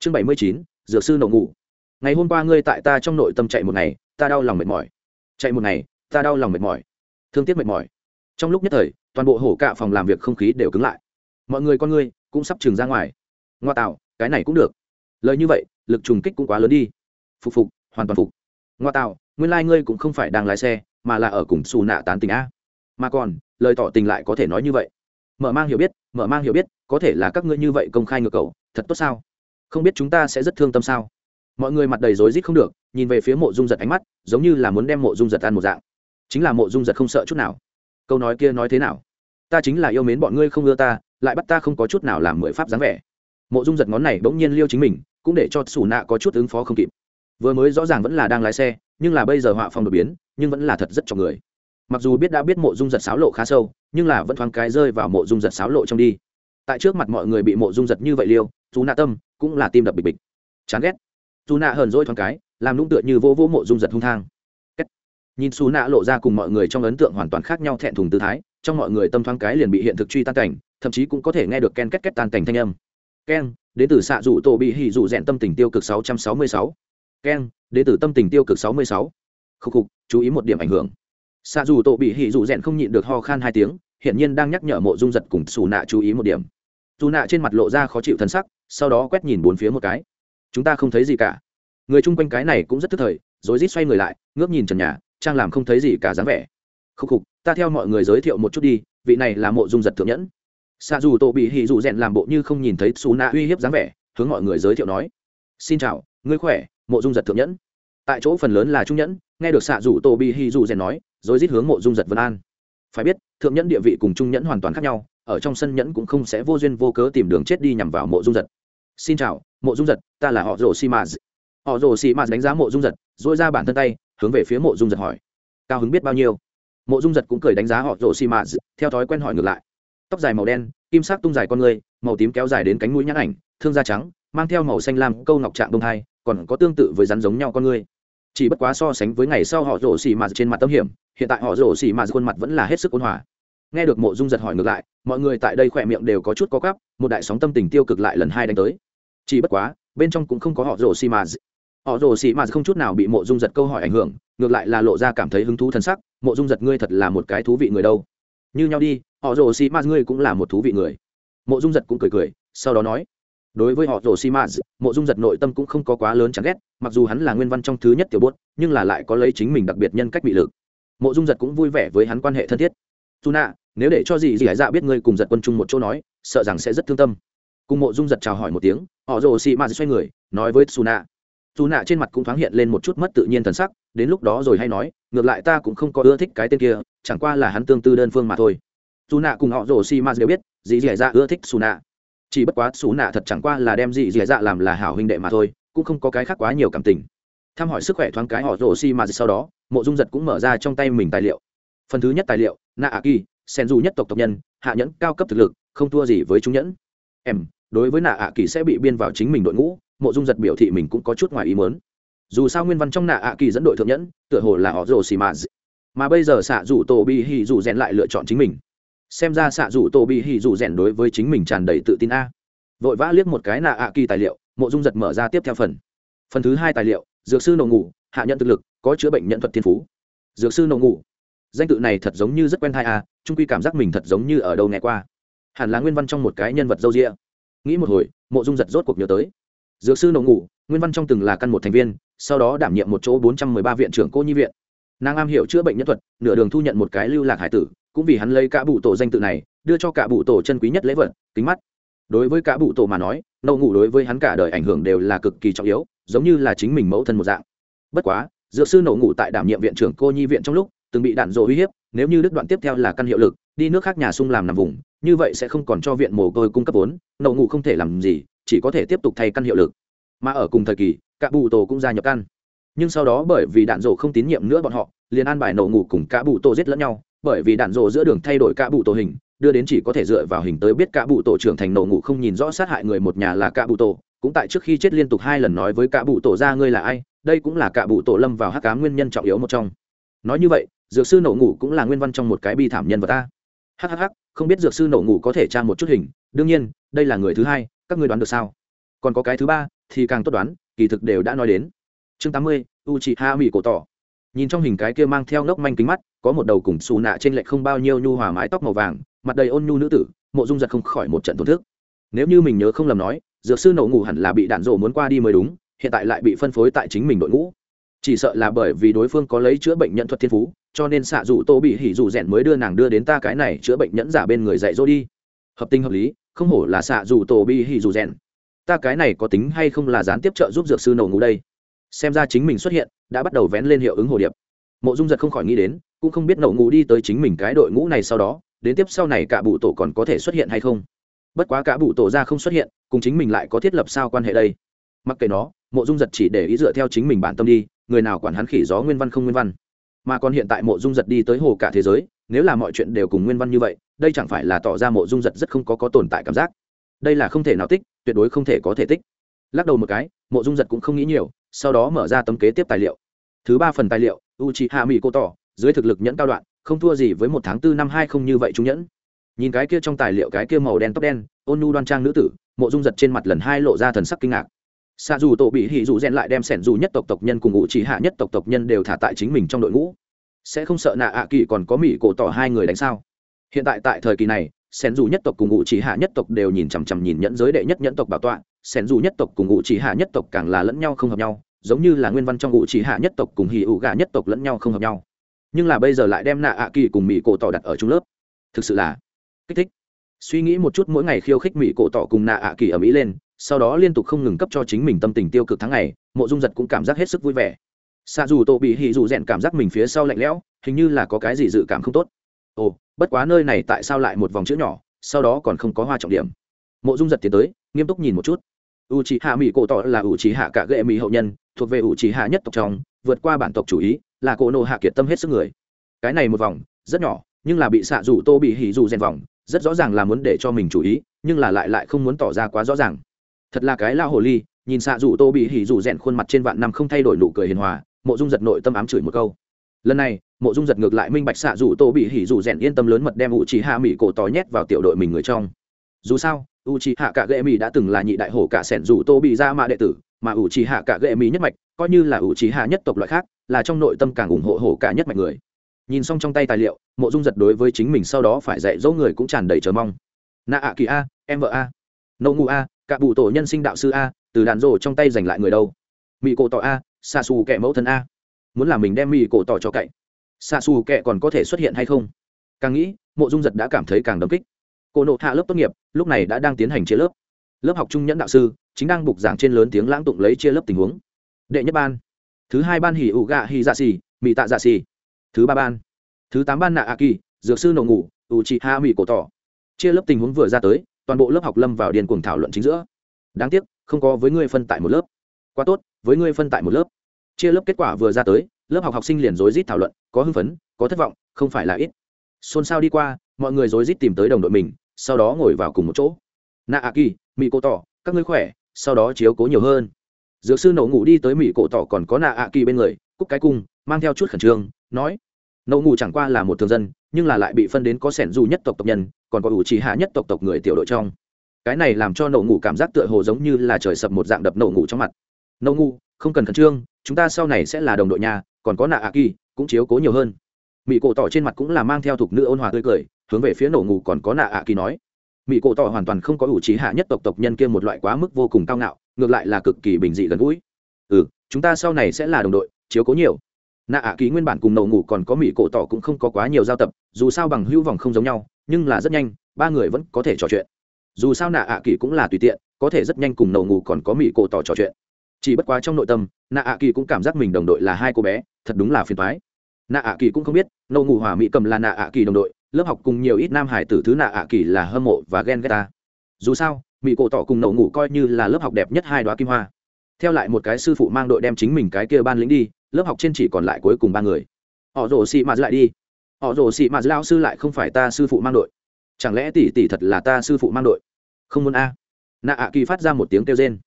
chương bảy mươi chín, dược sư nổ ngủ. Ngày hôm qua ngươi tại ta trong nội tâm chạy một ngày, ta đau lòng mệt mỏi. Chạy một ngày, ta đau lòng mệt mỏi. Thương tiếc mệt mỏi. Trong lúc nhất thời, toàn bộ hổ cạ phòng làm việc không khí đều cứng lại. Mọi người con ngươi cũng sắp trường ra ngoài. Ngoa tạo, cái này cũng được. Lời như vậy, lực trùng kích cũng quá lớn đi. Phục phục, hoàn toàn phục. Ngoa tạo, nguyên lai、like、ngươi cũng không phải đang lái xe, mà là ở cùng xù nạ tán tình a. Mà còn, lời tỏ tình lại có thể nói như vậy. Mở mang hiểu biết, mở mang hiểu biết, có thể là các ngươi như vậy công khai ngược cầu, thật tốt sao? Không biết chúng ta sẽ rất thương tâm sao? Mọi người mặt đầy rối rít không được, nhìn về phía mộ dung giật ánh mắt, giống như là muốn đem mộ dung giật ăn một dạng. Chính là mộ dung giật không sợ chút nào. Câu nói kia nói thế nào? Ta chính là yêu mến bọn ngươi không ưa ta, lại bắt ta không có chút nào làm mười pháp dáng vẻ. Mộ dung giật ngón này bỗng nhiên liêu chính mình, cũng để cho sủ nạ có chút ứng phó không kịp. Vừa mới rõ ràng vẫn là đang lái xe, nhưng là bây giờ họa phong đột biến, nhưng vẫn là thật rất cho người. Mặc dù biết đã biết mộ dung giật xáo lộ khá sâu, nhưng là vẫn thoáng cái rơi vào mộ dung giật xáo lộ trong đi tại trước mặt mọi người bị mộ dung giật như vậy liêu, dù nạ tâm cũng là tim đập bịch bịch. Chán ghét. Dù nạ hờn dỗi thoáng cái, làm lũng tựa như vô vô mộ dung giật hung thang nhìn xù nạ lộ ra cùng mọi người trong ấn tượng hoàn toàn khác nhau thẹn thùng tư thái, trong mọi người tâm thoáng cái liền bị hiện thực truy tan cảnh, thậm chí cũng có thể nghe được ken két két tan cảnh thanh âm. Ken, đến từ xạ dụ tổ bị hỉ dụ rẽn tâm tình tiêu cực 666. ken, đến từ tâm tình tiêu cực 66. khúc khục, chú ý một điểm ảnh hưởng. Xạ rủ tổ bị hỉ dụ rẽn không nhịn được ho khan hai tiếng hiển nhiên đang nhắc nhở mộ dung giật cùng xù nạ chú ý một điểm. Dù nạ trên mặt lộ ra khó chịu thân sắc, sau đó quét nhìn bốn phía một cái. Chúng ta không thấy gì cả. Người chung quanh cái này cũng rất tức thời, rối rít xoay người lại, ngước nhìn trần nhà, trang làm không thấy gì cả dáng vẻ. Khúc khục, ta theo mọi người giới thiệu một chút đi, vị này là mộ dung giật thượng nhẫn. Xa dù tổ bị hỉ dù rèn làm bộ như không nhìn thấy xù nạ uy hiếp dáng vẻ, hướng mọi người giới thiệu nói. Xin chào, ngươi khỏe, mộ dung giật thượng nhẫn. Tại chỗ phần lớn là trung nhẫn, nghe được xạ dù tổ bị hỉ dù rèn nói rồi rít hướng mộ dung giật vân an phải biết, thượng nhẫn địa vị cùng trung nhẫn hoàn toàn khác nhau, ở trong sân nhẫn cũng không sẽ vô duyên vô cớ tìm đường chết đi nhằm vào mộ dung giật. Xin chào, mộ dung giật, ta là họ rồ xi mã họ rồ xi mã đánh giá mộ dung giật dội ra bản thân tay, hướng về phía mộ dung giật hỏi. Cao hứng biết bao nhiêu? Mộ dung giật cũng cười đánh giá họ rồ xi mã theo thói quen hỏi ngược lại. Tóc dài màu đen, kim sắc tung dài con người, màu tím kéo dài đến cánh mũi nhãn ảnh, thương da trắng, mang theo màu xanh lam câu ngọc trạng đông hai, còn có tương tự với rắn giống nhau con người chỉ bất quá so sánh với ngày sau họ rổ xì mà trên mặt tâm hiểm, hiện tại họ rổ xì mà khuôn mặt vẫn là hết sức ôn hòa. Nghe được mộ dung giật hỏi ngược lại, mọi người tại đây khỏe miệng đều có chút có cắp một đại sóng tâm tình tiêu cực lại lần hai đánh tới. Chỉ bất quá, bên trong cũng không có họ rổ xì mà. Họ rồ xì mà không chút nào bị mộ dung giật câu hỏi ảnh hưởng, ngược lại là lộ ra cảm thấy hứng thú thân sắc, mộ dung giật ngươi thật là một cái thú vị người đâu. Như nhau đi, họ rồ xì mà ngươi cũng là một thú vị người. Mộ dung giật cũng cười cười, sau đó nói đối với họ rồ xì mà mộ dung giật nội tâm cũng không có quá lớn chán ghét, mặc dù hắn là nguyên văn trong thứ nhất tiểu bốt nhưng là lại có lấy chính mình đặc biệt nhân cách bị lực. Mộ dung giật cũng vui vẻ với hắn quan hệ thân thiết. Dù nạ nếu để cho gì gì hải dạ biết ngươi cùng giật quân chung một chỗ nói, sợ rằng sẽ rất thương tâm. Cùng mộ dung giật chào hỏi một tiếng, họ rồ xì mà xoay người, nói với su nạ dù nạ trên mặt cũng thoáng hiện lên một chút mất tự nhiên thần sắc, đến lúc đó rồi hay nói, ngược lại ta cũng không có ưa thích cái tên kia, chẳng qua là hắn tương tư đơn phương mà thôi. Dù nạ cùng họ rồ xì ma đều biết, dì dì dạ ưa thích xù nạ chỉ bất quá xú nạ thật chẳng qua là đem dị dị dạ làm là hảo huynh đệ mà thôi, cũng không có cái khác quá nhiều cảm tình. Thăm hỏi sức khỏe thoáng cái họ rồ xì mà sau đó, mộ dung giật cũng mở ra trong tay mình tài liệu. Phần thứ nhất tài liệu nạ a kỳ sen du nhất tộc tộc nhân, hạ nhẫn, cao cấp thực lực, không thua gì với trung nhẫn. Em, đối với nạ a kỳ sẽ bị biên vào chính mình đội ngũ, mộ dung giật biểu thị mình cũng có chút ngoài ý mớn dù sao nguyên văn trong nạ a kỳ dẫn đội thượng nhẫn, tựa hồ là họ rồ xi mà. Mà bây giờ xạ rủ tổ bi hì rủ rèn lại lựa chọn chính mình xem ra xạ rủ tổ bị hỉ rủ rèn đối với chính mình tràn đầy tự tin a. Vội vã liếc một cái nạ ạ kỳ tài liệu, mộ dung giật mở ra tiếp theo phần. Phần thứ hai tài liệu, dược sư nổ ngủ, hạ nhận thực lực, có chữa bệnh nhận thuật thiên phú. Dược sư nổ ngủ. Danh tự này thật giống như rất quen thai a trung quy cảm giác mình thật giống như ở đâu nghe qua. Hẳn là nguyên văn trong một cái nhân vật dâu rịa nghĩ một hồi, mộ dung giật rốt cuộc nhớ tới. Dược sư nổ ngủ, nguyên văn trong từng là căn một thành viên, sau đó đảm nhiệm một chỗ bốn trăm mười ba viện trưởng cô nhi viện. Nàng am hiểu chữa bệnh nhân thuật, nửa đường thu nhận một cái lưu lạc hải tử cũng vì hắn lấy cả bụ tổ danh tự này, đưa cho cả bụ tổ chân quý nhất lễ vật, kính mắt. Đối với cả bụ tổ mà nói, nậu ngủ đối với hắn cả đời ảnh hưởng đều là cực kỳ trọng yếu, giống như là chính mình mẫu thân một dạng. Bất quá, dược sư nổ ngủ tại đảm nhiệm viện trưởng cô nhi viện trong lúc, từng bị đạn dỗ uy hiếp, nếu như đứt đoạn tiếp theo là căn hiệu lực, đi nước khác nhà sung làm nằm vùng, như vậy sẽ không còn cho viện mồ côi cung cấp vốn, nậu ngủ không thể làm gì, chỉ có thể tiếp tục thay căn hiệu lực. Mà ở cùng thời kỳ, cả bụ tổ cũng gia nhập căn. Nhưng sau đó bởi vì đạn dỗ không tín nhiệm nữa bọn họ, liền an bài nổ ngủ cùng cả bụ tổ giết lẫn nhau bởi vì đạn rổ giữa đường thay đổi cả bù tổ hình, đưa đến chỉ có thể dựa vào hình tới biết cả bù tổ trưởng thành nổ ngủ không nhìn rõ sát hại người một nhà là cả bù tổ. Cũng tại trước khi chết liên tục hai lần nói với cả bù tổ ra ngươi là ai, đây cũng là cả bù tổ lâm vào hắc cá nguyên nhân trọng yếu một trong. Nói như vậy, dược sư nổ ngủ cũng là nguyên văn trong một cái bi thảm nhân vật ta. Hhh không biết dược sư nổ ngủ có thể tra một chút hình, đương nhiên, đây là người thứ hai, các ngươi đoán được sao? Còn có cái thứ ba, thì càng tốt đoán, kỳ thực đều đã nói đến. Chương tám mươi u chị ha mỹ cổ tỏ nhìn trong hình cái kia mang theo ngốc manh kính mắt, có một đầu cùng xù nạ trên lệch không bao nhiêu nhu hòa mái tóc màu vàng, mặt đầy ôn nhu nữ tử, mộ dung giật không khỏi một trận thổn thức. Nếu như mình nhớ không lầm nói, dược sư nổ ngủ hẳn là bị đạn rộ muốn qua đi mới đúng, hiện tại lại bị phân phối tại chính mình đội ngũ. Chỉ sợ là bởi vì đối phương có lấy chữa bệnh nhân thuật thiên phú, cho nên xạ dù tô bị hỉ dù rèn mới đưa nàng đưa đến ta cái này chữa bệnh nhẫn giả bên người dạy dỗ đi. Hợp tình hợp lý, không hổ là xạ dù tô bị hỉ dù rèn. Ta cái này có tính hay không là gián tiếp trợ giúp dược sư nổ ngủ đây? Xem ra chính mình xuất hiện, đã bắt đầu vén lên hiệu ứng hồ điệp. Mộ dung giật không khỏi nghĩ đến, cũng không biết nổ ngủ đi tới chính mình cái đội ngũ này sau đó, đến tiếp sau này cả bụ tổ còn có thể xuất hiện hay không. Bất quá cả bụ tổ ra không xuất hiện, cùng chính mình lại có thiết lập sao quan hệ đây. Mặc kệ nó, mộ dung giật chỉ để ý dựa theo chính mình bản tâm đi, người nào quản hắn khỉ gió nguyên văn không nguyên văn. Mà còn hiện tại mộ dung giật đi tới hồ cả thế giới, nếu là mọi chuyện đều cùng nguyên văn như vậy, đây chẳng phải là tỏ ra mộ dung giật rất không có có tồn tại cảm giác. Đây là không thể nào tích, tuyệt đối không thể có thể tích. Lắc đầu một cái, mộ dung giật cũng không nghĩ nhiều sau đó mở ra tấm kế tiếp tài liệu. Thứ ba phần tài liệu u c hạ mỹ cô tỏ dưới thực lực nhẫn cao đoạn, không thua gì với một tháng tư năm hai không như vậy chúng nhẫn. Nhìn cái kia trong tài liệu cái kia màu đen tóc đen, ôn nu đoan trang nữ tử, mộ dung giật trên mặt lần hai lộ ra thần sắc kinh ngạc. Xa dù tổ bị hỉ dù rèn lại đem sẻn dù nhất tộc tộc nhân cùng ngụ chỉ hạ nhất tộc tộc nhân đều thả tại chính mình trong đội ngũ. Sẽ không sợ nạ ạ kỳ còn có mỹ cổ tỏ hai người đánh sao? Hiện tại tại thời kỳ này, sẻn dù nhất tộc cùng ngụ chỉ hạ nhất tộc đều nhìn chằm chằm nhìn nhẫn giới đệ nhất nhẫn tộc bảo tọa sẻn dù nhất tộc cùng ngụ chỉ hạ nhất tộc càng là lẫn nhau không hợp nhau, giống như là nguyên văn trong ngụ chỉ hạ nhất tộc cùng hỉ ủ gà nhất tộc lẫn nhau không hợp nhau. Nhưng là bây giờ lại đem nạ ạ kỳ cùng mỹ cổ tỏ đặt ở trung lớp. Thực sự là kích thích. Suy nghĩ một chút mỗi ngày khiêu khích mỹ cổ tỏ cùng nạ ạ kỳ ở mỹ lên, sau đó liên tục không ngừng cấp cho chính mình tâm tình tiêu cực tháng ngày, mộ dung giật cũng cảm giác hết sức vui vẻ. Xa dù tổ bị hì dù rèn cảm giác mình phía sau lạnh lẽo, hình như là có cái gì dự cảm không tốt. Ồ, bất quá nơi này tại sao lại một vòng chữ nhỏ, sau đó còn không có hoa trọng điểm. Mộ dung giật tiến tới nghiêm túc nhìn một chút. U c h hạ mỹ cổ tỏ là u c h hạ cả ghệ mỹ hậu nhân, thuộc về u c h hạ nhất tộc trong, vượt qua bản tộc chủ ý, là cổ nộ hạ kiệt tâm hết sức người. Cái này một vòng, rất nhỏ, nhưng là bị xạ dù tô bị hỉ dù rèn vòng, rất rõ ràng là muốn để cho mình chủ ý, nhưng là lại lại không muốn tỏ ra quá rõ ràng. Thật là cái lao hồ ly, nhìn xạ dù tô bị hỉ dù rèn khuôn mặt trên vạn năm không thay đổi nụ cười hiền hòa, mộ dung giật nội tâm ám chửi một câu. Lần này, mộ dung giật ngược lại minh bạch xạ dù tô bị hỉ dù rèn yên tâm lớn mật đem ủ chỉ hạ mỹ cổ tỏ nhét vào tiểu đội mình người trong. Dù sao u trí hạ cả gệ mỹ đã từng là nhị đại hổ cả sẻn dù tô bị ra mạ đệ tử, mà u trí hạ cả gệ mỹ nhất mạch, coi như là u trí hạ nhất tộc loại khác, là trong nội tâm càng ủng hộ hổ cả nhất mạch người. Nhìn xong trong tay tài liệu, mộ dung giật đối với chính mình sau đó phải dạy dỗ người cũng tràn đầy chờ mong. Nạ ạ kỳ a em vợ a. Nâu ngu a cả bụ tổ nhân sinh đạo sư a, từ đàn rổ trong tay giành lại người đâu? Mỹ cổ tỏ a xa xù kẻ mẫu thân a. Muốn làm mình đem mỹ cổ tỏ cho cậy. Xa xù kẻ còn có thể xuất hiện hay không? Càng nghĩ, mộ dung giật đã cảm thấy càng đấm kích cô nộ hạ lớp tốt nghiệp, lúc này đã đang tiến hành chia lớp. Lớp học trung nhẫn đạo sư, chính đang bục giảng trên lớn tiếng lãng tụng lấy chia lớp tình huống. Đệ nhất ban. Thứ hai ban hỉ ủ gạ hỉ dạ xì mỹ tạ dạ xì. Thứ ba ban. Thứ tám ban nạ a kỳ, dược sư nổ ngủ, ủ trị ha mỹ cổ tỏ. Chia lớp tình huống vừa ra tới, toàn bộ lớp học lâm vào điền cuồng thảo luận chính giữa. Đáng tiếc, không có với ngươi phân tại một lớp. Quá tốt, với ngươi phân tại một lớp. Chia lớp kết quả vừa ra tới, lớp học học sinh liền rối rít thảo luận, có hưng phấn, có thất vọng, không phải là ít. Xôn xao đi qua mọi người rối rít tìm tới đồng đội mình, sau đó ngồi vào cùng một chỗ. Na a kỳ mỹ cổ tỏ, các ngươi khỏe, sau đó chiếu cố nhiều hơn. Dược sư nổ ngủ đi tới mỹ cổ tỏ còn có nạ a kỳ bên người, cúc cái cung, mang theo chút khẩn trương, nói nổ ngủ chẳng qua là một thường dân, nhưng là lại bị phân đến có sẻn dù nhất tộc tộc nhân, còn có ủ trì hạ nhất tộc tộc người tiểu đội trong. Cái này làm cho nổ ngủ cảm giác tựa hồ giống như là trời sập một dạng đập nổ ngủ trong mặt. Nổ ngủ, không cần khẩn trương, chúng ta sau này sẽ là đồng đội nhà, còn có nạ a kỳ cũng chiếu cố nhiều hơn. Mỹ cổ tỏ trên mặt cũng là mang theo thục nữ ôn hòa tươi cười hướng về phía nổ ngủ còn có nạ ạ kỳ nói. Mỹ cổ tỏ hoàn toàn không có ủ trí hạ nhất tộc tộc nhân kia một loại quá mức vô cùng cao ngạo, ngược lại là cực kỳ bình dị gần gũi. Ừ chúng ta sau này sẽ là đồng đội, chiếu cố nhiều. Nạ ạ kỳ nguyên bản cùng nổ ngủ còn có mỹ cổ tỏ cũng không có quá nhiều giao tập, dù sao bằng hữu vòng không giống nhau, nhưng là rất nhanh, ba người vẫn có thể trò chuyện. Dù sao nạ ạ kỳ cũng là tùy tiện, có thể rất nhanh cùng nổ ngủ còn có mỹ cổ tỏ trò chuyện. Chỉ bất quá trong nội tâm, nạ ạ kỳ cũng cảm giác mình đồng đội là hai cô bé, thật đúng là phiền thoái nạ ạ kỳ cũng không biết, nổ ngủ hòa mỹ cầm là nạ ạ kỳ đồng đội lớp học cùng nhiều ít nam hải tử thứ nạ ạ kỳ là hâm mộ và ghen ghét ta. Dù sao mỹ cổ tỏ cùng nậu ngủ coi như là lớp học đẹp nhất hai đoá kim hoa. Theo lại một cái sư phụ mang đội đem chính mình cái kia ban lính đi, lớp học trên chỉ còn lại cuối cùng ba người. Họ rồ xị mà lại đi. Họ rồ xị mà lao sư lại không phải ta sư phụ mang đội. Chẳng lẽ tỷ tỷ thật là ta sư phụ mang đội? Không muốn a. Nạ ạ kỳ phát ra một tiếng kêu rên.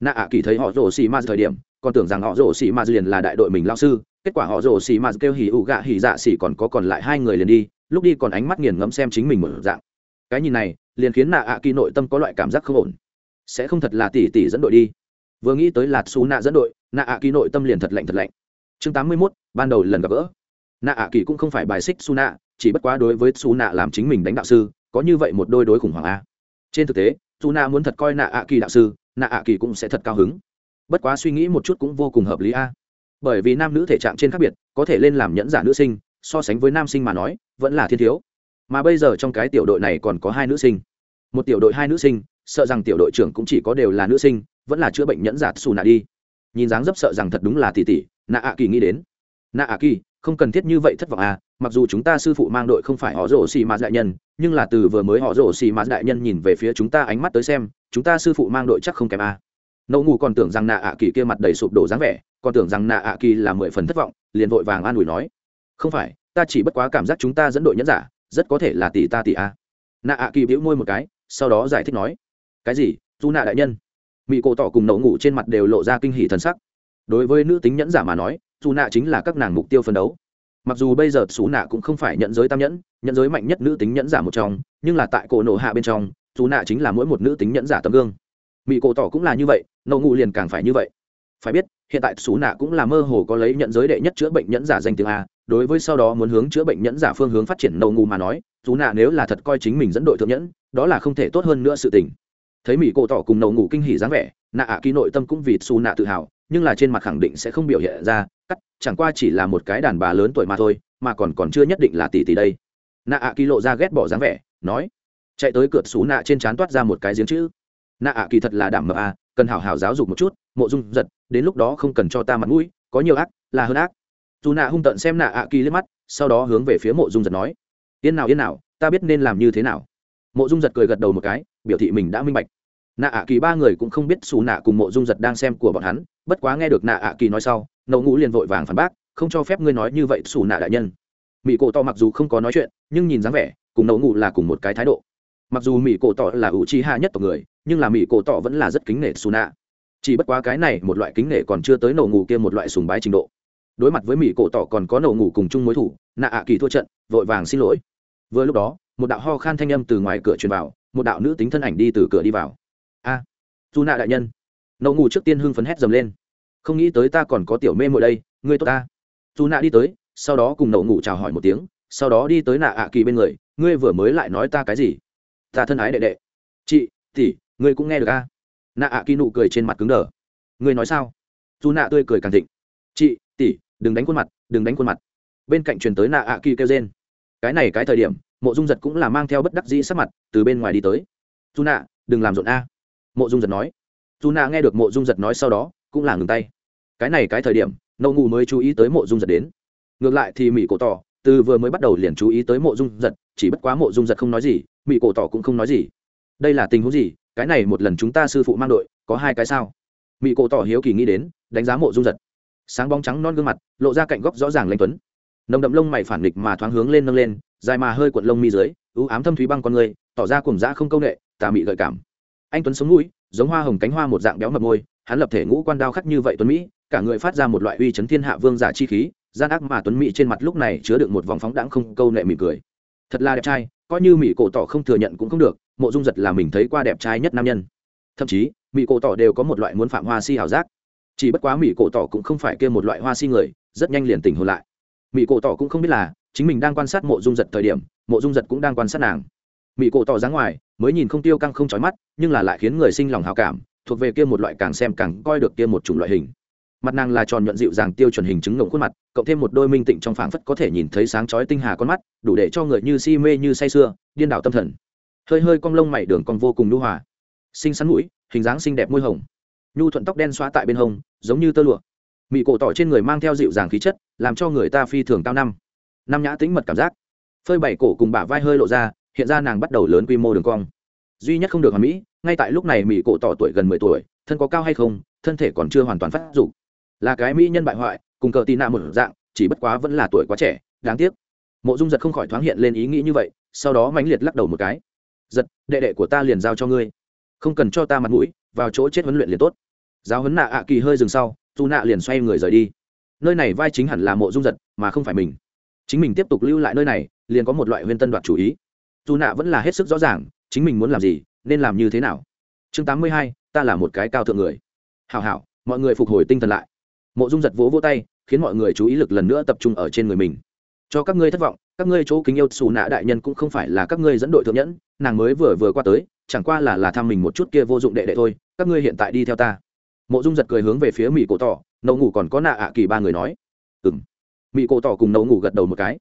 Nạ ạ kỳ thấy họ rồ xì mạt thời điểm, còn tưởng rằng họ rồ xì mạt liền là đại đội mình lao sư, kết quả họ rồ xì mạt kêu hỉ ụ gạ hỉ dạ xỉ còn có còn lại hai người liền đi lúc đi còn ánh mắt nghiền ngẫm xem chính mình một dạng. Cái nhìn này, liền khiến nạ ạ kỳ nội tâm có loại cảm giác không ổn. Sẽ không thật là tỷ tỷ dẫn đội đi. Vừa nghĩ tới lạt xù nạ dẫn đội, nạ ạ kỳ nội tâm liền thật lạnh thật lạnh. Chương tám mươi mốt, ban đầu lần gặp gỡ. Nạ ạ kỳ cũng không phải bài xích su nạ, chỉ bất quá đối với su nạ làm chính mình đánh đạo sư, có như vậy một đôi đối khủng hoảng a. Trên thực tế su nạ muốn thật coi nạ ạ kỳ đạo sư, nạ ạ kỳ cũng sẽ thật cao hứng. Bất quá suy nghĩ một chút cũng vô cùng hợp lý a. Bởi vì nam nữ thể trạng trên khác biệt, có thể lên làm nhẫn giả nữ sinh so sánh với nam sinh mà nói, vẫn là thiên thiếu. Mà bây giờ trong cái tiểu đội này còn có hai nữ sinh. Một tiểu đội hai nữ sinh, sợ rằng tiểu đội trưởng cũng chỉ có đều là nữ sinh, vẫn là chữa bệnh nhẫn giả xù nạ đi. Nhìn dáng dấp sợ rằng thật đúng là tỷ tỷ nạ ạ kỳ nghĩ đến. Nạ ạ kỳ, không cần thiết như vậy thất vọng à mặc dù chúng ta sư phụ mang đội không phải họ rổ xì mà đại nhân, nhưng là từ vừa mới họ rổ xì mà đại nhân nhìn về phía chúng ta ánh mắt tới xem, chúng ta sư phụ mang đội chắc không kém à. nậu ngủ còn tưởng rằng nạ ạ kỳ kia mặt đầy sụp đổ dáng vẻ, còn tưởng rằng nạ ạ kỳ là mười phần thất vọng, liền vội vàng an ủi nói không phải, ta chỉ bất quá cảm giác chúng ta dẫn đội nhẫn giả, rất có thể là tỷ ta tỷ a. Nạ ạ kỳ bĩu môi một cái, sau đó giải thích nói, cái gì? Dù nạ đại nhân? Mỹ cổ tỏ cùng nậu ngủ trên mặt đều lộ ra kinh hỉ thần sắc. Đối với nữ tính nhẫn giả mà nói, dù nạ chính là các nàng mục tiêu phân đấu. Mặc dù bây giờ xú nạ cũng không phải nhận giới tam nhẫn, nhận giới mạnh nhất nữ tính nhẫn giả một trong, nhưng là tại cổ nổ hạ bên trong, dù nạ chính là mỗi một nữ tính nhẫn giả tấm gương. Mỹ cổ tỏ cũng là như vậy nậu ngủ liền càng phải như vậy. Phải biết hiện tại xú nạ cũng là mơ hồ có lấy nhận giới đệ nhất chữa bệnh nhẫn giả danh tiếng a, đối với sau đó muốn hướng chữa bệnh nhẫn giả phương hướng phát triển nâu ngu mà nói, xú nạ nếu là thật coi chính mình dẫn đội thượng nhẫn, đó là không thể tốt hơn nữa sự tình. Thấy mỹ cổ tỏ cùng nâu ngủ kinh hỉ dáng vẻ, nạ ạ kỳ nội tâm cũng vì xú nạ tự hào, nhưng là trên mặt khẳng định sẽ không biểu hiện ra, cắt, chẳng qua chỉ là một cái đàn bà lớn tuổi mà thôi, mà còn còn chưa nhất định là tỷ tỷ đây. Nạ ạ kỳ lộ ra ghét bỏ dáng vẻ, nói, chạy tới cượt xú nạ trên trán toát ra một cái giếng chữ. Nạ ạ kỳ thật là đảm mập à cần hảo hảo giáo dục một chút, mộ dung giật, đến lúc đó không cần cho ta mặt mũi, có nhiều ác, là hơn ác. Dù nạ hung tận xem nạ ạ kỳ liếc mắt, sau đó hướng về phía mộ dung giật nói, yên nào yên nào, ta biết nên làm như thế nào. Mộ dung giật cười gật đầu một cái, biểu thị mình đã minh bạch. Nạ ạ kỳ ba người cũng không biết xù nạ cùng mộ dung giật đang xem của bọn hắn, bất quá nghe được nạ ạ kỳ nói sau nậu ngũ liền vội vàng phản bác, không cho phép ngươi nói như vậy, xù nạ đại nhân. Mỹ cổ to mặc dù không có nói chuyện, nhưng nhìn dáng vẻ, cùng nậu ngũ là cùng một cái thái độ. Mặc dù mỹ cổ tỏ là ủ chi hạ nhất tộc người nhưng là mỹ cổ tỏ vẫn là rất kính nể xù nạ chỉ bất quá cái này một loại kính nể còn chưa tới nổ ngủ kia một loại sùng bái trình độ. Đối mặt với mỹ cổ tỏ còn có nổ ngủ cùng chung mối thủ nạ ạ kỳ thua trận vội vàng xin lỗi. Vừa lúc đó một đạo ho khan thanh âm từ ngoài cửa truyền vào một đạo nữ tính thân ảnh đi từ cửa đi vào. A à, dù nạ đại nhân. Nổ ngủ trước tiên hưng phấn hét dầm lên. Không nghĩ tới ta còn có tiểu mê mội đây ngươi tốt ta. Dù nạ đi tới sau đó cùng nổ ngủ chào hỏi một tiếng sau đó đi tới nạ ạ kỳ bên người ngươi vừa mới lại nói ta cái gì? Ta thân ái đệ đệ. Chị tỷ ngươi cũng nghe được a? Nạ ạ kỳ nụ cười trên mặt cứng đờ. Ngươi nói sao? Dù nạ tươi cười càng thịnh. Chị, tỷ, đừng đánh khuôn mặt, đừng đánh khuôn mặt. Bên cạnh truyền tới nạ ạ kỳ kêu trên cái này cái thời điểm, mộ dung giật cũng là mang theo bất đắc dĩ sắc mặt, từ bên ngoài đi tới. Dù nạ, đừng làm rộn a. Mộ dung giật nói. Dù nạ nghe được mộ dung giật nói sau đó, cũng là ngừng tay. Cái này cái thời điểm, nâu ngủ mới chú ý tới mộ dung giật đến. Ngược lại thì mỹ cổ tỏ, từ vừa mới bắt đầu liền chú ý tới mộ dung giật, chỉ bất quá mộ dung giật không nói gì mỹ cổ tỏ cũng không nói gì. Đây là tình huống gì? Cái này một lần chúng ta sư phụ mang đội, có hai cái sao? Mỹ cổ tỏ hiếu kỳ nghĩ đến, đánh giá mộ dung giật. Sáng bóng trắng non gương mặt, lộ ra cạnh góc rõ ràng lanh tuấn. Nồng đậm lông mày phản nghịch mà thoáng hướng lên nâng lên, dài mà hơi cuộn lông mi dưới, ưu ám thâm thúy băng con người, tỏ ra cùng dã không công nghệ tà mị gợi cảm. Anh tuấn sống mũi, giống hoa hồng cánh hoa một dạng béo mập môi, hắn lập thể ngũ quan đao khắc như vậy tuấn mỹ, cả người phát ra một loại uy chấn thiên hạ vương giả chi khí, gian ác mà tuấn mỹ trên mặt lúc này chứa đựng một vòng phóng đãng không câu nệ mỉm cười. Thật là đẹp trai coi như mỹ cổ tỏ không thừa nhận cũng không được, mộ dung giật là mình thấy qua đẹp trai nhất nam nhân. Thậm chí, mỹ cổ tỏ đều có một loại muốn phạm hoa si hảo giác. Chỉ bất quá mỹ cổ tỏ cũng không phải kêu một loại hoa si người, rất nhanh liền tỉnh hồn lại. Mỹ cổ tỏ cũng không biết là, chính mình đang quan sát mộ dung giật thời điểm, mộ dung giật cũng đang quan sát nàng. Mỹ cổ tỏ dáng ngoài, mới nhìn không tiêu căng không trói mắt, nhưng là lại khiến người sinh lòng hào cảm, thuộc về kia một loại càng xem càng coi được kia một chủng loại hình mặt nàng là tròn nhuận dịu dàng tiêu chuẩn hình chứng ngộng khuôn mặt, cộng thêm một đôi minh tịnh trong phảng phất có thể nhìn thấy sáng chói tinh hà con mắt, đủ để cho người như si mê như say sưa, điên đảo tâm thần. Hơi hơi cong lông mày đường còn vô cùng nhu hòa. Xinh xắn mũi, hình dáng xinh đẹp môi hồng. Nhu thuận tóc đen xóa tại bên hông, giống như tơ lụa. Mị cổ tỏ trên người mang theo dịu dàng khí chất, làm cho người ta phi thường cao năm. Năm nhã tính mật cảm giác. Phơi bảy cổ cùng bả vai hơi lộ ra, hiện ra nàng bắt đầu lớn quy mô đường cong. Duy nhất không được hoàn mỹ, ngay tại lúc này mỹ cổ tỏ tuổi gần mười tuổi, thân có cao hay không, thân thể còn chưa hoàn toàn phát dục là cái mỹ nhân bại hoại, cùng cờ tì nạ một dạng, chỉ bất quá vẫn là tuổi quá trẻ, đáng tiếc. Mộ dung giật không khỏi thoáng hiện lên ý nghĩ như vậy, sau đó mãnh liệt lắc đầu một cái. Giật, đệ đệ của ta liền giao cho ngươi. Không cần cho ta mặt mũi, vào chỗ chết huấn luyện liền tốt. Giáo huấn nạ ạ kỳ hơi dừng sau dù nạ liền xoay người rời đi. Nơi này vai chính hẳn là mộ dung giật, mà không phải mình. Chính mình tiếp tục lưu lại nơi này, liền có một loại huyên tân đoạt chủ ý. Dù nạ vẫn là hết sức rõ ràng, chính mình muốn làm gì, nên làm như thế nào. Chương tám mươi hai, ta là một cái cao thượng người. Hào hào mọi người phục hồi tinh thần lại mộ dung giật vỗ vỗ tay, khiến mọi người chú ý lực lần nữa tập trung ở trên người mình. Cho các ngươi thất vọng, các ngươi chỗ kính yêu xù nạ đại nhân cũng không phải là các ngươi dẫn đội thượng nhẫn, nàng mới vừa vừa qua tới, chẳng qua là là thăm mình một chút kia vô dụng đệ đệ thôi, các ngươi hiện tại đi theo ta. Mộ dung giật cười hướng về phía mỹ cổ tỏ nậu ngủ còn có nạ ạ kỳ ba người nói. Ừ m mỹ cổ tỏ cùng nậu ngủ gật đầu một cái.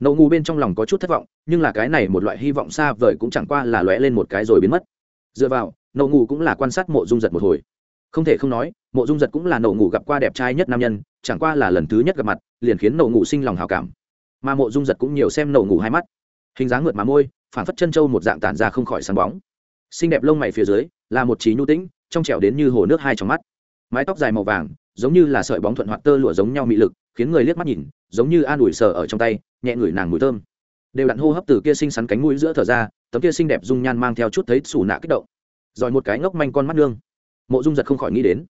Nậu ngủ bên trong lòng có chút thất vọng, nhưng là cái này một loại hy vọng xa vời cũng chẳng qua là lóe lên một cái rồi biến mất. Dựa vào nậu ngủ cũng là quan sát mộ dung giật một hồi không thể không nói, mộ dung giật cũng là nậu ngủ gặp qua đẹp trai nhất nam nhân, chẳng qua là lần thứ nhất gặp mặt, liền khiến nậu ngủ sinh lòng hào cảm. Mà mộ dung giật cũng nhiều xem nậu ngủ hai mắt. Hình dáng ngượt mà môi phản phất chân trâu một dạng tản ra không khỏi sáng bóng. Xinh đẹp lông mày phía dưới, là một trí nhu tĩnh, trong trẻo đến như hồ nước hai trong mắt. Mái tóc dài màu vàng, giống như là sợi bóng thuận hoạt tơ lụa giống nhau mị lực, khiến người liếc mắt nhìn, giống như an ủi sờ ở trong tay, nhẹ ngửi nàng mùi thơm. Đều đặn hô hấp từ kia xinh xắn cánh mũi giữa thở ra, tấm kia xinh đẹp dung nhan mang theo chút thấy xù nạ kích động. Rồi một cái ngốc manh con mắt nương mộ dung giật không khỏi nghĩ đến.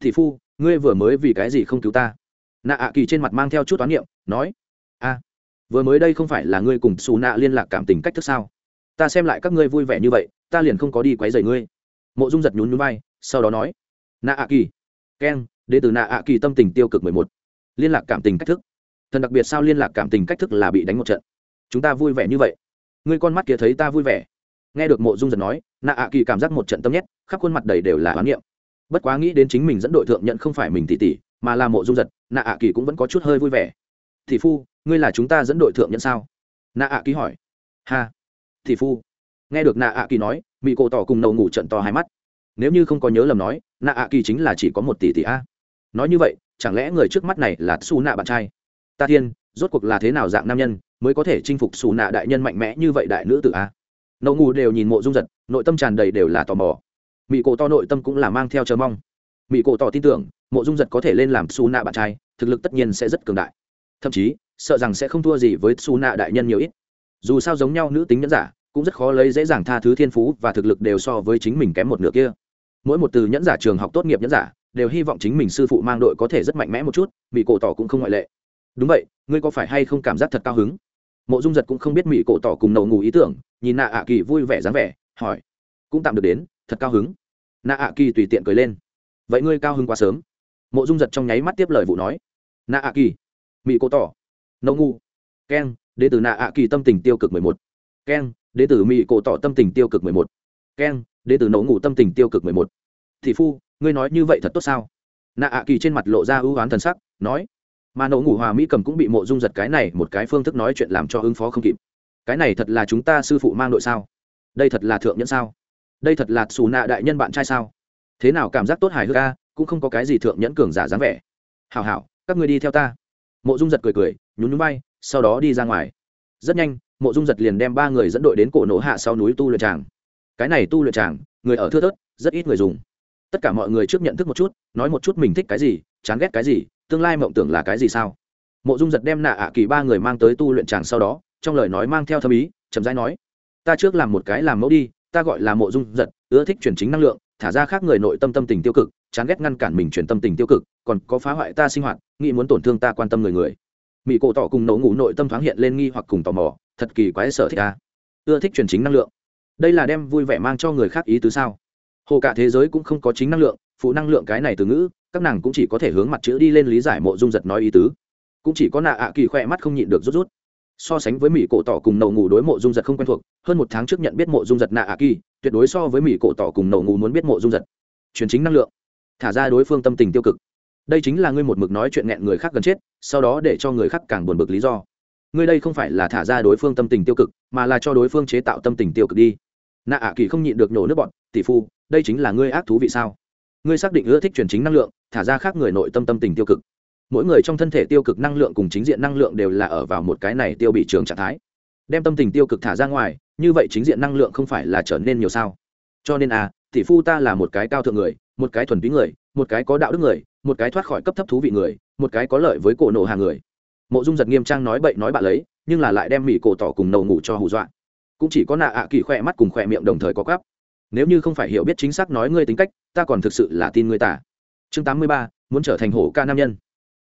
Thị phu, ngươi vừa mới vì cái gì không cứu ta? Nạ ạ kỳ trên mặt mang theo chút toán niệm, nói, a, vừa mới đây không phải là ngươi cùng xù nạ liên lạc cảm tình cách thức sao? Ta xem lại các ngươi vui vẻ như vậy, ta liền không có đi quấy rầy ngươi. Mộ dung giật nhún núi bay sau đó nói, nạ ạ kỳ, keng đ ế từ nạ ạ kỳ tâm tình tiêu cực mười một. Liên lạc cảm tình cách thức. Thần đặc biệt sao liên lạc cảm tình cách thức là bị đánh một trận. Chúng ta vui vẻ như vậy. Ngươi con mắt kia thấy ta vui vẻ nghe được mộ dung giật nói, nạ ạ kỳ cảm giác một trận tâm nhét, khắp khuôn mặt đầy đều là oán niệm. Bất quá nghĩ đến chính mình dẫn đội thượng nhận không phải mình tỷ tỷ, mà là mộ dung giật, nạ ạ kỳ cũng vẫn có chút hơi vui vẻ. Thị phu, ngươi là chúng ta dẫn đội thượng nhận sao? Nạ ạ kỳ hỏi. Ha. Thị phu. Nghe được nạ ạ kỳ nói mỹ cổ tỏ cùng nầu ngủ trận to hai mắt. Nếu như không có nhớ lầm nói, nạ ạ kỳ chính là chỉ có một tỷ tỷ a. Nói như vậy, chẳng lẽ người trước mắt này là xù nạ bạn trai? Ta thiên, rốt cuộc là thế nào dạng nam nhân mới có thể chinh phục xù nạ đại nhân mạnh mẽ như vậy đại nữ tử a? Nậu ngủ đều nhìn mộ dung giật, nội tâm tràn đầy đều là tò mò. Mỹ cổ to nội tâm cũng là mang theo chờ mong. Mỹ cổ tỏ tin tưởng, mộ dung giật có thể lên làm su nạ bạn trai, thực lực tất nhiên sẽ rất cường đại. Thậm chí, sợ rằng sẽ không thua gì với su nạ đại nhân nhiều ít. Dù sao giống nhau nữ tính nhẫn giả, cũng rất khó lấy dễ dàng tha thứ thiên phú và thực lực đều so với chính mình kém một nửa kia. Mỗi một từ nhẫn giả trường học tốt nghiệp nhẫn giả, đều hy vọng chính mình sư phụ mang đội có thể rất mạnh mẽ một chút mỹ cổ tỏ cũng không ngoại lệ. Đúng vậy, ngươi có phải hay không cảm giác thật cao hứng? Mộ dung giật cũng không biết mỹ cổ tỏ cùng nậu ngủ ý tưởng, nhìn nạ ạ kỳ vui vẻ dáng vẻ, hỏi, cũng tạm được đến, thật cao hứng. Nạ ạ kỳ tùy tiện cười lên, vậy ngươi cao hứng quá sớm. Mộ dung giật trong nháy mắt tiếp lời vụ nói, nạ ạ kỳ mỹ cổ tỏ, nậu ngu keng, đến từ nạ ạ kỳ tâm tình tiêu cực mười một, keng, đến từ mỹ cổ tỏ tâm tình tiêu cực mười một, keng, đến từ nậu ngủ tâm tình tiêu cực mười một. Thị phu, ngươi nói như vậy thật tốt sao? Nạ ạ kỳ trên mặt lộ ra ưu oán thần sắc, nói mà nỗ ngủ hòa mỹ cầm cũng bị mộ dung giật cái này một cái phương thức nói chuyện làm cho ứng phó không kịp. Cái này thật là chúng ta sư phụ mang đội sao? Đây thật là thượng nhẫn sao? Đây thật là xù nạ đại nhân bạn trai sao? Thế nào cảm giác tốt hài hước ca cũng không có cái gì thượng nhẫn cường giả dáng vẻ. Hảo hảo, các người đi theo ta. Mộ dung giật cười cười, nhún núi bay sau đó đi ra ngoài. Rất nhanh, mộ dung giật liền đem ba người dẫn đội đến cổ nổ hạ sau núi tu luyện tràng. Cái này tu luyện tràng, người ở thưa thớt, rất ít người dùng. Tất cả mọi người trước nhận thức một chút, nói một chút mình thích cái gì chán ghét cái gì, tương lai mộng tưởng là cái gì sao? Mộ dung giật đem nạ ạ kỳ ba người mang tới tu luyện tràng sau đó, trong lời nói mang theo thâm ý, chậm rãi nói, ta trước làm một cái làm mẫu đi, ta gọi là mộ dung giật, ưa thích truyền chính năng lượng, thả ra khác người nội tâm tâm tình tiêu cực, chán ghét ngăn cản mình truyền tâm tình tiêu cực, còn có phá hoại ta sinh hoạt, nghĩ muốn tổn thương ta quan tâm người người. Mỹ cổ tỏ cùng nấu ngủ nội tâm thoáng hiện lên nghi hoặc cùng tò mò, thật kỳ quái sở thích ta. Ưa thích truyền chính năng lượng. Đây là đem vui vẻ mang cho người khác ý tứ sao? Hồ cả thế giới cũng không có chính năng lượng, phụ năng lượng cái này từ ngữ các nàng cũng chỉ có thể hướng mặt chữ đi lên lý giải mộ dung giật nói ý tứ. Cũng chỉ có nạ ạ kỳ khoe mắt không nhịn được rút rút. So sánh với mỹ cổ tỏ cùng nậu ngủ đối mộ dung giật không quen thuộc, hơn một tháng trước nhận biết mộ dung giật nạ ạ kỳ, tuyệt đối so với mỹ cổ tỏ cùng nậu ngủ muốn biết mộ dung giật. Truyền chính năng lượng. Thả ra đối phương tâm tình tiêu cực. Đây chính là ngươi một mực nói chuyện nghẹn người khác gần chết, sau đó để cho người khác càng buồn bực lý do. Ngươi đây không phải là thả ra đối phương tâm tình tiêu cực, mà là cho đối phương chế tạo tâm tình tiêu cực đi. Nạ ạ kỳ không nhịn được nổ nước bọn, tỷ phu, đây chính là ngươi ác thú vị sao? Ngươi xác định ưa thích truyền chính năng lượng thả ra khác người nội tâm tâm tình tiêu cực. Mỗi người trong thân thể tiêu cực năng lượng cùng chính diện năng lượng đều là ở vào một cái này tiêu bị trường trạng thái. Đem tâm tình tiêu cực thả ra ngoài, như vậy chính diện năng lượng không phải là trở nên nhiều sao? Cho nên à tỷ phu ta là một cái cao thượng người, một cái thuần túy người, một cái có đạo đức người, một cái thoát khỏi cấp thấp thú vị người, một cái có lợi với cổ nổ hàng người. Mộ dung giật nghiêm trang nói bậy nói bạ lấy, nhưng là lại đem mỹ cổ tỏ cùng nầu ngủ cho hù dọa. Cũng chỉ có nạ ạ kỳ khỏe mắt cùng khỏe miệng đồng thời có cắp nếu như không phải hiểu biết chính xác nói ngươi tính cách, ta còn thực sự là tin ngươi tả chương tám mươi ba, muốn trở thành hổ ca nam nhân.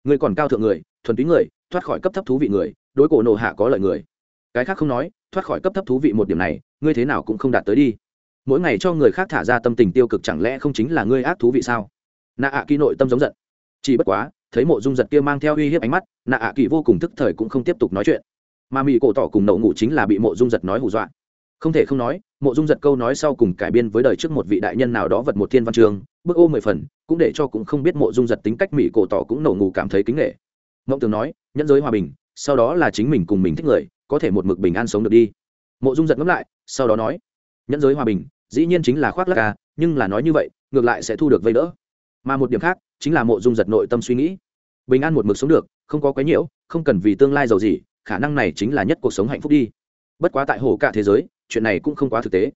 Ngươi còn cao thượng người, thuần túy người, thoát khỏi cấp thấp thú vị người, đối cổ nộ hạ có lợi người. Cái khác không nói, thoát khỏi cấp thấp thú vị một điểm này, ngươi thế nào cũng không đạt tới đi. Mỗi ngày cho người khác thả ra tâm tình tiêu cực chẳng lẽ không chính là ngươi ác thú vị sao? Nạ ạ kỳ nội tâm giống giận. Chỉ bất quá, thấy mộ dung giật kia mang theo uy hiếp ánh mắt, nạ ạ kỳ vô cùng thức thời cũng không tiếp tục nói chuyện. Mà mỹ cổ tỏ cùng nậu ngủ chính là bị mộ dung giật nói hù dọa. Không thể không nói, mộ dung giật câu nói sau cùng cải biên với đời trước một vị đại nhân nào đó vật một thiên văn trường, bức ô mười phần cũng để cho cũng không biết mộ dung giật tính cách mỹ cổ tỏ cũng nổ ngủ cảm thấy kính nghệ. Mộng tường nói, nhẫn giới hòa bình, sau đó là chính mình cùng mình thích người, có thể một mực bình an sống được đi. Mộ dung giật ngẫm lại, sau đó nói, nhẫn giới hòa bình, dĩ nhiên chính là khoác lắc ca à, nhưng là nói như vậy, ngược lại sẽ thu được vây đỡ. Mà một điểm khác, chính là mộ dung giật nội tâm suy nghĩ. Bình an một mực sống được, không có quái nhiễu, không cần vì tương lai giàu gì, khả năng này chính là nhất cuộc sống hạnh phúc đi. Bất quá tại hồ cả thế giới, chuyện này cũng không quá thực tế.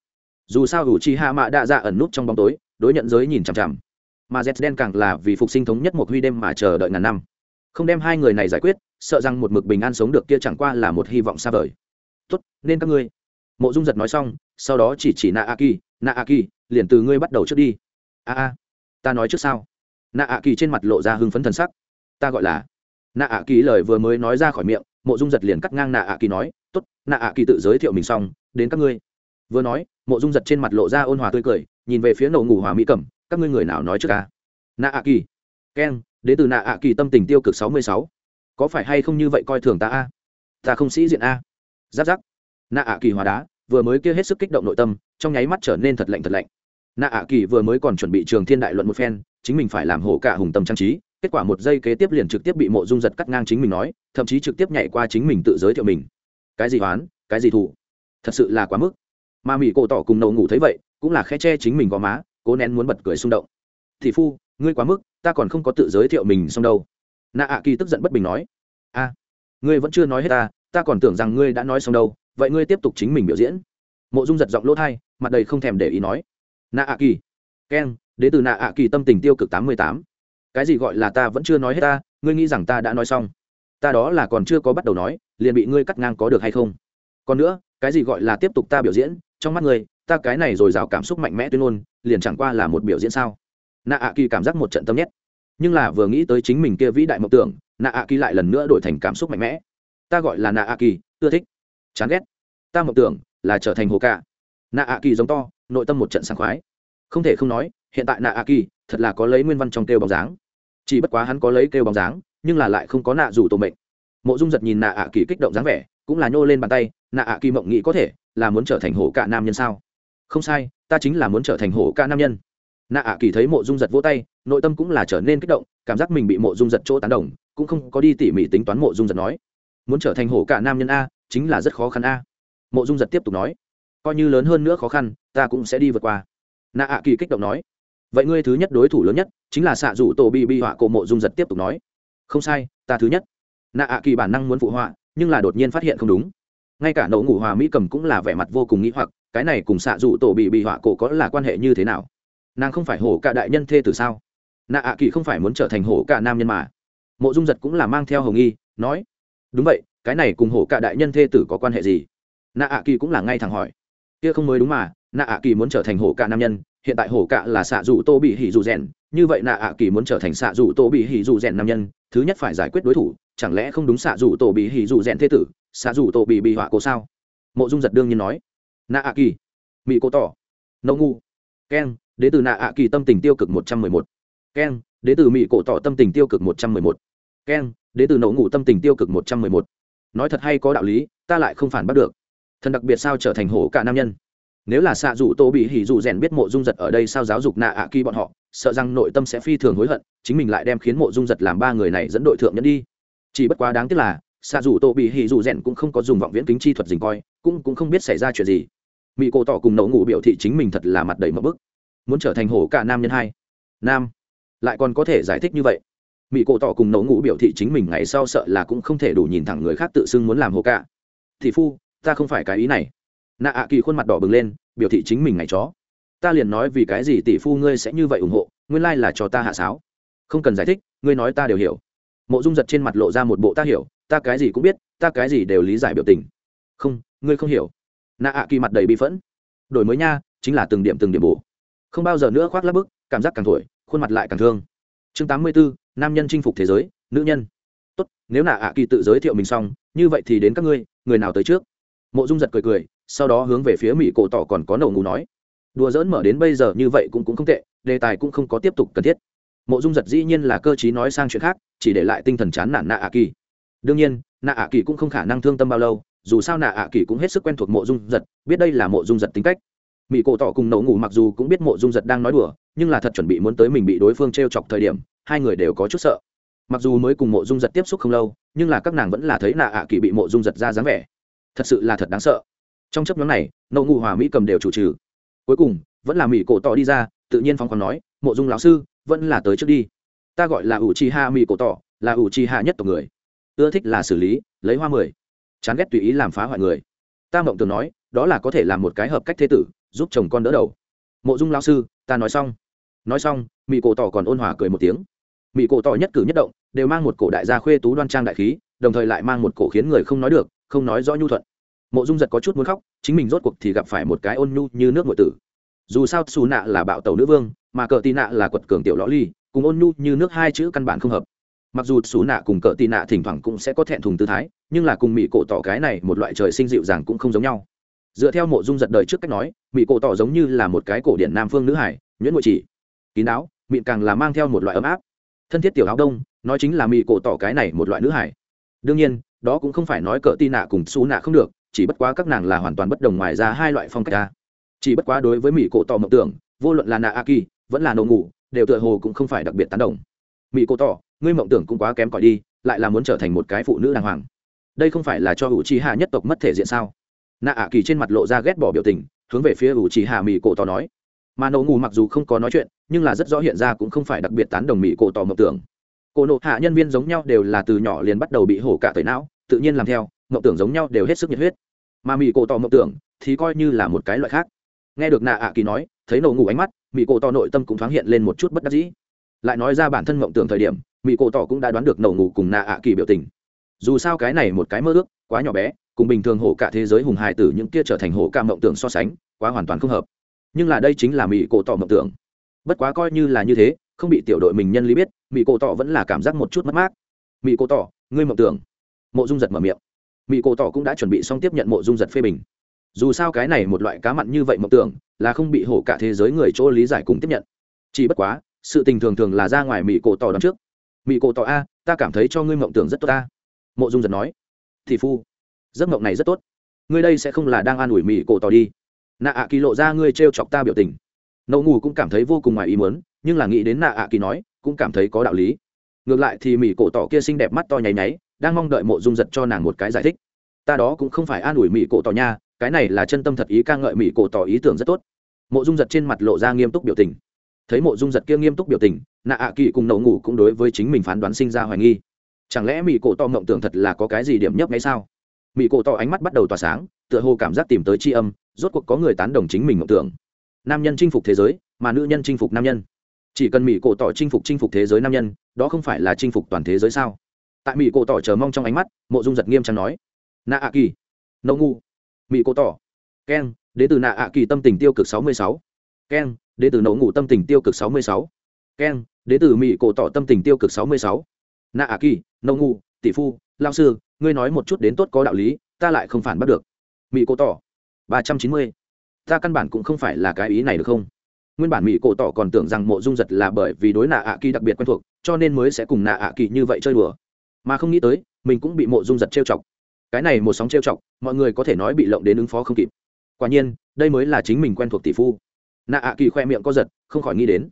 Dù sao ủ chi hạ mạ đa dạ ẩn nút trong bóng tối, đối nhận giới nhìn chằm chằm mà z đen càng là vì phục sinh thống nhất một huy đêm mà chờ đợi ngàn năm. Không đem hai người này giải quyết sợ rằng một mực bình an sống được kia chẳng qua là một hy vọng xa vời. Tốt nên các ngươi. Mộ dung giật nói xong sau đó chỉ chỉ na a kỳ na a kỳ liền từ ngươi bắt đầu trước đi. A a ta nói trước sao? Na a kỳ trên mặt lộ ra hưng phấn thần sắc. Ta gọi là na a kỳ lời vừa mới nói ra khỏi miệng mộ dung giật liền cắt ngang na a kỳ nói tốt, na a kỳ tự giới thiệu mình xong đến các ngươi. Vừa nói mộ dung giật trên mặt lộ ra ôn hòa tươi cười nhìn về phía nổ ngủ hòa mỹ cẩm các ngươi người nào nói trước ca? Nạ a kỳ keng đến từ nạ a kỳ tâm tình tiêu cực sáu mươi sáu. Có phải hay không như vậy coi thường ta a? Ta không sĩ diện a. Giáp giáp. Nạ a kỳ hòa đá, vừa mới kia hết sức kích động nội tâm, trong nháy mắt trở nên thật lạnh thật lạnh. Nạ ạ kỳ vừa mới còn chuẩn bị trường thiên đại luận một phen, chính mình phải làm hổ cả hùng tâm trang trí, kết quả một giây kế tiếp liền trực tiếp bị mộ dung giật cắt ngang chính mình nói, thậm chí trực tiếp nhảy qua chính mình tự giới thiệu mình. Cái gì oán cái gì thù thật sự là quá mức. Mà mỹ cổ tỏ cùng nậu ngủ thấy vậy, cũng là khe che chính mình gò má cố nén muốn bật cười xung động. Thị phu, ngươi quá mức, ta còn không có tự giới thiệu mình xong đâu. Nạ ạ kỳ tức giận bất bình nói. A, ngươi vẫn chưa nói hết ta ta còn tưởng rằng ngươi đã nói xong đâu, vậy ngươi tiếp tục chính mình biểu diễn. Mộ dung giật giọng lỗ thai, mặt đầy không thèm để ý nói. Nạ ạ kỳ, keng, đến từ nạ ạ kỳ tâm tình tiêu cực tám mươi tám. Cái gì gọi là ta vẫn chưa nói hết ta, ngươi nghĩ rằng ta đã nói xong. Ta đó là còn chưa có bắt đầu nói, liền bị ngươi cắt ngang có được hay không? Còn nữa, cái gì gọi là tiếp tục ta biểu diễn, trong mắt ngươi ta cái này rồi rào cảm xúc mạnh mẽ tuyên ngôn, liền chẳng qua là một biểu diễn sao? Nạ ạ kỳ cảm giác một trận tâm nhét. Nhưng là vừa nghĩ tới chính mình kia vĩ đại mộng tưởng, nạ ạ kỳ lại lần nữa đổi thành cảm xúc mạnh mẽ. Ta gọi là nạ ạ kỳ, ưa thích. Chán ghét. Ta mộng tưởng là trở thành hồ ca. Nạ ạ kỳ giống to, nội tâm một trận sảng khoái. Không thể không nói, hiện tại nạ ạ kỳ thật là có lấy nguyên văn trong kêu bóng dáng. Chỉ bất quá hắn có lấy kêu bóng dáng, nhưng là lại không có nạ rủ tổ mệnh. Mộ dung giật nhìn nạ ạ kỳ kích động dáng vẻ, cũng là nhô lên bàn tay, nạ ạ kỳ mộng nghĩ có thể là muốn trở thành hổ ca nam nhân sao? Không sai, ta chính là muốn trở thành hổ ca nam nhân. Nạ ạ kỳ thấy mộ dung giật vỗ tay, nội tâm cũng là trở nên kích động, cảm giác mình bị mộ dung giật chỗ tán đồng, cũng không có đi tỉ mỉ tính toán mộ dung giật nói. Muốn trở thành hổ ca nam nhân a, chính là rất khó khăn a. Mộ dung giật tiếp tục nói. Coi như lớn hơn nữa khó khăn, ta cũng sẽ đi vượt qua. Nạ ạ kỳ kích động nói. Vậy ngươi thứ nhất đối thủ lớn nhất, chính là xạ rủ tổ bị bị họa cổ mộ dung giật tiếp tục nói. Không sai, ta thứ nhất. Nạ ạ kỳ bản năng muốn phụ họa, nhưng là đột nhiên phát hiện không đúng. Ngay cả nậu ngủ hòa mỹ cầm cũng là vẻ mặt vô cùng nghĩ hoặc cái này cùng xạ dụ tổ bị bị họa cổ có là quan hệ như thế nào? Nàng không phải hổ cả đại nhân thê từ sao? Nạ ạ kỳ không phải muốn trở thành hổ cả nam nhân mà. Mộ dung giật cũng là mang theo hồng y, nói, đúng vậy, cái này cùng hổ cả đại nhân thê tử có quan hệ gì? Nạ ạ kỳ cũng là ngay thẳng hỏi, kia không mới đúng mà, nạ ạ kỳ muốn trở thành hổ cả nam nhân, hiện tại hổ cả là xạ dù tô bị hỉ dù rèn, như vậy nạ ạ kỳ muốn trở thành xạ dù tô bị hỉ dù rèn nam nhân, thứ nhất phải giải quyết đối thủ, chẳng lẽ không đúng xạ dù tô bị hỉ dù rèn thế tử, xạ dù tô bị bị họa cổ sao? Mộ dung giật đương nhiên nói nạ ạ kỳ mỹ cô tỏ nâu ngu keng đ ế từ nạ ạ kỳ tâm tình tiêu cực một trăm mười một. Keng đ ế từ mỹ cổ tỏ tâm tình tiêu cực một trăm mười một. Keng đ ế từ nậu ngủ tâm tình tiêu cực một trăm mười một. Nói thật hay có đạo lý, ta lại không phản bắt được. Thần đặc biệt sao trở thành hổ cả nam nhân? Nếu là xạ dù tô bị hỉ dù rèn biết mộ dung giật ở đây sao giáo dục nạ ạ kỳ bọn họ, sợ rằng nội tâm sẽ phi thường hối hận, chính mình lại đem khiến mộ dung giật làm ba người này dẫn đội thượng nhẫn đi. Chỉ bất quá đáng tiếc là xạ dù tô bị hỉ dù rèn cũng không có dùng vọng viễn kính chi thuật dình coi, cũng cũng không biết xảy ra chuyện gì. Mỹ cổ tỏ cùng nấu ngủ biểu thị chính mình thật là mặt đầy mập bức. Muốn trở thành hổ cả nam nhân hai. Nam. Lại còn có thể giải thích như vậy. Mỹ cổ tỏ cùng nấu ngủ biểu thị chính mình ngày sau sợ là cũng không thể đủ nhìn thẳng người khác tự xưng muốn làm hổ cả. Thì phu, ta không phải cái ý này. Nạ ạ kỳ khuôn mặt đỏ bừng lên, biểu thị chính mình ngày chó. Ta liền nói vì cái gì tỷ phu ngươi sẽ như vậy ủng hộ, nguyên lai là cho ta hạ sáo. Không cần giải thích, ngươi nói ta đều hiểu. Mộ dung giật trên mặt lộ ra một bộ ta hiểu ta cái gì cũng biết, ta cái gì đều lý giải biểu tình. Không, ngươi không hiểu. Nạ ạ kỳ mặt đầy bị phẫn. Đổi mới nha, chính là từng điểm từng điểm bổ. Không bao giờ nữa khoác lắp bức, cảm giác càng thổi, khuôn mặt lại càng thương. Chương tám mươi bốn nam nhân chinh phục thế giới, nữ nhân. Tốt, nếu nạ ạ kỳ tự giới thiệu mình xong, như vậy thì đến các ngươi, người nào tới trước? Mộ dung giật cười cười, sau đó hướng về phía mỹ cổ tỏ còn có nổ ngủ nói. Đùa dỡn mở đến bây giờ như vậy cũng cũng không tệ, đề tài cũng không có tiếp tục cần thiết. Mộ dung giật dĩ nhiên là cơ t nói sang chuyện khác, chỉ để lại tinh thần chán nản nạ ạ kỳ đương nhiên, nạ ạ kỳ cũng không khả năng thương tâm bao lâu, dù sao nạ ạ kỳ cũng hết sức quen thuộc mộ dung giật, biết đây là mộ dung giật tính cách. Mỹ cổ tỏ cùng nổ ngủ mặc dù cũng biết mộ dung giật đang nói đùa, nhưng là thật chuẩn bị muốn tới mình bị đối phương t r e o chọc thời điểm, hai người đều có chút sợ. Mặc dù mới cùng mộ dung giật tiếp xúc không lâu, nhưng là các nàng vẫn là thấy nạ ạ kỳ bị mộ dung giật ra dáng vẻ. Thật sự là thật đáng sợ. Trong chấp nhóm này nậu ngủ hòa mỹ cầm đều chủ trừ. Cuối cùng, vẫn là mỹ cổ tỏ đi ra, tự nhiên phong còn nói, mộ dung lão sư, vẫn là tới trước đi. Ta gọi là ủ chi ha mỹ cổ tỏ, là ủ chi hạ nhất tộc người ưa thích là xử lý, lấy hoa mười. Chán ghét tùy ý làm phá hoại người. Ta mộng tưởng nói, đó là có thể làm một cái hợp cách thế tử, giúp chồng con đỡ đầu. Mộ dung lao sư, ta nói xong. Nói xong mỹ cổ tỏ còn ôn hòa cười một tiếng. Mỹ cổ tỏ nhất cử nhất động, đều mang một cổ đại gia khuê tú đoan trang đại khí, đồng thời lại mang một cổ khiến người không nói được, không nói rõ nhu thuận. Mộ dung giật có chút muốn khóc, chính mình rốt cuộc thì gặp phải một cái ôn nhu như nước ngội tử. Dù sao, xù nạ là bạo tàu nữ vương, mà cờ tì nạ là quật cường tiểu lõ ly, cùng ôn nhu như nước hai chữ căn bản không hợp mặc dù xù nạ cùng cỡ tị nạ thỉnh thoảng cũng sẽ có thẹn thùng tư thái, nhưng là cùng mỹ cổ tỏ cái này một loại trời sinh dịu dàng cũng không giống nhau. Dựa theo mộ dung giật đời trước cách nói mỹ cổ tỏ giống như là một cái cổ điển nam phương nữ hải, nhuyễn ngụy chỉ. Kín áo mịn càng là mang theo một loại ấm áp. Thân thiết tiểu áo đông, nói chính là mỹ cổ tỏ cái này một loại nữ hải. Đương nhiên, đó cũng không phải nói cỡ tị nạ cùng xú nạ không được, chỉ bất quá các nàng là hoàn toàn bất đồng ngoài ra hai loại phong cách ta chỉ bất quá đối với mỹ cổ tỏ mộng tưởng, vô luận là nạ a kỳ, vẫn là nổ ngủ, đều tựa hồ cũng không phải đặc biệt tán đồng. Mỹ cổ tỏ ngươi mộng tưởng cũng quá kém cỏi đi, lại là muốn trở thành một cái phụ nữ đàng hoàng. Đây không phải là cho u chi hạ nhất tộc mất thể diện sao? Nạ ạ kỳ trên mặt lộ ra ghét bỏ biểu tình, hướng về phía U chỉ hạ mỹ cổ tỏ nói. Mà nổ ngủ mặc dù không có nói chuyện, nhưng là rất rõ hiện ra cũng không phải đặc biệt tán đồng mỹ cổ tỏ mộng tưởng. Cổ nộ hạ nhân viên giống nhau đều là từ nhỏ liền bắt đầu bị hổ cả tới não, tự nhiên làm theo, mộng tưởng giống nhau đều hết sức nhiệt huyết. Mà mỹ cổ tỏ mộng tưởng thì coi như là một cái loại khác. Nghe được nạ ạ kỳ nói, thấy nổ ngủ ánh mắt mỹ cổ tỏ nội tâm cũng thoáng hiện lên một chút bất đắc dĩ. Lại nói ra bản thân mộng tưởng thời điểm mỹ cổ tỏ cũng đã đoán được nổ ngủ cùng nạ ạ kỳ biểu tình. Dù sao cái này một cái mơ ước, quá nhỏ bé, cùng bình thường hổ cả thế giới hùng hài tử những kia trở thành hổ ca mộng tưởng so sánh, quá hoàn toàn không hợp. Nhưng là đây chính là mỹ cổ tỏ mộng tưởng. Bất quá coi như là như thế, không bị tiểu đội mình nhân lý biết mỹ cổ tỏ vẫn là cảm giác một chút mất mát. Mỹ cổ tỏ, ngươi mộng tưởng. Mộ dung giật mở miệng. Mỹ cổ tỏ cũng đã chuẩn bị xong tiếp nhận mộ dung giật phê bình. Dù sao cái này một loại cá mặn như vậy mộng tưởng, là không bị hổ cả thế giới người chỗ lý giải cùng tiếp nhận. Chỉ bất quá, sự tình thường thường là ra ngoài mỹ cổ tỏ đón trước mỹ cổ tỏ a, ta cảm thấy cho ngươi mộng tưởng rất tốt ta. Mộ dung giật nói. Thị phu, giấc mộng này rất tốt. Ngươi đây sẽ không là đang an ủi mỹ cổ tỏ đi. Nạ ạ kỳ lộ ra ngươi t chọc ta biểu tình. Nậu ngủ cũng cảm thấy vô cùng ngoài ý muốn, nhưng là nghĩ đến nạ ạ kỳ nói, cũng cảm thấy có đạo lý. Ngược lại thì mỹ cổ tỏ kia xinh đẹp mắt to nháy nháy, đang mong đợi mộ dung giật cho nàng một cái giải thích. Ta đó cũng không phải an ủi mỹ cổ tỏ nha, cái này là chân tâm thật ý ca ngợi mỹ cổ tỏ ý tưởng rất tốt. Mộ dung giật trên mặt lộ ra nghiêm túc biểu tình thấy mộ dung giật kia nghiêm túc biểu tình, nạ ạ kỳ cùng nậu ngủ cũng đối với chính mình phán đoán sinh ra hoài nghi. Chẳng lẽ mỹ cổ to mộng tưởng thật là có cái gì điểm nhấp ngay sao? Mỹ cổ to ánh mắt bắt đầu tỏa sáng, tựa hồ cảm giác tìm tới tri âm, rốt cuộc có người tán đồng chính mình mộng tưởng. Nam nhân chinh phục thế giới, mà nữ nhân chinh phục nam nhân. Chỉ cần mỹ cổ tỏ chinh phục chinh phục thế giới nam nhân, đó không phải là chinh phục toàn thế giới sao? Tại mỹ cổ tỏ chờ mong trong ánh mắt, mộ dung giật nghiêm trang nói, nạ ạ kỳ, nậu ngu mỹ cổ tỏ keng đến từ nạ ạ kỳ tâm tình tiêu cực sáu mươi sáu. Keng đến từ nấu ngủ tâm tình tiêu cực sáu mươi sáu. Keng đến từ mỹ cổ tỏ tâm tình tiêu cực sáu mươi sáu. Nạ ạ kỳ nấu ngủ, tỷ phu lao sư ngươi nói một chút đến tốt có đạo lý ta lại không phản bắt được. Mỹ cổ tỏ ba trăm chín mươi. Ta căn bản cũng không phải là cái ý này được không? Nguyên bản mỹ cổ tỏ còn tưởng rằng mộ dung giật là bởi vì đối Na ạ kỳ đặc biệt quen thuộc cho nên mới sẽ cùng Na ạ kỳ như vậy chơi đùa. Mà không nghĩ tới mình cũng bị mộ dung giật trêu chọc. Cái này một sóng trêu chọc mọi người có thể nói bị lộng đến ứng phó không kịp. Quả nhiên đây mới là chính mình quen thuộc tỷ phu nạ ạ kỳ khoe miệng co giật, không khỏi nghĩ đến.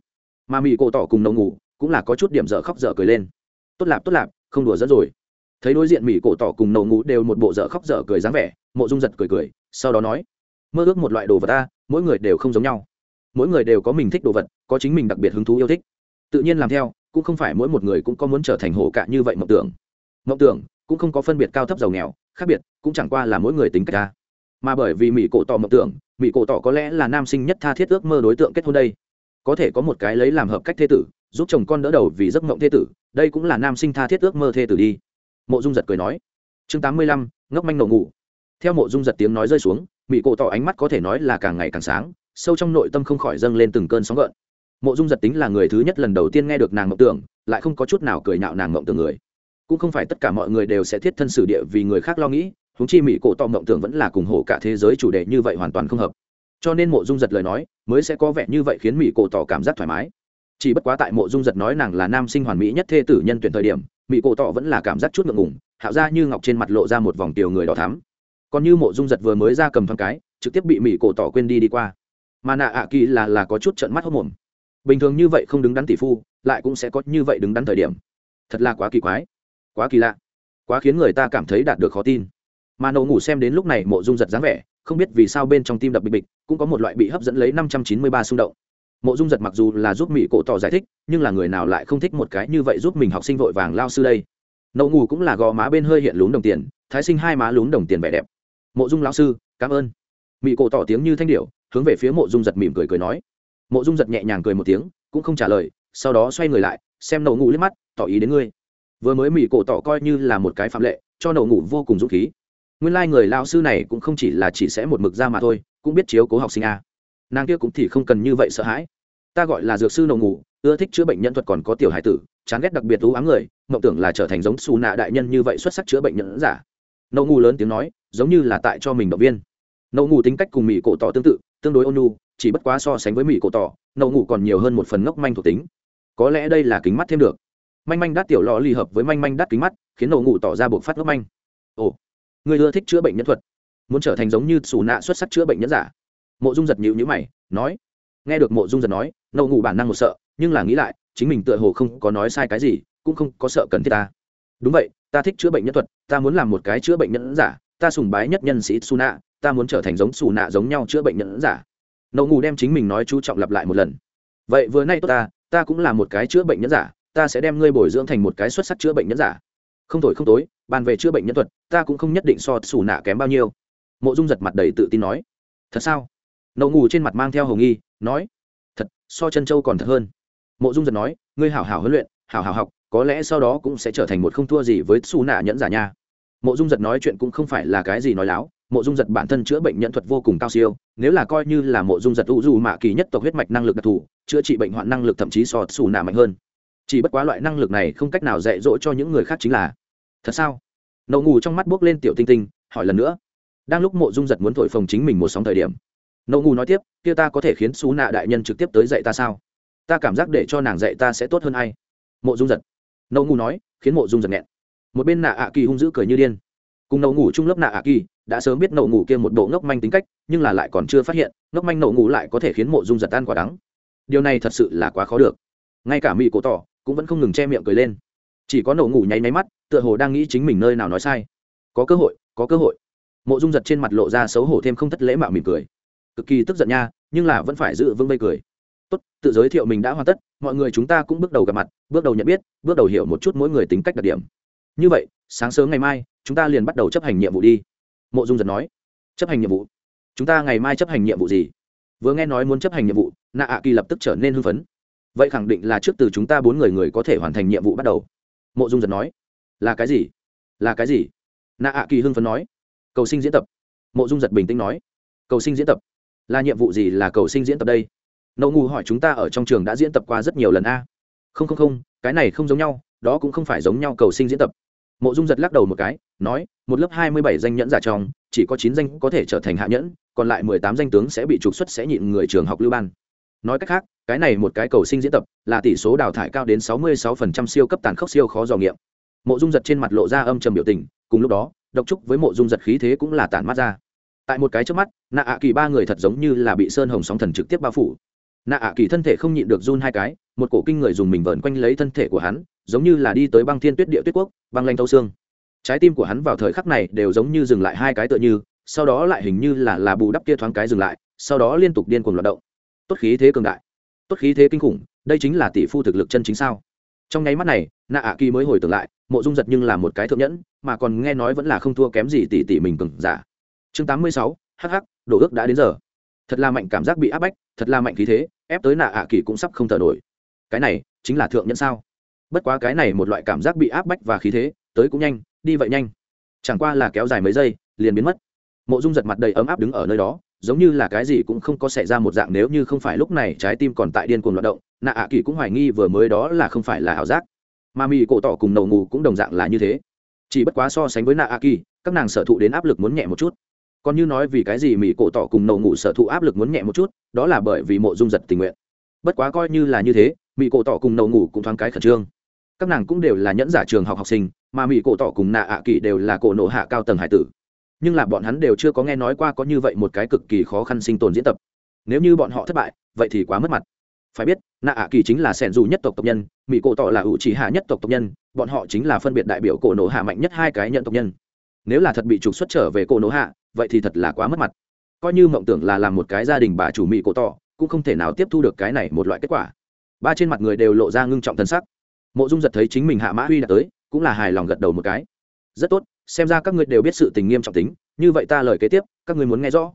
Mà mỹ cổ tỏ cùng nấu ngủ, cũng là có chút điểm dở khóc dở cười lên. Tốt lạp tốt lạp, không đùa dẫn rồi. Thấy đối diện mỹ cổ tỏ cùng nồng ngủ đều một bộ dở khóc dở cười dáng vẻ, mộ dung giật cười cười, sau đó nói, mơ ước một loại đồ vật ta, mỗi người đều không giống nhau. Mỗi người đều có mình thích đồ vật, có chính mình đặc biệt hứng thú yêu thích. Tự nhiên làm theo, cũng không phải mỗi một người cũng có muốn trở thành hổ cạ như vậy mộng tưởng. Mộng tưởng cũng không có phân biệt cao thấp giàu nghèo, khác biệt cũng chẳng qua là mỗi người tính cách ta mà bởi vì mỹ cổ tỏ mộng tưởng, mỹ cổ tỏ có lẽ là nam sinh nhất tha thiết ước mơ đối tượng kết hôn đây. Có thể có một cái lấy làm hợp cách thế tử, giúp chồng con đỡ đầu vì giấc mộng thế tử, đây cũng là nam sinh tha thiết ước mơ thế tử đi. Mộ dung giật cười nói. Chương tám mươi lăm, ngốc manh nổ ngủ. Theo mộ dung giật tiếng nói rơi xuống, mỹ cổ tỏ ánh mắt có thể nói là càng ngày càng sáng, sâu trong nội tâm không khỏi dâng lên từng cơn sóng gợn. Mộ dung giật tính là người thứ nhất lần đầu tiên nghe được nàng mộng tưởng, lại không có chút nào cười nhạo nàng mộng tưởng người. Cũng không phải tất cả mọi người đều sẽ thiết thân sử địa vì người khác lo nghĩ huống chi mỹ cổ tỏ mộng tưởng vẫn là cùng hổ cả thế giới chủ đề như vậy hoàn toàn không hợp. Cho nên mộ dung giật lời nói mới sẽ có vẻ như vậy khiến mỹ cổ tỏ cảm giác thoải mái. Chỉ bất quá tại mộ dung giật nói nàng là nam sinh hoàn mỹ nhất thê tử nhân tuyển thời điểm, mỹ cổ tỏ vẫn là cảm giác chút ngượng ngủng hạo ra như ngọc trên mặt lộ ra một vòng tiểu người đỏ thắm. Còn như mộ dung giật vừa mới ra cầm thang cái, trực tiếp bị mỹ cổ tỏ quên đi đi qua. Mà nạ ạ kỳ là là có chút trận mắt hốc mồm bình thường như vậy không đứng đắn tỷ phu, lại cũng sẽ có như vậy đứng đắn thời điểm. Thật là quá kỳ quái. Quá kỳ lạ. Quá khiến người ta cảm thấy đạt được khó tin mà nổ ngủ xem đến lúc này mộ dung giật dáng vẻ, không biết vì sao bên trong tim đập bịch bịch, cũng có một loại bị hấp dẫn lấy năm trăm chín mươi ba xung động. Mộ dung giật mặc dù là giúp mỹ cổ tỏ giải thích, nhưng là người nào lại không thích một cái như vậy giúp mình học sinh vội vàng lao sư đây? Nậu ngủ cũng là gò má bên hơi hiện lún đồng tiền, thái sinh hai má lún đồng tiền vẻ đẹp. Mộ dung lão sư, cảm ơn. Mỹ cổ tỏ tiếng như thanh điệu hướng về phía mộ dung giật mỉm cười cười nói. Mộ dung giật nhẹ nhàng cười một tiếng, cũng không trả lời, sau đó xoay người lại, xem nậu ngủ liếc mắt, tỏ ý đến ngươi. Vừa mới mỹ cổ tỏ coi như là một cái phạm lệ, cho nậu ngủ vô cùng dũng khí nguyên lai、like、người lao sư này cũng không chỉ là chỉ sẽ một mực ra mà thôi, cũng biết chiếu cố học sinh a. Nàng kia cũng thì không cần như vậy sợ hãi. Ta gọi là dược sư nậu ngủ, ưa thích chữa bệnh nhân thuật còn có tiểu hải tử, chán ghét đặc biệt thú ám người, mộng tưởng là trở thành giống xù nạ đại nhân như vậy xuất sắc chữa bệnh nhân giả. Nậu ngủ lớn tiếng nói, giống như là tại cho mình động viên. Nậu ngủ tính cách cùng mỹ cổ tỏ tương tự, tương đối ôn nhu, chỉ bất quá so sánh với mỹ cổ tỏ nậu ngủ còn nhiều hơn một phần ngốc manh thuộc tính. Có lẽ đây là kính mắt thêm được. Manh manh đắt tiểu lò ly hợp với manh manh đắt kính mắt, khiến nậu ngủ tỏ ra buộc phát ngốc manh. Ồ người ưa thích chữa bệnh nhân thuật, muốn trở thành giống như xù nạ xuất sắc chữa bệnh nhân giả. Mộ dung giật nhịu nhữ mày, nói, nghe được mộ dung giật nói nậu ngủ bản năng một sợ, nhưng là nghĩ lại, chính mình tựa hồ không có nói sai cái gì, cũng không có sợ cần thiết ta. Đúng vậy, ta thích chữa bệnh nhân thuật, ta muốn làm một cái chữa bệnh nhân giả, ta sùng bái nhất nhân sĩ xù nạ ta muốn trở thành giống xù nạ giống nhau chữa bệnh nhân giả. Nậu ngủ đem chính mình nói chú trọng lặp lại một lần. Vậy vừa nay tốt ta ta cũng là một cái chữa bệnh nhân giả, ta sẽ đem ngươi bồi dưỡng thành một cái xuất sắc chữa bệnh nhân giả không thổi không tối, bàn về chữa bệnh nhân thuật, ta cũng không nhất định so xù nạ kém bao nhiêu. Mộ dung giật mặt đầy tự tin nói, thật sao? Nậu ngủ trên mặt mang theo hồng nghi, nói, thật, so chân châu còn thật hơn. Mộ dung giật nói, ngươi hảo hảo huấn luyện, hảo hảo học, có lẽ sau đó cũng sẽ trở thành một không thua gì với xù nạ nhẫn giả nha. Mộ dung giật nói chuyện cũng không phải là cái gì nói láo, mộ dung giật bản thân chữa bệnh nhận thuật vô cùng cao siêu, nếu là coi như là mộ dung giật u dù mạ kỳ nhất tộc huyết mạch năng lực đặc thù, chữa trị bệnh hoạn năng lực thậm chí so xù nạ mạnh hơn chỉ bất quá loại năng lực này không cách nào dạy dỗ cho những người khác chính là, thật sao? Nậu ngủ trong mắt buốc lên tiểu tinh tinh, hỏi lần nữa, đang lúc mộ dung giật muốn thổi phồng chính mình một sóng thời điểm. Nậu ngủ nói tiếp, kia ta có thể khiến xú nạ đại nhân trực tiếp tới dạy ta sao? Ta cảm giác để cho nàng dạy ta sẽ tốt hơn ai? Mộ dung giật. Nậu ngủ nói, khiến mộ dung giật nghẹn. Một bên nạ ạ kỳ hung dữ cười như điên. Cùng nậu ngủ chung lớp nạ ạ kỳ, đã sớm biết nậu ngủ kia một bộ ngốc manh tính cách, nhưng là lại còn chưa phát hiện, ngốc manh nậu ngủ lại có thể khiến mộ dung giật tan quả đắng. Điều này thật sự là quá khó được. Ngay cả mỹ cổ tỏ cũng vẫn không ngừng che miệng cười lên. Chỉ có nổ ngủ nháy máy mắt, tựa hồ đang nghĩ chính mình nơi nào nói sai. Có cơ hội, có cơ hội. Mộ dung giật trên mặt lộ ra xấu hổ thêm không thất lễ mạo mỉm cười. Cực kỳ tức giận nha, nhưng là vẫn phải giữ vững vây cười. Tốt, tự giới thiệu mình đã hoàn tất, mọi người chúng ta cũng bước đầu gặp mặt, bước đầu nhận biết, bước đầu hiểu một chút mỗi người tính cách đặc điểm. Như vậy, sáng sớm ngày mai, chúng ta liền bắt đầu chấp hành nhiệm vụ đi. Mộ dung giật nói. Chấp hành nhiệm vụ? Chúng ta ngày mai chấp hành nhiệm vụ gì? Vừa nghe nói muốn chấp hành nhiệm vụ nạ ạ kỳ lập tức trở nên hưng phấn vậy khẳng định là trước từ chúng ta bốn người người có thể hoàn thành nhiệm vụ bắt đầu. Mộ dung giật nói. Là cái gì? Là cái gì? Nạ ạ kỳ hưng phấn nói. Cầu sinh diễn tập. Mộ dung giật bình tĩnh nói. Cầu sinh diễn tập. Là nhiệm vụ gì là cầu sinh diễn tập đây? Nậu ngu hỏi chúng ta ở trong trường đã diễn tập qua rất nhiều lần a. Không không không, cái này không giống nhau, đó cũng không phải giống nhau cầu sinh diễn tập. Mộ dung giật lắc đầu một cái, nói, một lớp hai mươi bảy danh nhẫn giả trong, chỉ có chín danh có thể trở thành hạ nhẫn, còn lại mười tám danh tướng sẽ bị trục xuất sẽ nhịn người trường học lưu ban. Nói cách khác cái này một cái cầu sinh diễn tập là tỷ số đào thải cao đến sáu mươi sáu phần trăm siêu cấp tàn khốc siêu khó dò nghiệm. Mộ dung giật trên mặt lộ ra âm trầm biểu tình, cùng lúc đó, độc trúc với mộ dung giật khí thế cũng là tản mắt ra. Tại một cái trước mắt nạ ạ kỳ ba người thật giống như là bị sơn hồng sóng thần trực tiếp bao phủ. Nạ ạ kỳ thân thể không nhịn được run hai cái, một cổ kinh người dùng mình vờn quanh lấy thân thể của hắn, giống như là đi tới băng thiên tuyết địa tuyết quốc, băng lanh thâu xương. Trái tim của hắn vào thời khắc này đều giống như dừng lại hai cái tựa như, sau đó lại hình như là là bù đắp kia thoáng cái dừng lại, sau đó liên tục điên cuồng loạt động. Tốt khí thế cường đại tốt khí thế kinh khủng, đây chính là tỷ phu thực lực chân chính sao? Trong nháy mắt này nạ ạ kỳ mới hồi tưởng lại, mộ dung giật nhưng là một cái thượng nhẫn, mà còn nghe nói vẫn là không thua kém gì tỷ tỷ mình cừng giả. Chương tám mươi sáu hh đồ ước đã đến giờ. Thật là mạnh cảm giác bị áp bách, thật là mạnh khí thế, ép tới nạ ạ kỳ cũng sắp không thở nổi. Cái này, chính là thượng nhẫn sao? Bất quá cái này một loại cảm giác bị áp bách và khí thế, tới cũng nhanh, đi vậy nhanh. Chẳng qua là kéo dài mấy giây, liền biến mất. Mộ dung giật mặt đầy ấm áp đứng ở nơi đó giống như là cái gì cũng không có xảy ra một dạng nếu như không phải lúc này trái tim còn tại điên cuồng loạt động, nạ ạ kỳ cũng hoài nghi vừa mới đó là không phải là ảo giác. Mà mì cổ tỏ cùng nầu ngủ cũng đồng dạng là như thế. Chỉ bất quá so sánh với nạ ạ kỳ, các nàng sở thụ đến áp lực muốn nhẹ một chút. Còn như nói vì cái gì mỹ cổ tỏ cùng nầu ngủ sở thụ áp lực muốn nhẹ một chút, đó là bởi vì mộ dung giật tình nguyện. Bất quá coi như là như thế mỹ cổ tỏ cùng nầu ngủ cũng thoáng cái khẩn trương. Các nàng cũng đều là nhẫn giả trường học học sinh, mà mỹ cổ tỏ cùng nạ ạ kỳ đều là cổ nộ hạ cao tầng hải tử nhưng là bọn hắn đều chưa có nghe nói qua có như vậy một cái cực kỳ khó khăn sinh tồn diễn tập. Nếu như bọn họ thất bại, vậy thì quá mất mặt. Phải biết nạ ạ kỳ chính là sẻn dù nhất tộc tộc nhân mỹ cổ tỏ là ủ chỉ hạ nhất tộc tộc nhân, bọn họ chính là phân biệt đại biểu cổ nổ hạ mạnh nhất hai cái nhận tộc nhân. Nếu là thật bị trục xuất trở về cổ nổ hạ, vậy thì thật là quá mất mặt. Coi như mộng tưởng là làm một cái gia đình bà chủ mỹ cổ tỏ cũng không thể nào tiếp thu được cái này một loại kết quả. Ba trên mặt người đều lộ ra ngưng trọng thân sắc. Mộ dung giật thấy chính mình hạ mã huy đã tới, cũng là hài lòng gật đầu một cái. Rất tốt xem ra các ngươi đều biết sự tình nghiêm trọng tính, như vậy ta lời kế tiếp, các ngươi muốn nghe rõ.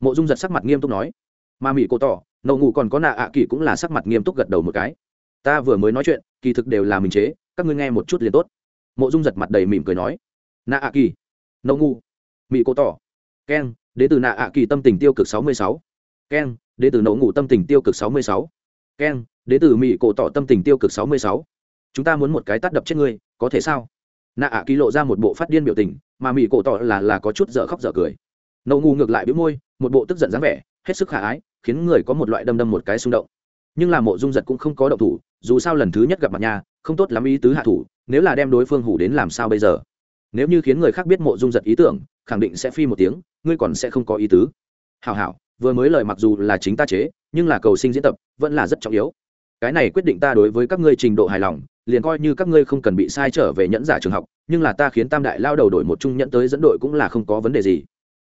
Mộ dung giật sắc mặt nghiêm túc nói. Mà mỹ cổ tỏ nậu ngủ còn có nạ ạ kỳ cũng là sắc mặt nghiêm túc gật đầu một cái. Ta vừa mới nói chuyện, kỳ thực đều là mình chế, các ngươi nghe một chút liền tốt. Mộ dung giật mặt đầy mỉm cười nói. Nạ ạ kỳ nậu ngủ. Mỹ cổ tỏ. Keng đ ế từ nạ ạ kỳ tâm tình tiêu cực sáu mươi sáu. Keng đ ế từ nậu ngủ tâm tình tiêu cực sáu mươi sáu. Keng đ ế từ mỹ cổ tỏ tâm tình tiêu cực sáu mươi sáu. Chúng ta muốn một cái tắt đập chết ngươi, có thể sao? Nạ ạ kỳ lộ ra một bộ phát điên biểu tình, mà mỹ cổ tỏ là là có chút dở khóc dở cười. Nậu ngu ngược lại bĩu môi, một bộ tức giận dáng vẻ, hết sức khả ái, khiến người có một loại đâm đâm một cái xung động. Nhưng là mộ dung giật cũng không có động thủ, dù sao lần thứ nhất gặp mặt nhà, không tốt lắm ý tứ hạ thủ, nếu là đem đối phương hủ đến làm sao bây giờ? Nếu như khiến người khác biết mộ dung giật ý tưởng, khẳng định sẽ phi một tiếng, ngươi còn sẽ không có ý tứ. Hào hảo, vừa mới lời mặc dù là chính ta chế, nhưng là cầu sinh diễn tập, vẫn là rất trọng yếu. Cái này quyết định ta đối với các ngươi trình độ hài lòng liền coi như các ngươi không cần bị sai trở về nhẫn giả trường học, nhưng là ta khiến tam đại lao đầu đổi một trung nhẫn tới dẫn đội cũng là không có vấn đề gì.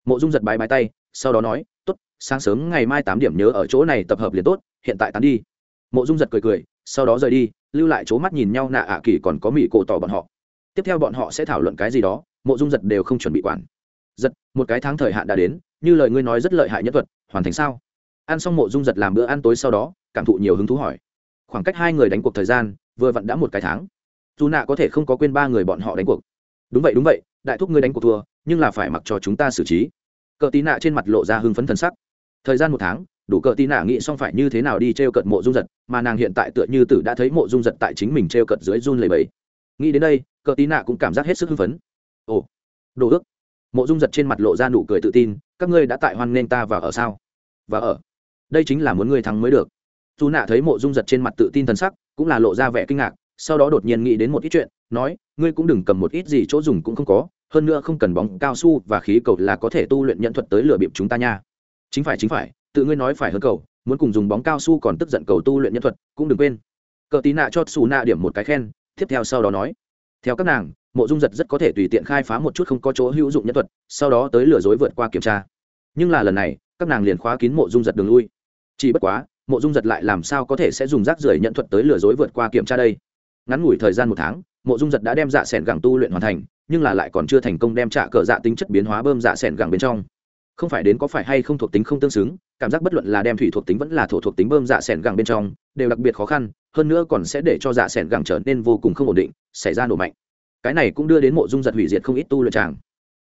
Mộ dung giật bái bái tay, sau đó nói, tốt, sáng sớm ngày mai tám điểm nhớ ở chỗ này tập hợp liền tốt, hiện tại tán đi. Mộ dung giật cười cười, sau đó rời đi, lưu lại chỗ mắt nhìn nhau nạ ạ kỳ còn có mỹ cổ tỏ bọn họ. Tiếp theo bọn họ sẽ thảo luận cái gì đó, mộ dung giật đều không chuẩn bị quản. Giật, một cái tháng thời hạn đã đến, như lời ngươi nói rất lợi hại nhất thuật, hoàn thành sao? Ăn xong mộ dung giật làm bữa ăn tối sau đó, cảm thụ nhiều hứng thú hỏi. Khoảng cách hai người đánh cuộc thời gian vừa vặn đã một cái tháng. Dù nạ có thể không có quên ba người bọn họ đánh cuộc. Đúng vậy đúng vậy, đại thúc ngươi đánh cuộc thua, nhưng là phải mặc cho chúng ta xử trí. Cờ tí nạ trên mặt lộ ra hưng phấn thần sắc. Thời gian một tháng, đủ cờ tí nạ nghĩ xong phải như thế nào đi t r e o cợt mộ dung giật, mà nàng hiện tại tựa như tử đã thấy mộ dung giật tại chính mình t r e o cợt dưới run lầy bẫy nghĩ đến đây, cờ tí nạ cũng cảm giác hết sức hưng phấn. Ồ, đồ ước. Mộ dung giật trên mặt lộ ra nụ cười tự tin, các ngươi đã tại hoan nghênh ta và ở sao? Và ở. Đây chính là muốn ngươi thắng mới được. Dù nạ thấy mộ dung giật trên mặt tự tin thần sắc cũng là lộ ra vẻ kinh ngạc, sau đó đột nhiên nghĩ đến một ít chuyện, nói, ngươi cũng đừng cầm một ít gì, chỗ dùng cũng không có, hơn nữa không cần bóng cao su và khí cầu là có thể tu luyện nhận thuật tới lựa bịp chúng ta nha. Chính phải chính phải, tự ngươi nói phải hơn cầu, muốn cùng dùng bóng cao su còn tức giận cầu tu luyện nhân thuật, cũng đừng quên. Cờ tí nạ cho xù nạ điểm một cái khen, tiếp theo sau đó nói, theo các nàng, mộ dung giật rất có thể tùy tiện khai phá một chút không có chỗ hữu dụng nhân thuật, sau đó tới lừa dối vượt qua kiểm tra. Nhưng là lần này, các nàng liền khóa kín mộ dung giật đường lui. Chỉ bất quá mộ dung giật lại làm sao có thể sẽ dùng rác rưởi nhận thuật tới lừa dối vượt qua kiểm tra đây? Ngắn ngủi thời gian một tháng, mộ dung giật đã đem dạ s ẻ n gẳng tu luyện hoàn thành, nhưng là lại còn chưa thành công đem trả cờ dạ tính chất biến hóa bơm dạ s ẻ n gẳng bên trong. Không phải đến có phải hay không thuộc tính không tương xứng, cảm giác bất luận là đem thủy thuộc tính vẫn là thổ thuộc tính bơm dạ s ẻ n gẳng bên trong, đều đặc biệt khó khăn, hơn nữa còn sẽ để cho dạ s ẻ n gẳng trở nên vô cùng không ổn định, xảy ra nổ mạnh. Cái này cũng đưa đến mộ dung giật hủy diệt không ít tu luyện tràng.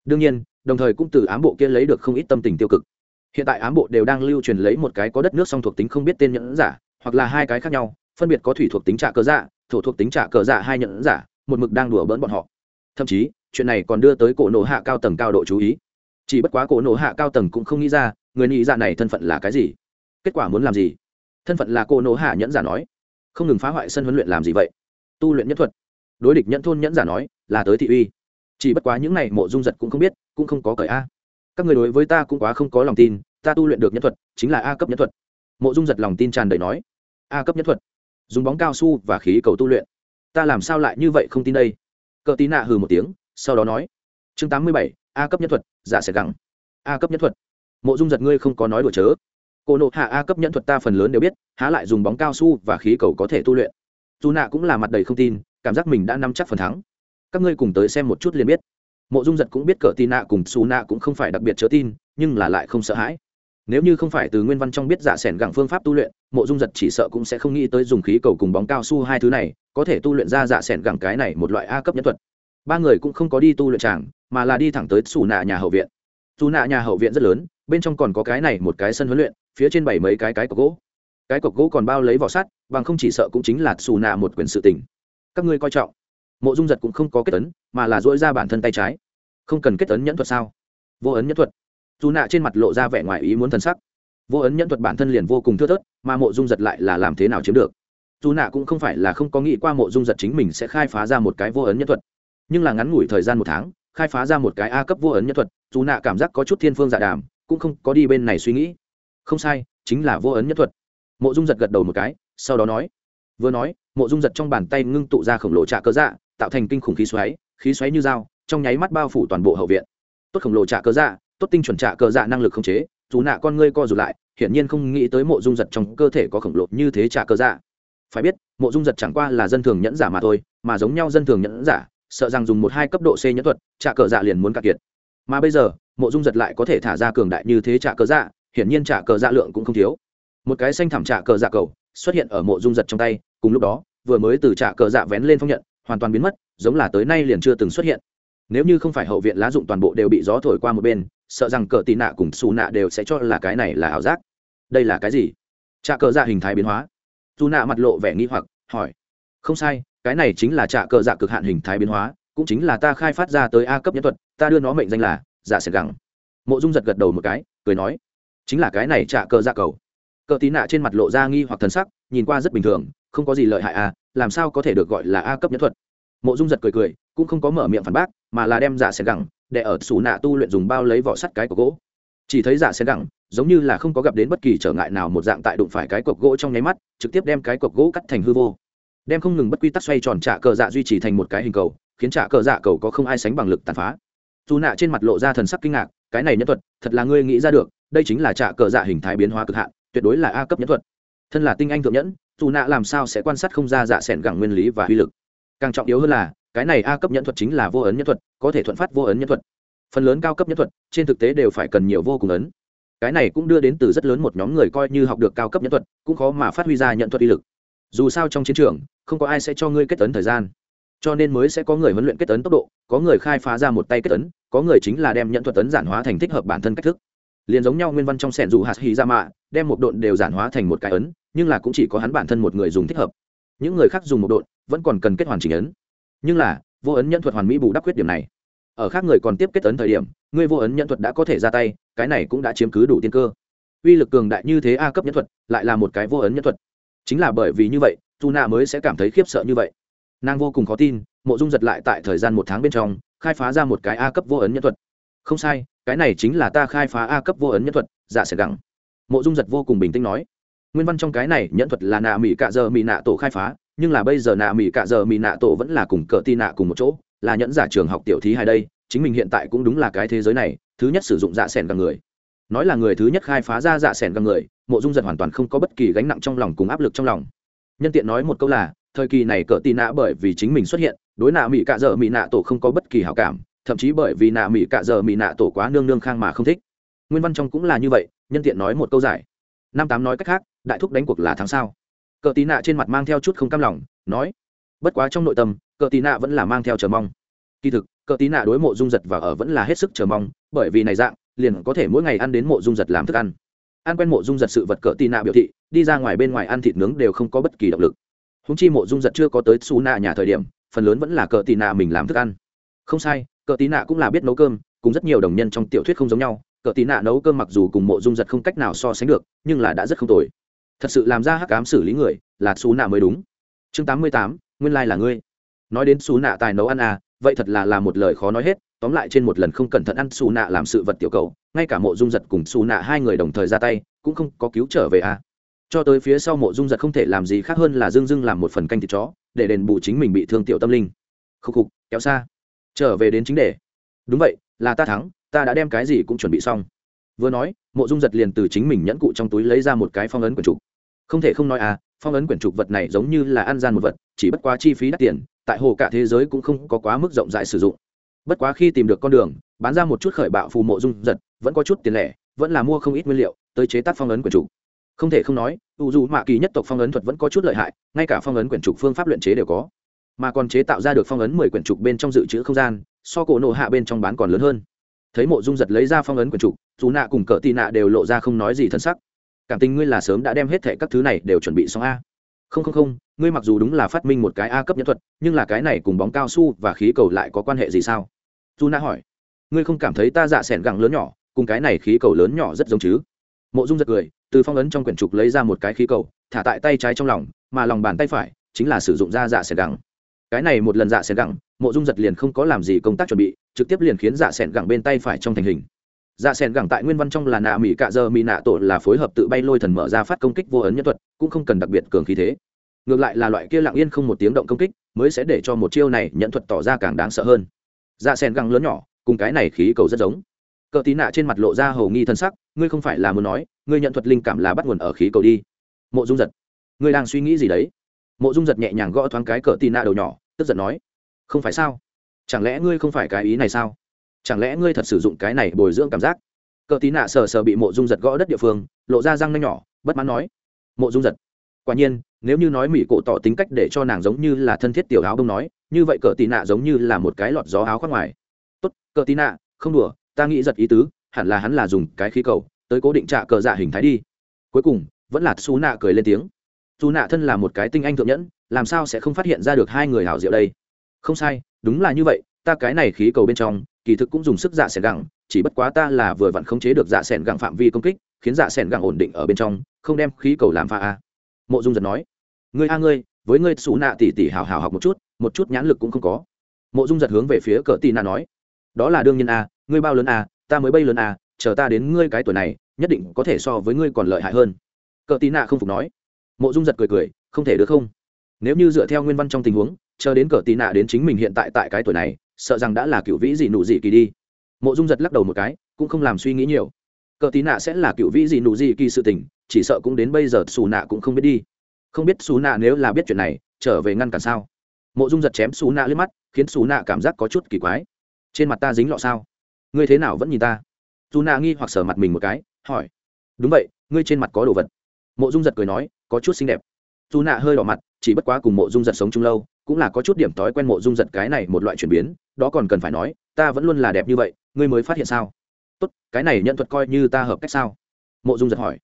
Đương nhiên, đồng thời cũng từ ám bộ kia lấy được không ít tâm tình tiêu cực hiện tại ám bộ đều đang lưu truyền lấy một cái có đất nước song thuộc tính không biết tên nhẫn giả, hoặc là hai cái khác nhau, phân biệt có thủy thuộc tính trả cờ dạ thổ thuộc tính trả cờ dạ hai nhẫn giả, một mực đang đùa bỡn bọn họ. Thậm chí, chuyện này còn đưa tới cổ nổ hạ cao tầng cao độ chú ý. Chỉ bất quá cổ nổ hạ cao tầng cũng không nghĩ ra, người nghĩ dạ này thân phận là cái gì? Kết quả muốn làm gì? Thân phận là cổ nổ hạ nhẫn giả nói. Không ngừng phá hoại sân huấn luyện làm gì vậy? Tu luyện nhất thuật. Đối địch nhẫn thôn nhẫn giả nói là tới thị uy. Chỉ bất quá những này mộ dung giật cũng không biết, cũng không có cởi a các người đối với ta cũng quá không có lòng tin, ta tu luyện được nhân thuật, chính là a cấp nhân thuật. Mộ dung giật lòng tin tràn đầy nói, a cấp nhân thuật? Dùng bóng cao su và khí cầu tu luyện. Ta làm sao lại như vậy không tin đây? Cờ tí nạ hừ một tiếng, sau đó nói, chương tám mươi bảy, a cấp nhân thuật, giả sẽ gẳng. A cấp nhân thuật. Mộ dung giật ngươi không có nói đùa chớ. Cô nộ hạ a cấp nhân thuật ta phần lớn đều biết, há lại dùng bóng cao su và khí cầu có thể tu luyện. Dù nạ cũng là mặt đầy không tin, cảm giác mình đã nắm chắc phần thắng. Các ngươi cùng tới xem một chút liền biết mộ dung giật cũng biết cờ tin nạ cùng xù nạ cũng không phải đặc biệt chớ tin, nhưng là lại không sợ hãi. Nếu như không phải từ nguyên văn trong biết giả sẻn gẳng phương pháp tu luyện, mộ dung giật chỉ sợ cũng sẽ không nghĩ tới dùng khí cầu cùng bóng cao su hai thứ này, có thể tu luyện ra giả sẻn gẳng cái này một loại a cấp nhân thuật. Ba người cũng không có đi tu luyện tràng, mà là đi thẳng tới xù nạ nhà hậu viện. Xù nạ nhà hậu viện rất lớn, bên trong còn có cái này một cái sân huấn luyện, phía trên bảy mấy cái cái cọc gỗ. Cái cọc gỗ còn bao lấy vỏ sắt, bằng không chỉ sợ cũng chính là xù nạ một quyền sự tình. Các ngươi coi trọng mộ dung giật cũng không có kết ấn, mà là dỗi ra bản thân tay trái. Không cần kết ấn nhẫn thuật sao? Vô ấn nhẫn thuật. Dù nạ trên mặt lộ ra vẻ ngoài ý muốn thân sắc. Vô ấn nhẫn thuật bản thân liền vô cùng thưa thớt, mà mộ dung giật lại là làm thế nào chiếm được? Dù nạ cũng không phải là không có nghĩ qua mộ dung giật chính mình sẽ khai phá ra một cái vô ấn nhẫn thuật. Nhưng là ngắn ngủi thời gian một tháng, khai phá ra một cái a cấp vô ấn nhẫn thuật, dù nạ cảm giác có chút thiên phương dạ đàm, cũng không có đi bên này suy nghĩ. Không sai, chính là vô ấn nhẫn thuật. Mộ dung giật gật đầu một cái, sau đó nói, vừa nói, mộ dung giật trong bàn tay ngưng tụ ra khổng lồ trạ cơ dạ tạo thành kinh khủng khí xoáy khí xoáy như dao, trong nháy mắt bao phủ toàn bộ hậu viện. Tốt khổng lồ trả cơ dạ tốt tinh chuẩn trả cơ dạ năng lực không chế, dù nạ con ngươi co rụt lại, hiển nhiên không nghĩ tới mộ dung giật trong cơ thể có khổng lồ như thế trả cơ dạ. Phải biết, mộ dung giật chẳng qua là dân thường nhẫn giả mà thôi, mà giống nhau dân thường nhẫn giả, sợ rằng dùng một hai cấp độ c nhẫn thuật trả cờ dạ liền muốn cạn kiệt. Mà bây giờ, mộ dung giật lại có thể thả ra cường đại như thế trả cờ dạ hiển nhiên trả cờ dạ lượng cũng không thiếu. Một cái xanh thảm trả cờ dạ cầu xuất hiện ở mộ dung giật trong tay, cùng lúc đó, vừa mới từ trả cờ dạ vén lên phong nhận hoàn toàn biến mất, giống là tới nay liền chưa từng xuất hiện. Nếu như không phải hậu viện lá dụng toàn bộ đều bị gió thổi qua một bên, sợ rằng cờ tị nạ cùng xù nạ đều sẽ cho là cái này là ảo giác. Đây là cái gì? Trà cờ dạ hình thái biến hóa. Dù nạ mặt lộ vẻ nghi hoặc, hỏi. Không sai, cái này chính là trà cờ dạ cực hạn hình thái biến hóa, cũng chính là ta khai phát ra tới a cấp nhân thuật, ta đưa nó mệnh danh là dạ sệt gẳng. Mộ dung giật gật đầu một cái, cười nói. Chính là cái này trà cờ dạ cầu. Cờ tí nạ trên mặt lộ ra nghi hoặc thần sắc, nhìn qua rất bình thường không có gì lợi hại à làm sao có thể được gọi là a cấp nhất thuật? Mộ dung giật cười cười, cũng không có mở miệng phản bác, mà là đem giả xe gẳng để ở xù nạ tu luyện dùng bao lấy vỏ sắt cái của gỗ. Chỉ thấy giả xe gẳng, giống như là không có gặp đến bất kỳ trở ngại nào một dạng tại đụng phải cái cọc gỗ trong nháy mắt, trực tiếp đem cái cọc gỗ cắt thành hư vô. Đem không ngừng bất quy tắc xoay tròn trả cờ dạ duy trì thành một cái hình cầu, khiến trả cờ dạ cầu có không ai sánh bằng lực tàn phá. Dù nạ trên mặt lộ ra thần sắc kinh ngạc, cái này nhân thuật, thật là ngươi nghĩ ra được, đây chính là trả cờ dạ hình thái biến hóa cực hạn, tuyệt đối là a cấp nhân thuật. Thân là tinh anh thượng nhẫn dù nạ làm sao sẽ quan sát không ra dạ sẻn gẳng nguyên lý và uy lực. Càng trọng yếu hơn là, cái này a cấp nhẫn thuật chính là vô ấn nhẫn thuật, có thể thuận phát vô ấn nhẫn thuật. Phần lớn cao cấp nhẫn thuật, trên thực tế đều phải cần nhiều vô cùng ấn. Cái này cũng đưa đến từ rất lớn một nhóm người coi như học được cao cấp nhẫn thuật, cũng khó mà phát huy ra nhận thuật uy lực. Dù sao trong chiến trường, không có ai sẽ cho ngươi kết ấn thời gian. Cho nên mới sẽ có người huấn luyện kết ấn tốc độ, có người khai phá ra một tay kết ấn, có người chính là đem nhận thuật ấn giản hóa thành thích hợp bản thân cách thức. Liền giống nhau nguyên văn trong sẻn dù hạt hì ra mạ đem một độn đều giản hóa thành một cái ấn nhưng là cũng chỉ có hắn bản thân một người dùng thích hợp. Những người khác dùng một độn, vẫn còn cần kết hoàn chỉnh ấn. Nhưng là, vô ấn nhân thuật hoàn mỹ bù đắp khuyết điểm này. Ở khác người còn tiếp kết ấn thời điểm ngươi vô ấn nhân thuật đã có thể ra tay, cái này cũng đã chiếm cứ đủ tiên cơ. Uy lực cường đại như thế a cấp nhân thuật, lại là một cái vô ấn nhân thuật. Chính là bởi vì như vậy tu na mới sẽ cảm thấy khiếp sợ như vậy. Nàng vô cùng khó tin, mộ dung giật lại tại thời gian một tháng bên trong, khai phá ra một cái a cấp vô ấn nhân thuật. Không sai, cái này chính là ta khai phá a cấp vô ấn nhân thuật dạ sẽ gẳng mộ dung giật vô cùng bình tĩnh nói nguyên văn trong cái này nhận thuật là nạ mỹ cạ giờ mỹ nạ tổ khai phá, nhưng là bây giờ nạ mỹ cạ giờ mỹ nạ tổ vẫn là cùng cỡ ti nạ cùng một chỗ, là nhẫn giả trường học tiểu thí hai đây, chính mình hiện tại cũng đúng là cái thế giới này, thứ nhất sử dụng dạ s ẻ n găng người. Nói là người thứ nhất khai phá ra dạ s ẻ n găng người, mộ dung giật hoàn toàn không có bất kỳ gánh nặng trong lòng cùng áp lực trong lòng. Nhân tiện nói một câu là, thời kỳ này cỡ tì nạ bởi vì chính mình xuất hiện, đối nạ mỹ cạ dợ mỹ nạ tổ không có bất kỳ hảo cảm, thậm chí bởi vì nạ mỹ cạ dợ mỹ nạ tổ quá nương nương khang mà không thích. Nguyên văn trong cũng là như vậy, nhân tiện nói một câu giải. Năm tám nói cách khác đại thúc đánh cuộc là tháng sao? Cờ tí nạ trên mặt mang theo chút không cam lòng, nói, bất quá trong nội tâm, cờ tí nạ vẫn là mang theo chờ mong. Kỳ thực, Cờ tí nạ đối mộ dung giật và ở vẫn là hết sức chờ mong, bởi vì này dạng, liền có thể mỗi ngày ăn đến mộ dung giật làm thức ăn. Ăn quen mộ dung giật sự vật Cờ tí nạ biểu thị, đi ra ngoài bên ngoài ăn thịt nướng đều không có bất kỳ động lực. Húng chi mộ dung giật chưa có tới xù nạ nhà thời điểm, phần lớn vẫn là Cờ tí nạ mình làm thức ăn. Không sai, Cờ tí nạ cũng là biết nấu cơm, cùng rất nhiều đồng nhân trong tiểu thuyết không giống nhau, Cờ tí nạ nấu cơm mặc dù cùng mộ dung giật không cách nào so sánh được, nhưng là đã rất không tồi thật sự làm ra hắc cám xử lý người, là xú nạ mới đúng. Chương tám mươi tám, nguyên lai là ngươi. Nói đến xú nạ tài nấu ăn à vậy thật là là một lời khó nói hết. Tóm lại trên một lần không cẩn thận ăn xù nạ làm sự vật tiểu cầu, ngay cả mộ dung giật cùng xù nạ hai người đồng thời ra tay, cũng không có cứu trở về à. cho tới phía sau mộ dung giật không thể làm gì khác hơn là dưng dưng làm một phần canh thịt chó, để đền bù chính mình bị thương tiểu tâm linh. Khúc khục, kéo xa. Trở về đến chính đề. Đúng vậy, là ta thắng, ta đã đem cái gì cũng chuẩn bị xong. Vừa nói, mộ dung giật liền từ chính mình nhẫn cụ trong túi lấy ra một cái phong ấn quyển trục không thể không nói à phong ấn quyển trục vật này giống như là ăn gian một vật, chỉ bất quá chi phí đắt tiền, tại hồ cả thế giới cũng không có quá mức rộng rãi sử dụng. Bất quá khi tìm được con đường, bán ra một chút khởi bạo phù mộ dung giật, vẫn có chút tiền lẻ, vẫn là mua không ít nguyên liệu, tới chế tác phong ấn quyển trục. Không thể không nói u dù mạ kỳ nhất tộc phong ấn thuật vẫn có chút lợi hại, ngay cả phong ấn quyển trục phương pháp luyện chế đều có. Mà còn chế tạo ra được phong ấn mười quyển trục bên trong dự trữ không gian, so cổ nộ hạ bên trong bán còn lớn hơn. Thấy mộ dung giật lấy ra phong ấn quyển trục, dù nạ cùng cỡ tị nạ đều lộ ra không nói gì thân sắc cảm tình ngươi là sớm đã đem hết thệ các thứ này đều chuẩn bị xong a. Không không không, ngươi mặc dù đúng là phát minh một cái a cấp nhân thuật, nhưng là cái này cùng bóng cao su và khí cầu lại có quan hệ gì sao? Dù na hỏi. Ngươi không cảm thấy ta dạ s ẻ n gẳng lớn nhỏ, cùng cái này khí cầu lớn nhỏ rất giống chứ? Mộ dung giật cười, từ phong ấn trong quyển trục lấy ra một cái khí cầu, thả tại tay trái trong lòng, mà lòng bàn tay phải chính là sử dụng da dạ sẻn gẳng. Cái này một lần dạ sẻn gẳng, mộ dung giật liền không có làm gì công tác chuẩn bị, trực tiếp liền khiến dạ sẻn gẳng bên tay phải trong thành hình dạ sen gẳng tại nguyên văn trong là nạ mỹ cạ giờ mỹ nạ tổ là phối hợp tự bay lôi thần mở ra phát công kích vô ấn nhân thuật, cũng không cần đặc biệt cường khí thế. Ngược lại là loại kia lặng yên không một tiếng động công kích, mới sẽ để cho một chiêu này nhận thuật tỏ ra càng đáng sợ hơn. Dạ sen gẳng lớn nhỏ, cùng cái này khí cầu rất giống. Cờ tí nạ trên mặt lộ ra hầu nghi thân sắc, ngươi không phải là muốn nói, ngươi nhận thuật linh cảm là bắt nguồn ở khí cầu đi. Mộ dung giật, ngươi đang suy nghĩ gì đấy? Mộ dung giật nhẹ nhàng gõ thoáng cái cờ tí nạ đầu nhỏ, tức giận nói, không phải sao? Chẳng lẽ ngươi không phải cái ý này sao? Chẳng lẽ ngươi thật sử dụng cái này bồi dưỡng cảm giác? Cờ tí nạ sờ sờ bị mộ dung giật gõ đất địa phương, lộ ra răng nanh nhỏ, bất mãn nói. Mộ dung giật. Quả nhiên, nếu như nói mỹ cổ tỏ tính cách để cho nàng giống như là thân thiết tiểu áo bông nói, như vậy cờ tí nạ giống như là một cái lọt gió áo khoác ngoài. Tốt, cờ tí nạ, không đùa, ta nghĩ giật ý tứ, hẳn là hắn là dùng cái khí cầu, tới cố định trạ cờ dạ hình thái đi. Cuối cùng, vẫn là xú nạ cười lên tiếng. Dù nạ thân là một cái tinh anh thượng nhẫn, làm sao sẽ không phát hiện ra được hai người hảo diệu đây? Không sai, đúng là như vậy, ta cái này khí cầu bên trong kỳ thực cũng dùng sức dạ s gẳng, chỉ bất quá ta là vừa vặn khống chế được dạ s gẳng phạm vi công kích, khiến dạ s gẳng ổn định ở bên trong, không đem khí cầu làm pha a. Mộ dung giật nói, ngươi a ngươi, với ngươi xù nạ tỉ tỉ hào hào học một chút một chút nhãn lực cũng không có. Mộ dung giật hướng về phía cờ tì nạ nói, đó là đương nhiên a, ngươi bao lớn a, ta mới bay lớn a, chờ ta đến ngươi cái tuổi này, nhất định có thể so với ngươi còn lợi hại hơn. Cờ tì nạ không phục nói. Mộ dung giật cười cười, không thể được không? Nếu như dựa theo nguyên văn trong tình huống, chờ đến cờ tì nạ đến chính mình hiện tại tại cái tuổi này sợ rằng đã là cựu vĩ gì nụ gì kỳ đi. Mộ dung giật lắc đầu một cái, cũng không làm suy nghĩ nhiều. Cờ tí nạ sẽ là cựu vĩ gì nụ gì kỳ sự tình, chỉ sợ cũng đến bây giờ xù nạ cũng không biết đi. Không biết xù nạ nếu là biết chuyện này, trở về ngăn cản sao? Mộ dung giật chém xù nạ lên mắt, khiến xù nạ cảm giác có chút kỳ quái. Trên mặt ta dính lọ sao? Ngươi thế nào vẫn nhìn ta? Dù nạ nghi hoặc sở mặt mình một cái, hỏi. Đúng vậy, ngươi trên mặt có đồ vật. Mộ dung giật cười nói, có chút xinh đẹp. Dù nạ hơi đỏ mặt, chỉ bất quá cùng mộ dung giật sống chung lâu cũng là có chút điểm thói quen mộ dung giật cái này một loại chuyển biến, đó còn cần phải nói, ta vẫn luôn là đẹp như vậy, ngươi mới phát hiện sao? Tốt, cái này nhận thuật coi như ta hợp cách sao? Mộ dung giật hỏi.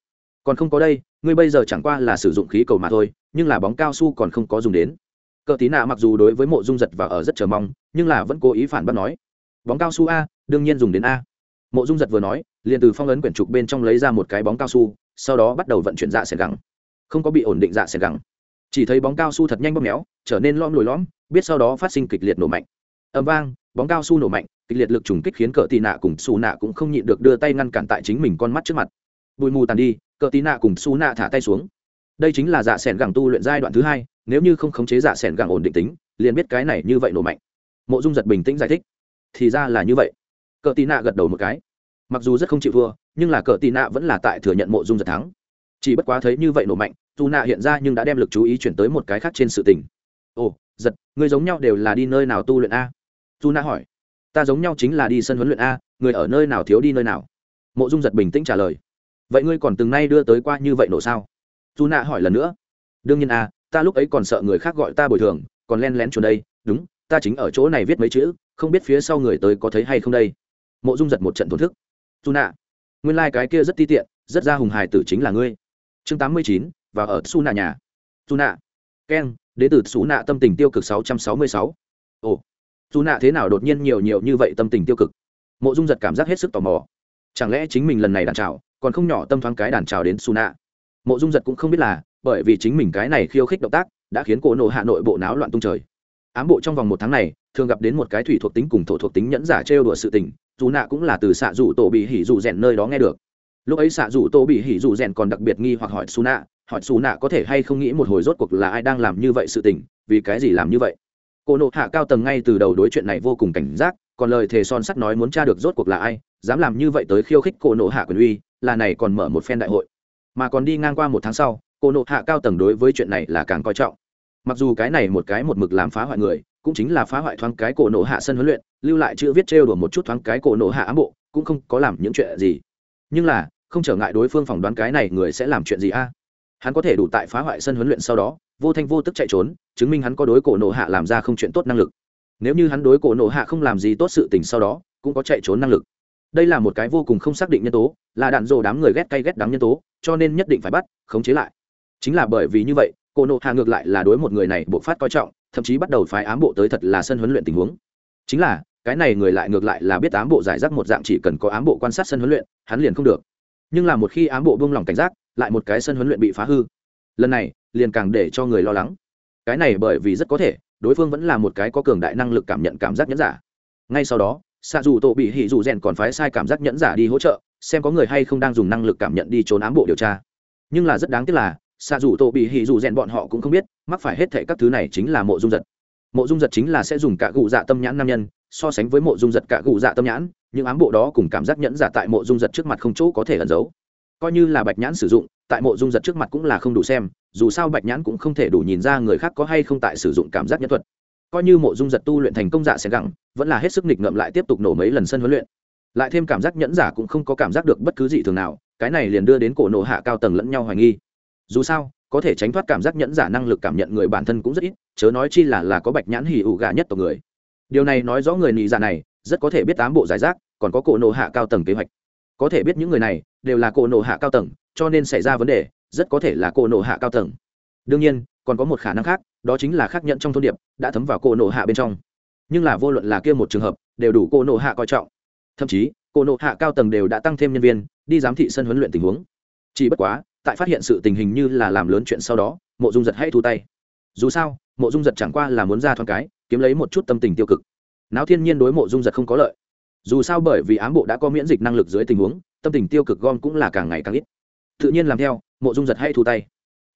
Còn không có đây, ngươi bây giờ chẳng qua là sử dụng khí cầu mà thôi, nhưng là bóng cao su còn không có dùng đến. Cờ tí nạ mặc dù đối với mộ dung giật và ở rất chờ mong, nhưng là vẫn cố ý phản bác nói. Bóng cao su a, đương nhiên dùng đến a. Mộ dung giật vừa nói, liền từ phong ấn quyển trục bên trong lấy ra một cái bóng cao su, sau đó bắt đầu vận chuyển dạ xẻ gẳng. Không có bị ổn định dạ xẻ gẳng chỉ thấy bóng cao su thật nhanh bóp méo, trở nên lom lồi lõm, biết sau đó phát sinh kịch liệt nổ mạnh. Âm vang, bóng cao su nổ mạnh, kịch liệt lực trùng kích khiến cờ tì nạ cùng xù nạ cũng không nhịn được đưa tay ngăn cản tại chính mình con mắt trước mặt. Bụi mù tàn đi, cờ tì nạ cùng xù nạ thả tay xuống. Đây chính là dạ s ẻ n gẳng tu luyện giai đoạn thứ hai, nếu như không khống chế dạ s ẻ n gẳng ổn định tính, liền biết cái này như vậy nổ mạnh. Mộ dung giật bình tĩnh giải thích. Thì ra là như vậy. Cờ tì nạ gật đầu một cái. Mặc dù rất không chịu thua, nhưng là cờ tì nạ vẫn là tại thừa nhận mộ dung giật thắng chỉ bất quá thấy như vậy nổ mạnh dù nạ hiện ra nhưng đã đem lực chú ý chuyển tới một cái khác trên sự tình. Ồ, giật người giống nhau đều là đi nơi nào tu luyện a? Dù nạ hỏi. Ta giống nhau chính là đi sân huấn luyện a, người ở nơi nào thiếu đi nơi nào? Mộ dung giật bình tĩnh trả lời. Vậy ngươi còn từng nay đưa tới qua như vậy nổ sao? Dù nạ hỏi lần nữa. Đương nhiên a, ta lúc ấy còn sợ người khác gọi ta bồi thường, còn len lén chuồn đây. Đúng, ta chính ở chỗ này viết mấy chữ, không biết phía sau người tới có thấy hay không đây. Mộ dung giật một trận thổn thức. Dù nạ nguyên lai、like、cái kia rất ti tiện, rất ra hùng hài tử chính là ngươi chương tám mươi chín và ở su nạ nhà. Su nạ keng đến từ su nạ tâm tình tiêu cực sáu trăm sáu mươi sáu. Ồ, su nạ thế nào đột nhiên nhiều nhiều như vậy tâm tình tiêu cực? Mộ dung giật cảm giác hết sức tò mò. Chẳng lẽ chính mình lần này đàn trào, còn không nhỏ tâm thoáng cái đàn trào đến su nạ mộ dung giật cũng không biết là, bởi vì chính mình cái này khiêu khích động tác, đã khiến cổ nộ hạ nội bộ náo loạn tung trời. Ám bộ trong vòng một tháng này, thường gặp đến một cái thủy thuộc tính cùng thổ thuộc tính nhẫn giả trêu đùa sự tình dù nạ cũng là từ xạ rủ tổ bị hỉ dù rèn nơi đó nghe được lúc ấy xạ dù tô bị hỉ dù rèn còn đặc biệt nghi hoặc hỏi su nạ hỏi su nạ có thể hay không nghĩ một hồi rốt cuộc là ai đang làm như vậy sự tình, vì cái gì làm như vậy? Cô nộ hạ cao tầng ngay từ đầu đối chuyện này vô cùng cảnh giác, còn lời thề son sắt nói muốn tra được rốt cuộc là ai, dám làm như vậy tới khiêu khích cô nộ hạ quyền uy, là này còn mở một phen đại hội. Mà còn đi ngang qua một tháng sau, cô nộ hạ cao tầng đối với chuyện này là càng coi trọng. Mặc dù cái này một cái một mực làm phá hoại người, cũng chính là phá hoại thoáng cái cổ nộ hạ sân huấn luyện, lưu lại chữ viết trêu đùa một chút thoáng cái cổ nộ hạ ám bộ, cũng không có làm những chuyện gì. Nhưng là không trở ngại đối phương phỏng đoán cái này người sẽ làm chuyện gì a? Hắn có thể đủ tại phá hoại sân huấn luyện sau đó, vô thanh vô tức chạy trốn, chứng minh hắn có đối cổ nộ hạ làm ra không chuyện tốt năng lực. Nếu như hắn đối cổ nộ hạ không làm gì tốt sự tình sau đó, cũng có chạy trốn năng lực. Đây là một cái vô cùng không xác định nhân tố, là đạn dồ đám người ghét cay ghét đắng nhân tố, cho nên nhất định phải bắt, khống chế lại. Chính là bởi vì như vậy, cổ nộ hạ ngược lại là đối một người này bộ phát coi trọng, thậm chí bắt đầu phái ám bộ tới thật là sân huấn luyện tình huống. Chính là, cái này người lại ngược lại là biết ám bộ giải rác một dạng chỉ cần có ám bộ quan sát sân huấn luyện, hắn liền không được nhưng là một khi ám bộ buông lỏng cảnh giác, lại một cái sân huấn luyện bị phá hư. Lần này, liền càng để cho người lo lắng. Cái này bởi vì rất có thể, đối phương vẫn là một cái có cường đại năng lực cảm nhận cảm giác nhẫn giả. Ngay sau đó xạ dù tổ bị hỉ dù rèn còn phái sai cảm giác nhẫn giả đi hỗ trợ, xem có người hay không đang dùng năng lực cảm nhận đi trốn ám bộ điều tra. Nhưng là rất đáng tiếc là xạ dù tổ bị hỉ dù rèn bọn họ cũng không biết, mắc phải hết thệ các thứ này chính là mộ dung giật. Mộ dung giật chính là sẽ dùng cả gụ dạ tâm nhãn nam nhân so sánh với mộ dung giật cả gụ dạ tâm nhãn, những ám bộ đó cùng cảm giác nhẫn giả tại mộ dung giật trước mặt không chỗ có thể ẩn giấu. Coi như là bạch nhãn sử dụng, tại mộ dung giật trước mặt cũng là không đủ xem, dù sao bạch nhãn cũng không thể đủ nhìn ra người khác có hay không tại sử dụng cảm giác nhẫn thuật. Coi như mộ dung giật tu luyện thành công dạ sẽ gẳng vẫn là hết sức nghịch ngợm lại tiếp tục nổ mấy lần sân huấn luyện. Lại thêm cảm giác nhẫn giả cũng không có cảm giác được bất cứ gì thường nào, cái này liền đưa đến cổ nổ hạ cao tầng lẫn nhau hoài nghi. Dù sao, có thể tránh thoát cảm giác nhẫn giả năng lực cảm nhận người bản thân cũng rất ít, chớ nói chi là là có bạch nhãn hỉ ủ gà nhất tộc người điều này nói rõ người nị giả này rất có thể biết tám bộ giải rác, còn có cổ nổ hạ cao tầng kế hoạch. Có thể biết những người này đều là cổ nổ hạ cao tầng, cho nên xảy ra vấn đề rất có thể là cổ nổ hạ cao tầng. Đương nhiên, còn có một khả năng khác, đó chính là khác nhận trong thôn điệp đã thấm vào cổ nổ hạ bên trong. Nhưng là vô luận là kia một trường hợp, đều đủ cổ nổ hạ coi trọng. Thậm chí, cổ nổ hạ cao tầng đều đã tăng thêm nhân viên, đi giám thị sân huấn luyện tình huống. Chỉ bất quá, tại phát hiện sự tình hình như là làm lớn chuyện sau đó, mộ dung giật hay thu tay. Dù sao, mộ dung giật chẳng qua là muốn ra thoáng cái kiếm lấy một chút tâm tình tiêu cực. Não thiên nhiên đối mộ dung giật không có lợi. Dù sao bởi vì ám bộ đã có miễn dịch năng lực dưới tình huống, tâm tình tiêu cực gom cũng là càng ngày càng ít. Tự nhiên làm theo, mộ dung giật hay thu tay.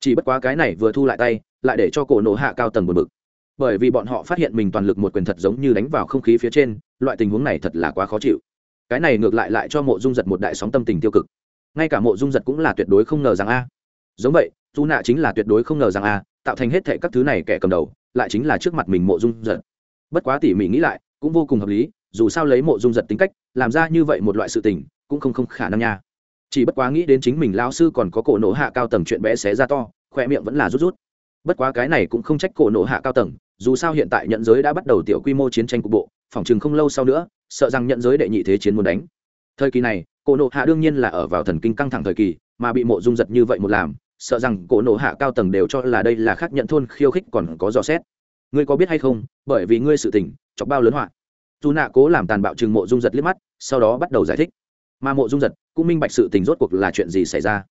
Chỉ bất quá cái này vừa thu lại tay, lại để cho cổ nổ hạ cao tầng một bực. Bởi vì bọn họ phát hiện mình toàn lực một quyền thật giống như đánh vào không khí phía trên, loại tình huống này thật là quá khó chịu. Cái này ngược lại lại cho mộ dung giật một đại sóng tâm tình tiêu cực. Ngay cả mộ dung giật cũng là tuyệt đối không ngờ rằng a giống vậy dù nạ chính là tuyệt đối không ngờ rằng a tạo thành hết thệ các thứ này kẻ cầm đầu, lại chính là trước mặt mình mộ dung giật. Bất quá tỉ mỉ nghĩ lại, cũng vô cùng hợp lý, dù sao lấy mộ dung giật tính cách, làm ra như vậy một loại sự tình, cũng không không khả năng nha. Chỉ bất quá nghĩ đến chính mình lao sư còn có cổ nổ hạ cao tầng chuyện bé xé ra to khoe miệng vẫn là rút rút. Bất quá cái này cũng không trách cổ nổ hạ cao tầng, dù sao hiện tại nhận giới đã bắt đầu tiểu quy mô chiến tranh cục bộ, phòng chừng không lâu sau nữa, sợ rằng nhận giới đệ nhị thế chiến muốn đánh. Thời kỳ này, cổ nộ hạ đương nhiên là ở vào thần kinh căng thẳng thời kỳ, mà bị mộ dung giật như vậy một làm sợ rằng cổ nổ hạ cao tầng đều cho là đây là khác nhận thôn khiêu khích còn có dò xét. Ngươi có biết hay không, bởi vì ngươi sự tình, chọc bao lớn họa. Dù nạ cố làm tàn bạo chừng mộ dung giật liếc mắt, sau đó bắt đầu giải thích. Mà mộ dung giật cũng minh bạch sự tình rốt cuộc là chuyện gì xảy ra.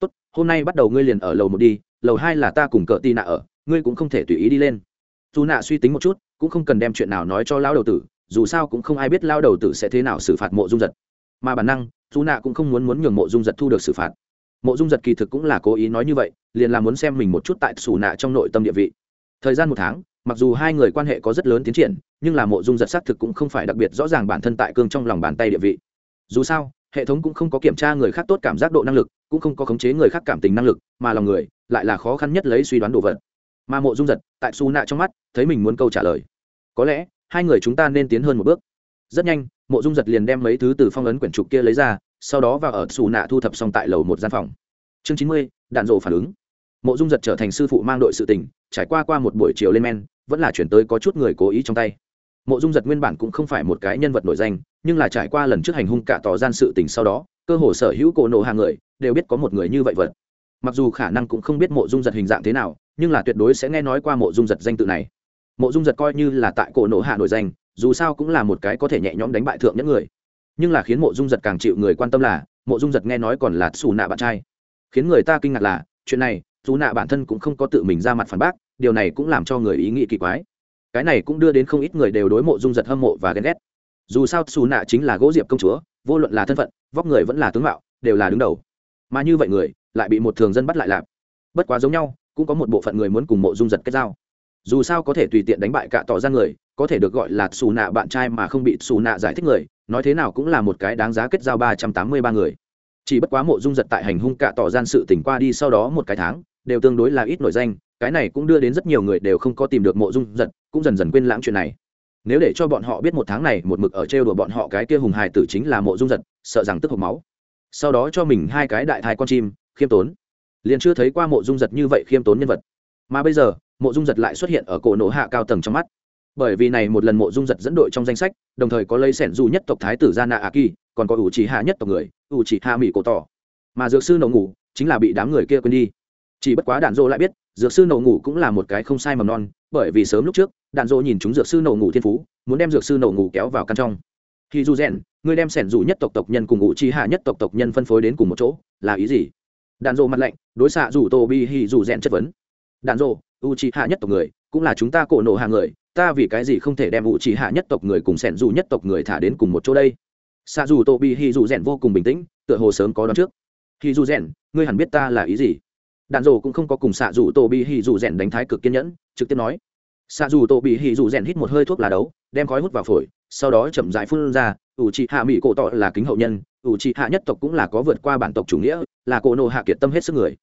Tốt, hôm nay bắt đầu ngươi liền ở lầu một đi, lầu hai là ta cùng cỡ tì nạ ở, ngươi cũng không thể tùy ý đi lên. Dù nạ suy tính một chút, cũng không cần đem chuyện nào nói cho lao đầu tử, dù sao cũng không ai biết lao đầu tử sẽ thế nào xử phạt mộ dung giật. Mà bản năng, dù nạ cũng không muốn muốn nhường mộ dung giật thu được xử phạt mộ dung giật kỳ thực cũng là cố ý nói như vậy, liền là muốn xem mình một chút tại xù nạ trong nội tâm địa vị. Thời gian một tháng, mặc dù hai người quan hệ có rất lớn tiến triển, nhưng là mộ dung giật xác thực cũng không phải đặc biệt rõ ràng bản thân tại cương trong lòng bàn tay địa vị. Dù sao, hệ thống cũng không có kiểm tra người khác tốt cảm giác độ năng lực, cũng không có khống chế người khác cảm tình năng lực, mà lòng người, lại là khó khăn nhất lấy suy đoán đồ vật. Mà mộ dung giật, tại xù nạ trong mắt, thấy mình muốn câu trả lời. Có lẽ, hai người chúng ta nên tiến hơn một bước. Rất nhanh, mộ dung giật liền đem mấy thứ từ phong ấn quyển trục kia lấy ra sau đó vào ở xù nạ thu thập xong tại lầu một gian phòng. Chương chín mươi, đạn rộ phản ứng. Mộ dung giật trở thành sư phụ mang đội sự tình, trải qua qua một buổi chiều lên men, vẫn là chuyển tới có chút người cố ý trong tay. Mộ dung giật nguyên bản cũng không phải một cái nhân vật nổi danh, nhưng là trải qua lần trước hành hung cả tỏ gian sự tình sau đó, cơ hồ sở hữu cổ nộ hàng người đều biết có một người như vậy vật. Mặc dù khả năng cũng không biết mộ dung giật hình dạng thế nào, nhưng là tuyệt đối sẽ nghe nói qua mộ dung giật danh tự này. Mộ dung giật coi như là tại cổ nộ hạ nổi danh, dù sao cũng là một cái có thể nhẹ nhõm đánh bại thượng những người nhưng là khiến mộ dung giật càng chịu người quan tâm là, mộ dung giật nghe nói còn là xù nạ bạn trai. Khiến người ta kinh ngạc là, chuyện này dù nạ bản thân cũng không có tự mình ra mặt phản bác, điều này cũng làm cho người ý nghĩ kỳ quái. Cái này cũng đưa đến không ít người đều đối mộ dung giật hâm mộ và ghen ghét. Dù sao xù nạ chính là gỗ diệp công chúa, vô luận là thân phận, vóc người vẫn là tướng mạo, đều là đứng đầu. Mà như vậy người, lại bị một thường dân bắt lại lạp bất quá giống nhau, cũng có một bộ phận người muốn cùng mộ dung giật kết giao. Dù sao có thể tùy tiện đánh bại cả tỏ ra người, có thể được gọi là xù nạ bạn trai mà không bị xù nạ giải thích người nói thế nào cũng là một cái đáng giá kết giao ba trăm tám mươi ba người. Chỉ bất quá mộ dung giật tại hành hung cả tỏ gian sự tỉnh qua đi sau đó một cái tháng, đều tương đối là ít nổi danh, cái này cũng đưa đến rất nhiều người đều không có tìm được mộ dung giật, cũng dần dần quên lãng chuyện này. Nếu để cho bọn họ biết một tháng này một mực ở trêu đùa bọn họ cái kia hùng hài tử chính là mộ dung giật, sợ rằng tức hộc máu. Sau đó cho mình hai cái đại thái con chim, khiêm tốn. Liền chưa thấy qua mộ dung giật như vậy khiêm tốn nhân vật. Mà bây giờ, mộ dung giật lại xuất hiện ở cổ nổ hạ cao tầng trong mắt bởi vì này một lần mộ dung giật dẫn đội trong danh sách, đồng thời có lấy sẻn dù nhất tộc thái tử gia na a kỳ còn có ủ chỉ hạ nhất tộc người ủ chỉ hạ mỹ cổ tỏ. Mà dược sư nổ ngủ chính là bị đám người kia quên đi. Chỉ bất quá đạn dô lại biết, dược sư nổ ngủ cũng là một cái không sai mầm non, bởi vì sớm lúc trước, đạn dô nhìn chúng dược sư nổ ngủ thiên phú, muốn đem dược sư nổ ngủ kéo vào căn trong. Khi dù rèn ngươi đem sẻn dù nhất tộc tộc nhân cùng ngụ chi hạ nhất tộc tộc nhân phân phối đến cùng một chỗ, là ý gì? Đạn dô mặt lạnh, đối xạ dù tô bi hì dù rèn chất vấn. Đạn dô u chi hạ nhất tộc người, cũng là chúng ta cổ nộ hàng người ta vì cái gì không thể đem u chỉ hạ nhất tộc người cùng sẻn dù nhất tộc người thả đến cùng một chỗ đây? Xa dù tô bị hì dù rèn vô cùng bình tĩnh, tựa hồ sớm có đón trước. Hì dù rèn, ngươi hẳn biết ta là ý gì? Đạn rồ cũng không có cùng xạ dù tô bị hì dù rèn đánh thái cực kiên nhẫn, trực tiếp nói. Xạ dù tô bị hì dù rèn hít một hơi thuốc lá đấu, đem khói hút vào phổi, sau đó chậm dại phun ra, ủ trị hạ mỹ cổ tọ là kính hậu nhân, ủ trị hạ nhất tộc cũng là có vượt qua bản tộc chủ nghĩa, là cổ nộ hạ kiệt tâm hết sức người.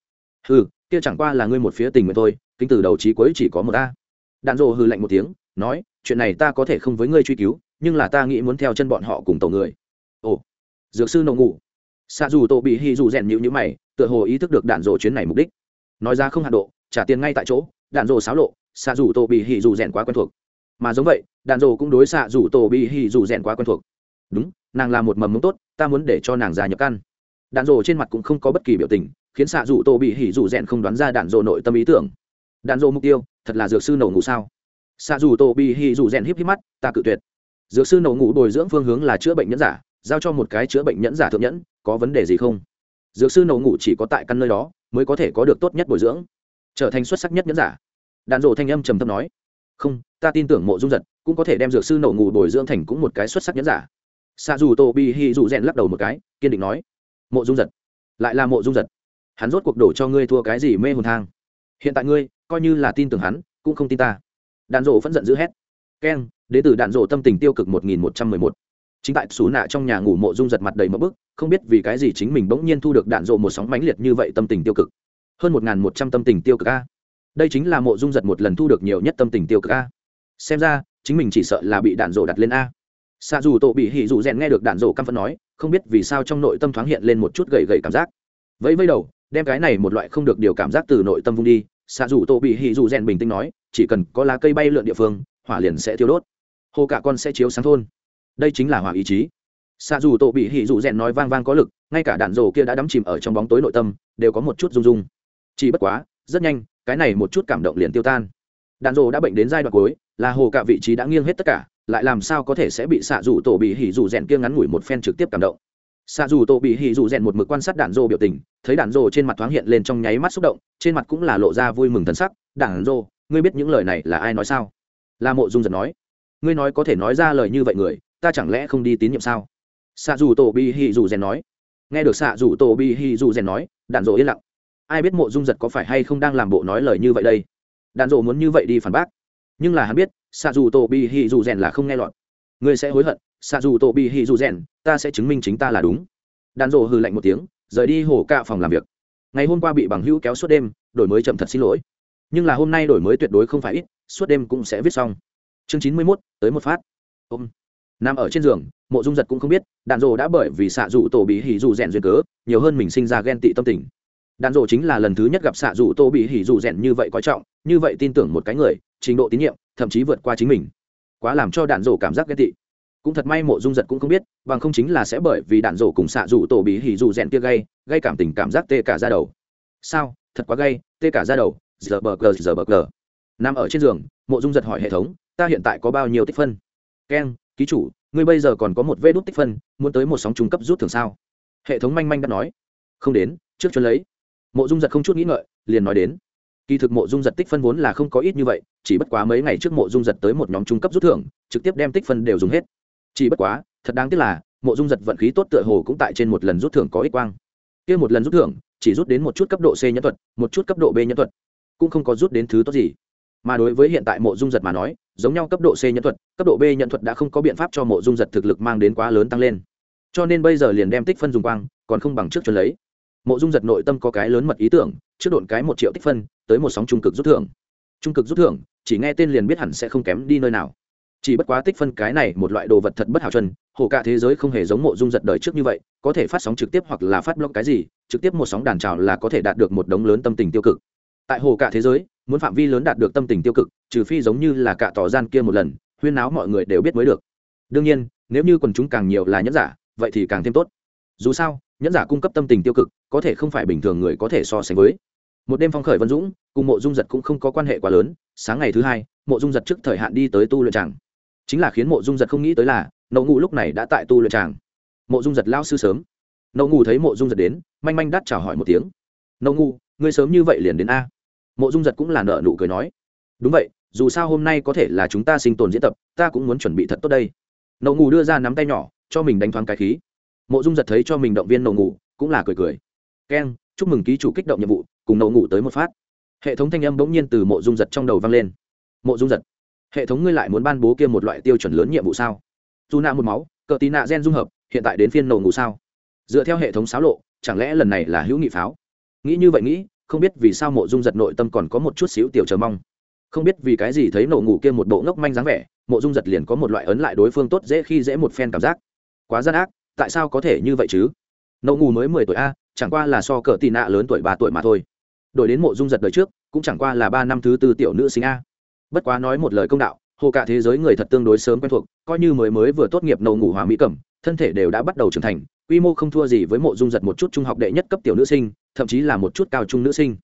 Ừ kia chẳng qua là ngươi một phía tình nguyện thôi, kính từ đầu trí cuối chỉ có một ta đạn dộ hừ lạnh một tiếng, nói, chuyện này ta có thể không với ngươi truy cứu, nhưng là ta nghĩ muốn theo chân bọn họ cùng tổ người. Ồ, dược sư nổ ngủ. Xạ dù tổ bị hy dù rèn nhịu nhữ mày, tựa hồ ý thức được đạn dộ chuyến này mục đích. Nói ra không hạ độ, trả tiền ngay tại chỗ, đạn dộ xáo lộ xạ dù tổ bị hy dù rèn quá quen thuộc. Mà giống vậy, đạn dộ cũng đối xạ dù tổ bị hy dù rèn quá quen thuộc. Đúng, nàng là một mầm mống tốt, ta muốn để cho nàng già nhập căn. Đạn dộ trên mặt cũng không có bất kỳ biểu tình, khiến xạ dù tổ bị hỉ dù rèn không đoán ra đạn dộ nội tâm ý tưởng đạn dộ mục tiêu, thật là dược sư nổ ngủ sao? Xạ dù tổ bị hì dù rèn híp híp mắt, ta cự tuyệt. Dược sư nổ ngủ bồi dưỡng phương hướng là chữa bệnh nhẫn giả, giao cho một cái chữa bệnh nhẫn giả thượng nhẫn, có vấn đề gì không? Dược sư nổ ngủ chỉ có tại căn nơi đó, mới có thể có được tốt nhất bồi dưỡng. Trở thành xuất sắc nhất nhẫn giả. Đạn dộ thanh âm trầm thấp nói. Không, ta tin tưởng mộ dung giật, cũng có thể đem dược sư nổ ngủ bồi dưỡng thành cũng một cái xuất sắc nhẫn giả. Xạ dù tổ bi hì dù rèn lắc đầu một cái, kiên định nói. Mộ dung giật. Lại là mộ dung giật. Hắn rốt cuộc đổ cho ngươi thua cái gì mê hồn thang. Hiện tại ngươi coi như là tin tưởng hắn, cũng không tin ta. Đạn dộ phẫn giận d ữ hét. Keng đến từ đạn dộ tâm tình tiêu cực một nghìn một trăm mười một. Chính tại xú nạ trong nhà ngủ mộ dung giật mặt đầy mỡ bức, không biết vì cái gì chính mình bỗng nhiên thu được đạn dộ một sóng mãnh liệt như vậy tâm tình tiêu cực. Hơn một một trăm tâm tình tiêu cực a. Đây chính là mộ dung giật một lần thu được nhiều nhất tâm tình tiêu cực a. Xem ra, chính mình chỉ sợ là bị đạn rổ đặt lên a. Xa dù tổ bị hỉ dù rèn nghe được đạn rổ căm phẫn nói, không biết vì sao trong nội tâm thoáng hiện lên một chút gầy gầy cảm giác. Vẫy vẫy đầu, đem cái này một loại không được điều cảm giác từ nội tâm vung đi xạ dù tổ bị hỉ dù rèn bình tĩnh nói, chỉ cần có lá cây bay lượn địa phương, hỏa liền sẽ thiêu đốt. Hồ cả con sẽ chiếu sáng thôn. Đây chính là hỏa ý chí. Xạ dù tổ bị hỉ dù rèn nói vang vang có lực, ngay cả đạn rổ kia đã đắm chìm ở trong bóng tối nội tâm, đều có một chút rung rung. Chỉ bất quá, rất nhanh, cái này một chút cảm động liền tiêu tan. Đạn rổ đã bệnh đến giai đoạn cuối, là hồ cả vị trí đã nghiêng hết tất cả, lại làm sao có thể sẽ bị xạ dù tổ bị hỉ dù rèn kia ngắn ngủi một phen trực tiếp cảm động? Xạ dù tổ bị hỉ dù rèn một mực quan sát đạn rô biểu tình, thấy đạn rô trên mặt thoáng hiện lên trong nháy mắt xúc động, trên mặt cũng là lộ ra vui mừng thần sắc. Đạn rô, ngươi biết những lời này là ai nói sao? Là mộ dung giật nói. Ngươi nói có thể nói ra lời như vậy người, ta chẳng lẽ không đi tín nhiệm sao? Xạ dù tổ bị hỉ dù rèn nói. Nghe được xạ dù tổ bị hỉ dù rèn nói, đạn rô yên lặng. Ai biết mộ dung giật có phải hay không đang làm bộ nói lời như vậy đây? Đạn Dô muốn như vậy đi phản bác. Nhưng là hắn biết xạ dù tổ bị hỉ dù rèn là không nghe lọt. Ngươi sẽ hối hận xạ dù tổ bị hỉ dù rèn, ta sẽ chứng minh chính ta là đúng. Đàn rộ hừ lạnh một tiếng, rời đi hổ cạ phòng làm việc. Ngày hôm qua bị bằng hữu kéo suốt đêm, đổi mới chậm thật xin lỗi. Nhưng là hôm nay đổi mới tuyệt đối không phải ít, suốt đêm cũng sẽ viết xong. Chương chín mươi mốt, tới một phát. Ôm. Nằm ở trên giường, mộ dung giật cũng không biết đàn rộ đã bởi vì xạ dù tổ bị hỉ dù rèn duyên cớ, nhiều hơn mình sinh ra ghen tị tâm tình. Đàn rộ chính là lần thứ nhất gặp xạ dù tô bị hỉ dù rèn như vậy coi trọng, như vậy tin tưởng một cái người, trình độ tín nhiệm, thậm chí vượt qua chính mình. Quá làm cho đàn rộ cảm giác ghen tị cũng thật may mộ dung giật cũng không biết, bằng không chính là sẽ bởi vì đạn rổ cùng xạ rủ tổ bí hỉ dù rèn kia gây gây cảm tình cảm giác tê cả ra đầu. Sao? Thật quá gây, tê cả ra đầu. Giờ bờ cờ, giờ bờ cờ. Nằm ở trên giường, mộ dung giật hỏi hệ thống, ta hiện tại có bao nhiêu tích phân? Keng ký chủ, ngươi bây giờ còn có một vê đốt tích phân, muốn tới một sóng trung cấp rút thường sao? Hệ thống manh manh đã nói. Không đến, trước cho lấy. Mộ dung giật không chút nghĩ ngợi, liền nói đến. Kỳ thực mộ dung giật tích phân vốn là không có ít như vậy, chỉ bất quá mấy ngày trước mộ dung giật tới một nhóm trung cấp rút thưởng, trực tiếp đem tích phân đều dùng hết chỉ bất quá, thật đáng tiếc là, mộ dung giật vận khí tốt tựa hồ cũng tại trên một lần rút thưởng có ích quang. Kia một lần rút thưởng, chỉ rút đến một chút cấp độ c nhân thuật, một chút cấp độ b nhân thuật, cũng không có rút đến thứ tốt gì. Mà đối với hiện tại mộ dung giật mà nói, giống nhau cấp độ c nhân thuật, cấp độ b nhân thuật đã không có biện pháp cho mộ dung giật thực lực mang đến quá lớn tăng lên. Cho nên bây giờ liền đem tích phân dùng quang, còn không bằng trước cho lấy. Mộ dung giật nội tâm có cái lớn mật ý tưởng, trước độn cái một triệu tích phân, tới một sóng trung cực rút thưởng. Trung cực rút thưởng, chỉ nghe tên liền biết hẳn sẽ không kém đi nơi nào chỉ bất quá tích phân cái này một loại đồ vật thật bất hảo chân, hồ cả thế giới không hề giống mộ dung giật đời trước như vậy, có thể phát sóng trực tiếp hoặc là phát blog cái gì, trực tiếp một sóng đàn trào là có thể đạt được một đống lớn tâm tình tiêu cực. Tại hồ cả thế giới, muốn phạm vi lớn đạt được tâm tình tiêu cực, trừ phi giống như là cả tỏ gian kia một lần, huyên náo mọi người đều biết mới được. Đương nhiên, nếu như quần chúng càng nhiều là nhẫn giả, vậy thì càng thêm tốt. Dù sao, nhẫn giả cung cấp tâm tình tiêu cực, có thể không phải bình thường người có thể so sánh với. Một đêm phong khởi vân dũng, cùng mộ dung giật cũng không có quan hệ quá lớn, sáng ngày thứ hai, mộ dung giật trước thời hạn đi tới tu luyện tràng chính là khiến mộ dung giật không nghĩ tới là, nậu ngủ lúc này đã tại tu luyện tràng. Mộ dung giật lao sư sớm. Nậu ngủ thấy mộ dung giật đến, manh manh đắt chào hỏi một tiếng. Nậu ngủ, ngươi sớm như vậy liền đến a. Mộ dung giật cũng là nợ nụ cười nói. Đúng vậy, dù sao hôm nay có thể là chúng ta sinh tồn diễn tập, ta cũng muốn chuẩn bị thật tốt đây. Nậu ngủ đưa ra nắm tay nhỏ, cho mình đánh thoáng cái khí. Mộ dung giật thấy cho mình động viên nậu ngủ, cũng là cười cười. Keng chúc mừng ký chủ kích động nhiệm vụ, cùng nậu ngủ tới một phát. Hệ thống thanh âm bỗng nhiên từ mộ dung giật trong đầu vang lên. Mộ dung giật hệ thống ngươi lại muốn ban bố kia một loại tiêu chuẩn lớn nhiệm vụ sao? Dù nạ một máu, cờ tí nạ gen dung hợp, hiện tại đến phiên nổ ngủ sao? Dựa theo hệ thống xáo lộ, chẳng lẽ lần này là hữu nghị pháo? Nghĩ như vậy nghĩ, không biết vì sao mộ dung giật nội tâm còn có một chút xíu tiểu chờ mong. Không biết vì cái gì thấy nổ ngủ kia một bộ ngốc manh dáng vẻ, mộ dung giật liền có một loại ấn lại đối phương tốt dễ khi dễ một phen cảm giác. Quá gian ác, tại sao có thể như vậy chứ? Nổ ngủ mới mười tuổi a, chẳng qua là so cờ tị nạ lớn tuổi ba tuổi mà thôi. Đổi đến mộ dung giật đời trước, cũng chẳng qua là ba năm thứ tư tiểu nữ sinh a bất quá nói một lời công đạo, hồ cả thế giới người thật tương đối sớm quen thuộc, coi như mới mới vừa tốt nghiệp nầu ngủ hòa mỹ cẩm, thân thể đều đã bắt đầu trưởng thành, quy mô không thua gì với mộ dung giật một chút trung học đệ nhất cấp tiểu nữ sinh, thậm chí là một chút cao trung nữ sinh.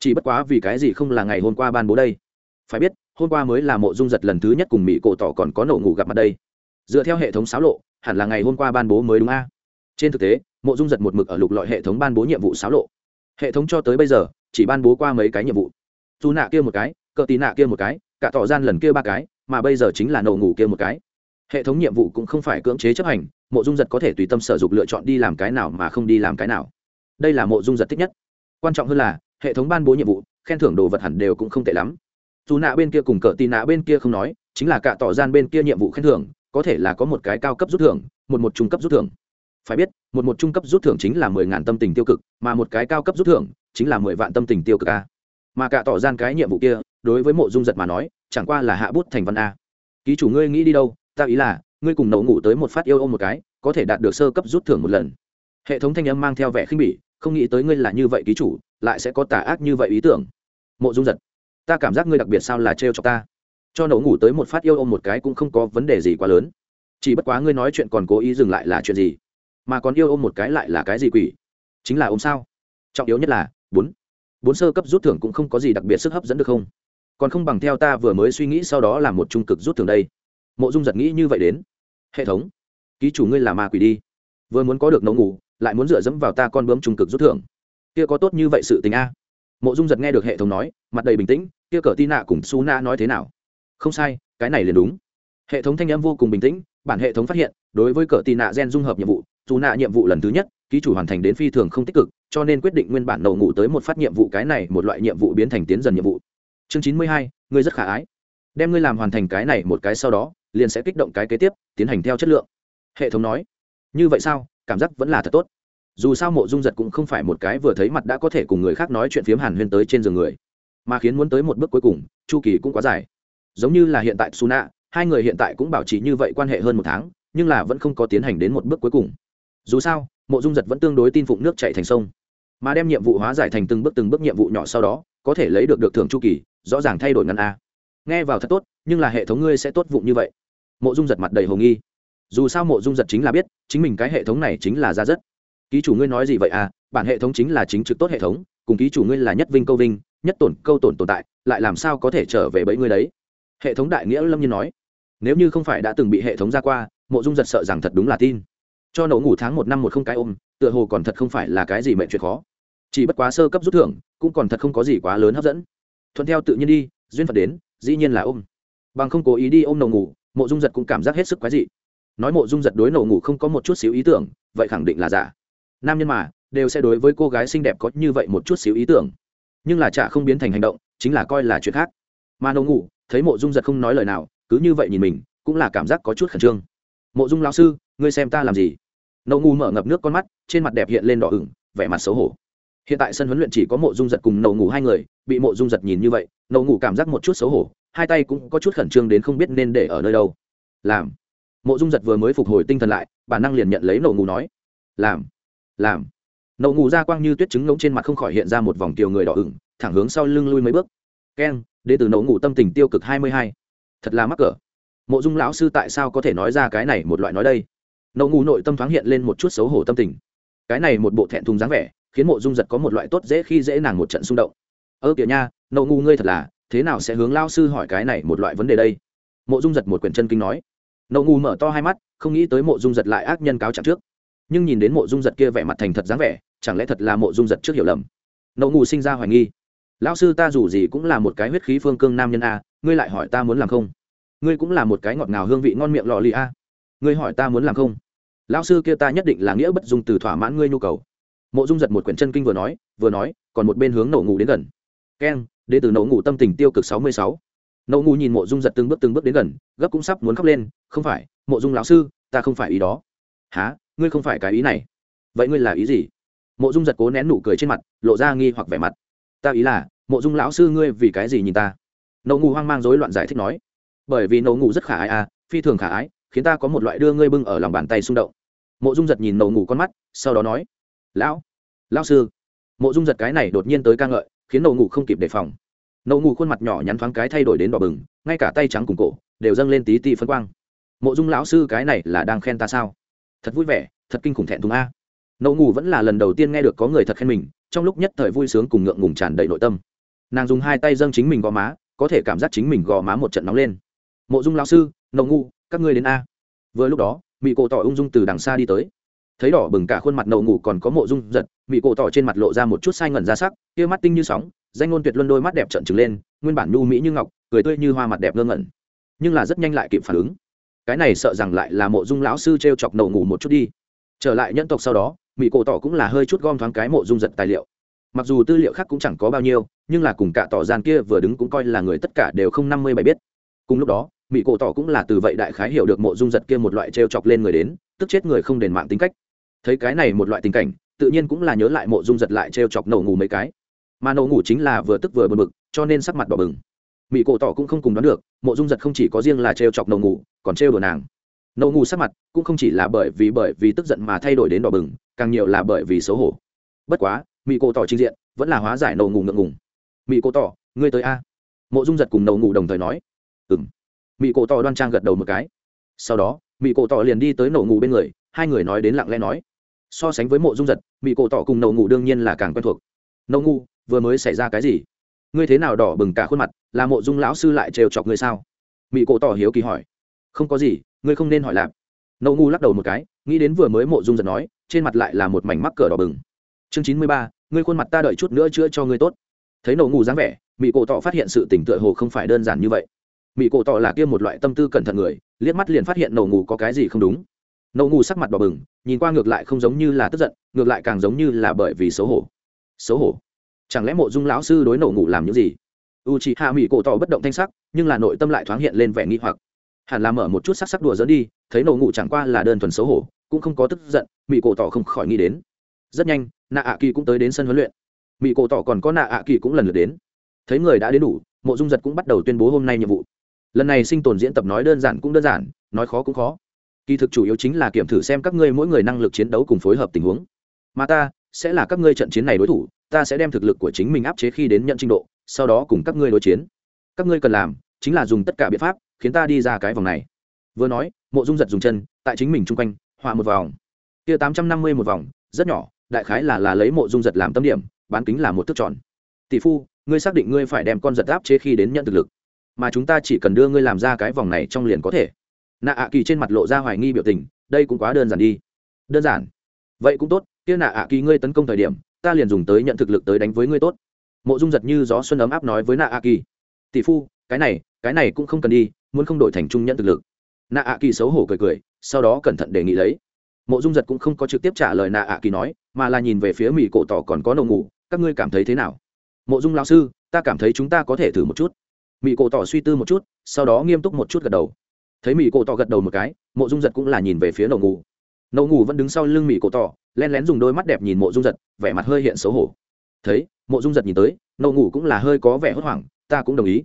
Chỉ bất quá vì cái gì không là ngày hôm qua ban bố đây? Phải biết, hôm qua mới là mộ dung giật lần thứ nhất cùng mỹ cổ tỏ còn có nổ ngủ gặp mặt đây. Dựa theo hệ thống xáo lộ, hẳn là ngày hôm qua ban bố mới đúng a. Trên thực tế, mộ dung giật một mực ở lục lọi hệ thống ban bố nhiệm vụ xáo lộ. Hệ thống cho tới bây giờ, chỉ ban bố qua mấy cái nhiệm vụ. Dù nạ kia một cái, cờ tí nạ kia một cái cả tỏ gian lần kia ba cái, mà bây giờ chính là nổ ngủ kia một cái. Hệ thống nhiệm vụ cũng không phải cưỡng chế chấp hành, mộ dung giật có thể tùy tâm sở dục lựa chọn đi làm cái nào mà không đi làm cái nào. Đây là mộ dung giật thích nhất. Quan trọng hơn là, hệ thống ban bố nhiệm vụ, khen thưởng đồ vật hẳn đều cũng không tệ lắm. Dù nạ bên kia cùng cờ tì nạ bên kia không nói, chính là cả tỏ gian bên kia nhiệm vụ khen thưởng, có thể là có một cái cao cấp rút thưởng, một một trung cấp rút thưởng. Phải biết, một một trung cấp rút thưởng chính là mười ngàn tâm tình tiêu cực, mà một cái cao cấp rút thưởng chính là mười vạn tâm tình tiêu cực a. Mà cả tỏ gian cái nhiệm vụ kia đối với mộ dung giật mà nói, chẳng qua là hạ bút thành văn a. Ký chủ ngươi nghĩ đi đâu, ta ý là, ngươi cùng nấu ngủ tới một phát yêu ôm một cái, có thể đạt được sơ cấp rút thưởng một lần. Hệ thống thanh âm mang theo vẻ khinh bỉ, không nghĩ tới ngươi là như vậy ký chủ, lại sẽ có tà ác như vậy ý tưởng. Mộ dung giật, ta cảm giác ngươi đặc biệt sao là trêu cho ta. Cho nấu ngủ tới một phát yêu ôm một cái cũng không có vấn đề gì quá lớn. Chỉ bất quá ngươi nói chuyện còn cố ý dừng lại là chuyện gì? Mà còn yêu ôm một cái lại là cái gì quỷ? Chính là ôm sao? Trọng yếu nhất là, bốn. Bốn sơ cấp rút thưởng cũng không có gì đặc biệt sức hấp dẫn được không? Còn không bằng theo ta vừa mới suy nghĩ sau đó làm một trung cực rút thưởng đây. Mộ dung giật nghĩ như vậy đến. Hệ thống, ký chủ ngươi là ma quỷ đi. Vừa muốn có được nấu ngủ, lại muốn dựa dẫm vào ta con bướm trung cực rút thưởng kia có tốt như vậy sự tình a? Mộ dung giật nghe được hệ thống nói, mặt đầy bình tĩnh, kia cờ tin nạ cùng su na nói thế nào? Không sai, cái này liền đúng. Hệ thống thanh em vô cùng bình tĩnh, bản hệ thống phát hiện, đối với cờ tì nạ gen dung hợp nhiệm vụ dù nạ nhiệm vụ lần thứ nhất, ký chủ hoàn thành đến phi thường không tích cực, cho nên quyết định nguyên bản đầu ngủ tới một phát nhiệm vụ, cái này một loại nhiệm vụ biến thành tiến dần nhiệm vụ chương chín mươi hai, ngươi rất khả ái. Đem ngươi làm hoàn thành cái này một cái sau đó, liền sẽ kích động cái kế tiếp, tiến hành theo chất lượng. Hệ thống nói. Như vậy sao? Cảm giác vẫn là thật tốt. Dù sao mộ dung giật cũng không phải một cái vừa thấy mặt đã có thể cùng người khác nói chuyện phiếm hàn huyên tới trên giường người. Mà khiến muốn tới một bước cuối cùng, chu kỳ cũng quá dài. Giống như là hiện tại suna, hai người hiện tại cũng bảo trì như vậy quan hệ hơn một tháng, nhưng là vẫn không có tiến hành đến một bước cuối cùng. Dù sao, mộ dung giật vẫn tương đối tin phụng nước chạy thành sông. Mà đem nhiệm vụ hóa giải thành từng bước từng bước nhiệm vụ nhỏ sau đó, có thể lấy được được thưởng chu kỳ rõ ràng thay đổi ngăn a. Nghe vào thật tốt, nhưng là hệ thống ngươi sẽ tốt vụng như vậy. Mộ dung giật mặt đầy hồ nghi. Dù sao mộ dung giật chính là biết, chính mình cái hệ thống này chính là ra rất. Ký chủ ngươi nói gì vậy à? Bản hệ thống chính là chính trực tốt hệ thống, cùng ký chủ ngươi là nhất vinh câu vinh, nhất tổn câu tổn tồn tại, lại làm sao có thể trở về bẫy ngươi đấy? Hệ thống đại nghĩa lâm nhiên nói. Nếu như không phải đã từng bị hệ thống ra qua, mộ dung giật sợ rằng thật đúng là tin. Cho nổ ngủ tháng một năm một không cái ôm, tựa hồ còn thật không phải là cái gì mệnh chuyện khó. Chỉ bất quá sơ cấp rút thưởng, cũng còn thật không có gì quá lớn hấp dẫn thuận theo tự nhiên đi, duyên phật đến, dĩ nhiên là ôm. Bằng không cố ý đi ôm nổ ngủ, mộ dung giật cũng cảm giác hết sức quái dị. Nói mộ dung giật đối nổ ngủ không có một chút xíu ý tưởng, vậy khẳng định là giả. Nam nhân mà, đều sẽ đối với cô gái xinh đẹp có như vậy một chút xíu ý tưởng. Nhưng là chả không biến thành hành động, chính là coi là chuyện khác. Mà nổ ngủ, thấy mộ dung giật không nói lời nào, cứ như vậy nhìn mình, cũng là cảm giác có chút khẩn trương. Mộ dung lão sư, ngươi xem ta làm gì? Nổ ngủ mở ngập nước con mắt, trên mặt đẹp hiện lên đỏ ửng, vẻ mặt xấu hổ hiện tại sân huấn luyện chỉ có mộ dung giật cùng nậu ngủ hai người, bị mộ dung giật nhìn như vậy, nậu ngủ cảm giác một chút xấu hổ, hai tay cũng có chút khẩn trương đến không biết nên để ở nơi đâu. Làm. Mộ dung giật vừa mới phục hồi tinh thần lại bản năng liền nhận lấy nậu ngủ nói. Làm. Làm. Nậu ngủ ra quang như tuyết trứng ngỗng trên mặt không khỏi hiện ra một vòng kiều người đỏ ửng, thẳng hướng sau lưng lui mấy bước. Keng đ ế từ nậu ngủ tâm tình tiêu cực hai mươi hai. Thật là mắc cỡ. Mộ dung lão sư tại sao có thể nói ra cái này một loại nói đây? Nậu ngủ nội tâm thoáng hiện lên một chút xấu hổ tâm tình. Cái này một bộ thẹn thùng dáng vẻ khiến mộ dung giật có một loại tốt dễ khi dễ nàng một trận xung động. Ơ kìa nha, nậu ngu ngươi thật là, thế nào sẽ hướng lao sư hỏi cái này một loại vấn đề đây? Mộ dung giật một quyển chân kinh nói. Nậu ngu mở to hai mắt, không nghĩ tới mộ dung giật lại ác nhân cáo trạng trước. Nhưng nhìn đến mộ dung giật kia vẻ mặt thành thật dáng vẻ, chẳng lẽ thật là mộ dung giật trước hiểu lầm? Nậu ngu sinh ra hoài nghi. Lão sư ta dù gì cũng là một cái huyết khí phương cương nam nhân a, ngươi lại hỏi ta muốn làm không? Ngươi cũng là một cái ngọt ngào hương vị ngon miệng lò lì a. Ngươi hỏi ta muốn làm không? Lão sư kia ta nhất định là nghĩa bất dung từ thỏa mãn ngươi nhu cầu mộ dung giật một quyển chân kinh vừa nói vừa nói, còn một bên hướng nổ ngủ đến gần. Keng đ từ nổ ngủ tâm tình tiêu cực sáu mươi sáu. Nổ ngủ nhìn mộ dung giật từng bước từng bước đến gần, gấp cũng sắp muốn khóc lên, không phải, mộ dung lão sư, ta không phải ý đó. Há ngươi không phải cái ý này? Vậy ngươi là ý gì? Mộ dung giật cố nén nụ cười trên mặt, lộ ra nghi hoặc vẻ mặt. Ta ý là, mộ dung lão sư ngươi vì cái gì nhìn ta? Nổ ngủ hoang mang rối loạn giải thích nói. Bởi vì nổ ngủ rất khả ái à phi thường khả ái, khiến ta có một loại đưa ngươi bưng ở lòng bàn tay xung động. Mộ dung giật nhìn nổ ngủ con mắt, sau đó nói lão lão sư. Mộ dung giật cái này đột nhiên tới ca ngợi, khiến nậu ngủ không kịp đề phòng. Nậu ngủ khuôn mặt nhỏ nhắn thoáng cái thay đổi đến đỏ bừng, ngay cả tay trắng cùng cổ đều dâng lên tí tí phân quang. Mộ dung lão sư cái này là đang khen ta sao? Thật vui vẻ, thật kinh khủng thẹn thùng a. Nậu ngủ vẫn là lần đầu tiên nghe được có người thật khen mình, trong lúc nhất thời vui sướng cùng ngượng ngùng tràn đầy nội tâm. Nàng dùng hai tay dâng chính mình gò má, có thể cảm giác chính mình gò má một trận nóng lên. Mộ dung lão sư nậu ngu các ngươi đến a. Vừa lúc đó mỹ cổ tỏ ung dung từ đằng xa đi tới thấy đỏ bừng cả khuôn mặt nậu ngủ còn có mộ dung giật, mị cổ tỏ trên mặt lộ ra một chút sai ngẩn ra sắc, kia mắt tinh như sóng, danh ngôn tuyệt luân đôi mắt đẹp trợn trừng lên, nguyên bản nhu mỹ như ngọc, cười tươi như hoa mặt đẹp ngơ ngẩn. Nhưng là rất nhanh lại kịp phản ứng. Cái này sợ rằng lại là mộ dung lão sư t r e o chọc nậu ngủ một chút đi. Trở lại nhân tộc sau đó mỹ cổ tỏ cũng là hơi chút gom thoáng cái mộ dung giật tài liệu. Mặc dù tư liệu khác cũng chẳng có bao nhiêu, nhưng là cùng cả tỏ gian kia vừa đứng cũng coi là người tất cả đều không năm mươi bài biết. Cùng lúc đó mỹ cổ tỏ cũng là từ vậy đại khái hiểu được mộ dung giật kia một loại t r e o chọc lên người đến, tức chết người không đền mạng tính cách thấy cái này một loại tình cảnh, tự nhiên cũng là nhớ lại mộ dung giật lại t r e o chọc nổ ngủ mấy cái. Mà nổ ngủ chính là vừa tức vừa bật bực, cho nên sắc mặt đỏ bừng. Mỹ cổ tỏ cũng không cùng đoán được, mộ dung giật không chỉ có riêng là t r e o chọc nổ ngủ, còn trêu đùa nàng. Nổ ngủ sắc mặt cũng không chỉ là bởi vì bởi vì tức giận mà thay đổi đến đỏ bừng, càng nhiều là bởi vì xấu hổ. Bất quá mỹ cổ tỏ trình diện vẫn là hóa giải nổ ngủ ngượng ngùng. Mỹ cổ tỏ, ngươi tới a? Mộ dung giật cùng nổ ngủ đồng thời nói. Ừng mỹ cổ tỏ đoan trang gật đầu một cái. Sau đó mỹ cổ tỏ liền đi tới nổ ngủ bên người, hai người nói đến lặng lẽ nói so sánh với mộ dung giật mỹ cổ tỏ cùng nậu ngủ đương nhiên là càng quen thuộc. Nậu ngu vừa mới xảy ra cái gì? Ngươi thế nào đỏ bừng cả khuôn mặt, là mộ dung lão sư lại trêu chọc ngươi sao? Mỹ cổ tỏ hiếu kỳ hỏi. Không có gì, ngươi không nên hỏi lạp nậu ngu lắc đầu một cái, nghĩ đến vừa mới mộ dung giật nói, trên mặt lại là một mảnh mắc cờ đỏ bừng. Chương chín mươi ba, ngươi khuôn mặt ta đợi chút nữa chữa cho ngươi tốt. Thấy nậu ngu dáng vẻ mỹ cổ tỏ phát hiện sự tỉnh tựa hồ không phải đơn giản như vậy. Mỹ cổ tỏ là kia một loại tâm tư cẩn thận người, liếc mắt liền phát hiện nậu ngủ có cái gì không đúng nậu ngủ sắc mặt đỏ bừng, nhìn qua ngược lại không giống như là tức giận, ngược lại càng giống như là bởi vì xấu hổ. Xấu hổ? Chẳng lẽ mộ dung lão sư đối nậu ngủ làm những gì? U chị hạ mỹ cổ tỏ bất động thanh sắc, nhưng là nội tâm lại thoáng hiện lên vẻ nghi hoặc. Hẳn là mở một chút sắc sắc đùa dẫn đi, thấy nậu ngủ chẳng qua là đơn thuần xấu hổ, cũng không có tức giận mỹ cổ tỏ không khỏi nghĩ đến. Rất nhanh nạ ạ kỳ cũng tới đến sân huấn luyện. Mỹ cổ tỏ còn có nạ ạ kỳ cũng lần lượt đến. Thấy người đã đến đủ, mộ dung giật cũng bắt đầu tuyên bố hôm nay nhiệm vụ. Lần này sinh tồn diễn tập nói đơn giản cũng đơn giản, nói khó cũng khó kỳ thực chủ yếu chính là kiểm thử xem các ngươi mỗi người năng lực chiến đấu cùng phối hợp tình huống. Mà ta sẽ là các ngươi trận chiến này đối thủ, ta sẽ đem thực lực của chính mình áp chế khi đến nhận trình độ, sau đó cùng các ngươi đối chiến. Các ngươi cần làm chính là dùng tất cả biện pháp khiến ta đi ra cái vòng này. Vừa nói, mộ dung giật dùng chân, tại chính mình chung quanh, họa một vòng. Kia tám trăm năm mươi một vòng, rất nhỏ, đại khái là là lấy mộ dung giật làm tâm điểm, bán kính là một thước tròn. Tỷ phu, ngươi xác định ngươi phải đem con giật áp chế khi đến nhận thực lực. Mà chúng ta chỉ cần đưa ngươi làm ra cái vòng này trong liền có thể nạ ạ kỳ trên mặt lộ ra hoài nghi biểu tình, đây cũng quá đơn giản đi. Đơn giản? Vậy cũng tốt, kia nạ ạ kỳ ngươi tấn công thời điểm, ta liền dùng tới nhận thực lực tới đánh với ngươi tốt. Mộ dung giật như gió xuân ấm áp nói với nạ ạ kỳ. Tỷ phu, cái này cái này cũng không cần đi, muốn không đổi thành trung nhận thực lực. Nạ ạ kỳ xấu hổ cười cười, sau đó cẩn thận đề nghị lấy. Mộ dung giật cũng không có trực tiếp trả lời nạ ạ kỳ nói, mà là nhìn về phía mỹ cổ tỏ còn có nổ ngủ, các ngươi cảm thấy thế nào? Mộ dung lao sư, ta cảm thấy chúng ta có thể thử một chút. Mỹ cổ tỏ suy tư một chút, sau đó nghiêm túc một chút gật đầu thấy mỹ cổ tỏ gật đầu một cái, mộ dung giật cũng là nhìn về phía nậu ngủ. Nậu ngủ vẫn đứng sau lưng mỹ cổ tỏ, len lén dùng đôi mắt đẹp nhìn mộ dung giật, vẻ mặt hơi hiện xấu hổ. Thấy, mộ dung giật nhìn tới nậu ngủ cũng là hơi có vẻ hốt hoảng, ta cũng đồng ý.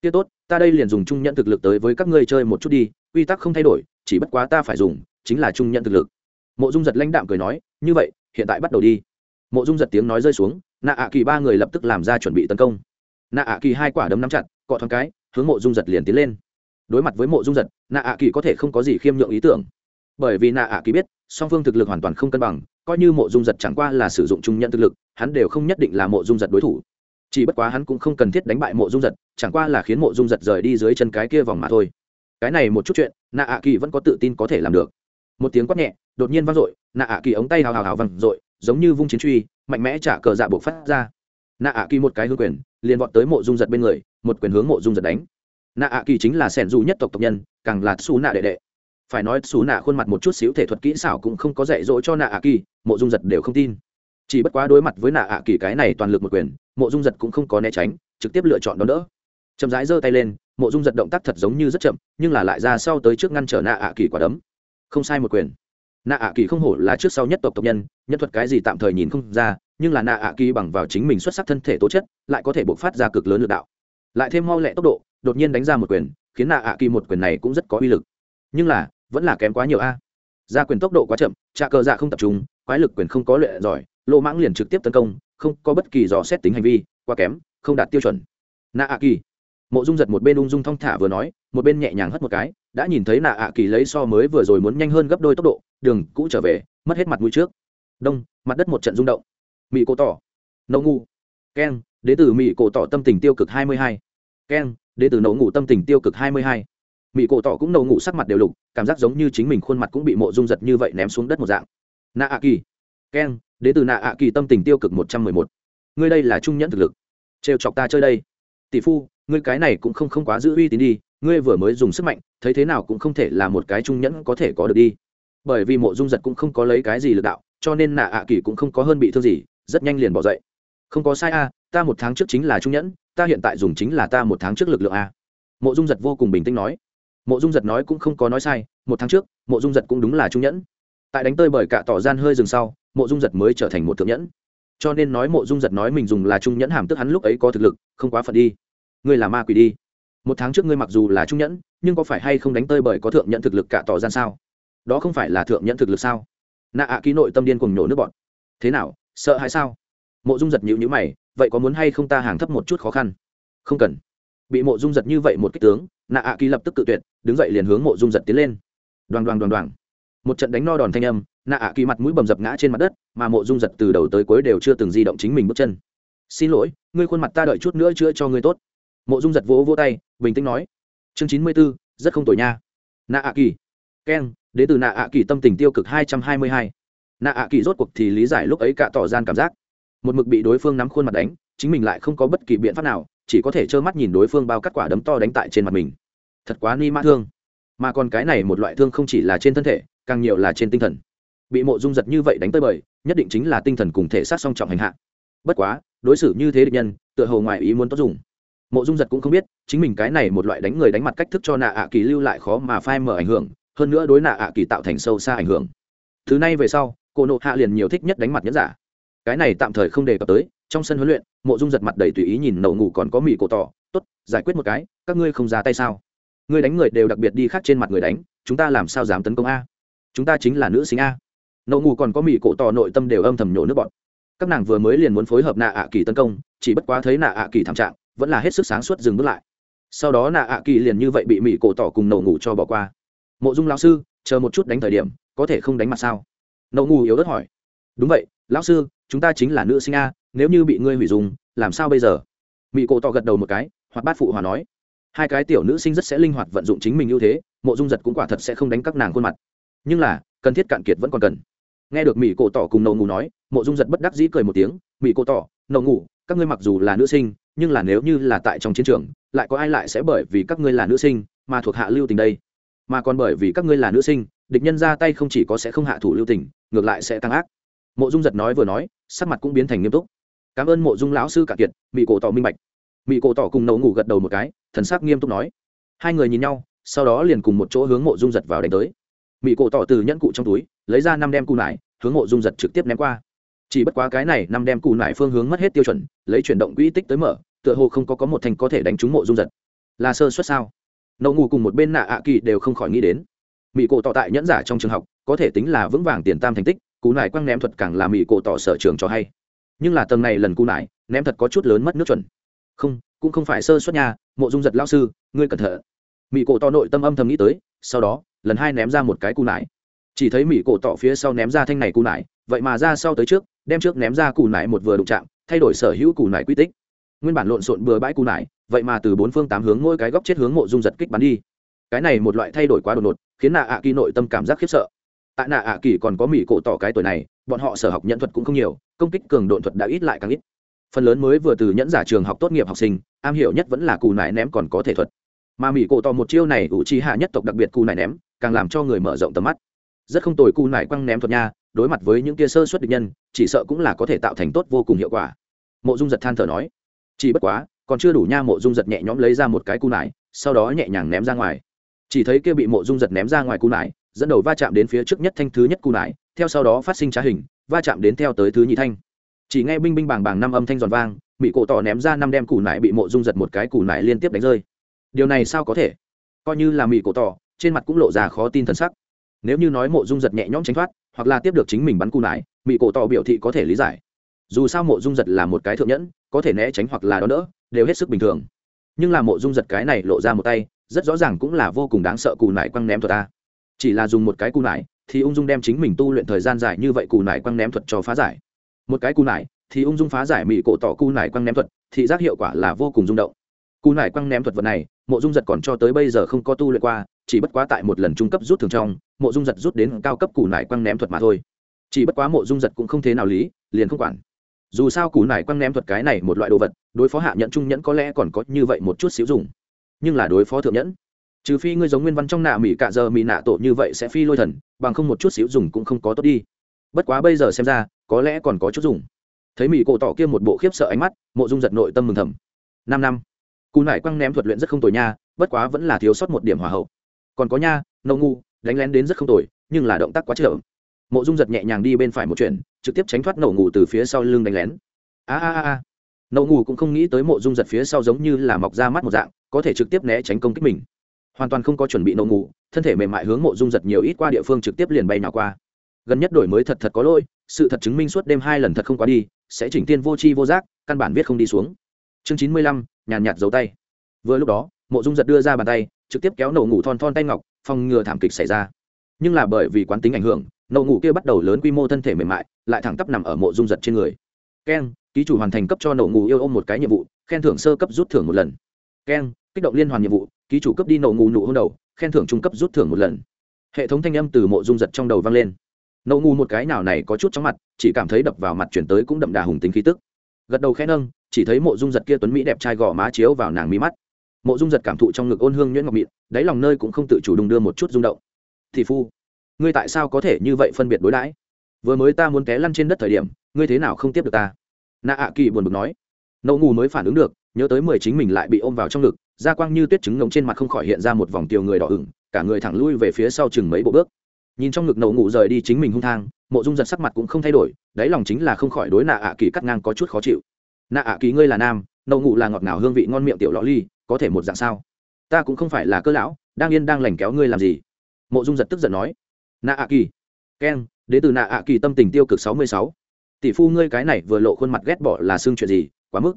Tiết tốt, ta đây liền dùng trung nhận thực lực tới với các ngươi chơi một chút đi, quy tắc không thay đổi, chỉ bất quá ta phải dùng, chính là trung nhận thực lực. Mộ dung giật lãnh đạm cười nói, như vậy, hiện tại bắt đầu đi. Mộ dung giật tiếng nói rơi xuống, nạ ạ kỳ ba người lập tức làm ra chuẩn bị tấn công. Nạ ạ kỳ hai quả đấm nắm chặt, cọ thoáng cái, hướng mộ dung giật liền tiến lên đối mặt với mộ dung giật, nạ ạ kỳ có thể không có gì khiêm nhượng ý tưởng. Bởi vì nạ ạ kỳ biết, song phương thực lực hoàn toàn không cân bằng, coi như mộ dung giật chẳng qua là sử dụng trung nhận thực lực, hắn đều không nhất định là mộ dung giật đối thủ. Chỉ bất quá hắn cũng không cần thiết đánh bại mộ dung giật, chẳng qua là khiến mộ dung giật rời đi dưới chân cái kia vòng mà thôi. Cái này một chút chuyện, nạ ạ kỳ vẫn có tự tin có thể làm được. Một tiếng quát nhẹ, đột nhiên vang dội, nạ ạ kỳ ống tay hào hào hào vang dội, giống như vung chiến truy, mạnh mẽ trả cờ dạ buộc phát ra. Nạ ạ kỳ một cái hướng quyền, liền vọt tới mộ dung giật bên người, một quyền hướng mộ dung giật đánh nạ ạ kỳ chính là sẻn dù nhất tộc tộc nhân, càng là xù nạ đệ đệ. Phải nói, xù nạ khuôn mặt một chút xíu thể thuật kỹ xảo cũng không có dạy dỗ cho nạ ạ kỳ, mộ dung giật đều không tin. Chỉ bất quá đối mặt với nạ ạ kỳ cái này toàn lực một quyền, mộ dung giật cũng không có né tránh, trực tiếp lựa chọn đón đỡ. Chậm rãi giơ tay lên, mộ dung giật động tác thật giống như rất chậm, nhưng là lại ra sau tới trước ngăn trở nạ ạ kỳ quả đấm. Không sai một quyền. Nạ ạ kỳ không hổ là trước sau nhất tộc tộc nhân nhân thuật cái gì tạm thời nhìn không ra, nhưng là nạ ạ kỳ bằng vào chính mình xuất sắc thân thể tố chất, lại có thể bộc phát ra cực lớn lực đạo. Lại thêm mau lẹ tốc độ đột nhiên đánh ra một quyền, khiến nạ ạ kỳ một quyền này cũng rất có uy lực. Nhưng là, vẫn là kém quá nhiều a. Ra quyền tốc độ quá chậm trà cờ dạ không tập trung, quái lực quyền không có luyện giỏi, lô mãng liền trực tiếp tấn công, không có bất kỳ dò xét tính hành vi, quá kém, không đạt tiêu chuẩn. Nạ ạ kỳ. Mộ dung giật một bên ung dung thong thả vừa nói, một bên nhẹ nhàng hất một cái, đã nhìn thấy nạ ạ kỳ lấy so mới vừa rồi muốn nhanh hơn gấp đôi tốc độ, đường, cũ trở về, mất hết mặt mũi trước. Đông, mặt đất một trận rung động. Mỹ cổ tỏ. Nậu ngu. Keng đ ế từ mỹ cổ tỏ tâm tình tiêu cực hai mươi hai. Keng đệ tử từ nậu ngủ tâm tình tiêu cực hai mươi hai. Mỹ cổ tỏ cũng nậu ngủ sắc mặt đều lục, cảm giác giống như chính mình khuôn mặt cũng bị mộ dung giật như vậy ném xuống đất một dạng. Nạ ạ kỳ. Keng đệ tử nạ ạ kỳ tâm tình tiêu cực một trăm mười một. Ngươi đây là trung nhẫn thực lực. Trêu chọc ta chơi đây. Tỷ phu, ngươi cái này cũng không không quá giữ uy tín đi, ngươi vừa mới dùng sức mạnh, thấy thế nào cũng không thể là một cái trung nhẫn có thể có được đi. Bởi vì mộ dung giật cũng không có lấy cái gì lực đạo, cho nên nạ ạ kỳ cũng không có hơn bị thương gì, rất nhanh liền bỏ dậy. Không có sai a, ta một tháng trước chính là trung nhẫn ta hiện tại dùng chính là ta một tháng trước lực lượng a. Mộ dung giật vô cùng bình tĩnh nói. Mộ dung giật nói cũng không có nói sai, một tháng trước, mộ dung giật cũng đúng là trung nhẫn. Tại đánh tơi bởi cả tỏ gian hơi dừng sau, mộ dung giật mới trở thành một thượng nhẫn. Cho nên nói mộ dung giật nói mình dùng là trung nhẫn hàm tức hắn lúc ấy có thực lực, không quá phận đi. Ngươi là ma quỷ đi. Một tháng trước ngươi mặc dù là trung nhẫn, nhưng có phải hay không đánh tơi bởi có thượng nhẫn thực lực cả tỏ gian sao? Đó không phải là thượng nhẫn thực lực sao? Nạ ạ ký nội tâm điên cùng nhổ nước bọn thế nào, sợ hay sao? Mộ dung giật nhịu nhữ mày vậy có muốn hay không ta hàng thấp một chút khó khăn? Không cần. Bị mộ dung giật như vậy một kích tướng, nạ ạ kỳ lập tức tự tuyệt, đứng dậy liền hướng mộ dung giật tiến lên. Đoàn đoàn đoàn đoàn một trận đánh no đòn thanh âm, nạ ạ kỳ mặt mũi bầm dập ngã trên mặt đất, mà mộ dung giật từ đầu tới cuối đều chưa từng di động chính mình bước chân. Xin lỗi, ngươi khuôn mặt ta đợi chút nữa chữa cho ngươi tốt. Mộ dung giật vỗ vỗ tay, bình tĩnh nói. Chương chín mươi b ố rất không tồi nha. Nạ ạ kỳ. Keng đến từ nạ ạ kỳ tâm tình tiêu cực hai trăm hai mươi hai. Nạ ạ kỳ rốt cuộc thì lý giải lúc ấy cả tỏ gian cảm giác một mực bị đối phương nắm khuôn mặt đánh, chính mình lại không có bất kỳ biện pháp nào, chỉ có thể trơ mắt nhìn đối phương bao cắt quả đấm to đánh tại trên mặt mình. Thật quá ni mã thương. Mà còn cái này một loại thương không chỉ là trên thân thể, càng nhiều là trên tinh thần. Bị mộ dung giật như vậy đánh tới bời, nhất định chính là tinh thần cùng thể sát song trọng hành hạ. Bất quá, đối xử như thế địch nhân, tựa hồ ngoài ý muốn tốt dùng. Mộ dung giật cũng không biết, chính mình cái này một loại đánh người đánh mặt cách thức cho nạ ạ kỳ lưu lại khó mà phai mở ảnh hưởng, hơn nữa đối nạ ạ kỳ tạo thành sâu xa ảnh hưởng. Thứ này về sau, cô nộ hạ liền nhiều thích nhất đánh mặt nhẫn giả cái này tạm thời không đề cập tới, trong sân huấn luyện, mộ dung giật mặt đầy tùy ý nhìn nậu ngủ còn có mỹ cổ tỏ, tốt, giải quyết một cái, các ngươi không ra tay sao? Ngươi đánh người đều đặc biệt đi khác trên mặt người đánh, chúng ta làm sao dám tấn công a? Chúng ta chính là nữ sinh a. Nậu ngủ còn có mỹ cổ tỏ nội tâm đều âm thầm nhổ nước bọn các nàng vừa mới liền muốn phối hợp nạ ạ kỳ tấn công, chỉ bất quá thấy nạ ạ kỳ thảm trạng, vẫn là hết sức sáng suốt dừng bước lại. Sau đó nạ ạ kỳ liền như vậy bị mỹ cổ tỏ cùng nậu ngủ cho bỏ qua. Mộ dung lão sư, chờ một chút đánh thời điểm, có thể không đánh mặt sao? Nậu ngủ yếu ớt hỏi. Đúng vậy, lão sư chúng ta chính là nữ sinh a, nếu như bị ngươi hủy dùng, làm sao bây giờ? Mỹ cổ tỏ gật đầu một cái hoặc bát phụ hòa nói. Hai cái tiểu nữ sinh rất sẽ linh hoạt vận dụng chính mình ưu thế, mộ dung giật cũng quả thật sẽ không đánh các nàng khuôn mặt. Nhưng là, cần thiết cạn kiệt vẫn còn cần. Nghe được mỹ cổ tỏ cùng nậu ngủ nói, mộ dung giật bất đắc dĩ cười một tiếng. Mỹ cổ tỏ nậu ngủ, các ngươi mặc dù là nữ sinh, nhưng là nếu như là tại trong chiến trường, lại có ai lại sẽ bởi vì các ngươi là nữ sinh mà thuộc hạ lưu tình đây? Mà còn bởi vì các ngươi là nữ sinh, địch nhân ra tay không chỉ có sẽ không hạ thủ lưu tình, ngược lại sẽ tăng ác. Mộ dung giật nói vừa nói sắc mặt cũng biến thành nghiêm túc. Cảm ơn mộ dung lão sư cả kiệt mỹ cổ tỏ minh bạch. Mỹ cổ tỏ cùng nấu ngủ gật đầu một cái, thần sắc nghiêm túc nói. Hai người nhìn nhau, sau đó liền cùng một chỗ hướng mộ dung giật vào đánh tới. Mỹ cổ tỏ từ nhẫn cụ trong túi, lấy ra năm đem cụ nải, hướng mộ dung giật trực tiếp ném qua. Chỉ bất quá cái này năm đem cụ nải phương hướng mất hết tiêu chuẩn, lấy chuyển động quỹ tích tới mở, tựa hồ không có có một thành có thể đánh trúng mộ dung giật. Là sơ suất sao? Nậu ngủ cùng một bên nạ ạ kỳ đều không khỏi nghĩ đến. Mỹ cổ tỏ tại nhẫn giả trong trường học, có thể tính là vững vàng tiền tam thành tích cú nải quăng ném thuật càng là mỹ cổ tỏ sở trường cho hay. Nhưng là tầng này lần cú nải, ném thật có chút lớn mất nước chuẩn. Không, cũng không phải sơ suất nha, mộ dung giật lao sư, ngươi cẩn thận. Mỹ cổ tỏ nội tâm âm thầm nghĩ tới, sau đó, lần hai ném ra một cái cú nải. Chỉ thấy mỹ cổ tỏ phía sau ném ra thanh này cú nải, vậy mà ra sau tới trước, đem trước ném ra cù nải một vừa đụng chạm, thay đổi sở hữu cù nải quy tích. Nguyên bản lộn xộn bừa bãi cù nải, vậy mà từ bốn phương tám hướng mỗi cái góc chết hướng mộ dung giật kích bắn đi. Cái này một loại thay đổi quá đột ngột, khiến nạ ạ kỳ nội tâm cảm giác khiếp sợ tại nạ ạ kỳ còn có mỹ cổ tỏ cái tuổi này, bọn họ sở học nhận thuật cũng không nhiều, công kích cường độn thuật đã ít lại càng ít. Phần lớn mới vừa từ nhẫn giả trường học tốt nghiệp học sinh, am hiểu nhất vẫn là cù nải ném còn có thể thuật. Mà mỹ cổ tỏ một chiêu này ủ chi hạ nhất tộc đặc biệt cù nải ném, càng làm cho người mở rộng tầm mắt. Rất không tồi cù nải quăng ném thuật nha, đối mặt với những kia sơ suất địch nhân, chỉ sợ cũng là có thể tạo thành tốt vô cùng hiệu quả. Mộ dung giật than thở nói, chỉ bất quá, còn chưa đủ nha, mộ dung giật nhẹ nhõm lấy ra một cái cù nải, sau đó nhẹ nhàng ném ra ngoài chỉ thấy kia bị mộ dung giật ném ra ngoài cù nải, dẫn đầu va chạm đến phía trước nhất thanh thứ nhất cù nải, theo sau đó phát sinh trá hình, va chạm đến theo tới thứ nhị thanh. Chỉ nghe binh binh bàng bàng năm âm thanh giòn vang bị cổ tỏ ném ra năm đem củ nải bị mộ dung giật một cái củ nải liên tiếp đánh rơi. Điều này sao có thể? Coi như là mỹ cổ tỏ, trên mặt cũng lộ ra khó tin t sắc. Nếu như nói mộ dung giật nhẹ nhõm tránh thoát, hoặc là tiếp được chính mình bắn cù nải mỹ cổ tỏ biểu thị có thể lý giải. Dù sao mộ dung giật là một cái thượng nhẫn, có thể né tránh hoặc là đó đỡ, đều hết sức bình thường. Nhưng là mộ dung giật cái này lộ ra một tay rất rõ ràng cũng là vô cùng đáng sợ cù nải quăng ném thuật ta. Chỉ là dùng một cái cù nải, thì ung dung đem chính mình tu luyện thời gian dài như vậy cù nải quăng ném thuật cho phá giải. Một cái cù nải, thì ung dung phá giải mỹ cổ tỏ cù nải quăng ném thuật, thì giác hiệu quả là vô cùng rung động. Cù nải quăng ném thuật vật này, mộ dung giật còn cho tới bây giờ không có tu luyện qua, chỉ bất quá tại một lần trung cấp rút thường trong, mộ dung giật rút đến cao cấp cù nải quăng ném thuật mà thôi. Chỉ bất quá mộ dung giật cũng không thế nào lý, liền không quản. Dù sao cù nải quăng ném thuật cái này một loại đồ vật, đối phó hạ nhẫn trung nhẫn có lẽ còn có như vậy một chút xíu dùng nhưng là đối phó thượng nhẫn. Trừ phi ngươi giống nguyên văn trong nạ mỹ cạ giờ mỹ nạ tổ như vậy sẽ phi lôi thần, bằng không một chút xíu dùng cũng không có tốt đi. Bất quá bây giờ xem ra, có lẽ còn có chút dùng. Thấy mỹ cổ tỏ kia một bộ khiếp sợ ánh mắt, mộ dung giật nội tâm mừng thầm. Năm năm. Cù nải quăng ném thuật luyện rất không tồi nha, bất quá vẫn là thiếu sót một điểm hòa hậu. Còn có nha nâu ngu, đánh lén đến rất không tồi, nhưng là động tác quá chậm. Mộ dung giật nhẹ nhàng đi bên phải một chuyện, trực tiếp tránh thoát nổ ngủ từ phía sau lưng đánh lén. A a a a nậu ngủ cũng không nghĩ tới mộ dung giật phía sau giống như là mọc ra mắt một dạng, có thể trực tiếp né tránh công kích mình. Hoàn toàn không có chuẩn bị nậu ngủ, thân thể mềm mại hướng mộ dung giật nhiều ít qua địa phương trực tiếp liền bay nào qua. Gần nhất đổi mới thật thật có lỗi, sự thật chứng minh suốt đêm hai lần thật không quá đi, sẽ chỉnh tiên vô tri vô giác, căn bản viết không đi xuống. Chương chín mươi lăm, nhàn nhạt giấu tay. Vừa lúc đó, mộ dung giật đưa ra bàn tay, trực tiếp kéo nậu ngủ thon thon tay ngọc, phòng ngừa thảm kịch xảy ra. Nhưng là bởi vì quán tính ảnh hưởng nậu ngủ kia bắt đầu lớn quy mô thân thể mềm mại, lại thẳng tắp nằm ở mộ dung giật trên người. Keng ký chủ hoàn thành cấp cho nổ ngủ yêu ôm một cái nhiệm vụ, khen thưởng sơ cấp rút thưởng một lần. Keng, kích động liên hoàn nhiệm vụ, ký chủ cấp đi nổ ngủ nụ hôn đầu, khen thưởng trung cấp rút thưởng một lần. Hệ thống thanh âm từ mộ dung giật trong đầu vang lên. Nổ ngủ một cái nào này có chút chóng mặt, chỉ cảm thấy đập vào mặt chuyển tới cũng đậm đà hùng tính khí tức. Gật đầu khẽ nâng, chỉ thấy mộ dung giật kia tuấn mỹ đẹp trai gò má chiếu vào nàng mí mắt. Mộ dung giật cảm thụ trong ngực ôn hương nhuyễn ngọc mịn, đáy lòng nơi cũng không tự chủ đùng đưa một chút rung động. Thì phu, ngươi tại sao có thể như vậy phân biệt đối đãi? Vừa mới ta muốn té lăn trên đất thời điểm, ngươi thế nào không tiếp được ta? Nạ ạ kỳ buồn bực nói nậu ngủ mới phản ứng được, nhớ tới mười chính mình lại bị ôm vào trong ngực, da quang như tuyết trứng ngống trên mặt không khỏi hiện ra một vòng tiều người đỏ ửng, cả người thẳng lui về phía sau chừng mấy bộ bước. Nhìn trong ngực nậu ngủ rời đi chính mình hung thang, mộ dung giật sắc mặt cũng không thay đổi, đáy lòng chính là không khỏi đối nạ ạ kỳ cắt ngang có chút khó chịu. Nạ ạ kỳ ngươi là nam nậu ngủ là ngọt ngào hương vị ngon miệng tiểu lọ ly, có thể một dạng sao? Ta cũng không phải là cơ lão, đang yên đang lành kéo ngươi làm gì? Mộ dung giật tức giận nói nạ ạ kỳ, keng đến từ nạ ạ kỳ tâm tình tiêu cực sáu mươi sáu tỷ phu ngươi cái này vừa lộ khuôn mặt ghét bỏ là xương chuyện gì, quá mức.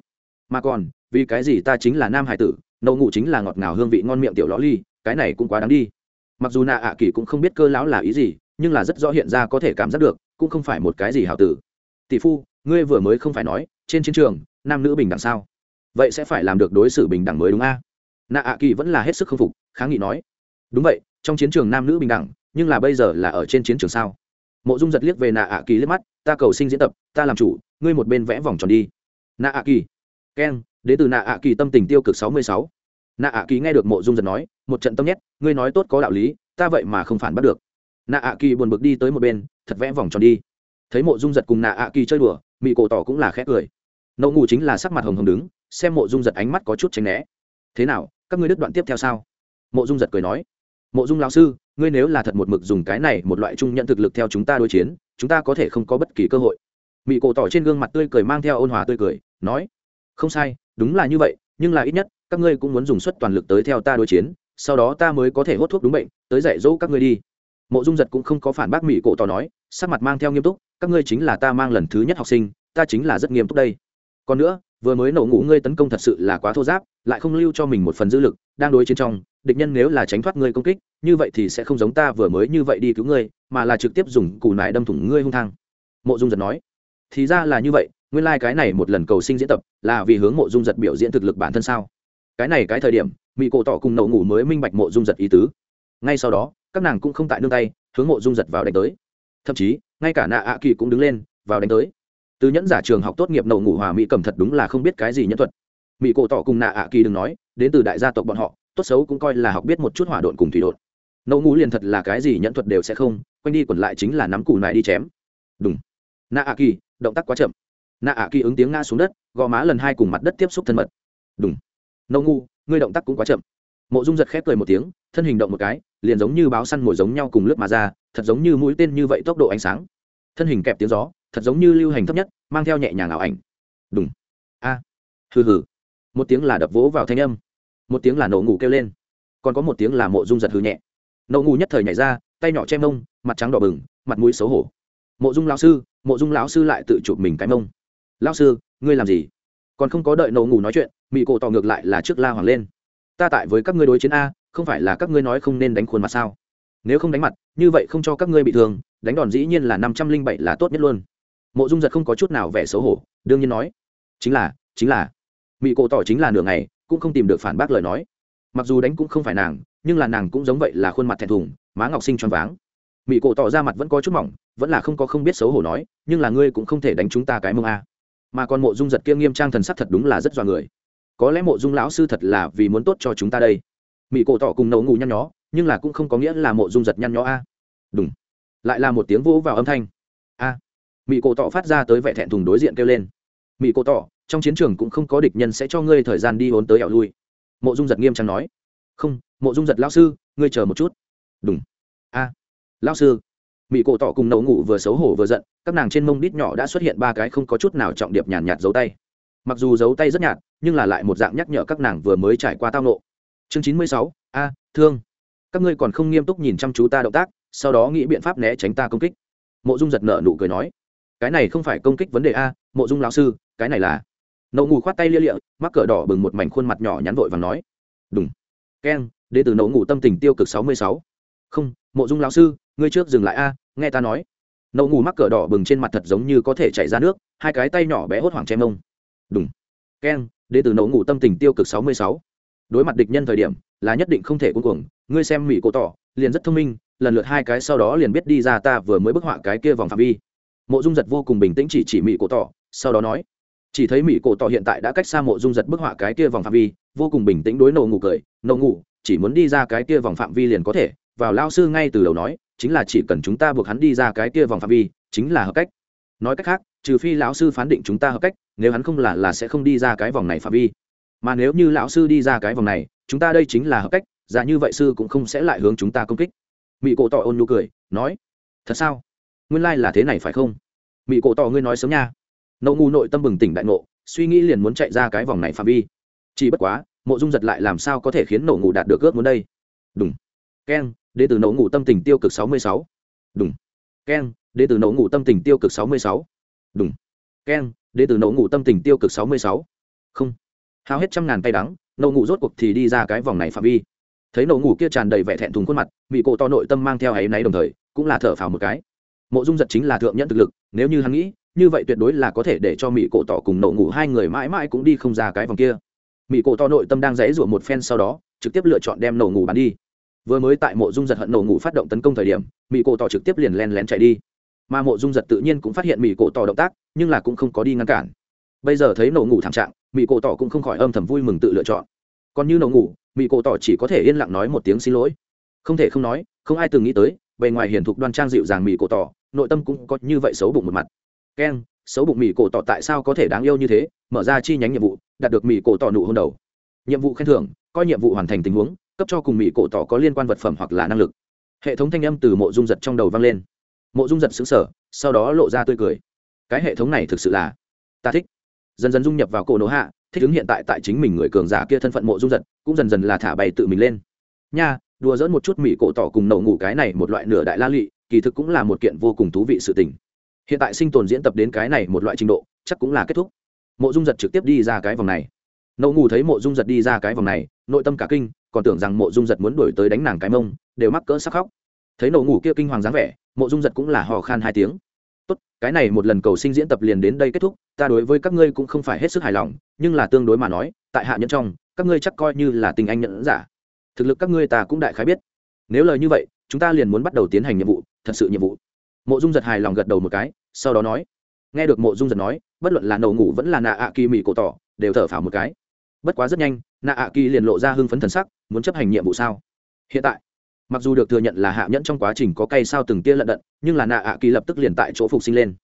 Mà còn, vì cái gì ta chính là nam hải tử nậu ngủ chính là ngọt ngào hương vị ngon miệng tiểu lõ ly, cái này cũng quá đáng đi. Mặc dù nạ ạ kỳ cũng không biết cơ lão là ý gì, nhưng là rất rõ hiện ra có thể cảm giác được, cũng không phải một cái gì hảo tử. Tỷ phu, ngươi vừa mới không phải nói, trên chiến trường, nam nữ bình đẳng sao? Vậy sẽ phải làm được đối xử bình đẳng mới đúng a? Nạ ạ kỳ vẫn là hết sức k phục, kháng nghị nói. Đúng vậy, trong chiến trường nam nữ bình đẳng, nhưng là bây giờ là ở trên chiến trường sao? Mộ dung giật liếc về nạ ạ kỳ liếc mắt ta cầu sinh diễn tập, ta làm chủ, ngươi một bên vẽ vòng tròn đi. Nạ ạ kỳ. Keng đến từ nạ ạ kỳ tâm tình tiêu cực sáu mươi sáu. Nạ ạ kỳ nghe được mộ dung giật nói, một trận tâm nhét, ngươi nói tốt có đạo lý, ta vậy mà không phản bắt được. Nạ ạ kỳ buồn bực đi tới một bên, thật vẽ vòng tròn đi. Thấy mộ dung giật cùng nạ ạ kỳ chơi đùa, mị cổ tỏ cũng là khét cười. Nậu ngủ chính là sắc mặt hồng hồng đứng, xem mộ dung giật ánh mắt có chút tránh né. Thế nào, các ngươi đứt đoạn tiếp theo sao? Mộ dung giật cười nói. Mộ dung lão sư, ngươi nếu là thật một mực dùng cái này một loại trung nhận thực lực theo chúng ta đối chiến chúng ta có thể không có bất kỳ cơ hội. Mị cổ tỏ trên gương mặt tươi cười mang theo ôn hòa tươi cười, nói, không sai, đúng là như vậy, nhưng là ít nhất, các ngươi cũng muốn dùng suất toàn lực tới theo ta đối chiến, sau đó ta mới có thể hốt thuốc đúng bệnh, tới dạy dỗ các ngươi đi. Mộ dung giật cũng không có phản bác mỹ cổ tỏ nói, sắc mặt mang theo nghiêm túc, các ngươi chính là ta mang lần thứ nhất học sinh, ta chính là rất nghiêm túc đây. Còn nữa, vừa mới nổ ngủ ngươi tấn công thật sự là quá thô giáp, lại không lưu cho mình một phần dư lực, đang đối chiến trong địch nhân nếu là tránh thoát ngươi công kích, như vậy thì sẽ không giống ta vừa mới như vậy đi cứu ngươi, mà là trực tiếp dùng củ nải đâm thủng ngươi hung thang. Mộ dung giật nói. Thì ra là như vậy, nguyên lai、like、cái này một lần cầu sinh diễn tập là vì hướng mộ dung giật biểu diễn thực lực bản thân sao? Cái này cái thời điểm mỹ cổ tỏ cùng nậu ngủ mới minh bạch mộ dung giật ý tứ. Ngay sau đó, các nàng cũng không tại nương tay, hướng mộ dung giật vào đánh tới. Thậm chí, ngay cả nạ ạ kỳ cũng đứng lên, vào đánh tới. Từ nhẫn giả trường học tốt nghiệp nậu ngủ hòa mỹ cầm thật đúng là không biết cái gì nhẫn thuật. Mỹ cổ tỏ cùng nạ ạ kỳ đừng nói, đến từ đại gia tộc bọn họ tốt xấu cũng coi là học biết một chút hỏa độn cùng thủy độn. Nậu ngũ liền thật là cái gì nhẫn thuật đều sẽ không, quanh đi còn lại chính là nắm củ này đi chém. Đúng na a kỳ, động tác quá chậm. Na a kỳ ứng tiếng ngã xuống đất, gò má lần hai cùng mặt đất tiếp xúc thân mật. Đúng nậu ngu ngươi động tác cũng quá chậm. Mộ dung giật khép cười một tiếng, thân hình động một cái, liền giống như báo săn mồi giống nhau cùng lướt mà ra, thật giống như mũi tên như vậy tốc độ ánh sáng. Thân hình kẹp tiếng gió, thật giống như lưu hành thấp nhất, mang theo nhẹ nhàng ảo ảnh. Đúng a. Hừ hừ. Một tiếng là đập vỗ vào thanh âm một tiếng là nổ ngủ kêu lên, còn có một tiếng là mộ dung giật hư nhẹ. Nổ ngủ nhất thời nhảy ra, tay nhỏ che mông, mặt trắng đỏ bừng, mặt mũi xấu hổ. Mộ dung lão sư, mộ dung lão sư lại tự chụp mình cái mông. Lão sư, ngươi làm gì? Còn không có đợi nổ ngủ nói chuyện mỹ cổ tỏ ngược lại là trước la hoàng lên. Ta tại với các ngươi đối chiến a, không phải là các ngươi nói không nên đánh khuôn mặt sao? Nếu không đánh mặt, như vậy không cho các ngươi bị thương, đánh đòn dĩ nhiên là năm trăm linh bảy là tốt nhất luôn. Mộ dung giật không có chút nào vẻ xấu hổ, đương nhiên nói, chính là chính là. Mỹ cổ tỏ chính là nửa ngày cũng không tìm được phản bác lời nói. Mặc dù đánh cũng không phải nàng, nhưng là nàng cũng giống vậy là khuôn mặt thẹn thùng, má ngọc sinh choáng váng. Mỹ cổ tỏ ra mặt vẫn có chút mỏng, vẫn là không có không biết xấu hổ nói, nhưng là ngươi cũng không thể đánh chúng ta cái mông a. Mà còn mộ dung giật kia nghiêm trang thần sắc thật đúng là rất dọa người. Có lẽ mộ dung lão sư thật là vì muốn tốt cho chúng ta đây. Mỹ cổ tỏ cùng nấu ngủ nhăn nhó, nhưng là cũng không có nghĩa là mộ dung giật nhăn nhó a. Đúng lại là một tiếng vỗ vào âm thanh. A. Mỹ cổ tỏ phát ra tới vẻ thẹn thùng đối diện kêu lên. Mỹ cổ tỏ trong chiến trường cũng không có địch nhân sẽ cho ngươi thời gian đi hốn tới ẻo lui. Mộ dung giật nghiêm trang nói. Không mộ dung giật lão sư ngươi chờ một chút. Đúng a. Lão sư. Mỹ cổ tỏ cùng nấu ngủ vừa xấu hổ vừa giận các nàng trên mông đít nhỏ đã xuất hiện ba cái không có chút nào trọng điệp nhàn nhạt, nhạt dấu tay. Mặc dù dấu tay rất nhạt nhưng là lại một dạng nhắc nhở các nàng vừa mới trải qua tao nộ chương chín mươi sáu a thương. Các ngươi còn không nghiêm túc nhìn chăm chú ta động tác sau đó nghĩ biện pháp né tránh ta công kích. Mộ dung giật nợ nụ cười nói. Cái này không phải công kích vấn đề a mộ dung lão sư cái này là nậu ngủ khoát tay lia lịa, mắc cỡ đỏ bừng một mảnh khuôn mặt nhỏ nhắn vội và nói. Đúng keng đ từ nậu ngủ tâm tình tiêu cực sáu mươi sáu. Không, mộ dung lão sư, ngươi trước dừng lại a, nghe ta nói. Nậu ngủ mắc cỡ đỏ bừng trên mặt thật giống như có thể chảy ra nước, hai cái tay nhỏ bé hốt hoảng che mông. Đúng keng đ từ nậu ngủ tâm tình tiêu cực sáu mươi sáu. Đối mặt địch nhân thời điểm, là nhất định không thể cuối cùng ngươi xem mỹ cổ tỏ, liền rất thông minh, lần lượt hai cái sau đó liền biết đi ra ta vừa mới bức họa cái kia vòng phạm vi. Mộ dung giật vô cùng bình tĩnh chỉ chỉ mỹ cổ tỏ, sau đó nói chỉ thấy mỹ cổ tỏ hiện tại đã cách xa mộ dung giật bức họa cái kia vòng phạm vi, vô cùng bình tĩnh đối nổ ngủ cười, nổ ngủ, chỉ muốn đi ra cái kia vòng phạm vi liền có thể. Vào lao sư ngay từ đầu nói, chính là chỉ cần chúng ta buộc hắn đi ra cái kia vòng phạm vi, chính là hợp cách. Nói cách khác, trừ phi lão sư phán định chúng ta hợp cách, nếu hắn không là là sẽ không đi ra cái vòng này phạm vi. Mà nếu như lão sư đi ra cái vòng này, chúng ta đây chính là hợp cách giả như vậy sư cũng không sẽ lại hướng chúng ta công kích. Mỹ cổ tỏ ôn nhu cười, nói, thật sao? Nguyên lai、like、là thế này phải không? Mỹ cổ tỏ ngươi nói sớm nha nậu ngu nội tâm bừng tỉnh đại ngộ, suy nghĩ liền muốn chạy ra cái vòng này phạm vi. Chỉ bất quá, mộ dung giật lại làm sao có thể khiến nậu ngủ đạt được ước muốn đây? Đúng keng đ ế từ nậu ngủ tâm tình tiêu cực sáu mươi sáu. Đúng keng đ ế từ nậu ngủ tâm tình tiêu cực sáu mươi sáu. Đúng keng đ ế từ nậu ngủ tâm tình tiêu cực sáu mươi sáu. Không. Hao hết trăm ngàn tay đắng nậu ngủ rốt cuộc thì đi ra cái vòng này phạm vi. Thấy nậu ngủ kia tràn đầy vẻ thẹn thùng khuôn mặt bị cổ to nội tâm mang theo áy náy đồng thời, cũng là thở phào một cái. Mộ dung giật chính là thượng nhẫn thực lực, nếu như hắn nghĩ như vậy tuyệt đối là có thể để cho mỹ cổ tỏ cùng nổ ngủ hai người mãi mãi cũng đi không ra cái vòng kia. Mỹ cổ tỏ nội tâm đang dãy rủa một phen sau đó, trực tiếp lựa chọn đem nổ ngủ bắn đi. Vừa mới tại mộ dung giật hận nổ ngủ phát động tấn công thời điểm mỹ cổ tỏ trực tiếp liền len lén chạy đi. Mà mộ dung giật tự nhiên cũng phát hiện mỹ cổ tỏ động tác, nhưng là cũng không có đi ngăn cản. Bây giờ thấy nổ ngủ thảm trạng mỹ cổ tỏ cũng không khỏi âm thầm vui mừng tự lựa chọn. Còn như nổ ngủ mỹ cổ tỏ chỉ có thể yên lặng nói một tiếng xin lỗi. Không thể không nói, không ai từng nghĩ tới, bề ngoài hiền thục đoan trang dịu dàng mỹ cổ tỏ, nội tâm cũng có như vậy xấu bụng một mặt keng xấu bụng mỹ cổ tỏ tại sao có thể đáng yêu như thế, mở ra chi nhánh nhiệm vụ, đạt được mỹ cổ tỏ nụ hôn đầu. Nhiệm vụ khen thưởng, coi nhiệm vụ hoàn thành tình huống, cấp cho cùng mỹ cổ tỏ có liên quan vật phẩm hoặc là năng lực. Hệ thống thanh âm từ mộ dung giật trong đầu vang lên. Mộ dung giật xứng sở sau đó lộ ra tươi cười. Cái hệ thống này thực sự là ta thích. Dần dần dung nhập vào cổ nổ hạ, thích ứng hiện tại tại chính mình người cường giả kia thân phận mộ dung giật, cũng dần dần là thả bay tự mình lên. Nha, đùa dỡn một chút mỹ cổ tỏ cùng nậu ngủ cái này một loại nửa đại la lụy kỳ thực cũng là một kiện vô cùng thú vị sự tình hiện tại sinh tồn diễn tập đến cái này một loại trình độ, chắc cũng là kết thúc. Mộ dung giật trực tiếp đi ra cái vòng này. Nậu ngủ thấy mộ dung giật đi ra cái vòng này, nội tâm cả kinh, còn tưởng rằng mộ dung giật muốn đổi tới đánh nàng cái mông, đều mắc cỡ sắc khóc. Thấy nậu ngủ kia kinh hoàng dáng vẻ, mộ dung giật cũng là hò khan hai tiếng. Tốt, cái này một lần cầu sinh diễn tập liền đến đây kết thúc, ta đối với các ngươi cũng không phải hết sức hài lòng, nhưng là tương đối mà nói, tại hạ nhẫn trong, các ngươi chắc coi như là tình anh nhận giả. Thực lực các ngươi ta cũng đại khái biết. Nếu lời như vậy, chúng ta liền muốn bắt đầu tiến hành nhiệm vụ, thật sự nhiệm vụ. Mộ dung giật hài lòng gật đầu một cái sau đó nói, nghe được mộ dung giật nói, bất luận là nầu ngủ vẫn là nạ ạ kỳ mỹ cổ tỏ, đều thở phào một cái. Bất quá rất nhanh, nạ ạ kỳ liền lộ ra hưng phấn thần sắc, muốn chấp hành nhiệm vụ sao? Hiện tại, mặc dù được thừa nhận là hạ nhẫn trong quá trình có cây sao từng tia lận đận, nhưng là nạ ạ kỳ lập tức liền tại chỗ phục sinh lên.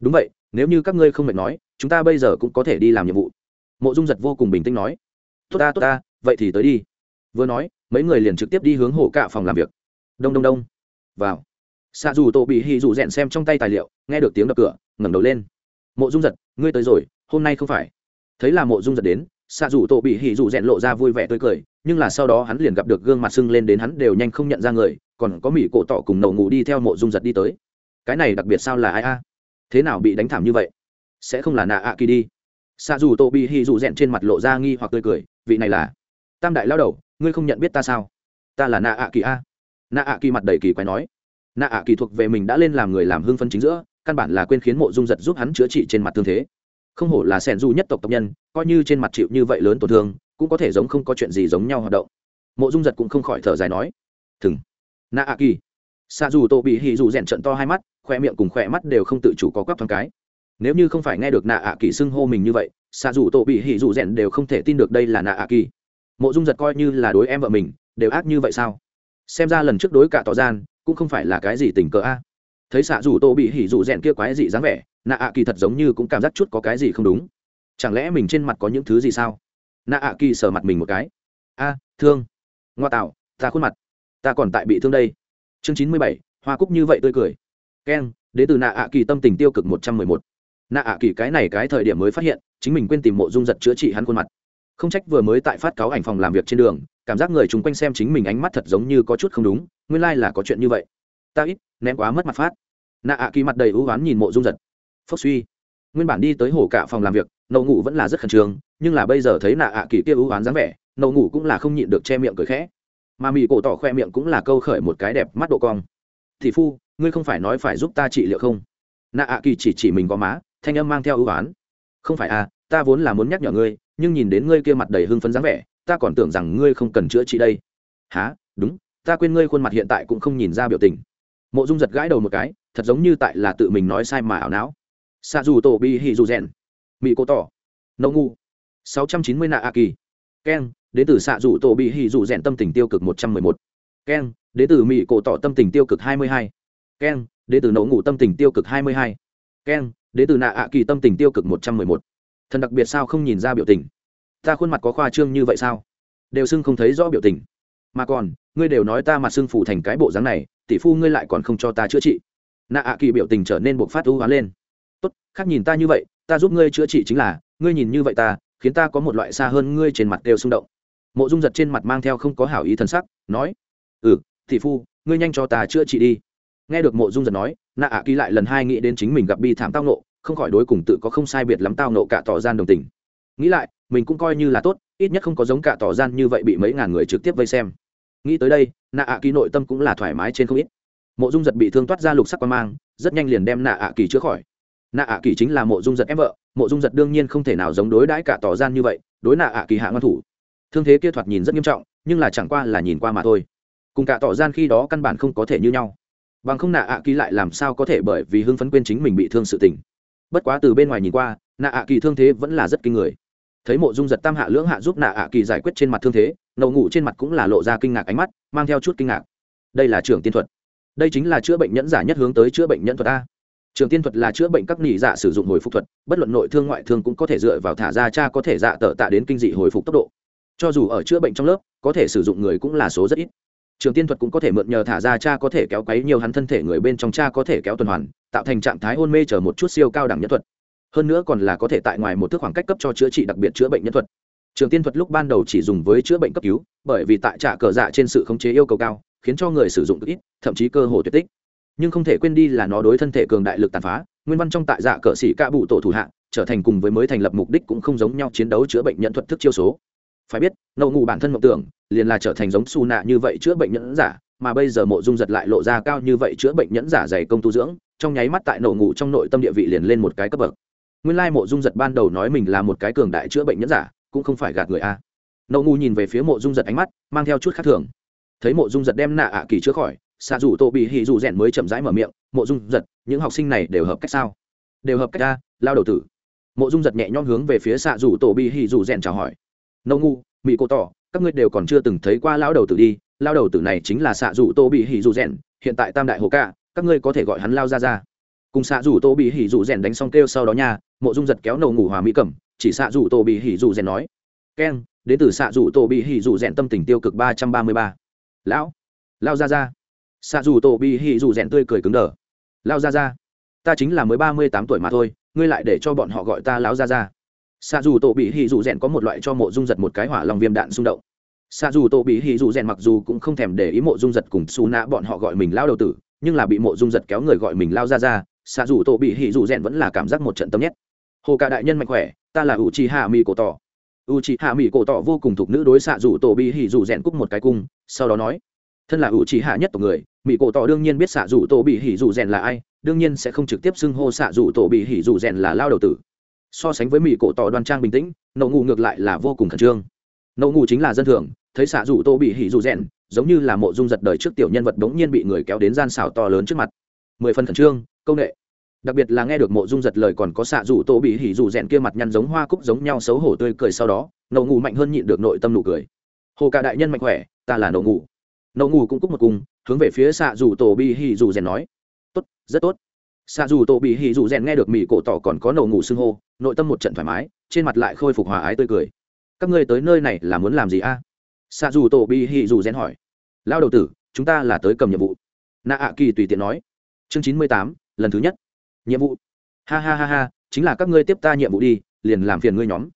Đúng vậy, nếu như các ngươi không mệt nói, chúng ta bây giờ cũng có thể đi làm nhiệm vụ. Mộ dung giật vô cùng bình tĩnh nói. Tốt ta tốt ta, vậy thì tới đi. Vừa nói, mấy người liền trực tiếp đi hướng hồ cạ phòng làm việc. Đông đông đông. Vào xạ dù tổ bị hì dù rèn xem trong tay tài liệu, nghe được tiếng đập cửa, ngẩng đầu lên. Mộ dung giật, ngươi tới rồi, hôm nay không phải. Thấy là mộ dung giật đến, xạ dù tổ bị hì dù rèn lộ ra vui vẻ tươi cười, nhưng là sau đó hắn liền gặp được gương mặt sưng lên đến hắn đều nhanh không nhận ra người, còn có mỹ cổ tỏ cùng nậu ngủ đi theo mộ dung giật đi tới. Cái này đặc biệt sao là ai a? Thế nào bị đánh thảm như vậy? Sẽ không là nạ ạ kỳ đi? Xạ dù tổ bị hì dù rèn trên mặt lộ ra nghi hoặc tươi cười, vị này là tam đại lao đầu, ngươi không nhận biết ta sao? Ta là nạ ạ kỳ a. Nạ ạ kỳ mặt đầy kỳ quái nói nạ ạ kỳ thuộc về mình đã lên làm người làm hưng phân chính giữa, căn bản là quên khiến mộ dung giật giúp hắn chữa trị trên mặt thương thế. Không hổ là sẻn du nhất tộc tộc nhân, coi như trên mặt chịu như vậy lớn tổn thương, cũng có thể giống không có chuyện gì giống nhau hoạt động. Mộ dung giật cũng không khỏi thở dài nói, thừng. Nạ ạ kỳ. Xa dù tô bị hì dù rèn trận to hai mắt, khoe miệng cùng khoe mắt đều không tự chủ có quắp thoáng cái. Nếu như không phải nghe được nạ ạ kỳ xưng hô mình như vậy xa dù tô bị hì dù rèn đều không thể tin được đây là nạ ạ kỳ. Mộ dung giật coi như là đối em vợ mình, đều ác như vậy sao? Xem ra lần trước đối cả tỏ gian cũng không phải là cái gì tình cờ a. Thấy xạ dù tô bị hỉ dù rèn kia quái gì dáng vẻ nạ ạ kỳ thật giống như cũng cảm giác chút có cái gì không đúng. Chẳng lẽ mình trên mặt có những thứ gì sao? Nạ ạ kỳ sờ mặt mình một cái. A, thương. Ngoa tạo, ta khuôn mặt. Ta còn tại bị thương đây. Chương chín mươi bảy, hoa cúc như vậy tươi cười. Keng đến từ nạ ạ kỳ tâm tình tiêu cực một trăm mười một. Nạ ạ kỳ cái này cái thời điểm mới phát hiện, chính mình quên tìm mộ dung giật chữa trị hắn khuôn mặt. Không trách vừa mới tại phát cáo ảnh phòng làm việc trên đường cảm giác người chung quanh xem chính mình ánh mắt thật giống như có chút không đúng, nguyên lai、like、là có chuyện như vậy. Ta ít, ném quá mất mặt phát. Nạ ạ kỳ mặt đầy ưu oán nhìn mộ dung giật. Phốc suy. Nguyên bản đi tới hồ cả phòng làm việc, nậu ngủ vẫn là rất khẩn trương, nhưng là bây giờ thấy nạ ạ kỳ kia ưu oán dáng vẻ, nậu ngủ cũng là không nhịn được che miệng cười khẽ. Mà mỹ cổ tỏ khoe miệng cũng là câu khởi một cái đẹp mắt độ cong. Thị phu, ngươi không phải nói phải giúp ta trị liệu không? Nạ ạ kỳ chỉ chỉ mình có má, thanh âm mang theo ưu oán. Không phải à ta vốn là muốn nhắc nhở ngươi, nhưng nhìn đến ngươi kia mặt đầy hưng phấn dáng vẻ ta còn tưởng rằng ngươi không cần chữa trị đây. Há đúng, ta quên ngươi khuôn mặt hiện tại cũng không nhìn ra biểu tình. Mộ dung giật gãi đầu một cái, thật giống như tại là tự mình nói sai mà ảo não. Xa dù tổ bi hì dù rèn. Mỹ cô tỏ. Nậu ngu. Sáu trăm chín mươi nạ a kỳ. Keng đến từ xạ dù tổ bị hì dù rèn tâm tình tiêu cực một trăm mười một. Keng đến từ mỹ cổ tỏ tâm tình tiêu cực hai mươi hai. Keng đến từ nậu ngủ tâm tình tiêu cực hai mươi hai. Keng đến từ nạ ạ kỳ tâm tình tiêu cực một trăm mười một. Thần đặc biệt sao không nhìn ra biểu tình? Ta khuôn mặt có khoa trương như vậy sao? Đều xưng không thấy rõ biểu tình. Mà còn, ngươi đều nói ta mặt xưng phủ thành cái bộ dáng này, tỷ phu ngươi lại còn không cho ta chữa trị. Nạ ạ kỳ biểu tình trở nên buộc phát ưu hoán lên. Tốt, khác nhìn ta như vậy, ta giúp ngươi chữa trị chính là, ngươi nhìn như vậy ta, khiến ta có một loại xa hơn ngươi trên mặt đều xung động. Mộ dung giật trên mặt mang theo không có hảo ý t sắc, nói ừ tỷ phu, ngươi nhanh cho ta chữa trị đi. Nghe được mộ dung giật nói, nạ ạ kỳ lại lần hai nghĩ đến chính mình gặp bi thảm tao nộ không khỏi đối cùng tự có không sai biệt lắm tao nộ cả tỏ gian đồng tình nghĩ lại, mình cũng coi như là tốt, ít nhất không có giống cả tỏ gian như vậy bị mấy ngàn người trực tiếp vây xem. Nghĩ tới đây nạ ạ kỳ nội tâm cũng là thoải mái trên không ít. Mộ dung giật bị thương toát ra lục sắc qua mang, rất nhanh liền đem nạ ạ kỳ chữa khỏi. Nạ ạ kỳ chính là mộ dung giật em vợ, mộ dung giật đương nhiên không thể nào giống đối đãi cả tỏ gian như vậy, đối nạ ạ kỳ hạ ngăn thủ. Thương thế kia thoạt nhìn rất nghiêm trọng, nhưng là chẳng qua là nhìn qua mà thôi. Cùng cả tỏ gian khi đó căn bản không có thể như nhau. Bằng không nạ ạ kỳ lại làm sao có thể bởi vì hưng phấn quên chính mình bị thương sự tình. Bất quá từ bên ngoài nhìn qua nạ ạ kỳ thương thế vẫn là rất kinh người thấy mộ dung giật tam hạ lưỡng hạ giúp nạ ạ kỳ giải quyết trên mặt thương thế, nậu ngủ trên mặt cũng là lộ ra kinh ngạc ánh mắt, mang theo chút kinh ngạc. Đây là trường tiên thuật. Đây chính là chữa bệnh nhẫn giả nhất hướng tới chữa bệnh nhẫn thuật a. Trường tiên thuật là chữa bệnh các nỉ dạ sử dụng hồi phục thuật, bất luận nội thương ngoại thương cũng có thể dựa vào thả ra cha có thể dạ tờ tạ đến kinh dị hồi phục tốc độ. Cho dù ở chữa bệnh trong lớp, có thể sử dụng người cũng là số rất ít. Trường tiên thuật cũng có thể mượn nhờ thả ra cha có thể kéo quấy nhiều hắn thân thể người bên trong cha có thể kéo tuần hoàn, tạo thành trạng thái hôn mê chờ một chút siêu cao đẳng nhất thuật hơn nữa còn là có thể tại ngoài một thước khoảng cách cấp cho chữa trị đặc biệt chữa bệnh nhân thuật. Trường tiên thuật lúc ban đầu chỉ dùng với chữa bệnh cấp cứu bởi vì tại trạ cờ dạ trên sự khống chế yêu cầu cao khiến cho người sử dụng ít thậm chí cơ hồ tuyệt tích. Nhưng không thể quên đi là nó đối thân thể cường đại lực tàn phá nguyên văn trong tại dạ cờ sĩ ca bụ tổ thủ hạng, trở thành cùng với mới thành lập mục đích cũng không giống nhau chiến đấu chữa bệnh nhận thuật thức chiêu số. Phải biết nậu ngủ bản thân mộng tưởng liền là trở thành giống su nạ như vậy chữa bệnh nhẫn giả mà bây giờ mộ dung giật lại lộ ra cao như vậy chữa bệnh nhẫn giả dày công tu dưỡng trong nháy mắt tại nậu ngủ trong nội tâm địa vị liền lên một cái cấp bậc nguyên lai mộ dung giật ban đầu nói mình là một cái cường đại chữa bệnh nhẫn giả, cũng không phải gạt người a. Nậu ngu nhìn về phía mộ dung giật ánh mắt, mang theo chút khác thường. Thấy mộ dung giật đem nạ ạ kỳ chữa khỏi, xạ dù tô bị hì dù rèn mới chậm rãi mở miệng, mộ dung giật, những học sinh này đều hợp cách sao? Đều hợp cách a, lao đầu tử. Mộ dung giật nhẹ nhõm hướng về phía xạ dù tổ bị hì dù rèn chào hỏi. Nâu ngu mỹ cô tỏ, các ngươi đều còn chưa từng thấy qua lão đầu tử đi lao đầu tử này chính là xạ dù tô bị hì dù rèn, hiện tại tam đại hồ ca, các ngươi có thể gọi hắn lao ra ra cùng xạ dù tô bị hỉ dù rèn đánh xong kêu sau đó nha, mộ dung giật kéo nầu ngủ hòa mỹ cẩm, chỉ xạ dù tô bị hỉ dù rèn nói. Keng đến từ xạ dù tô bị hỉ dù rèn tâm tình tiêu cực ba trăm ba mươi ba. Lão lao ra ra xạ dù tô bị hỉ dù rèn tươi cười cứng đờ. Lao ra ra ta chính là mới ba mươi tám tuổi mà thôi, ngươi lại để cho bọn họ gọi ta lão ra ra xạ dù tô bị hỉ dù rèn có một loại cho mộ dung giật một cái hỏa lòng viêm đạn xung động. Xạ dù tô bị hỉ dù rèn mặc dù cũng không thèm để ý mộ dung giật cùng xù nạ bọn họ gọi mình lao đầu tử, nhưng là bị mộ dung giật kéo người gọi mình lao ra ra xạ dù tổ bị hỉ dù rèn vẫn là cảm giác một trận tâm nhét. Hồ cả đại nhân mạnh khỏe, ta là u chi hạ mỹ cổ tỏ. U chi hạ mỹ cổ tỏ vô cùng thục nữ đối xạ dù tổ bị hỉ dù rèn cúc một cái cung, sau đó nói, thân là u chi hạ nhất tộc người mỹ cổ tỏ đương nhiên biết xạ dù tổ bị hỉ dù rèn là ai, đương nhiên sẽ không trực tiếp xưng hô xạ dù tổ bị hỉ dù rèn là lao đầu tử. So sánh với mỹ cổ tỏ đoan trang bình tĩnh nậu ngủ ngược lại là vô cùng khẩn trương. Nậu ngủ chính là dân thường, thấy xạ dù tổ bị hỉ dù rèn, giống như là mộ dung giật đời trước tiểu nhân vật đống nhiên bị người kéo đến gian xào to lớn trước mặt. Mười phần khẩn trương công nghệ đặc biệt là nghe được mộ dung giật lời còn có xạ rủ tổ bị hỉ rủ rèn kia mặt nhăn giống hoa cúc giống nhau xấu hổ tươi cười sau đó nậu ngủ mạnh hơn nhịn được nội tâm nụ cười. Hồ cả đại nhân mạnh khỏe ta là nậu ngủ. Nậu ngủ cũng cúc một cùng, hướng về phía xạ rủ tổ bị hỉ rủ rèn nói. Tốt rất tốt. Xạ rủ tổ bị hỉ rủ rèn nghe được mỹ cổ tỏ còn có nổ ngủ xưng hô nội tâm một trận thoải mái trên mặt lại khôi phục hòa ái tươi cười. Các ngươi tới nơi này là muốn làm gì a? Xạ rủ tổ bị hỉ rủ rèn hỏi. Lao đầu tử chúng ta là tới cầm nhiệm vụ. Nạ ạ kỳ tùy tiện nói. Chương chín mươi tám lần thứ nhất. Nhiệm vụ. Ha ha ha ha, chính là các ngươi tiếp ta nhiệm vụ đi, liền làm phiền ngươi nhóm.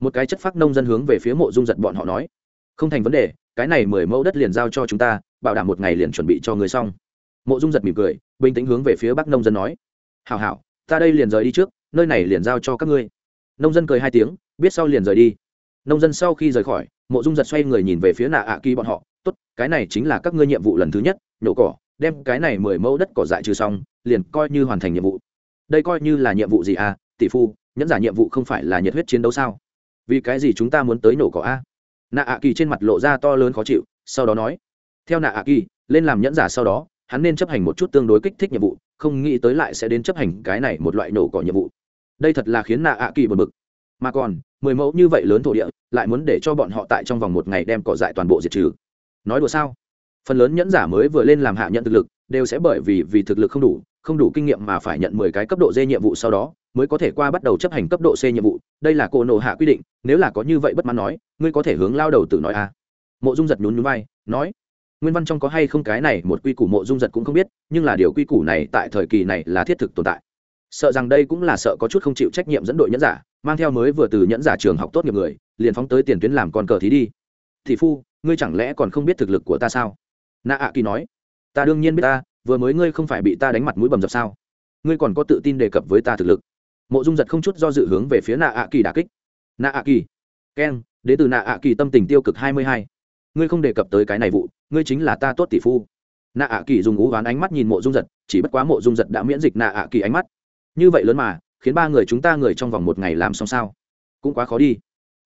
Một cái chất phác nông dân hướng về phía mộ dung giật bọn họ nói. Không thành vấn đề, cái này mười mẫu đất liền giao cho chúng ta, bảo đảm một ngày liền chuẩn bị cho người xong. Mộ dung giật mỉm cười, bình tĩnh hướng về phía bắc nông dân nói. Hào hào ta đây liền rời đi trước, nơi này liền giao cho các ngươi. Nông dân cười hai tiếng, biết sau liền rời đi. Nông dân sau khi rời khỏi, mộ dung giật xoay người nhìn về phía nạ ạ kỳ bọn họ. Tốt, cái này chính là các ngươi nhiệm vụ lần thứ nhất, nhổ cỏ, đem cái này mười mẫu đất cỏ dại trừ xong liền coi như hoàn thành nhiệm vụ. Đây coi như là nhiệm vụ gì à tỷ phu, nhẫn giả nhiệm vụ không phải là nhiệt huyết chiến đấu sao? Vì cái gì chúng ta muốn tới nổ cỏ a? Nạ ạ kỳ trên mặt lộ ra to lớn khó chịu, sau đó nói, theo nạ ạ kỳ, lên làm nhẫn giả sau đó, hắn nên chấp hành một chút tương đối kích thích nhiệm vụ, không nghĩ tới lại sẽ đến chấp hành cái này một loại nổ cỏ nhiệm vụ. Đây thật là khiến nạ ạ kỳ bật bực. Mà còn, mười mẫu như vậy lớn thổ địa, lại muốn để cho bọn họ tại trong vòng một ngày đem cỏ dại toàn bộ diệt trừ. Nói đùa sao? Phần lớn nhẫn giả mới vừa lên làm hạ nhận thực lực đều sẽ bởi vì vì thực lực không đủ không đủ kinh nghiệm mà phải nhận mười cái cấp độ D nhiệm vụ sau đó mới có thể qua bắt đầu chấp hành cấp độ C nhiệm vụ, đây là cô nổ hạ quy định, nếu là có như vậy bất mãn nói, ngươi có thể hướng lao đầu tự nói a. À. Mộ Dung giật nhún nhún vai, nói: Nguyên văn trong có hay không cái này một quy củ Mộ Dung giật cũng không biết, nhưng là điều quy củ này tại thời kỳ này là thiết thực tồn tại. Sợ rằng đây cũng là sợ có chút không chịu trách nhiệm dẫn đội nhẫn giả, mang theo mới vừa từ nhẫn giả trường học tốt nghiệp người, liền phóng tới tiền tuyến làm con cờ thí đi. Thị phu, ngươi chẳng lẽ còn không biết thực lực của ta sao? Na A Kỳ nói: Ta đương nhiên biết ta, vừa mới ngươi không phải bị ta đánh mặt mũi bầm dập sao? Ngươi còn có tự tin đề cập với ta thực lực. Mộ dung giật không chút do dự hướng về phía nạ ạ kỳ đà kích. Nạ ạ kỳ keng ế từ nạ ạ kỳ tâm tình tiêu cực hai mươi hai. Ngươi không đề cập tới cái này vụ ngươi chính là ta tốt tỷ phu. Nạ ạ kỳ dùng ú ván ánh mắt nhìn mộ dung giật chỉ bất quá mộ dung giật đã miễn dịch nạ ạ kỳ ánh mắt. Như vậy lớn mà khiến ba người chúng ta người trong vòng một ngày làm xong sao? Cũng quá khó đi.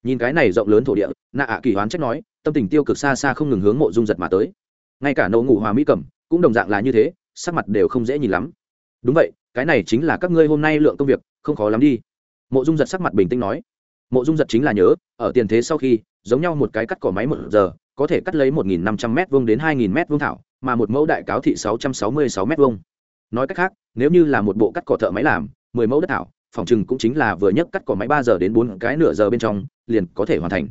Nhìn cái này rộng lớn thổ địa nạ ạ kỳ oán trách nói tâm tình tiêu cực xa xa không ngừng hướng mộ dung giật mà tới ngay cả nấu ngủ hòa mỹ cẩm cũng đồng dạng là như thế, sắc mặt đều không dễ nhìn lắm. Đúng vậy, cái này chính là các ngươi hôm nay lượng công việc, không khó lắm đi. Mộ dung giật sắc mặt bình tĩnh nói. Mộ dung giật chính là nhớ, ở tiền thế sau khi, giống nhau một cái cắt cỏ máy một giờ, có thể cắt lấy một nghìn năm trăm m vông đến hai nghìn m vông thảo, mà một mẫu đại cáo thị sáu trăm sáu mươi sáu m vông nói cách khác, nếu như là một bộ cắt cỏ thợ máy làm, mười mẫu đất thảo, phòng chừng cũng chính là vừa nhấc cắt cỏ máy ba giờ đến bốn cái nửa giờ bên trong, liền có thể hoàn thành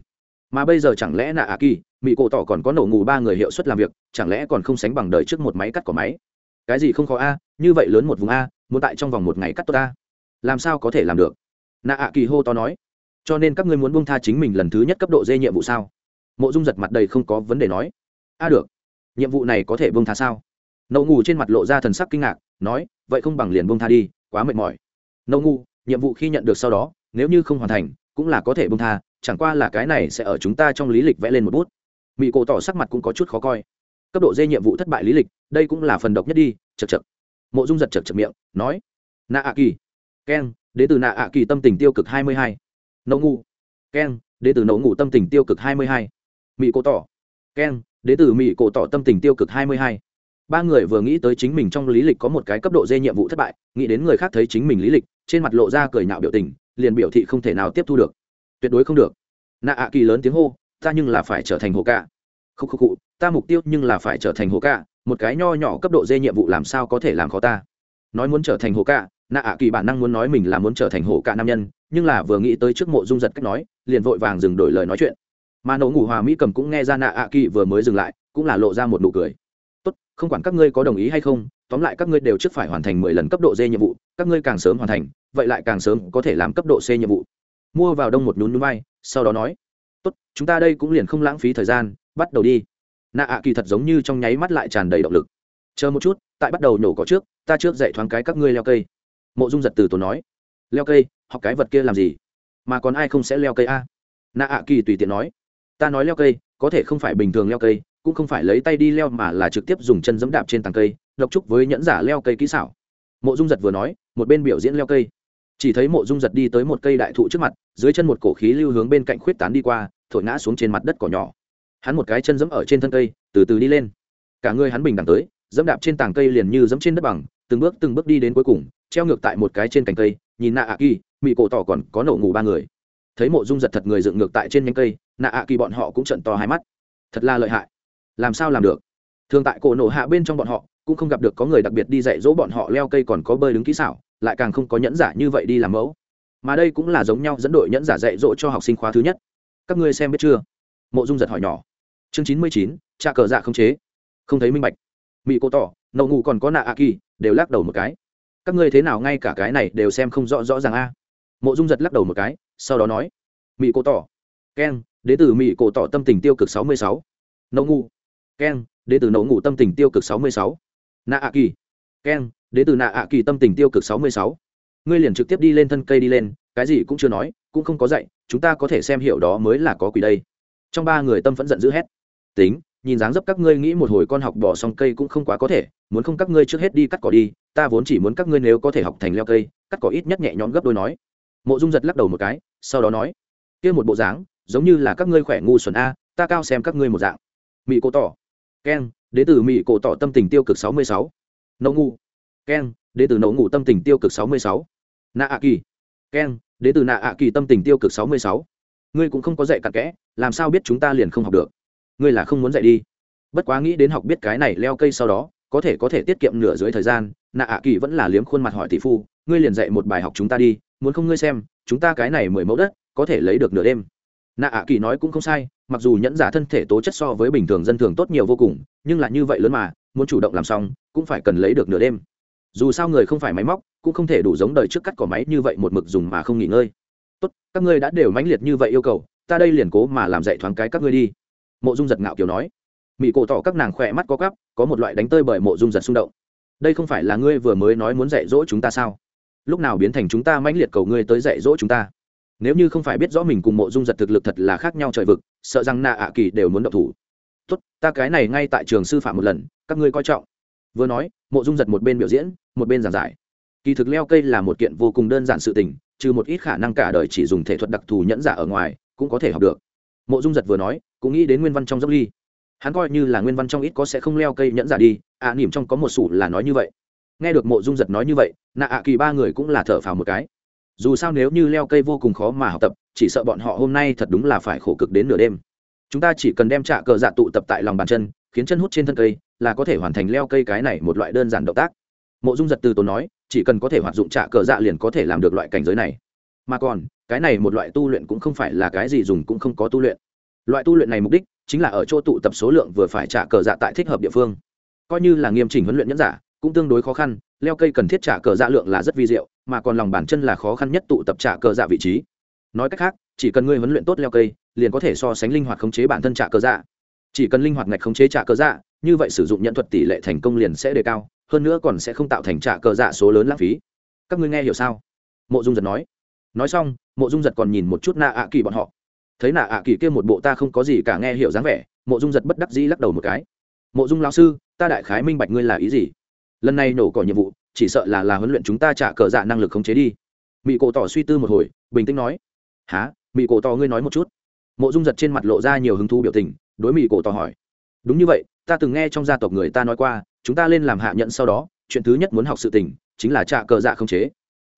mà bây giờ chẳng lẽ nạ ạ kỳ mỹ cổ tỏ còn có nổ ngủ ba người hiệu suất làm việc, chẳng lẽ còn không sánh bằng đời trước một máy cắt cỏ máy? Cái gì không khó a, như vậy lớn một vùng a, muốn tại trong vòng một ngày cắt tốt a. Làm sao có thể làm được? Nạ ạ kỳ hô to nói. Cho nên các ngươi muốn buông tha chính mình lần thứ nhất cấp độ dê nhiệm vụ sao? Mộ dung giật mặt đầy không có vấn đề nói. A được. Nhiệm vụ này có thể buông tha sao? Nậu ngủ trên mặt lộ ra thần sắc kinh ngạc, nói, vậy không bằng liền buông tha đi, quá mệt mỏi. Nậu ngu nhiệm vụ khi nhận được sau đó, nếu như không hoàn thành, cũng là có thể buông tha chẳng qua là cái này sẽ ở chúng ta trong lý lịch vẽ lên một bút. Mỹ cổ tỏ sắc mặt cũng có chút khó coi. Cấp độ dê nhiệm vụ thất bại lý lịch, đây cũng là phần độc nhất đi chật chật mộ dung giật chật chật miệng, nói, nạ ạ kỳ. Keng ế từ nạ ạ kỳ tâm tình tiêu cực hai mươi hai. Nâu ngu keng ế từ nổ ngủ tâm tình tiêu cực hai mươi hai. Mỹ cổ tỏ. Keng ế từ mỹ cổ tỏ tâm tình tiêu cực hai mươi hai. Ba người vừa nghĩ tới chính mình trong lý lịch có một cái cấp độ dê nhiệm vụ thất bại, nghĩ đến người khác thấy chính mình lý lịch, trên mặt lộ ra cười nhạo biểu tình, liền biểu thị không thể nào tiếp thu được tuyệt đối không được. Nạ ạ kỳ lớn tiếng hô, ta nhưng là phải trở thành hồ ca. Khúc khúc cụ ta mục tiêu nhưng là phải trở thành hồ ca, một cái nho nhỏ cấp độ dê nhiệm vụ làm sao có thể làm khó ta? Nói muốn trở thành hồ ca, nạ ạ kỳ bản năng muốn nói mình là muốn trở thành hồ ca nam nhân, nhưng là vừa nghĩ tới trước mộ dung giật cách nói, liền vội vàng dừng đổi lời nói chuyện. Mà nỗ ngủ hòa mỹ cầm cũng nghe ra nạ ạ kỳ vừa mới dừng lại, cũng là lộ ra một nụ cười. Tốt, không quản các ngươi có đồng ý hay không, tóm lại các ngươi đều trước phải hoàn thành mười lần cấp độ d nhiệm vụ, các ngươi càng sớm hoàn thành, vậy lại càng sớm có thể làm cấp độ c nhiệm vụ mua vào đông một nhún núi bay sau đó nói, tốt, chúng ta đây cũng liền không lãng phí thời gian, bắt đầu đi. Nạ ạ kỳ thật giống như trong nháy mắt lại tràn đầy động lực. Chờ một chút, tại bắt đầu nhổ cỏ trước, ta trước dạy thoáng cái các ngươi leo cây. Mộ dung giật từ tốn nói, leo cây, học cái vật kia làm gì? Mà còn ai không sẽ leo cây a? Nạ ạ kỳ tùy tiện nói, ta nói leo cây, có thể không phải bình thường leo cây, cũng không phải lấy tay đi leo mà là trực tiếp dùng chân dẫm đạp trên tàng cây độc trúc với nhẫn giả leo cây kỹ xảo. Mộ dung giật vừa nói, một bên biểu diễn leo cây chỉ thấy mộ dung giật đi tới một cây đại thụ trước mặt, dưới chân một cổ khí lưu hướng bên cạnh khuyết tán đi qua, thổi ngã xuống trên mặt đất cỏ nhỏ. Hắn một cái chân giẫm ở trên thân cây, từ từ đi lên. Cả người hắn bình đẳng tới, dẫm đạp trên tảng cây liền như dẫm trên đất bằng, từng bước từng bước đi đến cuối cùng, treo ngược tại một cái trên cành cây, nhìn nạ ạ kỳ mị cổ tỏ còn có nổ ngủ ba người. Thấy mộ dung giật thật người dựng ngược tại trên nhánh cây nạ ạ kỳ bọn họ cũng trận to hai mắt. Thật là lợi hại. Làm sao làm được? Thường tại cổ nổ hạ bên trong bọn họ, cũng không gặp được có người đặc biệt đi dạy dỗ bọn họ leo cây còn có bơi đứng kỹ xảo lại càng không có nhẫn giả như vậy đi làm mẫu. Mà đây cũng là giống nhau dẫn đội nhẫn giả dạy dỗ cho học sinh khóa thứ nhất. Các ngươi xem biết chưa? Mộ dung giật hỏi nhỏ. Chương chín mươi chín trà cờ dạ không chế. Không thấy minh bạch. Mỹ cô tỏ, nậu ngủ còn có nạ a kỳ, đều lắc đầu một cái. Các ngươi thế nào ngay cả cái này đều xem không rõ rõ ràng a? Mộ dung giật lắc đầu một cái, sau đó nói. Mỹ cô tỏ. Keng đ ế từ mỹ cổ tỏ tâm tình tiêu cực sáu mươi sáu. Nậu ngu keng đ ế từ nậu ngủ tâm tình tiêu cực sáu mươi sáu. Nạ A kỳ keng đ ế từ nạ ạ kỳ tâm tình tiêu cực sáu mươi sáu. Ngươi liền trực tiếp đi lên thân cây đi lên, cái gì cũng chưa nói, cũng không có dạy, chúng ta có thể xem hiểu đó mới là có quỷ đây. Trong ba người tâm phẫn giận dữ hét. Tính, nhìn dáng dấp các ngươi nghĩ một hồi con học bỏ xong cây cũng không quá có thể, muốn không các ngươi trước hết đi cắt cỏ đi, ta vốn chỉ muốn các ngươi nếu có thể học thành leo cây, cắt cỏ ít nhất nhẹ nhõm gấp đôi nói. Mộ dung giật lắc đầu một cái, sau đó nói, kia một bộ dáng, giống như là các ngươi khỏe ngu xuẩn a, ta cao xem các ngươi một dạng. Mỹ cổ tỏ. Keng đ ế từ mỹ cổ tỏ tâm tình tiêu cực sáu mươi sáu nấu ngu. Keng đ ế từ nấu ngủ tâm tình tiêu cực sáu mươi sáu. Nạ ạ kỳ. Keng đ ế từ nạ ạ kỳ tâm tình tiêu cực sáu mươi sáu. Ngươi cũng không có dạy cặn kẽ, làm sao biết chúng ta liền không học được? Ngươi là không muốn dạy đi. Bất quá nghĩ đến học biết cái này leo cây sau đó, có thể có thể tiết kiệm nửa dưới thời gian, nạ ạ kỳ vẫn là liếm khuôn mặt hỏi tỷ phu, ngươi liền dạy một bài học chúng ta đi, muốn không ngươi xem, chúng ta cái này mười mẫu đất, có thể lấy được nửa đêm. Nạ ạ kỳ nói cũng không sai, mặc dù nhẫn giả thân thể tố chất so với bình thường dân thường tốt nhiều vô cùng, nhưng là như vậy lớn mà muốn chủ động làm xong, cũng phải cần lấy được nửa đêm. Dù sao người không phải máy móc, cũng không thể đủ giống đời trước cắt cỏ máy như vậy một mực dùng mà không nghỉ ngơi. Tốt, các ngươi đã đều mãnh liệt như vậy yêu cầu, ta đây liền cố mà làm dạy thoáng cái các ngươi đi. Mộ dung giật ngạo kiều nói. Mỹ cổ tỏ các nàng khỏe mắt có cắp có một loại đánh tơi bởi mộ dung giật xung động. Đây không phải là ngươi vừa mới nói muốn dạy dỗ chúng ta sao? Lúc nào biến thành chúng ta mãnh liệt cầu ngươi tới dạy dỗ chúng ta? Nếu như không phải biết rõ mình cùng mộ dung giật thực lực thật là khác nhau trời vực, sợ rằng nạ ạ kỳ đều muốn động thủ tốt ta cái này ngay tại trường sư phạm một lần các ngươi coi trọng. Vừa nói mộ dung giật một bên biểu diễn một bên giảng giải. Kỳ thực leo cây là một kiện vô cùng đơn giản sự tình trừ một ít khả năng cả đời chỉ dùng thể thuật đặc thù nhẫn giả ở ngoài cũng có thể học được. Mộ dung giật vừa nói cũng nghĩ đến nguyên văn trong dốc ly. Hắn coi như là nguyên văn trong ít có sẽ không leo cây nhẫn giả đi ạ à, nỉm trong có một sủ là nói như vậy. Nghe được mộ dung giật nói như vậy nạ ạ kỳ ba người cũng là thở phào một cái. Dù sao nếu như leo cây vô cùng khó mà học tập chỉ sợ bọn họ hôm nay thật đúng là phải khổ cực đến nửa đêm chúng ta chỉ cần đem trạ cờ dạ tụ tập tại lòng bàn chân, khiến chân hút trên thân cây, là có thể hoàn thành leo cây cái này một loại đơn giản động tác. Mộ dung giật từ tốn nói, chỉ cần có thể hoạt dụng trạ cờ dạ liền có thể làm được loại cảnh giới này. Mà còn, cái này một loại tu luyện cũng không phải là cái gì dùng cũng không có tu luyện. Loại tu luyện này mục đích chính là ở chỗ tụ tập số lượng vừa phải trả cờ dạ tại thích hợp địa phương. Coi như là nghiêm chỉnh huấn luyện nhẫn giả, cũng tương đối khó khăn, leo cây cần thiết trả cờ dạ lượng là rất vi diệu, mà còn lòng bàn chân là khó khăn nhất tụ tập trả cờ dạ vị trí. Nói cách khác chỉ cần ngươi huấn luyện tốt leo cây, liền có thể so sánh linh hoạt khống chế bản thân trả cơ dạ. Chỉ cần linh hoạt ngạch khống chế trả cơ dạ như vậy sử dụng nhận thuật tỷ lệ thành công liền sẽ đề cao, hơn nữa còn sẽ không tạo thành trả cơ dạ số lớn lãng phí. Các ngươi nghe hiểu sao? Mộ dung giật nói. Nói xong, mộ dung giật còn nhìn một chút nạ ạ kỳ bọn họ. Thấy nạ ạ kỳ kia một bộ ta không có gì cả nghe hiểu dáng vẻ, mộ dung giật bất đắc dĩ lắc đầu một cái. Mộ dung lão sư, ta đại khái minh bạch ngươi là ý gì? Lần này nổ cỏ nhiệm vụ, chỉ sợ là là huấn luyện chúng ta trả cờ dạ năng lực khống chế đi. Mỹ cổ tỏ suy tư một hồi, bình tĩnh nói. Há mỹ cổ tỏ ngươi nói một chút. Mộ dung giật trên mặt lộ ra nhiều hứng thú biểu tình, đối mỹ cổ tỏ hỏi. Đúng như vậy, ta từng nghe trong gia tộc người ta nói qua, chúng ta lên làm hạ nhận sau đó, chuyện thứ nhất muốn học sự tình, chính là trạ cờ dạ không chế.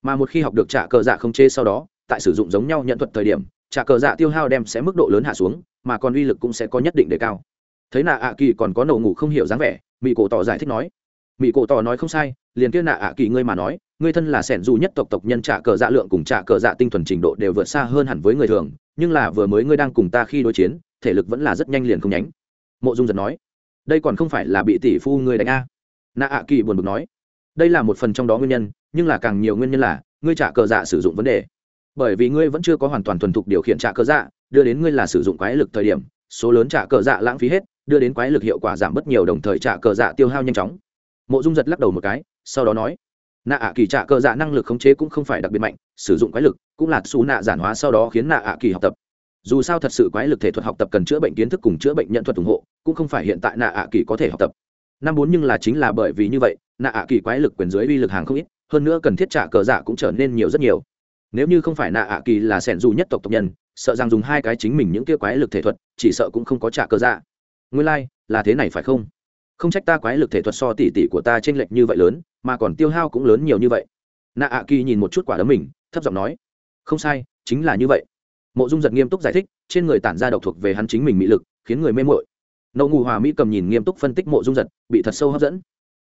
Mà một khi học được trạ cờ dạ không chế sau đó, tại sử dụng giống nhau nhận thuật thời điểm trạ cờ dạ tiêu hao đem sẽ mức độ lớn hạ xuống, mà còn uy lực cũng sẽ có nhất định đề cao. Thấy nạ ạ kỳ còn có nổ ngủ không hiểu dáng vẻ mỹ cổ tỏ giải thích nói. Mỹ cổ tỏ nói không sai, liền kia nạ ạ kỳ ngươi mà nói ngươi thân là sẻn dù nhất tộc tộc nhân trả cờ dạ lượng cùng trả cờ dạ tinh thuần trình độ đều vượt xa hơn hẳn với người thường, nhưng là vừa mới ngươi đang cùng ta khi đối chiến, thể lực vẫn là rất nhanh liền không nhánh. Mộ dung giật nói. Đây còn không phải là bị tỷ phu ngươi đánh a? Nạ ạ kỳ buồn bực nói. Đây là một phần trong đó nguyên nhân, nhưng là càng nhiều nguyên nhân là, ngươi trả cờ dạ sử dụng vấn đề. Bởi vì ngươi vẫn chưa có hoàn toàn thuần thục điều khiển trả cờ dạ đưa đến ngươi là sử dụng quái lực thời điểm, số lớn trả cờ dạ lãng phí hết, đưa đến quái lực hiệu quả giảm bớt nhiều đồng thời trả cờ dạ tiêu hao nhanh chóng. Mộ dung giật lắc đầu một cái, sau đó nói nạ ạ kỳ trả cờ dạ năng lực khống chế cũng không phải đặc biệt mạnh sử dụng quái lực cũng là xù nạ giản hóa sau đó khiến nạ ạ kỳ học tập. Dù sao thật sự quái lực thể thuật học tập cần chữa bệnh kiến thức cùng chữa bệnh nhận thuật ủng hộ cũng không phải hiện tại nạ ạ kỳ có thể học tập. Năm bốn nhưng là chính là bởi vì như vậy nạ ạ kỳ quái lực quyền dưới uy lực hàng không ít hơn nữa cần thiết trả cờ dạ cũng trở nên nhiều rất nhiều. Nếu như không phải nạ ạ kỳ là sẻn dù nhất tộc tộc nhân sợ rằng dùng hai cái chính mình những kia quái lực thể thuật chỉ sợ cũng không có trả cờ dạ. Nguyên lai、like, là thế này phải không? Không trách ta quái lực thể thuật so tỉ tỉ của ta t r ê n lệch như vậy lớn, mà còn tiêu hao cũng lớn nhiều như vậy. Nạ ạ kỳ nhìn một chút quả đấm mình, thấp giọng nói, không sai, chính là như vậy. Mộ dung giật nghiêm túc giải thích, trên người tản ra độc thuộc về hắn chính mình mỹ lực, khiến người mê mội nậu Ngụ hòa mỹ cầm nhìn nghiêm túc phân tích mộ dung giật, bị thật sâu hấp dẫn.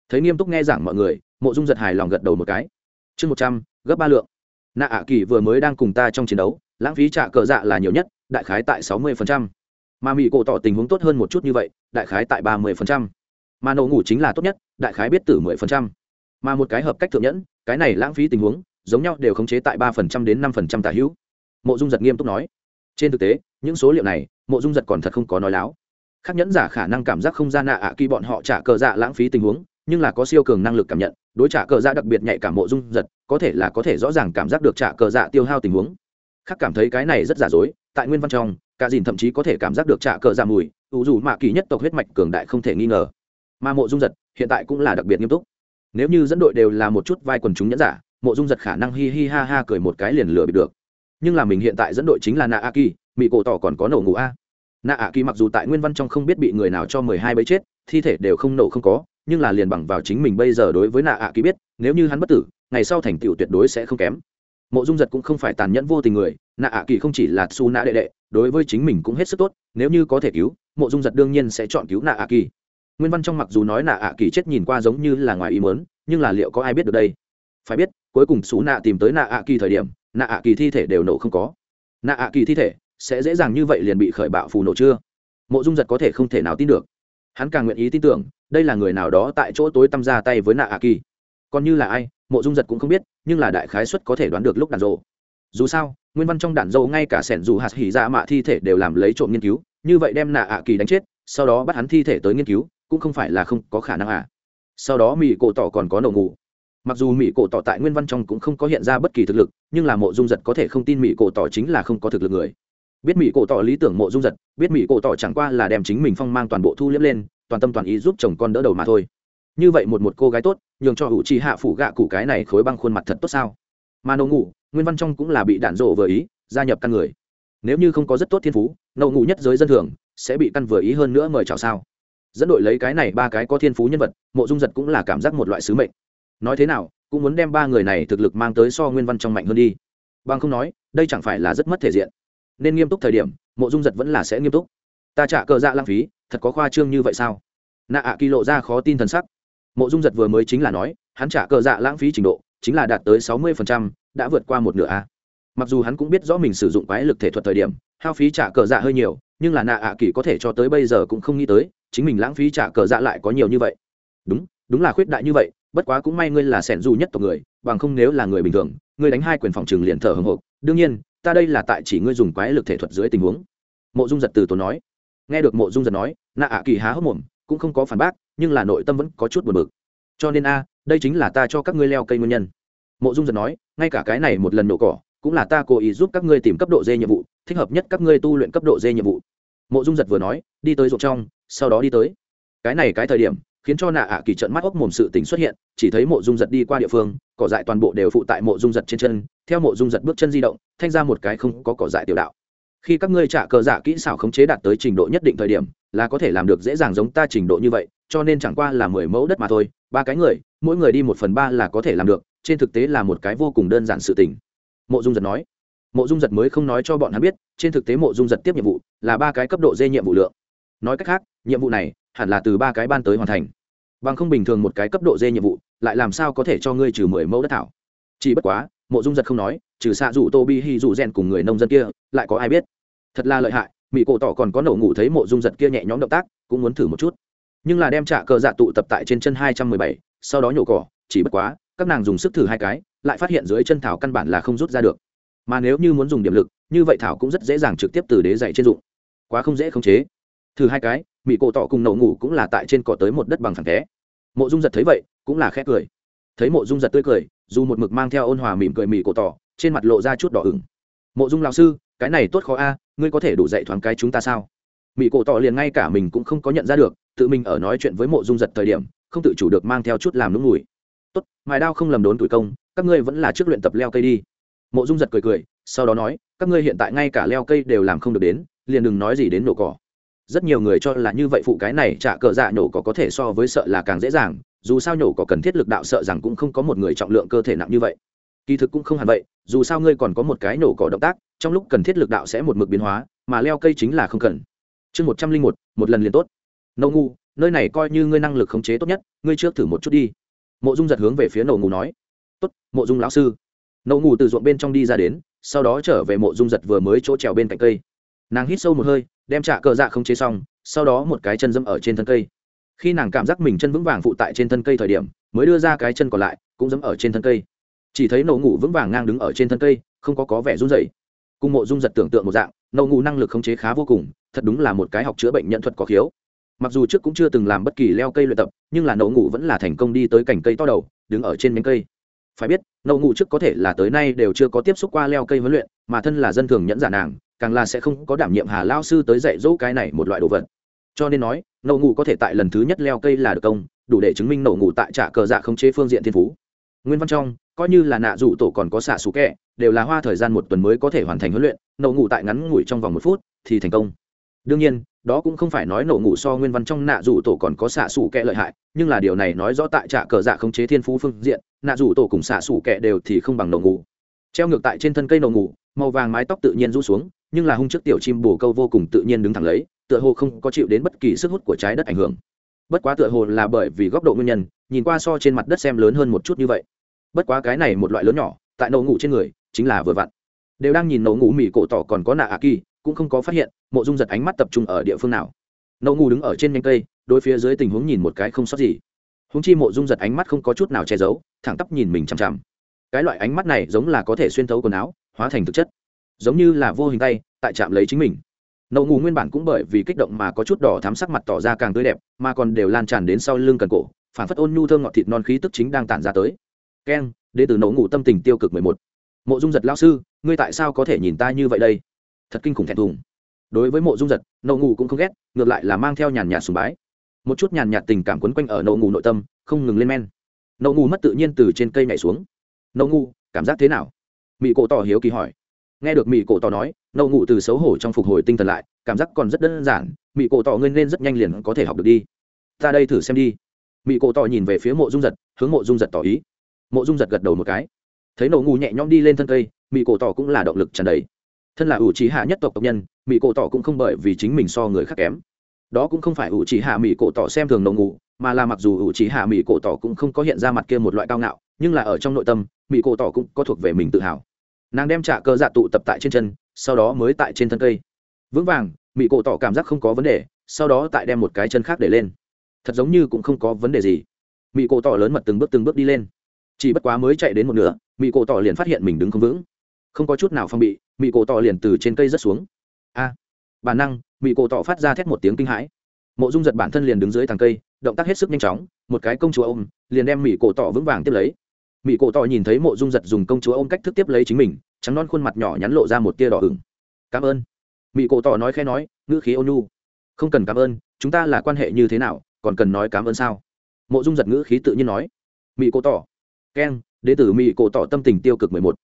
Thấy nghiêm túc nghe giảng mọi người, mộ dung giật hài lòng gật đầu một cái. Chương một trăm, gấp ba lượng. Nạ ạ kỳ vừa mới đang cùng ta trong chiến đấu, lãng phí trả cờ dạ là nhiều nhất, đại khái tại sáu mươi mà mỹ cổ tỏ tình huống tốt hơn một chút như vậy, đại khái tại ba mươi mà nổ ngủ chính là tốt nhất, đại khái biết từ mười phần trăm. Mà một cái hợp cách thượng nhẫn, cái này lãng phí tình huống, giống nhau đều khống chế tại ba phần trăm đến năm phần trăm tả hữu. Mộ dung giật nghiêm túc nói. Trên thực tế, những số liệu này, mộ dung giật còn thật không có nói láo. Khác nhẫn giả khả năng cảm giác không gian nạ ạ à bọn họ trả cờ dạ lãng phí tình huống, nhưng là có siêu cường năng lực cảm nhận, đối trả cờ dạ đặc biệt nhạy cảm mộ dung giật, có thể là có thể rõ ràng cảm giác được trả cờ dạ tiêu hao tình huống. Khác cảm thấy cái này rất giả dối, tại nguyên văn trong, cả dìn thậm chí có thể cảm giác được trả cờ dạ mùi, ủ dù mạ kỳ nhất tộc huyết mạch cường đại không thể nghi ngờ mà mộ dung giật hiện tại cũng là đặc biệt nghiêm túc. Nếu như dẫn đội đều là một chút vai quần chúng nhẫn giả, mộ dung giật khả năng hi hi ha ha cười một cái liền lừa bị được. Nhưng là mình hiện tại dẫn đội chính là nạ a kỳ mỹ cổ tỏ còn có nổ ngủ a. Nạ a kỳ mặc dù tại nguyên văn trong không biết bị người nào cho mười hai bấy chết, thi thể đều không nổ không có, nhưng là liền bằng vào chính mình bây giờ đối với nạ a kỳ biết, nếu như hắn bất tử, ngày sau thành tựu tuyệt đối sẽ không kém. Mộ dung giật cũng không phải tàn nhẫn vô tình người nạ a kỳ không chỉ là su nạ đệ đệ, đối với chính mình cũng hết sức tốt, nếu như có thể cứu, mộ dung giật đương nhiên sẽ chọn cứu nạ a kỳ nguyên văn trong mặc dù nói nạ ạ kỳ chết nhìn qua giống như là ngoài ý mớn nhưng là liệu có ai biết được đây? Phải biết, cuối cùng xú nạ tìm tới nạ ạ kỳ thời điểm, nạ ạ kỳ thi thể đều nổ không có. Nạ ạ kỳ thi thể sẽ dễ dàng như vậy liền bị khởi bạo phù nổ chưa? Mộ dung giật có thể không thể nào tin được. Hắn càng nguyện ý tin tưởng, đây là người nào đó tại chỗ tối tăm ra tay với nạ ạ kỳ. Còn như là ai, mộ dung giật cũng không biết, nhưng là đại khái xuất có thể đoán được lúc đàn rộ. Dù sao, nguyên văn trong đàn rộ ngay cả sẻn dù hạt hỉ ra mạ thi thể đều làm lấy trộm nghiên cứu, như vậy đem nạ ạ kỳ đánh chết, sau đó bắt hắn thi thể tới nghiên cứu cũng không phải là không có khả năng à. Sau đó mỹ cổ tỏ còn có nổ ngủ. Mặc dù mỹ cổ tỏ tại nguyên văn trong cũng không có hiện ra bất kỳ thực lực, nhưng là mộ dung giật có thể không tin mỹ cổ tỏ chính là không có thực lực người. Biết mỹ cổ tỏ lý tưởng mộ dung giật, biết mỹ cổ tỏ chẳng qua là đem chính mình phong mang toàn bộ thu liếm lên, toàn tâm toàn ý giúp chồng con đỡ đầu mà thôi. Như vậy một một cô gái tốt, nhường cho hữu trí hạ phủ gạ cụ cái này khối băng khuôn mặt thật tốt sao? Mà nổ ngủ, nguyên văn trong cũng là bị đạn rộ vừa ý, gia nhập căn người. Nếu như không có rất tốt thiên phú, nổ ngủ nhất giới dân thường, sẽ bị căn vừa ý hơn nữa mời chào sao? Dẫn đội lấy cái này ba cái có thiên phú nhân vật, mộ dung giật cũng là cảm giác một loại sứ mệnh. Nói thế nào, cũng muốn đem ba người này thực lực mang tới so nguyên văn trong mạnh hơn đi. Bằng không nói, đây chẳng phải là rất mất thể diện. Nên nghiêm túc thời điểm, mộ dung giật vẫn là sẽ nghiêm túc. Ta trả cờ dạ lãng phí, thật có khoa trương như vậy sao? Nạ ạ kỳ lộ ra khó tin thần sắc. Mộ dung giật vừa mới chính là nói, hắn trả cờ dạ lãng phí trình độ, chính là đạt tới sáu mươi đã vượt qua một nửa a. Mặc dù hắn cũng biết rõ mình sử dụng quái lực thể thuật thời điểm, hao phí trả cờ dạ hơi nhiều, nhưng là nạ ạ kỳ có thể cho tới bây giờ cũng không nghĩ tới chính mình lãng phí trả cờ dạ lại có nhiều như vậy. Đúng đúng là khuyết đại như vậy, bất quá cũng may ngươi là sẻn dù nhất tộc người, bằng không nếu là người bình thường, ngươi đánh hai quyền phòng trường liền thở hồng hộc. Đương nhiên, ta đây là tại chỉ ngươi dùng quái lực thể thuật dưới tình huống. Mộ dung giật từ tốn nói. Nghe được mộ dung giật nói nạ ạ kỳ há hốc mồm, cũng không có phản bác, nhưng là nội tâm vẫn có chút buồn bực. Cho nên a, đây chính là ta cho các ngươi leo cây nguyên nhân. Mộ dung giật nói, ngay cả cái này một lần nổ cỏ, cũng là ta cố ý giúp các ngươi tìm cấp độ dê nhiệm vụ, thích hợp nhất các ngươi tu luyện cấp độ dê nhiệm vụ. Mộ dung giật vừa nói, đi tới ruộng trong sau đó đi tới. Cái này cái thời điểm, khiến cho nạ ạ kỳ trận mắt hốc mồm sự tính xuất hiện, chỉ thấy mộ dung giật đi qua địa phương, cỏ dại toàn bộ đều phụ tại mộ dung giật trên chân, theo mộ dung giật bước chân di động, thanh ra một cái không có cỏ dại tiểu đạo. Khi các ngươi trả cờ giả kỹ xảo khống chế đạt tới trình độ nhất định thời điểm, là có thể làm được dễ dàng giống ta trình độ như vậy, cho nên chẳng qua là mười mẫu đất mà thôi, ba cái người, mỗi người đi một phần ba là có thể làm được, trên thực tế là một cái vô cùng đơn giản sự tình. Mộ dung giật nói. Mộ dung giật mới không nói cho bọn hắn biết, trên thực tế mộ dung giật tiếp nhiệm vụ là ba cái cấp độ dê nhiệm vụ lượng nói cách khác, nhiệm vụ này hẳn là từ ba cái ban tới hoàn thành. Bằng không bình thường một cái cấp độ dê nhiệm vụ, lại làm sao có thể cho ngươi trừ mười mẫu đất thảo? Chỉ bất quá, mộ dung giật không nói, trừ xạ dù tô bi hi dù rèn cùng người nông dân kia, lại có ai biết? Thật là lợi hại mỹ cổ tỏ còn có nổ ngủ thấy mộ dung giật kia nhẹ nhõm động tác, cũng muốn thử một chút. Nhưng là đem trả cờ dạ tụ tập tại trên chân hai trăm mười bảy, sau đó nhổ cỏ, chỉ bất quá, các nàng dùng sức thử hai cái, lại phát hiện dưới chân thảo căn bản là không rút ra được. Mà nếu như muốn dùng điểm lực, như vậy thảo cũng rất dễ dàng trực tiếp từ đế dạy trên dụng. Quá không dễ khống chế thử hai cái mỹ cổ tỏ cùng nậu ngủ cũng là tại trên cỏ tới một đất bằng thẳng té mộ dung giật thấy vậy, cũng là khét cười. Thấy mộ dung giật tươi cười, dù một mực mang theo ôn hòa mỉm cười mỹ cổ tỏ trên mặt lộ ra chút đỏ ửng. Mộ dung lão sư, cái này tốt khó a, ngươi có thể đủ dạy thoáng cái chúng ta sao? Mỹ cổ tỏ liền ngay cả mình cũng không có nhận ra được, tự mình ở nói chuyện với mộ dung giật thời điểm, không tự chủ được mang theo chút làm nũng mùi tốt mài đao không lầm đốn tuổi công, các ngươi vẫn là trước luyện tập leo cây đi. Mộ dung giật cười cười, sau đó nói, các ngươi hiện tại ngay cả leo cây đều làm không được đến, liền đừng nói gì đến nổ cỏ rất nhiều người cho là như vậy phụ cái này trả cờ dạ nổ cỏ có thể so với sợ là càng dễ dàng, dù sao nhổ cỏ cần thiết lực đạo sợ rằng cũng không có một người trọng lượng cơ thể nặng như vậy. Kỳ thực cũng không hẳn vậy, dù sao ngươi còn có một cái nổ cỏ động tác, trong lúc cần thiết lực đạo sẽ một mực biến hóa, mà leo cây chính là không cần. Chương một trăm linh một một lần liền tốt. Nâu ngu, nơi này coi như ngươi năng lực khống chế tốt nhất, ngươi trước thử một chút đi. Mộ dung giật hướng về phía nổ ngu nói. Tốt, mộ dung lão sư. Nổ ngu từ ruộng bên trong đi ra đến, sau đó trở về mộ dung giật vừa mới chỗ trèo bên cạnh cây. Nàng hít sâu một hơi đem trả cờ dạ không chế xong, sau đó một cái chân dẫm ở trên thân cây. Khi nàng cảm giác mình chân vững vàng phụ tại trên thân cây thời điểm, mới đưa ra cái chân còn lại, cũng dẫm ở trên thân cây. Chỉ thấy nổ ngủ vững vàng ngang đứng ở trên thân cây, không có có vẻ run rẩy. Cùng mộ dung giật tưởng tượng một dạng, nổ ngủ năng lực khống chế khá vô cùng, thật đúng là một cái học chữa bệnh nhận thuật có khiếu. Mặc dù trước cũng chưa từng làm bất kỳ leo cây luyện tập, nhưng là nổ ngủ vẫn là thành công đi tới cành cây to đầu, đứng ở trên miếng cây. Phải biết, nổ ngủ trước có thể là tới nay đều chưa có tiếp xúc qua leo cây huấn luyện, mà thân là dân thường nhẫn giả nàng càng là sẽ không có đảm nhiệm hà lao sư tới dạy dỗ cái này một loại đồ vật. Cho nên nói nổ ngủ có thể tại lần thứ nhất leo cây là được công, đủ để chứng minh nổ ngủ tại trả cờ dạ không chế phương diện thiên phú. Nguyên văn trong, coi như là nạ dụ tổ còn có xạ xù kẹ, đều là hoa thời gian một tuần mới có thể hoàn thành huấn luyện nổ ngủ tại ngắn ngủi trong vòng một phút thì thành công. Đương nhiên, đó cũng không phải nói nổ ngủ so nguyên văn trong nạ dụ tổ còn có xạ xù kẹ lợi hại, nhưng là điều này nói rõ tại trả cờ dạ không chế thiên phú phương diện, nạ dụ tổ cùng xạ xù kẹ đều thì không bằng nổ ngủ. Treo ngược tại trên thân cây nổ ngủ màu vàng mái tóc tự nhiên rũ xuống, nhưng là hung trước tiểu chim bồ câu vô cùng tự nhiên đứng thẳng lấy, tựa hồ không có chịu đến bất kỳ sức hút của trái đất ảnh hưởng. Bất quá tựa hồ là bởi vì góc độ nguyên nhân, nhìn qua so trên mặt đất xem lớn hơn một chút như vậy. Bất quá cái này một loại lớn nhỏ, tại nổ ngủ trên người, chính là vừa vặn. Đều đang nhìn nổ ngủ mỹ cổ tỏ còn có nạ ạ kỳ cũng không có phát hiện, mộ dung giật ánh mắt tập trung ở địa phương nào. Nổ ngủ đứng ở trên nhánh cây đôi phía dưới tình huống nhìn một cái không sót gì. Húng chi mộ dung giật ánh mắt không có chút nào che giấu, thẳng tắp nhìn mình chằm chằm. Cái loại ánh mắt này giống là có thể xuyên thấu quần áo hóa thành thực chất. Giống như là vô hình tay, tại chạm lấy chính mình. Nậu ngủ nguyên bản cũng bởi vì kích động mà có chút đỏ thắm sắc mặt tỏ ra càng tươi đẹp, mà còn đều lan tràn đến sau lưng cần cổ, phản phất ôn nhu thơm ngọt thịt non khí tức chính đang tản ra tới. Keng đ ế từ nậu ngủ tâm tình tiêu cực mười một. Mộ dung giật lao sư, ngươi tại sao có thể nhìn ta như vậy đây? Thật kinh khủng thẹn thùng. Đối với mộ dung giật nậu ngủ cũng không ghét, ngược lại là mang theo nhàn nhạt sùng bái. Một chút nhàn nhạt tình cảm quấn quanh ở nậu ngủ nội tâm, không ngừng lên men. Nậu ngủ mất tự nhiên từ trên cây nhảy xuống. Nậu ngủ, cảm giác thế nào? Mỹ cổ tỏ hiếu kỳ hỏi. Nghe được mỹ cổ tỏ nói, nậu ngủ từ xấu hổ trong phục hồi tinh thần lại, cảm giác còn rất đơn giản. Mỹ cổ tỏ ngươi nên rất nhanh liền có thể học được đi. Ta đây thử xem đi. Mỹ cổ tỏ nhìn về phía mộ dung giật, hướng mộ dung giật tỏ ý. Mộ dung giật gật đầu một cái. Thấy nổ ngủ nhẹ nhõm đi lên thân cây mỹ cổ tỏ cũng là động lực trần đầy. Thân là ủ trí hạ nhất tộc tộc nhân mỹ cổ tỏ cũng không bởi vì chính mình so người khác kém. Đó cũng không phải ủ trí hạ mỹ cổ tỏ xem thường nổ ngủ, mà là mặc dù ủ trí hạ mỹ cổ tỏ cũng không có hiện ra mặt kia một loại cao ngạo, nhưng là ở trong nội tâm mỹ cổ tỏ cũng có thuộc về mình tự hào nàng đem trả cơ dạ tụ tập tại trên chân sau đó mới tại trên thân cây. Vững vàng mỹ cổ tỏ cảm giác không có vấn đề sau đó tại đem một cái chân khác để lên. Thật giống như cũng không có vấn đề gì. Mỹ cổ tỏ lớn mật từng bước từng bước đi lên. Chỉ bất quá mới chạy đến một nửa mỹ cổ tỏ liền phát hiện mình đứng không vững. Không có chút nào phong bị mỹ cổ tỏ liền từ trên cây rớt xuống. A! À, bản năng mỹ cổ tỏ phát ra thét một tiếng kinh hãi. Mộ dung giật bản thân liền đứng dưới thằng cây động tác hết sức nhanh chóng một cái công chúa ôm liền đem mỹ cổ tỏ vững vàng tiếp lấy mỹ cổ tỏ nhìn thấy mộ dung giật dùng công chúa ôm cách thức tiếp lấy chính mình, trắng non khuôn mặt nhỏ nhắn lộ ra một tia đỏ ửng. Cảm ơn. Mỹ cổ tỏ nói khẽ nói, ngữ khí ôn nhu. Không cần cảm ơn, chúng ta là quan hệ như thế nào, còn cần nói cảm ơn sao? Mộ dung giật ngữ khí tự nhiên nói. Mỹ cổ tỏ. Keng đ ế tử mỹ cổ tỏ tâm tình tiêu cực mười một.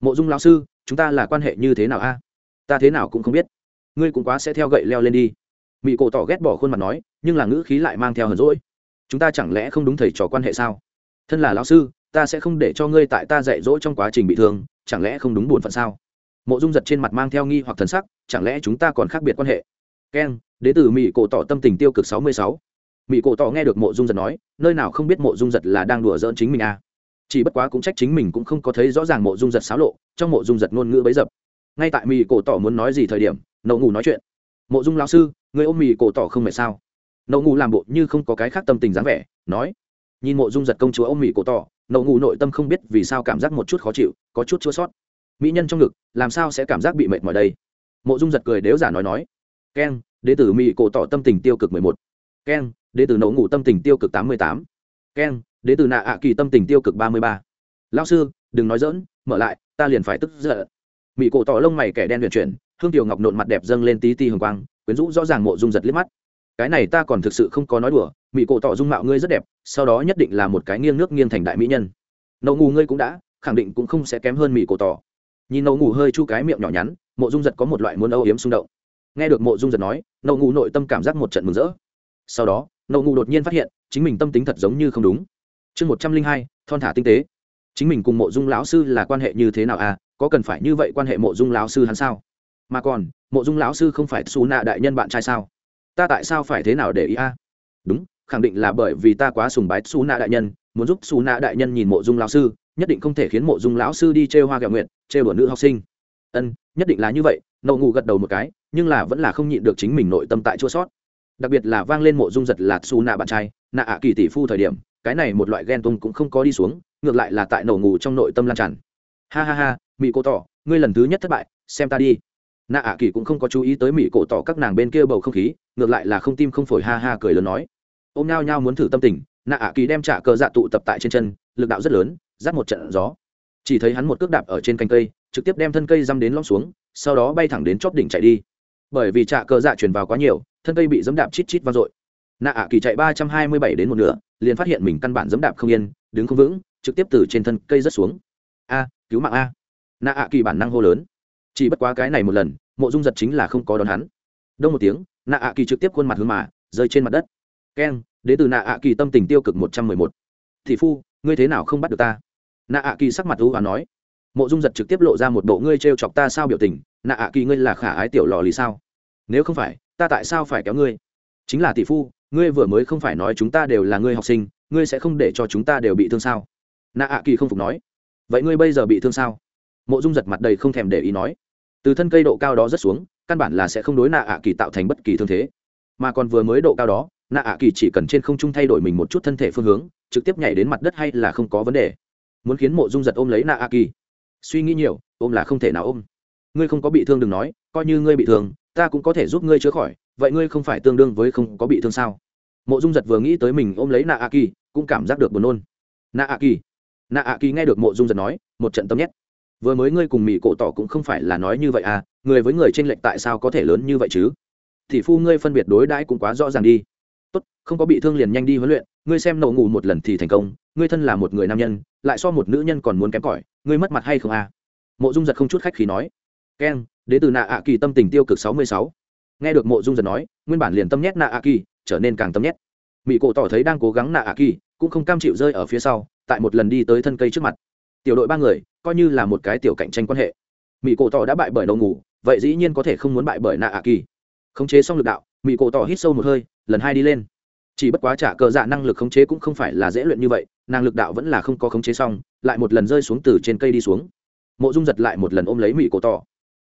Mộ dung lão sư, chúng ta là quan hệ như thế nào a? Ta thế nào cũng không biết. Ngươi cũng quá sẽ theo gậy leo lên đi. Mỹ cổ tỏ ghét bỏ khuôn mặt nói, nhưng là ngữ khí lại mang theo hờn rỗi chúng ta chẳng lẽ không đúng thầy trò quan hệ sao? Thân là lão sư ta sẽ không để cho ngươi tại ta dạy dỗ trong quá trình bị thương, chẳng lẽ không đúng bổn phận sao? Mộ dung giật trên mặt mang theo nghi hoặc thần sắc, chẳng lẽ chúng ta còn khác biệt quan hệ? Keng đ ế từ mỹ cổ tỏ tâm tình tiêu cực sáu mươi sáu. Mỹ cổ tỏ nghe được mộ dung giật nói, nơi nào không biết mộ dung giật là đang đùa dỡn chính mình à. chỉ bất quá cũng trách chính mình cũng không có thấy rõ ràng mộ dung giật xáo lộ, trong mộ dung giật ngôn ngữ bấy dập. Ngay tại mỹ cổ tỏ muốn nói gì thời điểm nậu ngủ nói chuyện. Mộ dung lão sư, người ôm mỹ cổ tỏ không mệt sao? Nậu ngủ làm bộ như không có cái khác tâm tình dáng vẻ, nói. Nhìn mộ dung giật công chúa ôm mỹ cổ tỏ nậu ngủ nội tâm không biết vì sao cảm giác một chút khó chịu, có chút chua sót. Mỹ nhân trong ngực, làm sao sẽ cảm giác bị mệt mỏi đây? Mộ dung giật cười đếu giả nói nói. Keng đ tử mỹ cổ tỏ tâm tình tiêu cực mười một. Keng đ tử nậu ngủ tâm tình tiêu cực tám mươi tám. Keng đ tử nạ ạ kỳ tâm tình tiêu cực ba mươi ba. Lao sư, đừng nói dỡn mở lại, ta liền phải tức giận. Mỹ cổ tỏ lông mày kẻ đen luyện chuyển, hương tiểu ngọc nộn mặt đẹp dâng lên tí ti hồng quang, quyến rũ rõ ràng mộ dung giật liếc mắt cái này ta còn thực sự không có nói đùa mỹ cổ tỏ dung mạo ngươi rất đẹp, sau đó nhất định là một cái nghiêng nước nghiêng thành đại mỹ nhân. Nậu ngủ ngươi cũng đã, khẳng định cũng không sẽ kém hơn mỹ cổ tỏ. Nhìn nậu ngủ hơi chu cái miệng nhỏ nhắn, mộ dung giật có một loại muốn âu yếm xung động. Nghe được mộ dung giật nói, nậu ngủ nội tâm cảm giác một trận mừng rỡ. Sau đó, nậu ngủ đột nhiên phát hiện, chính mình tâm tính thật giống như không đúng. Chương một trăm linh hai, thon thả tinh tế. Chính mình cùng mộ dung lão sư là quan hệ như thế nào à? Có cần phải như vậy quan hệ mộ dung lão sư hắn sao? Mà còn, mộ dung lão sư không phải xù nạ đại nhân bạn trai sao? Ta tại sao phải thế nào để ý a? Đúng, khẳng định là bởi vì ta quá sùng bái su nạ đại nhân, muốn giúp su nạ đại nhân nhìn mộ dung lão sư, nhất định không thể khiến mộ dung lão sư đi trêu hoa gạo nguyện trêu đùa nữ học sinh. Ân, nhất định là như vậy nậu ngủ gật đầu một cái, nhưng là vẫn là không nhịn được chính mình nội tâm tại chua sót. Đặc biệt là vang lên mộ dung giật lạt su nạ bạn trai nạ ạ kỳ tỷ phu thời điểm, cái này một loại ghen tung cũng không có đi xuống, ngược lại là tại nổ ngủ trong nội tâm lan tràn. Ha ha ha mỹ cô tỏ, ngươi lần thứ nhất thất bại, xem ta đi nạ ạ kỳ cũng không có chú ý tới mỹ cổ tỏ các nàng bên kia bầu không khí, ngược lại là không tim không phổi ha ha cười lớn nói. Ôm nhau nhau muốn thử tâm tình nạ ạ kỳ đem trả cờ dạ tụ tập tại trên chân, lực đạo rất lớn dắt một trận gió. Chỉ thấy hắn một cước đạp ở trên cành cây, trực tiếp đem thân cây dăm đến lõm xuống, sau đó bay thẳng đến chóp đỉnh chạy đi. Bởi vì trả cờ dạ chuyển vào quá nhiều, thân cây bị dẫm đạp chít chít vang dội. Nạ ạ kỳ chạy ba trăm hai mươi bảy đến một nửa, liền phát hiện mình căn bản dẫm đạp không yên, đứng không vững, trực tiếp từ trên thân cây rớt xuống. A, cứu mạng a. Nạ ạ kỳ bản năng hô lớn chỉ bất quá cái này một lần, mộ dung giật chính là không có đón hắn. Đông một tiếng, nạ ạ kỳ trực tiếp khuôn mặt hướng mà, rơi trên mặt đất. Keng đến từ nạ ạ kỳ tâm tình tiêu cực một trăm mười một. Thị phu, ngươi thế nào không bắt được ta? Nạ ạ kỳ sắc mặt thú và nói. Mộ dung giật trực tiếp lộ ra một bộ ngươi t r e o chọc ta sao biểu tình. Nạ ạ kỳ ngươi là khả ái tiểu lò lì sao? Nếu không phải, ta tại sao phải kéo ngươi? Chính là tỷ phu, ngươi vừa mới không phải nói chúng ta đều là ngươi học sinh, ngươi sẽ không để cho chúng ta đều bị thương sao? Nạ ạ kỳ không phục nói. Vậy ngươi bây giờ bị thương sao? Mộ dung giật mặt đầy không thèm để ý nói từ thân cây độ cao đó rất xuống, căn bản là sẽ không đối nạ ạ kỳ tạo thành bất kỳ thương thế. Mà còn vừa mới độ cao đó, nạ ạ kỳ chỉ cần trên không trung thay đổi mình một chút thân thể phương hướng, trực tiếp nhảy đến mặt đất hay là không có vấn đề. Muốn khiến mộ dung giật ôm lấy nạ ạ kỳ suy nghĩ nhiều, ôm là không thể nào ôm. Ngươi không có bị thương đừng nói, coi như ngươi bị thương, ta cũng có thể giúp ngươi chữa khỏi, vậy ngươi không phải tương đương với không có bị thương sao? Mộ dung giật vừa nghĩ tới mình ôm lấy nạ a kỳ cũng cảm giác được buồn nôn. Nạ a kỳ nạ a kỳ nghe được mộ dung giật nói, một trận tâm nhét vừa mới ngươi cùng mỹ cổ tỏ cũng không phải là nói như vậy à người với người tranh lệch tại sao có thể lớn như vậy chứ? Thì phu ngươi phân biệt đối đãi cũng quá rõ ràng đi. Tốt, không có bị thương liền nhanh đi huấn luyện, ngươi xem nổ ngủ một lần thì thành công, ngươi thân là một người nam nhân, lại so một nữ nhân còn muốn kém cỏi, ngươi mất mặt hay không à? Mộ dung giật không chút khách khí nói. Keng, đến từ nạ ạ kỳ tâm tình tiêu cực sáu mươi sáu. Nghe được mộ dung giật nói, nguyên bản liền tâm nhét nạ ạ kỳ trở nên càng tâm nhét. Mỹ cổ tỏ thấy đang cố gắng nạ ạ kỳ cũng không cam chịu rơi ở phía sau, tại một lần đi tới thân cây trước mặt. Tiểu đội ba người coi như là một cái tiểu cạnh tranh quan hệ. Mỹ cổ tỏ đã bại bởi đầu ngủ, vậy dĩ nhiên có thể không muốn bại bởi nạ ạ kỳ. Khống chế xong lực đạo mỹ cổ tỏ hít sâu một hơi, lần hai đi lên. Chỉ bất quá trả cờ dạ năng lực khống chế cũng không phải là dễ luyện như vậy năng lực đạo vẫn là không có khống chế xong, lại một lần rơi xuống từ trên cây đi xuống. Mộ dung giật lại một lần ôm lấy mỹ cổ tỏ.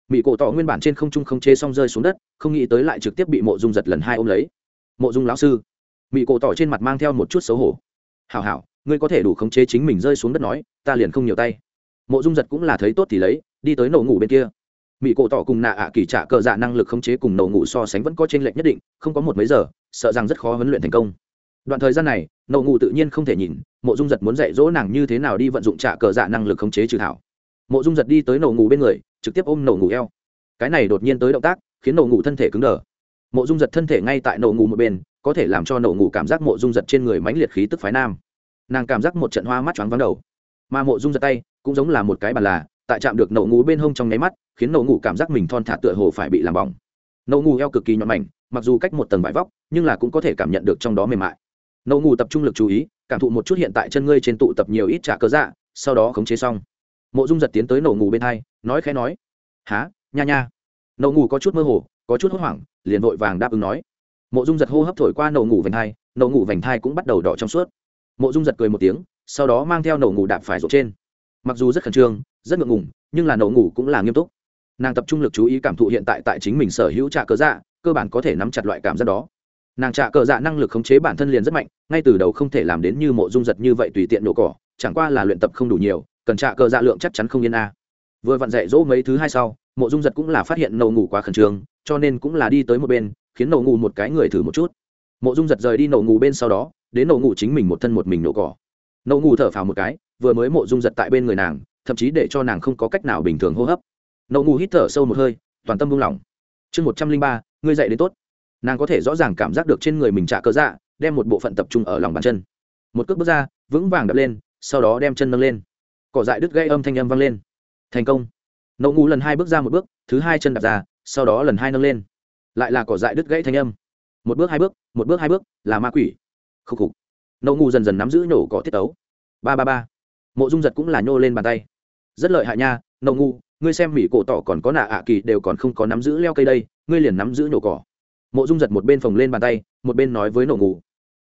Mỹ cổ tỏ nguyên bản trên không trung khống chế xong rơi xuống đất, không nghĩ tới lại trực tiếp bị mộ dung giật lần hai ôm lấy. Mộ dung lão sư mỹ cổ tỏ trên mặt mang theo một chút xấu hổ. Hảo hảo, ngươi có thể đủ khống chế chính mình rơi xuống đất nói, ta liền không nhiều tay mộ dung giật cũng là thấy tốt thì lấy, đi tới nổ ngủ bên kia. Mỹ cổ tỏ cùng nạ ạ kỳ trả cờ dạ năng lực khống chế cùng nổ ngủ so sánh vẫn có t r ê n lệch nhất định, không có một mấy giờ, sợ rằng rất khó huấn luyện thành công. Đoạn thời gian này, nổ ngủ tự nhiên không thể nhìn, mộ dung giật muốn dạy dỗ nàng như thế nào đi vận dụng trả cờ dạ năng lực khống chế trừ thảo. Mộ dung giật đi tới nổ ngủ bên người, trực tiếp ôm nổ ngủ eo. Cái này đột nhiên tới động tác, khiến nổ ngủ thân thể cứng đờ. Mộ dung giật thân thể ngay tại nổ ngủ một bên, có thể làm cho nổ ngủ cảm giác mộ dung giật trên người mãnh liệt khí tức phái nam. Nàng cảm giác một trận hoa mắt choáng vắng đầu mà mộ dung giật tay cũng giống là một cái bàn là, tại chạm được nậu ngủ bên hông trong nháy mắt, khiến nậu ngủ cảm giác mình thon thả tựa hồ phải bị làm bỏng. Nậu ngủ eo cực kỳ nhọn mảnh, mặc dù cách một tầng vải vóc, nhưng là cũng có thể cảm nhận được trong đó mềm mại. Nậu ngủ tập trung lực chú ý, cảm thụ một chút hiện tại chân ngươi trên tụ tập nhiều ít trả cơ dạ sau đó khống chế xong. Mộ dung giật tiến tới nậu ngủ bên hai, nói khẽ nói há nha nha. Nậu ngủ có chút mơ hồ, có chút hốt hoảng, liền vội vàng đáp ứng nói. Mộ dung giật hô hấp thổi qua nậu ngủ vành thai nậu ngủ vành thai cũng bắt đầu đỏ trong suốt. Mộ dung giật cười một tiếng sau đó mang theo nổ ngủ đạp phải rộp trên. Mặc dù rất khẩn trương, rất ngượng ngùng, nhưng là nổ ngủ cũng là nghiêm túc. Nàng tập trung lực chú ý cảm thụ hiện tại tại chính mình sở hữu trạ cờ dạ cơ bản có thể nắm chặt loại cảm giác đó. Nàng trạ cờ dạ năng lực khống chế bản thân liền rất mạnh, ngay từ đầu không thể làm đến như mộ dung giật như vậy tùy tiện nổ cỏ, chẳng qua là luyện tập không đủ nhiều, cần trạ cờ dạ lượng chắc chắn không yên a. Vừa vặn dạy dỗ mấy thứ hai sau, mộ dung giật cũng là phát hiện nổ ngủ quá khẩn trương, cho nên cũng là đi tới một bên, khiến nổ ngủ một cái người thử một chút. Mộ dung giật rời đi nổ ngủ bên sau đó, đến nổ ngủ chính mình một thân một mình nổ cỏ. Nậu ngủ thở phào một cái, vừa mới mộ dung giật tại bên người nàng, thậm chí để cho nàng không có cách nào bình thường hô hấp. Nậu ngủ hít thở sâu một hơi, toàn tâm buông lỏng. Chương một trăm linh ba, ngươi dậy đến tốt. Nàng có thể rõ ràng cảm giác được trên người mình trả cơ dạ đem một bộ phận tập trung ở lòng bàn chân. Một cước bước ra, vững vàng đập lên, sau đó đem chân nâng lên. Cỏ dại đứt gây âm thanh âm vang lên. Thành công. Nậu ngủ lần hai bước ra một bước, thứ hai chân đạp ra, sau đó lần hai nâng lên. Lại là cỏ dại đứt gãy thanh âm. Một bước hai bước, một bước hai bước, là ma quỷ. Khúc khục nậu ngu dần dần nắm giữ nổ cỏ tiết tấu. Ba ba ba. Mộ dung giật cũng là nhô lên bàn tay. Rất lợi hại nha nậu ngu, ngươi xem mỹ cổ tỏ còn có nạ ạ kỳ đều còn không có nắm giữ leo cây đây, ngươi liền nắm giữ nổ cỏ. Mộ dung giật một bên phồng lên bàn tay, một bên nói với nậu ngu.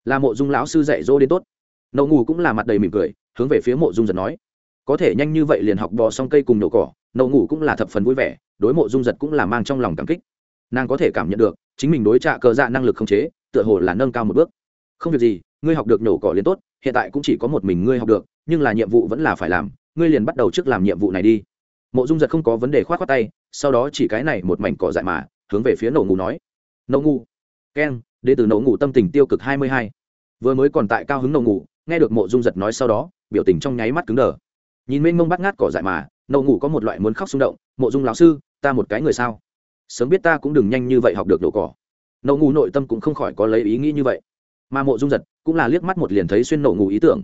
Là mộ dung lão sư dạy dỗ đến tốt. Nậu ngu cũng là mặt đầy mỉm cười, hướng về phía mộ dung giật nói. Có thể nhanh như vậy liền học bò xong cây cùng nổ cỏ nậu ngu cũng là thập phần vui vẻ, đối mộ dung giật cũng là mang trong lòng cảm kích. Nàng có thể cảm nhận được, chính mình đối trạ cờ dạ năng lực không chế, tựa hồ là nâng cao một bước không việc gì, ngươi học được nổ cỏ liền tốt, hiện tại cũng chỉ có một mình ngươi học được, nhưng là nhiệm vụ vẫn là phải làm, ngươi liền bắt đầu trước làm nhiệm vụ này đi. Mộ dung giật không có vấn đề k h o á t khoác tay, sau đó chỉ cái này một mảnh cỏ dại mà, hướng về phía nổ ngủ nói nổ ngủ keng đ ế từ nổ ngủ tâm tình tiêu cực hai mươi hai. Vừa mới còn tại cao hứng nổ ngủ nghe được mộ dung giật nói sau đó, biểu tình trong nháy mắt cứng đờ. Nhìn mênh mông bắt ngát cỏ dại mà nổ ngủ có một loại muốn khóc xung động, mộ dung lão sư, ta một cái người sao? Sớm biết ta cũng đừng nhanh như vậy học được nổ cỏ. Nổ ngủ nội tâm cũng không khỏi có lấy ý nghĩ như vậy mà mộ dung giật cũng là liếc mắt một liền thấy xuyên nổ ngủ ý tưởng.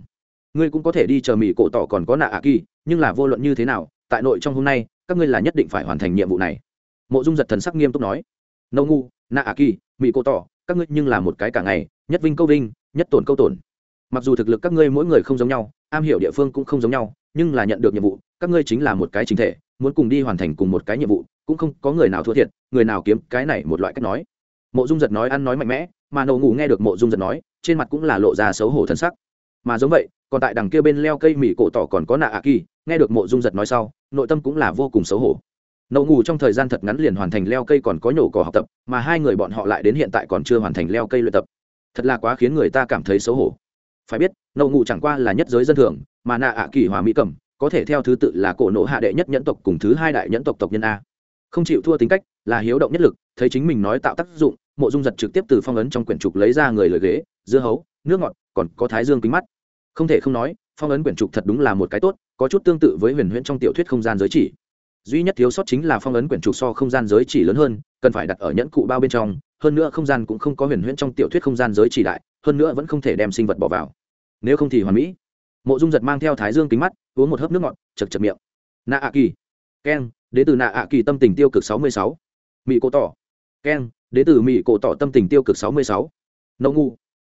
Ngươi cũng có thể đi chờ mỹ cổ tỏ còn có nạ ạ kỳ, nhưng là vô luận như thế nào, tại nội trong hôm nay, các ngươi là nhất định phải hoàn thành nhiệm vụ này. Mộ dung giật thần sắc nghiêm túc nói. Nâu ngu, nạ a kỳ mỹ Cổ tỏ, các ngươi nhưng là một cái cả ngày, nhất vinh câu vinh, nhất tổn câu tổn. Mặc dù thực lực các ngươi mỗi người không giống nhau, am hiểu địa phương cũng không giống nhau, nhưng là nhận được nhiệm vụ, các ngươi chính là một cái chính thể, muốn cùng đi hoàn thành cùng một cái nhiệm vụ, cũng không có người nào thua thiệt, người nào kiếm cái này một loại cách nói. Mộ dung giật nói ăn nói mạnh mẽ mà nổ ngủ nghe được mộ dung giật nói, trên mặt cũng là lộ ra xấu hổ thân sắc. Mà giống vậy, còn tại đằng kia bên leo cây mỹ cổ tỏ còn có nạ ạ kỳ, nghe được mộ dung giật nói sau, nội tâm cũng là vô cùng xấu hổ. Nổ ngủ trong thời gian thật ngắn liền hoàn thành leo cây còn có nhổ cỏ học tập, mà hai người bọn họ lại đến hiện tại còn chưa hoàn thành leo cây luyện tập. Thật là quá khiến người ta cảm thấy xấu hổ. Phải biết, nổ ngủ chẳng qua là nhất giới dân thường, mà nạ ạ kỳ hòa mỹ cẩm có thể theo thứ tự là cổ nộ hạ đệ nhất nhẫn tộc cùng thứ hai đại nhẫn tộc tộc nhân a. Không chịu thua tính cách, là hiếu động nhất lực, thấy chính mình nói tạo tác dụng mộ dung giật trực tiếp từ phong ấn trong quyển trục lấy ra người lời ghế, dưa hấu, nước ngọt, còn có thái dương kính mắt. Không thể không nói, phong ấn quyển trục thật đúng là một cái tốt, có chút tương tự với huyền huyễn trong tiểu thuyết không gian giới chỉ. Duy nhất thiếu sót chính là phong ấn quyển trục so không gian giới chỉ lớn hơn, cần phải đặt ở nhẫn cụ bao bên trong, hơn nữa không gian cũng không có huyền huyễn trong tiểu thuyết không gian giới chỉ đại, hơn nữa vẫn không thể đem sinh vật bỏ vào. Nếu không thì hoàn mỹ. Mộ dung giật mang theo thái dương kính mắt, uống một hớp nước ngọt, chật chật miệng. Nạ ạ kỳ. Keng đ từ nạ ạ kỳ tâm tình tiêu cực sáu mươi sáu. Mỹ cô tỏ. Keng đ tử mỹ cổ tỏ tâm tình tiêu cực sáu mươi sáu. Nậu ngu.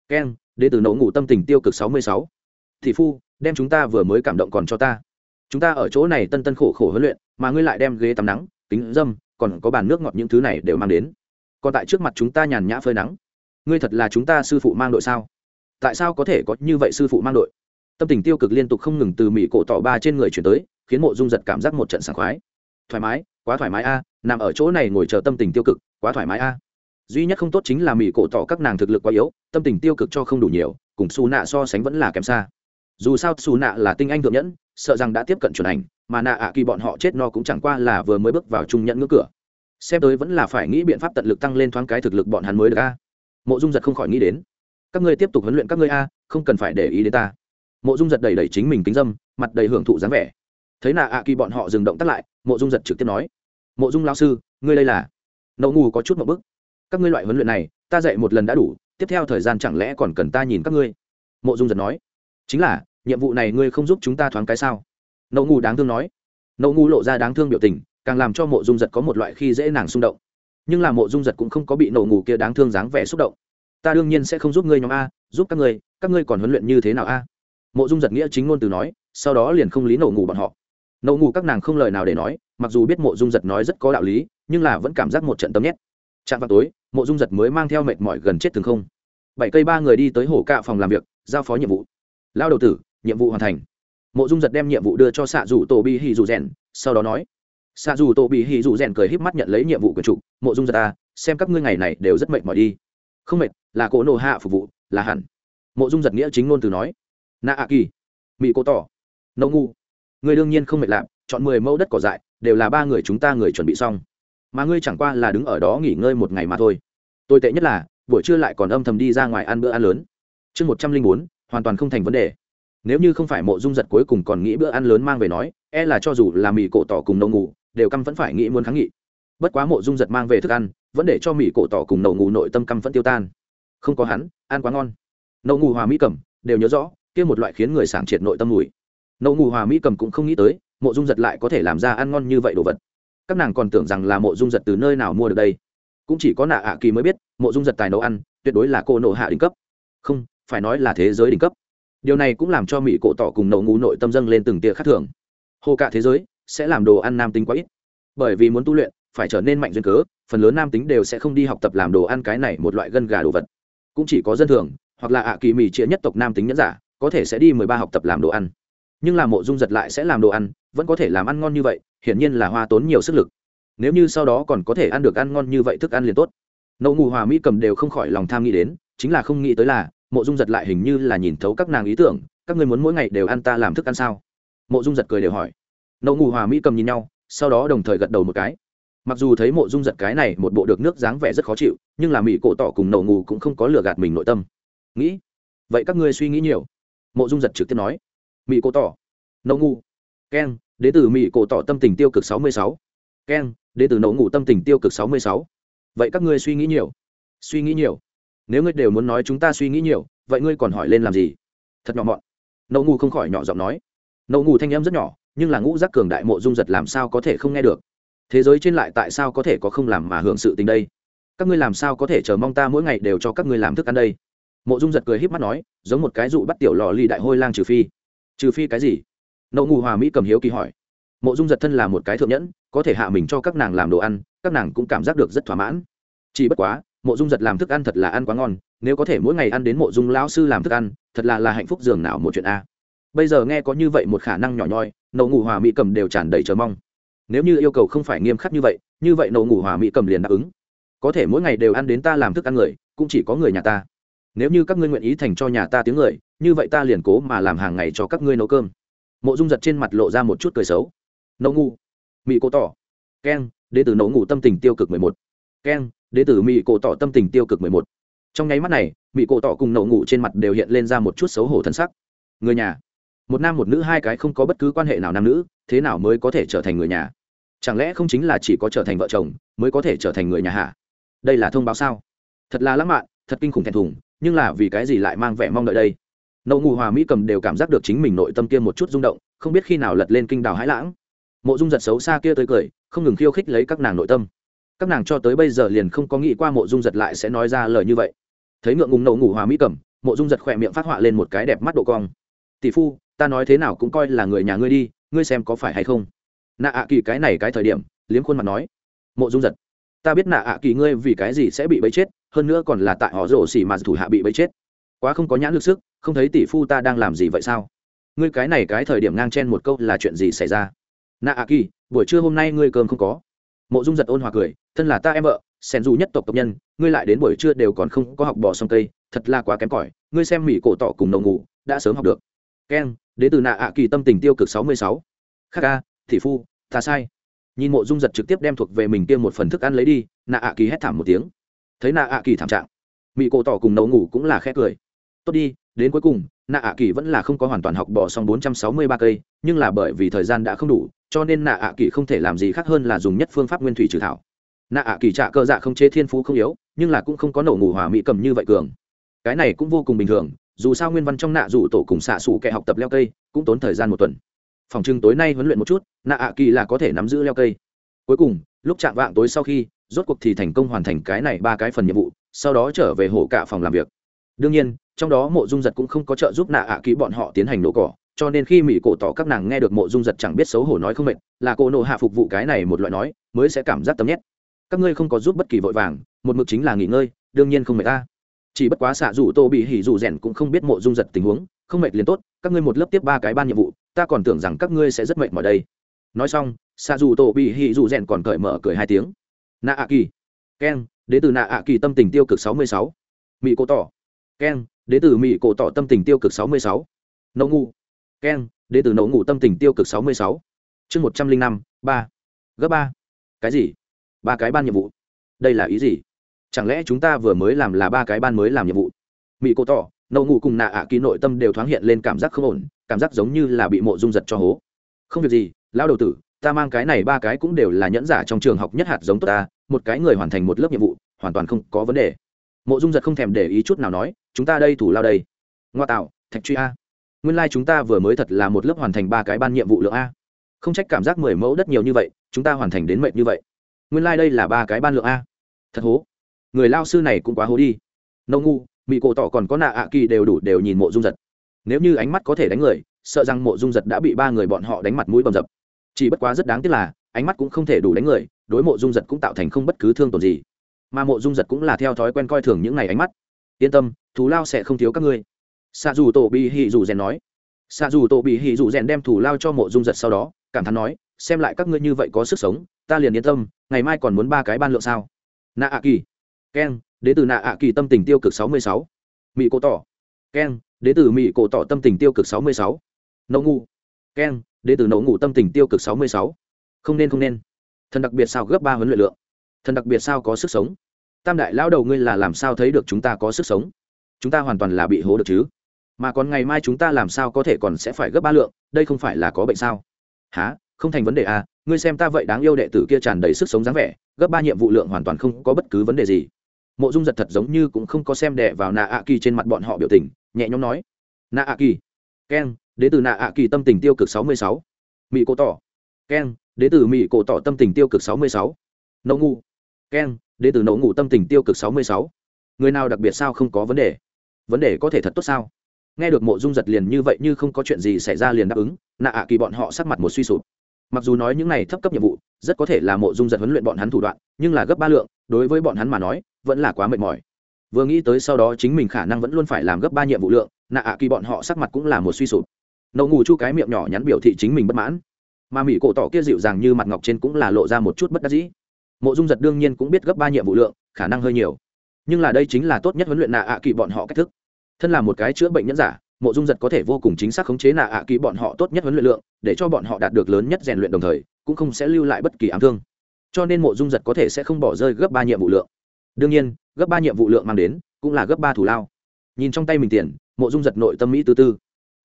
Keng đ tử nậu ngủ tâm tình tiêu cực sáu mươi sáu. Thị phu, đem chúng ta vừa mới cảm động còn cho ta. Chúng ta ở chỗ này tân tân khổ khổ huấn luyện, mà ngươi lại đem ghế tắm nắng, kính dâm, còn có bàn nước ngọt những thứ này đều mang đến. Còn tại trước mặt chúng ta nhàn nhã phơi nắng. Ngươi thật là chúng ta sư phụ mang đội sao? Tại sao có thể có như vậy sư phụ mang đội? Tâm tình tiêu cực liên tục không ngừng từ mỹ cổ tỏ ba trên người chuyển tới, khiến mộ dung giật cảm giác một trận sảng khoái. Thoải mái, quá thoải mái a, nằm ở chỗ này ngồi chờ tâm tình tiêu cực, quá thoải mái a duy nhất không tốt chính là mỹ cổ tỏ các nàng thực lực quá yếu, tâm tình tiêu cực cho không đủ nhiều, cùng xù nạ so sánh vẫn là kém xa. Dù sao xù nạ là tinh anh thượng nhẫn, sợ rằng đã tiếp cận chuẩn ảnh, mà nạ ạ kỳ bọn họ chết no cũng chẳng qua là vừa mới bước vào trung nhẫn ngưỡng cửa. Xem tới vẫn là phải nghĩ biện pháp tận lực tăng lên thoáng cái thực lực bọn hắn mới được a. Mộ dung giật không khỏi nghĩ đến. Các ngươi tiếp tục huấn luyện các ngươi a, không cần phải để ý đến ta. Mộ dung giật đầy đẩy chính mình kính dâm, mặt đầy hưởng thụ dáng vẻ. Thấy nạ ạ kỳ bọn họ dừng động tắt lại, mộ dung giật trực tiếp nói. Mộ dung lao sư, ngươi đây là? Nậu ngủ có chút một bức các ngươi loại huấn luyện này, ta dạy một lần đã đủ, tiếp theo thời gian chẳng lẽ còn cần ta nhìn các ngươi? Mộ dung giật nói. Chính là, nhiệm vụ này ngươi không giúp chúng ta thoáng cái sao? Nậu ngu đáng thương nói. Nậu ngu lộ ra đáng thương biểu tình, càng làm cho mộ dung giật có một loại khi dễ nàng xung động. Nhưng là mộ dung giật cũng không có bị nậu ngu kia đáng thương dáng vẻ xúc động. Ta đương nhiên sẽ không giúp ngươi nhóm a, giúp các ngươi các ngươi còn huấn luyện như thế nào a? Mộ dung giật nghĩa chính ngôn từ nói, sau đó liền không lý nậu ngủ bọn họ. Nậu ngủ các nàng không lời nào để nói, mặc dù biết mộ dung giật nói rất có đạo lý, nhưng là vẫn cảm giác một trận tâm nhét chạm vào tối mộ dung giật mới mang theo mệt mỏi gần chết từng không. Bảy cây ba người đi tới hồ cạ phòng làm việc giao phó nhiệm vụ. Lao đầu tử nhiệm vụ hoàn thành. Mộ dung giật đem nhiệm vụ đưa cho xạ dù tổ bi hì dù rèn sau đó nói xạ dù tổ bị hì dù rèn cười híp mắt nhận lấy nhiệm vụ quyền trục mộ dung giật ta à, xem các ngươi ngày này đều rất mệt mỏi đi. Không mệt là cỗ nổ hạ phục vụ là hẳn. Mộ dung giật nghĩa chính ngôn từ nói. Na a kỳ mỹ cô tỏ nâu ngu người đương nhiên không mệt lạp chọn mười mẫu đất cỏ dại đều là ba người chúng ta người chuẩn bị xong mà ngươi chẳng qua là đứng ở đó nghỉ ngơi một ngày mà thôi. Tồi tệ nhất là, buổi trưa lại còn âm thầm đi ra ngoài ăn bữa ăn lớn. Chương một trăm linh bốn, hoàn toàn không thành vấn đề. Nếu như không phải mộ dung giật cuối cùng còn nghĩ bữa ăn lớn mang về nói e là cho dù là mì cổ tỏ cùng nậu ngủ, đều căm vẫn phải nghĩ muốn kháng nghị. Bất quá mộ dung giật mang về thức ăn, vẫn để cho mì cổ tỏ cùng nậu ngủ nội tâm căm vẫn tiêu tan. Không có hắn, ăn quá ngon. Nậu ngủ hòa mỹ cầm đều nhớ rõ, kia một loại khiến người sảng triệt nội tâm mùi. Nậu ngủ hòa mỹ cầm cũng không nghĩ tới, mộ dung giật lại có thể làm ra ăn ngon như vậy đồ vật các nàng còn tưởng rằng là mộ dung giật từ nơi nào mua được đây. Cũng chỉ có nạ ạ kỳ mới biết, mộ dung giật tài nấu ăn, tuyệt đối là cô nộ hạ đỉnh cấp. Không, phải nói là thế giới đỉnh cấp. Điều này cũng làm cho mỹ cổ tỏ cùng nậu ngũ nội tâm dâng lên từng tia khác thường. Hồ cả thế giới sẽ làm đồ ăn nam tính quá ít. Bởi vì muốn tu luyện, phải trở nên mạnh duyên cớ, phần lớn nam tính đều sẽ không đi học tập làm đồ ăn cái này một loại gân gà đồ vật. Cũng chỉ có dân thường, hoặc là ạ kỳ mỹ chĩa nhất tộc nam tính nhẫn giả, có thể sẽ đi mười ba học tập làm đồ ăn nhưng là mộ dung giật lại sẽ làm đồ ăn, vẫn có thể làm ăn ngon như vậy, hiển nhiên là hoa tốn nhiều sức lực. Nếu như sau đó còn có thể ăn được ăn ngon như vậy thức ăn liền tốt. Nậu ngụ hòa mỹ cầm đều không khỏi lòng tham nghĩ đến, chính là không nghĩ tới là, mộ dung giật lại hình như là nhìn thấu các nàng ý tưởng, các người muốn mỗi ngày đều ăn ta làm thức ăn sao? Mộ dung giật cười đều hỏi. Nậu ngụ hòa mỹ cầm nhìn nhau, sau đó đồng thời gật đầu một cái. Mặc dù thấy mộ dung giật cái này một bộ được nước dáng vẻ rất khó chịu, nhưng là mỹ cổ tỏ cùng nậu ngủ cũng không có lừa gạt mình nội tâm. Nghĩ, vậy các ngươi suy nghĩ nhiều. Mộ dung giật trực tiếp nói mỹ cổ tỏ. Nậu ngu keng đ ế từ mỹ cổ tỏ tâm tình tiêu cực sáu mươi sáu. Keng đ ế từ nậu ngủ tâm tình tiêu cực sáu mươi sáu. Vậy các ngươi suy nghĩ nhiều. Suy nghĩ nhiều. Nếu ngươi đều muốn nói chúng ta suy nghĩ nhiều, vậy ngươi còn hỏi lên làm gì? Thật nhỏ mọn. Nậu ngủ không khỏi nhỏ giọng nói. Nậu ngủ thanh em rất nhỏ, nhưng là ngũ giác cường đại mộ dung giật làm sao có thể không nghe được? Thế giới trên lại tại sao có thể có không làm mà hưởng sự tình đây? Các ngươi làm sao có thể chờ mong ta mỗi ngày đều cho các ngươi làm thức ăn đây? Mộ dung giật cười híp mắt nói, giống một cái dụ bắt tiểu lò ly đại hôi lang trừ phi trừ phi cái gì? Nậu ngụ hòa mỹ cầm hiếu kỳ hỏi. Mộ dung giật thân là một cái thượng nhẫn, có thể hạ mình cho các nàng làm đồ ăn, các nàng cũng cảm giác được rất thỏa mãn. Chỉ bất quá, mộ dung giật làm thức ăn thật là ăn quá ngon, nếu có thể mỗi ngày ăn đến mộ dung lão sư làm thức ăn, thật là là hạnh phúc dường nào một chuyện a. Bây giờ nghe có như vậy một khả năng nhỏ nhoi nậu ngụ hòa mỹ cầm đều tràn đầy chờ mong. Nếu như yêu cầu không phải nghiêm khắc như vậy như vậy nậu ngủ hòa mỹ cầm liền đáp ứng. Có thể mỗi ngày đều ăn đến ta làm thức ăn người, cũng chỉ có người nhà ta. Nếu như các ngươi nguyện ý thành cho nhà ta tiếng người như vậy ta liền cố mà làm hàng ngày cho các ngươi nấu cơm. Mộ dung giật trên mặt lộ ra một chút cười xấu. Nấu ngu. Mỹ cô tỏ. Keng đ ế từ nấu ngủ tâm tình tiêu cực mười một. Keng đ ế từ mỹ cô tỏ tâm tình tiêu cực mười một. Trong nháy mắt này mỹ cô tỏ cùng nấu ngủ trên mặt đều hiện lên ra một chút xấu hổ thân sắc. Người nhà. Một nam một nữ hai cái không có bất cứ quan hệ nào nam nữ, thế nào mới có thể trở thành người nhà? Chẳng lẽ không chính là chỉ có trở thành vợ chồng mới có thể trở thành người nhà hả? Đây là thông báo sao? Thật là lãng mạn, thật kinh khủng thẹn thùng, nhưng là vì cái gì lại mang vẻ mong đợi đây? Nậu ngủ hòa mỹ cầm đều cảm giác được chính mình nội tâm kia một chút rung động, không biết khi nào lật lên kinh đào hãi lãng. Mộ dung giật xấu xa kia tới cười, không ngừng khiêu khích lấy các nàng nội tâm. Các nàng cho tới bây giờ liền không có nghĩ qua mộ dung giật lại sẽ nói ra lời như vậy. Thấy ngượng ngùng nậu ngủ hòa mỹ cầm, mộ dung giật khỏe miệng phát họa lên một cái đẹp mắt độ cong. Tỷ phu, ta nói thế nào cũng coi là người nhà ngươi đi, ngươi xem có phải hay không? Nạ ạ kỳ cái này cái thời điểm, liếm khuôn mặt nói. Mộ dung giật, ta biết nạ ạ kỳ ngươi vì cái gì sẽ bị bấy chết, hơn nữa còn là tại họ rổ xỉ mà thủ hạ bị bấy chết quá không có nhãn lực sức, không thấy tỷ phu ta đang làm gì vậy sao? Ngươi cái này cái thời điểm ngang chen một câu là chuyện gì xảy ra? Nạ a kỳ, buổi trưa hôm nay ngươi cơm không có. Mộ dung giật ôn hòa cười, thân là ta em vợ sen dù nhất tộc tộc nhân, ngươi lại đến buổi trưa đều còn không có học bò sông cây, thật là quá kém cỏi, ngươi xem mỹ cổ tỏ cùng đầu ngủ, đã sớm học được. Keng đến từ nạ ạ kỳ tâm tình tiêu cực sáu mươi sáu. Khắc ca thị phu, ta sai. Nhìn mộ dung giật trực tiếp đem thuộc về mình kia một phần thức ăn lấy đi, nạ ạ kỳ hét thảm một tiếng. Thấy nạ ạ kỳ thảm trạng mỹ cổ tỏ cùng nấu ngủ cũng là khét cười tốt đi, đến cuối cùng, nạ ạ kỳ vẫn là không có hoàn toàn học bỏ xong bốn trăm sáu mươi ba cây, nhưng là bởi vì thời gian đã không đủ, cho nên nạ ạ kỳ không thể làm gì khác hơn là dùng nhất phương pháp nguyên thủy trừ thảo. Nạ ạ kỳ trạ cơ dạ không chế thiên phú không yếu, nhưng là cũng không có nổ ngủ hòa mỹ cầm như vậy cường. Cái này cũng vô cùng bình thường, dù sao nguyên văn trong nạ dù tổ cùng xạ xù kẻ học tập leo cây, cũng tốn thời gian một tuần. Phòng trưng tối nay huấn luyện một chút, nạ ạ kỳ là có thể nắm giữ leo cây. Cuối cùng, lúc chạm vạng tối sau khi, rốt cuộc thì thành công hoàn thành cái này ba cái phần nhiệm vụ, sau đó trở về hổ cả phòng làm việc đương nhiên, trong đó mộ dung giật cũng không có trợ giúp nạ ạ ký bọn họ tiến hành nổ cỏ, cho nên khi mỹ cổ tỏ các nàng nghe được mộ dung giật chẳng biết xấu hổ nói không mệt, là cô nộ hạ phục vụ cái này một loại nói, mới sẽ cảm giác tấm nhét. Các ngươi không có giúp bất kỳ vội vàng, một mực chính là nghỉ ngơi, đương nhiên không mệt ta chỉ bất quá xạ dù tô bị hỉ dù rèn cũng không biết mộ dung giật tình huống, không mệt liền tốt, các ngươi một lớp tiếp ba cái ban nhiệm vụ, ta còn tưởng rằng các ngươi sẽ rất mệt mỏi đây. Nói xong, xạ dù tô bị hỉ dù rèn còn cởi mở cười hai tiếng. Nạ ạ kỳ keng đến từ nạ ạ kỳ tâm tình tiêu cực sáu mươi sáu. Mỹ cổ tỏ keng đến từ mỹ cổ tỏ tâm tình tiêu cực sáu mươi sáu. Nậu ngu. Keng đến từ nậu ngủ tâm tình tiêu cực sáu mươi sáu. Chương một trăm linh năm, ba. Gấp ba. Cái gì? Ba cái ban nhiệm vụ. Đây là ý gì? Chẳng lẽ chúng ta vừa mới làm là ba cái ban mới làm nhiệm vụ? Mỹ cổ tỏ, nậu ngủ cùng nạ ạ kỳ nội tâm đều thoáng hiện lên cảm giác không ổn, cảm giác giống như là bị mộ dung giật cho hố. Không việc gì lao đầu tử, ta mang cái này ba cái cũng đều là nhẫn giả trong trường học nhất hạt giống tốt ta, một cái người hoàn thành một lớp nhiệm vụ, hoàn toàn không có vấn đề. Mộ dung giật không thèm để ý chút nào nói chúng ta đây thủ lao đây. Ngoa tạo, thạch truy a. Nguyên lai、like、chúng ta vừa mới thật là một lớp hoàn thành ba cái ban nhiệm vụ lượng a. Không trách cảm giác mười mẫu đất nhiều như vậy, chúng ta hoàn thành đến mệnh như vậy. Nguyên lai、like、đây là ba cái ban lượng a. Thật hố. Người lao sư này cũng quá hố đi. Nâu ngu mỹ cổ tỏ còn có nạ ạ kỳ đều đủ đều nhìn mộ dung giật. Nếu như ánh mắt có thể đánh người, sợ rằng mộ dung giật đã bị ba người bọn họ đánh mặt mũi bầm dập. Chỉ bất quá rất đáng tiếc là, ánh mắt cũng không thể đủ đánh người, đối mộ dung giật cũng tạo thành không bất cứ thương tổn gì. Mà mộ dung giật cũng là theo thói quen coi thường những ngày ánh mắt yên tâm, thù lao sẽ không thiếu các ngươi. Xạ dù tổ bị hì dù rèn nói. Xạ dù tổ bị hì dù rèn đem thù lao cho mộ dung giật sau đó, cảm thán nói, xem lại các ngươi như vậy có sức sống, ta liền yên tâm, ngày mai còn muốn ba cái ban lượng sao? Nạ ạ kỳ. Keng đ ế từ nạ ạ kỳ tâm tình tiêu cực sáu mươi sáu. Mỹ cổ tỏ. Keng đ ế từ mỹ cổ tỏ tâm tình tiêu cực sáu mươi sáu. Nậu ngu. Keng đ ế từ nậu ngủ tâm tình tiêu cực sáu mươi sáu. Không nên không nên. Thần đặc biệt sao gấp ba huấn luyện lượng. Thần đặc biệt sao có sức sống tam đại lao đầu ngươi là làm sao thấy được chúng ta có sức sống? Chúng ta hoàn toàn là bị hố được chứ? Mà còn ngày mai chúng ta làm sao có thể còn sẽ phải gấp ba lượng? Đây không phải là có bệnh sao? Há không thành vấn đề à? Ngươi xem ta vậy đáng yêu đệ tử kia tràn đầy sức sống dáng vẻ, gấp ba nhiệm vụ lượng hoàn toàn không có bất cứ vấn đề gì. Mộ dung giật thật giống như cũng không có xem đẻ vào nạ ạ kỳ trên mặt bọn họ biểu tình, nhẹ nhõm nói. Nạ ạ kỳ keng đến từ nạ ạ kỳ tâm tình tiêu cực sáu mươi sáu. Mỹ cổ tỏ. Keng đến từ mỹ cổ tỏ tâm tình tiêu cực sáu mươi sáu. Nậu ngu. Keng đến từ nậu ngủ tâm tình tiêu cực sáu mươi sáu. Người nào đặc biệt sao không có vấn đề? Vấn đề có thể thật tốt sao? Nghe được mộ dung giật liền như vậy như không có chuyện gì xảy ra liền đáp ứng, nạ ạ kỳ bọn họ sắc mặt một suy sụp. Mặc dù nói những này thấp cấp nhiệm vụ, rất có thể là mộ dung giật huấn luyện bọn hắn thủ đoạn, nhưng là gấp ba lượng, đối với bọn hắn mà nói, vẫn là quá mệt mỏi. Vừa nghĩ tới sau đó chính mình khả năng vẫn luôn phải làm gấp ba nhiệm vụ lượng, nạ ạ kỳ bọn họ sắc mặt cũng là một suy sụp. Nậu ngủ chu cái miệng nhỏ nhắn biểu thị chính mình bất mãn. Mà mỹ cổ tỏ kia dịu dàng như mặt ngọc trên cũng là lộ ra một chút bất đắc dĩ mộ dung giật đương nhiên cũng biết gấp ba nhiệm vụ lượng, khả năng hơi nhiều. Nhưng là đây chính là tốt nhất huấn luyện nạ ạ kỳ bọn họ cách thức. Thân là một cái chữa bệnh nhân giả, mộ dung giật có thể vô cùng chính xác khống chế nạ ạ kỳ bọn họ tốt nhất huấn luyện lượng, để cho bọn họ đạt được lớn nhất rèn luyện đồng thời, cũng không sẽ lưu lại bất kỳ ám thương. Cho nên mộ dung giật có thể sẽ không bỏ rơi gấp ba nhiệm vụ lượng. Đương nhiên, gấp ba nhiệm vụ lượng mang đến, cũng là gấp ba thủ lao. Nhìn trong tay mình tiền, mộ dung giật nội tâm mỹ tư tư.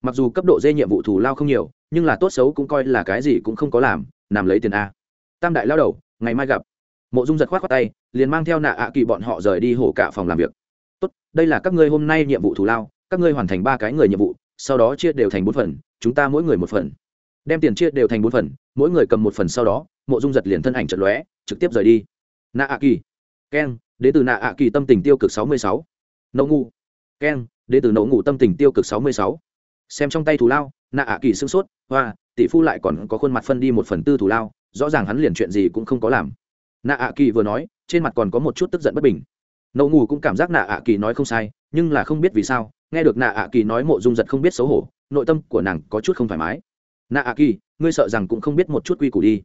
Mặc dù cấp độ dê nhiệm vụ thủ lao không nhiều, nhưng là tốt xấu cũng coi là cái gì cũng không có làm làm lấy tiền a. Tam đại lao đầu, ngày mai gặp mộ dung giật k h o á t khoác tay, liền mang theo nạ ạ kỳ bọn họ rời đi hổ cả phòng làm việc. Tốt, đây là các ngươi hôm nay nhiệm vụ thù lao, các ngươi hoàn thành ba cái người nhiệm vụ, sau đó chia đều thành bốn phần, chúng ta mỗi người một phần. Đem tiền chia đều thành bốn phần, mỗi người cầm một phần sau đó, mộ dung giật liền thân ảnh trận lóe, trực tiếp rời đi. Nạ ạ kỳ. Keng đến từ nạ ạ kỳ tâm tình tiêu cực sáu mươi sáu. Nậu ngu. Keng đến từ nậu ngủ tâm tình tiêu cực sáu mươi sáu. Xem trong tay thù lao, nạ ạ kỳ sưng sốt, hoa, tỷ phu lại còn có khuôn mặt phân đi một phần tư thù lao, rõ ràng hắn liền chuyện gì cũng không có làm nạ ạ kỳ vừa nói, trên mặt còn có một chút tức giận bất bình. Nậu ngủ cũng cảm giác nạ ạ kỳ nói không sai, nhưng là không biết vì sao, nghe được nạ ạ kỳ nói mộ dung giật không biết xấu hổ, nội tâm của nàng có chút không thoải mái. Nạ ạ kỳ, ngươi sợ rằng cũng không biết một chút quy củ đi.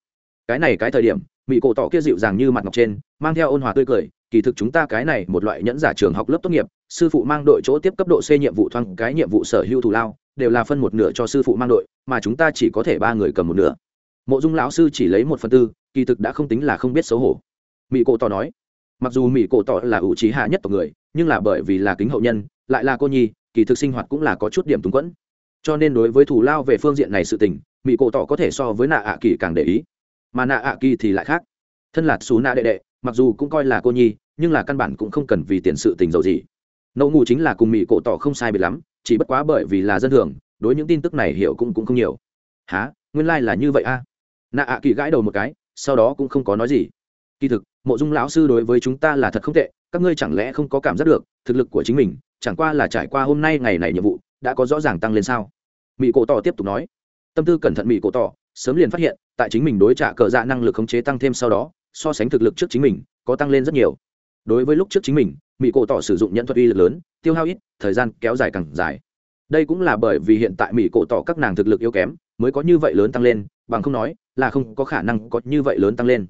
Cái này cái thời điểm mỹ cổ tỏ kia dịu dàng như mặt ngọc trên, mang theo ôn hòa tươi cười, kỳ thực chúng ta cái này một loại nhẫn giả trường học lớp tốt nghiệp, sư phụ mang đội chỗ tiếp cấp độ c nhiệm vụ thoáng cái nhiệm vụ sở hữu thù lao, đều là phân một nửa cho sư phụ mang đội, mà chúng ta chỉ có thể ba người cầm một nửa mộ dung lão sư chỉ lấy một phần tư, kỳ thực đã không tính là không biết xấu hổ. Mỹ cổ tỏ nói, mặc dù mỹ cổ tỏ là ủ trí hạ nhất tộc người, nhưng là bởi vì là kính hậu nhân, lại là cô nhi, kỳ thực sinh hoạt cũng là có chút điểm túng quẫn. Cho nên đối với thủ lao về phương diện này sự tình mỹ cổ tỏ có thể so với nạ ạ kỳ càng để ý. Mà nạ ạ kỳ thì lại khác. Thân là xú nạ đệ đệ, mặc dù cũng coi là cô nhi, nhưng là căn bản cũng không cần vì tiền sự tình giàu gì. Nậu ngủ chính là cùng mỹ cổ tỏ không sai biệt lắm, chỉ bất quá bởi vì là dân thường, đối những tin tức này hiểu cũng cũng không nhiều. Há nguyên lai、like、là như vậy a nạ ạ kỳ gãi đầu một cái, sau đó cũng không có nói gì. Kỳ thực, mộ dung lão sư đối với chúng ta là thật không tệ, các ngươi chẳng lẽ không có cảm giác được, thực lực của chính mình, chẳng qua là trải qua hôm nay ngày này nhiệm vụ, đã có rõ ràng tăng lên sao? Mỹ cổ tỏ tiếp tục nói. Tâm tư cẩn thận mỹ cổ tỏ, sớm liền phát hiện, tại chính mình đối trả cờ dạ năng lực khống chế tăng thêm sau đó, so sánh thực lực trước chính mình, có tăng lên rất nhiều. Đối với lúc trước chính mình mỹ cổ tỏ sử dụng nhận thuật uy lực lớn, tiêu hao ít, thời gian kéo dài càng dài. Đây cũng là bởi vì hiện tại mỹ cổ tỏ các nàng thực lực yếu kém, mới có như vậy lớn tăng lên bằng không nói, là không có khả năng có như vậy lớn tăng lên.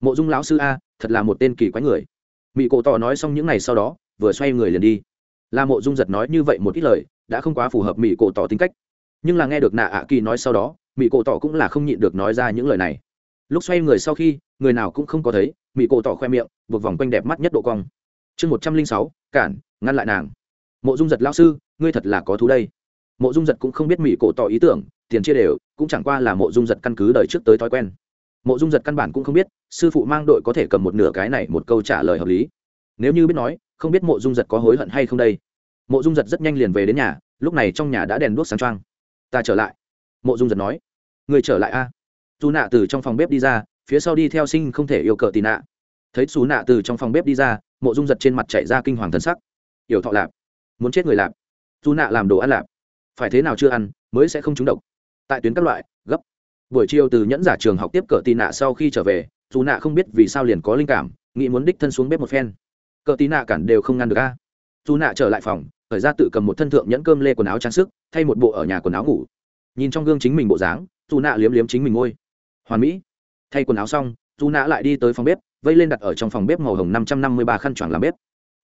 Mộ dung lão sư a, thật là một tên kỳ quái người. Mỹ cổ tỏ nói xong những ngày sau đó, vừa xoay người liền đi. Là mộ dung giật nói như vậy một ít lời, đã không quá phù hợp mỹ cổ tỏ tính cách. Nhưng là nghe được nạ ạ kỳ nói sau đó mỹ cổ tỏ cũng là không nhịn được nói ra những lời này. Lúc xoay người sau khi, người nào cũng không có thấy mỹ cổ tỏ khoe miệng, buộc vòng quanh đẹp mắt nhất độ cong. Chương một trăm linh sáu, cản, ngăn lại nàng. Mộ dung giật lao sư, ngươi thật là có thú đây. Mộ dung giật cũng không biết mỹ cổ tỏ ý tưởng tiền chia đều, cũng chẳng qua là mộ dung giật căn cứ đời trước tới thói quen. Mộ dung giật căn bản cũng không biết, sư phụ mang đội có thể cầm một nửa cái này một câu trả lời hợp lý. Nếu như biết nói, không biết mộ dung giật có hối hận hay không đây. Mộ dung giật rất nhanh liền về đến nhà, lúc này trong nhà đã đèn đuốc sáng trăng ta trở lại. Mộ dung giật nói. Người trở lại a. Dù nạ từ trong phòng bếp đi ra, phía sau đi theo sinh không thể yêu cờ tì nạ. Thấy xú nạ từ trong phòng bếp đi ra, mộ dung giật trên mặt chạy ra kinh hoàng thân sắc. Yểu thọ lạp, muốn chết người lạp. Dù nạ làm đồ ăn lạp. Phải thế nào chưa ăn, mới sẽ không trúng độc? Tại tuyến các loại, gấp. Buổi chiều từ nhẫn giả trường học tiếp cờ tì nạ sau khi trở về, dù nạ không biết vì sao liền có linh cảm, nghĩ muốn đích thân xuống bếp một phen. Cờ tì nạ cản đều không ngăn được a. Dù nạ trở lại phòng, thời ra tự cầm một thân thượng nhẫn cơm lê quần áo trang sức, thay một bộ ở nhà quần áo ngủ. Nhìn trong gương chính mình bộ dáng, dù nạ liếm liếm chính mình ngôi. Hoàn mỹ. Thay quần áo xong, dù nạ lại đi tới phòng bếp, vây lên đặt ở trong phòng bếp màu hồng năm trăm năm mươi ba khăn choàng làm bếp.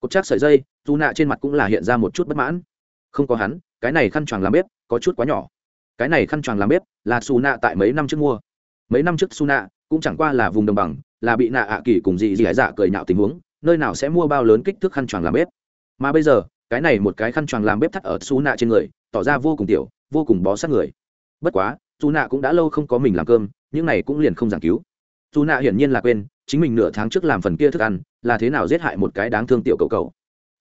Cột chắc sợi dây, dù nạ trên mặt cũng là hiện ra một chút bất mãn. Không có hắn, cái này khăn choàng làm bếp có chút quá nhỏ cái này khăn choàng làm bếp là xù nạ tại mấy năm trước mua. Mấy năm trước xù nạ cũng chẳng qua là vùng đồng bằng, là bị nạ ạ kỳ cùng dị dị dạ cười nhạo tình huống, nơi nào sẽ mua bao lớn kích thước khăn choàng làm bếp. Mà bây giờ, cái này một cái khăn choàng làm bếp thắt ở xù nạ trên người, tỏ ra vô cùng tiểu, vô cùng bó sát người. Bất quá dù nạ cũng đã lâu không có mình làm cơm, những này cũng liền không giảng cứu. Dù nạ hiển nhiên là quên, chính mình nửa tháng trước làm phần kia thức ăn, là thế nào giết hại một cái đáng thương tiểu cầu cầu.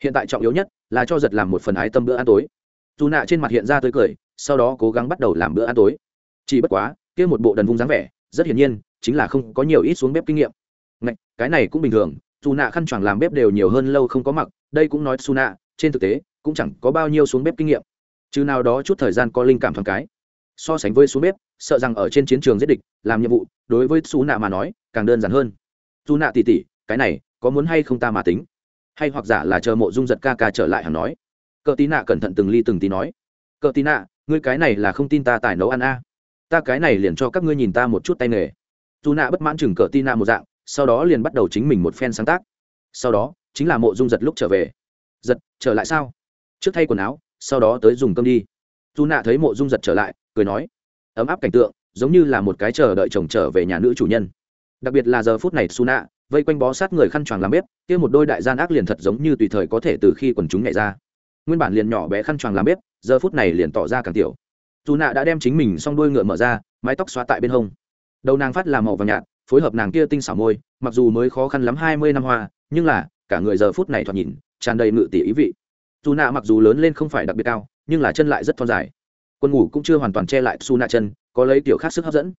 Hiện tại trọng yếu nhất là cho giật làm một phần ái tâm bữa ăn tối. Dù nạ trên mặt hiện ra tới cười sau đó cố gắng bắt đầu làm bữa ăn tối. Chỉ bất quá kia một bộ đần vung dáng vẻ rất hiển nhiên chính là không có nhiều ít xuống bếp kinh nghiệm. Ngạch, cái này cũng bình thường dù nạ khăn choàng làm bếp đều nhiều hơn lâu không có mặc đây cũng nói su nạ trên thực tế cũng chẳng có bao nhiêu xuống bếp kinh nghiệm. Chứ nào đó chút thời gian có linh cảm thoáng cái. So sánh với xuống bếp sợ rằng ở trên chiến trường giết địch làm nhiệm vụ đối với su nạ mà nói càng đơn giản hơn. Su nạ tỉ tỉ cái này có muốn hay không ta mà tính? Hay hoặc giả là chờ mộ dung giật ca ca trở lại hẳn nói. Cờ tí nạ cẩn thận từng ly từng tí nói. Cờ tí nạ ngươi cái này là không tin ta tài nấu ăn a. Ta cái này liền cho các ngươi nhìn ta một chút tay nghề. Dù nạ bất mãn chừng cờ tin nạ một dạng, sau đó liền bắt đầu chính mình một phen sáng tác. Sau đó, chính là mộ dung giật lúc trở về. Giật, trở lại sao? Trước thay quần áo, sau đó tới dùng cơm đi. Dù nạ thấy mộ dung giật trở lại, cười nói, ấm áp cảnh tượng, giống như là một cái chờ đợi chồng trở về nhà nữ chủ nhân. Đặc biệt là giờ phút này su nạ vây quanh bó sát người khăn choàng làm bếp, kia một đôi đại gian ác liền thật giống như tùy thời có thể từ khi quần chúng nhảy ra nguyên bản liền nhỏ bé khăn choàng làm bếp, giờ phút này liền tỏ ra càng tiểu. Dù nạ đã đem chính mình xong đuôi ngựa mở ra, mái tóc xóa tại bên hông. Đầu nàng phát là màu vàng nhạt, phối hợp nàng kia tinh xảo môi, mặc dù mới khó khăn lắm hai mươi năm hoa, nhưng là, cả người giờ phút này thoạt nhìn, tràn đầy ngự tỷ ý vị. Dù nạ mặc dù lớn lên không phải đặc biệt cao, nhưng là chân lại rất thon dài. Quân ngủ cũng chưa hoàn toàn che lại su nạ chân, có lấy tiểu khác sức hấp dẫn.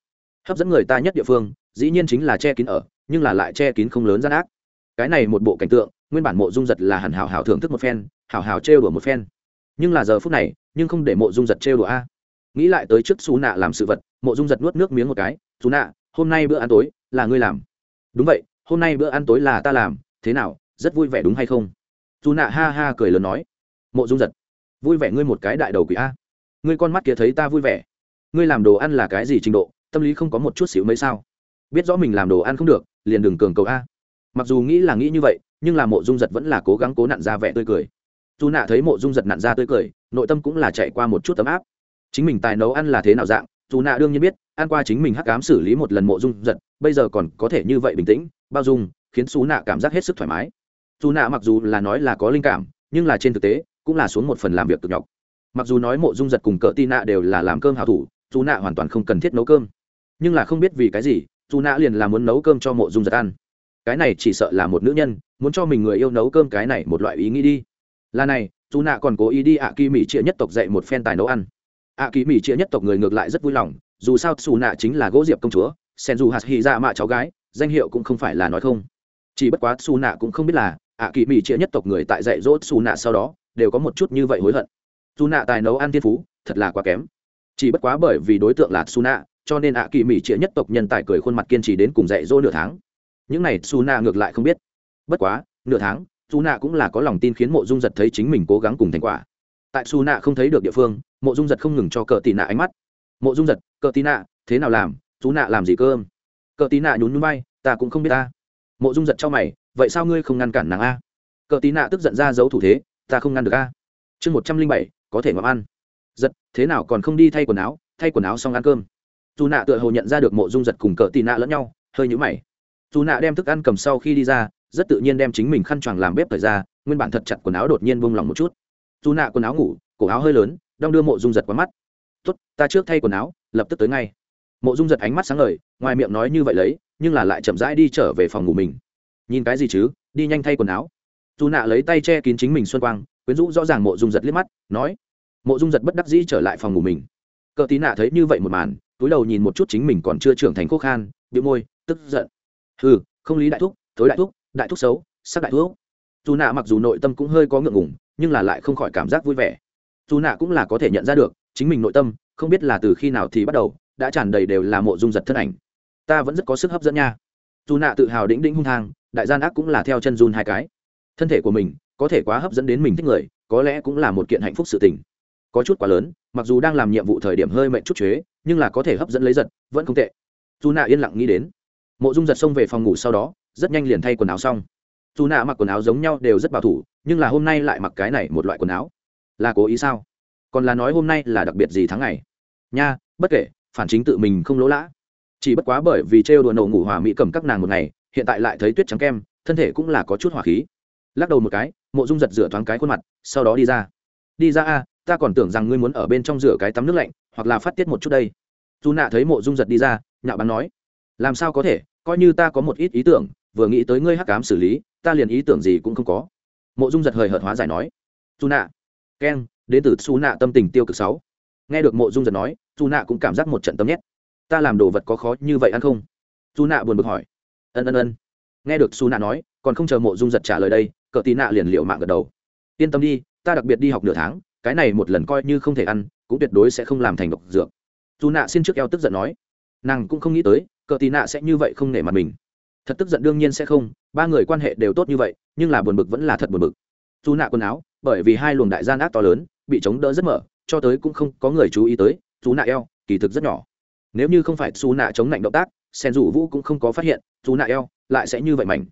Hấp dẫn người ta nhất địa phương, dĩ nhiên chính là che kín ở, nhưng là lại che kín không lớn gian ác. Cái này một bộ cảnh tượng, nguyên bản mộ dung giật là hẳn hảo hảo thưởng thức một phen hảo hảo trêu đùa một phen. Nhưng là giờ phút này, nhưng không để mộ dung giật trêu đùa a. Nghĩ lại tới trước xú nạ làm sự vật, mộ dung giật nuốt nước miếng một cái. Xú nạ, hôm nay bữa ăn tối là ngươi làm. Đúng vậy, hôm nay bữa ăn tối là ta làm. Thế nào, rất vui vẻ đúng hay không? Dù nạ ha ha cười lớn nói. Mộ dung giật, vui vẻ ngươi một cái đại đầu quỷ a. Ngươi con mắt kia thấy ta vui vẻ. Ngươi làm đồ ăn là cái gì trình độ, tâm lý không có một chút xíu mấy sao? Biết rõ mình làm đồ ăn không được, liền đừng cường cầu a. Mặc dù nghĩ là nghĩ như vậy, nhưng là mộ dung giật vẫn là cố gắng cố nặn ra vẻ tươi cười dù nạ thấy mộ dung giật nặn ra tươi cười, nội tâm cũng là chạy qua một chút tấm áp. Chính mình tài nấu ăn là thế nào dạng? Dù nạ đương nhiên biết, ăn qua chính mình hắc cám xử lý một lần mộ dung giật, bây giờ còn có thể như vậy bình tĩnh, bao dung, khiến xú nạ cảm giác hết sức thoải mái. Dù nạ mặc dù là nói là có linh cảm, nhưng là trên thực tế, cũng là xuống một phần làm việc cực nhọc. Mặc dù nói mộ dung giật cùng cỡ tin nạ đều là làm cơm hảo thủ dù nạ hoàn toàn không cần thiết nấu cơm. Nhưng là không biết vì cái gì dù nạ liền là muốn nấu cơm cho mộ dung giật ăn. Cái này chỉ sợ là một nữ nhân, muốn cho mình người yêu nấu cơm cái này một loại ý nghĩ đi là này dù nạ còn cố ý đi ạ kỳ mỹ chia nhất tộc dạy một phen tài nấu ăn. Ạ kỳ mỹ chia nhất tộc người ngược lại rất vui lòng, dù sao xù nạ chính là gỗ diệp công chúa, sen dù hạt hy ra mạ cháu gái, danh hiệu cũng không phải là nói không. Chỉ bất quá xù nạ cũng không biết là ạ kỳ mỹ chia nhất tộc người tại dạy dỗ xù nạ sau đó, đều có một chút như vậy hối hận. Dù nạ tài nấu ăn thiên phú, thật là quá kém. Chỉ bất quá bởi vì đối tượng là xù nạ cho nên ạ kỳ mỹ chia nhất tộc nhân tài cười khuôn mặt kiên trì đến cùng dạy dỗ nửa tháng. Những này xù nạ ngược lại không biết. Bất quá, nửa tháng dù nạ cũng là có lòng tin khiến mộ dung giật thấy chính mình cố gắng cùng thành quả. Tại xù nạ không thấy được địa phương, mộ dung giật không ngừng cho cờ tì nạ ánh mắt. Mộ dung giật, cờ tì nạ thế nào làm? Chú nạ làm gì cơm cờ tì nạ nhún núi bay ta cũng không biết ta mộ dung giật cho mày, vậy sao ngươi không ngăn cản nàng a? Cờ tị nạ tức giận ra giấu thủ thế, ta không ngăn được a. Chương một trăm linh bảy, có thể ngậm ăn. Giật, thế nào còn không đi thay quần áo? Thay quần áo xong ăn cơm. Dù nạ tựa hồ nhận ra được mộ dung giật cùng cờ tì nạ lẫn nhau, hơi nhũ mày. Dù nạ đem thức ăn cầm sau khi đi ra rất tự nhiên đem chính mình khăn choàng làm bếp thời ra, nguyên bản thật chặt quần áo đột nhiên vung lòng một chút. Dù nạ quần áo ngủ, cổ áo hơi lớn, đong đưa mộ dung giật qua mắt. Tốt, ta trước thay quần áo, lập tức tới ngay. Mộ dung giật ánh mắt sáng lời ngoài miệng nói như vậy lấy, nhưng là lại chậm rãi đi trở về phòng ngủ mình. Nhìn cái gì chứ, đi nhanh thay quần áo. Dù nạ lấy tay che kín chính mình xuân quang, quyến rũ rõ ràng mộ dung giật liếc mắt, nói. Mộ dung giật bất đắc dĩ trở lại phòng ngủ mình. Cờ tí nạ thấy như vậy một màn, túi đầu nhìn một chút chính mình còn chưa trưởng thành khô khan bị môi, tức giận. Ừ không lý đại thúc, thối đại thúc đại thúc xấu, sắc đại thúc. Dù nạ mặc dù nội tâm cũng hơi có ngượng ngùng, nhưng là lại không khỏi cảm giác vui vẻ. Dù nạ cũng là có thể nhận ra được, chính mình nội tâm, không biết là từ khi nào thì bắt đầu, đã tràn đầy đều là mộ dung giật thân ảnh. Ta vẫn rất có sức hấp dẫn nha. Dù nạ tự hào đĩnh đĩnh hung thang đại gian ác cũng là theo chân run hai cái. Thân thể của mình, có thể quá hấp dẫn đến mình thích người, có lẽ cũng là một kiện hạnh phúc sự tình. Có chút quá lớn, mặc dù đang làm nhiệm vụ thời điểm hơi mệnh chút chế, nhưng là có thể hấp dẫn lấy giật, vẫn không tệ. Dù nạ yên lặng nghĩ đến, mộ dung giật xông về phòng ngủ sau đó rất nhanh liền thay quần áo xong. Dù nạ mặc quần áo giống nhau đều rất bảo thủ, nhưng là hôm nay lại mặc cái này một loại quần áo. Là cố ý sao? Còn là nói hôm nay là đặc biệt gì tháng ngày? Nha, bất kể, phản chính tự mình không lỗ lã. Chỉ bất quá bởi vì trêu đùa nổ ngủ hòa mỹ cầm các nàng một ngày, hiện tại lại thấy tuyết trắng kem, thân thể cũng là có chút hỏa khí. Lắc đầu một cái, mộ dung giật rửa thoáng cái khuôn mặt, sau đó đi ra. Đi ra a, ta còn tưởng rằng ngươi muốn ở bên trong rửa cái tắm nước lạnh, hoặc là phát tiết một chút đây. Dù nạ thấy mộ dung giật đi ra, nhạo bắn nói. Làm sao có thể, coi như ta có một ít ý tưởng vừa nghĩ tới ngươi hắc cám xử lý, ta liền ý tưởng gì cũng không có. Mộ dung giật hời hợt hóa giải nói dù nạ keng, đến từ xù nạ tâm tình tiêu cực sáu. Nghe được mộ dung giật nói dù nạ cũng cảm giác một trận tâm nhét. Ta làm đồ vật có khó như vậy ăn không? Dù nạ buồn bực hỏi. Ân ân ân. Nghe được xù nạ nói, còn không chờ mộ dung giật trả lời đây, cờ tì nạ liền liệu mạng gật đầu. Yên tâm đi, ta đặc biệt đi học nửa tháng, cái này một lần coi như không thể ăn, cũng tuyệt đối sẽ không làm thành độc dược. Dù nạ xin trước eo tức giận nói. Nàng cũng không nghĩ tới, cờ tì nạ sẽ như vậy không nể mặt mình thật tức giận đương nhiên sẽ không, ba người quan hệ đều tốt như vậy, nhưng là buồn bực vẫn là thật buồn bực. Dù nạ quần áo, bởi vì hai luồng đại gian ác to lớn, bị chống đỡ rất mở, cho tới cũng không có người chú ý tới, dù nạ eo, kỳ thực rất nhỏ. Nếu như không phải dù nạ chống lạnh động tác, sen dù vũ cũng không có phát hiện, dù nạ eo lại sẽ như vậy mảnh.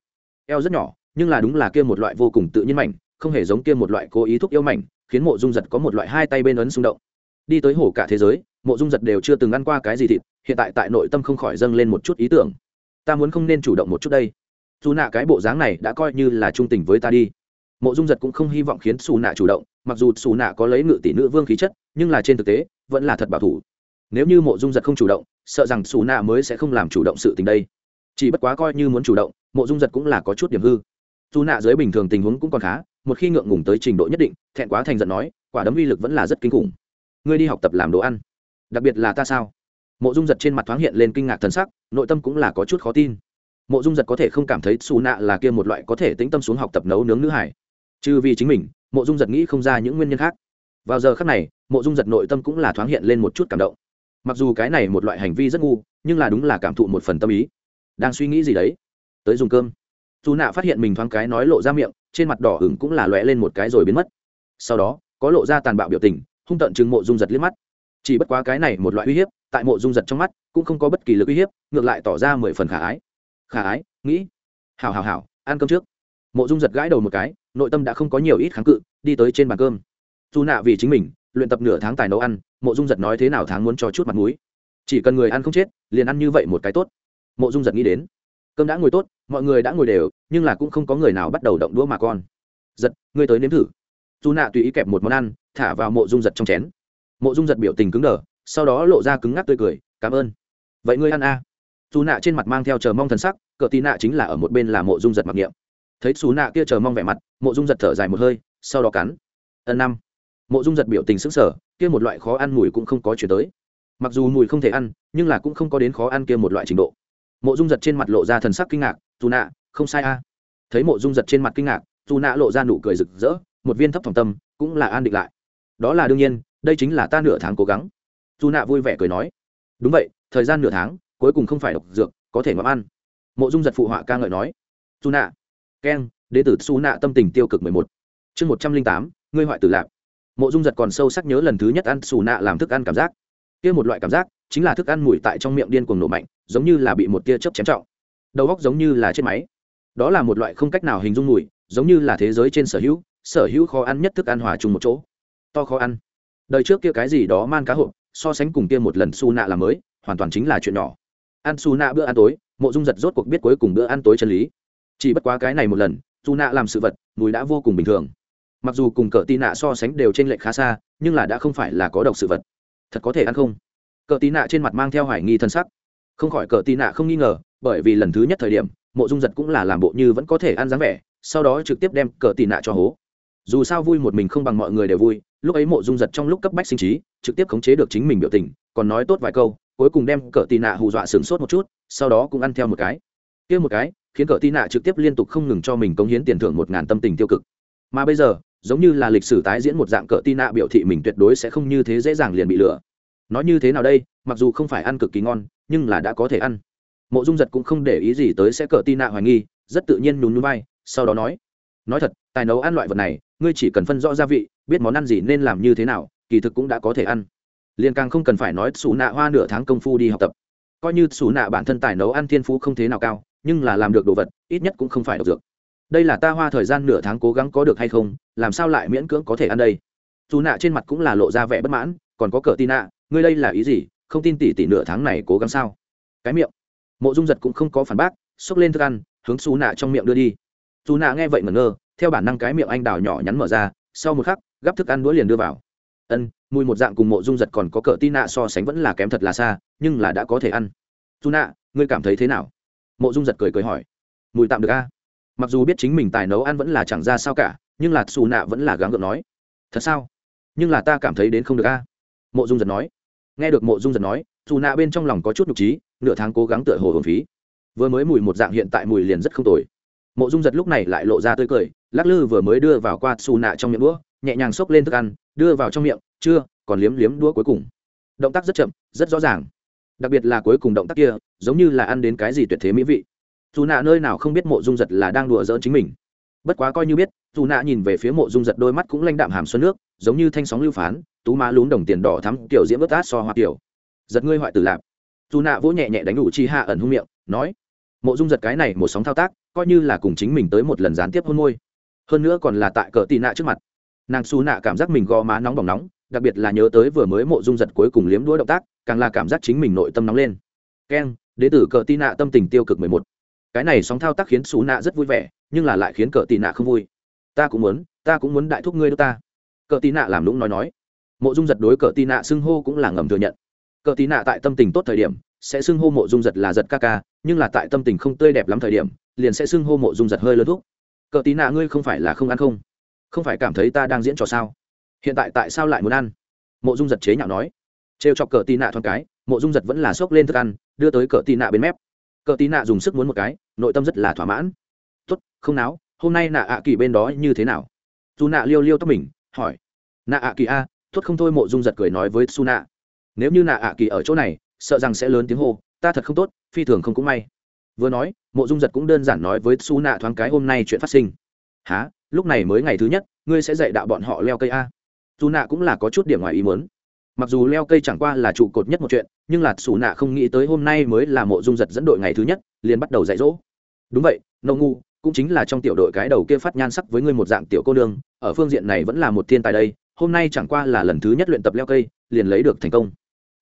Eo rất nhỏ, nhưng là đúng là kia một loại vô cùng tự nhiên mảnh, không hề giống kia một loại cố ý thúc yêu mảnh, khiến mộ dung giật có một loại hai tay bên ấn xung động. Đi tới hồ cả thế giới, mộ dung giật đều chưa từng ăn qua cái gì thịt, hiện tại tại nội tâm không khỏi dâng lên một chút ý tưởng ta muốn không nên chủ động một chút đây. Dù nạ cái bộ dáng này đã coi như là trung tình với ta đi. Mộ dung giật cũng không hy vọng khiến xù nạ chủ động, mặc dù xù nạ có lấy ngự tỷ nữ vương khí chất, nhưng là trên thực tế, vẫn là thật bảo thủ. Nếu như mộ dung giật không chủ động, sợ rằng xù nạ mới sẽ không làm chủ động sự tình đây. Chỉ bất quá coi như muốn chủ động, mộ dung giật cũng là có chút điểm hư. Dù nạ dưới bình thường tình huống cũng còn khá, một khi ngượng ngùng tới trình độ nhất định, thẹn quá thành giận nói, quả đấm uy lực vẫn là rất kinh khủng. Ngươi đi học tập làm đồ ăn, đặc biệt là ta sao? Mộ dung giật trên mặt thoáng hiện lên kinh ngạc thần sắc, nội tâm cũng là có chút khó tin. Mộ dung giật có thể không cảm thấy xù nạ là kia một loại có thể tĩnh tâm xuống học tập nấu nướng nữ hải trừ vì chính mình, mộ dung giật nghĩ không ra những nguyên nhân khác. Vào giờ khác này, mộ dung giật nội tâm cũng là thoáng hiện lên một chút cảm động. Mặc dù cái này một loại hành vi rất ngu, nhưng là đúng là cảm thụ một phần tâm ý. Đang suy nghĩ gì đấy? Tới dùng cơm. Dù nạ phát hiện mình thoáng cái nói lộ ra miệng, trên mặt đỏ ửng cũng là lóe lên một cái rồi biến mất. Sau đó, có lộ ra tàn bạo biểu tình, hung tận chừng mộ dung giật liếc mắt chỉ bất quá cái này một loại uy hiếp, tại mộ dung giật trong mắt, cũng không có bất kỳ lực uy hiếp, ngược lại tỏ ra mười phần khả ái. Khả ái, nghĩ, hảo hảo hảo, ăn cơm trước. Mộ dung giật gãi đầu một cái, nội tâm đã không có nhiều ít kháng cự, đi tới trên bàn cơm. Dù nạ vì chính mình, luyện tập nửa tháng tài nấu ăn, mộ dung giật nói thế nào tháng muốn cho chút mặt mũi. Chỉ cần người ăn không chết, liền ăn như vậy một cái tốt. Mộ dung giật nghĩ đến, cơm đã ngồi tốt, mọi người đã ngồi đều, nhưng là cũng không có người nào bắt đầu động đũa mà con. Giật, ngươi tới nếm thử. Dù nạ tùy ý kẹp một món ăn, thả vào mộ dung giật trong chén mộ dung giật biểu tình cứng đờ, sau đó lộ ra cứng ngắc tươi cười, cảm ơn. Vậy ngươi ăn a. À. dù nạ trên mặt mang theo chờ mong thần sắc, cờ tì nạ chính là ở một bên là mộ dung giật mặc niệm. Thấy xù nạ kia chờ mong vẻ mặt, mộ dung giật thở dài một hơi, sau đó cắn. Ân năm. Mộ dung giật biểu tình sững sờ, kia một loại khó ăn mùi cũng không có chuyển tới. Mặc dù mùi không thể ăn, nhưng là cũng không có đến khó ăn kia một loại trình độ. Mộ dung giật trên mặt lộ ra thần sắc kinh ngạc dù nạ, không sai a. Thấy mộ dung giật trên mặt kinh ngạc dù nạ lộ ra nụ cười rực rỡ, một viên thấp phòng tâm, cũng là an định lại. Đó là đương nhiên đây chính là ta nửa tháng cố gắng. Dù nạ vui vẻ cười nói, đúng vậy, thời gian nửa tháng, cuối cùng không phải độc dược, có thể ngậm ăn. Mộ dung giật phụ họa ca ngợi nói dù nạ keng, đế tử Xu nạ tâm tình tiêu cực mười một. Chương một trăm linh tám, ngươi hoại tử lạc. Mộ dung giật còn sâu sắc nhớ lần thứ nhất ăn xù nạ làm thức ăn cảm giác. Kia một loại cảm giác, chính là thức ăn mùi tại trong miệng điên cuồng nổ mạnh, giống như là bị một tia chớp chém trọng. Đầu góc giống như là chết máy. Đó là một loại không cách nào hình dung mùi, giống như là thế giới trên sở hữu sở hữu khó ăn nhất thức ăn hòa chung một chỗ. To khó ăn đời trước kia cái gì đó man cá hộp, so sánh cùng kia một lần su nạ làm mới, hoàn toàn chính là chuyện nhỏ. Ăn su nạ bữa ăn tối, mộ dung giật rốt cuộc biết cuối cùng bữa ăn tối chân lý. Chỉ bất quá cái này một lần, su nạ làm sự vật, mùi đã vô cùng bình thường. Mặc dù cùng cỡ tì nạ so sánh đều trên lệch khá xa, nhưng là đã không phải là có độc sự vật. Thật có thể ăn không? Cỡ tì nạ trên mặt mang theo hoài nghi thân sắc. Không khỏi cỡ tì nạ không nghi ngờ, bởi vì lần thứ nhất thời điểm, mộ dung giật cũng là làm bộ như vẫn có thể ăn dáng vẻ, sau đó trực tiếp đem cỡ tì nạ cho hố dù sao vui một mình không bằng mọi người đều vui, lúc ấy mộ dung giật trong lúc cấp bách sinh trí, trực tiếp khống chế được chính mình biểu tình, còn nói tốt vài câu, cuối cùng đem cỡ tì nạ hù dọa sửng sốt một chút, sau đó cũng ăn theo một cái. Kia một cái, khiến cỡ tì nạ trực tiếp liên tục không ngừng cho mình cống hiến tiền thưởng một ngàn tâm tình tiêu cực. Mà bây giờ, giống như là lịch sử tái diễn một dạng cỡ tì nạ biểu thị mình tuyệt đối sẽ không như thế dễ dàng liền bị lừa. Nói như thế nào đây, mặc dù không phải ăn cực kỳ ngon, nhưng là đã có thể ăn. Mộ dung giật cũng không để ý gì tới sẽ cỡ tì nạ hoài nghi, rất tự nhiên nhún nhún vai, sau đó nói nói thật, tài nấu ăn loại vật này ngươi chỉ cần phân rõ gia vị, biết món ăn gì nên làm như thế nào, kỳ thực cũng đã có thể ăn. Liền càng không cần phải nói xù nạ hoa nửa tháng công phu đi học tập. Coi như xù nạ bản thân tài nấu ăn thiên phú không thế nào cao, nhưng là làm được đồ vật, ít nhất cũng không phải độc dược. Đây là ta hoa thời gian nửa tháng cố gắng có được hay không, làm sao lại miễn cưỡng có thể ăn đây? Dù nạ trên mặt cũng là lộ ra vẻ bất mãn, còn có cờ tin nạ ngươi đây là ý gì, không tin tỷ tỷ nửa tháng này cố gắng sao? Cái miệng. Mộ dung giật cũng không có phản bác, xốc lên thức ăn, hướng xù nạ trong miệng đưa đi. Dù nạ nghe vậy mà ngơ theo bản năng cái miệng anh đào nhỏ nhắn mở ra, sau một khắc, gắp thức ăn đũa liền đưa vào. Ân, mùi một dạng cùng mộ dung giật còn có cỡ tin nạ so sánh vẫn là kém thật là xa, nhưng là đã có thể ăn. Dù nạ ngươi cảm thấy thế nào? Mộ dung giật cười cười hỏi. Mùi tạm được a. Mặc dù biết chính mình tài nấu ăn vẫn là chẳng ra sao cả, nhưng là xù nạ vẫn là gắng gượng nói. Thật sao? Nhưng là ta cảm thấy đến không được a. Mộ dung giật nói. Nghe được mộ dung giật nói dù nạ bên trong lòng có chút nhục trí, nửa tháng cố gắng tựa hồ hồn phí. Vừa mới mùi một dạng hiện tại mùi liền rất không tồi mộ dung giật lúc này lại lộ ra tươi cười, lắc lư vừa mới đưa vào qua xù nạ trong miệng đũa, nhẹ nhàng xốc lên thức ăn, đưa vào trong miệng, chưa, còn liếm liếm đũa cuối cùng. Động tác rất chậm, rất rõ ràng. Đặc biệt là cuối cùng động tác kia, giống như là ăn đến cái gì tuyệt thế mỹ vị. Dù nạ nơi nào không biết mộ dung giật là đang đùa giỡn chính mình. Bất quá coi như biết, dù nạ nhìn về phía mộ dung giật đôi mắt cũng lanh đạm hàm xuân nước, giống như thanh sóng lưu phán, tú má lún đồng tiền đỏ thắm, kiểu diễm ướt át so hoa kiểu. Giật ngươi hoại tử lạp. Dù nạ vỗ nhẹ nhẹ đánh đủ chi hạ ẩn hung miệng, nói mộ dung giật cái này một sóng thao tác, coi như là cùng chính mình tới một lần gián tiếp hôn môi. Hơn nữa còn là tại cỡ tị nạ trước mặt. Nàng xù nạ cảm giác mình gò má nóng bỏng nóng, đặc biệt là nhớ tới vừa mới mộ dung giật cuối cùng liếm đuôi động tác, càng là cảm giác chính mình nội tâm nóng lên. Keng, đế tử cỡ tị nạ tâm tình tiêu cực mười một. Cái này sóng thao tác khiến xù nạ rất vui vẻ, nhưng là lại khiến cỡ tị nạ không vui. Ta cũng muốn, ta cũng muốn đại thúc ngươi đ ta. Cỡ tị nạ làm lũng nói nói. Mộ dung giật đối cỡ tị nạ xưng hô cũng là ngầm thừa nhận. Cỡ tị nạ tại tâm tình tốt thời điểm sẽ xưng hô mộ dung giật là giật ca ca, nhưng là tại tâm tình không tươi đẹp lắm thời điểm, liền sẽ xưng hô mộ dung giật hơi lớn thuốc cờ tí nạ, ngươi không phải là không ăn không? Không phải cảm thấy ta đang diễn trò sao? Hiện tại tại sao lại muốn ăn? Mộ dung giật chế nhạo nói. Trêu chọc cờ tí nạ thoáng cái, mộ dung giật vẫn là xốc lên thức ăn, đưa tới cờ tí nạ bên mép. Cờ tí nạ dùng sức muốn một cái, nội tâm rất là thỏa mãn. Tốt, không náo, hôm nay nạ ạ kỳ bên đó như thế nào? Dù nạ liêu liêu tóc mình, hỏi. Nạ ạ kỳ a, tốt không thôi, mộ dung giật cười nói với su nạ. Nếu như nạ ạ kỳ ở chỗ này sợ rằng sẽ lớn tiếng hô, ta thật không tốt, phi thường không cũng may. Vừa nói, mộ dung giật cũng đơn giản nói với su nạ thoáng cái hôm nay chuyện phát sinh. Há lúc này mới ngày thứ nhất, ngươi sẽ dạy đạo bọn họ leo cây a? Su nạ cũng là có chút điểm ngoài ý muốn. Mặc dù leo cây chẳng qua là trụ cột nhất một chuyện, nhưng là xù nạ không nghĩ tới hôm nay mới là mộ dung giật dẫn đội ngày thứ nhất, liền bắt đầu dạy dỗ. Đúng vậy nâu ngu, cũng chính là trong tiểu đội cái đầu kia phát nhan sắc với ngươi một dạng tiểu cô nương, ở phương diện này vẫn là một thiên tài đây, hôm nay chẳng qua là lần thứ nhất luyện tập leo cây, liền lấy được thành công.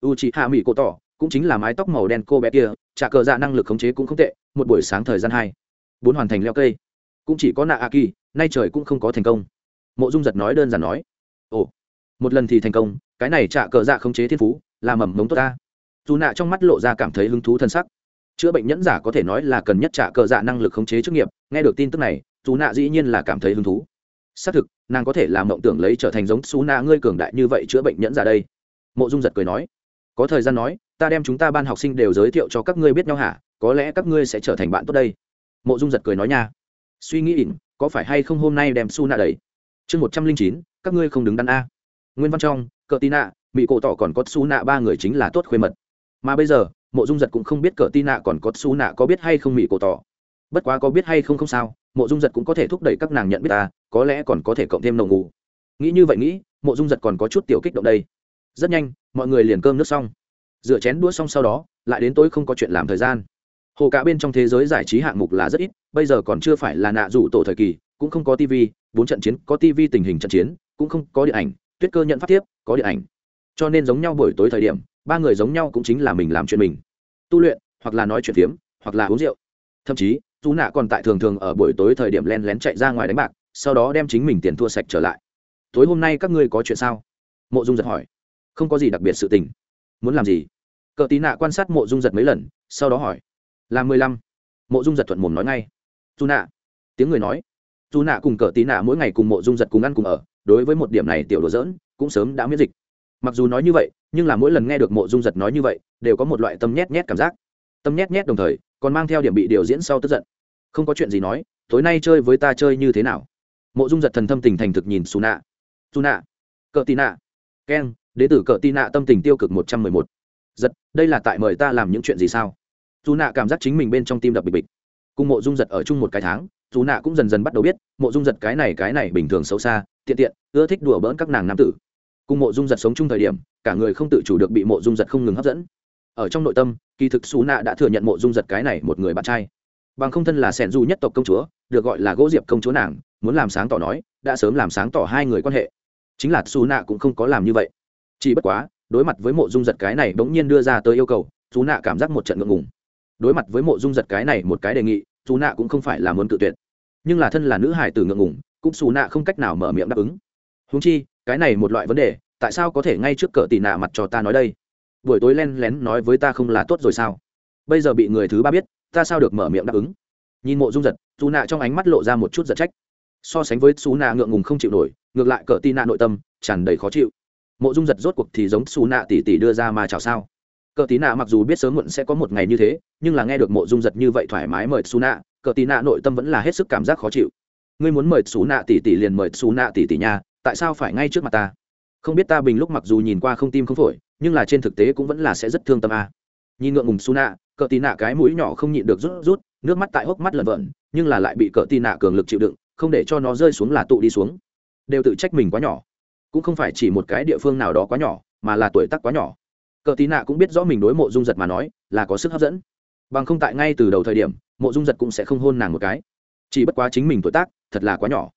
U chị hạ mỹ cổ tỏ cũng chính là mái tóc màu đen cô bé kia, trả cờ dạ năng lực khống chế cũng không tệ, một buổi sáng thời gian hai, bốn hoàn thành leo cây. Cũng chỉ có nạ a kỳ nay trời cũng không có thành công. Mộ dung giật nói đơn giản nói, ồ, một lần thì thành công, cái này trả cờ dạ khống chế thiên phú, là mầm mống tốt ta. Dù nạ trong mắt lộ ra cảm thấy hứng thú thân sắc. Chữa bệnh nhẫn giả có thể nói là cần nhất trả cờ dạ năng lực khống chế chức nghiệp, nghe được tin tức này, dù nạ dĩ nhiên là cảm thấy hứng thú. Xác thực, nàng có thể làm mộng tưởng lấy trở thành giống xú nạ ngươi cường đại như vậy chữa bệnh nhẫn giả đây. Mộ dung giật cười nói có thời gian nói, ta đem chúng ta ban học sinh đều giới thiệu cho các ngươi biết nhau hả? Có lẽ các ngươi sẽ trở thành bạn tốt đây. Mộ dung giật cười nói nha. Suy nghĩ ỉn, có phải hay không hôm nay đem su nạ đầy chương một trăm linh chín, các ngươi không đứng đắn a. Nguyên văn trong cờ tì nạ mỹ cổ tỏ còn có su nạ ba người chính là tốt khuê mật. Mà bây giờ, mộ dung giật cũng không biết cờ tì nạ còn có su nạ có biết hay không mỹ cổ tỏ. Bất quá có biết hay không không sao, mộ dung giật cũng có thể thúc đẩy các nàng nhận biết ta, có lẽ còn có thể cộng thêm nồng ngủ. Nghĩ như vậy nghĩ, mộ dung giật còn có chút tiểu kích động đây rất nhanh, mọi người liền cơm nước xong. Rửa chén đũa xong sau đó, lại đến tối không có chuyện làm thời gian. Hồ cả bên trong thế giới giải trí hạng mục là rất ít, bây giờ còn chưa phải là nạ rủ tổ thời kỳ, cũng không có tv bốn trận chiến, có tv tình hình trận chiến, cũng không có điện ảnh, tuyết cơ nhận phát tiếp, có điện ảnh. Cho nên giống nhau buổi tối thời điểm, ba người giống nhau cũng chính là mình làm chuyện mình. Tu luyện, hoặc là nói chuyện phiếm, hoặc là uống rượu. Thậm chí dù nạ còn tại thường thường ở buổi tối thời điểm len lén chạy ra ngoài đánh bạc, sau đó đem chính mình tiền thua sạch trở lại. Tối hôm nay các ngươi có chuyện sao? Mộ dung giật hỏi không có gì đặc biệt sự tình. Muốn làm gì? Cờ tí nạ quan sát mộ dung giật mấy lần, sau đó hỏi. Là mười lăm. Mộ dung giật thuận mồm nói ngay. Dù nạ. Tiếng người nói. Dù nạ cùng cờ tí nạ mỗi ngày cùng mộ dung giật cùng ăn cùng ở, đối với một điểm này tiểu đồ dỡn cũng sớm đã miễn dịch. Mặc dù nói như vậy, nhưng là mỗi lần nghe được mộ dung giật nói như vậy, đều có một loại tâm nhét nhét cảm giác. Tâm nhét nhét đồng thời, còn mang theo điểm bị điều diễn sau tức giận. Không có chuyện gì nói, tối nay chơi với ta chơi như thế nào? Mộ dung giật thần thâm tình thành thực nhìn xù nạ. Xù nạ. Cờ tì nạ. Keng đ ế tử cờ tì nạ tâm tình tiêu cực một trăm mười một. Giật, đây là tại mời ta làm những chuyện gì sao? Dù nạ cảm giác chính mình bên trong tim đập bịch bịch. Cùng mộ dung giật ở chung một cái tháng, dù nạ cũng dần dần bắt đầu biết, mộ dung giật cái này cái này bình thường xấu xa, tiện tiện, ưa thích đùa bỡn các nàng nam tử. Cùng mộ dung giật sống chung thời điểm, cả người không tự chủ được bị mộ dung giật không ngừng hấp dẫn. Ở trong nội tâm, kỳ thực xú nạ đã thừa nhận mộ dung giật cái này một người bạn trai. Bằng không thân là sẻn du nhất tộc công chúa, được gọi là gỗ diệp công chúa nàng, muốn làm sáng tỏ nói, đã sớm làm sáng tỏ hai người quan hệ. Chính là xú nạ cũng không có làm như vậy chỉ bất quá, đối mặt với mộ dung giật cái này bỗng nhiên đưa ra tới yêu cầu chú nạ cảm giác một trận ngượng ngùng. Đối mặt với mộ dung giật cái này một cái đề nghị chú nạ cũng không phải là muốn cự tuyệt. Nhưng là thân là nữ hải tử ngượng ngùng, cũng xù nạ không cách nào mở miệng đáp ứng. Húng chi, cái này một loại vấn đề, tại sao có thể ngay trước cỡ tì nạ mặt cho ta nói đây? Buổi tối len lén nói với ta không là tốt rồi sao? Bây giờ bị người thứ ba biết, ta sao được mở miệng đáp ứng? Nhìn mộ dung giật dù nạ trong ánh mắt lộ ra một chút giật trách. So sánh với xú nạ ngượng ngùng không chịu nổi, ngược lại cỡ tì nạ nội tâm tràn đầy khó chịu mộ dung giật rốt cuộc thì giống xù nạ tỉ tỉ đưa ra mà chào sao. Cờ tí nạ mặc dù biết sớm muộn sẽ có một ngày như thế, nhưng là nghe được mộ dung giật như vậy thoải mái mời xù nạ, cờ tí nạ nội tâm vẫn là hết sức cảm giác khó chịu. Ngươi muốn mời xù nạ tỉ tỉ liền mời xù nạ tỉ tỉ nha, tại sao phải ngay trước mặt ta? Không biết ta bình lúc mặc dù nhìn qua không tim không phổi, nhưng là trên thực tế cũng vẫn là sẽ rất thương tâm a. À. nhìn ngượng ngùng xù nạ, cờ tí nạ cái mũi nhỏ không nhịn được rút rút, nước mắt tại hốc mắt lợn vợn nhưng là lại bị cờ tí nạ cường lực chịu đựng, không để cho nó rơi xuống là tụ đi xuống. Đều tự trách mình quá nhỏ cũng không phải chỉ một cái địa phương nào đó quá nhỏ, mà là tuổi tác quá nhỏ. Cờ tí nạ cũng biết rõ mình đối mộ dung giật mà nói, là có sức hấp dẫn. Bằng không tại ngay từ đầu thời điểm, mộ dung giật cũng sẽ không hôn nàng một cái. Chỉ bất quá chính mình tuổi tác, thật là quá nhỏ.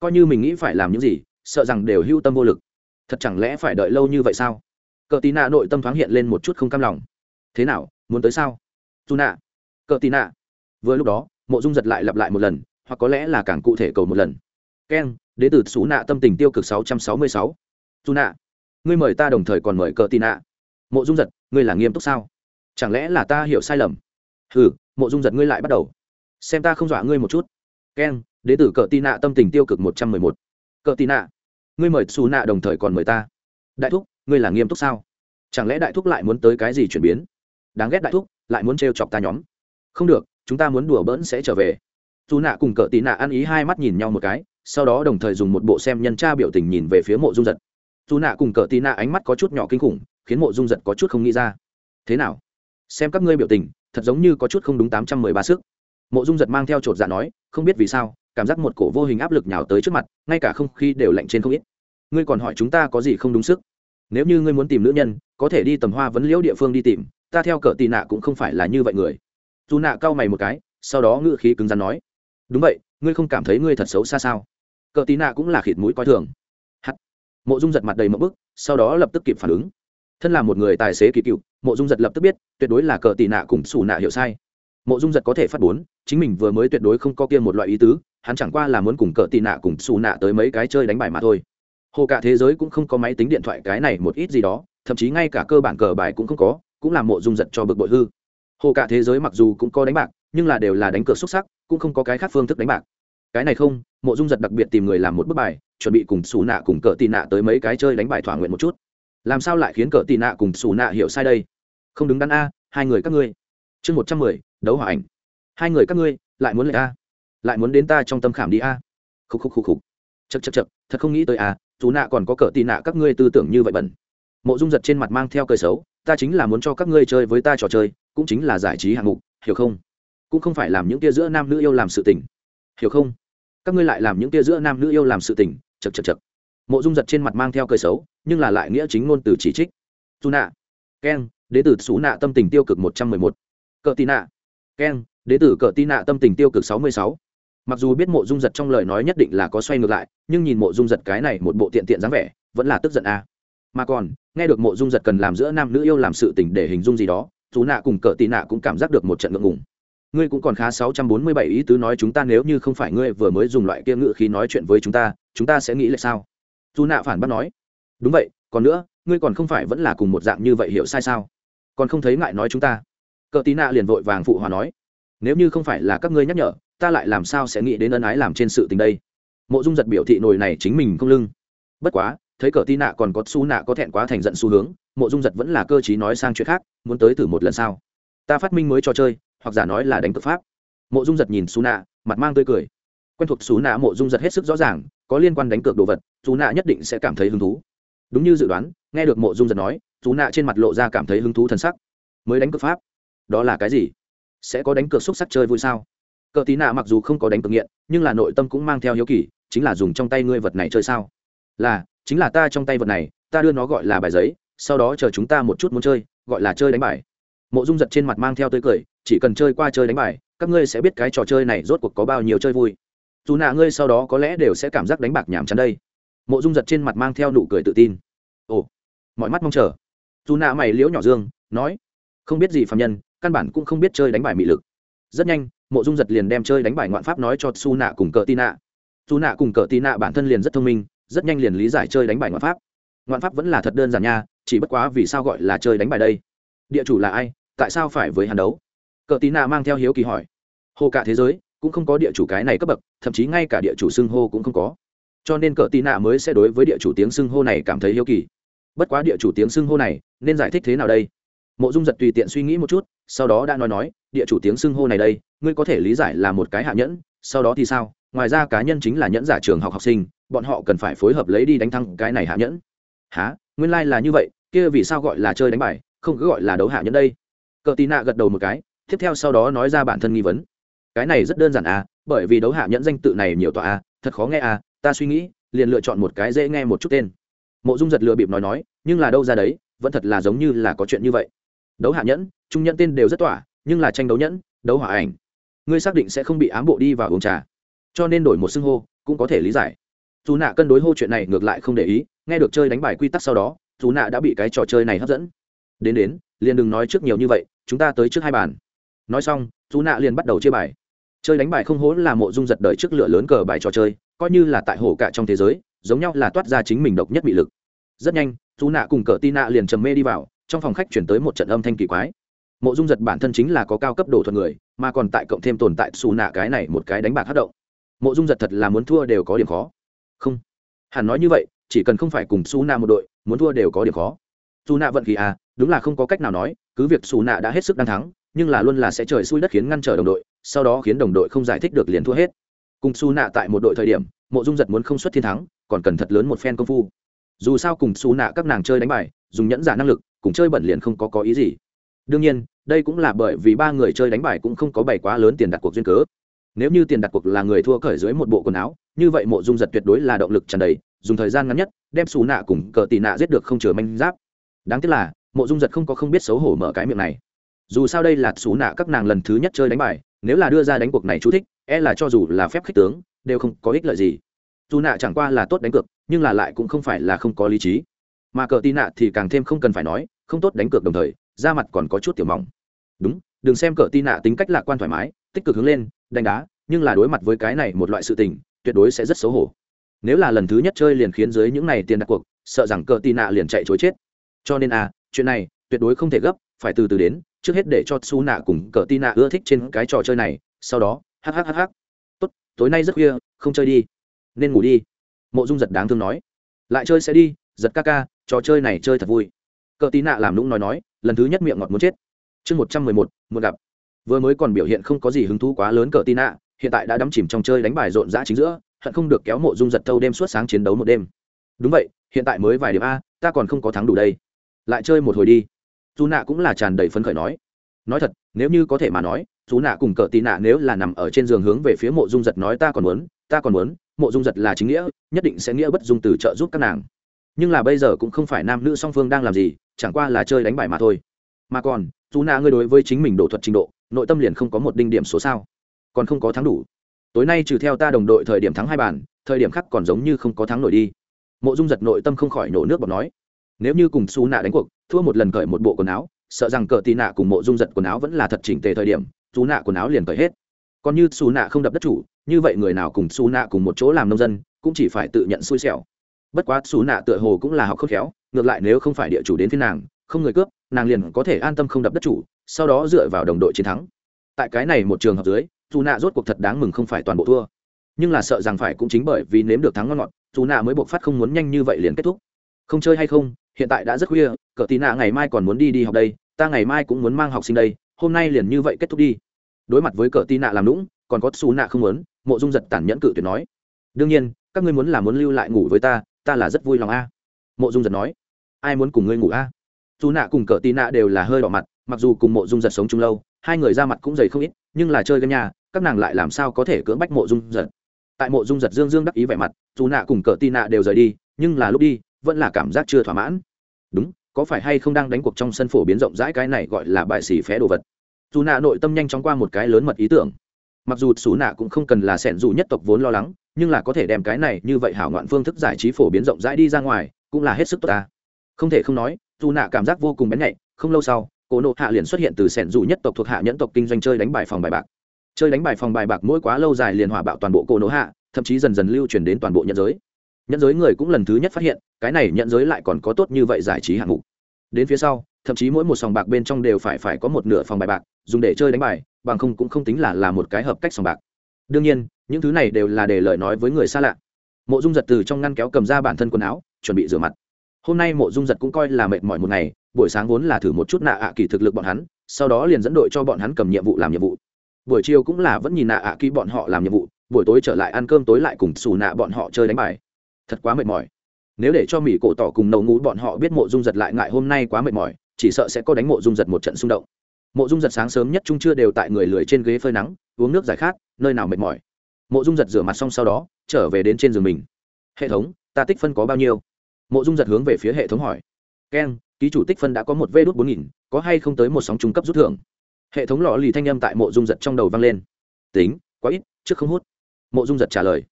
Coi như mình nghĩ phải làm những gì, sợ rằng đều hưu tâm vô lực. Thật chẳng lẽ phải đợi lâu như vậy sao? Cờ tí nạ nội tâm thoáng hiện lên một chút không cam lòng. Thế nào, muốn tới sao? Dù nạ. Cờ tí nạ. Vừa lúc đó, mộ dung giật lại lặp lại một lần, hoặc có lẽ là càng cụ thể cầu một lần. Keng đ tử xú nạ tâm tình tiêu cực sáu trăm sáu mươi sáu. Dù nạ, ngươi mời ta đồng thời còn mời cờ tị nạ. Mộ dung giật, ngươi là nghiêm túc sao? Chẳng lẽ là ta hiểu sai lầm? Hừ, mộ dung giật, ngươi lại bắt đầu. Xem ta không dọa ngươi một chút. Keng đ ế tử cờ tị nạ tâm tình tiêu cực một trăm mười một. Cờ tị nạ, ngươi mời xù nạ đồng thời còn mời ta. Đại thúc, ngươi là nghiêm túc sao? Chẳng lẽ đại thúc lại muốn tới cái gì chuyển biến? Đáng ghét đại thúc, lại muốn trêu chọc ta nhóm. Không được, chúng ta muốn đùa bỡn sẽ trở về. Dù nạ cùng cờ tị nạ ăn ý hai mắt nhìn nhau một cái sau đó đồng thời dùng một bộ xem nhân tra biểu tình nhìn về phía mộ dung giật. Dù nạ cùng cờ tì nạ ánh mắt có chút nhỏ kinh khủng, khiến mộ dung giật có chút không nghĩ ra. Thế nào? Xem các ngươi biểu tình, thật giống như có chút không đúng tám trăm mười ba sức. Mộ dung giật mang theo chột dạ nói, không biết vì sao, cảm giác một cổ vô hình áp lực nhào tới trước mặt, ngay cả không khí đều lạnh trên không ít. Ngươi còn hỏi chúng ta có gì không đúng sức? Nếu như ngươi muốn tìm nữ nhân, có thể đi tầm hoa vấn liễu địa phương đi tìm, ta theo cờ tì nạ cũng không phải là như vậy người. Dù nạ cau mày một cái, sau đó ngự khí cứng rắn nói, đúng vậy, ngươi không cảm thấy ngươi thật xấu xa sao? Cờ tí nạ cũng là khịt mũi coi thường. Hắt. Mộ dung giật mặt đầy mẫu bức, sau đó lập tức kịp phản ứng. Thân là một người tài xế kỳ cựu, mộ dung giật lập tức biết, tuyệt đối là cờ tị nạ cùng xù nạ hiểu sai. Mộ dung giật có thể phát bốn, chính mình vừa mới tuyệt đối không có kia một loại ý tứ, hắn chẳng qua là muốn cùng cờ tị nạ cùng xù nạ tới mấy cái chơi đánh bài mà thôi. Hồ cả thế giới cũng không có máy tính điện thoại cái này một ít gì đó, thậm chí ngay cả cơ bản cờ bài cũng không có, cũng là mộ dung giật cho bực bội hư. Hồ cả thế giới mặc dù cũng có đánh bạc, nhưng là đều là đánh cược xuất sắc, cũng không có cái khác phương thức đánh bạc cái này không, mộ dung giật đặc biệt tìm người làm một bức bài, chuẩn bị cùng xù nạ cùng cờ tị nạ tới mấy cái chơi đánh bài thỏa nguyện một chút. Làm sao lại khiến cờ tị nạ cùng xù nạ hiểu sai đây? Không đứng đắn a, hai người các ngươi. Chương một trăm mười, đấu hỏa ảnh. Hai người các ngươi, lại muốn lệ a? Lại muốn đến ta trong tâm khảm đi a? Khúc khúc khúc khúc chật chật chật thật không nghĩ tới a dù nạ còn có cờ tị nạ, các ngươi tư tưởng như vậy bẩn. Mộ dung giật trên mặt mang theo cười xấu, ta chính là muốn cho các ngươi chơi với ta trò chơi, cũng chính là giải trí hạng mục, hiểu không? Cũng không phải làm những tia giữa nam nữ yêu làm sự tình hiểu không? Các ngươi lại làm những tia giữa nam nữ yêu làm sự tình chật chật chật mộ dung giật trên mặt mang theo cười xấu, nhưng là lại nghĩa chính ngôn từ chỉ trích. Dù nạ. Keng đế tử xú nạ tâm tình tiêu cực một trăm mười một. Cờ tị nạ. Keng đế tử cờ tị nạ tâm tình tiêu cực sáu mươi sáu. Mặc dù biết mộ dung giật trong lời nói nhất định là có xoay ngược lại, nhưng nhìn mộ dung giật cái này một bộ tiện tiện dáng vẻ, vẫn là tức giận a. À. mà còn, nghe được mộ dung giật cần làm giữa nam nữ yêu làm sự tình để hình dung gì đó dù nạ cùng cờ tị nạ cũng cảm giác được một trận ngượng ngùng ngươi cũng còn khá sáu trăm bốn mươi bảy ý tứ nói chúng ta nếu như không phải ngươi vừa mới dùng loại kia ngự khí nói chuyện với chúng ta chúng ta sẽ nghĩ lại sao? Dù nạ phản bác nói. Đúng vậy, còn nữa, ngươi còn không phải vẫn là cùng một dạng như vậy hiểu sai sao? Còn không thấy ngại nói chúng ta. Cờ tí nạ liền vội vàng phụ hòa nói. Nếu như không phải là các ngươi nhắc nhở, ta lại làm sao sẽ nghĩ đến ân ái làm trên sự tình đây? Mộ dung giật biểu thị nồi này chính mình không lưng. Bất quá, thấy cờ tí nạ còn có xu nạ có thẹn quá thành giận xu hướng, mộ dung giật vẫn là cơ t nói sang chuyện khác, muốn tới thử một lần sao? Ta phát minh mới cho chơi hoặc giả nói là đánh cực pháp. Mộ dung giật nhìn Xú nạ, mặt mang tươi cười. Quen thuộc xú nạ mộ dung giật hết sức rõ ràng, có liên quan đánh cược đồ vật xú nạ nhất định sẽ cảm thấy hứng thú. Đúng như dự đoán, nghe được mộ dung giật nói xú nạ trên mặt lộ ra cảm thấy hứng thú thân sắc. Mới đánh cược pháp? Đó là cái gì? Sẽ có đánh cược xúc sắc chơi vui sao? Cờ tí nạ mặc dù không có đánh cược nghiện, nhưng là nội tâm cũng mang theo hiếu kỳ, chính là dùng trong tay ngươi vật này chơi sao? Là, chính là ta trong tay vật này, ta đưa nó gọi là bài giấy, sau đó chờ chúng ta một chút muốn chơi, gọi là chơi đánh bài. Mộ dung giật trên mặt mang theo tới cười chỉ cần chơi qua chơi đánh bài, các ngươi sẽ biết cái trò chơi này rốt cuộc có bao nhiêu chơi vui. Dù nạ ngươi sau đó có lẽ đều sẽ cảm giác đánh bạc nhảm chán đây. Mộ dung giật trên mặt mang theo nụ cười tự tin. Ồ, mọi mắt mong chờ. Dù nạ mày liễu nhỏ dương, nói, không biết gì phạm nhân, căn bản cũng không biết chơi đánh bài mị lực. Rất nhanh, mộ dung giật liền đem chơi đánh bài ngoạn pháp nói cho su nạ cùng cờ tì nạ. Dù nạ cùng cờ tì nạ bản thân liền rất thông minh, rất nhanh liền lý giải chơi đánh bài ngoạn pháp. Ngoạn pháp vẫn là thật đơn giản nha, chỉ bất quá vì sao gọi là chơi đánh bài đây? Địa chủ là ai? Tại sao phải với hàn đấu? Cờ tí nạ mang theo hiếu kỳ hỏi. Hồ cả thế giới, cũng không có địa chủ cái này cấp bậc, thậm chí ngay cả địa chủ xưng hô cũng không có. Cho nên cờ tí nạ mới sẽ đối với địa chủ tiếng xưng hô này cảm thấy hiếu kỳ. Bất quá địa chủ tiếng xưng hô này, nên giải thích thế nào đây? Mộ dung giật tùy tiện suy nghĩ một chút, sau đó đã nói nói, địa chủ tiếng xưng hô này đây, ngươi có thể lý giải là một cái hạ nhẫn, sau đó thì sao? Ngoài ra cá nhân chính là nhẫn giả trường học học sinh, bọn họ cần phải phối hợp lấy đi đánh thăng cái này hạ nhẫn. Há nguyên lai、like、là như vậy, kia vì sao gọi là chơi đánh bài, không cứ gọi là đấu hạ nhẫn đây? Cờ tì nạ gật đầu một cái tiếp theo sau đó nói ra bản thân nghi vấn. Cái này rất đơn giản à bởi vì đấu hạ nhẫn danh tự này nhiều tòa à thật khó nghe à ta suy nghĩ, liền lựa chọn một cái dễ nghe một chút tên. Mộ dung giật lựa bịp nói nói, nhưng là đâu ra đấy, vẫn thật là giống như là có chuyện như vậy. Đấu hạ nhẫn, trung nhẫn tên đều rất tỏa nhưng là tranh đấu nhẫn, đấu hỏa ảnh. Ngươi xác định sẽ không bị ám bộ đi vào uống trà. Cho nên đổi một xưng hô, cũng có thể lý giải. Dù nạ cân đối hô chuyện này ngược lại không để ý, nghe được chơi đánh bài quy tắc sau đó, dù nạ đã bị cái trò chơi này hấp dẫn. Đến đến, liền đừng nói trước nhiều như vậy, chúng ta tới trước hai bàn nói xong dù nạ liền bắt đầu chia bài. Chơi đánh bài không hố là mộ dung giật đời trước lửa lớn cờ bài trò chơi, coi như là tại hồ cả trong thế giới, giống nhau là toát ra chính mình độc nhất bị lực. Rất nhanh dù nạ cùng cờ tin nạ liền trầm mê đi vào, trong phòng khách chuyển tới một trận âm thanh kỳ quái. Mộ dung giật bản thân chính là có cao cấp đồ thuật người, mà còn tại cộng thêm tồn tại xù nạ cái này một cái đánh bạc hát động. Mộ dung giật thật là muốn thua đều có điểm khó. Không. Hẳn nói như vậy, chỉ cần không phải cùng xù nạ một đội, muốn thua đều có điểm khó. Xù nạ vận khí à đúng là không có cách nào nói, cứ việc xù nạ đã hết sức đang thắng nhưng là luôn là sẽ trời xui đất khiến ngăn trở đồng đội, sau đó khiến đồng đội không giải thích được liền thua hết. Cùng su nạ tại một đội thời điểm, mộ dung giật muốn không xuất thiên thắng, còn cần thật lớn một phen công phu. Dù sao cùng su nạ các nàng chơi đánh bài, dùng nhẫn giả năng lực, cùng chơi bẩn liền không có có ý gì. Đương nhiên, đây cũng là bởi vì ba người chơi đánh bài cũng không có bày quá lớn tiền đặt cuộc duyên cớ. Nếu như tiền đặt cuộc là người thua cởi dưới một bộ quần áo, như vậy mộ dung giật tuyệt đối là động lực tràn đầy, dùng thời gian ngắn nhất, đem xù nạ cùng cờ tị nạ giết được không chừa manh giáp. Đáng tiếc là, mộ dung giật không có không biết xấu hổ mở cái miệng này dù sao đây là xú nạ các nàng lần thứ nhất chơi đánh bài, nếu là đưa ra đánh cuộc này chú thích e là cho dù là phép khích tướng, đều không có ích lợi gì. Dù nạ chẳng qua là tốt đánh cược, nhưng là lại cũng không phải là không có lý trí. Mà cờ tì nạ thì càng thêm không cần phải nói, không tốt đánh cược đồng thời, da mặt còn có chút tiểu mỏng. Đúng, đừng xem cờ tì nạ tính cách lạc quan thoải mái, tích cực hướng lên, đánh đá, nhưng là đối mặt với cái này một loại sự tình, tuyệt đối sẽ rất xấu hổ. Nếu là lần thứ nhất chơi liền khiến dưới những này tiền đặt cuộc, sợ rằng cờ tì nạ liền chạy chối chết. Cho nên à chuyện này tuyệt đối không thể gấp, phải từ từ đến trước hết để cho su nạ cùng cờ tin nạ ưa thích trên cái trò chơi này, sau đó hhhh tốt, tối nay rất khuya, không chơi đi. Nên ngủ đi. Mộ dung giật đáng thương nói. Lại chơi sẽ đi, giật ca ca, trò chơi này chơi thật vui. Cờ tí nạ làm lũng nói nói, lần thứ nhất miệng ngọt muốn chết. Chương một trăm mười một muốn gặp. Vừa mới còn biểu hiện không có gì hứng thú quá lớn cờ tí nạ hiện tại đã đắm chìm trong chơi đánh bài rộn rã chính giữa, hận không được kéo mộ dung giật thâu đêm suốt sáng chiến đấu một đêm. Đúng vậy, hiện tại mới vài điểm a, ta còn không có thắng đủ đây. Lại chơi một hồi đi dù nạ cũng là tràn đầy phấn khởi nói. Nói thật, nếu như có thể mà nói, dù nạ cùng cờ tì nạ nếu là nằm ở trên giường hướng về phía mộ dung giật nói ta còn muốn, ta còn muốn, mộ dung giật là chính nghĩa, nhất định sẽ nghĩa bất dung từ trợ giúp các nàng. Nhưng là bây giờ cũng không phải nam nữ song phương đang làm gì, chẳng qua là chơi đánh bài mà thôi. Mà còn, dù nạ ngươi đối với chính mình đổ thuật trình độ, nội tâm liền không có một đinh điểm số sao. Còn không có thắng đủ. Tối nay trừ theo ta đồng đội thời điểm thắng hai bàn, thời điểm khác còn giống như không có thắng nổi đi. Mộ dung giật nội tâm không khỏi nổ nước bọt nói. Nếu như cùng xu nạ đánh cuộc thua một lần cởi một bộ quần áo, sợ rằng cờ tì nạ cùng mộ dung giật quần áo vẫn là thật chỉnh tề thời điểm xu nạ quần áo liền cởi hết. Còn như xù nạ không đập đất chủ, như vậy người nào cùng xù nạ cùng một chỗ làm nông dân, cũng chỉ phải tự nhận xui xẻo. Bất quá xù nạ tựa hồ cũng là học khớp khéo, ngược lại nếu không phải địa chủ đến phía nàng, không người cướp, nàng liền có thể an tâm không đập đất chủ, sau đó dựa vào đồng đội chiến thắng. Tại cái này một trường hợp dưới dù nạ rốt cuộc thật đáng mừng không phải toàn bộ thua. Nhưng là sợ rằng phải cũng chính bởi vì nếm được thắng ngon ngọt dù nạ mới buộc phát không muốn nhanh như vậy liền kết thúc. Không chơi hay không hiện tại đã rất khuya, cờ tí nạ ngày mai còn muốn đi đi học đây, ta ngày mai cũng muốn mang học sinh đây, hôm nay liền như vậy kết thúc đi. Đối mặt với cờ tí nạ làm lũng còn có xù nạ không muốn, mộ dung giật tản nhẫn cự tuyệt nói. Đương nhiên, các ngươi muốn là muốn lưu lại ngủ với ta ta là rất vui lòng a. Mộ dung giật nói. Ai muốn cùng ngươi ngủ a? Dù nạ cùng cờ tí nạ đều là hơi đỏ mặt, mặc dù cùng mộ dung giật sống chung lâu, hai người ra mặt cũng dày không ít, nhưng là chơi game nhà, các nàng lại làm sao có thể cưỡng bách mộ dung giật? Tại mộ dung giật dương dương đắc ý vẻ mặt dù nạ cùng cờ tì nạ đều rời đi, nhưng là lúc đi vẫn là cảm giác chưa thỏa mãn. Đúng, có phải hay không đang đánh cuộc trong sân phổ biến rộng rãi cái này gọi là bại xỉ phé đồ vật? Dù nạ nội tâm nhanh chóng qua một cái lớn mật ý tưởng. Mặc dù xù nạ cũng không cần là sẻn dù nhất tộc vốn lo lắng, nhưng là có thể đem cái này như vậy hảo ngoạn phương thức giải trí phổ biến rộng rãi đi ra ngoài, cũng là hết sức tốt ta. Không thể không nói dù nạ cảm giác vô cùng bén nhạy, không lâu sau, cổ nộ hạ liền xuất hiện từ sẻn dù nhất tộc thuộc hạ nhẫn tộc kinh doanh chơi đánh bài phòng bài bạc. Chơi đánh bài phòng bài bạc mỗi quá lâu dài liền hòa bạo toàn bộ cổ nộ hạ, thậm chí dần dần lưu truyền đến toàn bộ nhân giới nhận giới người cũng lần thứ nhất phát hiện, cái này nhận giới lại còn có tốt như vậy giải trí hạng mục. Đến phía sau, thậm chí mỗi một sòng bạc bên trong đều phải phải có một nửa phòng bài bạc, dùng để chơi đánh bài, bằng không cũng không tính là là một cái hợp cách sòng bạc. Đương nhiên, những thứ này đều là để lời nói với người xa lạ. Mộ dung giật từ trong ngăn kéo cầm ra bản thân quần áo, chuẩn bị rửa mặt. Hôm nay mộ dung giật cũng coi là mệt mỏi một ngày, buổi sáng vốn là thử một chút nạ ạ kỳ thực lực bọn hắn, sau đó liền dẫn đội cho bọn hắn cầm nhiệm vụ làm nhiệm vụ. Buổi chiều cũng là vẫn nhìn nạ ạ kỳ bọn họ làm nhiệm vụ, buổi tối trở lại ăn cơm tối lại cùng xù nạ bọn họ chơi đánh bài thật quá mệt mỏi. Nếu để cho mỹ cổ tỏ cùng nầu ngũ, bọn họ biết mộ dung giật lại ngại hôm nay quá mệt mỏi, chỉ sợ sẽ có đánh mộ dung giật một trận xung động. Mộ dung giật sáng sớm nhất trung trưa đều tại người lười trên ghế phơi nắng, uống nước giải khát, nơi nào mệt mỏi. Mộ dung giật rửa mặt xong sau đó, trở về đến trên giường mình. Hệ thống, ta tích phân có bao nhiêu? Mộ dung giật hướng về phía hệ thống hỏi. Keng ký chủ tích phân đã có một vê đốt bốn nghìn, có hay không tới một sóng trung cấp rút thưởng? Hệ thống lò lì thanh âm tại mộ dung giật trong đầu vang lên. Tính, quá ít, trước không hút. Mộ dung giật trả lời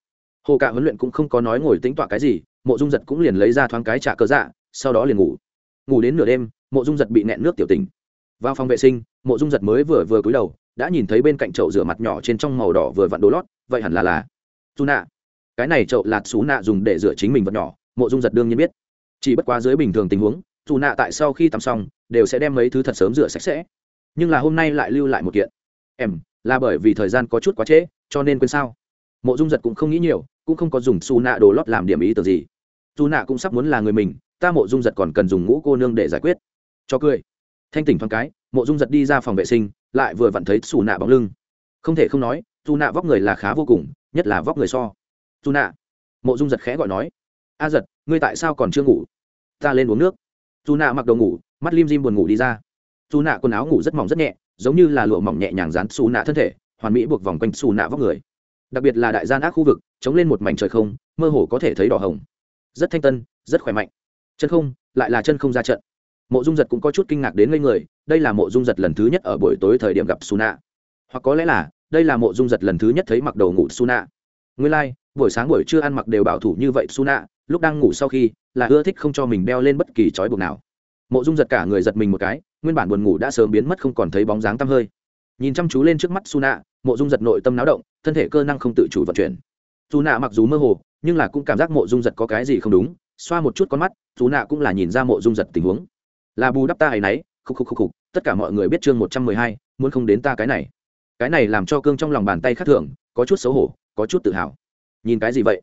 hồ cạ huấn luyện cũng không có nói ngồi tính tọa cái gì, mộ dung giật cũng liền lấy ra thoáng cái trả cơ dạ sau đó liền ngủ. Ngủ đến nửa đêm, mộ dung giật bị nẹn nước tiểu tình vào phòng vệ sinh, mộ dung giật mới vừa vừa cúi đầu, đã nhìn thấy bên cạnh chậu rửa mặt nhỏ trên trong màu đỏ vừa vặn đồ lót, vậy hẳn là là dù nạ cái này chậu lạt xú nạ dùng để rửa chính mình vật nhỏ, mộ dung giật đương nhiên biết. Chỉ bất quá dưới bình thường tình huống dù nạ tại sau khi tắm xong, đều sẽ đem mấy thứ thật sớm rửa sạch sẽ. Nhưng là hôm nay lại lưu lại một kiện. Em, là bởi vì thời gian có chút quá trễ, cho nên quên sao? Mộ dung giật cũng không nghĩ nhiều cũng không có dùng su nạ đồ lót làm điểm ý tưởng gì. Dù nạ cũng sắp muốn là người mình, ta mộ dung giật còn cần dùng ngũ cô nương để giải quyết. Cho cười. Thanh tỉnh thoáng cái, mộ dung giật đi ra phòng vệ sinh, lại vừa vặn thấy xù nạ bóng lưng. Không thể không nói dù nạ vóc người là khá vô cùng, nhất là vóc người so. Dù nạ. Mộ dung giật khẽ gọi nói. A giật, ngươi tại sao còn chưa ngủ? Ta lên uống nước. Dù nạ mặc đồ ngủ, mắt lim dim buồn ngủ đi ra. Dù nạ quần áo ngủ rất mỏng rất nhẹ, giống như là lụa mỏng nhẹ nhàng dán xù nạ thân thể, hoàn mỹ buộc vòng quanh xù nạ vóc người đặc biệt là đại gian ác khu vực chống lên một mảnh trời không mơ hồ có thể thấy đỏ hồng. Rất thanh tân rất khỏe mạnh. Chân không lại là chân không ra trận. Mộ dung giật cũng có chút kinh ngạc đến ngây người đây là mộ dung giật lần thứ nhất ở buổi tối thời điểm gặp su nạ hoặc có lẽ là đây là mộ dung giật lần thứ nhất thấy mặc đầu ngủ su nạ nguyên lai、like, buổi sáng buổi trưa ăn mặc đều bảo thủ như vậy su nạ lúc đang ngủ sau khi là ưa thích không cho mình đeo lên bất kỳ trói buộc nào. Mộ dung giật cả người giật mình một cái nguyên bản buồn ngủ đã sớm biến mất không còn thấy bóng dáng tăm hơi nhìn chăm chú lên trước mắt su nạ mộ dung giật nội tâm náo động, thân thể cơ năng không tự chủ vận chuyển. Dù nạ mặc dù mơ hồ, nhưng là cũng cảm giác mộ dung giật có cái gì không đúng, xoa một chút con mắt dù nạ cũng là nhìn ra mộ dung giật tình huống. Là bù đắp ta hay nấy khúc khúc khúc khúc tất cả mọi người biết chương một trăm mười hai, muốn không đến ta cái này. Cái này làm cho cương trong lòng bàn tay khác thường, có chút xấu hổ, có chút tự hào. Nhìn cái gì vậy?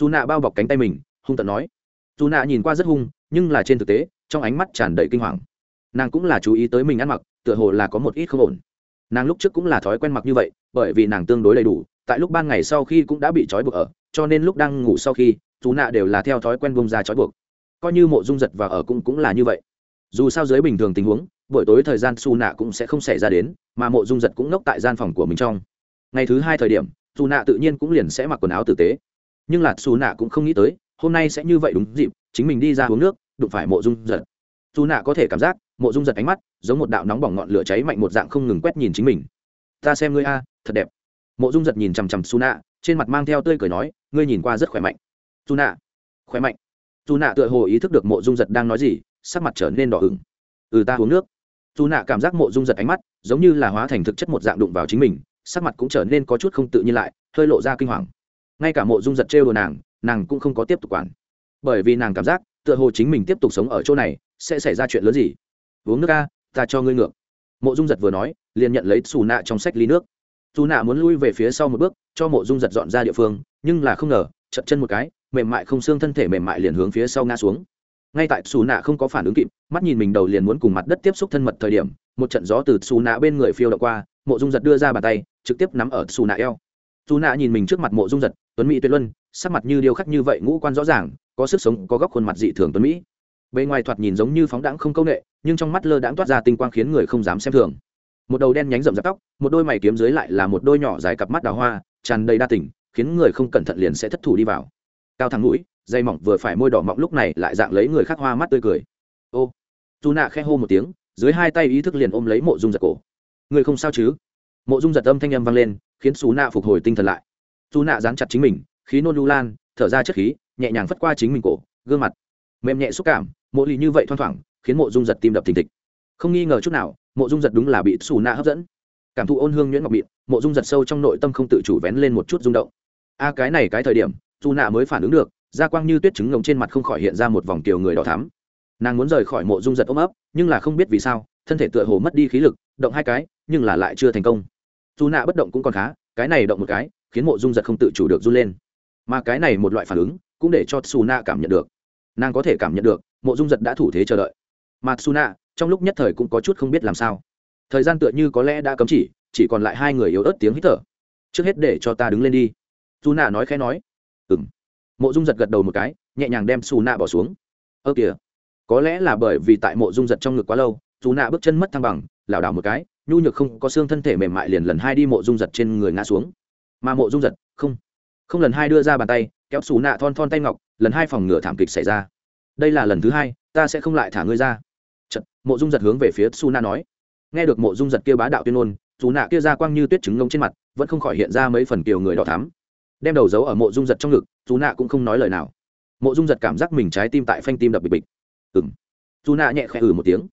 Dù nạ bao bọc cánh tay mình, hung tận nói. Dù nạ nhìn qua rất hung, nhưng là trên thực tế, trong ánh mắt tràn đầy kinh hoàng. Nàng cũng là chú ý tới mình ăn mặc, tựa hồ là có một ít không ổn nàng lúc trước cũng là thói quen mặc như vậy, bởi vì nàng tương đối đầy đủ, tại lúc ban ngày sau khi cũng đã bị trói buộc ở, cho nên lúc đang ngủ sau khi chú nạ đều là theo thói quen bông ra trói buộc. Coi như mộ dung giật và ở cũng cũng là như vậy. Dù sao dưới bình thường tình huống, buổi tối thời gian xù nạ cũng sẽ không xảy ra đến, mà mộ dung giật cũng nốc tại gian phòng của mình trong. Ngày thứ hai thời điểm xù nạ tự nhiên cũng liền sẽ mặc quần áo tử tế. Nhưng là xù nạ cũng không nghĩ tới, hôm nay sẽ như vậy đúng dịp, chính mình đi ra uống nước, đụng phải mộ dung giật. Su nạ có thể cảm giác mộ dung giật ánh mắt, giống một đạo nóng bỏng ngọn lửa cháy mạnh một dạng không ngừng quét nhìn chính mình. Ta xem ngươi a, thật đẹp. Mộ dung giật nhìn chằm chằm su nạ trên mặt mang theo tươi cười nói, ngươi nhìn qua rất khỏe mạnh. Su nạ khỏe mạnh. Su nạ tựa hồ ý thức được mộ dung giật đang nói gì, sắc mặt trở nên đỏ ửng. Ừ ta uống nước. Su nạ cảm giác mộ dung giật ánh mắt, giống như là hóa thành thực chất một dạng đụng vào chính mình, sắc mặt cũng trở nên có chút không tự nhiên lại, hơi lộ ra kinh hoàng. Ngay cả mộ dung giật trêu đồ nàng nàng cũng không có tiếp tục quản. Bởi vì nàng cảm giác, tựa hồ chính mình tiếp tục sống ở chỗ này, sẽ xảy ra chuyện lớn gì uống nước a ta cho ngươi ngược. Mộ dung giật vừa nói, liền nhận lấy xù nạ trong sách ly nước. Dù nạ muốn lui về phía sau một bước, cho mộ dung giật dọn ra địa phương, nhưng là không ngờ chật chân một cái, mềm mại không xương thân thể mềm mại liền hướng phía sau ngã xuống. Ngay tại xù nạ không có phản ứng kịp, mắt nhìn mình đầu liền muốn cùng mặt đất tiếp xúc thân mật thời điểm, một trận gió từ xù nạ bên người phiêu đ qua, mộ dung giật đưa ra bàn tay, trực tiếp nắm ở xù nạ eo. Xù nạ nhìn mình trước mặt mộ dung giật, tuấn mỹ tuyệt luân, sắc mặt như điêu khắc như vậy, ngũ quan rõ ràng, có sức sống, có góc khuôn mặt dị thường tuấn mỹ bề ngoài thoạt nhìn giống như phóng đãng không công nghệ, nhưng trong mắt lơ đãng toát ra tinh quang khiến người không dám xem thường. Một đầu đen nhánh rậm rạp tóc, một đôi mày kiếm dưới lại là một đôi nhỏ dài cặp mắt đào hoa, tràn đầy đa tình, khiến người không cẩn thận liền sẽ thất thủ đi vào. Cao thẳng mũi, dây mỏng vừa phải môi đỏ mọng lúc này lại dạng lấy người khác hoa mắt tươi cười. Ô dù nạ khe hô một tiếng, dưới hai tay ý thức liền ôm lấy mộ dung giật cổ. Người không sao chứ? Mộ dung giật âm thanh âm vang lên, khiến xú nạ phục hồi tinh thần lại. Dù nạ dán chặt chính mình, khí nôn lưu lan, thở ra chất khí, nhẹ nhàng phất qua chính mình cổ, gương mặt, mềm nhẹ xúc cảm mộ lì như vậy thoang thoảng, khiến mộ dung giật tim đập thình thịch. Không nghi ngờ chút nào, mộ dung giật đúng là bị xù nạ hấp dẫn. Cảm thụ ôn hương nhuyễn ngọc mịn, mộ dung giật sâu trong nội tâm không tự chủ vén lên một chút rung động. A cái này cái thời điểm dù nạ mới phản ứng được, da quang như tuyết trứng ngồng trên mặt không khỏi hiện ra một vòng kiều người đỏ thắm. Nàng muốn rời khỏi mộ dung giật ôm ấp, nhưng là không biết vì sao, thân thể tựa hồ mất đi khí lực, động hai cái, nhưng là lại chưa thành công. Dù nạ bất động cũng còn khá, cái này động một cái, khiến mộ dung giật không tự chủ được run lên. Mà cái này một loại phản ứng, cũng để cho xù nạ cảm nhận được. Nàng có thể cảm nhận được mộ dung giật đã thủ thế chờ đợi. Matsuna, trong lúc nhất thời cũng có chút không biết làm sao. Thời gian tựa như có lẽ đã cấm chỉ chỉ còn lại hai người yếu ớt tiếng hít thở. Trước hết để cho ta đứng lên đi. Dù nạ nói khẽ nói. Ừ m mộ dung giật gật đầu một cái nhẹ nhàng đem xù nạ bỏ xuống. Ơ kìa. Có lẽ là bởi vì tại mộ dung giật trong ngực quá lâu dù nạ bước chân mất thăng bằng lảo đảo một cái nhu nhược không có xương thân thể mềm mại liền lần hai đi mộ dung giật trên người ngã xuống. Mà mộ dung giật không. Không lần hai đưa ra bàn tay kéo xù nạ thon thon tay ngọc lần hai phòng ngừa thảm kịch xảy ra đây là lần thứ hai ta sẽ không lại thả ngươi ra. Chật, mộ dung giật hướng về phía su na nói. Nghe được mộ dung giật kia bá đạo tuyên ngôn dù nạ kia ra quang như tuyết trứng ngông trên mặt vẫn không khỏi hiện ra mấy phần kiều người đỏ thắm. Đem đầu giấu ở mộ dung giật trong ngực dù nạ cũng không nói lời nào. Mộ dung giật cảm giác mình trái tim tại phanh tim đập bịch bịch. Ừng dù nạ nhẹ khẽ ử một tiếng.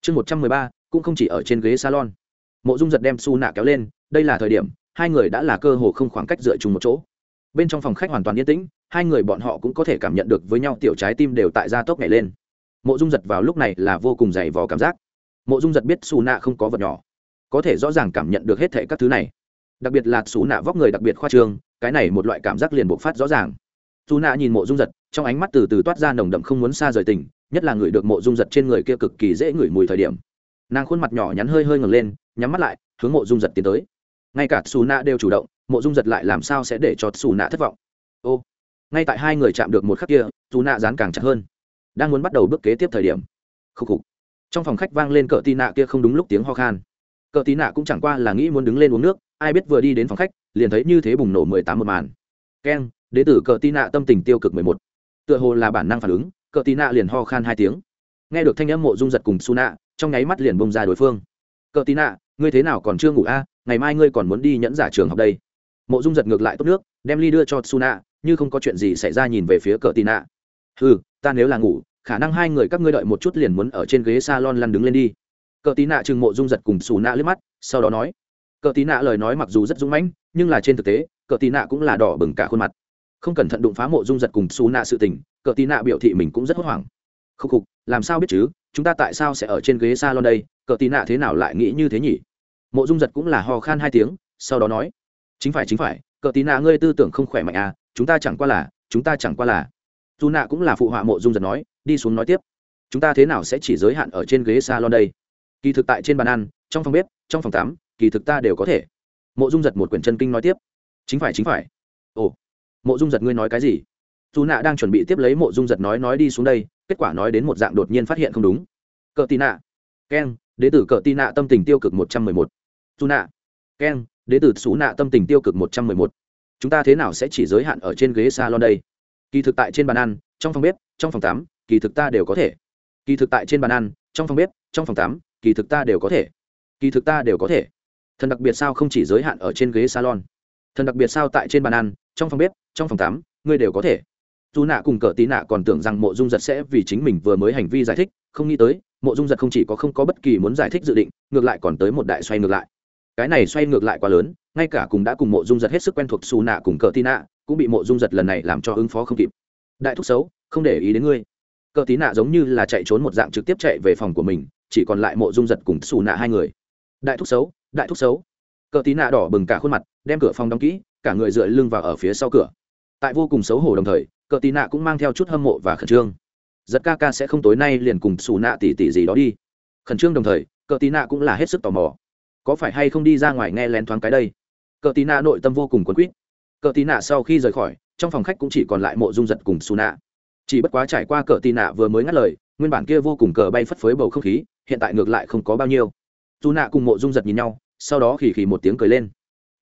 Chương một trăm mười ba cũng không chỉ ở trên ghế salon. Mộ dung giật đem su nạ kéo lên đây là thời điểm hai người đã là cơ hồ không khoảng cách dựa chung một chỗ. Bên trong phòng khách hoàn toàn yên tĩnh hai người bọn họ cũng có thể cảm nhận được với nhau tiểu trái tim đều tại gia tốc nhảy lên. Mộ dung giật vào lúc này là vô cùng dày vò cảm giác. Mộ dung giật biết xù nạ không có vật nhỏ, có thể rõ ràng cảm nhận được hết thảy các thứ này. Đặc biệt là xù nạ vóc người đặc biệt khoa trương, cái này một loại cảm giác liền bộc phát rõ ràng. Dù nạ nhìn mộ dung giật, trong ánh mắt từ từ toát ra nồng đậm không muốn xa rời tình, nhất là người được mộ dung giật trên người kia cực kỳ dễ ngửi mùi thời điểm. Nàng khuôn mặt nhỏ nhắn hơi hơi ngẩng lên, nhắm mắt lại, hướng mộ dung giật tiến tới. Ngay cả xù nạ đều chủ động, mộ dung giật lại làm sao sẽ để cho xù nạ thất vọng? Ô ngay tại hai người chạm được một khắc kia, dù nạ dán càng chặt hơn. Đang muốn bắt đầu bước kế tiếp thời điểm. Khúc khục. Trong phòng khách vang lên cỡ tì nạ kia không đúng lúc tiếng ho khan. Cỡ tì nạ cũng chẳng qua là nghĩ muốn đứng lên uống nước, ai biết vừa đi đến phòng khách, liền thấy như thế bùng nổ mười tám một màn. Keng, đế tử cỡ tì nạ tâm tình tiêu cực mười một. Tựa hồ là bản năng phản ứng cỡ tì nạ liền ho khan hai tiếng. Nghe được thanh âm mộ dung giật cùng su nạ trong nháy mắt liền bông ra đối phương. Cỡ tì nạ, ngươi thế nào còn chưa ngủ a? Ngày mai ngươi còn muốn đi nhẫn giả trường học đây. Mộ dung giật ngược lại tốt nước, đem ly đưa cho su nạ như không có chuyện gì xảy ra nhìn về phía cờ tì nạ. Ừ ta nếu là ngủ, khả năng hai người các ngươi đợi một chút liền muốn ở trên ghế s a lon lăn đứng lên đi. Cờ tí nạ chừng mộ dung giật cùng xù nạ lướt mắt, sau đó nói, cờ tí nạ lời nói mặc dù rất dũng mãnh, nhưng là trên thực tế, cờ tí nạ cũng là đỏ bừng cả khuôn mặt. Không cẩn thận đụng phá mộ dung giật cùng xù nạ sự tình, cờ tí nạ biểu thị mình cũng rất hốt hoảng. Khúc khục, làm sao biết chứ? Chúng ta tại sao sẽ ở trên ghế s a lon đây? Cờ tí nạ thế nào lại nghĩ như thế nhỉ? Mộ dung giật cũng là ho khan hai tiếng, sau đó nói, chính phải chính phải, cờ tí nạ ngươi tư tưởng không khỏe mạnh à chúng ta chẳng qua là, chúng ta chẳng qua là. Dù nạ cũng là phụ họa mộ dung giật nói, đi xuống nói tiếp. Chúng ta thế nào sẽ chỉ giới hạn ở trên ghế salon đây? Kỳ thực tại trên bàn ăn, trong phòng bếp, trong phòng tắm, kỳ thực ta đều có thể. Mộ dung giật một quyển chân kinh nói tiếp. Chính phải chính phải. Ồ, mộ dung giật ngươi nói cái gì? Dù nạ đang chuẩn bị tiếp lấy mộ dung giật nói nói đi xuống đây, kết quả nói đến một dạng đột nhiên phát hiện không đúng. Cờ tị nạ. Keng đế tử cờ tị nạ tâm tình tiêu cực một trăm mười một. Dù nạ. Keng đế tử xú nạ tâm tình tiêu cực một trăm mười một chúng ta thế nào sẽ chỉ giới hạn ở trên ghế salon đây? Kỳ thực tại trên bàn ăn, trong phòng bếp, trong phòng tắm, kỳ thực ta đều có thể. Kỳ thực tại trên bàn ăn, trong phòng bếp, trong phòng tắm, kỳ thực ta đều có thể. Kỳ thực ta đều có thể. Thần đặc biệt sao không chỉ giới hạn ở trên ghế salon? Thần đặc biệt sao tại trên bàn ăn, trong phòng bếp, trong phòng tắm, ngươi đều có thể. Dù nạ cùng cờ tí nạ còn tưởng rằng mộ dung giật sẽ vì chính mình vừa mới hành vi giải thích, không nghĩ tới, mộ dung giật không chỉ có không có bất kỳ muốn giải thích dự định, ngược lại còn tới một đại xoay ngược lại cái này xoay ngược lại quá lớn, ngay cả cùng đã cùng mộ dung giật hết sức quen thuộc xù nạ cùng cờ tí nạ cũng bị mộ dung giật lần này làm cho ứng phó không kịp. Đại thúc xấu, không để ý đến ngươi. Cờ tí nạ giống như là chạy trốn một dạng trực tiếp chạy về phòng của mình, chỉ còn lại mộ dung giật cùng xù nạ hai người. Đại thúc xấu, đại thúc xấu. Cờ tí nạ đỏ bừng cả khuôn mặt, đem cửa phòng đóng kỹ, cả người dựa lưng vào ở phía sau cửa. Tại vô cùng xấu hổ đồng thời, cờ tí nạ cũng mang theo chút hâm mộ và khẩn trương. Giật ca ca sẽ không tối nay liền cùng xù nạ tỉ tỉ gì đó đi. Khẩn trương đồng thời, cờ tí nạ cũng là hết sức tò mò có phải hay không đi ra ngoài nghe lén thoáng cái đây? Cờ tí nạ nội tâm vô cùng quấn quýt. Cờ tí nạ sau khi rời khỏi, trong phòng khách cũng chỉ còn lại mộ dung giật cùng xù nạ chỉ bất quá trải qua cờ tí nạ vừa mới ngắt lời, nguyên bản kia vô cùng cờ bay phất phới bầu không khí, hiện tại ngược lại không có bao nhiêu. Dù nạ cùng mộ dung giật nhìn nhau, sau đó khỉ khỉ một tiếng cười lên.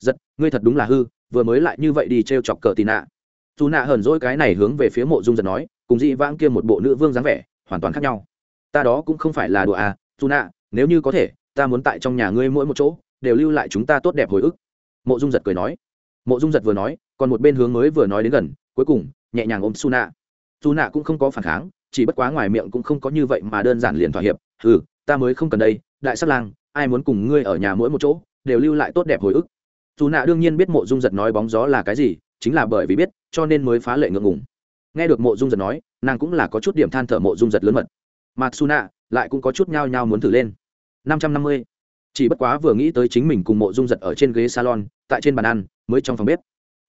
Giật, ngươi thật đúng là hư, vừa mới lại như vậy đi t r e o chọc cờ tì nạ. Dù nạ hờn dỗi cái này hướng về phía mộ dung giật nói, cùng dị vãng kia một bộ nữ vương dáng vẻ, hoàn toàn khác nhau. Ta đó cũng không phải là đùa à dù nạ nếu như có thể ta muốn tại trong nhà ngươi mỗi một chỗ, đều lưu lại chúng ta tốt đẹp hồi ức. Mộ dung giật cười nói. Mộ dung giật vừa nói, còn một bên hướng mới vừa nói đến gần, cuối cùng, nhẹ nhàng ôm su nạ su nạ cũng không có phản kháng, chỉ bất quá ngoài miệng cũng không có như vậy mà đơn giản liền thỏa hiệp ừ ta mới không cần đây, đại sắc lang, ai muốn cùng ngươi ở nhà mỗi một chỗ, đều lưu lại tốt đẹp hồi ức. Dù nạ đương nhiên biết mộ dung giật nói bóng gió là cái gì, chính là bởi vì biết, cho nên mới phá lệ ngượng ngùng. Nghe được mộ dung giật nói, nàng cũng là có chút điểm than thở mộ dung giật lớn mật. Mà su nạ lại cũng có chút nhao nhao muốn thử lên năm trăm năm mươi. Chỉ bất quá vừa nghĩ tới chính mình cùng mộ dung giật ở trên ghế salon, tại trên bàn ăn, mới trong phòng bếp.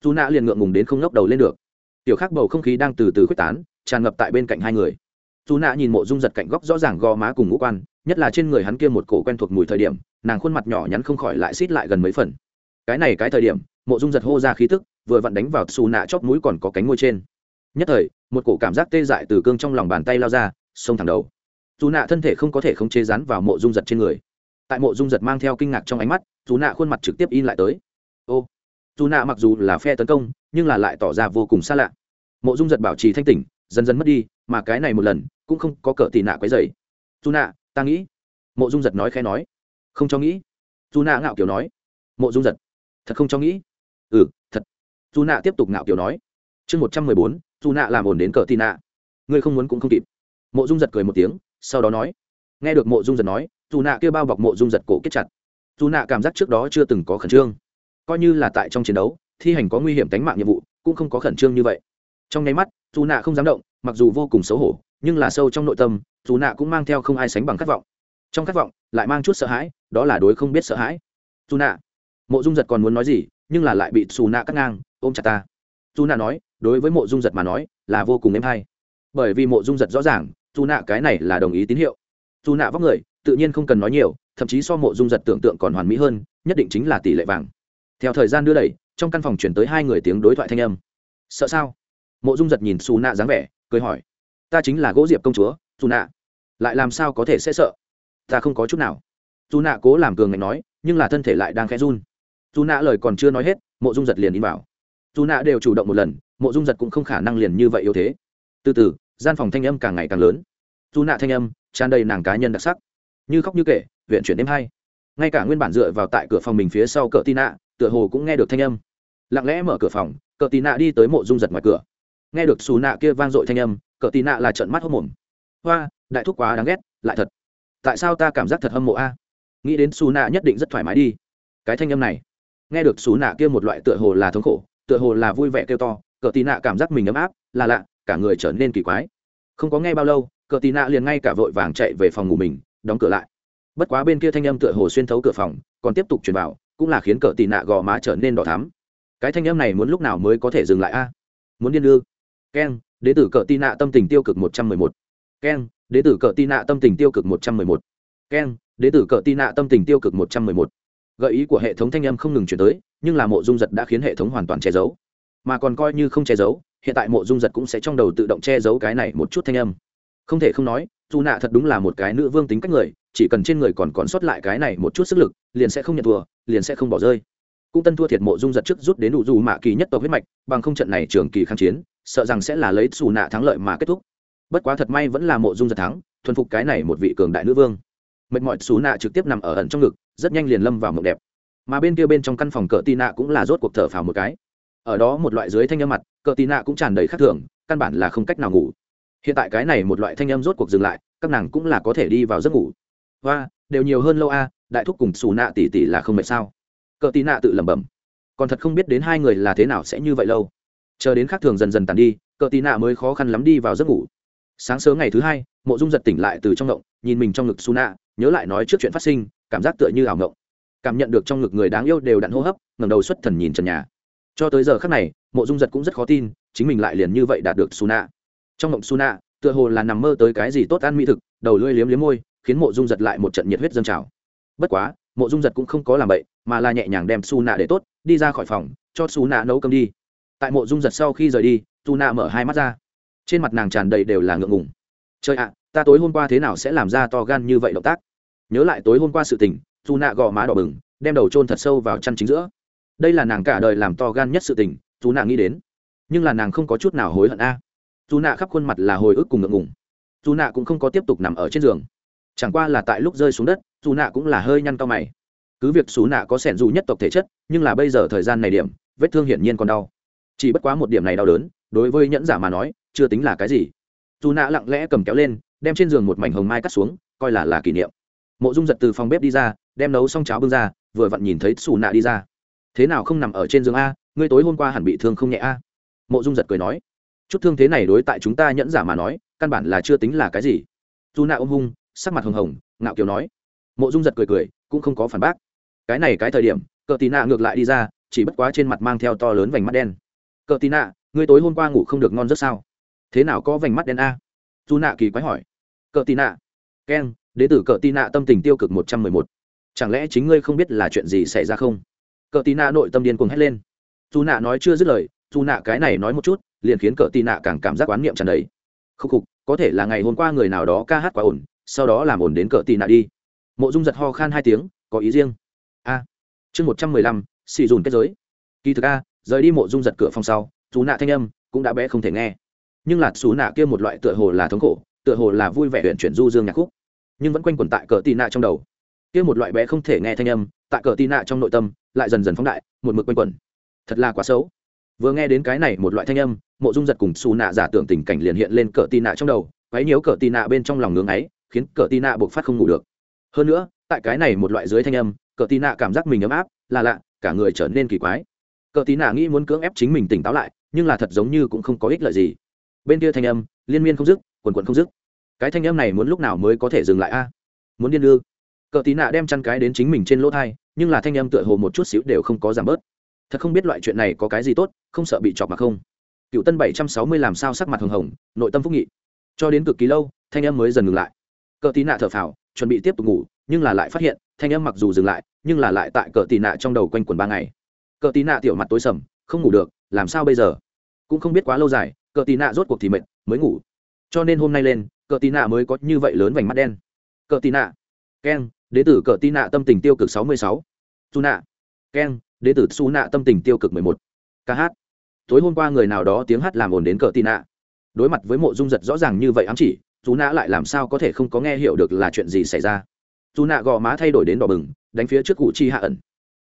Su nạ liền ngượng ngùng đến không ngóc đầu lên được. Tiểu khác bầu không khí đang từ từ khuếch tán, tràn ngập tại bên cạnh hai người. Dù nạ nhìn mộ dung giật cạnh góc rõ ràng gò má cùng ngũ quan, nhất là trên người hắn kia một cổ quen thuộc mùi thời điểm, nàng khuôn mặt nhỏ nhắn không khỏi lại xít lại gần mấy phần. Cái này cái thời điểm, mộ dung giật hô ra khí tức, vừa vặn đánh vào xù nạ chóp mũi còn có cánh môi trên. Nhất thời, một cổ cảm giác tê dại từ cương trong lòng bàn tay lao ra, xông thẳng đầu dù nạ thân thể không có thể không chế rắn vào mộ dung giật trên người. Tại mộ dung giật mang theo kinh ngạc trong ánh mắt, dù nạ khuôn mặt trực tiếp in lại tới. Ô, dù nạ mặc dù là phe tấn công, nhưng là lại tỏ ra vô cùng xa lạ. Mộ dung giật bảo trì thanh tỉnh, dần dần mất đi, mà cái này một lần, cũng không có cỡ tị nạ quấy dày dù nạ, ta nghĩ. Mộ dung giật nói khẽ nói. Không cho nghĩ. Dù nạ ngạo kiểu nói. Mộ dung giật. Thật không cho nghĩ. Ừ thật. Dù nạ tiếp tục ngạo kiểu nói. Chương một trăm mười bốn, dù nạ làm ổn đến cờ tị nạ. Ngươi không muốn cũng không kịp. Mộ dung giật cười một tiếng sau đó nói, nghe được mộ dung giật nói, dù nạ kêu bao bọc mộ dung giật cổ kết chặt. Dù nạ cảm giác trước đó chưa từng có khẩn trương. Coi như là tại trong chiến đấu, thi hành có nguy hiểm tính mạng nhiệm vụ, cũng không có khẩn trương như vậy. Trong nháy mắt, dù nạ không dám động, mặc dù vô cùng xấu hổ, nhưng là sâu trong nội tâm, dù nạ cũng mang theo không ai sánh bằng khát vọng. Trong khát vọng, lại mang chút sợ hãi, đó là đối không biết sợ hãi. Dù nạ, mộ dung giật còn muốn nói gì, nhưng là lại bị xù nạ cắt ngang, ôm chặt ta. Dù nạ nói, đối với mộ dung giật mà nói, là vô cùng êm hay. Bởi vì mộ dung giật rõ ràng dù nạ cái này là đồng ý tín hiệu. Dù nạ vóc người, tự nhiên không cần nói nhiều, thậm chí so mộ dung giật tưởng tượng còn hoàn mỹ hơn, nhất định chính là tỷ lệ vàng. Theo thời gian đưa đẩy, trong căn phòng chuyển tới hai người tiếng đối thoại thanh âm. Sợ sao? Mộ dung giật nhìn xù nạ dáng vẻ, cười hỏi. Ta chính là gỗ diệp công chúa dù nạ lại làm sao có thể sẽ sợ? Ta không có chút nào. Dù nạ cố làm cường ngạnh nói, nhưng là thân thể lại đang khẽ run. Dù nạ lời còn chưa nói hết, mộ dung giật liền đi vào. Dù nạ đều chủ động một lần, mộ dung giật cũng không khả năng liền như vậy yếu thế. Từ từ gian phòng thanh âm càng ngày càng lớn. Dù nạ thanh âm tràn đầy nàng cá nhân đặc sắc. Như khóc như kể viện chuyển đêm hay, ngay cả nguyên bản dựa vào tại cửa phòng mình phía sau cỡ tì nạ tựa hồ cũng nghe được thanh âm. Lặng lẽ mở cửa phòng cỡ tì nạ đi tới mộ dung giật ngoài cửa. Nghe được xù nạ kia vang dội thanh âm cỡ tì nạ là trận mắt hốc mồm. Hoa đại thúc quá đáng ghét lại thật. Tại sao ta cảm giác thật hâm mộ a? Nghĩ đến xù nạ nhất định rất thoải mái đi. Cái thanh âm này. Nghe được xù nạ kia một loại tựa hồ là thống khổ tựa hồ là vui vẻ kêu to cờ tì nạ cảm giác mình ấm áp là lạ cả người trở nên kỳ quái. Không có nghe bao lâu, cờ tì nạ liền ngay cả vội vàng chạy về phòng ngủ mình, đóng cửa lại. Bất quá bên kia thanh âm tựa hồ xuyên thấu cửa phòng, còn tiếp tục truyền vào, cũng là khiến cờ tì nạ gò má trở nên đỏ thắm. Cái thanh âm này muốn lúc nào mới có thể dừng lại a? Muốn điên đưa keng đế tử cờ tì nạ tâm tình tiêu cực một trăm mười một. Keng đế tử cờ tì nạ tâm tình tiêu cực một trăm mười một. Keng đế tử cờ tì nạ tâm tình tiêu cực một trăm mười một. Gợi ý của hệ thống thanh âm không ngừng chuyển tới, nhưng là mộ dung giật đã khiến hệ thống hoàn toàn che giấu. Mà còn coi như không che giấu hiện tại mộ dung giật cũng sẽ trong đầu tự động che giấu cái này một chút thanh âm. Không thể không nói, dù nạ thật đúng là một cái nữ vương tính cách người, chỉ cần trên người còn còn sót lại cái này một chút sức lực, liền sẽ không nhận thua, liền sẽ không bỏ rơi. Cũng tân thua thiệt mộ dung giật trước rút đến đủ dù mạ kỳ nhất tộc huyết mạch, bằng không trận này trường kỳ kháng chiến, sợ rằng sẽ là lấy xù nạ thắng lợi mà kết thúc. Bất quá thật may vẫn là mộ dung giật thắng, thuần phục cái này một vị cường đại nữ vương. Mệt mỏi xù nạ trực tiếp nằm ở ẩn trong ngực, rất nhanh liền lâm vào mộng đẹp. Mà bên kia bên trong căn phòng cỡ tị nạ cũng là rốt cuộc thở phào một cái ở đó một loại dưới thanh âm mặt, cờ tì nạ cũng tràn đầy khắc thường, căn bản là không cách nào ngủ. Hiện tại cái này một loại thanh âm rốt cuộc dừng lại, các nàng cũng là có thể đi vào giấc ngủ. Và đều nhiều hơn lâu a, đại thúc cùng xù nạ tỉ tỉ là không mệt sao? Cờ tì nạ tự lẩm bẩm. Còn thật không biết đến hai người là thế nào sẽ như vậy lâu. Chờ đến khắc thường dần dần tàn đi, cờ tì nạ mới khó khăn lắm đi vào giấc ngủ. Sáng sớm ngày thứ hai, mộ dung giật tỉnh lại từ trong ngộng, nhìn mình trong ngực xù nạ, nhớ lại nói trước chuyện phát sinh, cảm giác tựa như ảo ngộng. Cảm nhận được trong ngực người đáng yêu đều đặn hô hấp, ngẩng đầu xuất thần nhìn trần nhà cho tới giờ khác này, mộ dung giật cũng rất khó tin, chính mình lại liền như vậy đạt được su nạ trong mộng su nạ tựa hồ là nằm mơ tới cái gì tốt ăn mỹ thực, đầu lưỡi liếm liếm môi, khiến mộ dung giật lại một trận nhiệt huyết dâng trào. Bất quá, mộ dung giật cũng không có làm bậy, mà là nhẹ nhàng đem su nạ để tốt, đi ra khỏi phòng, cho su nạ nấu cơm đi. Tại mộ dung giật sau khi rời đi, su nạ mở hai mắt ra. Trên mặt nàng tràn đầy đều là ngượng ngùng. Trời ạ, ta tối hôm qua thế nào sẽ làm ra to gan như vậy động tác? Nhớ lại tối hôm qua sự tình, su nạ gò má đỏ bừng, đem đầu trôn thật sâu vào chăn chính giữa đây là nàng cả đời làm to gan nhất sự tình, dù nạ nghĩ đến, nhưng là nàng không có chút nào hối hận a. Dù nạ khắp khuôn mặt là hồi ức cùng ngượng ngùng, dù nạ cũng không có tiếp tục nằm ở trên giường. Chẳng qua là tại lúc rơi xuống đất, dù nạ cũng là hơi nhăn cao mày. Cứ việc xú nạ có sẻn dù nhất tộc thể chất, nhưng là bây giờ thời gian này điểm, vết thương hiển nhiên còn đau. Chỉ bất quá một điểm này đau đớn, đối với nhẫn giả mà nói, chưa tính là cái gì. Dù nạ lặng lẽ cầm kéo lên, đem trên giường một mảnh hồng mai cắt xuống, coi là là kỷ niệm. Mộ dung giật từ phòng bếp đi ra, đem nấu xong cháo bưng ra, vừa vặn nhìn thấy xù nạ đi ra thế nào không nằm ở trên giường a, ngươi tối hôm qua hẳn bị thương không nhẹ a? Mộ dung giật cười nói, chút thương thế này đối tại chúng ta nhẫn giả mà nói, căn bản là chưa tính là cái gì. Dù nạ ôm hung, sắc mặt hồng hồng, ngạo kiều nói. Mộ dung giật cười cười, cũng không có phản bác. Cái này cái thời điểm, cờ tì nạ ngược lại đi ra, chỉ bất quá trên mặt mang theo to lớn vành mắt đen. Cờ tì nạ, ngươi tối hôm qua ngủ không được ngon rất sao? Thế nào có vành mắt đen a? Dù nạ kỳ quái hỏi. Cờ tì nạ. Keng đế tử cờ tì nạ tâm tình tiêu cực một trăm mười một. Chẳng lẽ chính ngươi không biết là chuyện gì xảy ra không? Cờ tì nạ nội tâm điên cuồng hét lên. Dù nạ nói chưa dứt lời, dù nạ cái này nói một chút, liền khiến cờ tì nạ càng cảm giác oán niệm tràn đầy. Khúc khục, có thể là ngày hôm qua người nào đó ca hát quá ổn, sau đó làm ổn đến cờ tì nạ đi. Mộ dung giật ho khan hai tiếng, có ý riêng. A. Chương một trăm mười lăm, xì dùn kết giới. Kỳ thực a, rời đi mộ dung giật cửa phòng sau, dù nạ thanh âm cũng đã bé không thể nghe. Nhưng là xù nạ kia một loại tựa hồ là thống khổ, tựa hồ là vui vẻ huyện chuyển du dương nhạc khúc. Nhưng vẫn quanh quẩn tại cờ tì nạ trong đầu. Kia một loại bé không thể nghe thanh âm, tại cờ tì nạ trong nội tâm lại dần dần phóng đại, một mực quanh quẩn. Thật là quá xấu. Vừa nghe đến cái này một loại thanh âm, mộ dung giật cùng xù nạ giả tưởng tình cảnh liền hiện lên cờ tì nạ trong đầu, quấy nhiễu cờ tì nạ bên trong lòng ngưng ấy, khiến cờ tì nạ buộc phát không ngủ được. Hơn nữa, tại cái này một loại dưới thanh âm, cờ tì nạ cảm giác mình ấm áp, là lạ, cả người trở nên kỳ quái. Cờ tì nạ nghĩ muốn cưỡng ép chính mình tỉnh táo lại, nhưng là thật giống như cũng không có ích lợi gì. Bên kia thanh âm, liên miên không dứt, quần quần không dứt. Cái thanh âm này muốn lúc nào mới có thể dừng lại a? Muốn điên đưa cờ tí nạ đem chăn cái đến chính mình trên lỗ thai, nhưng là thanh âm tựa hồ một chút xíu đều không có giảm bớt. Thật không biết loại chuyện này có cái gì tốt, không sợ bị chọc mà không. Cựu tân bảy trăm sáu mươi làm sao sắc mặt hồng hồng, nội tâm phúc nghị. Cho đến cực kỳ lâu, thanh âm mới dần ngừng lại. Cờ tí nạ thở phào, chuẩn bị tiếp tục ngủ, nhưng là lại phát hiện, thanh âm mặc dù dừng lại, nhưng là lại tại cờ tí nạ trong đầu quanh quần ba ngày. Cờ tí nạ tiểu mặt tối sầm, không ngủ được, làm sao bây giờ? Cũng không biết quá lâu dài, cờ tí nạ rốt cuộc thì mệt, mới ngủ. Cho nên hôm nay lên, cờ tí nạ mới có như vậy lớn vành mắt đen. Cờ tí nạ keng đế tử cờ tin nạ tâm tình tiêu cực sáu mươi sáu. Su nạ. Keng đế tử su nạ tâm tình tiêu cực mười một. Ca hát. Tối hôm qua người nào đó tiếng hát làm ồn đến cờ tin nạ. Đối mặt với mộ dung giật rõ ràng như vậy ám chỉ chú nạ lại làm sao có thể không có nghe hiểu được là chuyện gì xảy ra. Chú nạ gò má thay đổi đến đỏ bừng, đánh phía trước cụ chi hạ ẩn.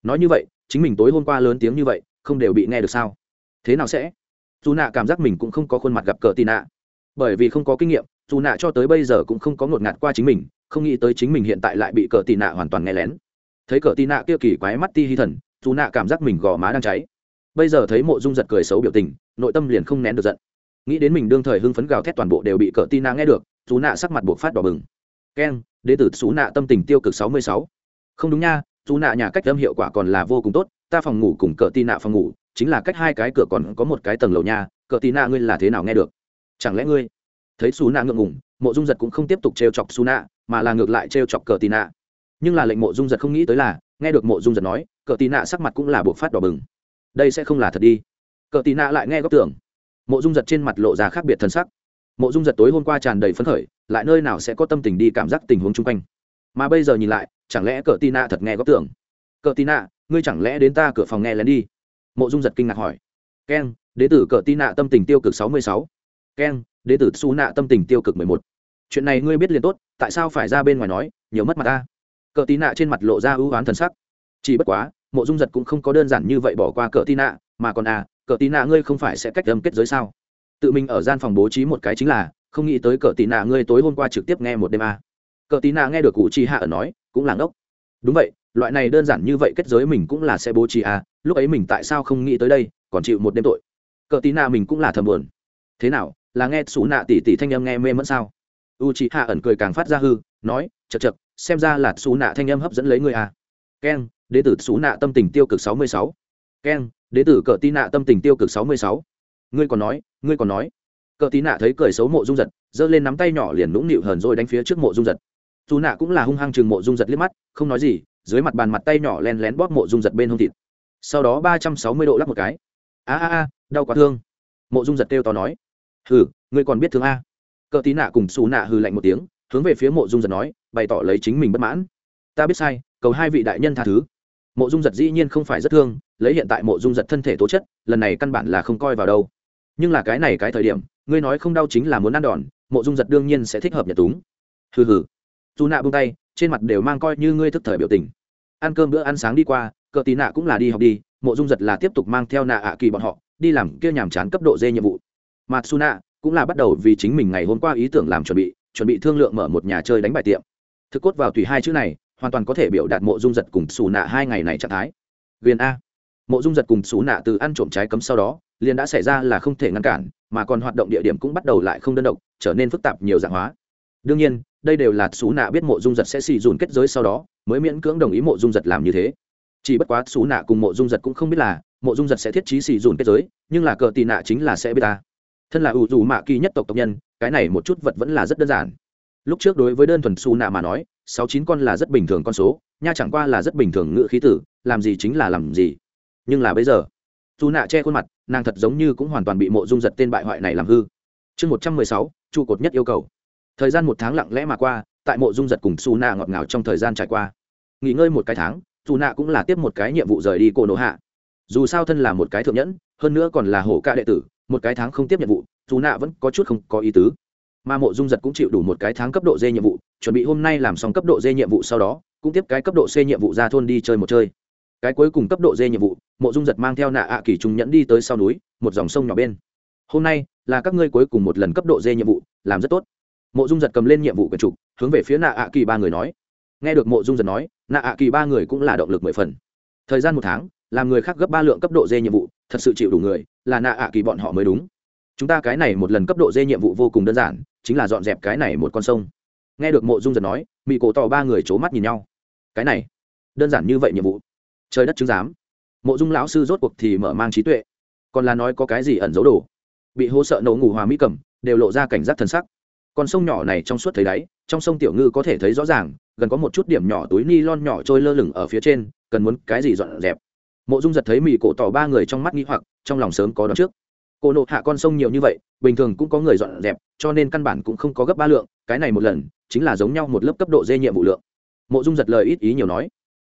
Nói như vậy, chính mình tối hôm qua lớn tiếng như vậy, không đều bị nghe được sao? Thế nào sẽ? Dù nạ cảm giác mình cũng không có khuôn mặt gặp cờ tì nạ. Bởi vì không có kinh nghiệm dù nạ cho tới bây giờ cũng không có ngột ngạt qua chính mình không nghĩ tới chính mình hiện tại lại bị cờ tì nạ hoàn toàn nghe lén. Thấy cờ tì nạ kia kỳ quái mắt ti hi thần, dù nạ cảm giác mình gò má đang cháy. Bây giờ thấy mộ dung giật cười xấu biểu tình, nội tâm liền không nén được giận. Nghĩ đến mình đương thời hưng phấn gào thét toàn bộ đều bị cờ tì nạ nghe được, dù nạ sắc mặt buộc phát đỏ bừng. Keng đế tử xú nạ tâm tình tiêu cực sáu mươi sáu. Không đúng nha, dù nạ nhà cách âm hiệu quả còn là vô cùng tốt, ta phòng ngủ cùng cờ tì nạ phòng ngủ, chính là cách hai cái cửa còn có một cái tầng lầu nha, cờ tì nạ ngươi là thế nào nghe được? Chẳng lẽ ngươi? Thấy xú nạ ngượng ngủng mộ dung giật cũng không tiếp tục trêu chọc xù nạ mà là ngược lại trêu chọc cờ tì nạ. Nhưng là lệnh mộ dung giật không nghĩ tới là, nghe được mộ dung giật nói, cờ tì nạ sắc mặt cũng là buộc phát đỏ bừng. Đây sẽ không là thật đi. Cờ tì nạ lại nghe góc tưởng. Mộ dung giật trên mặt lộ ra khác biệt thân sắc. Mộ dung giật tối hôm qua tràn đầy phấn khởi, lại nơi nào sẽ có tâm tình đi cảm giác tình huống chung quanh. Mà bây giờ nhìn lại, chẳng lẽ cờ tì nạ thật nghe góc tưởng? Cờ tì nạ, ngươi chẳng lẽ đến ta cửa phòng nghe lén đi? Mộ dung giật kinh ngạc hỏi. Keng đế tử cờ tì nạ tâm tình tiêu cực sáu mươi sáu. Keng đế tử su nạ tâm tình tiêu cực mười một. Chuyện này ngươi biết liền tốt, tại sao phải ra bên ngoài nói, nhiều mất mặt ta? Cờ tì nạ trên mặt lộ ra ưu oán thần sắc. Chỉ bất quá, mộ dung giật cũng không có đơn giản như vậy bỏ qua cờ tì nạ, mà còn à cờ tì nạ ngươi không phải sẽ cách âm kết giới sao? Tự mình ở gian phòng bố trí một cái chính là, không nghĩ tới cờ tì nạ ngươi tối hôm qua trực tiếp nghe một đêm à. cờ tì nạ nghe được cụ chi hạ ở nói, cũng là ngốc. Đúng vậy, loại này đơn giản như vậy kết giới mình cũng là sẽ bố trí à lúc ấy mình tại sao không nghĩ tới đây, còn chịu một đêm tội. Cờ tí nạ mình cũng là thầm buồn. Thế nào là nghe xú nạ tỉ tỉ thanh âm nghe mê mẫn sao? U chị hạ ẩn cười càng phát ra hư, nói chật chật xem ra là xú nạ thanh âm hấp dẫn lấy người à. Keng đế tử xú nạ tâm tình tiêu cực sáu mươi sáu. Keng đế tử cờ tí nạ tâm tình tiêu cực sáu mươi sáu. Ngươi còn nói, ngươi còn nói. Cờ tí nạ thấy cười xấu mộ dung giật, giơ lên nắm tay nhỏ liền nũng nịu hờn rồi đánh phía trước mộ dung giật. Dù nạ cũng là hung hăng chừng mộ dung giật liếc mắt, không nói gì, dưới mặt bàn mặt tay nhỏ len lén bóp mộ dung giật bên hông thịt. Sau đó ba trăm sáu mươi độ lắp một cái. A a a, đau quá thương. Mộ dung giật kêu to nói hừ, ngươi còn biết thương a. Cờ tí nạ cùng xù nạ hừ lạnh một tiếng, hướng về phía mộ dung giật nói, bày tỏ lấy chính mình bất mãn. Ta biết sai, cầu hai vị đại nhân tha thứ. Mộ dung giật dĩ nhiên không phải rất thương, lấy hiện tại mộ dung giật thân thể tố chất, lần này căn bản là không coi vào đâu. Nhưng là cái này cái thời điểm, ngươi nói không đau chính là muốn ăn đòn, mộ dung giật đương nhiên sẽ thích hợp nhật túng. Hừ hừ. Dù nạ bung tay, trên mặt đều mang coi như ngươi thức thời biểu tình. Ăn cơm bữa ăn sáng đi qua, cờ tí nạ cũng là đi học đi, mộ dung giật là tiếp tục mang theo nạ ạ kỳ bọn họ, đi làm kia nhàm chán cấp độ dê nhiệm vụ matsuna cũng là bắt đầu vì chính mình ngày hôm qua ý tưởng làm chuẩn bị chuẩn bị thương lượng mở một nhà chơi đánh bài tiệm. Thực cốt vào tùy hai chữ này, hoàn toàn có thể biểu đạt mộ dung giật cùng xù nạ hai ngày này trạng thái. Viên a. Mộ dung giật cùng Sú nạ từ ăn trộm trái cấm sau đó, liền đã xảy ra là không thể ngăn cản, mà còn hoạt động địa điểm cũng bắt đầu lại không đơn độc, trở nên phức tạp nhiều dạng hóa. Đương nhiên, đây đều là xú nạ biết mộ dung giật sẽ xì dùn kết giới sau đó, mới miễn cưỡng đồng ý mộ dung giật làm như thế. Chỉ bất quá xú nạ cùng mộ dung giật cũng không biết là, mộ dung giật sẽ thiết trí xì dùn kết giới, nhưng là cờ tì nạ chính là sẽ biết ta thân là ủ dù mạ kỳ nhất tộc tộc nhân, cái này một chút vật vẫn là rất đơn giản. Lúc trước đối với đơn thuần su nạ mà nói, sáu chín con là rất bình thường con số, nha chẳng qua là rất bình thường ngữ khí tử, làm gì chính là làm gì. Nhưng là bây giờ dù nạ che khuôn mặt, nàng thật giống như cũng hoàn toàn bị mộ dung giật tên bại hoại này làm hư. Chương một trăm mười sáu, trụ cột nhất yêu cầu. Thời gian một tháng lặng lẽ mà qua, tại mộ dung giật cùng su nạ ngọt ngào trong thời gian trải qua. Nghỉ ngơi một cái tháng su nạ cũng là tiếp một cái nhiệm vụ rời đi cô nổ hạ. Dù sao thân là một cái thượng nhẫn, hơn nữa còn là hổ ca đệ tử một cái tháng không tiếp nhiệm vụ, dù nạ vẫn có chút không có ý tứ. Mà mộ dung giật cũng chịu đủ một cái tháng cấp độ d nhiệm vụ, chuẩn bị hôm nay làm xong cấp độ d nhiệm vụ sau đó, cũng tiếp cái cấp độ c nhiệm vụ ra thôn đi chơi một chơi. Cái cuối cùng cấp độ d nhiệm vụ, mộ dung giật mang theo nạ ạ kỳ trung nhẫn đi tới sau núi, một dòng sông nhỏ bên. Hôm nay là các ngươi cuối cùng một lần cấp độ d nhiệm vụ, làm rất tốt. Mộ dung giật cầm lên nhiệm vụ quần trục, hướng về phía nạ ạ kỳ ba người nói. Nghe được mộ dung giật nói, nạ ạ kỳ ba người cũng là động lực mười phần. Thời gian một tháng làm người khác gấp ba lượng cấp độ dê nhiệm vụ, thật sự chịu đủ người, là nạ ạ kỳ bọn họ mới đúng. Chúng ta cái này một lần cấp độ dê nhiệm vụ vô cùng đơn giản, chính là dọn dẹp cái này một con sông. Nghe được mộ dung giật nói bị cổ tỏ ba người c h ố mắt nhìn nhau. Cái này, đơn giản như vậy nhiệm vụ. Trời đất chứng giám. Mộ dung lão sư rốt cuộc thì mở mang trí tuệ. Còn là nói có cái gì ẩn giấu đồ? Bị hô sợ nổ ngủ hòa mỹ cầm, đều lộ ra cảnh giác thân sắc. Con sông nhỏ này trong suốt thấy đáy, trong sông tiểu ngư có thể thấy rõ ràng, gần có một chút điểm nhỏ túi ni lon nhỏ trôi lơ lửng ở phía trên, cần muốn cái gì dọn dẹp mộ dung giật thấy mì cổ tỏ ba người trong mắt nghĩ hoặc, trong lòng sớm có đón trước. Cổ nộ hạ con sông nhiều như vậy, bình thường cũng có người dọn dẹp, cho nên căn bản cũng không có gấp ba lượng, cái này một lần, chính là giống nhau một lớp cấp độ dê nhiệm vụ lượng. Mộ dung giật lời ít ý nhiều nói,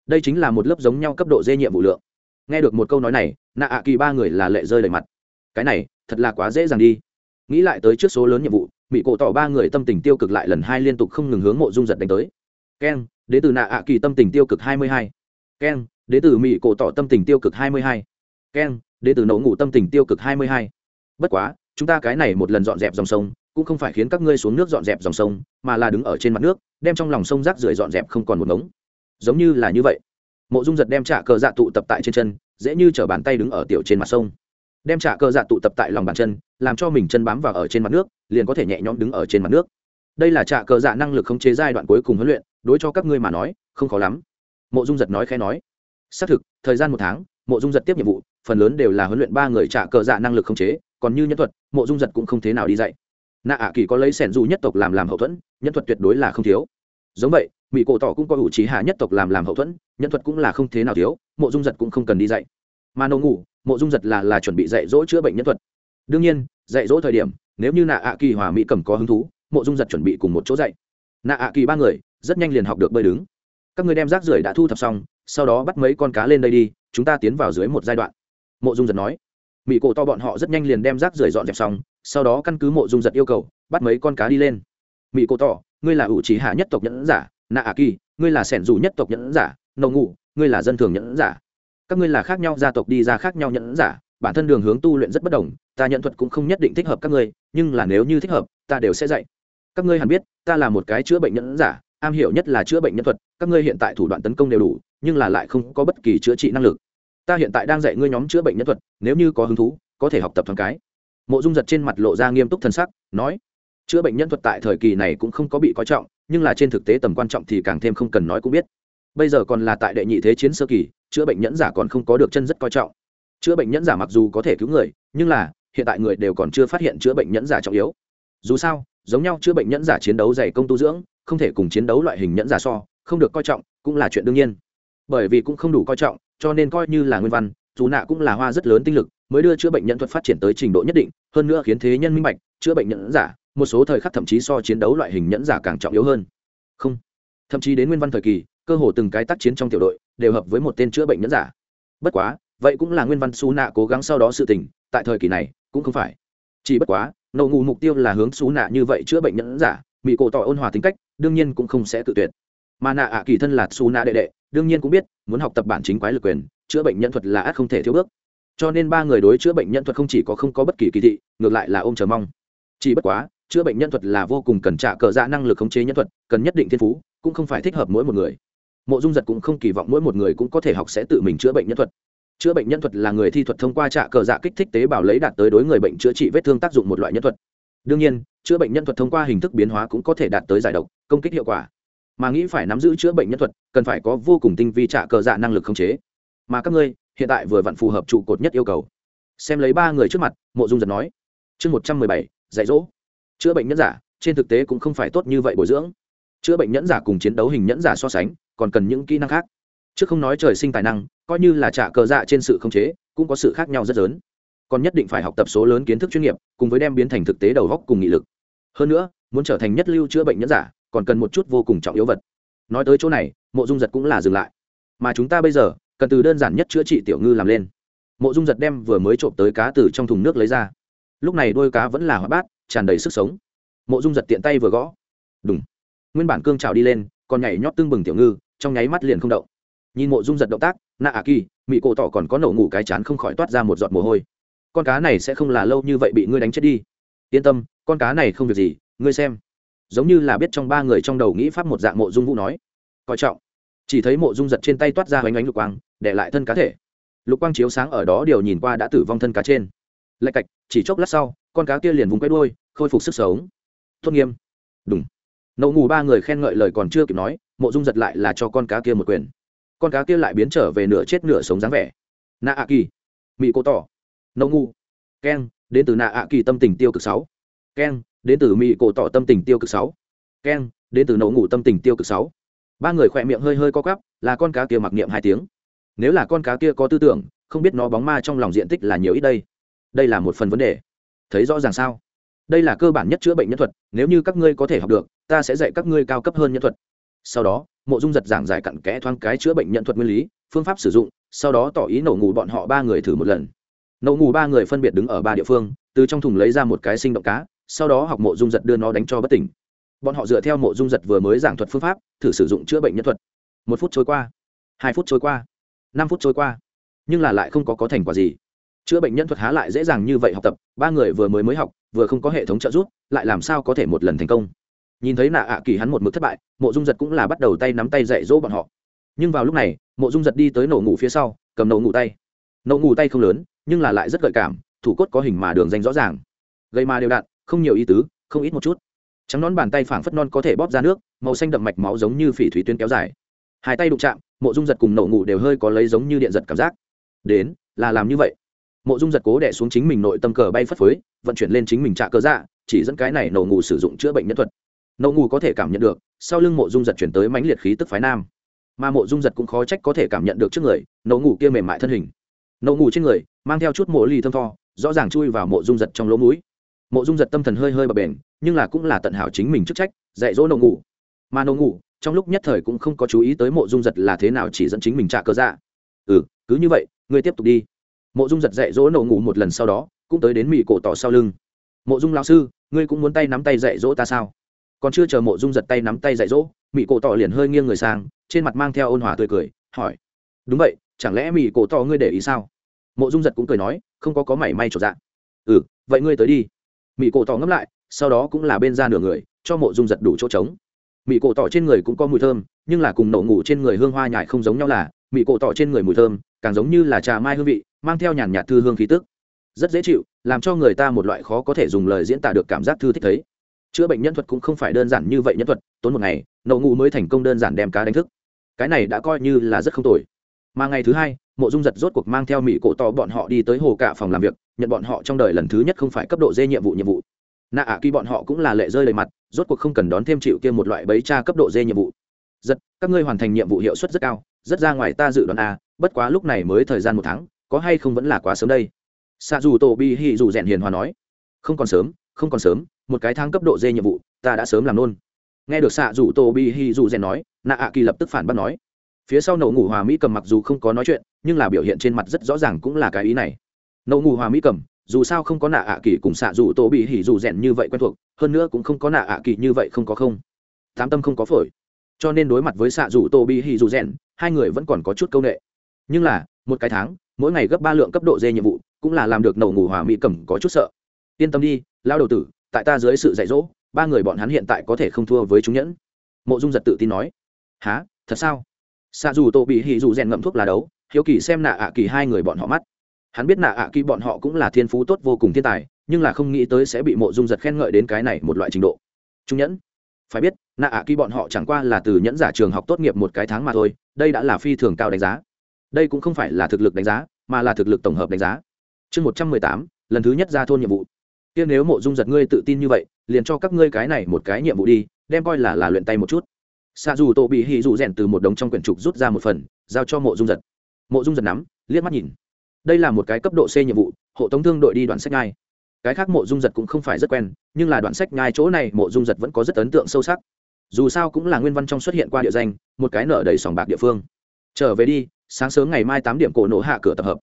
đây chính là một lớp giống nhau cấp độ dê nhiệm vụ lượng. Nghe được một câu nói này nạ ạ kỳ ba người là lệ rơi đầy mặt. Cái này, thật là quá dễ dàng đi. Nghĩ lại tới trước số lớn nhiệm vụ mỹ cổ tỏ ba người tâm tình tiêu cực lại lần hai liên tục không ngừng hướng mộ dung giật đánh tới. Keng đến từ nạ ạ kỳ tâm tình tiêu cực hai mươi hai. Keng đế từ mỹ cổ tỏ tâm tình tiêu cực hai mươi hai. Keng đế từ nấu ngủ tâm tình tiêu cực hai mươi hai. Bất quá, chúng ta cái này một lần dọn dẹp dòng sông, cũng không phải khiến các ngươi xuống nước dọn dẹp dòng sông, mà là đứng ở trên mặt nước, đem trong lòng sông rác rưởi dọn dẹp không còn một ngống. Giống như là như vậy. Mộ dung giật đem trả cờ dạ tụ tập tại trên chân, dễ như chở bàn tay đứng ở tiểu trên mặt sông. Đem trả cờ dạ tụ tập tại lòng bàn chân, làm cho mình chân bám vào ở trên mặt nước, liền có thể nhẹ nhõm đứng ở trên mặt nước. Đây là trả cờ dạ năng lực khống chế giai đoạn cuối cùng huấn luyện, đối cho các ngươi mà nói, không khó lắm. Mộ dung giật nói khẽ nói xác thực, thời gian một tháng, mộ dung giật tiếp nhiệm vụ, phần lớn đều là huấn luyện ba người trả cờ dạ năng lực không chế, còn như nhân thuật, mộ dung giật cũng không thế nào đi dạy. Nạ ạ kỳ có lấy sẻn dù nhất tộc làm làm hậu thuẫn, nhân thuật tuyệt đối là không thiếu. Giống vậy, mỹ cổ tỏ cũng có ủ trí hạ nhất tộc làm làm hậu thuẫn, nhân thuật cũng là không thế nào thiếu, mộ dung giật cũng không cần đi dạy. Mà nâu ngủ, mộ dung giật là là chuẩn bị dạy dỗ chữa bệnh nhân thuật. Đương nhiên, dạy dỗ thời điểm, nếu như nạ ạ kỳ hòa mỹ cầm có hứng thú, mộ dung giật chuẩn bị cùng một chỗ dạy. Nạ ạ kỳ ba người, rất nhanh liền học được bơi đứng. Các người đem rác rưởi đã thu thập xong sau đó bắt mấy con cá lên đây đi, chúng ta tiến vào dưới một giai đoạn. Mộ dung giật nói. Mỹ cổ to bọn họ rất nhanh liền đem rác rưởi dọn dẹp xong, sau đó căn cứ mộ dung giật yêu cầu, bắt mấy con cá đi lên. Mỹ cổ to, ngươi là ủ trí hạ nhất tộc nhẫn giả nạ ạ kỳ ngươi là sẻn dù nhất tộc nhẫn giả nồng ngụ, ngươi là dân thường nhẫn giả. Các ngươi là khác nhau gia tộc đi ra khác nhau nhẫn giả, bản thân đường hướng tu luyện rất bất đồng, ta nhận thuật cũng không nhất định thích hợp các ngươi, nhưng là nếu như thích hợp, ta đều sẽ dạy. Các ngươi hẳn biết, ta là một cái chữa bệnh nhẫn giả, am hiểu nhất là chữa bệnh nhân thuật, các ngươi hiện tại thủ đoạn tấn công đều đủ nhưng là lại không có bất kỳ chữa trị năng lực. Ta hiện tại đang dạy ngươi nhóm chữa bệnh nhân thuật, nếu như có hứng thú, có thể học tập thoáng cái. Mộ dung giật trên mặt lộ ra nghiêm túc thân sắc, nói, chữa bệnh nhân thuật tại thời kỳ này cũng không có bị coi trọng, nhưng là trên thực tế tầm quan trọng thì càng thêm không cần nói cũng biết. Bây giờ còn là tại đệ nhị thế chiến sơ kỳ, chữa bệnh nhẫn giả còn không có được chân rất coi trọng. Chữa bệnh nhẫn giả mặc dù có thể cứu người, nhưng là, hiện tại người đều còn chưa phát hiện chữa bệnh nhẫn giả trọng yếu. Dù sao, giống nhau chữa bệnh nhẫn giả chiến đấu dày công tu dưỡng, không thể cùng chiến đấu loại hình nhẫn giả so, không được coi trọng, cũng là chuyện đương nhiên bởi vì cũng không đủ coi trọng, cho nên coi như là nguyên văn, dù nạ cũng là hoa rất lớn tinh lực, mới đưa chữa bệnh nhân thuật phát triển tới trình độ nhất định, hơn nữa khiến thế nhân minh bạch, chữa bệnh nhẫn giả, một số thời khắc thậm chí so chiến đấu loại hình nhẫn giả càng trọng yếu hơn. Không. Thậm chí đến nguyên văn thời kỳ, cơ hồ từng cái tác chiến trong tiểu đội đều hợp với một tên chữa bệnh nhẫn giả. Bất quá, vậy cũng là nguyên văn xú nạ cố gắng sau đó sự tình, tại thời kỳ này, cũng không phải. Chỉ bất quá nậu ngụ mục tiêu là hướng xú nạ như vậy chữa bệnh nhẫn giả mỹ cổ tỏ ôn hòa tính cách, đương nhiên cũng không sẽ tự tuyệt mà nạ ạ kỳ thân là Su nạ đệ đệ, đương nhiên cũng biết, muốn học tập bản chính quái lực quyền, chữa bệnh nhân thuật là ắt không thể thiếu bước. Cho nên ba người đối chữa bệnh nhân thuật không chỉ có không có bất kỳ kỳ thị, ngược lại là ôm chờ mong. Chỉ bất quá, chữa bệnh nhân thuật là vô cùng cần trả cờ dạ năng lực khống chế nhân thuật, cần nhất định thiên phú, cũng không phải thích hợp mỗi một người. Mộ dung giật cũng không kỳ vọng mỗi một người cũng có thể học sẽ tự mình chữa bệnh nhân thuật. Chữa bệnh nhân thuật là người thi thuật thông qua trạ cờ dạ kích thích tế bào lấy đạt tới đối người bệnh chữa trị vết thương tác dụng một loại nhân thuật. Đương nhiên, chữa bệnh nhân thuật thông qua hình thức biến hóa cũng có thể đạt tới giải độc, công kích hiệu quả mà nghĩ phải nắm giữ chữa bệnh nhân thuật, cần phải có vô cùng tinh vi trả cờ dạ năng lực khống chế. Mà các ngươi, hiện tại vừa vặn phù hợp trụ cột nhất yêu cầu. Xem lấy ba người trước mặt, mộ dung giật nói. Chương một trăm mười bảy, dạy dỗ. Chữa bệnh nhẫn giả, trên thực tế cũng không phải tốt như vậy bồi dưỡng. Chữa bệnh nhẫn giả cùng chiến đấu hình nhẫn giả so sánh, còn cần những kỹ năng khác. Chứ không nói trời sinh tài năng, coi như là trả cờ dạ trên sự khống chế, cũng có sự khác nhau rất lớn. Còn nhất định phải học tập số lớn kiến thức chuyên nghiệp, cùng với đem biến thành thực tế đầu góc cùng nghị lực. Hơn nữa, muốn trở thành nhất lưu chữa bệnh nhẫn giả còn cần một chút vô cùng trọng yếu vật. Nói tới chỗ này, mộ dung giật cũng là dừng lại. Mà chúng ta bây giờ, cần từ đơn giản nhất chữa trị tiểu ngư làm lên. Mộ dung giật đem vừa mới trộm tới cá từ trong thùng nước lấy ra. Lúc này đôi cá vẫn là hóa bát, tràn đầy sức sống. Mộ dung giật tiện tay vừa gõ. Đúng nguyên bản cương trào đi lên, còn nhảy nhót tương bừng tiểu ngư, trong nháy mắt liền không động. Nhìn mộ dung giật động tác nạ à kỳ, mị cổ tỏ còn có nổ ngủ cái chán không khỏi toát ra một giọt mồ hôi. Con cá này sẽ không là lâu như vậy bị ngươi đánh chết đi. Yên tâm, con cá này không việc gì, ngươi xem giống như là biết trong ba người trong đầu nghĩ pháp một dạng mộ dung vũ nói. Coi trọng. Chỉ thấy mộ dung giật trên tay toát ra hoành ánh lục quang, để lại thân cá thể. Lục quang chiếu sáng ở đó điều nhìn qua đã tử vong thân cá trên. Lạch cạch, chỉ chốc lát sau, con cá kia liền vùng quay đôi khôi phục sức sống. Tốt nghiêm. Đúng nậu ngủ ba người khen ngợi lời còn chưa kịp nói, mộ dung giật lại là cho con cá kia một quyền. Con cá kia lại biến trở về nửa chết nửa sống dáng vẻ. Nạ ạ kỳ. Mỹ cô tỏ. Nậu ngu keng, đến từ nạ ạ kỳ tâm tình tiêu cực sáu. Keng đến từ mỹ cổ tỏ tâm tình tiêu cực sáu. Keng đến từ nậu ngủ tâm tình tiêu cực sáu. Ba người khỏe miệng hơi hơi co cắp là con cá kia mặc niệm hai tiếng. Nếu là con cá kia có tư tưởng, không biết nó bóng ma trong lòng diện tích là nhiều ít đây. Đây là một phần vấn đề. Thấy rõ ràng sao? Đây là cơ bản nhất chữa bệnh nhân thuật, nếu như các ngươi có thể học được, ta sẽ dạy các ngươi cao cấp hơn nhân thuật. Sau đó, mộ dung giật giảng giải cặn kẽ thoáng cái chữa bệnh nhân thuật nguyên lý, phương pháp sử dụng, sau đó tỏ ý nổ ngủ bọn họ ba người thử một lần. Nổ ngủ ba người phân biệt đứng ở ba địa phương, từ trong thùng lấy ra một cái sinh động cá sau đó học mộ dung giật đưa nó đánh cho bất tỉnh. Bọn họ dựa theo mộ dung giật vừa mới giảng thuật phương pháp, thử sử dụng chữa bệnh nhân thuật. Một phút trôi qua, hai phút trôi qua, năm phút trôi qua, nhưng là lại không có có thành quả gì. Chữa bệnh nhân thuật há lại dễ dàng như vậy học tập, ba người vừa mới mới học, vừa không có hệ thống trợ giúp, lại làm sao có thể một lần thành công. Nhìn thấy nạ ạ kỳ hắn một mực thất bại, mộ dung giật cũng là bắt đầu tay nắm tay dạy dỗ bọn họ. Nhưng vào lúc này, mộ dung giật đi tới nổ ngủ phía sau, cầm nổ ngủ tay. Nổ ngủ tay không lớn, nhưng là lại rất gợi cảm, thủ cốt có hình mà đường danh rõ ràng. Gây mà đều đặn không nhiều ý tứ, không ít một chút. Trắng nón bàn tay phảng phất non có thể bóp ra nước, màu xanh đậm mạch máu giống như phỉ thủy tuyến kéo dài. Hai tay đụng chạm, mộ dung giật cùng nổ ngủ đều hơi có lấy giống như điện giật cảm giác. Đến, là làm như vậy. Mộ dung giật cố đẻ xuống chính mình nội tâm cờ bay phất phới, vận chuyển lên chính mình trạ cờ dạ chỉ dẫn cái này nổ ngủ sử dụng chữa bệnh nhân thuật. Nổ ngủ có thể cảm nhận được, sau lưng mộ dung giật chuyển tới mãnh liệt khí tức phái nam. Mà mộ dung giật cũng khó trách có thể cảm nhận được trước người, nổ ngủ kia mềm mại thân hình. Nổ ngủ trên người, mang theo chút mộ ly thơm tho, rõ ràng chui vào mộ dung giật trong lỗ mũi mộ dung giật tâm thần hơi hơi bập bền nhưng là cũng là tận hảo chính mình chức trách, dạy dỗ nổ ngủ. Mà nổ ngủ, trong lúc nhất thời cũng không có chú ý tới mộ dung giật là thế nào chỉ dẫn chính mình trả cơ dạ. Ừ cứ như vậy, ngươi tiếp tục đi. Mộ dung giật dạy dỗ nổ ngủ một lần sau đó, cũng tới đến mỹ cổ tỏ sau lưng. Mộ dung lao sư, ngươi cũng muốn tay nắm tay dạy dỗ ta sao? Còn chưa chờ mộ dung giật tay nắm tay dạy dỗ mỹ cổ tỏ liền hơi nghiêng người sang, trên mặt mang theo ôn hòa tươi cười, hỏi. Đúng vậy, chẳng lẽ mỹ cổ tỏ ngươi để ý sao? Mộ dung giật cũng cười nói, không có có mảy may trọn dạng ừ vậy ngươi tới đi mỹ cổ tỏ ngấp lại, sau đó cũng là bên ra nửa người, cho mộ dung giật đủ chỗ trống. Mỹ cổ tỏ trên người cũng có mùi thơm, nhưng là cùng nổ ngủ trên người hương hoa nhải không giống nhau là mỹ cổ tỏ trên người mùi thơm, càng giống như là trà mai hương vị, mang theo nhàn nhạt thư hương khí tức. Rất dễ chịu, làm cho người ta một loại khó có thể dùng lời diễn tả được cảm giác thư thích thấy. Chữa bệnh nhân thuật cũng không phải đơn giản như vậy nhân thuật, tốn một ngày nậu ngủ mới thành công đơn giản đem cá đánh thức. Cái này đã coi như là rất không tồi. Mà ngày thứ hai, mộ dung giật rốt cuộc mang theo mỹ cổ to bọn họ đi tới hồ cả phòng làm việc nhận bọn họ trong đời lần thứ nhất không phải cấp độ dê nhiệm vụ nhiệm vụ. Nạ ạ kỳ bọn họ cũng là lệ rơi đầy mặt, rốt cuộc không cần đón thêm chịu kia một loại bấy cha cấp độ dê nhiệm vụ. Giật, các ngươi hoàn thành nhiệm vụ hiệu suất rất cao, rất ra ngoài ta dự đoán a bất quá lúc này mới thời gian một tháng, có hay không vẫn là quá sớm đây? Xa dù tổ bi hì dù rèn hiền hòa nói. Không còn sớm, không còn sớm, một cái tháng cấp độ dê nhiệm vụ, ta đã sớm làm luôn. Nghe được xạ dù tổ bi Hi dù rèn nói, nạ ạ kỳ lập tức phản bác nói. Phía sau nậu ngủ hòa mỹ cầm mặc dù không có nói chuyện, nhưng là biểu hiện trên mặt rất rõ ràng cũng là cái ý này nậu ngủ hòa mỹ cầm dù sao không có nạ ạ kỳ cùng xạ dù tổ bị hỉ dù rèn như vậy quen thuộc, hơn nữa cũng không có nạ ạ kỳ như vậy không có không. Tám tâm không có phổi. Cho nên đối mặt với xạ dù tổ bị hỉ dù rèn, hai người vẫn còn có chút c â u n ệ nhưng là, một cái tháng, mỗi ngày gấp ba lượng cấp độ dê nhiệm vụ, cũng là làm được nậu ngủ hòa mỹ cầm có chút sợ. Yên tâm đi lao đầu tử, tại ta dưới sự dạy dỗ, ba người bọn hắn hiện tại có thể không thua với chúng nhẫn. Mộ dung giật tự tin nói. Há thật sao? Xạ dù tổ bị hỉ dù rèn ngậm thuốc là đấu, hiếu kỳ xem nạ ạ kỳ hai người bọn họ mắt hắn biết nạ ạ kỳ bọn họ cũng là thiên phú tốt vô cùng thiên tài, nhưng là không nghĩ tới sẽ bị mộ dung giật khen ngợi đến cái này một loại trình độ. Trung nhẫn. Phải biết, nạ ạ kỳ bọn họ chẳng qua là từ nhẫn giả trường học tốt nghiệp một cái tháng mà thôi, đây đã là phi thường cao đánh giá. Đây cũng không phải là thực lực đánh giá, mà là thực lực tổng hợp đánh giá. Chương một trăm mười tám, lần thứ nhất ra thôn nhiệm vụ. Kia nếu mộ dung giật ngươi tự tin như vậy, liền cho các ngươi cái này một cái nhiệm vụ đi, đem coi là là luyện tay một chút. Xa dù tổ bị hì dù rèn từ một đống trong quyển trục rút ra một phần, giao cho mộ dung giật. Mộ dung giật nắm, liếc mắt nhìn đây là một cái cấp độ c nhiệm vụ, hộ tống thương đội đi đoạn sách ngai cái khác mộ dung giật cũng không phải rất quen, nhưng là đoạn sách ngai chỗ này mộ dung giật vẫn có rất ấn tượng sâu sắc. Dù sao cũng là nguyên văn trong xuất hiện qua địa danh, một cái nở đầy sòng bạc địa phương. Trở về đi, sáng sớm ngày mai tám điểm cổ nổ hạ cửa tập hợp.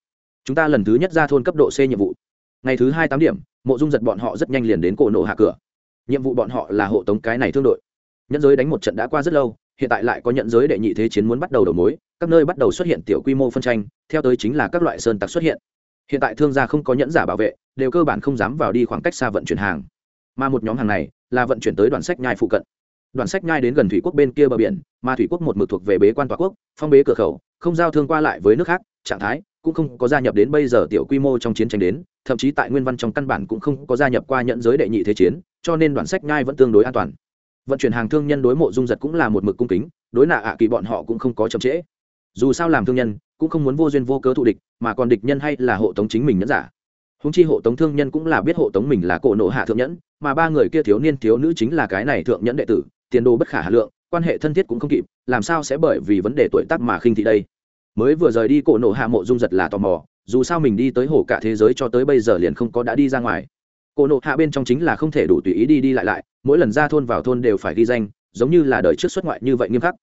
Chúng ta lần thứ nhất ra thôn cấp độ c nhiệm vụ. Ngày thứ hai tám điểm, mộ dung giật bọn họ rất nhanh liền đến cổ nổ hạ cửa. Nhiệm vụ bọn họ là hộ tống cái này thương đội. Nhân giới đánh một trận đã qua rất lâu hiện tại lại có nhận giới đệ nhị thế chiến muốn bắt đầu đầu mối, các nơi bắt đầu xuất hiện tiểu quy mô phân tranh, theo tới chính là các loại sơn tặc xuất hiện. Hiện tại thương gia không có nhẫn giả bảo vệ, đều cơ bản không dám vào đi khoảng cách xa vận chuyển hàng. Mà một nhóm hàng này, là vận chuyển tới đoàn sách nhai phụ cận. Đoàn sách nhai đến gần thủy quốc bên kia bờ biển, mà thủy quốc một mực thuộc về bế quan tòa quốc, phong bế cửa khẩu, không giao thương qua lại với nước khác, trạng thái cũng không có gia nhập đến bây giờ tiểu quy mô trong chiến tranh đến, thậm chí tại nguyên văn trong căn bản cũng không có gia nhập qua nhận giới đệ nhị thế chiến, cho nên đoàn sách nhai vẫn tương đối an toàn vận chuyển hàng thương nhân đối mộ dung giật cũng là một mực cung kính, đối nạ ạ kỳ bọn họ cũng không có chậm trễ. Dù sao làm thương nhân, cũng không muốn vô duyên vô cớ thụ địch, mà còn địch nhân hay là hộ tống chính mình nhẫn giả. Húng chi hộ tống thương nhân cũng là biết hộ tống mình là cổ nộ hạ thượng nhẫn, mà ba người kia thiếu niên thiếu nữ chính là cái này thượng nhẫn đệ tử, tiền đồ bất khả hà lượng, quan hệ thân thiết cũng không kịp, làm sao sẽ bởi vì vấn đề tuổi tác mà khinh thị đây? Mới vừa rời đi, cổ nộ hạ mộ dung giật là tò mò, dù sao mình đi tới hồ cả thế giới cho tới bây giờ liền không có đã đi ra ngoài cổ nộ hạ bên trong chính là không thể đủ tùy ý đi đi lại lại, mỗi lần ra thôn vào thôn đều phải ghi danh, giống như là đời trước xuất ngoại như vậy nghiêm khắc.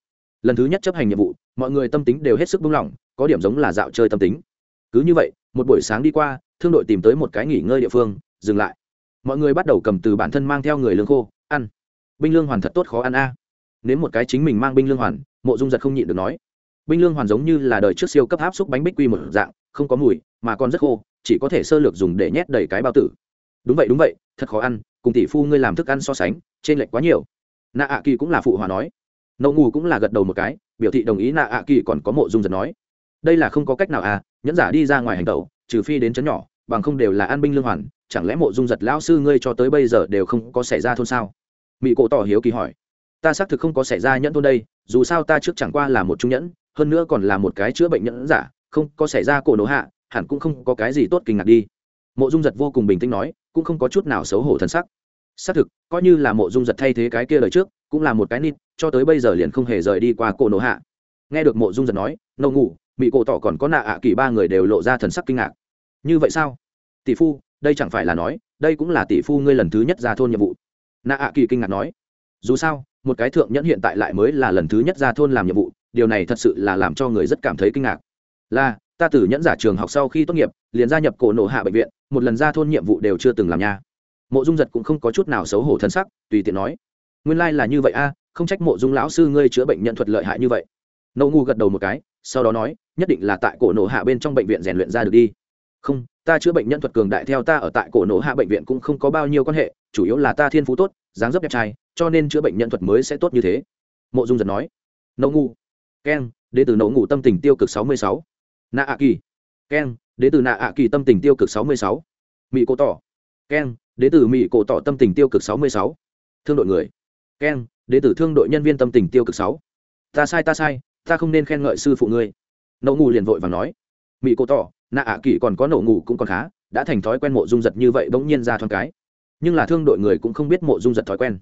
Lần thứ nhất chấp hành nhiệm vụ, mọi người tâm tính đều hết sức buông lỏng, có điểm giống là dạo chơi tâm tính. Cứ như vậy, một buổi sáng đi qua, thương đội tìm tới một cái nghỉ ngơi địa phương, dừng lại. Mọi người bắt đầu cầm từ bản thân mang theo người lương khô, ăn. Binh lương hoàn thật tốt khó ăn a. Nếu một cái chính mình mang binh lương hoàn, mộ dung giật không nhịn được nói. Binh lương hoàn giống như là đời trước siêu cấp áp xúc bánh bích quy một dạng, không có mùi, mà còn rất khô, chỉ có thể sơ lược dùng để nhét đầy cái bao tử đúng vậy đúng vậy, thật khó ăn, cùng tỷ phu ngươi làm thức ăn so sánh trên lệch quá nhiều. Nạ ạ kỳ cũng là phụ hòa nói. Nậu ngủ cũng là gật đầu một cái, biểu thị đồng ý nạ ạ kỳ còn có mộ dung giật nói. Đây là không có cách nào à nhẫn giả đi ra ngoài hành tẩu, trừ phi đến chấn nhỏ, bằng không đều là an binh lương hoàn, chẳng lẽ mộ dung giật lão sư ngươi cho tới bây giờ đều không có xảy ra thôn sao? Mỹ cổ tỏ hiếu kỳ hỏi. Ta xác thực không có xảy ra nhẫn thôn đây, dù sao ta trước chẳng qua là một trung nhẫn, hơn nữa còn là một cái chữa bệnh nhẫn giả, không có xảy ra cổ nổ hạ, hẳn cũng không có cái gì tốt kinh ngạc đi. Mộ dung giật vô cùng bình tĩnh nói cũng không có chút nào xấu hổ thân sắc. Xác thực, coi như là mộ dung giật thay thế cái kia lời trước, cũng là một cái nít cho tới bây giờ liền không hề rời đi qua cổ nổ hạ. Nghe được mộ dung giật nói nâu ngủ mỹ cổ tỏ còn có nạ ạ kỳ ba người đều lộ ra thần sắc kinh ngạc. Như vậy sao? Tỷ phu, đây chẳng phải là nói, đây cũng là tỷ phu ngươi lần thứ nhất ra thôn nhiệm vụ. Nạ ạ kỳ kinh ngạc nói, dù sao, một cái thượng nhẫn hiện tại lại mới là lần thứ nhất ra thôn làm nhiệm vụ, điều này thật sự là làm cho người rất cảm thấy kinh ngạc. Là ta từ nhẫn giả trường học sau khi tốt nghiệp, liền gia nhập cổ nộ hạ bệnh viện, một lần ra thôn nhiệm vụ đều chưa từng làm nha. Mộ dung giật cũng không có chút nào xấu hổ thân sắc, tùy tiện nói, nguyên lai、like、là như vậy a, không trách mộ dung lão sư ngươi chữa bệnh nhận thuật lợi hại như vậy. Nậu ngu gật đầu một cái, sau đó nói, nhất định là tại cổ nộ hạ bên trong bệnh viện rèn luyện ra được đi. Không, ta chữa bệnh nhân thuật cường đại theo ta ở tại cổ nộ hạ bệnh viện cũng không có bao nhiêu quan hệ, chủ yếu là ta thiên phú tốt, dáng dấp đẹp trai, cho nên chữa bệnh nhân thuật mới sẽ tốt như thế. Mộ dung giật nói. Nậu ngu, keng đến từ nậu ngủ tâm tình tiêu cực sáu mươi sáu nạ ạ kỳ. Keng ế từ nạ ạ kỳ tâm tình tiêu cực sáu mươi sáu. Mỹ cổ tỏ. Keng ế từ mỹ cổ tỏ tâm tình tiêu cực sáu mươi sáu. Thương đội người. Keng ế từ thương đội nhân viên tâm tình tiêu cực sáu. Ta sai ta sai, ta không nên khen ngợi sư phụ ngươi. Nậu ngủ liền vội và nói. Mỹ cổ tỏ, nạ ạ kỳ còn có nậu ngủ cũng còn khá, đã thành thói quen mộ dung giật như vậy bỗng nhiên ra thoáng cái. Nhưng là thương đội người cũng không biết mộ dung giật thói quen.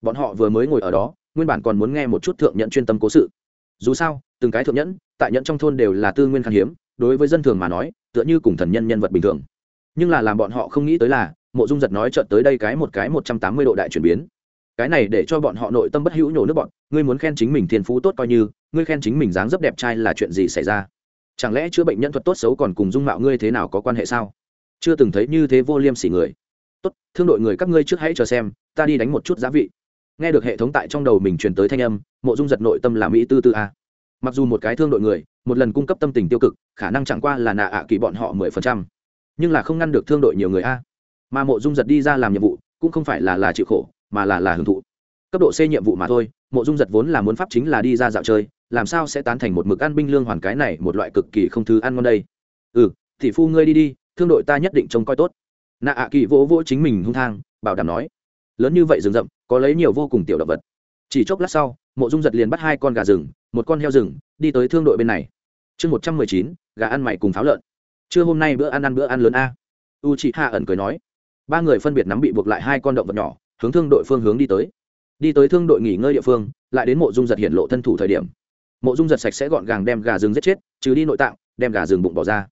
Bọn họ vừa mới ngồi ở đó, nguyên bản còn muốn nghe một chút thượng nhận chuyên tâm cố sự. Dù sao từng cái thượng nhẫn, tại nhẫn trong thôn đều là tư nguyên khan hiếm, đối với dân thường mà nói, tựa như cùng thần nhân nhân vật bình thường. Nhưng là làm bọn họ không nghĩ tới là, mộ dung giật nói trợt tới đây cái một cái một trăm tám mươi độ đại chuyển biến. Cái này để cho bọn họ nội tâm bất hữu nhổ nước bọn, ngươi muốn khen chính mình thiên phú tốt coi như, ngươi khen chính mình dáng dấp đẹp trai là chuyện gì xảy ra? Chẳng lẽ chữa bệnh nhân thuật tốt xấu còn cùng dung mạo ngươi thế nào có quan hệ sao? Chưa từng thấy như thế vô liêm sỉ người. Tốt, thương đội người các ngươi trước hãy chờ xem, ta đi đánh một chút giá vị. Nghe được hệ thống tại trong đầu mình truyền tới thanh âm, mộ dung giật nội tâm là mỹ tư tư a mặc dù một cái thương đội người, một lần cung cấp tâm tình tiêu cực, khả năng chẳng qua là nạ ạ kỳ bọn họ mười phần trăm. Nhưng là không ngăn được thương đội nhiều người a. Mà mộ dung giật đi ra làm nhiệm vụ, cũng không phải là là chịu khổ, mà là là hưởng thụ. Cấp độ c nhiệm vụ mà thôi, mộ dung giật vốn là muốn pháp chính là đi ra dạo chơi, làm sao sẽ tán thành một mực ăn binh lương hoàn cái này một loại cực kỳ không thứ ăn ngon đây. Ừ thì phu ngươi đi đi, thương đội ta nhất định trông coi tốt. Nạ ạ kỳ vỗ vỗ chính mình hung thang, bảo đảm nói. Lớn như vậy rừng rậm, có lấy nhiều vô cùng tiểu động vật chỉ chốc lát sau, mộ dung giật liền bắt hai con gà rừng, một con heo rừng, đi tới thương đội bên này. Chương một trăm mười chín, gà ăn mày cùng pháo lợn. Trưa hôm nay bữa ăn ăn bữa ăn lớn a. U chị hạ ẩn cười nói. Ba người phân biệt nắm bị buộc lại hai con động vật nhỏ, hướng thương đội phương hướng đi tới. Đi tới thương đội nghỉ ngơi địa phương, lại đến mộ dung giật hiện lộ thân thủ thời điểm. Mộ dung giật sạch sẽ gọn gàng đem gà rừng giết chết, trừ đi nội tạng, đem gà rừng bụng bỏ ra.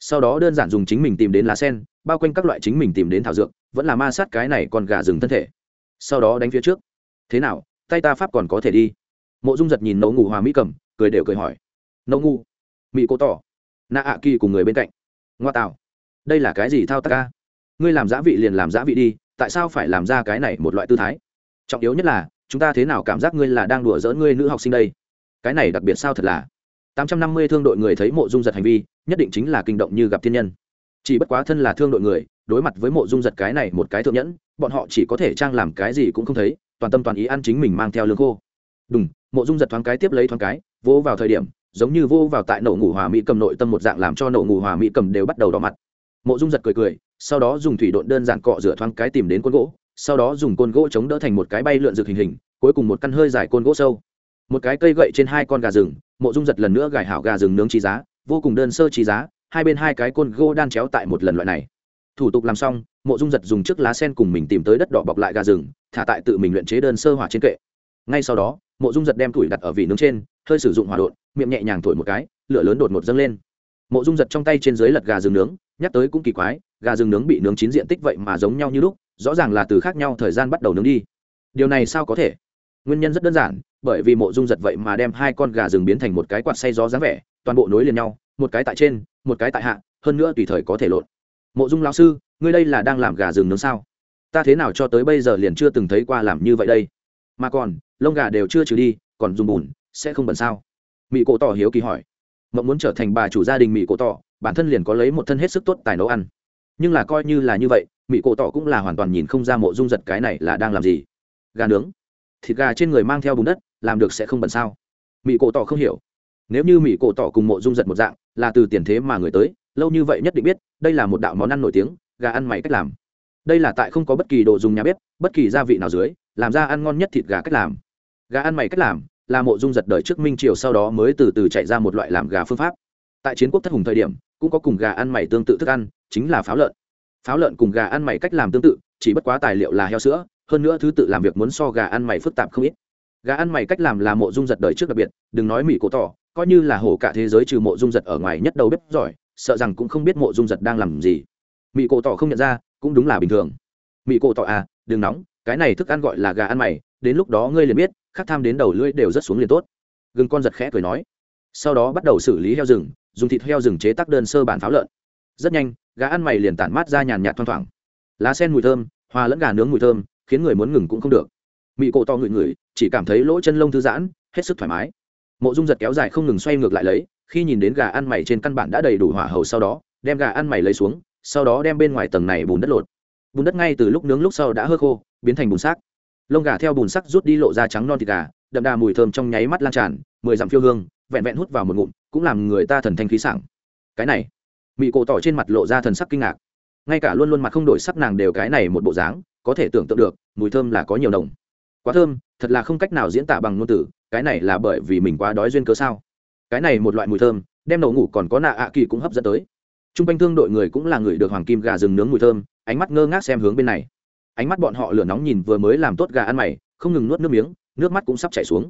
Sau đó đơn giản dùng chính mình tìm đến lá sen, bao quanh các loại chính mình tìm đến thảo dược, vẫn là ma sát cái này còn gà rừng thân thể. Sau đó đánh phía trước. Thế nào tay ta pháp còn có thể đi. Mộ dung giật nhìn nấu ngủ hòa mỹ cầm, cười đều cười hỏi. Nấu ngu mỹ cô tỏ nạ ạ kỳ cùng người bên cạnh. Ngoa tạo đây là cái gì thao tác ca? Ngươi làm giã vị liền làm giã vị đi, tại sao phải làm ra cái này một loại tư thái? Trọng yếu nhất là, chúng ta thế nào cảm giác ngươi là đang đùa dỡ ngươi nữ học sinh đây? Cái này đặc biệt sao thật là. Tám trăm năm mươi thương đội người thấy mộ dung giật hành vi, nhất định chính là kinh động như gặp thiên nhân. Chỉ bất quá thân là thương đội người, đối mặt với mộ dung giật cái này một cái thượng nhẫn, bọn họ chỉ có thể trang làm cái gì cũng không thấy toàn tâm toàn ý ăn chính mình mang theo lương khô. Đúng mộ dung giật thoáng cái tiếp lấy thoáng cái, vỗ vào thời điểm, giống như vô vào tại nổ ngủ hòa mỹ cầm nội tâm một dạng làm cho nổ ngủ hòa mỹ cầm đều bắt đầu đỏ mặt. Mộ dung giật cười cười, sau đó dùng thủy độn đơn giản cọ rửa thoáng cái tìm đến côn gỗ, sau đó dùng côn gỗ chống đỡ thành một cái bay lượn rực hình hình, cuối cùng một căn hơi dài côn gỗ sâu. Một cái cây gậy trên hai con gà rừng, mộ dung giật lần nữa gài hảo gà rừng nướng trí giá, vô cùng đơn sơ trí giá, hai bên hai cái côn gỗ đan chéo tại một lần loại này thủ tục làm xong, mộ dung giật dùng chiếc lá sen cùng mình tìm tới đất đỏ bọc lại gà rừng, thả tại tự mình luyện chế đơn sơ hỏa trên kệ. Ngay sau đó, mộ dung giật đem tuổi đặt ở vị nướng trên, hơi sử dụng hỏa đột miệng nhẹ nhàng thổi một cái, lửa lớn đột một dâng lên. Mộ dung giật trong tay trên dưới lật gà rừng nướng, nhắc tới cũng kỳ quái, gà rừng nướng bị nướng chín diện tích vậy mà giống nhau như lúc, rõ ràng là từ khác nhau thời gian bắt đầu nướng đi. Điều này sao có thể? Nguyên nhân rất đơn giản, bởi vì mộ dung giật vậy mà đem hai con gà rừng biến thành một cái quạt say gió dáng vẻ, toàn bộ nối liền nhau, một cái tại trên, một cái tại hạ, hơn nữa tùy thời có thể lộn mộ dung lão sư, ngươi đây là đang làm gà rừng nướng sao? Ta thế nào cho tới bây giờ liền chưa từng thấy qua làm như vậy đây. Mà còn, lông gà đều chưa trừ đi, còn dùng bùn, sẽ không bẩn sao? Mỹ cổ tỏ hiếu kỳ hỏi. Mộng muốn trở thành bà chủ gia đình mỹ cổ tỏ, bản thân liền có lấy một thân hết sức tốt tài nấu ăn. Nhưng là coi như là như vậy mỹ cổ tỏ cũng là hoàn toàn nhìn không ra mộ dung giật cái này là đang làm gì. Gà nướng. Thịt gà trên người mang theo bùn đất, làm được sẽ không bẩn sao? Mỹ cổ tỏ không hiểu. Nếu như mỹ cổ tỏ cùng mộ dung giật một dạng, là từ tiền thế mà người tới lâu như vậy nhất định biết, đây là một đạo món ăn nổi tiếng, gà ăn mày cách làm. Đây là tại không có bất kỳ đồ dùng nhà bếp, bất kỳ gia vị nào dưới, làm ra ăn ngon nhất thịt gà cách làm. Gà ăn mày cách làm, là mộ dung giật đời trước minh triều sau đó mới từ từ chạy ra một loại làm gà phương pháp. Tại chiến quốc thất hùng thời điểm, cũng có cùng gà ăn mày tương tự thức ăn, chính là pháo lợn. Pháo lợn cùng gà ăn mày cách làm tương tự, chỉ bất quá tài liệu là heo sữa, hơn nữa thứ tự làm việc muốn so gà ăn mày phức tạp không ít. Gà ăn mày cách làm là mộ dung giật đời trước đặc biệt, đừng nói mỹ cổ tỏ, coi như là hổ cả thế giới trừ mộ dung giật ở ngoài nhất đầu bếp giỏi sợ rằng cũng không biết mộ dung giật đang làm gì. Mỹ cổ tỏ không nhận ra, cũng đúng là bình thường. Mỹ cổ tỏ à đừng nóng, cái này thức ăn gọi là gà ăn mày, đến lúc đó ngươi liền biết khát tham đến đầu lưỡi đều rất xuống liền tốt. Gừng con giật khẽ cười nói. Sau đó bắt đầu xử lý heo rừng, dùng thịt heo rừng chế tác đơn sơ bản pháo lợn. Rất nhanh, gà ăn mày liền tản mát ra nhàn nhạt thoang thoảng. Lá sen mùi thơm, hoa lẫn gà nướng mùi thơm, khiến người muốn ngừng cũng không được. Mị cổ to ngửi ngửi, chỉ cảm thấy lỗ chân lông thư giãn, hết sức thoải mái mộ dung giật kéo dài không ngừng xoay ngược lại lấy, khi nhìn đến gà ăn mày trên căn bản đã đầy đủ hỏa hầu sau đó, đem gà ăn mày lấy xuống, sau đó đem bên ngoài tầng này bùn đất lột. Bùn đất ngay từ lúc nướng lúc sau đã hơ khô, biến thành bùn xác. Lông gà theo bùn sắc rút đi lộ ra trắng non thịt gà, đậm đà mùi thơm trong nháy mắt lan tràn, mười dặm phiêu hương, vẹn vẹn hút vào một ngụm, cũng làm người ta thần thanh khí sảng. Cái này, mị cổ tỏ trên mặt lộ ra thần sắc kinh ngạc. Ngay cả luôn luôn mặt không đổi sắc nàng đều cái này một bộ dáng, có thể tưởng tượng được, mùi thơm là có nhiều đồng quá thơm, thật là không cách nào diễn tả bằng ngôn từ cái này là bởi vì mình quá đói duyên cớ sao? Cái này một loại mùi thơm, đem nổ ngủ còn có nạ ạ kỳ cũng hấp dẫn tới. T r u n g quanh thương đội người cũng là người được hoàng kim gà rừng nướng mùi thơm, ánh mắt ngơ ngác xem hướng bên này. Ánh mắt bọn họ lửa nóng nhìn vừa mới làm tốt gà ăn mày, không ngừng nuốt nước miếng, nước mắt cũng sắp chảy xuống.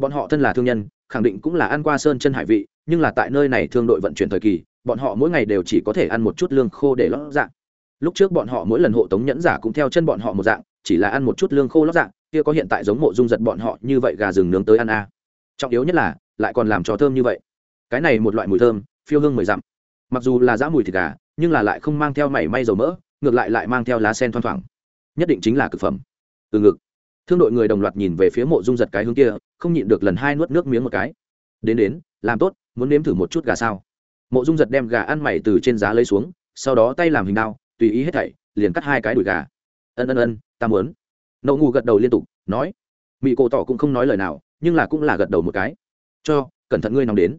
Bọn họ thân là thương nhân, khẳng định cũng là ăn qua sơn chân hải vị, nhưng là tại nơi này thương đội vận chuyển thời kỳ, bọn họ mỗi ngày đều chỉ có thể ăn một chút lương khô để lót dạng lúc trước bọn họ mỗi lần hộ tống nhẫn giả cũng theo chân bọn họ một dạng, chỉ là ăn một chút lương khô lót dạng kia có hiện tại giống mộ dung giật bọn họ như vậy gà rừng nướng tới ăn a à. trọng yếu nhất là, lại còn làm cho thơm như vậy. Cái này một loại mùi thơm, phiêu hương mười dặm. Mặc dù là giã mùi thịt gà, nhưng là lại không mang theo mảy may dầu mỡ, ngược lại lại mang theo lá sen thoang thoảng. Nhất định chính là cực phẩm. Từ ngực, thương đội người đồng loạt nhìn về phía mộ dung giật cái hướng kia, không nhịn được lần hai nuốt nước miếng một cái. Đến đến, làm tốt, muốn nếm thử một chút gà sao. Mộ dung giật đem gà ăn mày từ trên giá lấy xuống, sau đó tay làm hình đao tùy ý hết thảy, liền cắt hai cái đùi gà. Ân ân ân, ta muốn. Nậu ngu gật đầu liên tục, nói. Mỹ cổ tỏ cũng không nói lời nào, nhưng là cũng là gật đầu một cái. Cho, cẩn thận ngươi nóng đến.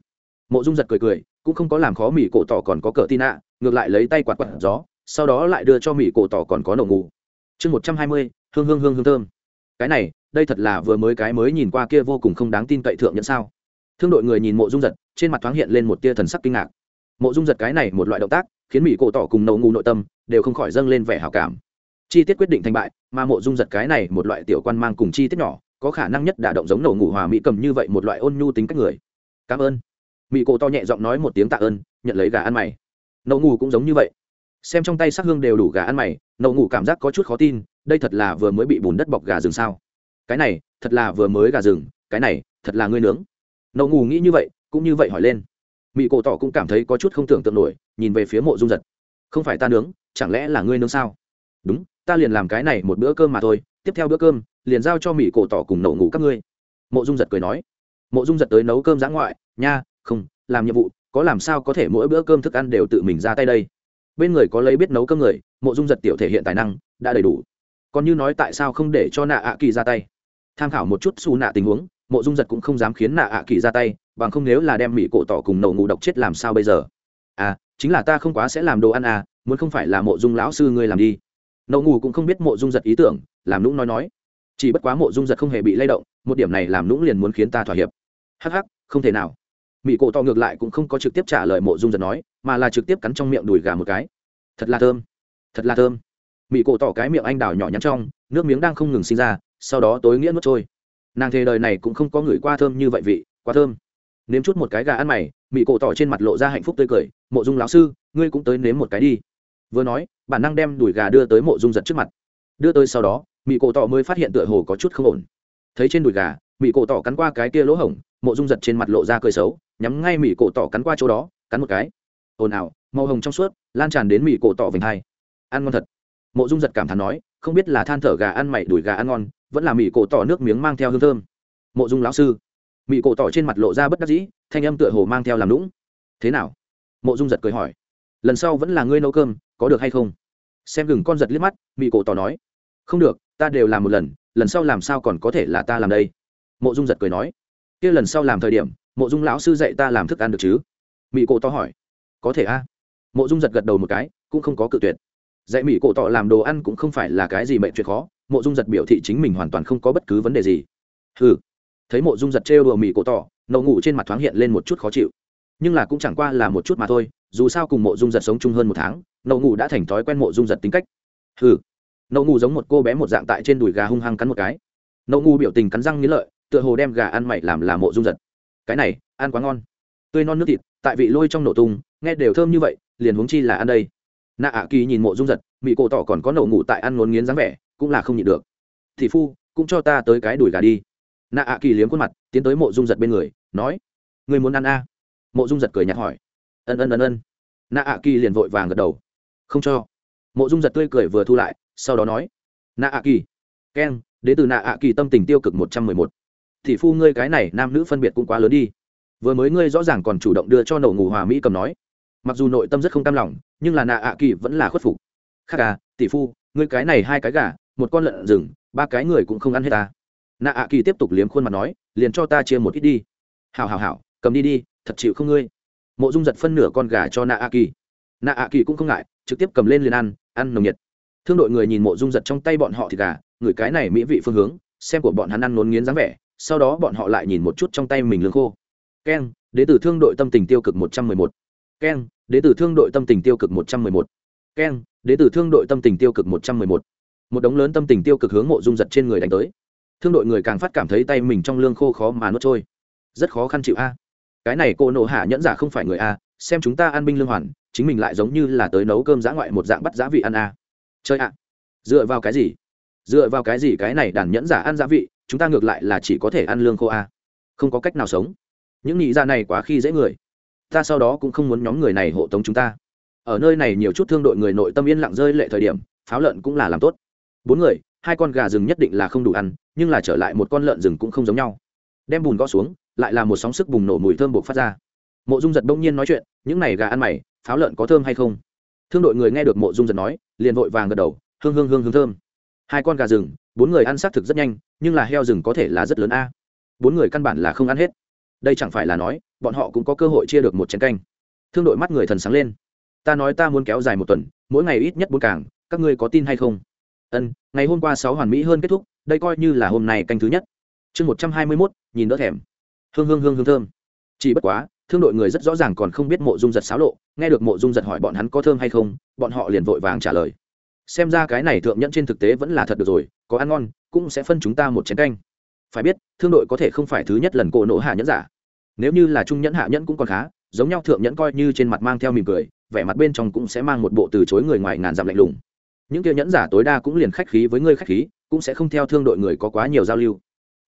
Mộ dung giật cười cười, cũng không có làm khó mỹ cổ tỏ còn có cờ tin ạ ngược lại lấy tay quạt quạt gió, sau đó lại đưa cho mỹ cổ tỏ còn có nậu ngu chương một trăm hai mươi, hương hương hương hương thơm. Cái này, đây thật là vừa mới cái mới nhìn qua kia vô cùng không đáng tin cậy thượng nhận sao. Thương đội người nhìn mộ dung giật, trên mặt thoáng hiện lên một tia thần sắc kinh ngạc. Mộ dung giật cái này một loại động tác, khiến mỹ cổ tỏ cùng nậu ngu nội tâm đều không khỏi dâng lên vẻ hào cảm. Chi tiết quyết định thành bại, mà mộ dung giật cái này một loại tiểu quan mang cùng chi tiết nhỏ, có khả năng nhất đả động giống nổ ngủ hòa mỹ cầm như vậy một loại ôn nhu tính cách người. Cảm ơn. Mỹ cổ to nhẹ giọng nói một tiếng tạ ơn, nhận lấy gà ăn mày. Nổ ngủ cũng giống như vậy. Xem trong tay sắc hương đều đủ gà ăn mày, nổ ngủ cảm giác có chút khó tin, đây thật là vừa mới bị bùn đất bọc gà rừng sao? Cái này, thật là vừa mới gà rừng, cái này, thật là ngươi nướng. Nổ ngủ nghĩ như vậy, cũng như vậy hỏi lên. Mỹ cổ tỏ cũng cảm thấy có chút không tưởng tượng nổi, nhìn về phía mộ dung giật. Không phải ta nướng chẳng lẽ là ngươi nương sao? Đúng, ta liền làm cái này một bữa cơm mà thôi, tiếp theo bữa cơm, liền giao cho mỹ cổ tỏ cùng nậu ngủ các ngươi. Mộ dung giật cười nói. Mộ dung giật tới nấu cơm giã ngoại, nha, không, làm nhiệm vụ, có làm sao có thể mỗi bữa cơm thức ăn đều tự mình ra tay đây? Bên người có lấy biết nấu cơm người, mộ dung giật tiểu thể hiện tài năng, đã đầy đủ. Còn như nói tại sao không để cho nạ ạ kỳ ra tay? Tham khảo một chút xù nạ tình huống, mộ dung giật cũng không dám khiến nạ ạ kỳ ra tay, bằng không nếu là đem mỹ cổ tỏ cùng nậu ngủ độc chết làm sao bây giờ? À chính là ta không quá sẽ làm đồ ăn à muốn không phải là mộ dung lão sư ngươi làm đi. Nậu ngủ cũng không biết mộ dung giật ý tưởng, làm nũng nói nói. Chỉ bất quá mộ dung giật không hề bị lay động, một điểm này làm nũng liền muốn khiến ta thỏa hiệp. Hắc hắc, không thể nào. Mỹ cổ to ngược lại cũng không có trực tiếp trả lời mộ dung giật nói, mà là trực tiếp cắn trong miệng đùi gà một cái. Thật là thơm, thật là thơm. Mỹ cổ tỏ cái miệng anh đào nhỏ nhắn trong, nước miếng đang không ngừng sinh ra, sau đó tối nghĩa nuốt trôi. Nàng thề đời này cũng không có người qua thơm như vậy vị, quá thơm. Nếm chút một cái gà ăn mày mỹ cổ tỏ trên mặt lộ ra hạnh phúc tươi cười, mộ dung lão sư, ngươi cũng tới nếm một cái đi vừa nói, bản năng đem đùi gà đưa tới mộ dung giật trước mặt. Đưa tới sau đó mỹ cổ tỏ mới phát hiện tựa hồ có chút không ổn. Thấy trên đùi gà mỹ cổ tỏ cắn qua cái kia lỗ hổng, mộ dung giật trên mặt lộ ra cười xấu, nhắm ngay mỹ cổ tỏ cắn qua chỗ đó, cắn một cái. Ồn ào, màu hồng trong suốt, lan tràn đến mỹ cổ tỏ vành hai. Ăn ngon thật. Mộ dung giật cảm thán nói, không biết là than thở gà ăn mày, đùi gà ăn ngon, vẫn là mỹ cổ tỏ nước miếng mang theo hương thơm. Mộ dung lão sư mỹ cổ tỏ trên mặt lộ ra bất đắc dĩ, thanh âm tựa hồ mang theo làm lũng thế nào? Mộ dung giật cười hỏi, lần sau vẫn là ngươi nấu cơm có được hay không? Xem gừng con giật liếc mắt mỹ cổ tỏ nói, không được, ta đều làm một lần lần sau làm sao còn có thể là ta làm đây? Mộ dung giật cười nói, kia lần sau làm thời điểm, mộ dung lão sư dạy ta làm thức ăn được chứ? Mỹ cổ tỏ hỏi, có thể a. Mộ dung giật gật đầu một cái, cũng không có cự tuyệt. Dạy mỹ cổ tỏ làm đồ ăn cũng không phải là cái gì mệnh chuyện khó, mộ dung giật biểu thị chính mình hoàn toàn không có bất cứ vấn đề gì. Ừ thấy mộ dung giật trêu đùa mỹ cổ tỏ nậu ngủ trên mặt thoáng hiện lên một chút khó chịu. Nhưng là cũng chẳng qua là một chút mà thôi dù sao cùng mộ dung giật sống chung hơn một tháng nậu ngủ đã thành thói quen mộ dung giật tính cách. Hừ, nậu ngủ giống một cô bé một dạng tại trên đùi gà hung hăng cắn một cái. Nậu ngủ biểu tình cắn răng nghĩ lợi tựa hồ đem gà ăn mày làm là mộ dung giật. Cái này ăn quá ngon. Tươi non nước thịt tại vị lôi trong nổ tung nghe đều thơm như vậy liền huống chi là ăn đây. Nạ ạ kỳ nhìn mộ dung giật mỹ cổ tỏ còn có nậu ngủ tại ăn ngốn nghiến dáng vẻ cũng là không nhịn được. Thị phu cũng cho ta tới cái đùi gà đi. Nạ ạ kỳ liếm khuôn mặt tiến tới mộ dung giật bên người nói người muốn ăn a? À? mộ dung giật cười nhạt hỏi ân ân ân ân. Nạ ạ kỳ liền vội vàng gật đầu. Không cho. Mộ dung giật tươi cười vừa thu lại, sau đó nói, nạ ạ kỳ. Keng đến từ nạ ạ kỳ tâm tình tiêu cực một trăm mười một. Thì phu ngươi cái này nam nữ phân biệt cũng quá lớn đi. Vừa mới ngươi rõ ràng còn chủ động đưa cho nổ ngủ hòa mỹ cầm nói. Mặc dù nội tâm rất không cam lòng, nhưng là nạ ạ kỳ vẫn là khuất phục. Khác à tỷ phu, ngươi cái này hai cái gà, một con lợn rừng, ba cái người cũng không ăn hết ta. Nạ ạ kỳ tiếp tục liếm khuôn mặt nói, liền cho ta chia một ít đi. Hào hào hào cầm đi đi, thật chịu không ngươi? Mộ dung giật phân nửa con gà cho nạ A kỳ nạ A kỳ cũng không ngại, trực tiếp cầm lên liền ăn ăn nồng nhiệt. Thương đội người nhìn mộ dung giật trong tay bọn họ thì gà, người cái này mỹ vị phương hướng, xem của bọn hắn ăn nốn nghiến dáng vẻ, sau đó bọn họ lại nhìn một chút trong tay mình lương khô. Keng đ ế từ thương đội tâm tình tiêu cực một trăm mười một. Keng đ ế từ thương đội tâm tình tiêu cực một trăm mười một. Keng đ ế từ thương đội tâm tình tiêu cực một trăm mười một. Một đống lớn tâm tình tiêu cực hướng mộ dung giật trên người đánh tới. Thương đội người càng phát cảm thấy tay mình trong lương khô khó mà nuốt trôi. Rất khó khăn chịu a cái này cô nộ hạ nhẫn giả không phải người a, xem chúng ta ăn binh lương hoàn, chính mình lại giống như là tới nấu cơm giã ngoại một dạng bắt giá vị ăn a. Chơi ạ. Dựa vào cái gì? Dựa vào cái gì cái này đàn nhẫn giả ăn giá vị, chúng ta ngược lại là chỉ có thể ăn lương khô a. Không có cách nào sống. Những nghĩ ra này quá khi dễ người. Ta sau đó cũng không muốn nhóm người này hộ tống chúng ta. Ở nơi này nhiều chút thương đội người nội tâm yên lặng rơi lệ thời điểm, pháo lợn cũng là làm tốt. Bốn người, hai con gà rừng nhất định là không đủ ăn, nhưng là trở lại một con lợn rừng cũng không giống nhau. Đem bùn gõ xuống lại là một sóng sức bùng nổ mùi thơm buộc phát ra. Mộ dung giật bỗng nhiên nói chuyện, những này gà ăn mày, pháo lợn có thơm hay không? Thương đội người nghe được mộ dung giật nói, liền vội vàng gật đầu, hương hương hương hương thơm. Hai con gà rừng, bốn người ăn xác thực rất nhanh, nhưng là heo rừng có thể là rất lớn a. Bốn người căn bản là không ăn hết. Đây chẳng phải là nói, bọn họ cũng có cơ hội chia được một chén canh. Thương đội mắt người thần sáng lên. Ta nói ta muốn kéo dài một tuần, mỗi ngày ít nhất bốn cảng các ngươi có tin hay không? Ân, ngày hôm qua sáu hoàn mỹ hơn kết thúc, đây coi như là hôm nay canh thứ nhất. Chương một trăm hai mươi mốt, nhìn đỡ thèm hương hương hương hương thơm. Chỉ bất quá, thương đội người rất rõ ràng còn không biết mộ dung giật xáo lộ, nghe được mộ dung giật hỏi bọn hắn có thơm hay không, bọn họ liền vội vàng trả lời. Xem ra cái này thượng nhẫn trên thực tế vẫn là thật được rồi, có ăn ngon, cũng sẽ phân chúng ta một chén canh. Phải biết, thương đội có thể không phải thứ nhất lần cổ nổ hạ nhẫn giả. Nếu như là trung nhẫn hạ nhẫn cũng còn khá, giống nhau thượng nhẫn coi như trên mặt mang theo mỉm cười, vẻ mặt bên trong cũng sẽ mang một bộ từ chối người ngoài ngàn dặm lạnh lùng. Những kia nhẫn giả tối đa cũng liền khách khí với người khách khí, cũng sẽ không theo thương đội người có quá nhiều giao lưu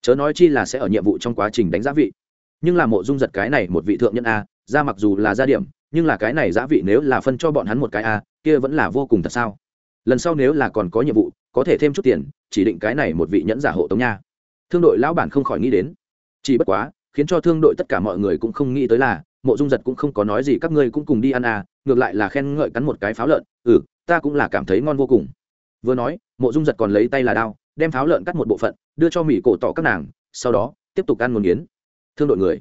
chớ nói chi là sẽ ở nhiệm vụ trong quá trình đánh giá vị. Nhưng là mộ dung giật cái này một vị thượng nhân a, ra mặc dù là gia điểm, nhưng là cái này giá vị nếu là phân cho bọn hắn một cái a, kia vẫn là vô cùng thật sao? Lần sau nếu là còn có nhiệm vụ, có thể thêm chút tiền, chỉ định cái này một vị nhẫn giả hộ tống nha. Thương đội lão bản không khỏi nghĩ đến. Chỉ bất quá, khiến cho thương đội tất cả mọi người cũng không nghĩ tới là, mộ dung giật cũng không có nói gì, các ngươi cũng cùng đi ăn à ngược lại là khen ngợi cắn một cái pháo lợn ừ ta cũng là cảm thấy ngon vô cùng. Vừa nói, mộ dung giật còn lấy tay là đao đem pháo lợn cắt một bộ phận, đưa cho mỹ cổ tỏ các nàng, sau đó, tiếp tục ăn nguồn yến thương đội người.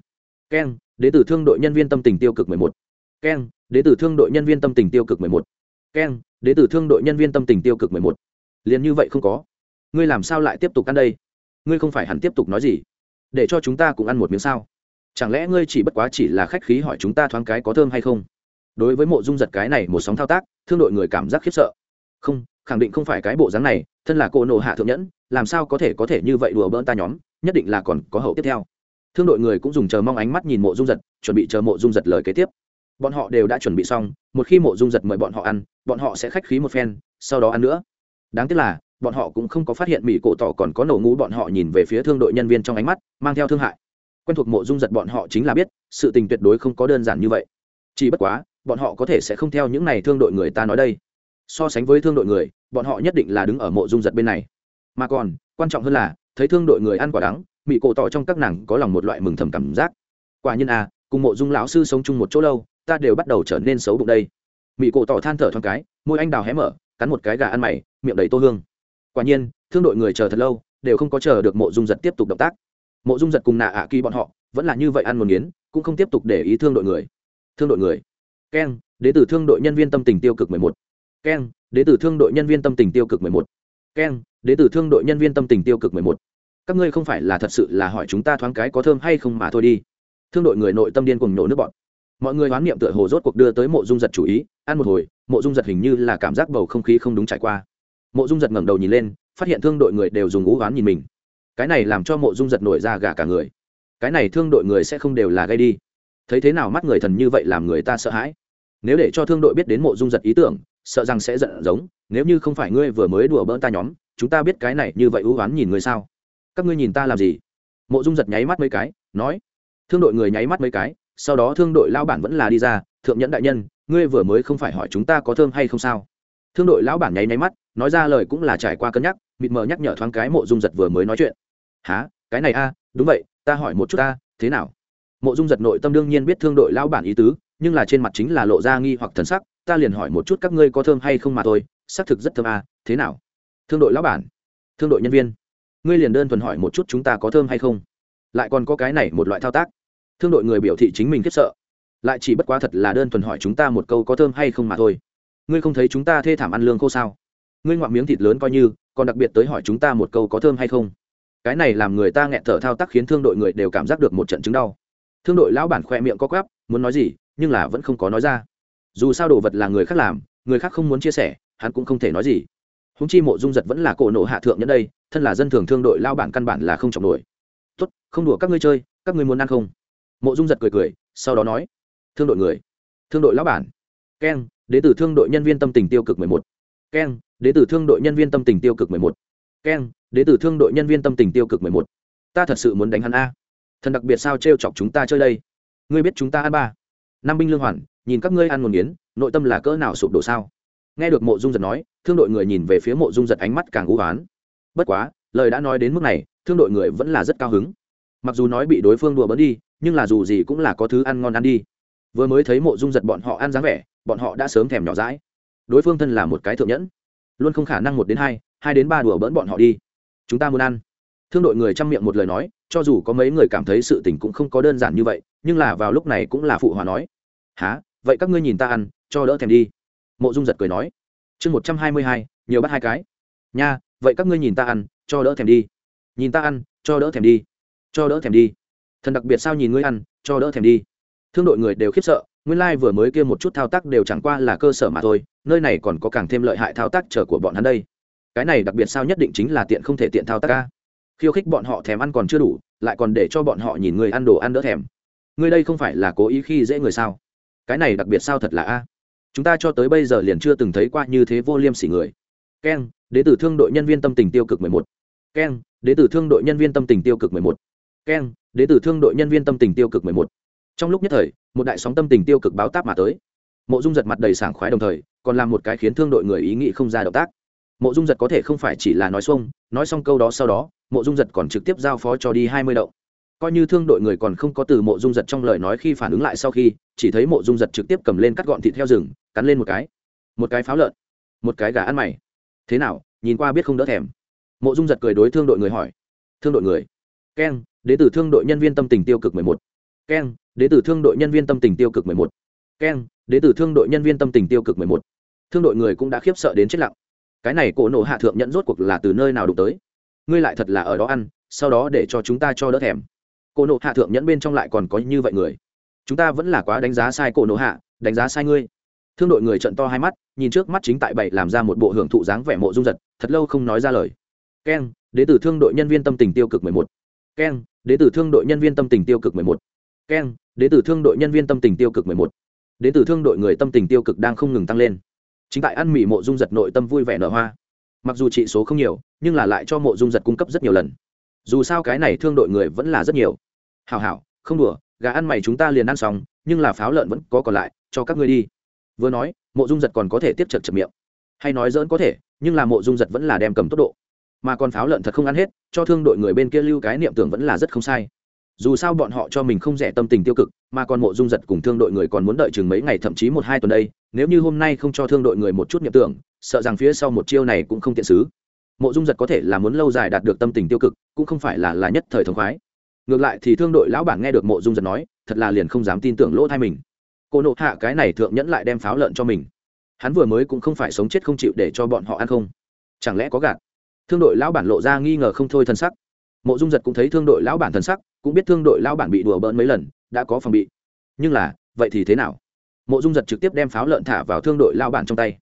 Keng đ ế t ử thương đội nhân viên tâm tình tiêu cực mười một. Keng đ ế t ử thương đội nhân viên tâm tình tiêu cực mười một. Keng đ ế t ử thương đội nhân viên tâm tình tiêu cực mười một. Liền như vậy không có. Ngươi làm sao lại tiếp tục ăn đây? Ngươi không phải hẳn tiếp tục nói gì? Để cho chúng ta cũng ăn một miếng sao? Chẳng lẽ ngươi chỉ bất quá chỉ là khách khí hỏi chúng ta thoáng cái có thơm hay không? Đối với mộ dung giật cái này một sóng thao tác, thương đội người cảm giác khiếp sợ. Không, khẳng định không phải cái bộ dáng này thân là cô nộ hạ thượng nhẫn, làm sao có thể có thể như vậy đùa bỡn ta nhóm, nhất định là còn có hậu tiếp theo. Thương đội người cũng dùng chờ mong ánh mắt nhìn mộ dung giật, chuẩn bị chờ mộ dung giật lời kế tiếp. Bọn họ đều đã chuẩn bị xong, một khi mộ dung giật mời bọn họ ăn, bọn họ sẽ khách khí một phen, sau đó ăn nữa. Đáng tiếc là, bọn họ cũng không có phát hiện mỹ cổ tỏ còn có nổ ngũ bọn họ nhìn về phía thương đội nhân viên trong ánh mắt, mang theo thương hại. Quen thuộc mộ dung giật bọn họ chính là biết, sự tình tuyệt đối không có đơn giản như vậy. Chỉ bất quá, bọn họ có thể sẽ không theo những này thương đội người ta nói đây. So sánh với thương đội người bọn họ nhất định là đứng ở mộ dung giật bên này. Mà còn, quan trọng hơn là, thấy thương đội người ăn quả đắng mỹ cổ tỏ trong các nàng có lòng một loại mừng thầm cảm giác. Quả nhiên à cùng mộ dung lão sư sống chung một chỗ lâu, ta đều bắt đầu trở nên xấu bụng đây. Mỹ cổ tỏ than thở thoáng cái, môi anh đào hé mở, cắn một cái gà ăn mày, miệng đầy tô hương. Quả nhiên, thương đội người chờ thật lâu, đều không có chờ được mộ dung giật tiếp tục động tác. Mộ dung giật cùng nạ ạ à kỳ bọn họ, vẫn là như vậy ăn một nghiến, cũng không tiếp tục để ý thương đội người. Thương đội người. Keng đ ế thương đội nhân viên tâm tình tiêu cực mười một. Keng đ ế t ử thương đội nhân viên tâm tình tiêu cực mười một. Keng đ ế t ử thương đội nhân viên tâm tình tiêu cực mười một. Các ngươi không phải là thật sự là hỏi chúng ta thoáng cái có thơm hay không mà thôi đi. Thương đội người nội tâm điên cùng nổ nước bọn mọi người hoán niệm tựa hồ rốt cuộc đưa tới mộ dung giật chủ ý, ăn một hồi, mộ dung giật hình như là cảm giác bầu không khí không đúng trải qua. Mộ dung giật ngẩng đầu nhìn lên, phát hiện thương đội người đều dùng ngũ oán nhìn mình. Cái này làm cho mộ dung giật nổi ra gà cả người. Cái này thương đội người sẽ không đều là gây đi. Thấy thế nào mắt người thần như vậy làm người ta sợ hãi. Nếu để cho thương đội biết đến mộ dung giật ý tưởng sợ rằng sẽ giận giống, nếu như không phải ngươi vừa mới đùa bỡn ta nhóm, chúng ta biết cái này như vậy ưu oán nhìn ngươi sao? Các ngươi nhìn ta làm gì? Mộ dung giật nháy mắt mấy cái, nói, thương đội người nháy mắt mấy cái, sau đó thương đội lao bản vẫn là đi ra, thượng nhẫn đại nhân, ngươi vừa mới không phải hỏi chúng ta có thơm hay không sao? Thương đội lão bản nháy nháy mắt, nói ra lời cũng là trải qua cân nhắc, mịt mờ nhắc nhở thoáng cái mộ dung giật vừa mới nói chuyện. Há cái này a, đúng vậy, ta hỏi một chút ta, thế nào? Mộ dung giật nội tâm đương nhiên biết thương đội lão bản ý tứ, nhưng là trên mặt chính là lộ ra nghi hoặc thần sắc ta liền hỏi một chút các ngươi có thơm hay không mà thôi xác thực rất thơm à, thế nào? Thương đội lão bản thương đội nhân viên ngươi liền đơn thuần hỏi một chút chúng ta có thơm hay không? Lại còn có cái này một loại thao tác. Thương đội người biểu thị chính mình khiếp sợ. Lại chỉ bất quá thật là đơn thuần hỏi chúng ta một câu có thơm hay không mà thôi. Ngươi không thấy chúng ta thê thảm ăn lương khô sao? Ngươi ngoạm miếng thịt lớn coi như còn đặc biệt tới hỏi chúng ta một câu có thơm hay không? Cái này làm người ta nghẹn thở thao tác khiến thương đội người đều cảm giác được một trận chứng đau. Thương đội lão bản khoe miệng có quáp muốn nói gì nhưng là vẫn không có nói ra dù sao đồ vật là người khác làm, người khác không muốn chia sẻ, hắn cũng không thể nói gì. Húng chi mộ dung giật vẫn là cổ nộ hạ thượng nhân đây, thân là dân thường thương đội lao bản căn bản là không trọng nổi. Tốt, không đùa các ngươi chơi, các ngươi muốn ăn không? Mộ dung giật cười cười, sau đó nói, thương đội người, thương đội lão bản. Keng đ ế t ử thương đội nhân viên tâm tình tiêu cực mười một. Keng đ ế t ử thương đội nhân viên tâm tình tiêu cực mười một. Keng đ ế t ử thương đội nhân viên tâm tình tiêu cực mười một. Ta thật sự muốn đánh hắn a. Thần đặc biệt sao t r e o chọc chúng ta chơi đây? Ngươi biết chúng ta ăn ba? Năm binh lương hoàn nhìn các ngươi ăn nguồn nghiến, nội tâm là cỡ nào sụp đổ sao? Nghe được mộ dung giật nói, thương đội người nhìn về phía mộ dung giật ánh mắt càng u hoán. Bất quá, lời đã nói đến mức này, thương đội người vẫn là rất cao hứng. Mặc dù nói bị đối phương đùa bỡn đi, nhưng là dù gì cũng là có thứ ăn ngon ăn đi. Vừa mới thấy mộ dung giật bọn họ ăn dáng vẻ, bọn họ đã sớm thèm nhỏ rãi đối phương thân là một cái thượng nhẫn, luôn không khả năng một đến hai hai đến ba đùa bỡn bọn họ đi. Chúng ta muốn ăn. Thương đội người chăm miệng một lời nói, cho dù có mấy người cảm thấy sự tình cũng không có đơn giản như vậy, nhưng là vào lúc này cũng là phụ hòa nói. Há vậy các ngươi nhìn ta ăn, cho đỡ thèm đi. Mộ dung giật cười nói. Chương một trăm hai mươi hai, nhiều bắt hai cái. Nha, vậy các ngươi nhìn ta ăn, cho đỡ thèm đi. Nhìn ta ăn, cho đỡ thèm đi. Cho đỡ thèm đi. Thần đặc biệt sao nhìn ngươi ăn, cho đỡ thèm đi. Thương đội người đều khiếp sợ, nguyên lai、like、vừa mới kia một chút thao tác đều chẳng qua là cơ sở mà thôi, nơi này còn có càng thêm lợi hại thao tác trở của bọn hắn đây. Cái này đặc biệt sao nhất định chính là tiện không thể tiện thao tác ca khiêu khích bọn họ thèm ăn còn chưa đủ, lại còn để cho bọn họ nhìn người ăn đồ ăn đỡ thèm. Người đây không phải là cố ý khi dễ người sao? Cái này đặc biệt sao thật là a? Chúng ta cho tới bây giờ liền chưa từng thấy qua như thế vô liêm sỉ người. Keng đ tử thương đội nhân viên tâm tình tiêu cực mười một. Keng đ tử thương đội nhân viên tâm tình tiêu cực mười một. Keng đ tử thương đội nhân viên tâm tình tiêu cực mười một. Trong lúc nhất thời, một đại sóng tâm tình tiêu cực báo táp mà tới. Mộ dung giật mặt đầy sảng khoái đồng thời, còn làm một cái khiến thương đội người ý nghĩ không ra động tác. Mộ dung giật có thể không phải chỉ là nói xuông, nói xong câu đó sau đó, mộ dung giật còn trực tiếp giao phó cho đi hai mươi đậu coi như thương đội người còn không có từ mộ dung giật trong lời nói khi phản ứng lại sau khi, chỉ thấy mộ dung giật trực tiếp cầm lên cắt gọn thịt theo rừng, cắn lên một cái. Một cái pháo lợn, một cái gà ăn mày. Thế nào, nhìn qua biết không đỡ thèm. Mộ dung giật cười đối thương đội người hỏi. Thương đội người. Keng đến từ thương đội nhân viên tâm tình tiêu cực mười một. Keng, đế tử thương đội nhân viên tâm tình tiêu cực 11. keng, đế tử thương đội nhân viên tâm tình tiêu cực 11. thương đội người cũng đã khiếp sợ đến chết lặng. Cái này cổ nổ hạ thượng nhận rốt cuộc là từ nơi nào đụng tới? Ngươi lại thật là ở đó ăn, sau đó để cho chúng ta cho đỡ thèm cổ nộ hạ thượng nhẫn bên trong lại còn có như vậy người. Chúng ta vẫn là quá đánh giá sai cổ nộ hạ, đánh giá sai ngươi. Thương đội người trận to hai mắt, nhìn trước mắt chính tại bảy làm ra một bộ hưởng thụ dáng vẻ mộ dung giật, thật lâu không nói ra lời. Keng, đế tử thương đội nhân viên tâm tình tiêu cực 11. keng, đế tử thương đội nhân viên tâm tình tiêu cực 11 keng đến từ thương đội nhân viên tâm tình tiêu cực 11. đến từ thương đội người tâm tình tiêu cực đang không ngừng tăng lên. Chính tại ăn mì mộ dung giật nội tâm vui vẻ nở hoa. Mặc dù trị số không nhiều, nhưng là lại cho mộ dung giật cung cấp rất nhiều lần dù sao cái này thương đội người vẫn là rất nhiều. Hào hảo, không đùa, gà ăn mày chúng ta liền ăn xong, nhưng là pháo lợn vẫn có còn lại, cho các ngươi đi. Vừa nói, mộ dung giật còn có thể tiếp chật chật miệng. Hay nói dỡn có thể, nhưng là mộ dung giật vẫn là đem cầm tốc độ. Mà còn pháo lợn thật không ăn hết, cho thương đội người bên kia lưu cái niệm tưởng vẫn là rất không sai. Dù sao bọn họ cho mình không rẻ tâm tình tiêu cực, mà còn mộ dung giật cùng thương đội người còn muốn đợi chừng mấy ngày thậm chí một hai tuần đây, nếu như hôm nay không cho thương đội người một chút niệm tưởng, sợ rằng phía sau một chiêu này cũng không tiện xứ mộ dung giật có thể là muốn lâu dài đạt được tâm tình tiêu cực, cũng không phải là là nhất thời thống khoái. Ngược lại thì thương đội lão bản nghe được mộ dung giật nói, thật là liền không dám tin tưởng lỗ thai mình. Cô nộ hạ cái này thượng nhẫn lại đem pháo lợn cho mình. Hắn vừa mới cũng không phải sống chết không chịu để cho bọn họ ăn không. Chẳng lẽ có gạt? Thương đội lão bản lộ ra nghi ngờ không thôi thân sắc. Mộ dung giật cũng thấy thương đội lão bản thân sắc, cũng biết thương đội lão bản bị đùa bỡn mấy lần, đã có phòng bị. Nhưng là, vậy thì thế nào? Mộ dung giật trực tiếp đem pháo lợn thả vào thương đội lão bản trong tay.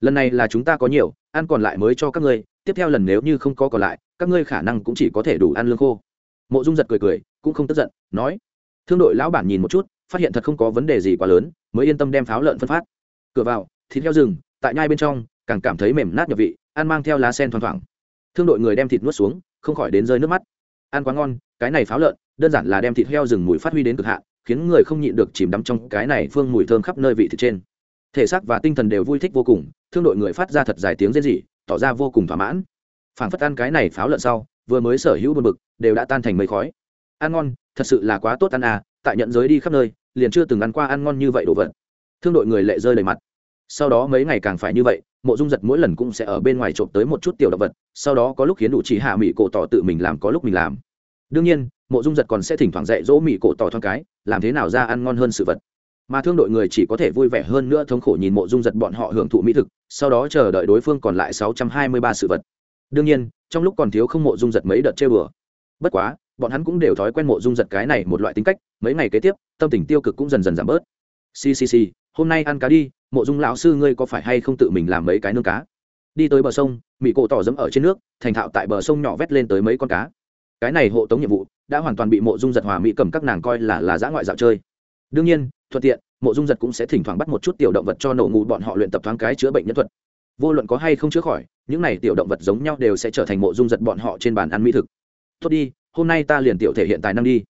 Lần này là chúng ta có nhiều, ăn còn lại mới cho các ngươi tiếp theo lần nếu như không có còn lại, các ngươi khả năng cũng chỉ có thể đủ ăn lương khô. Mộ dung giật cười cười, cũng không tức giận, nói, thương đội lão bản nhìn một chút, phát hiện thật không có vấn đề gì quá lớn, mới yên tâm đem pháo lợn phân phát. Cửa vào, thịt heo rừng, tại nhai bên trong, càng cảm thấy mềm nát nhập vị, ăn mang theo lá sen thoang thoảng. Thương đội người đem thịt nuốt xuống, không khỏi đến rơi nước mắt. Ăn quá ngon, cái này pháo lợn, đơn giản là đem thịt heo rừng mùi phát huy đến cực hạn, khiến người không nhịn được chìm đắm trong cái này phương mùi thơm khắp nơi vị thịt trên. Thể xác và tinh thần đều vui thích vô cùng, thương đội người phát ra thật dài tiếng rên rỉ tỏ ra vô cùng thỏa mãn. Phảng phất ăn cái này pháo lợn sau, vừa mới sở hữu buồn bực, đều đã tan thành mây khói. Ăn ngon, thật sự là quá tốt ăn à tại nhận giới đi khắp nơi, liền chưa từng ăn qua ăn ngon như vậy đồ vật. Thương đội người lệ rơi đầy mặt. Sau đó mấy ngày càng phải như vậy, mộ dung giật mỗi lần cũng sẽ ở bên ngoài trộm tới một chút tiểu động vật, sau đó có lúc khiến đủ chỉ hạ mỹ cổ tỏ tự mình làm có lúc mình làm. Đương nhiên, mộ dung giật còn sẽ thỉnh thoảng dạy dỗ mỹ cổ tỏ thoáng cái, làm thế nào ra ăn ngon hơn sự vật mà thương đội người chỉ có thể vui vẻ hơn nữa thống khổ nhìn mộ dung giật bọn họ hưởng thụ mỹ thực, sau đó chờ đợi đối phương còn lại sáu trăm hai mươi ba sự vật. Đương nhiên, trong lúc còn thiếu không mộ dung giật mấy đợt chơi bừa. Bất quá, bọn hắn cũng đều thói quen mộ dung giật cái này một loại tính cách, mấy ngày kế tiếp, tâm tình tiêu cực cũng dần dần giảm bớt. Ccc hôm nay ăn cá đi, mộ dung lão sư ngươi có phải hay không tự mình làm mấy cái nương cá? Đi tới bờ sông mỹ cổ tỏ dẫm ở trên nước, thành thạo tại bờ sông nhỏ vét lên tới mấy con cá. Cái này hộ tống nhiệm vụ, đã hoàn toàn bị mộ dung giật hòa mỹ cầm các nàng coi là là giã ngoại dạo chơi. Đương nhiên thuận tiện, mộ dung giật cũng sẽ thỉnh thoảng bắt một chút tiểu động vật cho nổ ngủ bọn họ luyện tập thoáng cái chữa bệnh nhân thuật. Vô luận có hay không chữa khỏi, những này tiểu động vật giống nhau đều sẽ trở thành mộ dung giật bọn họ trên bàn ăn mỹ thực. Tốt đi, hôm nay ta liền tiểu thể hiện tài năng đi.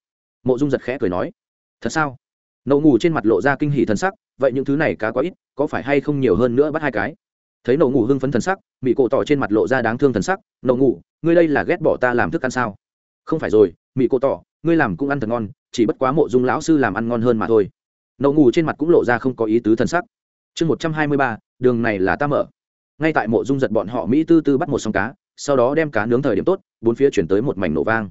Mộ dung giật khẽ cười nói. Thật sao? Nổ ngủ trên mặt lộ ra kinh hỉ thân sắc, vậy những thứ này cá quá ít, có phải hay không nhiều hơn nữa bắt hai cái? Thấy nổ ngủ hưng phấn thần sắc mỹ cổ tỏ trên mặt lộ ra đáng thương thần sắc, nổ ngủ, ngươi đây là ghét bỏ ta làm thức ăn sao? Không phải rồi mỹ cổ tỏ, ngươi làm cũng ăn thật ngon, chỉ bất quá mộ dung lão sư làm ăn ngon hơn mà thôi nậu ngủ trên mặt cũng lộ ra không có ý tứ thần sắc. Chương một trăm hai mươi ba, đường này là ta mở. Ngay tại mộ dung giật bọn họ mỹ tư tư bắt một sông cá, sau đó đem cá nướng thời điểm tốt, bốn phía chuyển tới một mảnh nổ vang.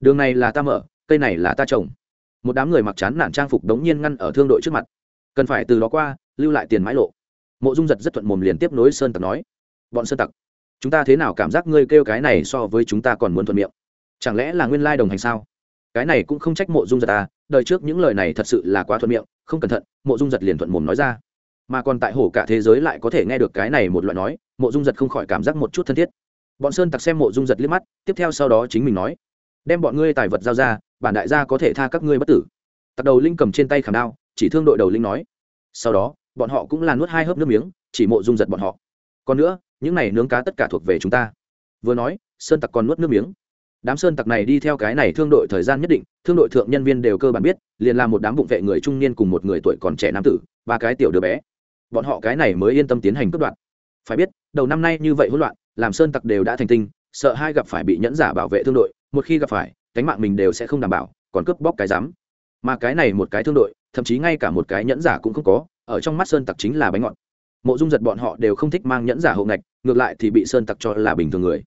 Đường này là ta mở, cây này là ta trồng. Một đám người mặc chán nản trang phục đống nhiên ngăn ở thương đội trước mặt. Cần phải từ đó qua, lưu lại tiền mãi lộ. Mộ dung giật rất thuận mồm liền tiếp nối sơn tặc nói, bọn sơn tặc, chúng ta thế nào cảm giác ngươi kêu cái này so với chúng ta còn muốn thuận miệng? Chẳng lẽ là nguyên lai đồng hành sao? Cái này cũng không trách mộ dung giật à đời trước những lời này thật sự là quá thuận miệng, không cẩn thận, mộ dung giật liền thuận mồm nói ra. Mà còn tại hổ cả thế giới lại có thể nghe được cái này một loại nói, mộ dung giật không khỏi cảm giác một chút thân thiết. Bọn sơn tặc xem mộ dung giật liếc mắt, tiếp theo sau đó chính mình nói, đem bọn ngươi tài vật giao ra, bản đại gia có thể tha các ngươi bất tử. Tặc đầu linh cầm trên tay khảm đao, chỉ thương đội đầu linh nói. Sau đó, bọn họ cũng là nuốt hai hớp nước miếng, chỉ mộ dung giật bọn họ. Còn nữa, những này nướng cá tất cả thuộc về chúng ta. Vừa nói, sơn tặc còn nuốt nước miếng đám sơn tặc này đi theo cái này thương đội thời gian nhất định, thương đội thượng nhân viên đều cơ bản biết, liền là một đám bụng vệ người trung niên cùng một người tuổi còn trẻ nam tử, ba cái tiểu đứa bé. Bọn họ cái này mới yên tâm tiến hành cướp đoạt. Phải biết, đầu năm nay như vậy hỗn loạn, làm sơn tặc đều đã thành tinh, sợ hai gặp phải bị nhẫn giả bảo vệ thương đội, một khi gặp phải, cánh mạng mình đều sẽ không đảm bảo, còn cướp bóc cái dám mà cái này một cái thương đội, thậm chí ngay cả một cái nhẫn giả cũng không có, ở trong mắt sơn tặc chính là bánh ngọt. Mộ dung giật bọn họ đều không thích mang nhẫn giả hậu ngạch, ngược lại thì bị sơn tặc cho là bình thường người.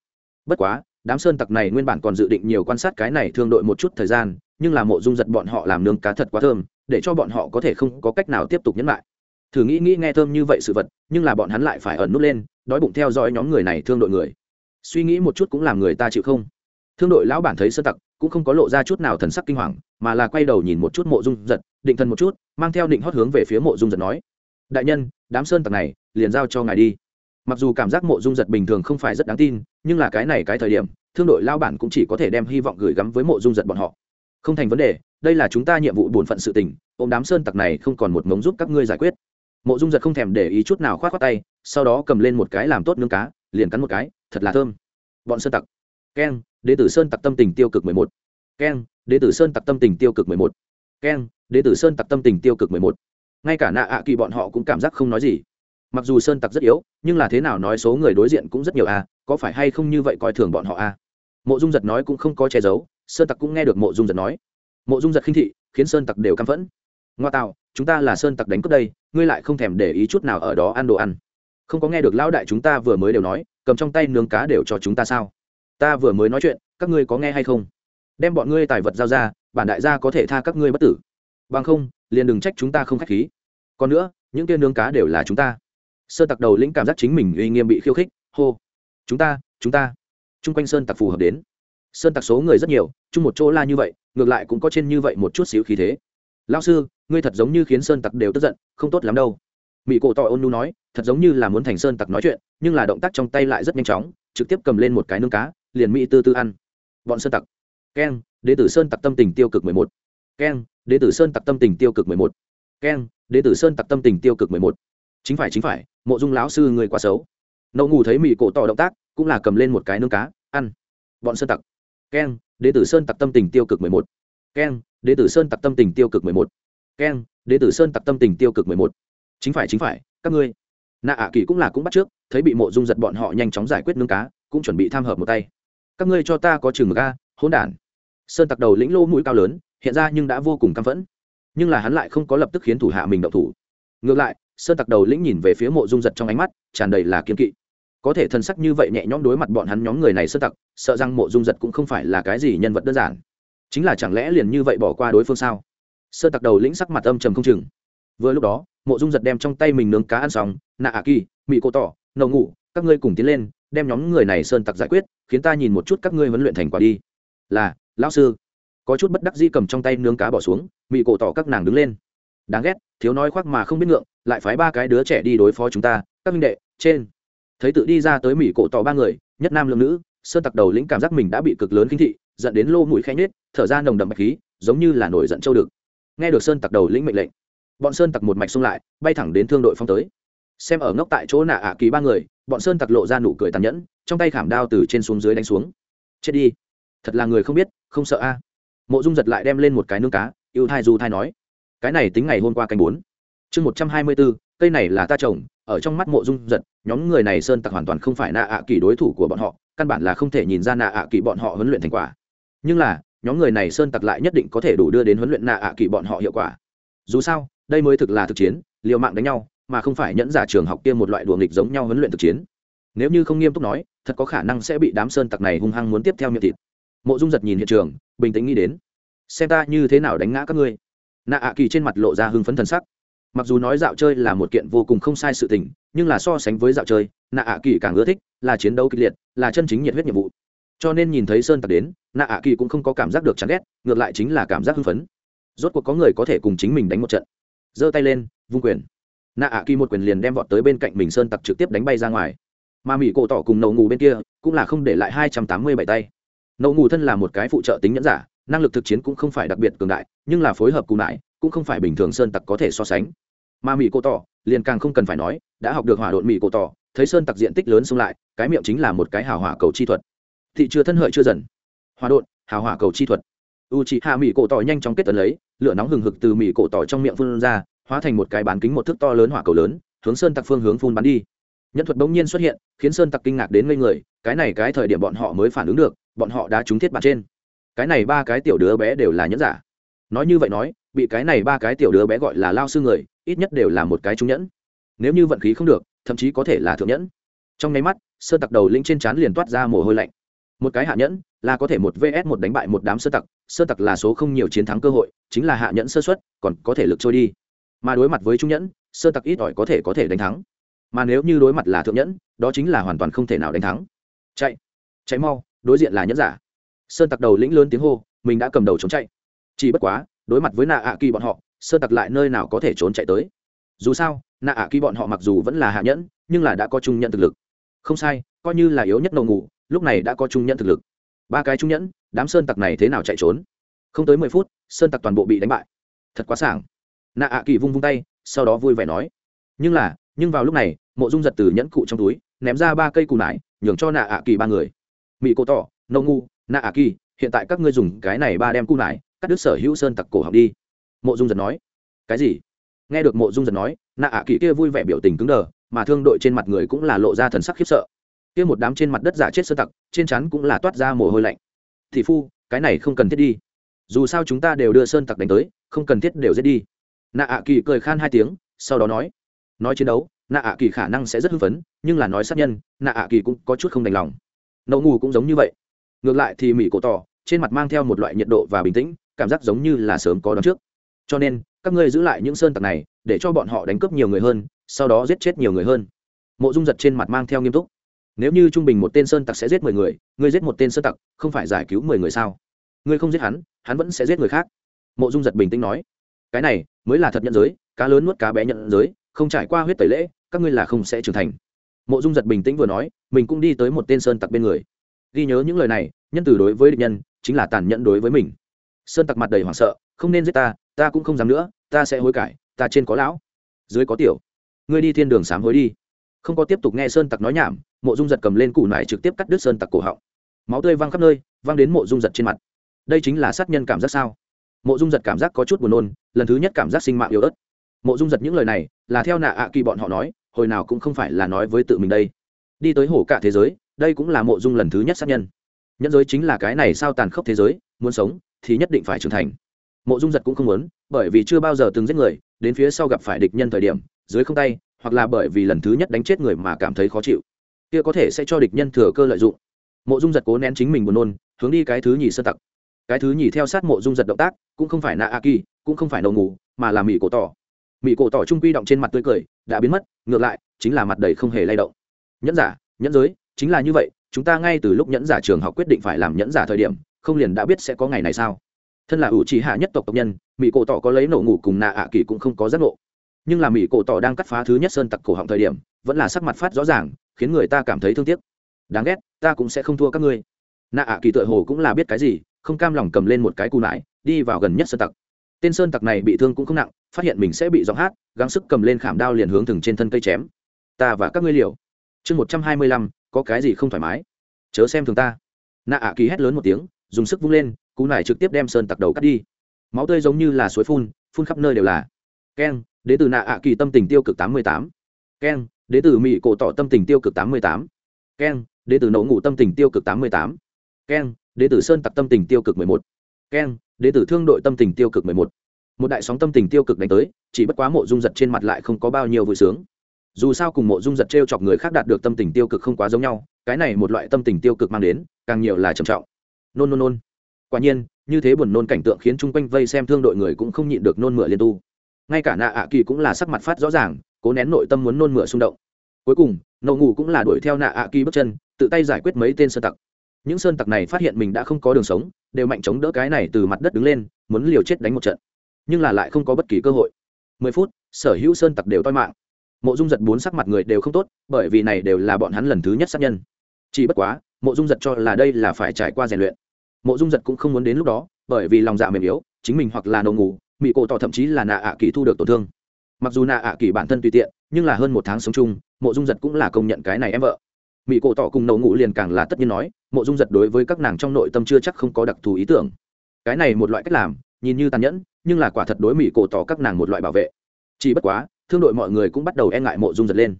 Bất quá đám sơn tặc này nguyên bản còn dự định nhiều quan sát cái này thương đội một chút thời gian, nhưng là mộ dung giật bọn họ làm nương cá thật quá thơm, để cho bọn họ có thể không có cách nào tiếp tục nhấn lại. Thử nghĩ nghĩ nghe thơm như vậy sự vật, nhưng là bọn hắn lại phải ẩn nút lên, đói bụng theo dõi nhóm người này thương đội người. Suy nghĩ một chút cũng làm người ta chịu không. Thương đội lão bản thấy sơ tặc, cũng không có lộ ra chút nào thần sắc kinh hoàng, mà là quay đầu nhìn một chút mộ dung giật, định thần một chút, mang theo định hót hướng về phía mộ dung giật nói, đại nhân, đám sơn tặc này liền giao cho ngài đi mặc dù cảm giác mộ dung giật bình thường không phải rất đáng tin, nhưng là cái này cái thời điểm, thương đội lao bản cũng chỉ có thể đem hy vọng gửi gắm với mộ dung giật bọn họ. Không thành vấn đề, đây là chúng ta nhiệm vụ bổn phận sự tình ô đám sơn tặc này không còn một mống giúp các ngươi giải quyết. Mộ dung giật không thèm để ý chút nào k h o á t khoác tay, sau đó cầm lên một cái làm tốt nương cá, liền cắn một cái, thật là thơm. Bọn sơn tặc. Keng đ ế tử sơn tặc tâm tình tiêu cực mười một. Keng đ ế tử sơn tặc tâm tình tiêu cực mười một. Keng đ ế tử sơn tặc tâm tình tiêu cực mười một. Ngay cả nạ ạ kỳ bọn họ cũng cảm giác không nói gì mặc dù sơn tặc rất yếu, nhưng là thế nào nói số người đối diện cũng rất nhiều à có phải hay không như vậy coi thường bọn họ à? Mộ dung giật nói cũng không có che giấu, sơn tặc cũng nghe được mộ dung giật nói. Mộ dung giật khinh thị, khiến sơn tặc đều căm phẫn. Ngoa tạo, chúng ta là sơn tặc đánh cướp đây, ngươi lại không thèm để ý chút nào ở đó ăn đồ ăn. Không có nghe được lão đại chúng ta vừa mới đều nói, cầm trong tay nướng cá đều cho chúng ta sao? Ta vừa mới nói chuyện, các ngươi có nghe hay không? Đem bọn ngươi tài vật giao ra, bản đại gia có thể tha các ngươi bất tử. Bằng không, liền đừng trách chúng ta không k h á c h khí. Còn nữa, những tên nướng cá đều là chúng ta sơn tặc đầu lĩnh cảm giác chính mình uy nghiêm bị khiêu khích, hô, chúng ta chúng ta. Chung quanh sơn tặc phù hợp đến. Sơn tặc số người rất nhiều, chung một chỗ la như vậy, ngược lại cũng có trên như vậy một chút xíu khí thế. Lao sư, ngươi thật giống như khiến sơn tặc đều tức giận, không tốt lắm đâu. Mỹ cổ tỏ ôn nu nói, thật giống như là muốn thành sơn tặc nói chuyện, nhưng là động tác trong tay lại rất nhanh chóng, trực tiếp cầm lên một cái nướng cá, liền mỹ tư tư ăn. Bọn sơn tặc. Keng đế tử sơn tặc tâm tình tiêu cực mười một. Keng đế tử sơn tặc tâm tình tiêu cực mười một. Keng đế tử sơn tặc tâm tình tiêu cực mười một chính phải chính phải, mộ dung lão sư người quá xấu. Nậu ngủ thấy mỹ cổ tỏ động tác, cũng là cầm lên một cái nướng cá, ăn. Bọn sơn tặc. Keng, đế tử sơn tặc tâm tình tiêu cực mười một. Keng, đế tử sơn tặc tâm tình tiêu cực mười một. Keng, đế tử sơn tặc tâm tình tiêu cực mười một. Chính phải chính phải, các ngươi. Nạ ạ kỳ cũng là cũng bắt trước, thấy bị mộ dung giật bọn họ nhanh chóng giải quyết nướng cá, cũng chuẩn bị tham hợp một tay. Các ngươi cho ta có chừng ga hỗn đản. Sơn tặc đầu lĩnh lô mũi cao lớn, hiện ra nhưng đã vô cùng căm phẫn. Nhưng là hắn lại không có lập tức khiến thủ hạ mình động thủ. Ngược lại sơn tặc đầu lĩnh nhìn về phía mộ dung giật trong ánh mắt, tràn đầy là kiên kỵ. Có thể thân sắc như vậy nhẹ nhõm đối mặt bọn hắn nhóm người này sơn tặc, sợ rằng mộ dung giật cũng không phải là cái gì nhân vật đơn giản. Chính là chẳng lẽ liền như vậy bỏ qua đối phương sao? Sơn tặc đầu lĩnh sắc mặt âm trầm không chừng. Vừa lúc đó, mộ dung giật đem trong tay mình nướng cá ăn xong, nạ ạ kỳ, mị cô tỏ nậu ngủ, các ngươi cùng tiến lên, đem nhóm người này sơn tặc giải quyết, khiến ta nhìn một chút các ngươi huấn luyện thành quả đi. Là, lão sư. Có chút bất đắc dĩ cầm trong tay nướng cá bỏ xuống, mị cổ tỏ các nàng đứng lên đáng ghét, thiếu nói khoác mà không biết ngượng, lại phái ba cái đứa trẻ đi đối phó chúng ta, các minh đệ, trên. Thấy tự đi ra tới mỹ cổ tỏ ba người, nhất nam lương nữ, sơn tặc đầu lĩnh cảm giác mình đã bị cực lớn kinh thị dẫn đến lô mũi khẽ nhết thở ra nồng đậm bạch khí, giống như là nổi giận châu được nghe được sơn tặc đầu lĩnh mệnh lệnh, bọn sơn tặc một mạch xông lại, bay thẳng đến thương đội phong tới. Xem ở ngốc tại chỗ nạ ạ kỳ ba người, bọn sơn tặc lộ ra nụ cười tàn nhẫn, trong tay khảm đao từ trên xuống dưới đánh xuống. Chết đi. Thật là người không biết, không sợ a. Mộ dung giật lại đem lên một cái nương cá, yêu thai du thai nói cái này tính ngày hôm qua canh bốn. Chương một trăm hai mươi bốn cây này là ta trồng, ở trong mắt mộ dung giật, nhóm người này sơn tặc hoàn toàn không phải nạ ạ kỳ đối thủ của bọn họ, căn bản là không thể nhìn ra nạ ạ kỳ bọn họ huấn luyện thành quả. Nhưng là, nhóm người này sơn tặc lại nhất định có thể đủ đưa đến huấn luyện nạ ạ kỳ bọn họ hiệu quả. Dù sao, đây mới thực là thực chiến, liều mạng đánh nhau, mà không phải nhẫn giả trường học kia một loại đùa nghịch giống nhau huấn luyện thực chiến. Nếu như không nghiêm túc nói, thật có khả năng sẽ bị đám sơn tặc này hung hăng muốn tiếp theo miệng thịt. Mộ dung giật nhìn hiện trường, bình tĩnh nghĩ đến, xem ta như thế nào đánh ngã các ngươi? Nạ ạ kỳ trên mặt lộ ra hưng phấn thần sắc. Mặc dù nói dạo chơi là một kiện vô cùng không sai sự tình, nhưng là so sánh với dạo chơi, nạ ạ kỳ càng ưa thích là chiến đấu kịch liệt, là chân chính nhiệt huyết nhiệm vụ. Cho nên nhìn thấy sơn tặc đến, nạ ạ kỳ cũng không có cảm giác được chán ghét, ngược lại chính là cảm giác hưng phấn. Rốt cuộc có người có thể cùng chính mình đánh một trận. Giơ tay lên, vung quyền. Nạ ạ kỳ một quyền liền đem vọt tới bên cạnh mình sơn tặc trực tiếp đánh bay ra ngoài. Mà mỹ cổ tỏ cùng nậu ngủ bên kia cũng là không để lại hai trăm tám mươi bảy tay. Nậu ngủ thân là một cái phụ trợ tính nhẫn giả năng lực thực chiến cũng không phải đặc biệt cường đại, nhưng là phối hợp cùng lại, cũng không phải bình thường sơn tặc có thể so sánh. Mà mỹ cổ tỏ, liền càng không cần phải nói, đã học được hỏa độn mỹ cổ tỏ, thấy sơn tặc diện tích lớn xông lại, cái miệng chính là một cái hào hỏa cầu chi thuật. Thị chưa thân hợi chưa dần. Hòa độn, hào hỏa cầu chi thuật. U chị hạ mỹ cổ tỏ nhanh chóng kết tấn lấy, lửa nóng hừng hực từ mỹ cổ tỏ trong miệng phun ra, hóa thành một cái bán kính một thước to lớn hỏa cầu lớn, hướng sơn tặc phương hướng phun bắn đi. Nhân thuật bỗng nhiên xuất hiện, khiến sơn tặc kinh ngạc đến ngây người, cái này cái thời điểm bọn họ mới phản ứng được, bọn họ đã trúng thiết bản trên cái này ba cái tiểu đứa bé đều là nhẫn giả. Nói như vậy nói, bị cái này ba cái tiểu đứa bé gọi là lao sư người, ít nhất đều là một cái trung nhẫn. Nếu như vận khí không được, thậm chí có thể là thượng nhẫn. Trong nháy mắt, sơ tặc đầu linh trên trán liền toát ra mồ hôi lạnh. Một cái hạ nhẫn là có thể một vs một đánh bại một đám sơ tặc sơ tặc là số không nhiều chiến thắng cơ hội, chính là hạ nhẫn sơ xuất còn có thể lực trôi đi. Mà đối mặt với trung nhẫn, sơ tặc ít ỏi có thể có thể đánh thắng. Mà nếu như đối mặt là thượng nhẫn, đó chính là hoàn toàn không thể nào đánh thắng. Chạy chạy mau, đối diện là nhẫn giả sơn tặc đầu lĩnh lớn tiếng hô, mình đã cầm đầu trốn chạy. Chỉ bất quá, đối mặt với nạ ạ kỳ bọn họ, sơn tặc lại nơi nào có thể trốn chạy tới. Dù sao, nạ ạ kỳ bọn họ mặc dù vẫn là hạ nhẫn, nhưng là đã có trung nhận thực lực. Không sai, coi như là yếu nhất đầu ngủ, lúc này đã có trung nhận thực lực. Ba cái trung nhẫn, đám sơn tặc này thế nào chạy trốn? Không tới mười phút, sơn tặc toàn bộ bị đánh bại. Thật quá sảng. Nạ ạ kỳ vung vung tay, sau đó vui vẻ nói. Nhưng là, nhưng vào lúc này, mộ dung giật từ nhẫn cụ trong túi, ném ra ba cây cù nải, nhường cho nạ ạ kỳ ba người. Mỹ cô tỏ nâu ngu nạ ạ kỳ hiện tại các ngươi dùng cái này ba đem cung lại, cắt đứt sở hữu sơn tặc cổ học đi. Mộ dung giật nói. Cái gì? Nghe được mộ dung giật nói nạ ạ kỳ kia vui vẻ biểu tình cứng đờ, mà thương đội trên mặt người cũng là lộ ra thần sắc khiếp sợ. Kia một đám trên mặt đất giả chết sơn tặc, trên chắn cũng là toát ra mồ hôi lạnh. Thì phu, cái này không cần thiết đi. Dù sao chúng ta đều đưa sơn tặc đánh tới, không cần thiết đều giết đi. Nạ ạ kỳ cười khan hai tiếng, sau đó nói. Nói chiến đấu nạ ạ kỳ khả năng sẽ rất hưng phấn, nhưng là nói sát nhân nạ ạ kỳ cũng có chút không đành lòng. Nậu ngủ cũng giống như vậy ngược lại thì mỹ cổ tỏ, trên mặt mang theo một loại nhiệt độ và bình tĩnh, cảm giác giống như là sớm có đón trước. Cho nên, các ngươi giữ lại những sơn tặc này, để cho bọn họ đánh cướp nhiều người hơn, sau đó giết chết nhiều người hơn. Mộ dung giật trên mặt mang theo nghiêm túc. Nếu như trung bình một tên sơn tặc sẽ giết mười người, ngươi giết một tên sơn tặc, không phải giải cứu mười người sao? Ngươi không giết hắn hắn vẫn sẽ giết người khác. Mộ dung giật bình tĩnh nói. Cái này mới là thật nhận giới, cá lớn nuốt cá bé nhận giới, không trải qua huyết tẩy lễ, các ngươi là không sẽ trưởng thành. Mộ dung giật bình tĩnh vừa nói, mình cũng đi tới một tên sơn tặc bên người ghi nhớ những lời này, nhân từ đối với địch nhân, chính là tàn nhẫn đối với mình. Sơn tặc mặt đầy hoảng sợ, không nên giết ta ta cũng không dám nữa, ta sẽ hối cải, ta trên có lão. Dưới có tiểu. Ngươi đi thiên đường sám hối đi. Không có tiếp tục nghe sơn tặc nói nhảm, mộ dung giật cầm lên củ nải trực tiếp cắt đứt sơn tặc cổ họng. Máu tươi văng khắp nơi, văng đến mộ dung giật trên mặt. Đây chính là sát nhân cảm giác sao? Mộ dung giật cảm giác có chút buồn nôn, lần thứ nhất cảm giác sinh mạng yếu ớt. Mộ dung giật những lời này, là theo nạ ạ kỳ bọn họ nói, hồi nào cũng không phải là nói với tự mình đây. Đi tới hổ cả thế giới đây cũng là mộ dung lần thứ nhất sát nhân. Nhân giới chính là cái này sao tàn khốc thế giới, muốn sống thì nhất định phải trưởng thành. Mộ dung giật cũng không muốn, bởi vì chưa bao giờ từng giết người, đến phía sau gặp phải địch nhân thời điểm, dưới không tay, hoặc là bởi vì lần thứ nhất đánh chết người mà cảm thấy khó chịu. Kia có thể sẽ cho địch nhân thừa cơ lợi dụng. Mộ dung giật cố nén chính mình buồn nôn, hướng đi cái thứ nhì sơ tặc. Cái thứ nhì theo sát mộ dung giật động tác, cũng không phải nạ a kỳ cũng không phải đầu ngủ, mà là mỹ cổ tỏ. Mỹ cổ tỏ trung quy động trên mặt tươi cười, đã biến mất, ngược lại, chính là mặt đầy không hề lay động. Nhẫn giả, nhẫn giới chính là như vậy, chúng ta ngay từ lúc nhẫn giả trường học quyết định phải làm nhẫn giả thời điểm, không liền đã biết sẽ có ngày này sao? Thân là ủ trì hạ nhất tộc tộc nhân, mỹ cổ tỏ có lấy nổ ngủ cùng nạ ạ kỳ cũng không có giác ngộ. Nhưng là mỹ cổ tỏ đang cắt phá thứ nhất sơn tặc cổ họng thời điểm, vẫn là sắc mặt phát rõ ràng, khiến người ta cảm thấy thương tiếc. Đáng ghét, ta cũng sẽ không thua các ngươi. Nạ ạ kỳ tựa hồ cũng là biết cái gì, không cam lòng cầm lên một cái cù nải, đi vào gần nhất sơn tặc. Tên sơn tặc này bị thương cũng không nặng, phát hiện mình sẽ bị giọng hát, gắng sức cầm lên khảm đao liền hướng thừng trên thân cây chém. Ta và các ngươi liều. Chương một trăm hai mươi lăm có cái gì không thoải mái? Chớ xem thường ta. Nạ ạ kỳ hét lớn một tiếng, dùng sức vung lên, cú nải trực tiếp đem sơn tặc đầu cắt đi. Máu tươi giống như là suối phun phun khắp nơi đều là. Keng đế từ nạ ạ kỳ tâm tình tiêu cực tám mươi tám. Keng đế từ mỹ cổ tỏ tâm tình tiêu cực tám mươi tám. Keng đế từ nậu ngủ tâm tình tiêu cực tám mươi tám. Keng đế tử sơn tặc tâm tình tiêu cực mười một. Keng đế tử thương đội tâm tình tiêu cực mười một. Một đại sóng tâm tình tiêu cực đánh tới, chỉ bất quá mộ dung giật trên mặt lại không có bao nhiêu vui sướng dù sao cùng mộ dung giật t r e o chọc người khác đạt được tâm tình tiêu cực không quá giống nhau, cái này một loại tâm tình tiêu cực mang đến, càng nhiều là trầm trọng. Nôn nôn nôn. Quả nhiên, như thế buồn nôn cảnh tượng khiến chung quanh vây xem thương đội người cũng không nhịn được nôn mửa liên tu. Ngay cả nạ ạ kỳ cũng là sắc mặt phát rõ ràng, cố nén nội tâm muốn nôn mửa xung động. Cuối cùng nậu ngủ cũng là đuổi theo nạ ạ kỳ bước chân, tự tay giải quyết mấy tên sơn tặc. Những sơn tặc này phát hiện mình đã không có đường sống, đều mạnh chống đỡ cái này từ mặt đất đứng lên, muốn liều chết đánh một trận. Nhưng là lại không có bất kỳ cơ hội. Mười phút, sở hữu sơn tặc đều toi mạng mộ dung giật bốn sắc mặt người đều không tốt, bởi vì này đều là bọn hắn lần thứ nhất sát nhân. Chỉ bất quá, mộ dung giật cho là đây là phải trải qua rèn luyện. Mộ dung giật cũng không muốn đến lúc đó, bởi vì lòng dạ mềm yếu, chính mình hoặc là nổ ngủ mỹ cổ tỏ thậm chí là nạ ạ kỳ thu được tổn thương. Mặc dù nạ ạ kỳ bản thân tùy tiện, nhưng là hơn một tháng sống chung, mộ dung giật cũng là công nhận cái này em vợ. Mỹ cổ tỏ cùng nổ ngủ liền càng là tất nhiên nói, mộ dung giật đối với các nàng trong nội tâm chưa chắc không có đặc thù ý tưởng. Cái này một loại cách làm, nhìn như tàn nhẫn, nhưng là quả thật đối mỹ cổ tỏ các nàng một loại bảo vệ. Chỉ bất quá thương đội mọi người cũng bắt đầu e ngại mộ dung giật lên.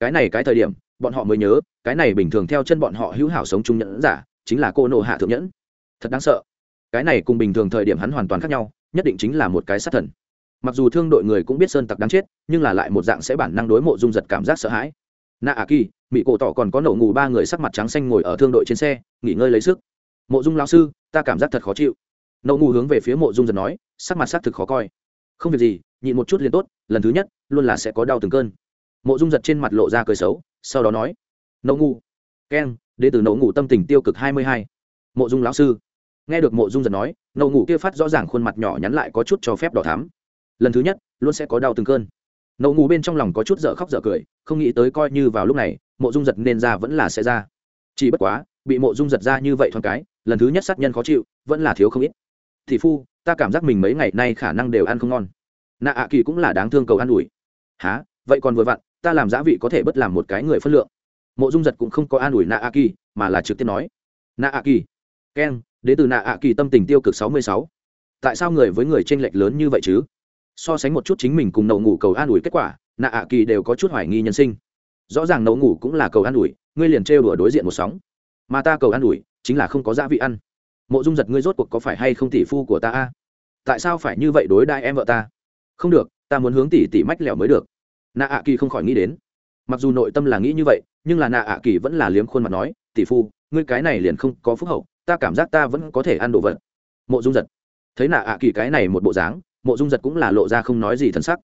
Cái này cái thời điểm, bọn họ mới nhớ, cái này bình thường theo chân bọn họ hữu hảo sống chung nhẫn giả, chính là cô nộ hạ thượng nhẫn. Thật đáng sợ. Cái này cùng bình thường thời điểm hắn hoàn toàn khác nhau, nhất định chính là một cái sát thần. Mặc dù thương đội người cũng biết sơn tặc đáng chết, nhưng là lại một dạng sẽ bản năng đối mộ dung giật cảm giác sợ hãi. Na a kỳ mỹ cổ tỏ còn có nổ ngủ ba người sắc mặt trắng xanh ngồi ở thương đội trên xe, nghỉ ngơi lấy sức. Mộ dung lao sư, ta cảm giác thật khó chịu. Nổ ngủ hướng về phía mộ dung giật nói, sắc mặt sắc thực khó coi. Không việc gì nhịn một chút liền tốt, lần thứ nhất, luôn là sẽ có đau từng cơn. Mộ dung giật trên mặt lộ ra cười xấu, sau đó nói, nấu ngu keng đến từ nấu ngủ tâm tình tiêu cực hai mươi hai. Mộ dung lão sư, nghe được mộ dung giật nói, nấu ngủ kia phát rõ ràng khuôn mặt nhỏ nhắn lại có chút cho phép đỏ thám lần thứ nhất, luôn sẽ có đau từng cơn. Nấu ngủ bên trong lòng có chút dở khóc dở cười, không nghĩ tới coi như vào lúc này, mộ dung giật nên ra vẫn là sẽ ra. Chỉ bất quá, bị mộ dung giật ra như vậy thoáng cái, lần thứ nhất sát nhân khó chịu, vẫn là thiếu không ít. Thì phu, ta cảm giác mình mấy ngày nay khả năng đều ăn không ngon nạ ạ kỳ cũng là đáng thương cầu an ủi. Há vậy còn vừa vặn, ta làm giá vị có thể bất làm một cái người phân lượng. Mộ dung giật cũng không có an ủi nạ ạ kỳ, mà là trực tiếp nói, nạ ạ kỳ. Keng đến từ nạ ạ kỳ tâm tình tiêu cực sáu mươi sáu. Tại sao người với người tranh lệch lớn như vậy chứ? So sánh một chút chính mình cùng nậu ngủ cầu an ủi kết quả, nạ ạ kỳ đều có chút hoài nghi nhân sinh. Rõ ràng nậu ngủ cũng là cầu an ủi, ngươi liền trêu đùa đối diện một sóng. Mà ta cầu an ủi, chính là không có gia vị ăn. Mộ dung giật, ngươi rốt cuộc có phải hay không tỷ phu của ta a? Tại sao phải như vậy đối đại em vợ ta? Không được, ta muốn hướng tỷ tỷ mách lẻo mới được. Nạ ạ kỳ không khỏi nghĩ đến. Mặc dù nội tâm là nghĩ như vậy, nhưng là nạ ạ kỳ vẫn là liếm khuôn mặt nói, tỷ phu, ngươi cái này liền không có phúc hậu, ta cảm giác ta vẫn có thể ăn đồ vật. Mộ dung giật. Thấy nạ ạ kỳ cái này một bộ dáng, mộ dung giật cũng là lộ ra không nói gì thân sắc.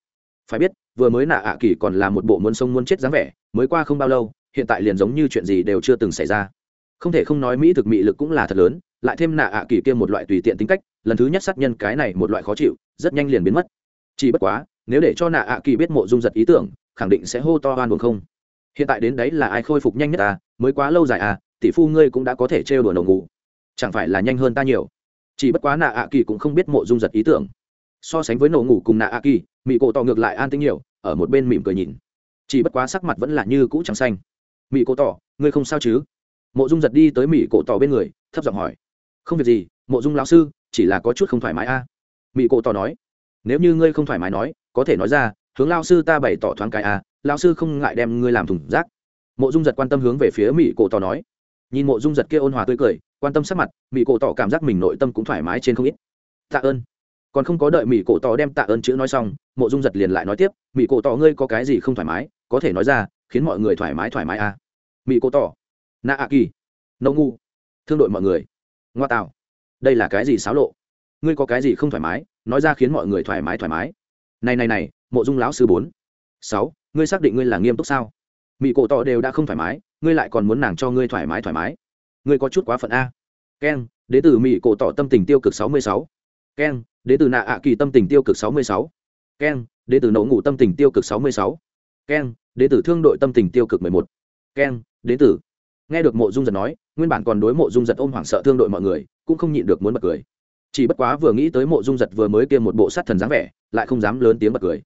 Phải biết, vừa mới nạ ạ kỳ còn là một bộ muốn sông muốn chết dáng vẻ, mới qua không bao lâu, hiện tại liền giống như chuyện gì đều chưa từng xảy ra. Không thể không nói mỹ thực mị lực cũng là thật lớn, lại thêm nạ ạ kỳ kia một loại tùy tiện tính cách, lần thứ nhất sát nhân cái này một loại khó chịu, rất nhanh liền biến mất chỉ bất quá, nếu để cho nạ ạ kỳ biết mộ dung giật ý tưởng, khẳng định sẽ hô to oan buồn không. Hiện tại đến đấy là ai khôi phục nhanh nhất à mới quá lâu dài à tỷ phu ngươi cũng đã có thể trêu đùa nổ ngủ. Chẳng phải là nhanh hơn ta nhiều. Chỉ bất quá nạ ạ kỳ cũng không biết mộ dung giật ý tưởng. So sánh với nổ ngủ cùng nạ ạ kỳ mỹ cổ tỏ ngược lại an tĩnh nhiều, ở một bên mỉm cười nhìn. Chỉ bất quá sắc mặt vẫn là như cũ trắng xanh. Mỹ cổ tỏ, ngươi không sao chứ? Mộ dung giật đi tới mỹ cổ tỏ bên người, thấp giọng hỏi. Không việc gì, mộ dung lão sư, chỉ là có chút không thoải mái a. À. mỹ cổ tỏ nói nếu như ngươi không thoải mái nói có thể nói ra hướng lao sư ta bày tỏ thoáng cái à, lao sư không ngại đem ngươi làm thùng rác. Mộ dung giật quan tâm hướng về phía mỹ cổ tỏ nói. Nhìn mộ dung giật kia ôn hòa tươi cười quan tâm sắc mặt mỹ cổ tỏ cảm giác mình nội tâm cũng thoải mái trên không ít. Tạ ơn. Còn không có đợi mỹ cổ tỏ đem tạ ơn chữ nói xong mộ dung giật liền lại nói tiếp mỹ cổ tỏ ngươi có cái gì không thoải mái có thể nói ra khiến mọi người thoải mái thoải mái à. Mỹ cổ tỏ Na a kỳ nâu ngu thương đội mọi người. Ngoa tạo đây là cái gì xáo lộ? Ngươi có cái gì không thoải mái, nói ra khiến mọi người thoải mái thoải mái. Này này này, mộ dung lão sư bốn. Sáu, ngươi xác định ngươi là nghiêm túc sao? Mỹ cổ tỏ đều đã không thoải mái, ngươi lại còn muốn nàng cho ngươi thoải mái thoải mái. Ngươi có chút quá phận a. Keng, đế tử mỹ cổ tỏ tâm tình tiêu cực sáu mươi sáu. Keng, đế tử nạ ạ kỳ tâm tình tiêu cực sáu mươi sáu. Keng, đế tử từ nấu ngủ tâm tình tiêu cực sáu mươi sáu. Keng, đế tử thương đội tâm tình tiêu cực mười một. Keng, đế tử. Nghe được mộ dung giật nói, nguyên bản còn đối mộ dung giật ôm hoảng sợ thương đội mọi người, cũng không nhịn được muốn bật cười chỉ bất quá vừa nghĩ tới mộ dung giật vừa mới kia một bộ sát thần dáng vẻ, lại không dám lớn tiếng bật cười.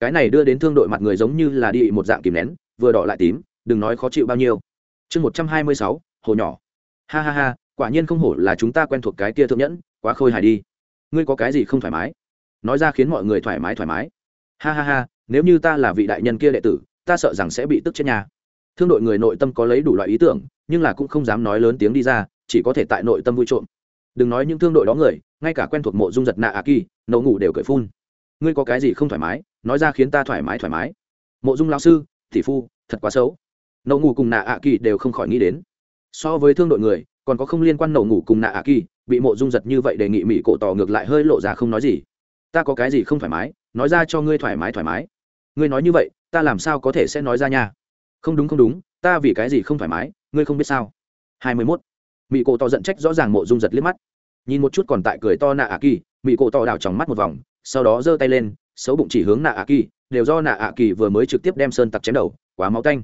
Cái này đưa đến thương đội mặt người giống như là đi một dạng kìm nén, vừa đỏ lại tím, đừng nói khó chịu bao nhiêu. Chương một trăm hai mươi sáu, hồ nhỏ. Ha ha ha, quả nhiên không hổ là chúng ta quen thuộc cái kia thượng nhẫn, quá khôi hài đi. Ngươi có cái gì không thoải mái? Nói ra khiến mọi người thoải mái thoải mái. Ha ha ha, nếu như ta là vị đại nhân kia đệ tử, ta sợ rằng sẽ bị tức chết nhà thương đội người nội tâm có lấy đủ loại ý tưởng, nhưng là cũng không dám nói lớn tiếng đi ra, chỉ có thể tại nội tâm vui trộm đừng nói những thương đội đó người, ngay cả quen thuộc mộ dung giật nạ a kỳ nấu ngủ đều cởi phun. Ngươi có cái gì không thoải mái, nói ra khiến ta thoải mái thoải mái. Mộ dung lao sư, tỷ phu, thật quá xấu. Nấu ngủ cùng nạ a kỳ đều không khỏi nghĩ đến. So với thương đội người, còn có không liên quan nấu ngủ cùng nạ a kỳ bị mộ dung giật như vậy đề nghị mỹ cổ tỏ ngược lại hơi lộ ra không nói gì. Ta có cái gì không thoải mái, nói ra cho ngươi thoải mái thoải mái. Ngươi nói như vậy, ta làm sao có thể sẽ nói ra nha? Không đúng không đúng, ta vì cái gì không thoải mái, ngươi không biết sao? Hai mươi mốt mỹ cổ tỏ giận trách rõ ràng mộ dung giật liếc mắt. Nhìn một chút còn tại cười to nạ ạ kỳ mỹ cổ tỏ đảo tròng mắt một vòng, sau đó giơ tay lên, xấu bụng chỉ hướng nạ ạ kỳ, đều do nạ ạ kỳ vừa mới trực tiếp đem sơn tặc chém đầu, quá máu tanh.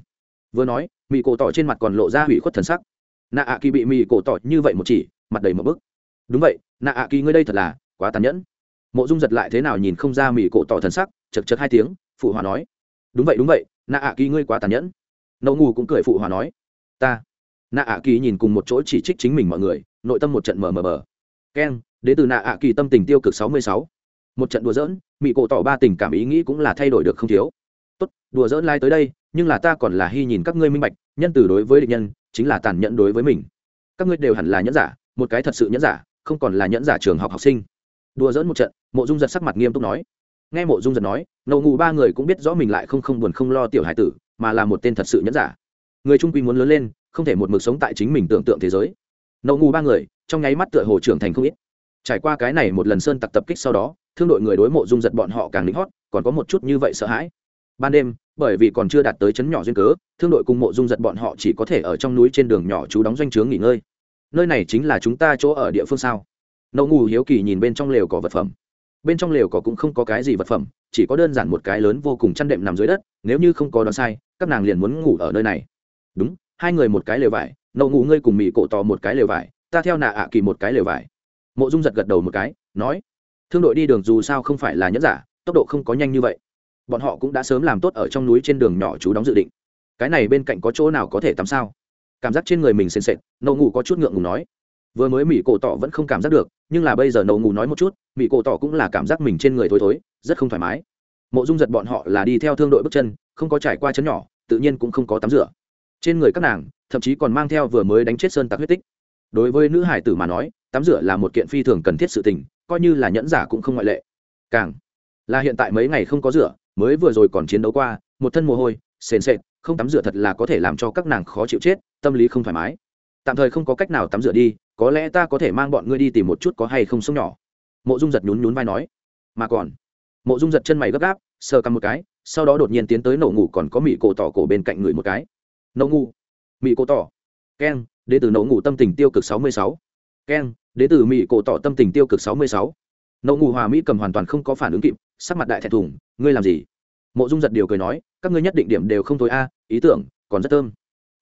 Vừa nói mỹ cổ tỏ trên mặt còn lộ ra hủy khuất thần sắc. Nạ ạ kỳ bị mỹ cổ tỏ như vậy một chỉ, mặt đầy một bức. Đúng vậy, nạ ạ kỳ ngươi đây thật là quá tàn nhẫn. Mộ dung giật lại thế nào nhìn không ra mỹ cổ tỏ thần sắc, chật chật hai tiếng, phụ hòa nói. Đúng vậy đúng vậy, nạ ạ kỳ ngươi quá tàn nhẫn. Nậu ngủ cũng cười phụ hòa nói. Ta nạ ạ kỳ nhìn cùng một chỗ chỉ trích chính mình mọi người, nội tâm một trận mờ mờ mờ. Keng, đến từ nạ ạ kỳ tâm tình tiêu cực sáu mươi sáu. Một trận đùa dỡn mỹ cổ tỏ ba tình cảm ý nghĩ cũng là thay đổi được không thiếu. Tốt, đùa dỡn lai tới đây, nhưng là ta còn là hy nhìn các ngươi minh bạch, nhân từ đối với địch nhân, chính là tàn nhẫn đối với mình. Các ngươi đều hẳn là nhẫn giả, một cái thật sự nhẫn giả, không còn là nhẫn giả trường học học sinh. Đùa dỡn một trận, mộ dung giật sắc mặt nghiêm túc nói. Nghe mộ dung giật nói nậu ngủ ba người cũng biết rõ mình lại không không buồn không lo tiểu hải tử, mà là một tên thật sự nhẫn giả. Người trung quy muốn lớn lên không thể một mực sống tại chính mình tưởng tượng thế giới. Nậu ngu ba người, trong nháy mắt tựa hồ trưởng thành không ít. Trải qua cái này một lần sơn tặc tập kích sau đó, thương đội người đối mộ dung giật bọn họ càng lính hót, còn có một chút như vậy sợ hãi. Ban đêm, bởi vì còn chưa đạt tới chấn nhỏ duyên cớ, thương đội cùng mộ dung giật bọn họ chỉ có thể ở trong núi trên đường nhỏ chú đóng doanh trướng nghỉ ngơi. Nơi này chính là chúng ta chỗ ở địa phương sao? Nậu ngủ hiếu kỳ nhìn bên trong lều có vật phẩm. Bên trong lều có cũng không có cái gì vật phẩm, chỉ có đơn giản một cái lớn vô cùng chăn đệm nằm dưới đất, nếu như không có đoán sai, các nàng liền muốn ngủ ở nơi này. Đúng hai người một cái lều vải, nậu ngủ ngươi cùng mỹ cổ tò một cái lều vải, ta theo nạ ạ kỳ một cái lều vải. Mộ dung giật gật đầu một cái, nói, thương đội đi đường dù sao không phải là nhẫn giả, tốc độ không có nhanh như vậy. Bọn họ cũng đã sớm làm tốt ở trong núi trên đường nhỏ chú đóng dự định. Cái này bên cạnh có chỗ nào có thể tắm sao? Cảm giác trên người mình sền sệt, nậu ngủ có chút ngượng ngùng nói. Vừa mới mỹ cổ tỏ vẫn không cảm giác được, nhưng là bây giờ nậu ngủ nói một chút mỹ cổ tỏ cũng là cảm giác mình trên người thối thối, rất không thoải mái. Mộ dung giật bọn họ là đi theo thương đội bước chân, không có trải qua chấn nhỏ, tự nhiên cũng không có tắm rửa trên người các nàng, thậm chí còn mang theo vừa mới đánh chết sơn tặc huyết tích. Đối với nữ hải tử mà nói, tắm rửa là một kiện phi thường cần thiết sự tình, coi như là nhẫn giả cũng không ngoại lệ. Càng là hiện tại mấy ngày không có rửa, mới vừa rồi còn chiến đấu qua, một thân mồ hôi, sền sệt, không tắm rửa thật là có thể làm cho các nàng khó chịu chết, tâm lý không thoải mái. Tạm thời không có cách nào tắm rửa đi, có lẽ ta có thể mang bọn ngươi đi tìm một chút có hay không sông nhỏ. Mộ dung giật nhún nhún vai nói. Mà còn, mộ dung giật chân mày gấp gáp, sờ cầm một cái, sau đó đột nhiên tiến tới nổ ngủ còn có mỹ cổ tỏ cổ bên cạnh người một cái nấu ngủ mỹ cổ tỏ. Keng đ tử nấu ngủ tâm tình tiêu cực sáu mươi sáu. Keng đ tử mỹ cổ tỏ tâm tình tiêu cực sáu mươi sáu. Nổ ngủ hòa mỹ cầm hoàn toàn không có phản ứng kịp, sắc mặt đại thẹn thùng, ngươi làm gì? Mộ dung giật điều cười nói, các ngươi nhất định điểm đều không tối a à, ý tưởng còn rất thơm.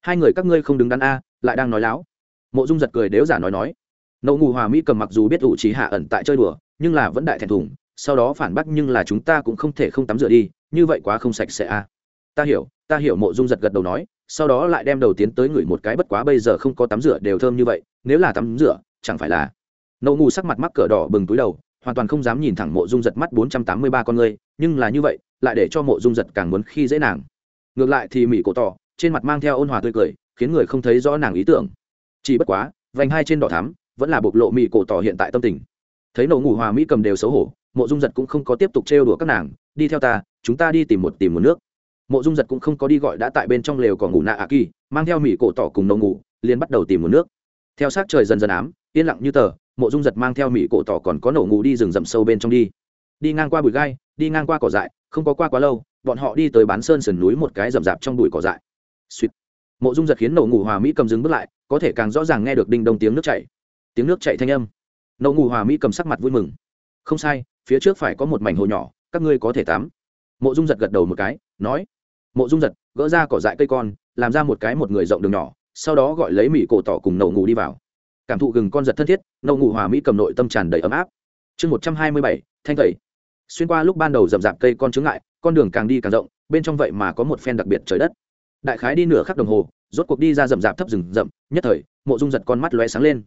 Hai người các ngươi không đứng đắn a à, lại đang nói láo. Mộ dung giật cười đếu giả nói nói. Nậu ngủ hòa mỹ cầm mặc dù biết ủ trí hạ ẩn tại chơi đùa, nhưng là vẫn đại thẹn thùng, sau đó phản bác nhưng là chúng ta cũng không thể không tắm rửa đi, như vậy quá không sạch sẽ a. Ta hiểu ta hiểu, mộ dung giật gật đầu nói sau đó lại đem đầu tiến tới ngửi một cái bất quá bây giờ không có tắm rửa đều thơm như vậy, nếu là tắm rửa, chẳng phải là nậu ngủ sắc mặt mắc cỡ đỏ bừng túi đầu, hoàn toàn không dám nhìn thẳng mộ dung giật mắt bốn trăm tám mươi ba con ngươi, nhưng là như vậy, lại để cho mộ dung giật càng muốn khi dễ nàng. Ngược lại thì mỹ cổ tỏ, trên mặt mang theo ôn hòa tươi cười, khiến người không thấy rõ nàng ý tưởng. Chỉ bất quá, vành hai trên đỏ thắm, vẫn là bộc lộ mỹ cổ tỏ hiện tại tâm tình. Thấy nậu ngủ hòa mỹ cầm đều xấu hổ, mộ dung giật cũng không có tiếp tục trêu đùa các nàng, đi theo ta, chúng ta đi tìm một tìm một nước mộ dung giật cũng không có đi gọi đã tại bên trong lều còn ngủ nạ a kỳ, mang theo mỹ cổ tỏ cùng nổ ngủ, liền bắt đầu tìm nguồn nước. Theo sát trời dần dần ám, yên lặng như tờ, mộ dung giật mang theo mỹ cổ tỏ còn có nổ ngủ đi rừng rậm sâu bên trong đi. Đi ngang qua bụi gai, đi ngang qua cỏ dại, không có qua quá lâu, bọn họ đi tới bán sơn sườn núi một cái rậm rạp trong bụi cỏ dại. Suýt mộ dung giật khiến nổ ngủ hòa mỹ cầm dừng bước lại, có thể càng rõ ràng nghe được đinh đông tiếng nước chảy. Tiếng nước chảy thanh âm. Nổ ngủ hòa mỹ cầm sắc mặt vui mừng. Không sai, phía trước phải có một mảnh hồ nhỏ, các ngươi có thể tắm. Mộ dung giật gật đầu một cái, nói mộ dung giật, gỡ ra cỏ dại cây con, làm ra một cái một người rộng đường nhỏ, sau đó gọi lấy mỹ cổ tỏ cùng nậu ngủ đi vào. Cảm thụ gừng con giật thân thiết, nậu ngủ hòa mỹ cầm nội tâm tràn đầy ấm áp. Chương một trăm hai mươi bảy, thanh tẩy. Xuyên qua lúc ban đầu rậm rạp cây con chướng ngại, con đường càng đi càng rộng, bên trong vậy mà có một phen đặc biệt trời đất. Đại khái đi nửa khắc đồng hồ, rốt cuộc đi ra rậm rạp thấp rừng rậm, nhất thời, mộ dung giật con mắt lóe sáng lên.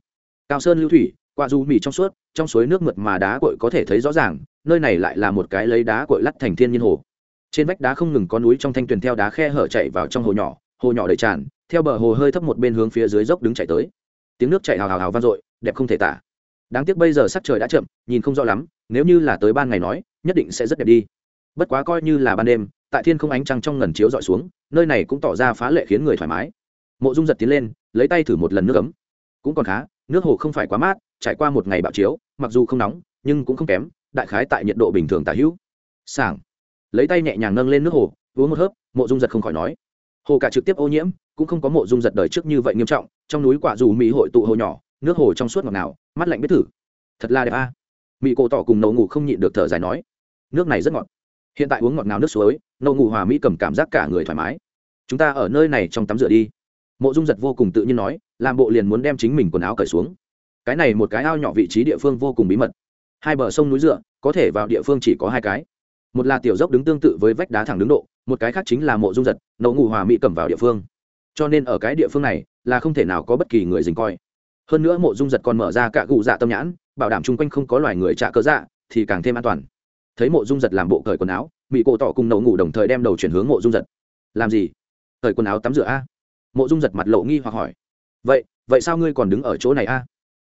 Cao sơn lưu thủy qua du mì trong suốt, trong suối nước mượt mà đá cội có thể thấy rõ ràng, nơi này lại là một cái lấy đá cội lắt thành thiên nhiên hồ trên vách đá không ngừng có núi trong thanh tuyền theo đá khe hở chạy vào trong hồ nhỏ hồ nhỏ đầy tràn, theo bờ hồ hơi thấp một bên hướng phía dưới dốc đứng chạy tới. Tiếng nước chạy hào hào hào vang dội, đẹp không thể tả. Đáng tiếc bây giờ sắc trời đã chậm, nhìn không rõ lắm, nếu như là tới ban ngày nói, nhất định sẽ rất đẹp đi. Bất quá coi như là ban đêm, tại thiên không ánh trăng trong ngần chiếu dọi xuống, nơi này cũng tỏ ra phá lệ khiến người thoải mái. Mộ dung giật tiến lên, lấy tay thử một lần nước ấm. Cũng còn khá, nước hồ không phải quá mát, trải qua một ngày bạo chiếu, mặc dù không nóng, nhưng cũng không kém, đại khái tại nhiệt độ bình thường tả hữu. Sảng lấy tay nhẹ nhàng nâng lên nước hồ, uống một hớp, mộ dung giật không khỏi nói. Hồ cả trực tiếp ô nhiễm, cũng không có mộ dung giật đời trước như vậy nghiêm trọng, trong núi quả dù mỹ hội tụ hồ nhỏ, nước hồ trong suốt ngọt nào mắt lạnh biết thử. Thật là đẹp a. À. mỹ cổ tỏ cùng nấu ngủ không nhịn được thở dài nói. Nước này rất ngọt. Hiện tại uống ngọt nào nước suối, nấu ngủ hòa mỹ cầm cảm giác cả người thoải mái. Chúng ta ở nơi này trong tắm rửa đi. Mộ dung giật vô cùng tự nhiên nói, làm bộ liền muốn đem chính mình quần áo cởi xuống. Cái này một cái ao nhỏ vị trí địa phương vô cùng bí mật. Hai bờ sông núi dựa, có thể vào địa phương chỉ có hai cái một là tiểu dốc đứng tương tự với vách đá thẳng đứng độ, một cái khác chính là mộ dung giật, nậu ngủ hòa mỹ cầm vào địa phương. Cho nên ở cái địa phương này là không thể nào có bất kỳ người dình coi. Hơn nữa mộ dung giật còn mở ra cả gù dạ tâm nhãn, bảo đảm chung quanh không có loài người trả cớ dạ thì càng thêm an toàn. Thấy mộ dung giật làm bộ cởi quần áo mỹ cổ tỏ cùng nậu ngủ đồng thời đem đầu chuyển hướng mộ dung giật. Làm gì? Cởi quần áo tắm rửa a? Mộ dung giật mặt lộ nghi hoặc hỏi. Vậy vậy sao ngươi còn đứng ở chỗ này a?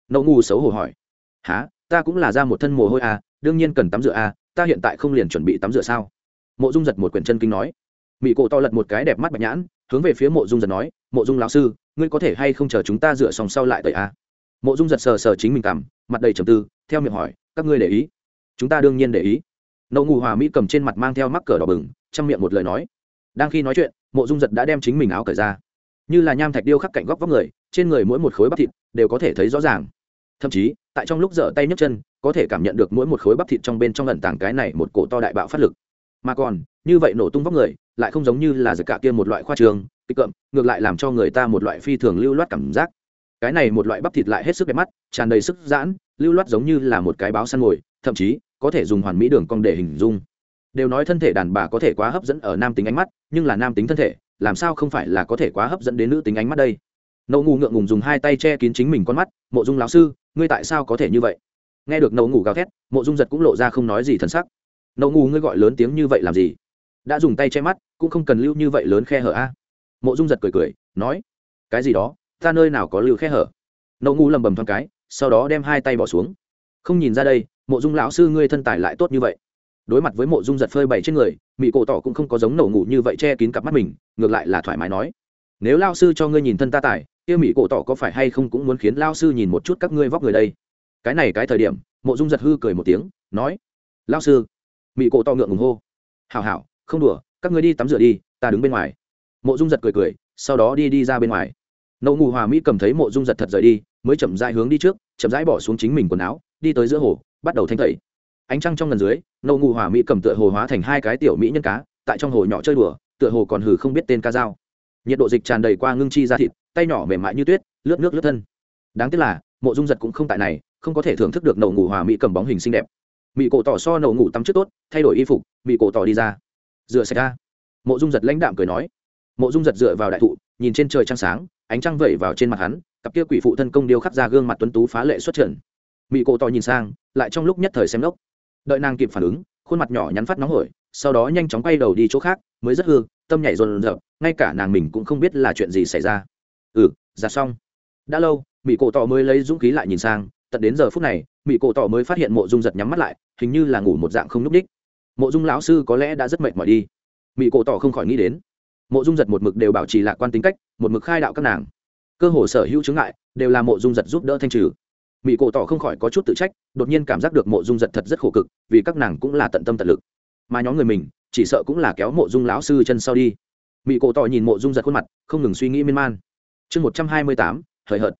Nậu ngủ xấu hổ hỏi. Há ta cũng là ra một thân mồ hôi a, đương nhiên cần tắm rửa a ta hiện tại không liền chuẩn bị tắm rửa sao? Mộ dung giật một quyển chân kinh nói. Mỹ cổ to lật một cái đẹp mắt bạch nhãn, hướng về phía mộ dung giật nói, mộ dung lão sư, ngươi có thể hay không chờ chúng ta rửa xong sau lại tẩy a mộ dung giật sờ sờ chính mình cảm mặt đầy trầm tư, theo miệng hỏi, các ngươi để ý? Chúng ta đương nhiên để ý. Nậu Ngụ hòa mỹ cầm trên mặt mang theo mắc cờ đỏ bừng, trong miệng một lời nói. Đang khi nói chuyện, mộ dung giật đã đem chính mình áo cởi ra. Như là nham thạch điêu khắc cạnh góc vóc người, trên người mỗi một khối bắp thịt đều có thể thấy rõ ràng. Thậm chí, tại trong lúc dở tay nhấc chân có thể cảm nhận được mỗi một khối bắp thịt trong bên trong lận tảng cái này một cổ to đại bạo phát lực. Mà còn, như vậy nổ tung vóc người, lại không giống như là giật cả kia một loại khoa trường Tích cậm, ngược lại làm cho người ta một loại phi thường lưu loát cảm giác. Cái này một loại bắp thịt lại hết sức đẹp mắt, tràn đầy sức giãn, lưu loát giống như là một cái báo săn ngồi, thậm chí, có thể dùng hoàn mỹ đường cong để hình dung. Đều nói thân thể đàn bà có thể quá hấp dẫn ở nam tính ánh mắt, nhưng là nam tính thân thể, làm sao không phải là có thể quá hấp dẫn đến nữ tính ánh mắt đây? Nậu ngu ngượng ngùng dùng hai tay che kín chính mình con mắt, mộ dung lão sư, ngươi tại sao có thể như vậy? Nghe được nậu ngủ gào thét, mộ dung giật cũng lộ ra không nói gì thân sắc. Nậu ngủ, ngươi gọi lớn tiếng như vậy làm gì? Đã dùng tay che mắt, cũng không cần lưu như vậy lớn khe hở a. Mộ dung giật cười cười, nói, cái gì đó, ta nơi nào có lưu khe hở? Nậu ngủ lầm bầm thoáng cái, sau đó đem hai tay bỏ xuống. Không nhìn ra đây, mộ dung lão sư ngươi thân tài lại tốt như vậy. Đối mặt với mộ dung giật phơi bày trên người mỹ cổ tỏ cũng không có giống nổ ngủ như vậy che kín cặp mắt mình, ngược lại là thoải mái nói, nếu lao sư cho ngươi nhìn thân ta tài, kia mỹ cổ tỏ có phải hay không cũng muốn khiến lao sư nhìn một chút các ngươi vóc người đây? Cái này cái thời điểm, mộ dung giật hư cười một tiếng, nói lao sư. Mị cổ to ngượng ngùng hô hào hào không đùa, các ngươi đi tắm rửa đi, ta đứng bên ngoài. Mộ dung giật cười cười, sau đó đi đi ra bên ngoài. Nậu ngụ hòa mỹ cầm thấy mộ dung giật thật rời đi, mới chậm rãi hướng đi trước, chậm rãi bỏ xuống chính mình quần áo, đi tới giữa hồ, bắt đầu thanh tẩy. Ánh trăng trong ngần dưới nậu ngụ hòa mỹ cầm tựa hồ hóa thành hai cái tiểu mỹ nhân cá, tại trong hồ nhỏ chơi đùa, tựa hồ còn hừ không biết tên ca dao. Nhiệt độ dịch tràn đầy qua ngưng chi ra thịt, tay nhỏ mềm mại như tuyết, lướt nước lướt thân. Đáng tiếc là, mộ dung giật cũng không tại này không có thể thưởng thức được nậu ngủ hòa mỹ cầm bóng hình xinh đẹp. Mỹ cổ tỏ so nậu ngủ tắm trước tốt, thay đổi y phục mỹ cổ tỏ đi ra. Dựa sạch ra. Mộ dung giật lãnh đạm cười nói. Mộ dung giật dựa vào đại thụ, nhìn trên trời trăng sáng, ánh trăng vẩy vào trên mặt hắn, cặp kia quỷ phụ thân công điêu khắc ra gương mặt tuấn tú phá lệ xuất trần. mỹ cổ tỏ nhìn sang, lại trong lúc nhất thời xem lốc đợi nàng kịp phản ứng, khuôn mặt nhỏ nhắn phát nóng hổi, sau đó nhanh chóng quay đầu đi chỗ khác, mới rất hư, tâm nhảy rồn rợp ngay cả nàng mình cũng không biết là chuyện gì xảy ra. Ừ ra xong. Đã lâu mỹ cổ tỏ mới lấy dũng khí lại nhìn sang tận đến giờ phút này mỹ cổ tỏ mới phát hiện mộ dung giật nhắm mắt lại, hình như là ngủ một dạng không n ú c đích mộ dung lão sư có lẽ đã rất mệt mỏi đi. Mỹ cổ tỏ không khỏi nghĩ đến. Mộ dung giật một mực đều bảo trì lạc quan tính cách, một mực khai đạo các nàng. Cơ hồ sở hữu chứng ngại, đều là mộ dung giật giúp đỡ thanh trừ. Mỹ cổ tỏ không khỏi có chút tự trách, đột nhiên cảm giác được mộ dung giật thật rất khổ cực, vì các nàng cũng là tận tâm tận lực. Mà nhóm người mình, chỉ sợ cũng là kéo mộ dung lão sư chân sau đi. Mỹ cổ tỏ nhìn mộ dung giật khuôn mặt, không ngừng suy nghĩ miên man. Chương một trăm hai mươi tám, hời hợt.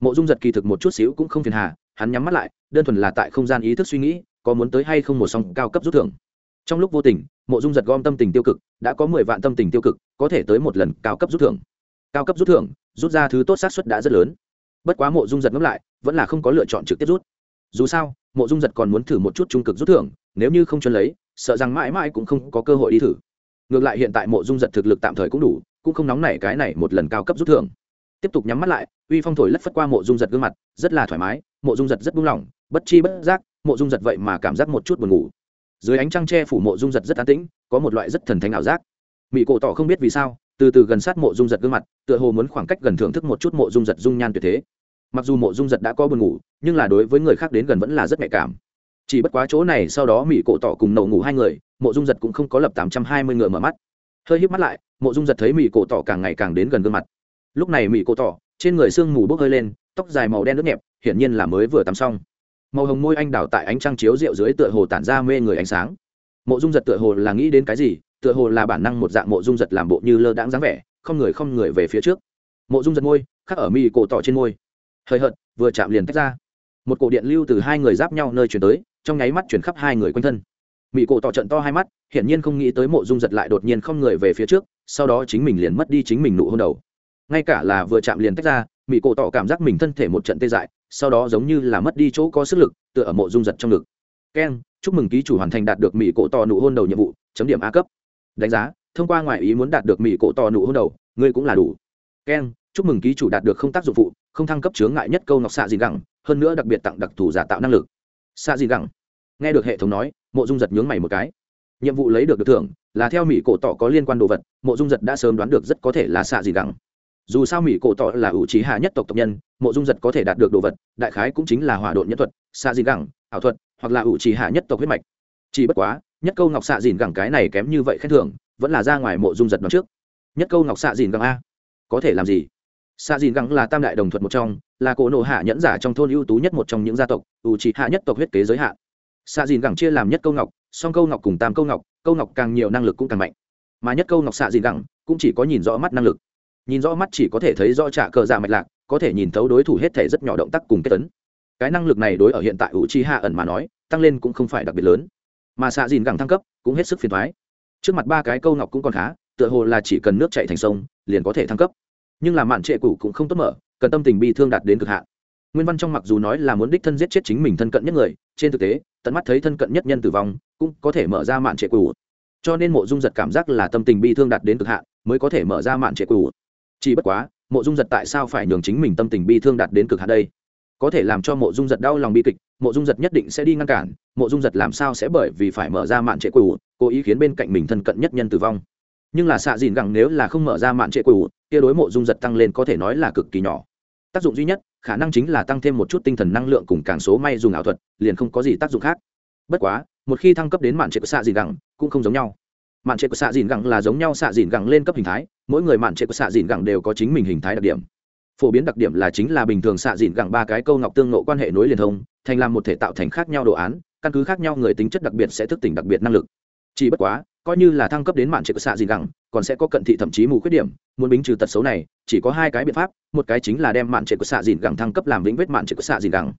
Mộ dung giật kỳ thực một chút xíu cũng không phiền hà hắn nhắm mắt lại, đơn thuần là tại không gian ý thức suy nghĩ, có muốn tới hay không một song cao cấp rút thưởng. Trong lúc vô tình, mộ dung giật gom tâm tình tiêu cực, đã có mười vạn tâm tình tiêu cực, có thể tới một lần cao cấp rút thưởng. Cao cấp rút thưởng, rút ra thứ tốt xác suất đã rất lớn. Bất quá mộ dung giật ngẫm lại, vẫn là không có lựa chọn trực tiếp rút. Dù sao, mộ dung giật còn muốn thử một chút trung cực rút thưởng, nếu như không chuẩn lấy, sợ rằng mãi mãi cũng không có cơ hội đi thử. Ngược lại hiện tại mộ dung giật thực lực tạm thời cũng đủ, cũng không nóng nảy cái này một lần cao cấp rút thưởng tiếp tục nhắm mắt lại, uy phong thổi lất phất qua mộ dung giật gương mặt, rất là thoải mái, mộ dung giật rất buông lỏng, bất chi bất giác, mộ dung giật vậy mà cảm giác một chút buồn ngủ. Dưới ánh trăng tre phủ mộ dung giật rất an tĩnh, có một loại rất thần thánh ảo giác. Mỹ cổ tỏ không biết vì sao, từ từ gần sát mộ dung giật gương mặt, tựa hồ muốn khoảng cách gần thưởng thức một chút mộ dung giật dung nhan tuyệt thế. Mặc dù mộ dung giật đã có buồn ngủ, nhưng là đối với người khác đến gần vẫn là rất nhạy cảm. Chỉ bất quá chỗ này sau đó mỹ cổ tỏ cùng nậu ngủ hai người, mộ dung giật cũng không có lập tám trăm hai mươi ngựa mở mắt. Hơi hít mắt lại, mộ dung giật thấy mỹ cổ tỏ càng ngày càng đến gần gương mặt lúc này mỹ cổ tỏ, trên người sương mù bốc hơi lên, tóc dài màu đen nước nhẹp, hiển nhiên là mới vừa tắm xong. Màu hồng môi anh đào tại ánh trăng chiếu rượu dưới tựa hồ tản ra mê người ánh sáng. Mộ dung giật tựa hồ là nghĩ đến cái gì, tựa hồ là bản năng một dạng mộ dung giật làm bộ như lơ đãng dáng vẻ, không người không người về phía trước. Mộ dung giật môi, khắc ở mỹ cổ tỏ trên môi. Hơi hợt, vừa chạm liền tách ra. Một cổ điện lưu từ hai người giáp nhau nơi chuyển tới, trong nháy mắt chuyển khắp hai người quanh thân. Mỹ cổ tỏ trận to hai mắt, hiển nhiên không nghĩ tới mộ dung giật lại đột nhiên không người về phía trước, sau đó chính mình liền mất đi chính mình nụ hôn đầu ngay cả là vừa chạm liền tách ra mỹ cổ tỏ cảm giác mình thân thể một trận tê dại, sau đó giống như là mất đi chỗ có sức lực, tựa ở mộ dung giật trong ngực. Keng chúc mừng ký chủ hoàn thành đạt được mỹ cổ tỏ nụ hôn đầu nhiệm vụ, chấm điểm a cấp. Đánh giá, thông qua ngoại ý muốn đạt được mỹ cổ tỏ nụ hôn đầu, ngươi cũng là đủ. Keng chúc mừng ký chủ đạt được không tác dụng phụ, không thăng cấp chướng ngại nhất câu ngọc xạ gì gẳng, hơn nữa đặc biệt tặng đặc thù giả tạo năng lực. Xạ gì gẳng? Nghe được hệ thống nói, mộ dung giật nhướng mày một cái. Nhiệm vụ lấy được được thưởng là theo mỹ cổ tỏ có liên quan đồ vật, mộ dung giật đã sớm đoán được rất có thể là xạ gì gẳng dù sao mỹ cổ tỏ là ủ trí hạ nhất tộc tộc nhân, mộ dung giật có thể đạt được đồ vật, đại khái cũng chính là hỏa độn nhân thuật, xạ dìn gẳng, ảo thuật, hoặc là ủ trí hạ nhất tộc huyết mạch. Chỉ bất quá, nhất câu ngọc xạ dìn gẳng cái này kém như vậy khen thưởng, vẫn là ra ngoài mộ dung giật đón trước. Nhất câu ngọc xạ dìn gẳng a. Có thể làm gì? Xạ dìn gẳng là tam đại đồng thuật một trong, là cổ nộ hạ nhẫn giả trong thôn ưu tú nhất một trong những gia tộc, ủ trí hạ nhất tộc huyết kế giới hạn. Xạ dìn gẳng chia làm nhất câu ngọc, song câu ngọc cùng tam câu ngọc câu ngọc càng nhiều năng lực cũng càng mạnh. Mà nhất câu ngọc xạ dìn gẳng cũng chỉ có nhìn rõ mắt năng lực nhìn rõ mắt chỉ có thể thấy rõ trả cờ dạ mạch lạc, có thể nhìn thấu đối thủ hết thể rất nhỏ động tác cùng kết tấn. Cái năng lực này đối ở hiện tại u chi hạ ẩn mà nói, tăng lên cũng không phải đặc biệt lớn. Mà xạ dìn gẳng thăng cấp, cũng hết sức phiền thoái. Trước mặt ba cái câu ngọc cũng còn khá, tựa hồ là chỉ cần nước chạy thành sông, liền có thể thăng cấp. Nhưng làm mạn trệ cũ cũng không tốt mở, cần tâm tình bi thương đạt đến cực hạn. Nguyên văn trong mặc dù nói là muốn đích thân giết chết chính mình thân cận nhất người, trên thực tế, tận mắt thấy thân cận nhất nhân tử vong, cũng có thể mở ra mạn trệ cũ. Cho nên mộ dung giật cảm giác là tâm tình bi thương đạt đến cực hạn, mới có thể mở ra mạn trệ cũ chỉ bất quá, mộ dung giật tại sao phải nhường chính mình tâm tình bi thương đạt đến cực hạn đây? Có thể làm cho mộ dung giật đau lòng bi kịch, mộ dung giật nhất định sẽ đi ngăn cản, mộ dung giật làm sao sẽ bởi vì phải mở ra mạn trệ quỷ cố ý khiến bên cạnh mình thân cận nhất nhân tử vong. Nhưng là xạ dìn gẳng nếu là không mở ra mạn trệ quỷ kia đối mộ dung giật tăng lên có thể nói là cực kỳ nhỏ. Tác dụng duy nhất, khả năng chính là tăng thêm một chút tinh thần năng lượng cùng càng số may dùng ảo thuật, liền không có gì tác dụng khác. Bất quá, một khi thăng cấp đến mạn trệ của xạ dìn gẳng cũng không giống nhau mạn trệ của xạ dìn gẳng là giống nhau xạ dìn gẳng lên cấp hình thái, mỗi người mạn trệ của xạ dìn gẳng đều có chính mình hình thái đặc điểm. Phổ biến đặc điểm là chính là bình thường xạ dìn gẳng ba cái câu ngọc tương nộ quan hệ nối liền thông, thành làm một thể tạo thành khác nhau đồ án, căn cứ khác nhau người tính chất đặc biệt sẽ thức tỉnh đặc biệt năng lực. Chỉ bất quá, coi như là thăng cấp đến mạn trệ của xạ dìn gẳng, còn sẽ có cận thị thậm chí mù khuyết điểm, muốn bính trừ tật xấu này, chỉ có hai cái biện pháp, một cái chính là đem mạn trệ của xạ dìn gẳng thăng cấp làm vĩnh vết mạn trệ của xạ dìn gẳng.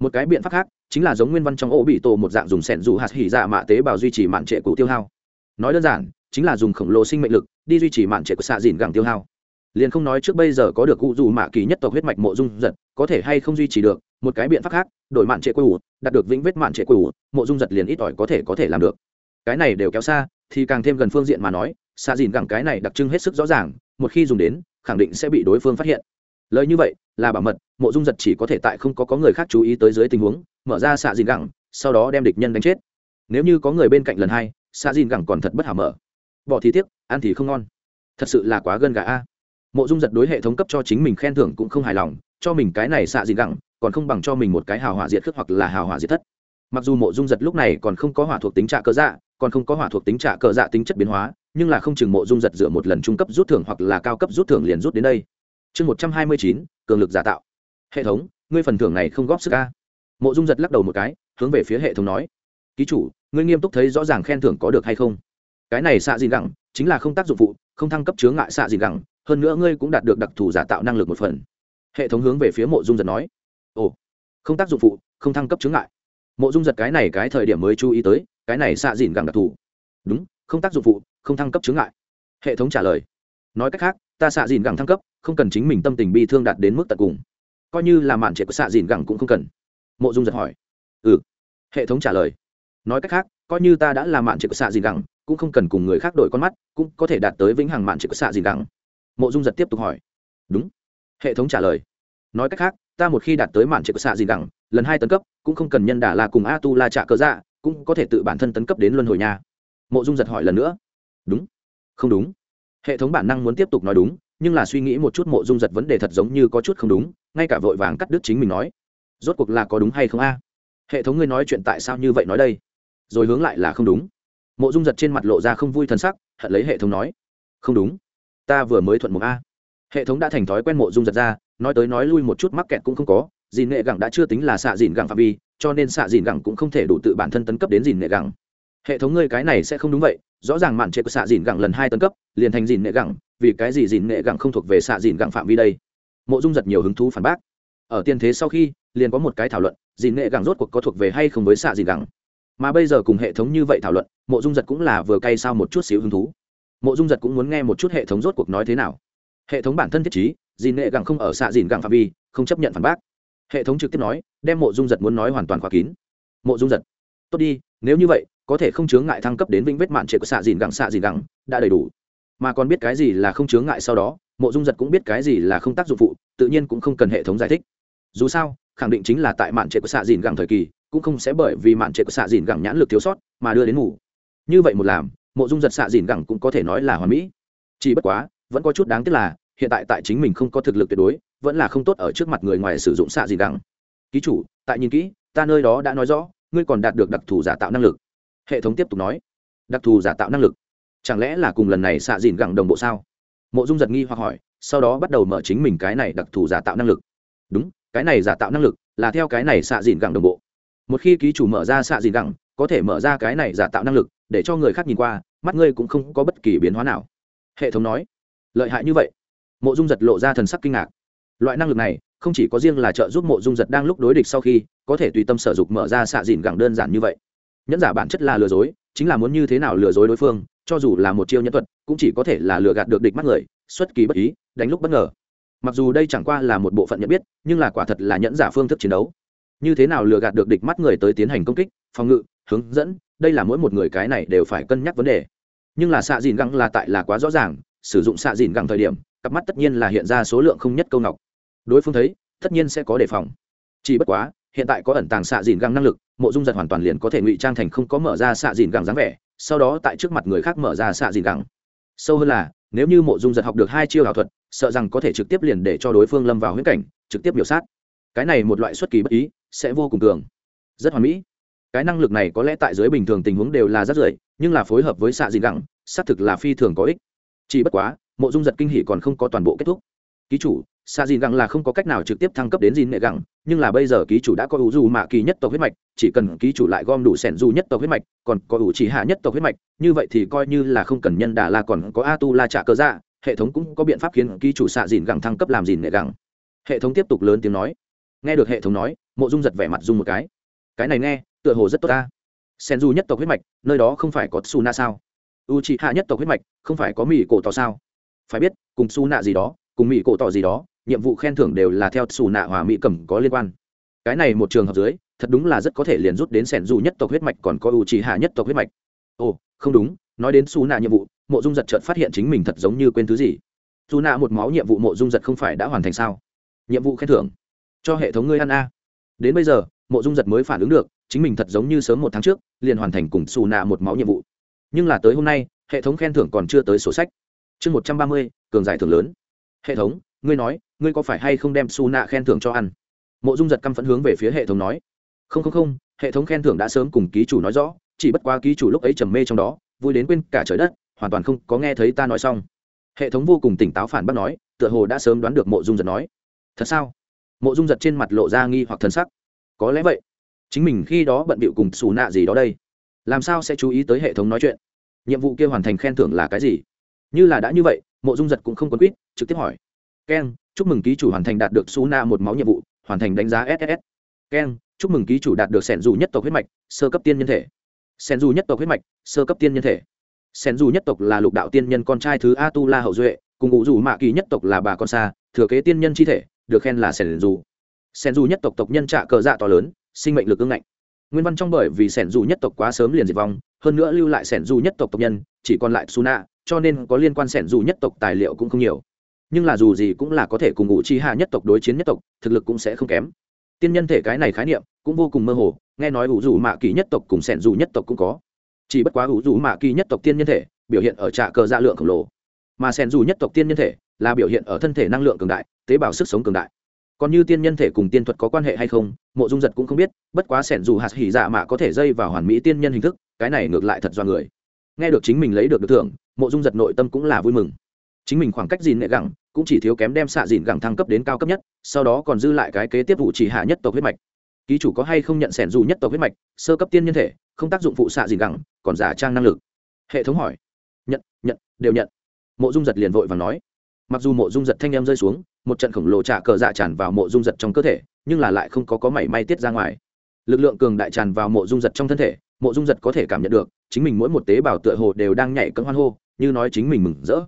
Một cái biện pháp khác, chính là giống nguyên văn trong ô bị tổ một dạng dùng sẻn dù hạt hỉ dạ mạ tế bào duy trì mạn trệ cụ tiêu hao nói đơn giản, chính là dùng khổng lồ sinh mệnh lực, đi duy trì mạn trệ của xạ dìn gẳng tiêu hao. Liền không nói trước bây giờ có được cụ dù mạ kỳ nhất tộc huyết mạch mộ dung giật, có thể hay không duy trì được, một cái biện pháp khác, đổi mạn trệ quê ủ, đạt được vĩnh vết mạn trệ quê ủ, mộ dung giật liền ít ỏi có thể có thể làm được. Cái này đều kéo xa, thì càng thêm gần phương diện mà nói, xạ dìn gẳng cái này đặc trưng hết sức rõ ràng, một khi dùng đến, khẳng định sẽ bị đối phương phát hiện. Lời như vậy, là bảo mật, mộ dung giật chỉ có thể tại không có có người khác chú ý tới dưới tình huống, mở ra xạ dìn gẳng, sau đó đem địch nhân đánh chết. Nếu như có người bên cạnh lần hai xạ dìn gẳng còn thật bất hảo mở. Bỏ thì tiếc, ăn thì không ngon. Thật sự là quá gân gà a. Mộ dung giật đối hệ thống cấp cho chính mình khen thưởng cũng không hài lòng, cho mình cái này xạ dìn gẳng, còn không bằng cho mình một cái hào hỏa diệt khước hoặc là hào hỏa diệt thất. Mặc dù mộ dung giật lúc này còn không có hỏa thuộc tính trạ cơ dạ còn không có hỏa thuộc tính trạ cơ dạ tính chất biến hóa, nhưng là không chừng mộ dung giật dựa một lần trung cấp rút thưởng hoặc là cao cấp rút thưởng liền rút đến đây. Chương một trăm hai mươi chín, cường lực giả tạo. Hệ thống, ngươi phần thưởng này không góp sức ca mộ dung giật lắc đầu một cái, hướng về phía hệ thống nói. Ký chủ ngươi nghiêm túc thấy rõ ràng khen thưởng có được hay không? Cái này xạ dìn gẳng, chính là không tác dụng phụ, không thăng cấp chướng ngại xạ dìn gẳng, hơn nữa ngươi cũng đạt được đặc thù giả tạo năng lực một phần. Hệ thống hướng về phía mộ dung giật nói. Ồ, không tác dụng phụ, không thăng cấp chướng ngại. Mộ dung giật cái này cái thời điểm mới chú ý tới, cái này xạ dìn gẳng đặc thù. Đúng, không tác dụng phụ, không thăng cấp chướng ngại. Hệ thống trả lời. Nói cách khác, ta xạ dìn gẳng thăng cấp, không cần chính mình tâm tình bi thương đạt đến mức tận cùng. Coi như là mạn trệ của xạ dìn gẳng cũng không cần. Mộ dung giật hỏi. Ừ. Hệ thống trả lời nói cách khác, coi như ta đã là mạn trệ của xạ gì gẳng, cũng không cần cùng người khác đổi con mắt, cũng có thể đạt tới vĩnh hằng mạn trệ của xạ gì gẳng. Mộ dung giật tiếp tục hỏi. Đúng. Hệ thống trả lời. Nói cách khác, ta một khi đạt tới mạn trệ của xạ gì gẳng, lần hai tấn cấp, cũng không cần nhân đà là cùng a tu la trạ cơ dạ cũng có thể tự bản thân tấn cấp đến luân hồi nhà mộ dung giật hỏi lần nữa. Đúng. Không đúng. Hệ thống bản năng muốn tiếp tục nói đúng, nhưng là suy nghĩ một chút mộ dung giật vấn đề thật giống như có chút không đúng, ngay cả vội vàng cắt đứt chính mình nói. Rốt cuộc là có đúng hay không a? Hệ thống ngươi nói chuyện tại sao như vậy nói đây? Rồi hướng lại là không đúng. Mộ dung giật trên mặt lộ ra không vui t h ầ n sắc, hận lấy hệ thống nói, không đúng, ta vừa mới thuận mục a. Hệ thống đã thành thói quen mộ dung giật ra, nói tới nói lui một chút mắc kẹt cũng không có, dìn nghệ gẳng đã chưa tính là xạ dìn gẳng phạm vi, cho nên xạ dìn gẳng cũng không thể đủ tự bản thân tấn cấp đến dìn nghệ gẳng. Hệ thống ngươi cái này sẽ không đúng vậy, rõ ràng mạn trệ của xạ dìn gẳng lần hai tấn cấp, liền thành dìn nghệ gẳng, vì cái gì dìn nghệ gẳng không thuộc về xạ dìn gẳng phạm vi đây? Mộ dung giật nhiều hứng thú phản bác. Ở tiên thế sau khi, liền có một cái thảo luận, dìn nghệ gẳng rốt cuộc có thuộc về hay không với xạ dìn gẳng? Mà bây giờ cùng hệ thống như vậy thảo luận, mộ dung giật cũng là vừa cay sao một chút xíu hứng thú. Mộ dung giật cũng muốn nghe một chút hệ thống rốt cuộc nói thế nào. Hệ thống bản thân thiết chí dìn nghệ gẳng không ở xạ dìn gẳng phạm vi, không chấp nhận phản bác. Hệ thống trực tiếp nói, đem mộ dung giật muốn nói hoàn toàn khóa kín. Mộ dung giật, tốt đi, nếu như vậy, có thể không chướng ngại thăng cấp đến vĩnh vết mạn trệ của xạ dìn gẳng, xạ dìn gẳng, đã đầy đủ. Mà còn biết cái gì là không chướng ngại sau đó, mộ dung giật cũng biết cái gì là không tác dụng phụ, tự nhiên cũng không cần hệ thống giải thích. Dù sao, khẳng định chính là tại mạn trệ của xạ dìn gẳng thời kỳ cũng không sẽ bởi vì mạn trệ của xạ dìn gẳng nhãn lực thiếu sót mà đưa đến ngủ. Như vậy một làm, mộ dung giật xạ dìn gẳng cũng có thể nói là hoàn mỹ. Chỉ bất quá, vẫn có chút đáng tiếc là, hiện tại tại chính mình không có thực lực tuyệt đối, vẫn là không tốt ở trước mặt người ngoài sử dụng xạ dìn gẳng. Ký chủ, tại nhìn kỹ, ta nơi đó đã nói rõ, ngươi còn đạt được đặc thù giả tạo năng lực. Hệ thống tiếp tục nói. Đặc thù giả tạo năng lực? Chẳng lẽ là cùng lần này xạ dìn gẳng đồng bộ sao? Mộ dung giật nghi hoặc hỏi, sau đó bắt đầu mở chính mình cái này đặc thù giả tạo năng lực. Đúng, cái này giả tạo năng lực là theo cái này xạ dìn gẳng đồng bộ một khi ký chủ mở ra xạ dìn gẳng, có thể mở ra cái này giả tạo năng lực, để cho người khác nhìn qua, mắt ngươi cũng không có bất kỳ biến hóa nào. Hệ thống nói, lợi hại như vậy. Mộ dung giật lộ ra thần sắc kinh ngạc. Loại năng lực này, không chỉ có riêng là trợ giúp mộ dung giật đang lúc đối địch sau khi, có thể tùy tâm sở dục mở ra xạ dìn gẳng đơn giản như vậy. Nhẫn giả bản chất là lừa dối, chính là muốn như thế nào lừa dối đối phương, cho dù là một chiêu nhân thuật, cũng chỉ có thể là lừa gạt được địch mắt người, xuất kỳ bất ý, đánh lúc bất ngờ. Mặc dù đây chẳng qua là một bộ phận nhận biết, nhưng là quả thật là nhẫn giả phương thức chiến đấu như thế nào lừa gạt được địch mắt người tới tiến hành công kích, phòng ngự, hướng dẫn, đây là mỗi một người cái này đều phải cân nhắc vấn đề. Nhưng là xạ dìn găng là tại là quá rõ ràng, sử dụng xạ dìn găng thời điểm, cặp mắt tất nhiên là hiện ra số lượng không nhất câu ngọc. Đối phương thấy, tất nhiên sẽ có đề phòng. Chỉ bất quá, hiện tại có ẩn tàng xạ dìn găng năng lực, mộ dung giật hoàn toàn liền có thể ngụy trang thành không có mở ra xạ dìn găng dáng vẻ, sau đó tại trước mặt người khác mở ra xạ dìn găng. Sâu hơn là, nếu như mộ dung giật học được hai chiêu ảo thuật, sợ rằng có thể trực tiếp liền để cho đối phương lâm vào huyết cảnh, trực tiếp biểu sát. Cái này một loại xuất kỳ bất ý sẽ vô cùng cường. Rất hoàn mỹ. Cái năng lực này có lẽ tại dưới bình thường tình huống đều là rất rưỡi nhưng là phối hợp với xạ dị gẳng xác thực là phi thường có ích. Chỉ bất quá mộ dung giật kinh hỷ còn không có toàn bộ kết thúc. Ký chủ xạ dìn gẳng là không có cách nào trực tiếp thăng cấp đến dìn nệ gẳng nhưng là bây giờ ký chủ đã có ủ dù mạ kỳ nhất tộc huyết mạch chỉ cần ký chủ lại gom đủ sẻn dù nhất tộc huyết mạch còn có ủ chỉ hạ nhất tộc huyết mạch như vậy thì coi như là không cần nhân đà là còn có a tu la trả cơ ra, hệ thống cũng có biện pháp khiến ký chủ xạ dìn gẳng thăng cấp làm dìn nệ gẳng. Hệ thống tiếp tục lớn tiếng nói nghe được hệ thống nói, mộ dung giật vẻ mặt dung một cái. Cái này nghe, tựa hồ rất tốt ta. Sen du nhất tộc huyết mạch, nơi đó không phải có su na sao? U c hạ nhất tộc huyết mạch, không phải có mỹ cổ tỏ sao? Phải biết, cùng su nạ gì đó, cùng mỹ cổ tỏ gì đó, nhiệm vụ khen thưởng đều là theo su nạ hòa mỹ cầm có liên quan. Cái này một trường hợp dưới, thật đúng là rất có thể liền rút đến sẻn dù nhất tộc huyết mạch còn có u trì hạ nhất tộc huyết mạch. Ồ, không đúng, nói đến su nạ nhiệm vụ, mộ dung giật chợt phát hiện chính mình thật giống như quên thứ gì. Su nạ một máu nhiệm vụ mộ dung giật không phải đã hoàn thành sao? Nhiệm vụ khen thưởng cho hệ thống ngươi ăn a. Đến bây giờ, mộ dung giật mới phản ứng được, chính mình thật giống như sớm một tháng trước, liền hoàn thành cùng xù nạ một máu nhiệm vụ. Nhưng là tới hôm nay, hệ thống khen thưởng còn chưa tới sổ sách. Chương một trăm ba mươi, cường giải thưởng lớn. Hệ thống, ngươi nói, ngươi có phải hay không đem xù nạ khen thưởng cho ăn? Mộ dung giật căm phẫn hướng về phía hệ thống nói. Không không không, hệ thống khen thưởng đã sớm cùng ký chủ nói rõ, chỉ bất quá ký chủ lúc ấy trầm mê trong đó, vui đến quên cả trời đất, hoàn toàn không có nghe thấy ta nói xong. Hệ thống vô cùng tỉnh táo phản bác nói, tựa hồ đã sớm đoán được mộ dung giật nói. Thật sao? Mộ dung giật trên mặt lộ ra nghi hoặc thần sắc. Có lẽ vậy. Chính mình khi đó bận bịu cùng xù nạ gì đó đây. Làm sao sẽ chú ý tới hệ thống nói chuyện? Nhiệm vụ kia hoàn thành khen thưởng là cái gì? Như là đã như vậy, mộ dung giật cũng không quấn quýt, trực tiếp hỏi. Keng chúc mừng ký chủ hoàn thành đạt được xù nạ một máu nhiệm vụ, hoàn thành đánh giá ss keng chúc mừng ký chủ đạt được sẻn dù nhất tộc huyết mạch, sơ cấp tiên nhân thể. Sẻn dù nhất tộc huyết mạch, sơ cấp tiên nhân thể. Sẻn dù nhất tộc là lục đạo tiên nhân con trai thứ a tu la hậu duệ, cùng ngụ dù mạ kỳ nhất tộc là bà con xa, thừa kế tiên nhân chi thể được khen là sẻn dù. Sẻn dù nhất tộc tộc nhân trạ cờ dạ to lớn, sinh mệnh lực ưng ngạnh. Nguyên văn trong bởi vì sẻn dù nhất tộc quá sớm liền diệt vong, hơn nữa lưu lại sẻn dù nhất tộc tộc nhân, chỉ còn lại suna cho nên có liên quan sẻn dù nhất tộc tài liệu cũng không nhiều. Nhưng là dù gì cũng là có thể cùng ngụ chi hạ nhất tộc đối chiến nhất tộc, thực lực cũng sẽ không kém. Tiên nhân thể cái này khái niệm cũng vô cùng mơ hồ, nghe nói ủ dù mạ kỳ nhất tộc cùng sẻn dù nhất tộc cũng có. Chỉ bất quá ủ dù mạ kỳ nhất tộc tiên nhân thể biểu hiện ở trạ cờ dạ lượng khổng lồ. Mà sẻn dù nhất tộc tiên nhân thể là biểu hiện ở thân thể năng lượng cường đại tế bào sức sống cường đại. Còn như tiên nhân thể cùng tiên thuật có quan hệ hay không, mộ dung giật cũng không biết, bất quá sẻn dù hạt hỉ dạ mạ có thể dây vào hoàn mỹ tiên nhân hình thức, cái này ngược lại thật do người. Nghe được chính mình lấy được được thưởng, mộ dung giật nội tâm cũng là vui mừng. Chính mình khoảng cách dìn nệ gẳng, cũng chỉ thiếu kém đem xạ dìn gẳng thăng cấp đến cao cấp nhất, sau đó còn dư lại cái kế tiếp vụ chỉ hạ nhất tộc huyết mạch. Ký chủ có hay không nhận sẻn dù nhất tộc huyết mạch, sơ cấp tiên nhân thể, không tác dụng phụ xạ dìn gẳng, còn giả trang năng lực. Hệ thống hỏi. Nhận nhận, đều nhận. Mộ dung giật liền vội và nói. Mặc dù mộ dung giật thanh em rơi xuống một trận khổng lồ trả cờ dạ tràn vào mộ dung giật trong cơ thể, nhưng là lại không có có mảy may tiết ra ngoài. Lực lượng cường đại tràn vào mộ dung giật trong thân thể, mộ dung giật có thể cảm nhận được, chính mình mỗi một tế bào tựa hồ đều đang nhảy cấm hoan hô, như nói chính mình mừng rỡ.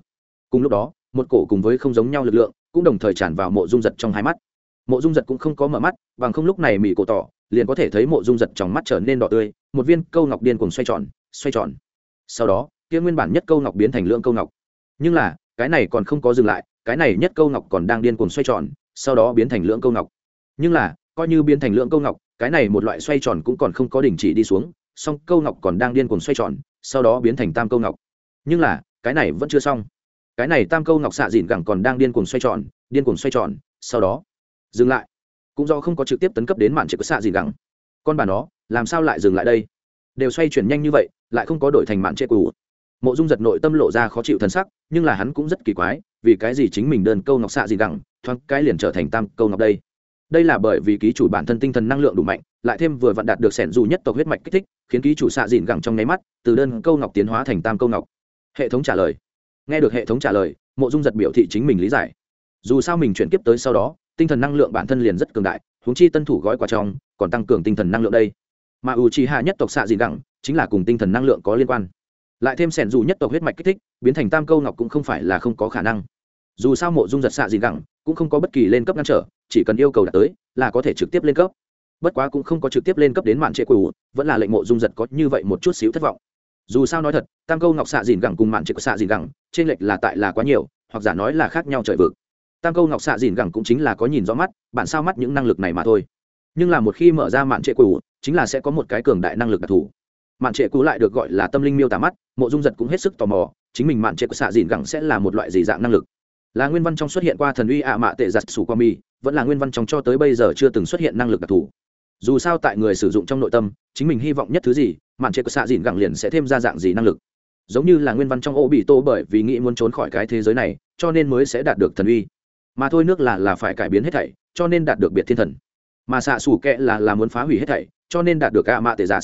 Cùng lúc đó, một cổ cùng với không giống nhau lực lượng cũng đồng thời tràn vào mộ dung giật trong hai mắt. Mộ dung giật cũng không có mở mắt, bằng không lúc này mỹ cổ tỏ, liền có thể thấy mộ dung giật trong mắt trở nên đỏ tươi, một viên câu ngọc điên cùng xoay tròn xoay tròn. Sau đó, kia nguyên bản nhất câu ngọc biến thành lượng câu ngọc. Nhưng là, cái này còn không có dừng lại cái này nhất câu ngọc còn đang điên cuồng xoay tròn, sau đó biến thành lưỡng câu ngọc. Nhưng là, coi như biến thành lưỡng câu ngọc, cái này một loại xoay tròn cũng còn không có đình chỉ đi xuống, song câu ngọc còn đang điên cuồng xoay tròn, sau đó biến thành tam câu ngọc. Nhưng là, cái này vẫn chưa xong. Cái này tam câu ngọc xạ dịn gẳng còn đang điên cuồng xoay tròn, điên cuồng xoay tròn, sau đó, dừng lại. Cũng do không có trực tiếp tấn cấp đến mạn trực xạ dịn gẳng. Con bà nó, làm sao lại dừng lại đây? Đều xoay chuyển nhanh như vậy, lại không có đổi thành mạn trệ cũ mộ dung giật nội tâm lộ ra khó chịu thân sắc, nhưng là hắn cũng rất kỳ quái vì cái gì chính mình đơn câu ngọc xạ gì gẳng, thoáng cái liền trở thành tam câu ngọc đây. Đây là bởi vì ký chủ bản thân tinh thần năng lượng đủ mạnh, lại thêm vừa vặn đạt được sẻn dù nhất tộc huyết mạch kích thích, khiến ký chủ xạ dìn gẳng trong nháy mắt, từ đơn câu ngọc tiến hóa thành tam câu ngọc. Hệ thống trả lời. Nghe được hệ thống trả lời, mộ dung giật biểu thị chính mình lý giải. Dù sao mình chuyển kiếp tới sau đó, tinh thần năng lượng bản thân liền rất cường đại, huống chi tân thủ gói quà trong còn tăng cường tinh thần năng lượng đây. Mà u chi hạ nhất tộc xạ dìn gẳng, chính là cùng tinh thần năng lượng có liên quan lại thêm sẻn dù nhất tộc huyết mạch kích thích, biến thành tam câu ngọc cũng không phải là không có khả năng. Dù sao mộ dung giật xạ gì gẳng, cũng không có bất kỳ lên cấp ngăn trở, chỉ cần yêu cầu đạt tới, là có thể trực tiếp lên cấp. Bất quá cũng không có trực tiếp lên cấp đến mạn trệ quỷ, vẫn là lệnh mộ dung giật có như vậy một chút xíu thất vọng. Dù sao nói thật, tam câu ngọc xạ dìn gẳng cùng mạn trệ xạ dìn gẳng, trên lệch là tại là quá nhiều, hoặc giả nói là khác nhau trời vực. Tam câu ngọc xạ dìn gẳng cũng chính là có nhìn rõ mắt, bản sao mắt những năng lực này mà thôi. Nhưng là một khi mở ra mạn trệ quỷ, chính là sẽ có một cái cường đại năng lực đặc thù mạn trệ cũ lại được gọi là tâm linh miêu tả mắt, mộ dung giật cũng hết sức tò mò, chính mình mạn trệ của xạ dìn gẳng sẽ là một loại gì dạng năng lực? Là nguyên văn trong xuất hiện qua thần uy ạ mạ tệ giặt sủ qua mi, vẫn là nguyên văn trong cho tới bây giờ chưa từng xuất hiện năng lực đặc thù? Dù sao tại người sử dụng trong nội tâm, chính mình hy vọng nhất thứ gì, mạn trệ của xạ dìn gẳng liền sẽ thêm ra dạng gì năng lực? Giống như là nguyên văn trong ô bị tô bởi vì nghĩ muốn trốn khỏi cái thế giới này, cho nên mới sẽ đạt được thần uy. Mà thôi nước là là phải cải biến hết thảy, cho nên đạt được biệt thiên thần. Mà xạ xù kệ là là muốn phá hủy hết thảy, cho nên đạt được ạ mạ tệ giặt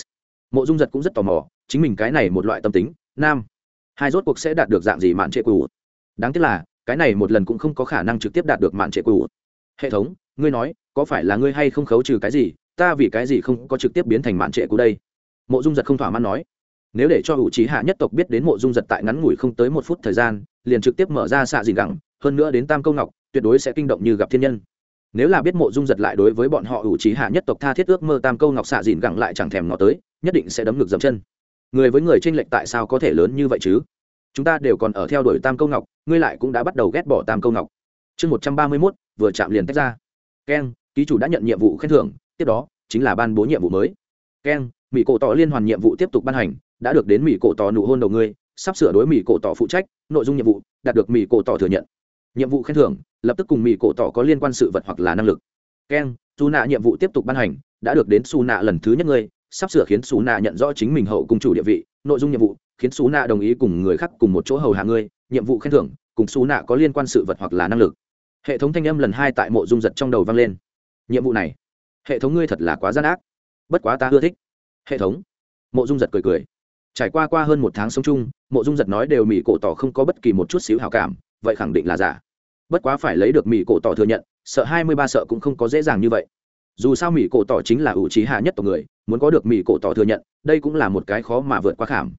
mộ dung giật cũng rất tò mò, chính mình cái này một loại tâm tính, nam, hai rốt cuộc sẽ đạt được dạng gì mạn trệ cũ đáng tiếc là, cái này một lần cũng không có khả năng trực tiếp đạt được mạn trệ cũ hệ thống, ngươi nói, có phải là ngươi hay không khấu trừ cái gì? Ta vì cái gì không có trực tiếp biến thành mạn trệ của đây? Mộ dung giật không thỏa mãn nói. Nếu để cho hữu trí hạ nhất tộc biết đến mộ dung giật tại ngắn ngủi không tới một phút thời gian, liền trực tiếp mở ra xạ dìn gẳng, hơn nữa đến tam câu ngọc, tuyệt đối sẽ kinh động như gặp thiên nhân. Nếu là biết mộ dung giật lại đối với bọn họ hữu trí hạ nhất tộc tha thiết ước mơ tam câu ngọc xạ dìn gẳng lại chẳng thèm ngọ tới nhất định sẽ đấm ngực dầm chân. Người với người tranh lệch tại sao có thể lớn như vậy chứ? Chúng ta đều còn ở theo đuổi tam câu ngọc, ngươi lại cũng đã bắt đầu ghét bỏ tam câu ngọc. Chương một trăm ba mươi mốt, vừa chạm liền tách ra. Keng ký chủ đã nhận nhiệm vụ khen thưởng, tiếp đó chính là ban bố nhiệm vụ mới. Keng mỹ cổ tỏ liên hoàn nhiệm vụ tiếp tục ban hành, đã được đến mỹ cổ tỏ nụ hôn đầu ngươi, sắp sửa đối mỹ cổ tỏ phụ trách, nội dung nhiệm vụ, đạt được mỹ cổ tỏ thừa nhận. Nhiệm vụ khen thưởng, lập tức cùng mỹ cổ tỏ có liên quan sự vật hoặc là năng lực. Keng su nạ nhiệm vụ tiếp tục ban hành, đã được đến su nạ lần thứ nhất ngươi sắp sửa khiến Xú nạ nhận rõ chính mình hậu cung chủ địa vị, nội dung nhiệm vụ, khiến Xú nạ đồng ý cùng người khác cùng một chỗ hầu hạ ngươi, nhiệm vụ khen thưởng, cùng Xú nạ có liên quan sự vật hoặc là năng lực. Hệ thống thanh âm lần hai tại mộ dung giật trong đầu vang lên. Nhiệm vụ này, hệ thống ngươi thật là quá gian ác. Bất quá ta ưa thích. Hệ thống. Mộ dung giật cười cười. Trải qua qua hơn một tháng sống chung, mộ dung giật nói đều mỹ cổ tỏ không có bất kỳ một chút xíu hào cảm, vậy khẳng định là giả. Bất quá phải lấy được mỹ cổ tỏ thừa nhận, sợ hai mươi ba sợ cũng không có dễ dàng như vậy dù sao mỹ cổ tỏ chính là ủ trí hạ nhất tộc người, muốn có được mỹ cổ tỏ thừa nhận, đây cũng là một cái khó mà vượt qua khảm.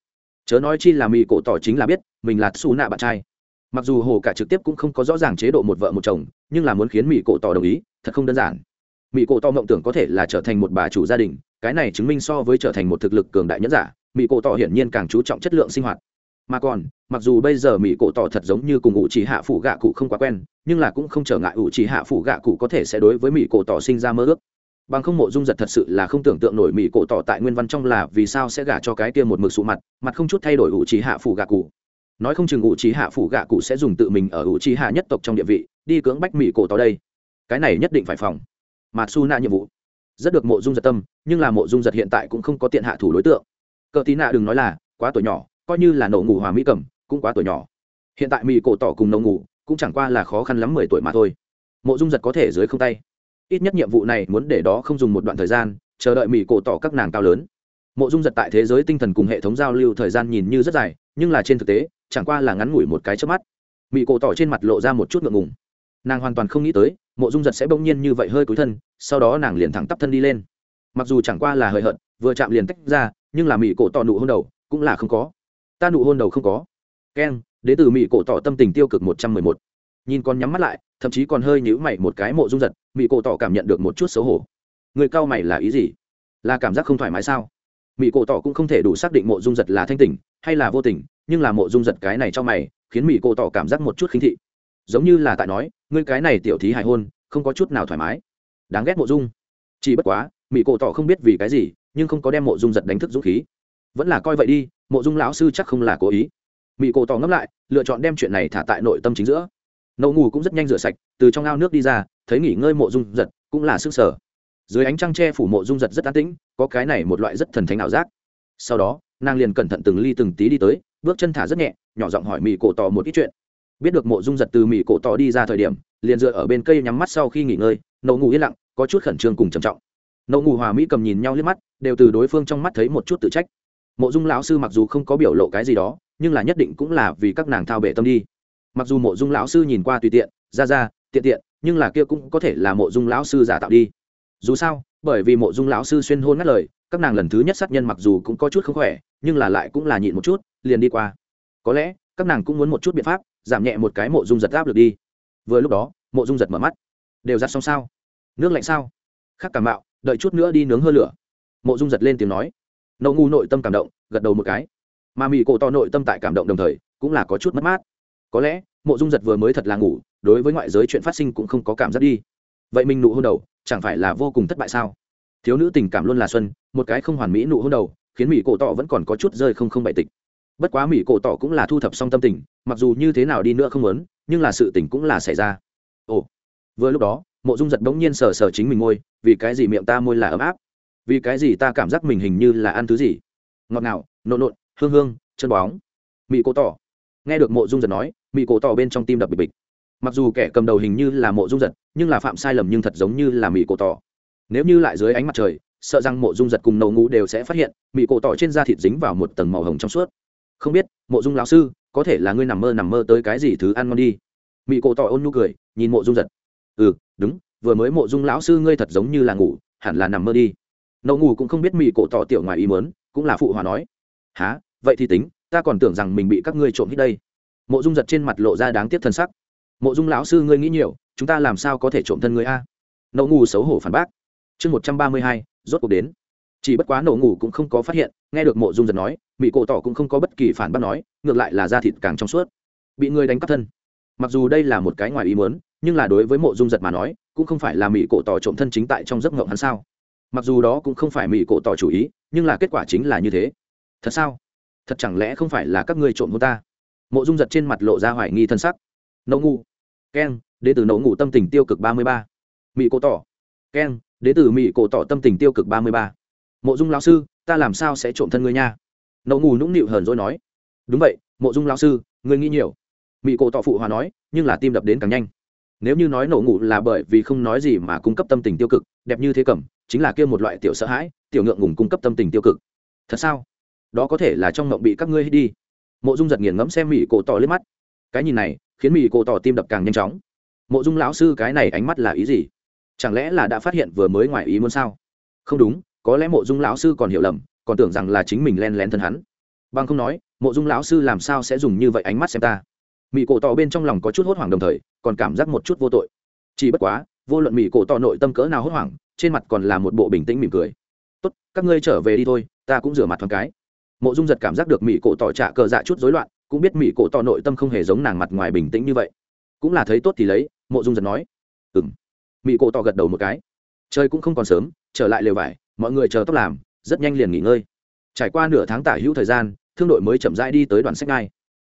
Chớ nói chi là mỹ cổ tỏ chính là biết, mình là xù nạ bạn trai. Mặc dù hồ cả trực tiếp cũng không có rõ ràng chế độ một vợ một chồng, nhưng là muốn khiến mỹ cổ tỏ đồng ý, thật không đơn giản. Mỹ cổ tỏ mộng tưởng có thể là trở thành một bà chủ gia đình, cái này chứng minh so với trở thành một thực lực cường đại nhất giả, mỹ cổ tỏ hiển nhiên càng chú trọng chất lượng sinh hoạt mà còn, mặc dù bây giờ mỹ cổ tỏ thật giống như cùng ủ trì hạ phủ gạ cụ không quá quen, nhưng là cũng không trở ngại ủ trì hạ phủ gạ cụ có thể sẽ đối với mỹ cổ tỏ sinh ra mơ ước. Bằng không mộ dung giật thật sự là không tưởng tượng nổi mỹ cổ tỏ tại nguyên văn trong là vì sao sẽ gả cho cái kia một mực sụ mặt mặt không chút thay đổi ủ trì hạ phủ gạ cụ. Nói không chừng ủ trì hạ phủ gạ cụ sẽ dùng tự mình ở ủ trì hạ nhất tộc trong địa vị, đi cưỡng bách mỹ cổ tỏ đây. Cái này nhất định phải phòng. Mà su na nhiệm vụ. Rất được mộ dung giật tâm, nhưng là mộ dung giật hiện tại cũng không có tiện hạ thủ đối tượng. Cờ tí nạ đừng nói là, quá tuổi nhỏ coi như là nổ ngủ hòa mỹ cầm, cũng quá tuổi nhỏ. Hiện tại mỹ cổ tỏ cùng nổ ngủ, cũng chẳng qua là khó khăn lắm mười tuổi mà thôi. Mộ dung giật có thể dưới không tay. Ít nhất nhiệm vụ này muốn để đó không dùng một đoạn thời gian, chờ đợi mỹ cổ tỏ các nàng cao lớn. Mộ dung giật tại thế giới tinh thần cùng hệ thống giao lưu thời gian nhìn như rất dài, nhưng là trên thực tế, chẳng qua là ngắn ngủi một cái trước mắt. Mỹ cổ tỏ trên mặt lộ ra một chút ngượng ngùng. Nàng hoàn toàn không nghĩ tới, mộ dung giật sẽ bỗng nhiên như vậy hơi cúi thân, sau đó nàng liền thẳng tắp thân đi lên. Mặc dù chẳng qua là hời hợt, vừa chạm liền tách ra, nhưng là mỹ cổ tỏ nụ hôn đầu, cũng là không có ta nụ hôn đầu không có. Keng đ tử mỹ cổ tỏ tâm tình tiêu cực một trăm mười một. Nhìn con nhắm mắt lại, thậm chí còn hơi nhíu mày một cái mộ dung giật mỹ cổ tỏ cảm nhận được một chút xấu hổ. Người cao mày là ý gì? Là cảm giác không thoải mái sao? Mỹ cổ tỏ cũng không thể đủ xác định mộ dung giật là thanh tỉnh hay là vô tình, nhưng là mộ dung giật cái này cho mày, khiến mỹ cổ tỏ cảm giác một chút khinh thị. Giống như là tại nói, ngươi cái này tiểu thí hài hôn, không có chút nào thoải mái. Đáng ghét mộ dung. Chỉ bất quá mỹ cổ tỏ không biết vì cái gì, nhưng không có đem mộ dung giật đánh thức dũng khí. Vẫn là coi vậy đi mộ dung lão sư chắc không là cố ý. Mỹ cổ tỏ ngẫm lại, lựa chọn đem chuyện này thả tại nội tâm chính giữa. Nậu ngủ cũng rất nhanh rửa sạch, từ trong ao nước đi ra, thấy nghỉ ngơi mộ dung giật cũng là sức sở. Dưới ánh trăng tre phủ mộ dung giật rất an tĩnh, có cái này một loại rất thần thánh ảo giác. Sau đó, nàng liền cẩn thận từng ly từng tí đi tới, bước chân thả rất nhẹ, nhỏ giọng hỏi mỹ cổ tỏ một ít chuyện. Biết được mộ dung giật từ mỹ cổ tỏ đi ra thời điểm, liền dựa ở bên cây nhắm mắt sau khi nghỉ ngơi nậu ngủ yên lặng, có chút khẩn trương cùng trầm trọng. Nậu ngủ hòa mỹ cầm nhìn nhau liếc mắt, đều từ đối phương trong mắt thấy một chút tự trách mộ dung lão sư mặc dù không có biểu lộ cái gì đó, nhưng là nhất định cũng là vì các nàng thao bể tâm đi. Mặc dù mộ dung lão sư nhìn qua tùy tiện, ra ra, tiện tiện, nhưng là kia cũng có thể là mộ dung lão sư giả tạo đi. Dù sao, bởi vì mộ dung lão sư xuyên hôn ngắt lời, các nàng lần thứ nhất sát nhân mặc dù cũng có chút không khỏe, nhưng là lại cũng là nhịn một chút, liền đi qua. Có lẽ, các nàng cũng muốn một chút biện pháp, giảm nhẹ một cái mộ dung giật áp lực đi. Vừa lúc đó, mộ dung giật mở mắt. Đều giặt xong sao? Nước lạnh sao? Khắc cảm mạo, đợi chút nữa đi nướng hơ lửa. Mộ dung giật lên tiếng nói nậu ngu nội tâm cảm động, gật đầu một cái. Mà mỹ cổ to nội tâm tại cảm động đồng thời, cũng là có chút mất mát. Có lẽ, mộ dung giật vừa mới thật là ngủ, đối với ngoại giới chuyện phát sinh cũng không có cảm giác đi. Vậy mình nụ hôn đầu, chẳng phải là vô cùng thất bại sao? Thiếu nữ tình cảm luôn là xuân, một cái không hoàn mỹ nụ hôn đầu, khiến mỹ cổ tỏ vẫn còn có chút rơi không không bại tịch. Bất quá mỹ cổ tỏ cũng là thu thập xong tâm tình, mặc dù như thế nào đi nữa không muốn, nhưng là sự tình cũng là xảy ra. Ồ. Vừa lúc đó, mộ dung giật bỗng nhiên sờ sờ chính mình môi, vì cái gì miệng ta môi là ấm áp? Vì cái gì ta cảm giác mình hình như là ăn thứ gì? Ngọt ngào, nộn nộn, hương hương, chân bóng. Mỹ cổ tỏ. Nghe được mộ dung giật nói mỹ cổ tỏ bên trong tim đập bịch bịch. Mặc dù kẻ cầm đầu hình như là mộ dung giật, nhưng là phạm sai lầm nhưng thật giống như là mỹ cổ tỏ. Nếu như lại dưới ánh mặt trời, sợ rằng mộ dung giật cùng nậu ngũ đều sẽ phát hiện mỹ cổ tỏ trên da thịt dính vào một tầng màu hồng trong suốt. Không biết, mộ dung lão sư, có thể là ngươi nằm mơ nằm mơ tới cái gì thứ ăn ngon đi? Mỹ cổ tỏ ôn nhu cười, nhìn mộ dung giật. Ừ đúng, vừa mới mộ dung lão sư ngươi thật giống như là ngủ, hẳn là nằm mơ đi nậu ngủ cũng không biết mỹ cổ tỏ tiểu ngoài ý mớn cũng là phụ hòa nói. Há vậy thì tính, ta còn tưởng rằng mình bị các ngươi trộm hít đây. Mộ dung giật trên mặt lộ ra đáng tiếc thân sắc. Mộ dung lão sư ngươi nghĩ nhiều, chúng ta làm sao có thể trộm thân ngươi a? Nậu ngủ xấu hổ phản bác. Chương một trăm ba mươi hai, rốt cuộc đến. Chỉ bất quá nậu ngủ cũng không có phát hiện, nghe được mộ dung giật nói mỹ cổ tỏ cũng không có bất kỳ phản bác nói, ngược lại là da thịt càng trong suốt. Bị người đánh cắp thân. Mặc dù đây là một cái ngoài ý muốn, nhưng là đối với mộ dung giật mà nói, cũng không phải là mỹ cổ tỏ trộm thân chính tại trong giấc ngộng hắn sao mặc dù đó cũng không phải mỹ cổ tỏ chủ ý, nhưng là kết quả chính là như thế. Thật sao? Thật chẳng lẽ không phải là các ngươi trộm hôn ta? Mộ dung giật trên mặt lộ ra hoài nghi thân sắc. Nấu ngu. Keng đ ế từ nấu ngủ tâm tình tiêu cực ba mươi ba. Mỹ cổ tỏ. Keng đ ế từ mỹ cổ tỏ tâm tình tiêu cực ba mươi ba. Mộ dung lão sư, ta làm sao sẽ trộm thân ngươi nha? Nấu ngủ nũng nịu hờn dỗi nói. Đúng vậy, mộ dung lão sư, ngươi nghĩ nhiều. Mỹ cổ tỏ phụ hòa nói, nhưng là tim đập đến càng nhanh. Nếu như nói nổ ngủ là bởi vì không nói gì mà cung cấp tâm tình tiêu cực, đẹp như thế cẩm chính là kia một loại tiểu sợ hãi, tiểu ngượng ngùng cung cấp tâm tình tiêu cực. Thật sao? Đó có thể là trong ngộng bị các ngươi đi. Mộ dung giật nghiền ngẫm xem mỹ cổ tỏ liếc mắt. Cái nhìn này, khiến mỹ cổ tỏ tim đập càng nhanh chóng. Mộ dung lão sư cái này ánh mắt là ý gì? Chẳng lẽ là đã phát hiện vừa mới ngoài ý muốn sao? Không đúng, có lẽ mộ dung lão sư còn hiểu lầm, còn tưởng rằng là chính mình len lén thân hắn. Bằng không nói, mộ dung lão sư làm sao sẽ dùng như vậy ánh mắt xem ta? Mỹ cổ tỏ bên trong lòng có chút hốt hoảng đồng thời, còn cảm giác một chút vô tội. Chỉ bất quá, vô luận mỹ cổ tỏ nội tâm cỡ nào hốt hoảng trên mặt còn là một bộ bình tĩnh mỉm cười. Tốt, các ngươi trở về đi thôi, ta cũng rửa mặt thoáng cái. Mộ dung giật cảm giác được mỹ cổ tỏ trả cờ dạ chút rối loạn, cũng biết mỹ cổ tỏ nội tâm không hề giống nàng mặt ngoài bình tĩnh như vậy. Cũng là thấy tốt thì lấy, mộ dung giật nói. Ừ m mỹ cổ tỏ gật đầu một cái. Chơi cũng không còn sớm, trở lại lều vải, mọi người chờ tóc làm, rất nhanh liền nghỉ ngơi. Trải qua nửa tháng tả hữu thời gian, thương đội mới chậm rãi đi tới đoàn sách ngai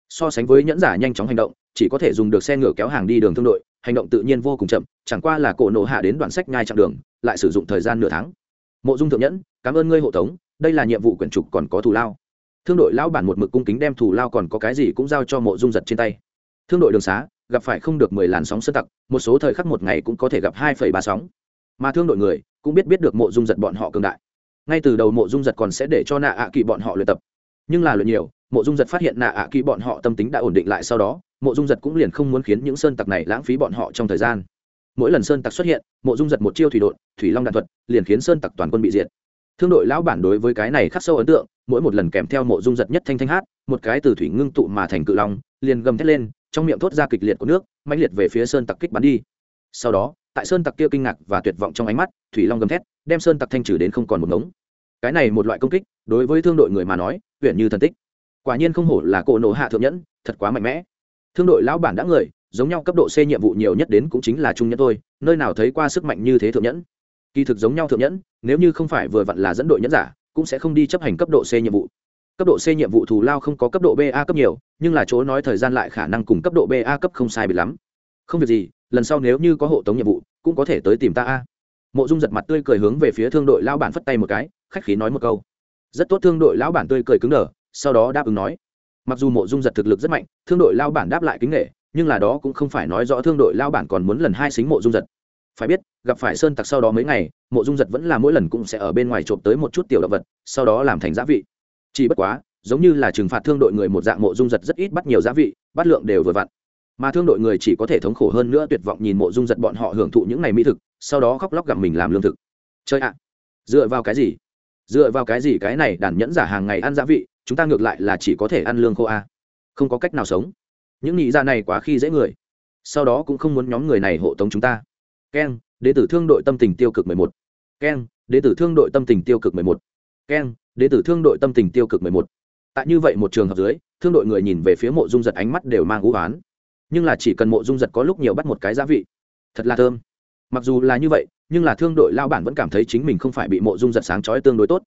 so sánh với nhẫn giả nhanh chóng hành động, chỉ có thể dùng được xe ngựa kéo hàng đi đường thương đội, hành động tự nhiên vô cùng chậm, chẳng qua là cổ nổ hạ đến đoạn sách ngay chặng đường, lại sử dụng thời gian nửa tháng. Mộ dung thượng nhẫn, cảm ơn ngươi hộ tống, đây là nhiệm vụ quyển trục còn có thù lao. Thương đội lão bản một mực cung kính đem thù lao còn có cái gì cũng giao cho mộ dung giật trên tay. Thương đội đường xá, gặp phải không được mười làn sóng sơ tặc, một số thời khắc một ngày cũng có thể gặp hai phẩy ba sóng. Mà thương đội người, cũng biết biết được mộ dung giật bọn họ cường đại. Ngay từ đầu mộ dung giật còn sẽ để cho nạ ạ à kỵ bọn họ luyện tập. Nhưng là luyện nhiều mộ dung giật phát hiện nạ ạ à bọn họ tâm tính đã ổn định lại sau đó, mộ dung giật cũng liền không muốn khiến những sơn tặc này lãng phí bọn họ trong thời gian. Mỗi lần sơn tặc xuất hiện, mộ dung giật một chiêu thủy đội thủy long đạn thuật, liền khiến sơn tặc toàn quân bị diệt. Thương đội lão bản đối với cái này khắc sâu ấn tượng, mỗi một lần kèm theo mộ dung giật nhất thanh thanh hát, một cái từ thủy ngưng tụ mà thành cự long, liền gầm thét lên, trong miệng thốt ra kịch liệt của nước, mãnh liệt về phía sơn tặc kích bắn đi. Sau đó, tại sơn tặc kia kinh ngạc và tuyệt vọng trong ánh mắt, thủy long gầm thét, đem sơn tặc thanh trừ đến không còn một ngống. Cái này một loại công kích, đối với thương đội người mà nói, huyện như thần tích quả nhiên không hổ là cổ nổ hạ thượng nhẫn, thật quá mạnh mẽ. Thương đội lão bản đã người, giống nhau cấp độ c nhiệm vụ nhiều nhất đến cũng chính là trung nhẫn thôi, nơi nào thấy qua sức mạnh như thế thượng nhẫn. Kỳ thực giống nhau thượng nhẫn, nếu như không phải vừa vặn là dẫn đội nhẫn giả, cũng sẽ không đi chấp hành cấp độ c nhiệm vụ. Cấp độ c nhiệm vụ thù lao không có cấp độ ba cấp nhiều, nhưng là chỗ nói thời gian lại khả năng cùng cấp độ ba cấp không sai bị lắm. Không việc gì, lần sau nếu như có hộ tống nhiệm vụ, cũng có thể tới tìm ta a. Mộ dung giật mặt tươi cười hướng về phía thương đội lão bản phất tay một cái, khách khí nói một câu. Rất tốt, thương đội lão bản tươi cười cứng đờ sau đó đáp ứng nói. Mặc dù mộ dung giật thực lực rất mạnh, thương đội lao bản đáp lại kính nghệ nhưng là đó cũng không phải nói rõ thương đội lao bản còn muốn lần hai xính mộ dung giật. Phải biết, gặp phải sơn tặc sau đó mấy ngày, mộ dung giật vẫn là mỗi lần cũng sẽ ở bên ngoài trộm tới một chút tiểu động vật, sau đó làm thành giá vị. Chỉ bất quá, giống như là trừng phạt thương đội người một dạng mộ dung giật rất ít bắt nhiều giá vị, bắt lượng đều vừa vặn. Mà thương đội người chỉ có thể thống khổ hơn nữa tuyệt vọng nhìn mộ dung giật bọn họ hưởng thụ những ngày mỹ thực, sau đó khóc lóc gặp mình làm lương thực. Chơi ạ. Dựa vào cái gì? Dựa vào cái gì cái này đàn nhẫn giả hàng ngày ăn gia vị, chúng ta ngược lại là chỉ có thể ăn lương khô a. Không có cách nào sống. Những nghĩ ra này quá khi dễ người. Sau đó cũng không muốn nhóm người này hộ tống chúng ta. Keng đ ế tử thương đội tâm tình tiêu cực mười một. Keng đ ế tử thương đội tâm tình tiêu cực mười một. Keng đ ế tử thương đội tâm tình tiêu cực mười một. Tại như vậy một trường hợp dưới, thương đội người nhìn về phía mộ dung giật ánh mắt đều mang ngũ oán nhưng là chỉ cần mộ dung giật có lúc nhiều bắt một cái gia vị. Thật là thơm mặc dù là như vậy, nhưng là thương đội lao bản vẫn cảm thấy chính mình không phải bị mộ dung giật sáng trói tương đối tốt.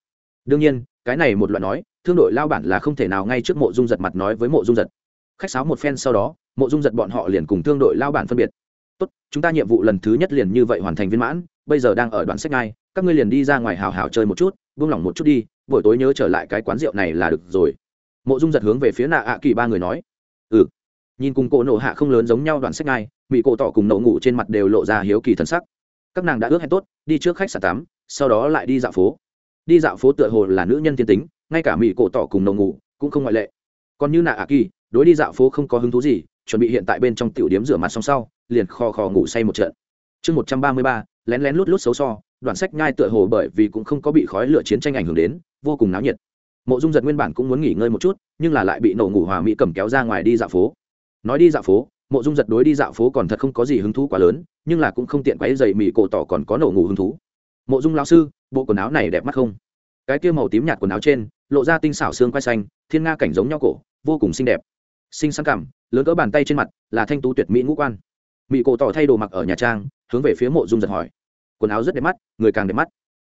Đương nhiên, cái này một loại nói, thương đội lao bản là không thể nào ngay trước mộ dung giật mặt nói với mộ dung giật. Khách sáo một phen sau đó, mộ dung giật bọn họ liền cùng thương đội lao bản phân biệt. Tốt, chúng ta nhiệm vụ lần thứ nhất liền như vậy hoàn thành viên mãn, bây giờ đang ở đoạn sách ngay, các ngươi liền đi ra ngoài hào hào chơi một chút, buông lỏng một chút đi, buổi tối nhớ trở lại cái quán rượu này là được rồi. Mộ dung giật hướng về phía nạ ạ kỳ ba người nói. Ừ. Nhìn cùng cỗ nổ hạ không lớn giống nhau đoạn sách ngay mỹ cổ tỏ cùng nậu ngủ trên mặt đều lộ ra hiếu kỳ thân sắc. Các nàng đã ước hẹn tốt, đi trước khách sạn tắm, sau đó lại đi dạo phố. Đi dạo phố tựa hồ là nữ nhân thiên tính, ngay cả mỹ cổ tỏ cùng nậu ngủ cũng không ngoại lệ. Còn như nạ ạ kỳ, đối đi dạo phố không có hứng thú gì, chuẩn bị hiện tại bên trong tiểu điếm rửa mặt xong sau, liền kho kho ngủ say một trận. Chương một trăm ba mươi ba, lén lén lút lút xấu so, đoạn sách nhai tựa hồ bởi vì cũng không có bị khói lửa chiến tranh ảnh hưởng đến, vô cùng náo nhiệt. Mộ dung giật nguyên bản cũng muốn nghỉ ngơi một chút, nhưng là lại bị nổ ngủ hòa mỹ cầm kéo ra ngoài đi dạo phố. Nói đi dạo phố mộ dung giật đối đi dạo phố còn thật không có gì hứng thú quá lớn, nhưng là cũng không tiện quáy dày mì cổ tỏ còn có nổ ngủ hứng thú. Mộ dung lao sư, bộ quần áo này đẹp mắt không? Cái kia màu tím nhạt quần áo trên, lộ ra tinh xảo xương quai xanh, thiên nga cảnh giống nhau cổ, vô cùng xinh đẹp. Xinh xắn cảm lớn cỡ bàn tay trên mặt, là thanh tú tuyệt mỹ ngũ quan. Mỹ cổ tỏ thay đồ mặc ở nhà trang, hướng về phía mộ dung giật hỏi. Quần áo rất đẹp mắt, người càng đẹp mắt.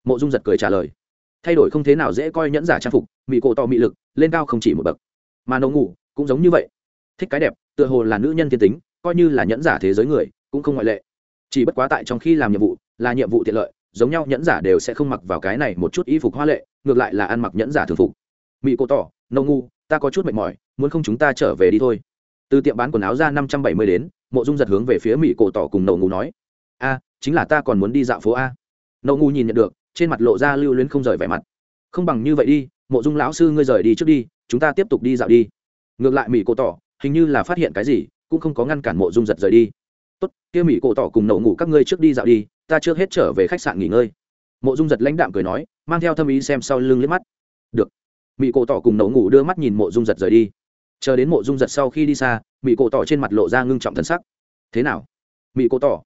Mộ dung giật cười trả lời. Thay đổi không thế nào dễ coi nhẫn giả trang phục mỹ cổ tỏ mị lực, lên cao không chỉ một bậc. Mà nấu ngủ, cũng giống như vậy thích cái đẹp, tựa hồ là nữ nhân thiên tính, coi như là nhẫn giả thế giới người, cũng không ngoại lệ. Chỉ bất quá tại trong khi làm nhiệm vụ, là nhiệm vụ tiện lợi, giống nhau nhẫn giả đều sẽ không mặc vào cái này một chút y phục hoa lệ, ngược lại là ăn mặc nhẫn giả thường phục. Mỹ cô tỏ nâu ngu, ta có chút mệt mỏi, muốn không chúng ta trở về đi thôi. Từ tiệm bán quần áo ra năm trăm bảy mươi đến, mộ dung giật hướng về phía mỹ cổ tỏ cùng nậu ngu nói, a, chính là ta còn muốn đi dạo phố a. Nậu ngu nhìn nhận được, trên mặt lộ ra lưu luyến không rời vẻ mặt. Không bằng như vậy đi, mộ dung lão sư ngươi rời đi trước đi, chúng ta tiếp tục đi dạo đi. Ngược lại mỹ cổ tỏ hình như là phát hiện cái gì, cũng không có ngăn cản mộ dung giật rời đi. Tốt, kia mỹ cổ tỏ cùng nậu ngủ các ngươi trước đi dạo đi, ta trước hết trở về khách sạn nghỉ ngơi. Mộ dung giật lãnh đạm cười nói, mang theo thâm ý xem sau lưng liếc mắt. Được. Mỹ cổ tỏ cùng nậu ngủ đưa mắt nhìn mộ dung giật rời đi. Chờ đến mộ dung giật sau khi đi xa, mỹ cổ tỏ trên mặt lộ ra ngưng trọng thân sắc. Thế nào? Mỹ cổ tỏ,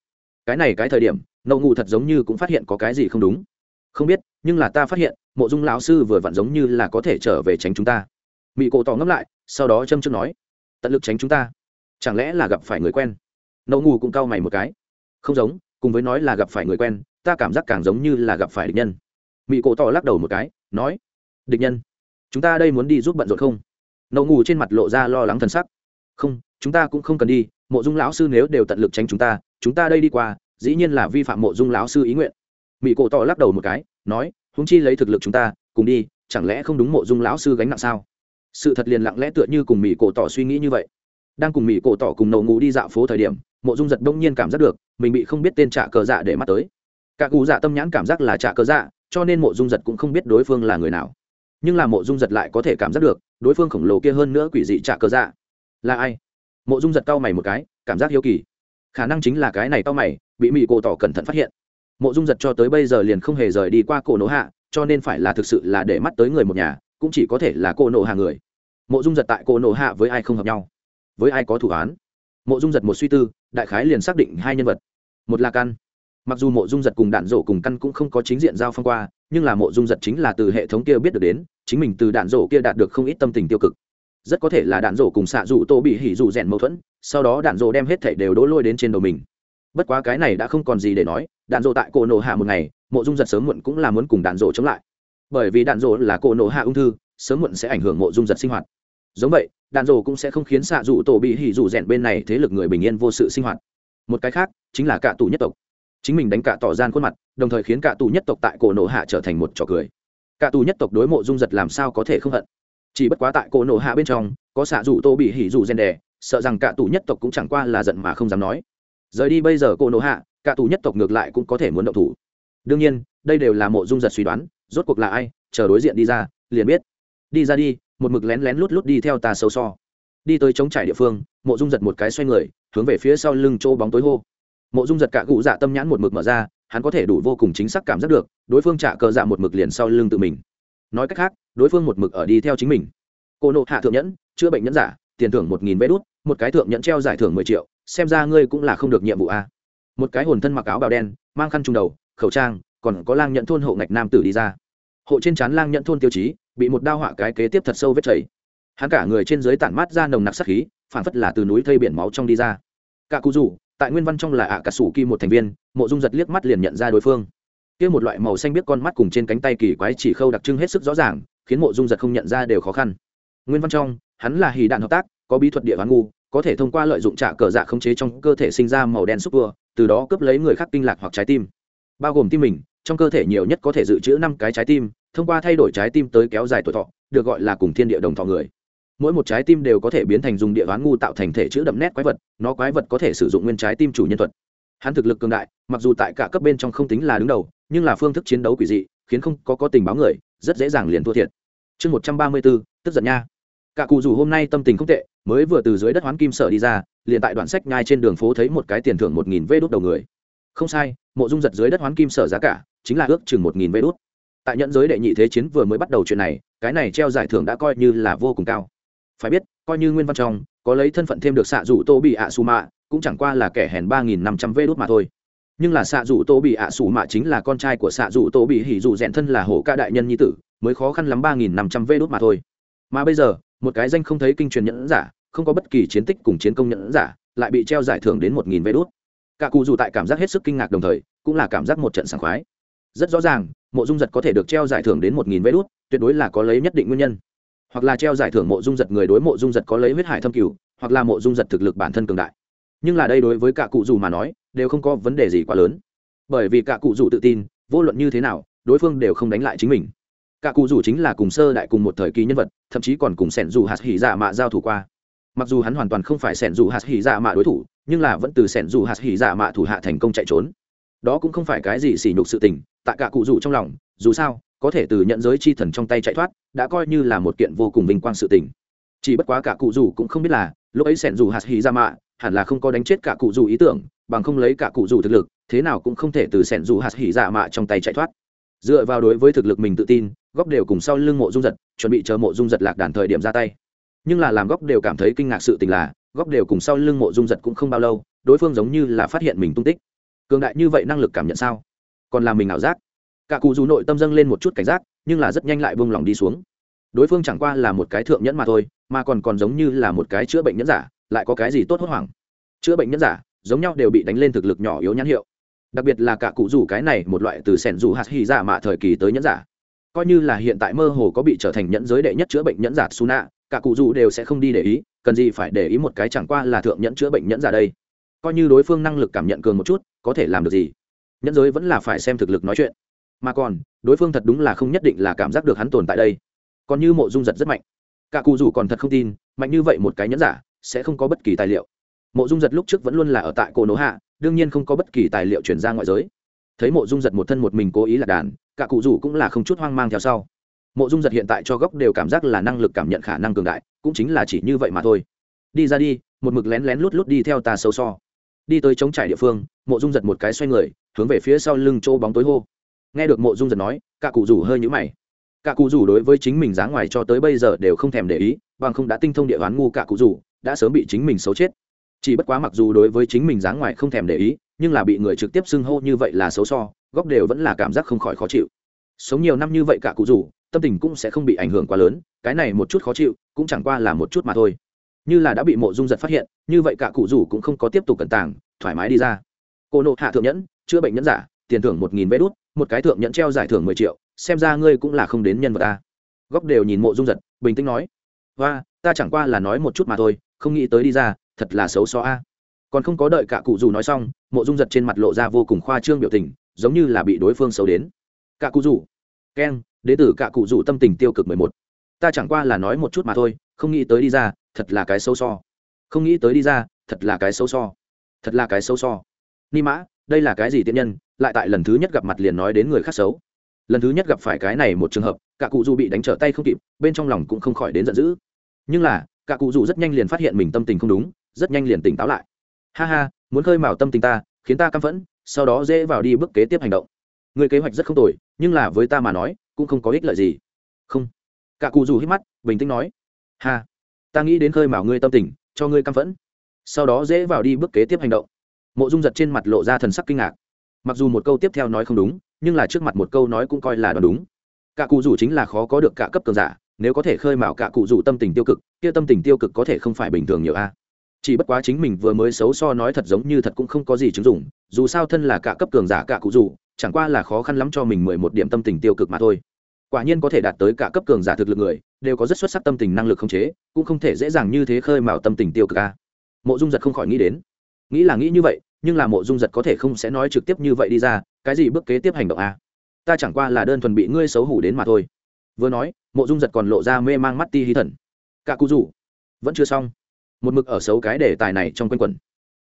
cái này cái thời điểm, nậu ngủ thật giống như cũng phát hiện có cái gì không đúng. Không biết, nhưng là ta phát hiện, mộ dung lão sư vừa vặn giống như là có thể trở về tránh chúng ta. Mỹ cổ tỏ ngẫm lại, sau đó châm chước nói tận lực tránh chúng ta. Chẳng lẽ là gặp phải người quen? Nậu ngủ cũng cau mày một cái. Không giống, cùng với nói là gặp phải người quen, ta cảm giác càng giống như là gặp phải địch nhân. Mỹ cổ tỏ lắc đầu một cái, nói, địch nhân, chúng ta đây muốn đi giúp bận rộn không? Nậu ngủ trên mặt lộ ra lo lắng thần sắc. Không, chúng ta cũng không cần đi, mộ dung lão sư nếu đều tận lực tránh chúng ta chúng ta đây đi qua, dĩ nhiên là vi phạm mộ dung lão sư ý nguyện. Mỹ cổ tỏ lắc đầu một cái, nói húng chi lấy thực lực chúng ta, cùng đi, chẳng lẽ không đúng mộ dung lão sư gánh nặng sao? Sự thật liền lặng lẽ tựa như cùng mỹ cổ tỏ suy nghĩ như vậy. Đang cùng mỹ cổ tỏ cùng nậu ngủ đi dạo phố thời điểm, mộ dung giật đông nhiên cảm giác được, mình bị không biết tên trả cờ dạ để mắt tới. Cả cụ dạ tâm nhãn cảm giác là trả cờ dạ cho nên mộ dung giật cũng không biết đối phương là người nào. Nhưng là mộ dung giật lại có thể cảm giác được, đối phương khổng lồ kia hơn nữa quỷ dị trả cờ dạ. Là ai? Mộ dung giật cau mày một cái, cảm giác hiếu kỳ. Khả năng chính là cái này cau mày, bị mỹ cổ tỏ cẩn thận phát hiện. Mộ dung giật cho tới bây giờ liền không hề rời đi qua cổ nỗ hạ, cho nên phải là thực sự là để mắt tới người một nhà cũng chỉ có thể là cô nổ hạ người. Mộ dung giật tại cô nổ hạ với ai không hợp nhau? Với ai có thủ án? Mộ dung giật một suy tư, đại khái liền xác định hai nhân vật. Một là căn. Mặc dù mộ dung giật cùng đạn rổ cùng căn cũng không có chính diện giao phong qua, nhưng là mộ dung giật chính là từ hệ thống kia biết được đến, chính mình từ đạn rổ kia đạt được không ít tâm tình tiêu cực. Rất có thể là đạn rổ cùng xạ rủ tô bị hỉ rủ rèn mâu thuẫn, sau đó đạn rổ đem hết thảy đều đổ lôi đến trên đầu mình. Bất quá cái này đã không còn gì để nói, đạn rổ tại cổ nổ hạ một ngày, mộ dung giật sớm muộn cũng là muốn cùng đạn rổ chống lại bởi vì đạn rổ là cổ nổ hạ ung thư, sớm muộn sẽ ảnh hưởng mộ dung giật sinh hoạt. Giống vậy, đạn rổ cũng sẽ không khiến xạ rủ tổ bị hỉ rủ rèn bên này thế lực người bình yên vô sự sinh hoạt. Một cái khác, chính là cả tù nhất tộc. Chính mình đánh cả tỏ gian khuôn mặt, đồng thời khiến cả tù nhất tộc tại cổ nổ hạ trở thành một trò cười. Cả tù nhất tộc đối mộ dung giật làm sao có thể không hận? Chỉ bất quá tại cổ nổ hạ bên trong, có xạ rủ tô bị hỉ rủ gen đè, sợ rằng cả tù nhất tộc cũng chẳng qua là giận mà không dám nói. Rời đi bây giờ cổ nổ hạ, cả tù nhất tộc ngược lại cũng có thể muốn động thủ. Đương nhiên, đây đều là mộ dung giật suy đoán rốt cuộc là ai, chờ đối diện đi ra, liền biết. Đi ra đi, một mực lén lén lút lút đi theo ta sâu so. Đi tới chống trải địa phương, mộ dung giật một cái xoay người, hướng về phía sau lưng chỗ bóng tối hô. Mộ dung giật cả cụ dạ tâm nhãn một mực mở ra, hắn có thể đủ vô cùng chính xác cảm giác được, đối phương trả cờ dạ một mực liền sau lưng tự mình. Nói cách khác, đối phương một mực ở đi theo chính mình. Cô nộ hạ thượng nhẫn, chữa bệnh nhẫn giả, tiền thưởng một nghìn vé đút, một cái thượng nhẫn treo giải thưởng mười triệu, xem ra ngươi cũng là không được nhiệm vụ a. Một cái hồn thân mặc áo bào đen, mang khăn trùng đầu, khẩu trang còn có lang nhận thôn hộ ngạch nam tử đi ra. Hộ trên trán lang nhận thôn tiêu chí, bị một đao họa cái kế tiếp thật sâu vết chảy. Hắn cả người trên dưới tản mát ra nồng nặc sắc khí phản phất là từ núi thây biển máu trong đi ra. Cả cụ rủ, tại nguyên văn trong là ạ cả sủ kỳ một thành viên, mộ dung giật liếc mắt liền nhận ra đối phương. Kia một loại màu xanh biết con mắt cùng trên cánh tay kỳ quái chỉ khâu đặc trưng hết sức rõ ràng, khiến mộ dung giật không nhận ra đều khó khăn. Nguyên văn trong, hắn là hì đạn hợp tác, có bí thuật địa bán ngu, có thể thông qua lợi dụng trả cờ dạ khống chế trong cơ thể sinh ra màu đen xúc vừa từ đó cướp lấy người khác kinh lạc hoặc trái tim. Bao gồm tim mình trong cơ thể nhiều nhất có thể dự trữ năm cái trái tim, thông qua thay đổi trái tim tới kéo dài tuổi thọ, được gọi là cùng thiên địa đồng thọ người. Mỗi một trái tim đều có thể biến thành dùng địa đoán ngu tạo thành thể chữ đậm nét quái vật, nó quái vật có thể sử dụng nguyên trái tim chủ nhân thuật. Hắn thực lực cường đại, mặc dù tại cả cấp bên trong không tính là đứng đầu, nhưng là phương thức chiến đấu quỷ dị, khiến không có có tình báo người, rất dễ dàng liền thua thiệt. Chương một trăm ba mươi bốn, tức giận nha. Cả cụ dù hôm nay tâm tình không tệ, mới vừa từ dưới đất hoán kim sở đi ra, liền tại đoạn sách nhai trên đường phố thấy một cái tiền thưởng một nghìn vê đốt đầu người. Không sai, mộ dung giật dưới đất hoán kim sở giá cả chính là ước chừng một nghìn vê đốt tại nhận giới đệ nhị thế chiến vừa mới bắt đầu chuyện này, cái này treo giải thưởng đã coi như là vô cùng cao. Phải biết, coi như nguyên văn trong, có lấy thân phận thêm được xạ rủ tô bị ạ su mạ, cũng chẳng qua là kẻ hèn ba nghìn năm trăm vê đốt mà thôi. Nhưng là xạ rủ tô bị ạ su mạ chính là con trai của xạ rủ tô bị hỉ dù rèn thân là hổ ca đại nhân nhi tử, mới khó khăn lắm ba nghìn năm trăm vê đốt mà thôi. Mà bây giờ, một cái danh không thấy kinh truyền nhẫn giả, không có bất kỳ chiến tích cùng chiến công nhẫn giả, lại bị treo giải thưởng đến một nghìn vê đốt cả cụ dù tại cảm giác hết sức kinh ngạc đồng thời, cũng là cảm giác một trận sảng khoái rất rõ ràng, mộ dung giật có thể được treo giải thưởng đến một nghìn vé đút, tuyệt đối là có lấy nhất định nguyên nhân. Hoặc là treo giải thưởng mộ dung giật người đối mộ dung giật có lấy huyết hải thâm cửu, hoặc là mộ dung giật thực lực bản thân cường đại. Nhưng là đây đối với cả cụ dù mà nói, đều không có vấn đề gì quá lớn. Bởi vì cả cụ dù tự tin, vô luận như thế nào, đối phương đều không đánh lại chính mình. Cả cụ dù chính là cùng sơ đại cùng một thời kỳ nhân vật, thậm chí còn cùng sẻn dù hạt hỉ dạ mạ giao thủ qua. Mặc dù hắn hoàn toàn không phải sẻn dù hạt hỉ dạ mạ đối thủ, nhưng là vẫn từ sẻn dù hạt hỉ dạ mạ thủ hạ thành công chạy trốn đó cũng không phải cái gì xỉ nhục sự tình tại cả cụ rủ trong lòng, dù sao, có thể từ nhận giới chi thần trong tay chạy thoát, đã coi như là một kiện vô cùng vinh quang sự tình. Chỉ bất quá cả cụ rủ cũng không biết là, lúc ấy sẻn dù hạt hỉ ra mạ, hẳn là không có đánh chết cả cụ rủ ý tưởng, bằng không lấy cả cụ rủ thực lực, thế nào cũng không thể từ sẻn dù hạt hỉ ra mạ trong tay chạy thoát. Dựa vào đối với thực lực mình tự tin, góc đều cùng sau lưng mộ dung giật, chuẩn bị chờ mộ dung giật lạc đàn thời điểm ra tay. Nhưng là làm góc đều cảm thấy kinh ngạc sự tình là, góc đều cùng sau lưng mộ dung giật cũng không bao lâu, đối phương giống như là phát hiện mình tung tích cường đại như vậy năng lực cảm nhận sao? Còn là mình ảo giác. Cả cụ dù nội tâm dâng lên một chút cảnh giác, nhưng là rất nhanh lại buông lỏng đi xuống. Đối phương chẳng qua là một cái thượng nhẫn mà thôi, mà còn còn giống như là một cái chữa bệnh nhẫn giả, lại có cái gì tốt hốt hoảng? Chữa bệnh nhẫn giả, giống nhau đều bị đánh lên thực lực nhỏ yếu nhãn hiệu. Đặc biệt là cả cụ rủ cái này một loại từ sẻn rủ hạt hy giả mạ thời kỳ tới nhẫn giả. Coi như là hiện tại mơ hồ có bị trở thành nhẫn giới đệ nhất chữa bệnh nhẫn giả su nạ cả cụ rủ đều sẽ không đi để ý, cần gì phải để ý một cái chẳng qua là thượng nhẫn chữa bệnh nhẫn giả đây coi như đối phương năng lực cảm nhận cường một chút, có thể làm được gì? Nhẫn giới vẫn là phải xem thực lực nói chuyện. Mà còn, đối phương thật đúng là không nhất định là cảm giác được hắn tồn tại đây. Còn như mộ dung giật rất mạnh. Cả cụ rủ còn thật không tin, mạnh như vậy một cái nhẫn giả, sẽ không có bất kỳ tài liệu. Mộ dung giật lúc trước vẫn luôn là ở tại cổ nỗ hạ, đương nhiên không có bất kỳ tài liệu chuyển ra ngoại giới. Thấy mộ dung giật một thân một mình cố ý là đàn, cả cụ rủ cũng là không chút hoang mang theo sau. Mộ dung giật hiện tại cho góc đều cảm giác là năng lực cảm nhận khả năng cường đại, cũng chính là chỉ như vậy mà thôi. Đi ra đi, một mực lén lén lút lút đi theo ta sâu so đi tới chống trải địa phương, mộ dung giật một cái xoay người, hướng về phía sau lưng chỗ bóng tối hô. Nghe được mộ dung giật nói, cả cụ rủ hơi nhũ mày. Cả cụ rủ đối với chính mình dáng ngoài cho tới bây giờ đều không thèm để ý, bằng không đã tinh thông địa đoán ngu cả cụ rủ, đã sớm bị chính mình xấu chết. Chỉ bất quá mặc dù đối với chính mình dáng ngoài không thèm để ý, nhưng là bị người trực tiếp xưng hô như vậy là xấu so góc đều vẫn là cảm giác không khỏi khó chịu. Sống nhiều năm như vậy cả cụ rủ, tâm tình cũng sẽ không bị ảnh hưởng quá lớn, cái này một chút khó chịu, cũng chẳng qua là một chút mà thôi như là đã bị mộ dung giật phát hiện, như vậy cả cụ rủ cũng không có tiếp tục cẩn tàng, thoải mái đi ra. Cô nộ hạ thượng nhẫn, chữa bệnh nhẫn giả, tiền thưởng một nghìn vé đút, một cái thượng nhẫn treo giải thưởng mười triệu, xem ra ngươi cũng là không đến nhân vật ta. Góc đều nhìn mộ dung giật, bình tĩnh nói và ta chẳng qua là nói một chút mà thôi, không nghĩ tới đi ra, thật là xấu xó a. Còn không có đợi cả cụ dù nói xong, mộ dung giật trên mặt lộ ra vô cùng khoa trương biểu tình, giống như là bị đối phương xấu đến. Cả cụ dù keng đế tử cả cụ dù tâm tình tiêu cực mười một. Ta chẳng qua là nói một chút mà thôi không nghĩ tới đi ra, thật là cái sâu so không nghĩ tới đi ra, thật là cái sâu so thật là cái sâu so ni mã, đây là cái gì tiện nhân? Lại tại lần thứ nhất gặp mặt liền nói đến người khác xấu. Lần thứ nhất gặp phải cái này một trường hợp cả cụ dù bị đánh trở tay không kịp, bên trong lòng cũng không khỏi đến giận dữ. Nhưng là cả cụ dù rất nhanh liền phát hiện mình tâm tình không đúng, rất nhanh liền tỉnh táo lại. Ha ha, muốn khơi mào tâm tình ta, khiến ta căm phẫn, sau đó dễ vào đi bước kế tiếp hành động. Người kế hoạch rất không tồi, nhưng là với ta mà nói, cũng không có ích lợi gì. Không. Cả cụ dù hít mắt, bình tĩnh nói ha, ta nghĩ đến khơi mào ngươi tâm tình, cho ngươi căm phẫn. Sau đó dễ vào đi bước kế tiếp hành động. Mộ dung giật trên mặt lộ ra thần sắc kinh ngạc. Mặc dù một câu tiếp theo nói không đúng, nhưng là trước mặt một câu nói cũng coi là đoán đúng. Cả cụ rủ chính là khó có được cả cấp cường giả, nếu có thể khơi mào cả cụ rủ tâm tình tiêu cực, kia tâm tình tiêu cực có thể không phải bình thường nhiều a. Chỉ bất quá chính mình vừa mới xấu so nói thật giống như thật cũng không có gì chứng dụng, dù sao thân là cả cấp cường giả cả cụ rủ, chẳng qua là khó khăn lắm cho mình mười một điểm tâm tình tiêu cực mà thôi quả nhiên có thể đạt tới cả cấp cường giả thực lực người, đều có rất xuất sắc tâm tình năng lực không chế, cũng không thể dễ dàng như thế khơi mào tâm tình tiêu cực a. Mộ dung giật không khỏi nghĩ đến. Nghĩ là nghĩ như vậy, nhưng là mộ dung giật có thể không sẽ nói trực tiếp như vậy đi ra, cái gì bước kế tiếp hành động a? Ta chẳng qua là đơn thuần bị ngươi xấu hủ đến mà thôi. Vừa nói, mộ dung giật còn lộ ra mê mang mắt ti hí thần. Cả cụ rủ vẫn chưa xong. Một mực ở xấu cái đề tài này trong quanh quẩn.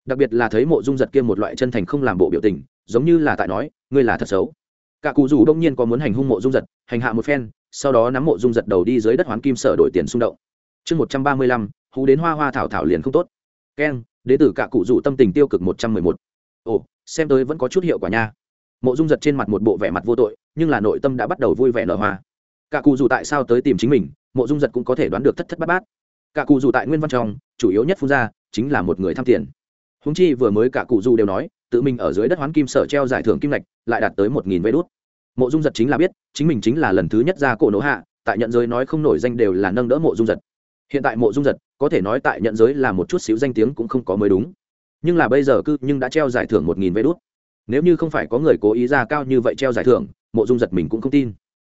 Đặc biệt là thấy mộ dung giật kia một loại chân thành không làm bộ biểu tình, giống như là tại nói, ngươi là thật xấu cả cụ rủ đông nhiên có muốn hành hung mộ dung giật, hành hạ một phen, sau đó nắm mộ dung giật đầu đi dưới đất hoán kim sở đổi tiền xung động. Chương một trăm ba mươi lăm, hú đến hoa hoa thảo thảo liền không tốt. Keng đế tử cả cụ rủ tâm tình tiêu cực một trăm mười một. Ồ, xem tới vẫn có chút hiệu quả nha. Mộ dung giật trên mặt một bộ vẻ mặt vô tội, nhưng là nội tâm đã bắt đầu vui vẻ nở hoa. Cả cụ dù tại sao tới tìm chính mình, mộ dung giật cũng có thể đoán được thất thất bát bát. Cả cụ dù tại nguyên văn trong, chủ yếu nhất phun ra, chính là một người tham tiền. Húng chi vừa mới cả cụ dù đều nói tự mình ở dưới đất hoán kim sở treo giải thưởng kim lạch lại đạt tới một nghìn vé đốt mộ dung giật chính là biết, chính mình chính là lần thứ nhất ra cổ nỗ hạ, tại nhận giới nói không nổi danh đều là nâng đỡ mộ dung giật. Hiện tại mộ dung giật, có thể nói tại nhận giới là một chút xíu danh tiếng cũng không có mới đúng. Nhưng là bây giờ cứ nhưng đã treo giải thưởng một nghìn vé đốt nếu như không phải có người cố ý ra cao như vậy treo giải thưởng, mộ dung giật mình cũng không tin.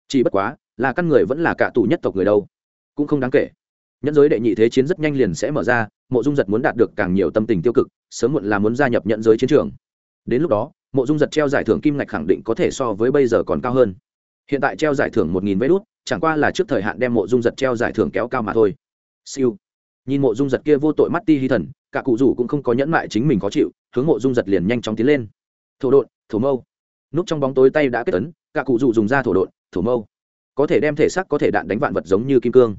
Chỉ bất quá, là căn người vẫn là cả tù nhất tộc người đâu. Cũng không đáng kể. Nhẫn giới đệ nhị thế chiến rất nhanh liền sẽ mở ra mộ dung giật muốn đạt được càng nhiều tâm tình tiêu cực, sớm muộn là muốn gia nhập nhận giới chiến trường. Đến lúc đó, mộ dung giật treo giải thưởng kim ngạch khẳng định có thể so với bây giờ còn cao hơn. Hiện tại treo giải thưởng một nghìn vé đút, chẳng qua là trước thời hạn đem mộ dung giật treo giải thưởng kéo cao mà thôi. Siêu. Nhìn mộ dung giật kia vô tội mắt ti hy thần, cả cụ rủ cũng không có nhẫn mại chính mình khó chịu, hướng mộ dung giật liền nhanh chóng tiến lên. Thổ đột thổ mâu. Núp trong bóng tối tay đã kết tấn cả cụ rủ dùng ra thổ đột thổ mâu. Có thể đem thể xác có thể đạn đánh vạn vật giống như kim cương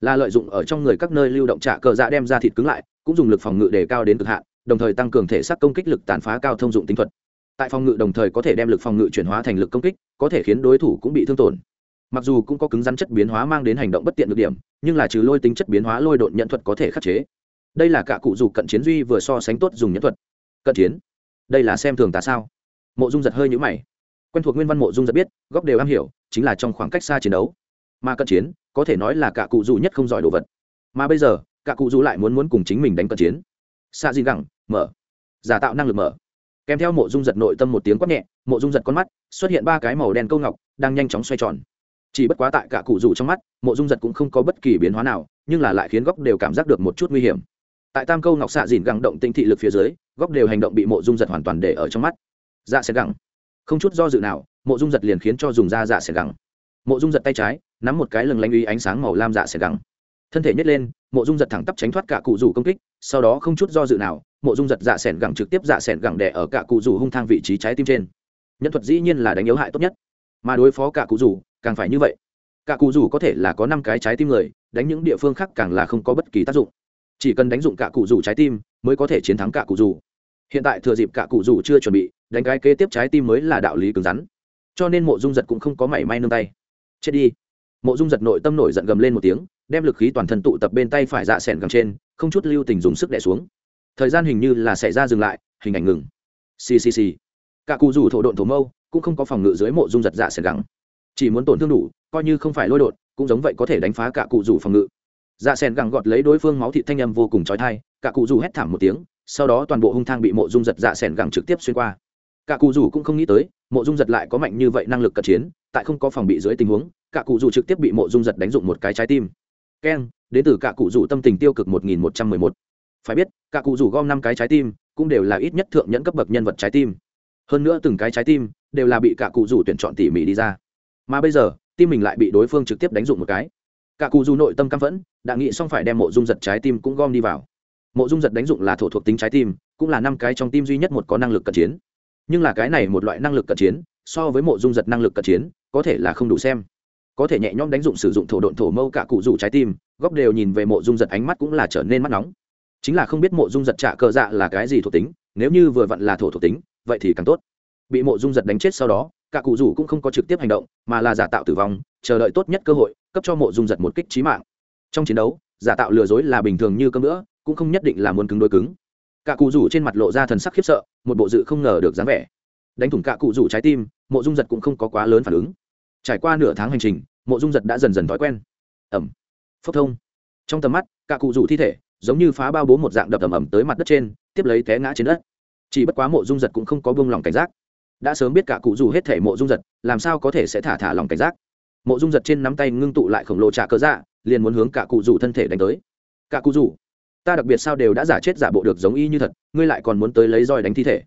là lợi dụng ở trong người các nơi lưu động trả cờ dạ đem ra thịt cứng lại, cũng dùng lực phòng ngự đề cao đến cực hạn, đồng thời tăng cường thể xác công kích lực tàn phá cao thông dụng tinh thuật. Tại phòng ngự đồng thời có thể đem lực phòng ngự chuyển hóa thành lực công kích, có thể khiến đối thủ cũng bị thương tổn. Mặc dù cũng có cứng rắn chất biến hóa mang đến hành động bất tiện được điểm, nhưng là trừ lôi tính chất biến hóa lôi độn nhận thuật có thể khắc chế. Đây là cả cụ dù cận chiến duy vừa so sánh tốt dùng nhẫn thuật. Cận chiến? Đây là xem thường ta sao? Mộ dung giật hơi nhũ mày. Quen thuộc nguyên văn mộ dung giật biết, góc đều am hiểu, chính là trong khoảng cách xa chiến đấu. Mà cận chiến có thể nói là cả cụ dù nhất không giỏi đồ vật. Mà bây giờ, cả cụ dù lại muốn muốn cùng chính mình đánh cận chiến. Xạ dị gẳng mở. Giả tạo năng lực mở. Kèm theo mộ dung giật nội tâm một tiếng quát nhẹ, mộ dung giật con mắt xuất hiện ba cái màu đen câu ngọc, đang nhanh chóng xoay tròn. Chỉ bất quá tại cả cụ rủ trong mắt, mộ dung giật cũng không có bất kỳ biến hóa nào, nhưng là lại khiến góc đều cảm giác được một chút nguy hiểm. Tại tam câu ngọc xạ dìn gẳng động tinh thị lực phía dưới, góc đều hành động bị mộ dung giật hoàn toàn để ở trong mắt. Dạ sẽ gẳng không chút do dự nào, mộ dung giật liền khiến cho dùng da dạ sẽ gẳng mộ dung giật tay trái nắm một cái lừng lanh uy ánh sáng màu lam dạ sẽ gắng thân thể nhét lên, mộ dung giật thẳng tắp tránh thoát cả cụ rủ công kích, sau đó không chút do dự nào, mộ dung giật dạ s ẻ n gẳng trực tiếp dạ s ẻ n gẳng đẻ ở cả cụ rủ hung thang vị trí trái tim trên. Nhân thuật dĩ nhiên là đánh yếu hại tốt nhất, mà đối phó cả cụ rủ, càng phải như vậy. Cả cụ rủ có thể là có năm cái trái tim người, đánh những địa phương khác càng là không có bất kỳ tác dụng. Chỉ cần đánh dụng cả cụ rủ trái tim, mới có thể chiến thắng cả cụ rủ. Hiện tại thừa dịp cả cụ rủ chưa chuẩn bị, đánh cái kế tiếp trái tim mới là đạo lý cứng rắn. Cho nên mộ dung giật cũng không có mảy may nương tay. Chết đi mộ dung giật nội tâm nổi giận gầm lên một tiếng, đem lực khí toàn thân tụ tập bên tay phải dạ s ẻ n trên, không chút lưu tình dùng sức đẻ xuống. Thời gian hình như là xảy ra dừng lại, hình ảnh ngừng. Ccc cả cụ dù thổ độn thổ mâu, cũng không có phòng ngự dưới mộ dung giật dạ s ẻ n chỉ muốn tổn thương đủ, coi như không phải lôi đột, cũng giống vậy có thể đánh phá cả cụ dù phòng ngự. Dạ s ẻ n gọt lấy đối phương máu thị thanh âm vô cùng trói thai cả cụ dù hét thảm một tiếng, sau đó toàn bộ hung thang bị mộ dung giật dạ s ẻ n trực tiếp xuyên qua. Cả cụ dù cũng không nghĩ tới, mộ dung giật lại có mạnh như vậy năng lực cận chiến, tại không có phòng bị dưới tình huống cả cụ rủ trực tiếp bị mộ dung giật đánh dụng một cái trái tim. Keng đến từ cả cụ rủ tâm tình tiêu cực một nghìn một trăm mười một. Phải biết, cả cụ rủ gom năm cái trái tim, cũng đều là ít nhất thượng nhẫn cấp bậc nhân vật trái tim. Hơn nữa từng cái trái tim, đều là bị cả cụ rủ tuyển chọn tỉ mỉ đi ra. Mà bây giờ, tim mình lại bị đối phương trực tiếp đánh dụng một cái. Cả cụ rủ nội tâm căm phẫn, đã nghĩ xong phải đem mộ dung giật trái tim cũng gom đi vào. Mộ dung giật đánh dụng là thổ thuộc tính trái tim, cũng là năm cái trong tim duy nhất một có năng lực cận chiến. Nhưng là cái này một loại năng lực cận chiến, so với mộ dung giật năng lực cận chiến, có thể là không đủ xem có thể nhẹ nhõm đánh dụng sử dụng thổ độn thổ mâu cả cụ rủ trái tim, góc đều nhìn về mộ dung giật ánh mắt cũng là trở nên mắt nóng. Chính là không biết mộ dung giật trả cờ dạ là cái gì thuộc tính, nếu như vừa vặn là thổ thuộc tính, vậy thì càng tốt. Bị mộ dung giật đánh chết sau đó, cả cụ rủ cũng không có trực tiếp hành động, mà là giả tạo tử vong, chờ đợi tốt nhất cơ hội, cấp cho mộ dung giật một kích trí mạng. Trong chiến đấu, giả tạo lừa dối là bình thường như cơm nữa cũng không nhất định là muốn cứng đối cứng. Cả cụ rủ trên mặt lộ ra thần sắc khiếp sợ, một bộ dự không ngờ được dáng vẻ. Đánh thủng cả cụ rủ trái tim, mộ dung giật cũng không có quá lớn phản ứng. Trải qua nửa tháng hành trình mộ dung giật đã dần dần thói quen. Ẩm. Phốc thông. Trong tầm mắt, cả cụ rủ thi thể, giống như phá bao bố một dạng đập ầm ầm tới mặt đất trên, tiếp lấy té ngã trên đất. Chỉ bất quá mộ dung giật cũng không có buông lòng cảnh giác. Đã sớm biết cả cụ rủ hết thể mộ dung giật, làm sao có thể sẽ thả thả lòng cảnh giác? Mộ dung giật trên nắm tay ngưng tụ lại khổng lồ trả cớ dạ liền muốn hướng cả cụ rủ thân thể đánh tới. Cả cụ rủ, ta đặc biệt sao đều đã giả chết giả bộ được giống y như thật, ngươi lại còn muốn tới lấy roi đánh thi thể.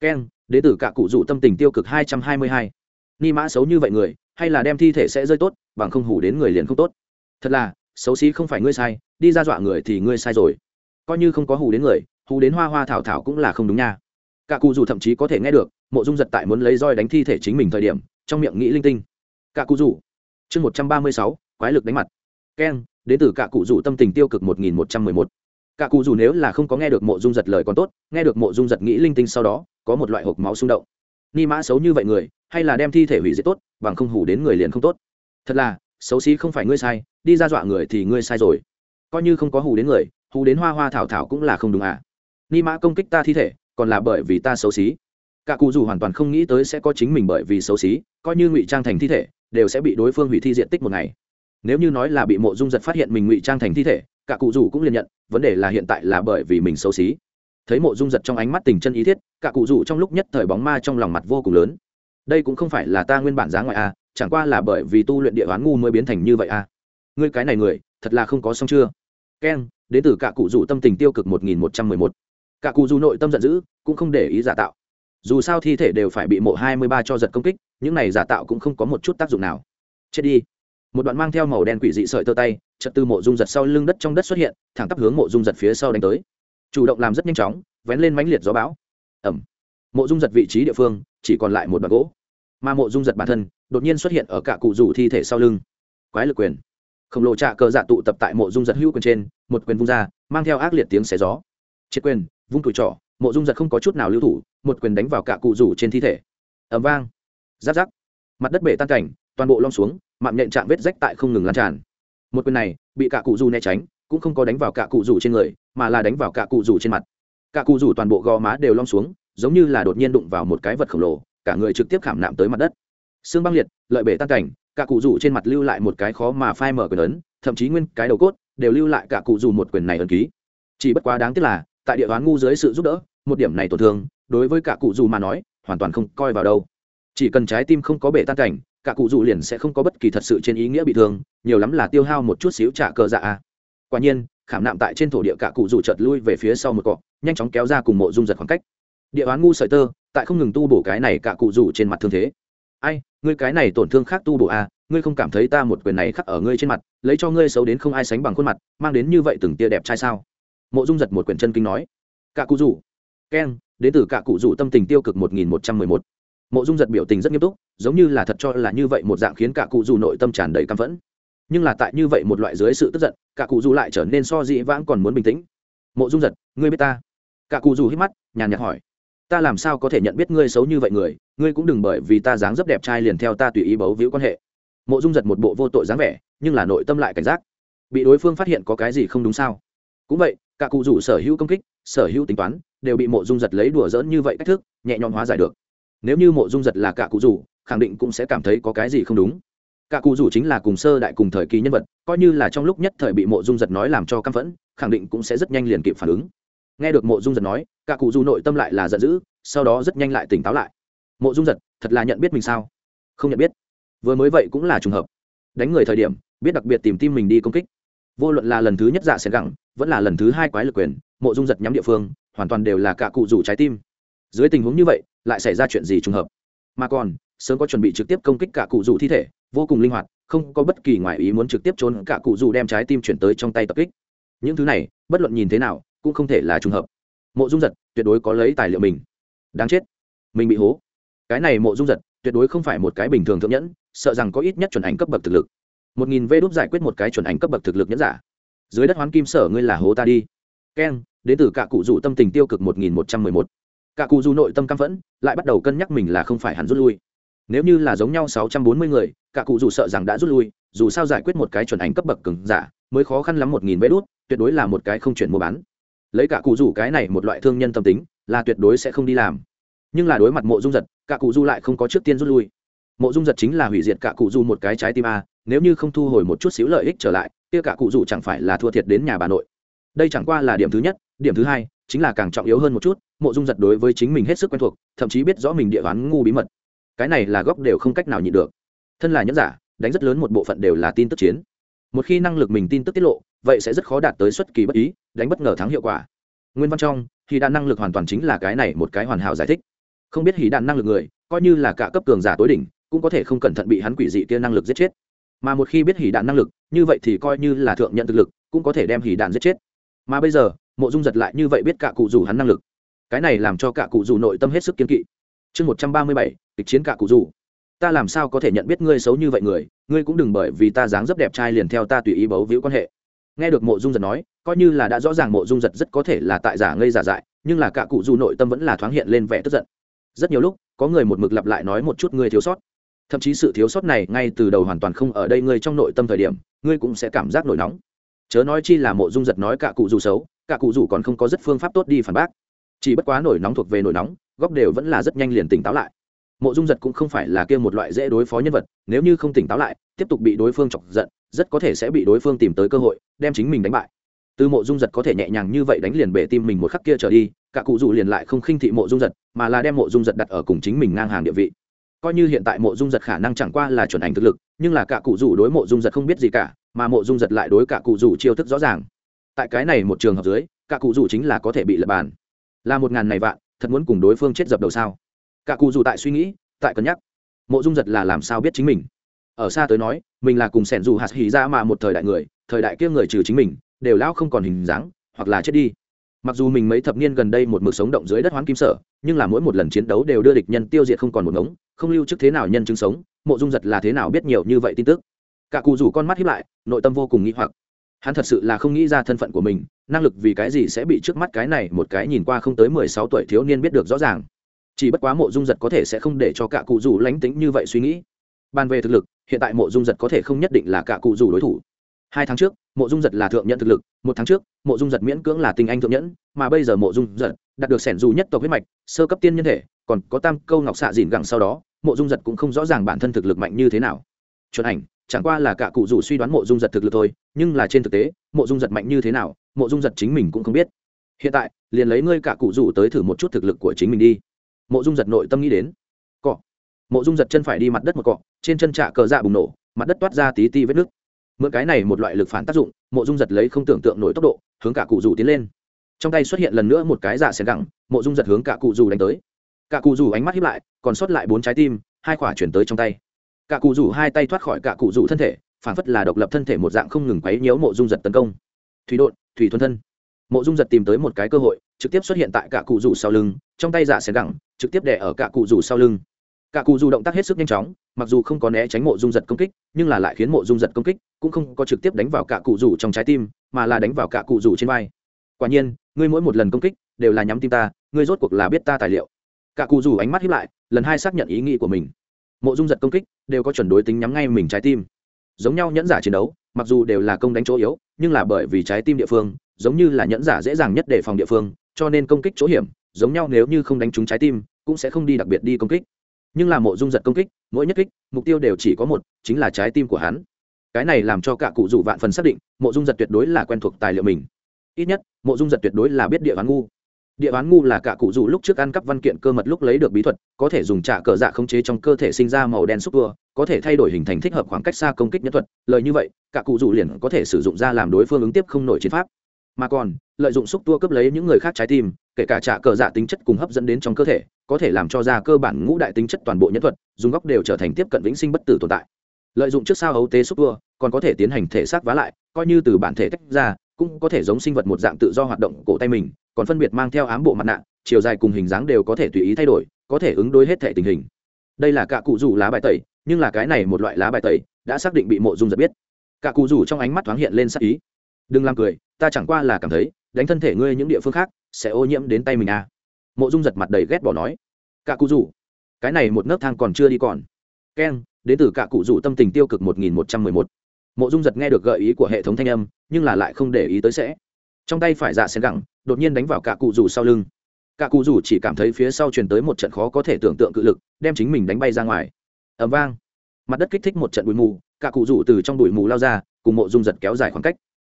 Keng đế tử cả cụ rủ tâm tình tiêu cực hai trăm hai mươi hai. Ni mã xấu như vậy người hay là đem thi thể sẽ rơi tốt, bằng không hủ đến người liền không tốt. Thật là, xấu xí không phải ngươi sai, đi ra dọa người thì ngươi sai rồi. Coi như không có hù đến người hù đến hoa hoa thảo thảo cũng là không đúng nha. Cả cụ dù thậm chí có thể nghe được, mộ dung giật tại muốn lấy roi đánh thi thể chính mình thời điểm, trong miệng nghĩ linh tinh. Cả cụ dù. Chương một trăm ba mươi sáu, quái lực đánh mặt. Keng đến từ cả cụ dù tâm tình tiêu cực một nghìn một trăm mười một. Cả cụ dù nếu là không có nghe được mộ dung giật lời còn tốt, nghe được mộ dung giật nghĩ linh tinh sau đó, có một loại hộp máu xung động ni mã xấu như vậy người, hay là đem thi thể hủy diệt tốt, bằng không hủ đến người liền không tốt. Thật là, xấu xí không phải ngươi sai, đi ra dọa người thì ngươi sai rồi. Coi như không có hù đến người, hù đến hoa hoa thảo thảo cũng là không đúng à. Ni mã công kích ta thi thể, còn là bởi vì ta xấu xí. Cả cụ dù hoàn toàn không nghĩ tới sẽ có chính mình bởi vì xấu xí, coi như ngụy trang thành thi thể, đều sẽ bị đối phương hủy thi diện tích một ngày. Nếu như nói là bị mộ dung giật phát hiện mình ngụy trang thành thi thể, cả cụ dù cũng liền nhận, vấn đề là hiện tại là bởi vì mình xấu xí thấy mộ dung giật trong ánh mắt tình chân ý thiết, cả cụ dù trong lúc nhất thời bóng ma trong lòng mặt vô cùng lớn. Đây cũng không phải là ta nguyên bản giá ngoại a, chẳng qua là bởi vì tu luyện địa hoán ngu mới biến thành như vậy a. Ngươi cái này người, thật là không có xong chưa? Keng đến từ cả cụ dù tâm tình tiêu cực một nghìn một trăm mười một. Cả cụ dù nội tâm giận dữ, cũng không để ý giả tạo. Dù sao thi thể đều phải bị mộ hai mươi ba cho giật công kích, những này giả tạo cũng không có một chút tác dụng nào. Chết đi. Một đoạn mang theo màu đen quỷ dị sợi tơ tay chật từ mộ dung giật sau lưng đất trong đất xuất hiện, thẳng tắp hướng mộ dung giật phía sau đánh tới chủ động làm rất nhanh chóng, vén lên mãnh liệt gió bão. Ẩm. Mộ dung giật vị trí địa phương, chỉ còn lại một đoạn gỗ. Mà mộ dung giật bản thân, đột nhiên xuất hiện ở cả cụ rủ thi thể sau lưng. Quái lực quyền. Khổng lồ trạ cờ dạ tụ tập tại mộ dung giật hữu quyền trên, một quyền vung ra, mang theo ác liệt tiếng xé gió. Triệt quyền, vung cùi trỏ, mộ dung giật không có chút nào lưu thủ, một quyền đánh vào cả cụ rủ trên thi thể. Ẩm vang. Giáp giáp mặt đất bể tan cảnh, toàn bộ lom xuống, mạng nhện chạm vết rách tại không ngừng lan tràn. Một quyền này, bị cả cụ rủ né tránh cũng không có đánh vào cả cụ rủ trên người, mà là đánh vào cả cụ rủ trên mặt. Cả cụ rủ toàn bộ gò má đều lom xuống, giống như là đột nhiên đụng vào một cái vật khổng lồ, cả người trực tiếp khảm nạm tới mặt đất. Xương băng liệt, lợi bể tan cảnh, cả cụ rủ trên mặt lưu lại một cái khó mà phai mở quyền ấn, thậm chí nguyên cái đầu cốt đều lưu lại cả cụ rủ một quyền này ấn ký. Chỉ bất quá đáng tiếc là, tại địa đoán ngu dưới sự giúp đỡ, một điểm này tổn thương, đối với cả cụ rủ mà nói, hoàn toàn không coi vào đâu. Chỉ cần trái tim không có bể tan cảnh, cả cụ rủ liền sẽ không có bất kỳ thật sự trên ý nghĩa bị thương, nhiều lắm là tiêu hao một chút xíu trả cờ dạ à quả nhiên, khảm nạm tại trên thổ địa cả cụ rủ chợt lui về phía sau một cọ, nhanh chóng kéo ra cùng mộ dung giật khoảng cách. Địa đoán ngu sợi tơ, tại không ngừng tu bổ cái này cả cụ rủ trên mặt thương thế. Ai, ngươi cái này tổn thương khác tu bổ à ngươi không cảm thấy ta một quyền này khắc ở ngươi trên mặt, lấy cho ngươi xấu đến không ai sánh bằng khuôn mặt, mang đến như vậy từng tia đẹp trai sao? Mộ dung giật một quyền chân kinh nói. Cả cụ rủ. Keng, đến từ cả cụ rủ tâm tình tiêu cực một nghìn một trăm mười một. Mộ dung giật biểu tình rất nghiêm túc, giống như là thật cho là như vậy một dạng khiến cả cụ rủ nội tâm tràn đầy căm phẫn nhưng là tại như vậy một loại dưới sự tức giận, cả cụ Dù lại trở nên so dị vãng còn muốn bình tĩnh. Mộ dung giật, ngươi biết ta? Cả cụ Dù hít mắt, nhàn nhạt hỏi. Ta làm sao có thể nhận biết ngươi xấu như vậy người? Ngươi cũng đừng bởi vì ta dáng dấp đẹp trai liền theo ta tùy ý bấu víu quan hệ. Mộ dung giật một bộ vô tội dáng vẻ, nhưng là nội tâm lại cảnh giác. Bị đối phương phát hiện có cái gì không đúng sao? Cũng vậy, cả cụ rủ sở hữu công kích, sở hữu tính toán, đều bị mộ dung giật lấy đùa dỡn như vậy cách thức, nhẹ nhõm hóa giải được. Nếu như mộ dung giật là cả cụ rủ khẳng định cũng sẽ cảm thấy có cái gì không đúng cả cụ rủ chính là cùng sơ đại cùng thời kỳ nhân vật, coi như là trong lúc nhất thời bị mộ dung giật nói làm cho căm phẫn, khẳng định cũng sẽ rất nhanh liền kịp phản ứng. Nghe được mộ dung giật nói, cả cụ rủ nội tâm lại là giận dữ, sau đó rất nhanh lại tỉnh táo lại. Mộ dung giật, thật là nhận biết mình sao? Không nhận biết. Vừa mới vậy cũng là trùng hợp. Đánh người thời điểm, biết đặc biệt tìm tim mình đi công kích. Vô luận là lần thứ nhất dạ xẻn gẳng, vẫn là lần thứ hai quái lực quyền, mộ dung giật nhắm địa phương, hoàn toàn đều là cả cụ rủ trái tim. Dưới tình huống như vậy, lại xảy ra chuyện gì trùng hợp? Mà còn, sớm có chuẩn bị trực tiếp công kích cả cụ dù thi thể, vô cùng linh hoạt, không có bất kỳ ngoại ý muốn trực tiếp trốn cả cụ dù đem trái tim chuyển tới trong tay tập kích. Những thứ này, bất luận nhìn thế nào, cũng không thể là trùng hợp. Mộ dung giật tuyệt đối có lấy tài liệu mình. Đáng chết. Mình bị hố. Cái này mộ dung giật tuyệt đối không phải một cái bình thường thượng nhẫn, sợ rằng có ít nhất chuẩn ảnh cấp bậc thực lực. Một nghìn vê đốt giải quyết một cái chuẩn ảnh cấp bậc thực lực nhẫn giả. Dưới đất hoán kim sở ngươi là hố ta đi. Keng đến từ cả cụ rủ tâm tình tiêu cực một nghìn một trăm mười một cả cụ dù nội tâm căm phẫn, lại bắt đầu cân nhắc mình là không phải hắn rút lui. Nếu như là giống nhau sáu trăm bốn mươi người, cả cụ dù sợ rằng đã rút lui, dù sao giải quyết một cái chuẩn ảnh cấp bậc cứng giả, mới khó khăn lắm một nghìn vé đốt tuyệt đối là một cái không chuyển mua bán. Lấy cả cụ dù cái này một loại thương nhân tâm tính, là tuyệt đối sẽ không đi làm. Nhưng là đối mặt mộ dung giật, cả cụ du lại không có trước tiên rút lui. Mộ dung giật chính là hủy diệt cả cụ du một cái trái tim a, nếu như không thu hồi một chút xíu lợi ích trở lại, kia cả cụ du chẳng phải là thua thiệt đến nhà bà nội. Đây chẳng qua là điểm thứ nhất, điểm thứ hai chính là càng trọng yếu hơn một chút, mộ dung giật đối với chính mình hết sức quen thuộc, thậm chí biết rõ mình địa đoán ngu bí mật. Cái này là góc đều không cách nào nhịn được. Thân là nhẫn giả, đánh rất lớn một bộ phận đều là tin tức chiến. Một khi năng lực mình tin tức tiết lộ, vậy sẽ rất khó đạt tới xuất kỳ bất ý, đánh bất ngờ thắng hiệu quả. Nguyên văn trong thì đạn năng lực hoàn toàn chính là cái này một cái hoàn hảo giải thích. Không biết hỉ đạn năng lực người, coi như là cả cấp cường giả tối đỉnh, cũng có thể không cẩn thận bị hắn quỷ dị kia năng lực giết chết. Mà một khi biết hỉ đạn năng lực, như vậy thì coi như là thượng nhận thực lực, cũng có thể đem hỉ đạn giết chết. Mà bây giờ mộ dung giật lại như vậy biết cả cụ dù hắn năng lực. Cái này làm cho cả cụ dù nội tâm hết sức kiên kỵ. Chương một trăm ba mươi bảy, kịch chiến cả cụ dù ta làm sao có thể nhận biết ngươi xấu như vậy người, ngươi cũng đừng bởi vì ta dáng dấp đẹp trai liền theo ta tùy ý bấu víu quan hệ. Nghe được mộ dung giật nói, coi như là đã rõ ràng mộ dung giật rất có thể là tại giả ngây giả dại, nhưng là cả cụ dù nội tâm vẫn là thoáng hiện lên vẻ tức giận. Rất nhiều lúc, có người một mực lặp lại nói một chút ngươi thiếu sót. Thậm chí sự thiếu sót này ngay từ đầu hoàn toàn không ở đây ngươi trong nội tâm thời điểm, ngươi cũng sẽ cảm giác nổi nóng. Chớ nói chi là mộ dung giật nói cả cụ dù xấu cả cụ rủ còn không có rất phương pháp tốt đi phản bác. Chỉ bất quá nổi nóng thuộc về nổi nóng, góc đều vẫn là rất nhanh liền tỉnh táo lại. Mộ dung giật cũng không phải là kia một loại dễ đối phó nhân vật, nếu như không tỉnh táo lại, tiếp tục bị đối phương chọc giận, rất có thể sẽ bị đối phương tìm tới cơ hội, đem chính mình đánh bại. Từ mộ dung giật có thể nhẹ nhàng như vậy đánh liền bể tim mình một khắc kia trở đi, cả cụ dù liền lại không khinh thị mộ dung giật, mà là đem mộ dung giật đặt ở cùng chính mình ngang hàng địa vị. Coi như hiện tại mộ dung giật khả năng chẳng qua là chuẩn ảnh thực lực, nhưng là cả cụ dù đối mộ dung giật không biết gì cả, mà mộ dung giật lại đối cả cụ dù chiêu thức rõ ràng tại cái này một trường hợp dưới, cả cụ dù chính là có thể bị lập bàn. Là một ngàn này vạn, thật muốn cùng đối phương chết dập đầu sao? Cả cụ dù tại suy nghĩ, tại cân nhắc. Mộ dung giật là làm sao biết chính mình? Ở xa tới nói, mình là cùng sẻn dù hạt hỉ dạ ra mà một thời đại người, thời đại kia người trừ chính mình, đều lão không còn hình dáng, hoặc là chết đi. Mặc dù mình mấy thập niên gần đây một mực sống động dưới đất hoán kim sở, nhưng là mỗi một lần chiến đấu đều đưa địch nhân tiêu diệt không còn một ngống, không lưu chức thế nào nhân chứng sống, mộ dung giật là thế nào biết nhiều như vậy tin tức? Cả cụ rủ con mắt hiếp lại, nội tâm vô cùng nghĩ hoặc hắn thật sự là không nghĩ ra thân phận của mình, năng lực vì cái gì sẽ bị trước mắt cái này một cái nhìn qua không tới mười sáu tuổi thiếu niên biết được rõ ràng. Chỉ bất quá mộ dung giật có thể sẽ không để cho cả cụ rủ lánh tính như vậy suy nghĩ. Bàn về thực lực, hiện tại mộ dung giật có thể không nhất định là cả cụ rủ đối thủ. Hai tháng trước, mộ dung giật là thượng nhận thực lực, một tháng trước, mộ dung giật miễn cưỡng là tinh anh thượng nhẫn, mà bây giờ mộ dung giật đạt được sẻn dù nhất tộc huyết mạch, sơ cấp tiên nhân thể, còn có tam câu ngọc xạ dìn gẳng sau đó, mộ dung giật cũng không rõ ràng bản thân thực lực mạnh như thế nào. Chuẩn ảnh chẳng qua là cả cụ rủ suy đoán mộ dung giật thực lực thôi, nhưng là trên thực tế, mộ dung giật mạnh như thế nào, mộ dung giật chính mình cũng không biết. Hiện tại, liền lấy ngươi cả cụ rủ tới thử một chút thực lực của chính mình đi. Mộ dung giật nội tâm nghĩ đến. Cọ. Mộ dung giật chân phải đi mặt đất một cọ, trên chân trạ cờ dạ bùng nổ, mặt đất toát ra tí ti vết nước mượn cái này một loại lực phản tác dụng, mộ dung giật lấy không tưởng tượng nổi tốc độ, hướng cả cụ rủ tiến lên. Trong tay xuất hiện lần nữa một cái dạ xẻng gẳng, mộ dung giật hướng cả cụ rủ đánh tới. Cả cụ rủ ánh mắt hiếp lại, còn sót lại bốn trái tim, hai quả chuyển tới trong tay cả cụ rủ hai tay thoát khỏi cả cụ rủ thân thể phản phất là độc lập thân thể một dạng không ngừng quấy nhiễu mộ dung giật tấn công. Thủy đột thủy thuần thân. Mộ dung giật tìm tới một cái cơ hội, trực tiếp xuất hiện tại cả cụ rủ sau lưng, trong tay giả xẻ gẳng, trực tiếp đè ở cả cụ rủ sau lưng. Cả cụ rủ động tác hết sức nhanh chóng, mặc dù không có né tránh mộ dung giật công kích, nhưng là lại khiến mộ dung giật công kích, cũng không có trực tiếp đánh vào cả cụ rủ trong trái tim, mà là đánh vào cả cụ rủ trên vai. Quả nhiên, ngươi mỗi một lần công kích, đều là nhắm tim ta, ngươi rốt cuộc là biết ta tài liệu. Cả cụ rủ ánh mắt hiếp lại, lần hai xác nhận ý nghĩ của mình mộ dung giật công kích đều có chuẩn đối tính nhắm ngay mình trái tim. Giống nhau nhẫn giả chiến đấu, mặc dù đều là công đánh chỗ yếu, nhưng là bởi vì trái tim địa phương, giống như là nhẫn giả dễ dàng nhất để phòng địa phương, cho nên công kích chỗ hiểm, giống nhau nếu như không đánh trúng trái tim, cũng sẽ không đi đặc biệt đi công kích. Nhưng là mộ dung giật công kích, mỗi nhất kích, mục tiêu đều chỉ có một, chính là trái tim của hắn. Cái này làm cho cả cụ rủ vạn phần xác định, mộ dung giật tuyệt đối là quen thuộc tài liệu mình. Ít nhất, mộ dung giật tuyệt đối là biết địa bán ngu địa bán ngu là cả cụ dù lúc trước ăn cắp văn kiện cơ mật lúc lấy được bí thuật, có thể dùng trả cờ dạ khống chế trong cơ thể sinh ra màu đen xúc tua có thể thay đổi hình thành thích hợp khoảng cách xa công kích nhất thuật. Lời như vậy, cả cụ dù liền có thể sử dụng ra làm đối phương ứng tiếp không nổi chiến pháp. Mà còn, lợi dụng xúc tua cướp lấy những người khác trái tim, kể cả trả cờ dạ tính chất cùng hấp dẫn đến trong cơ thể, có thể làm cho ra cơ bản ngũ đại tính chất toàn bộ nhân thuật, dùng góc đều trở thành tiếp cận vĩnh sinh bất tử tồn tại. Lợi dụng trước sao ấu tế xúc tua, còn có thể tiến hành thể xác vá lại, coi như từ bản thể tách ra, cũng có thể giống sinh vật một dạng tự do hoạt động cổ tay mình còn phân biệt mang theo ám bộ mặt nạ, chiều dài cùng hình dáng đều có thể tùy ý thay đổi, có thể ứng đối hết thể tình hình. Đây là cả cụ rủ lá bài tẩy, nhưng là cái này một loại lá bài tẩy đã xác định bị mộ dung giật biết. Cả cụ rủ trong ánh mắt thoáng hiện lên sắc ý. Đừng làm cười, ta chẳng qua là cảm thấy, đánh thân thể ngươi những địa phương khác sẽ ô nhiễm đến tay mình à. Mộ dung giật mặt đầy ghét bỏ nói. Cả cụ rủ, cái này một nấc thang còn chưa đi còn. Keng đến từ cả cụ rủ tâm tình tiêu cực một nghìn một trăm mười một. Mộ dung giật nghe được gợi ý của hệ thống thanh âm, nhưng là lại không để ý tới sẽ trong tay phải dạ xén gẳng, đột nhiên đánh vào cả cụ rủ sau lưng. Cả cụ rủ chỉ cảm thấy phía sau truyền tới một trận khó có thể tưởng tượng cự lực, đem chính mình đánh bay ra ngoài. Ẩm vang. Mặt đất kích thích một trận bụi mù, cả cụ rủ từ trong bụi mù lao ra, cùng mộ dung giật kéo dài khoảng cách.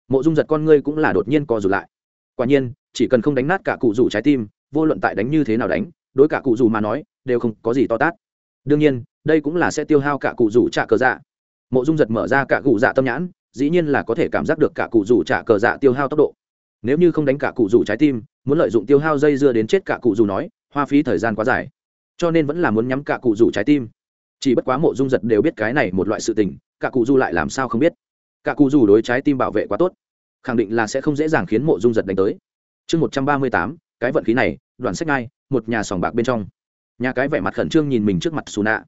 Mộ dung giật con ngươi cũng là đột nhiên co rụt lại. Quả nhiên, chỉ cần không đánh nát cả cụ rủ trái tim, vô luận tại đánh như thế nào đánh, đối cả cụ rủ mà nói, đều không có gì to tát. Đương nhiên, đây cũng là sẽ tiêu hao cả cụ rủ trả cờ dạ. Mộ dung giật mở ra cả cụ dạ tâm nhãn, dĩ nhiên là có thể cảm giác được cả cụ rủ trả cờ dạ tiêu hao tốc độ nếu như không đánh cả cụ dù trái tim, muốn lợi dụng tiêu hao dây dưa đến chết cả cụ dù nói, hoa phí thời gian quá dài. Cho nên vẫn là muốn nhắm cả cụ dù trái tim. Chỉ bất quá mộ dung giật đều biết cái này một loại sự tình, cả cụ dù lại làm sao không biết. Cả cụ dù đối trái tim bảo vệ quá tốt, khẳng định là sẽ không dễ dàng khiến mộ dung giật đánh tới. Chương một trăm ba mươi tám, cái vận khí này đoàn sách ngay, một nhà sòng bạc bên trong. Nhà cái vẻ mặt khẩn trương nhìn mình trước mặt xù nạ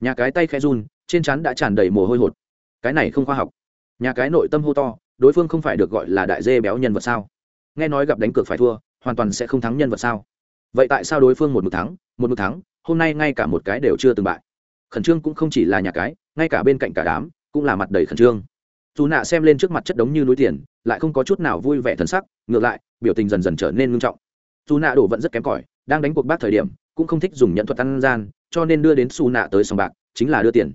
nhà cái tay khe run, trên chắn đã tràn đầy mồ hôi hột. Cái này không khoa học. Nhà cái nội tâm hô to, đối phương không phải được gọi là đại dê béo nhân vật sao? Nghe nói gặp đánh cược phải thua, hoàn toàn sẽ không thắng nhân vật sao? Vậy tại sao đối phương một mực thắng, một mực thắng, hôm nay ngay cả một cái đều chưa từng bại? Khẩn trương cũng không chỉ là nhà cái, ngay cả bên cạnh cả đám, cũng là mặt đầy khẩn trương. Dù nạ xem lên trước mặt chất đống như núi tiền, lại không có chút nào vui vẻ thân sắc, ngược lại, biểu tình dần dần trở nên ngưng trọng. Dù nạ đổ vẫn rất kém cỏi, đang đánh cuộc bác thời điểm, cũng không thích dùng nhận thuật ăn gian, cho nên đưa đến xù nạ tới sòng bạc, chính là đưa tiền.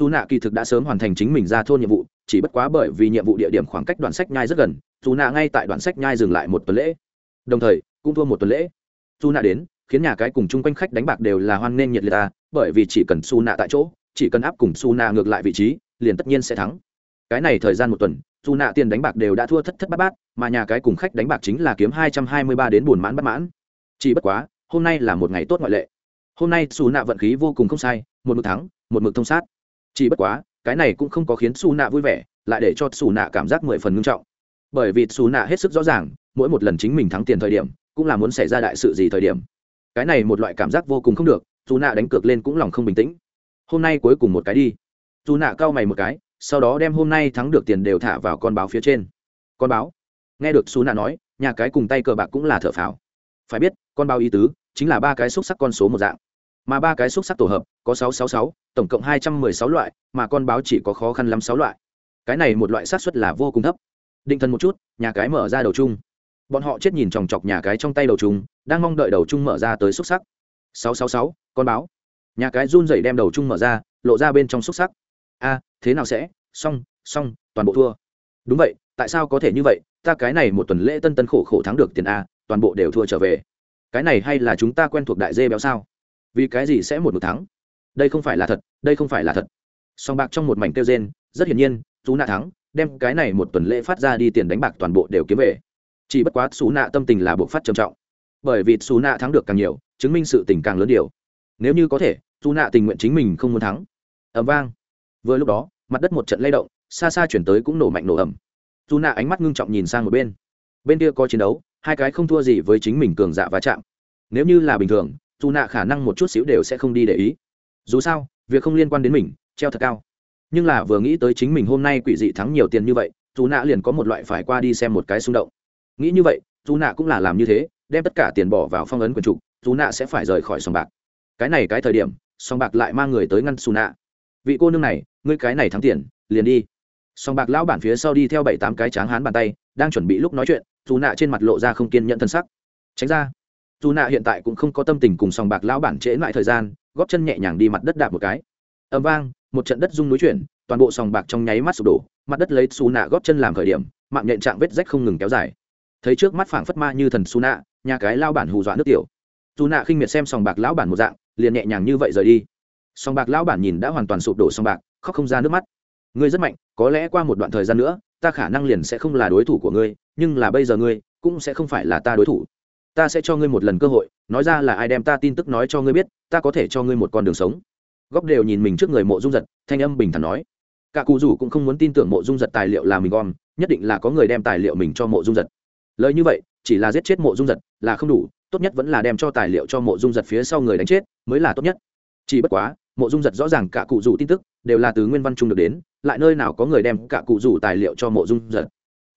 Dù nạ kỳ thực đã sớm hoàn thành chính mình ra thôn nhiệm vụ chỉ bất quá bởi vì nhiệm vụ địa điểm khoảng cách đoạn sách nhai rất gần, dù nạ ngay tại đoạn sách nhai dừng lại một tuần lễ. Đồng thời, cũng thua một tuần lễ. Dù nạ đến, khiến nhà cái cùng chung quanh khách đánh bạc đều là hoan nghênh nhiệt liệt ta, bởi vì chỉ cần su nạ tại chỗ, chỉ cần áp cùng su nạ ngược lại vị trí, liền tất nhiên sẽ thắng. Cái này thời gian một tuần dù nạ tiền đánh bạc đều đã thua thất thất bát bát, mà nhà cái cùng khách đánh bạc chính là kiếm hai trăm hai mươi ba đến buồn mãn bất mãn. Chỉ bất quá, hôm nay là một ngày tốt ngoại lệ. Hôm nay xù nạ vận khí vô cùng không sai, một mực thắng, một mực thông sát. Chỉ bất quá cái này cũng không có khiến xù nạ vui vẻ, lại để cho xù nạ cảm giác mười phần ngưng trọng. Bởi vì xù nạ hết sức rõ ràng, mỗi một lần chính mình thắng tiền thời điểm, cũng là muốn xảy ra đại sự gì thời điểm. Cái này một loại cảm giác vô cùng không được dù nạ đánh cược lên cũng lòng không bình tĩnh. Hôm nay cuối cùng một cái đi. Dù nạ cau mày một cái, sau đó đem hôm nay thắng được tiền đều thả vào con báo phía trên. Con báo? Nghe được xù nạ nói, nhà cái cùng tay cờ bạc cũng là thở phào. Phải biết, con báo ý tứ, chính là ba cái xúc sắc con số một dạng mà ba cái xúc sắc tổ hợp, có sáu sáu sáu, tổng cộng hai trăm mười sáu loại, mà con báo chỉ có khó khăn lắm sáu loại. Cái này một loại xác suất là vô cùng thấp. Định thần một chút, nhà cái mở ra đầu chung. Bọn họ chết nhìn chòng chọc nhà cái trong tay đầu chung, đang mong đợi đầu chung mở ra tới xúc sắc. Sáu sáu sáu, con báo. Nhà cái run rẩy đem đầu chung mở ra, lộ ra bên trong xúc sắc. A, thế nào sẽ? Xong xong, toàn bộ thua. Đúng vậy, tại sao có thể như vậy? Ta cái này một tuần lễ tân tân khổ khổ thắng được tiền a, toàn bộ đều thua trở về. Cái này hay là chúng ta quen thuộc đại dê béo sao? Vì cái gì sẽ một một thắng? Đây không phải là thật, đây không phải là thật. Song bạc trong một mảnh kêu gen rất hiển nhiên chú nạ thắng, đem cái này một tuần lễ phát ra đi tiền đánh bạc toàn bộ đều kiếm về. Chỉ bất quá xú nạ tâm tình là buộc phát trầm trọng. Bởi vì xú nạ thắng được càng nhiều, chứng minh sự tình càng lớn điều. Nếu như có thể xú nạ tình nguyện chính mình không muốn thắng. Ẩm vang. Vừa lúc đó, mặt đất một trận lay động, xa xa chuyển tới cũng nổ mạnh nổ ẩm xú nạ ánh mắt ngưng trọng nhìn sang một bên. Bên kia có chiến đấu, hai cái không thua gì với chính mình cường dạ va chạm. Nếu như là bình thường dù nạ khả năng một chút xíu đều sẽ không đi để ý. Dù sao, việc không liên quan đến mình, treo thật cao. Nhưng là vừa nghĩ tới chính mình hôm nay quỷ dị thắng nhiều tiền như vậy, dù nạ liền có một loại phải qua đi xem một cái xung động. Nghĩ như vậy, dù nạ cũng là làm như thế, đem tất cả tiền bỏ vào phong ấn quần trục, dù nạ sẽ phải rời khỏi sòng bạc. Cái này cái thời điểm, sòng bạc lại mang người tới ngăn xù nạ. Vị cô nương này, ngươi cái này thắng tiền, liền đi. Sòng bạc lão bản phía sau đi theo bảy tám cái tráng hán bàn tay, đang chuẩn bị lúc nói chuyện, dù nạ trên mặt lộ ra không kiên nhận thân sắc. Tránh ra dù nạ hiện tại cũng không có tâm tình cùng sòng bạc lão bản trễ lại thời gian, góp chân nhẹ nhàng đi mặt đất đạp một cái. Ầm vang, một trận đất rung núi chuyển, toàn bộ sòng bạc trong nháy mắt sụp đổ, mặt đất lấy xù nạ góp chân làm khởi điểm, mạng nhện trạng vết rách không ngừng kéo dài. Thấy trước mắt phảng phất ma như thần xù nạ nhà cái lao bản hù dọa nước tiểu. Dù nạ khinh miệt xem sòng bạc lão bản một dạng, liền nhẹ nhàng như vậy rời đi. Sòng bạc lão bản nhìn đã hoàn toàn sụp đổ sòng bạc, khóc không ra nước mắt. Ngươi rất mạnh, có lẽ qua một đoạn thời gian nữa, ta khả năng liền sẽ không là đối thủ của ngươi, nhưng là bây giờ ngươi cũng sẽ không phải là ta đối thủ ta sẽ cho ngươi một lần cơ hội, nói ra là ai đem ta tin tức nói cho ngươi biết, ta có thể cho ngươi một con đường sống. Góc đều nhìn mình trước người mộ dung giật, thanh âm bình thản nói. Cả cụ rủ cũng không muốn tin tưởng mộ dung giật tài liệu là mình gom, nhất định là có người đem tài liệu mình cho mộ dung giật. Lời như vậy, chỉ là giết chết mộ dung giật là không đủ, tốt nhất vẫn là đem cho tài liệu cho mộ dung giật phía sau người đánh chết mới là tốt nhất. Chỉ bất quá, mộ dung giật rõ ràng cả cụ rủ tin tức đều là từ nguyên văn trung được đến, lại nơi nào có người đem cả cụ rủ tài liệu cho mộ dung giật.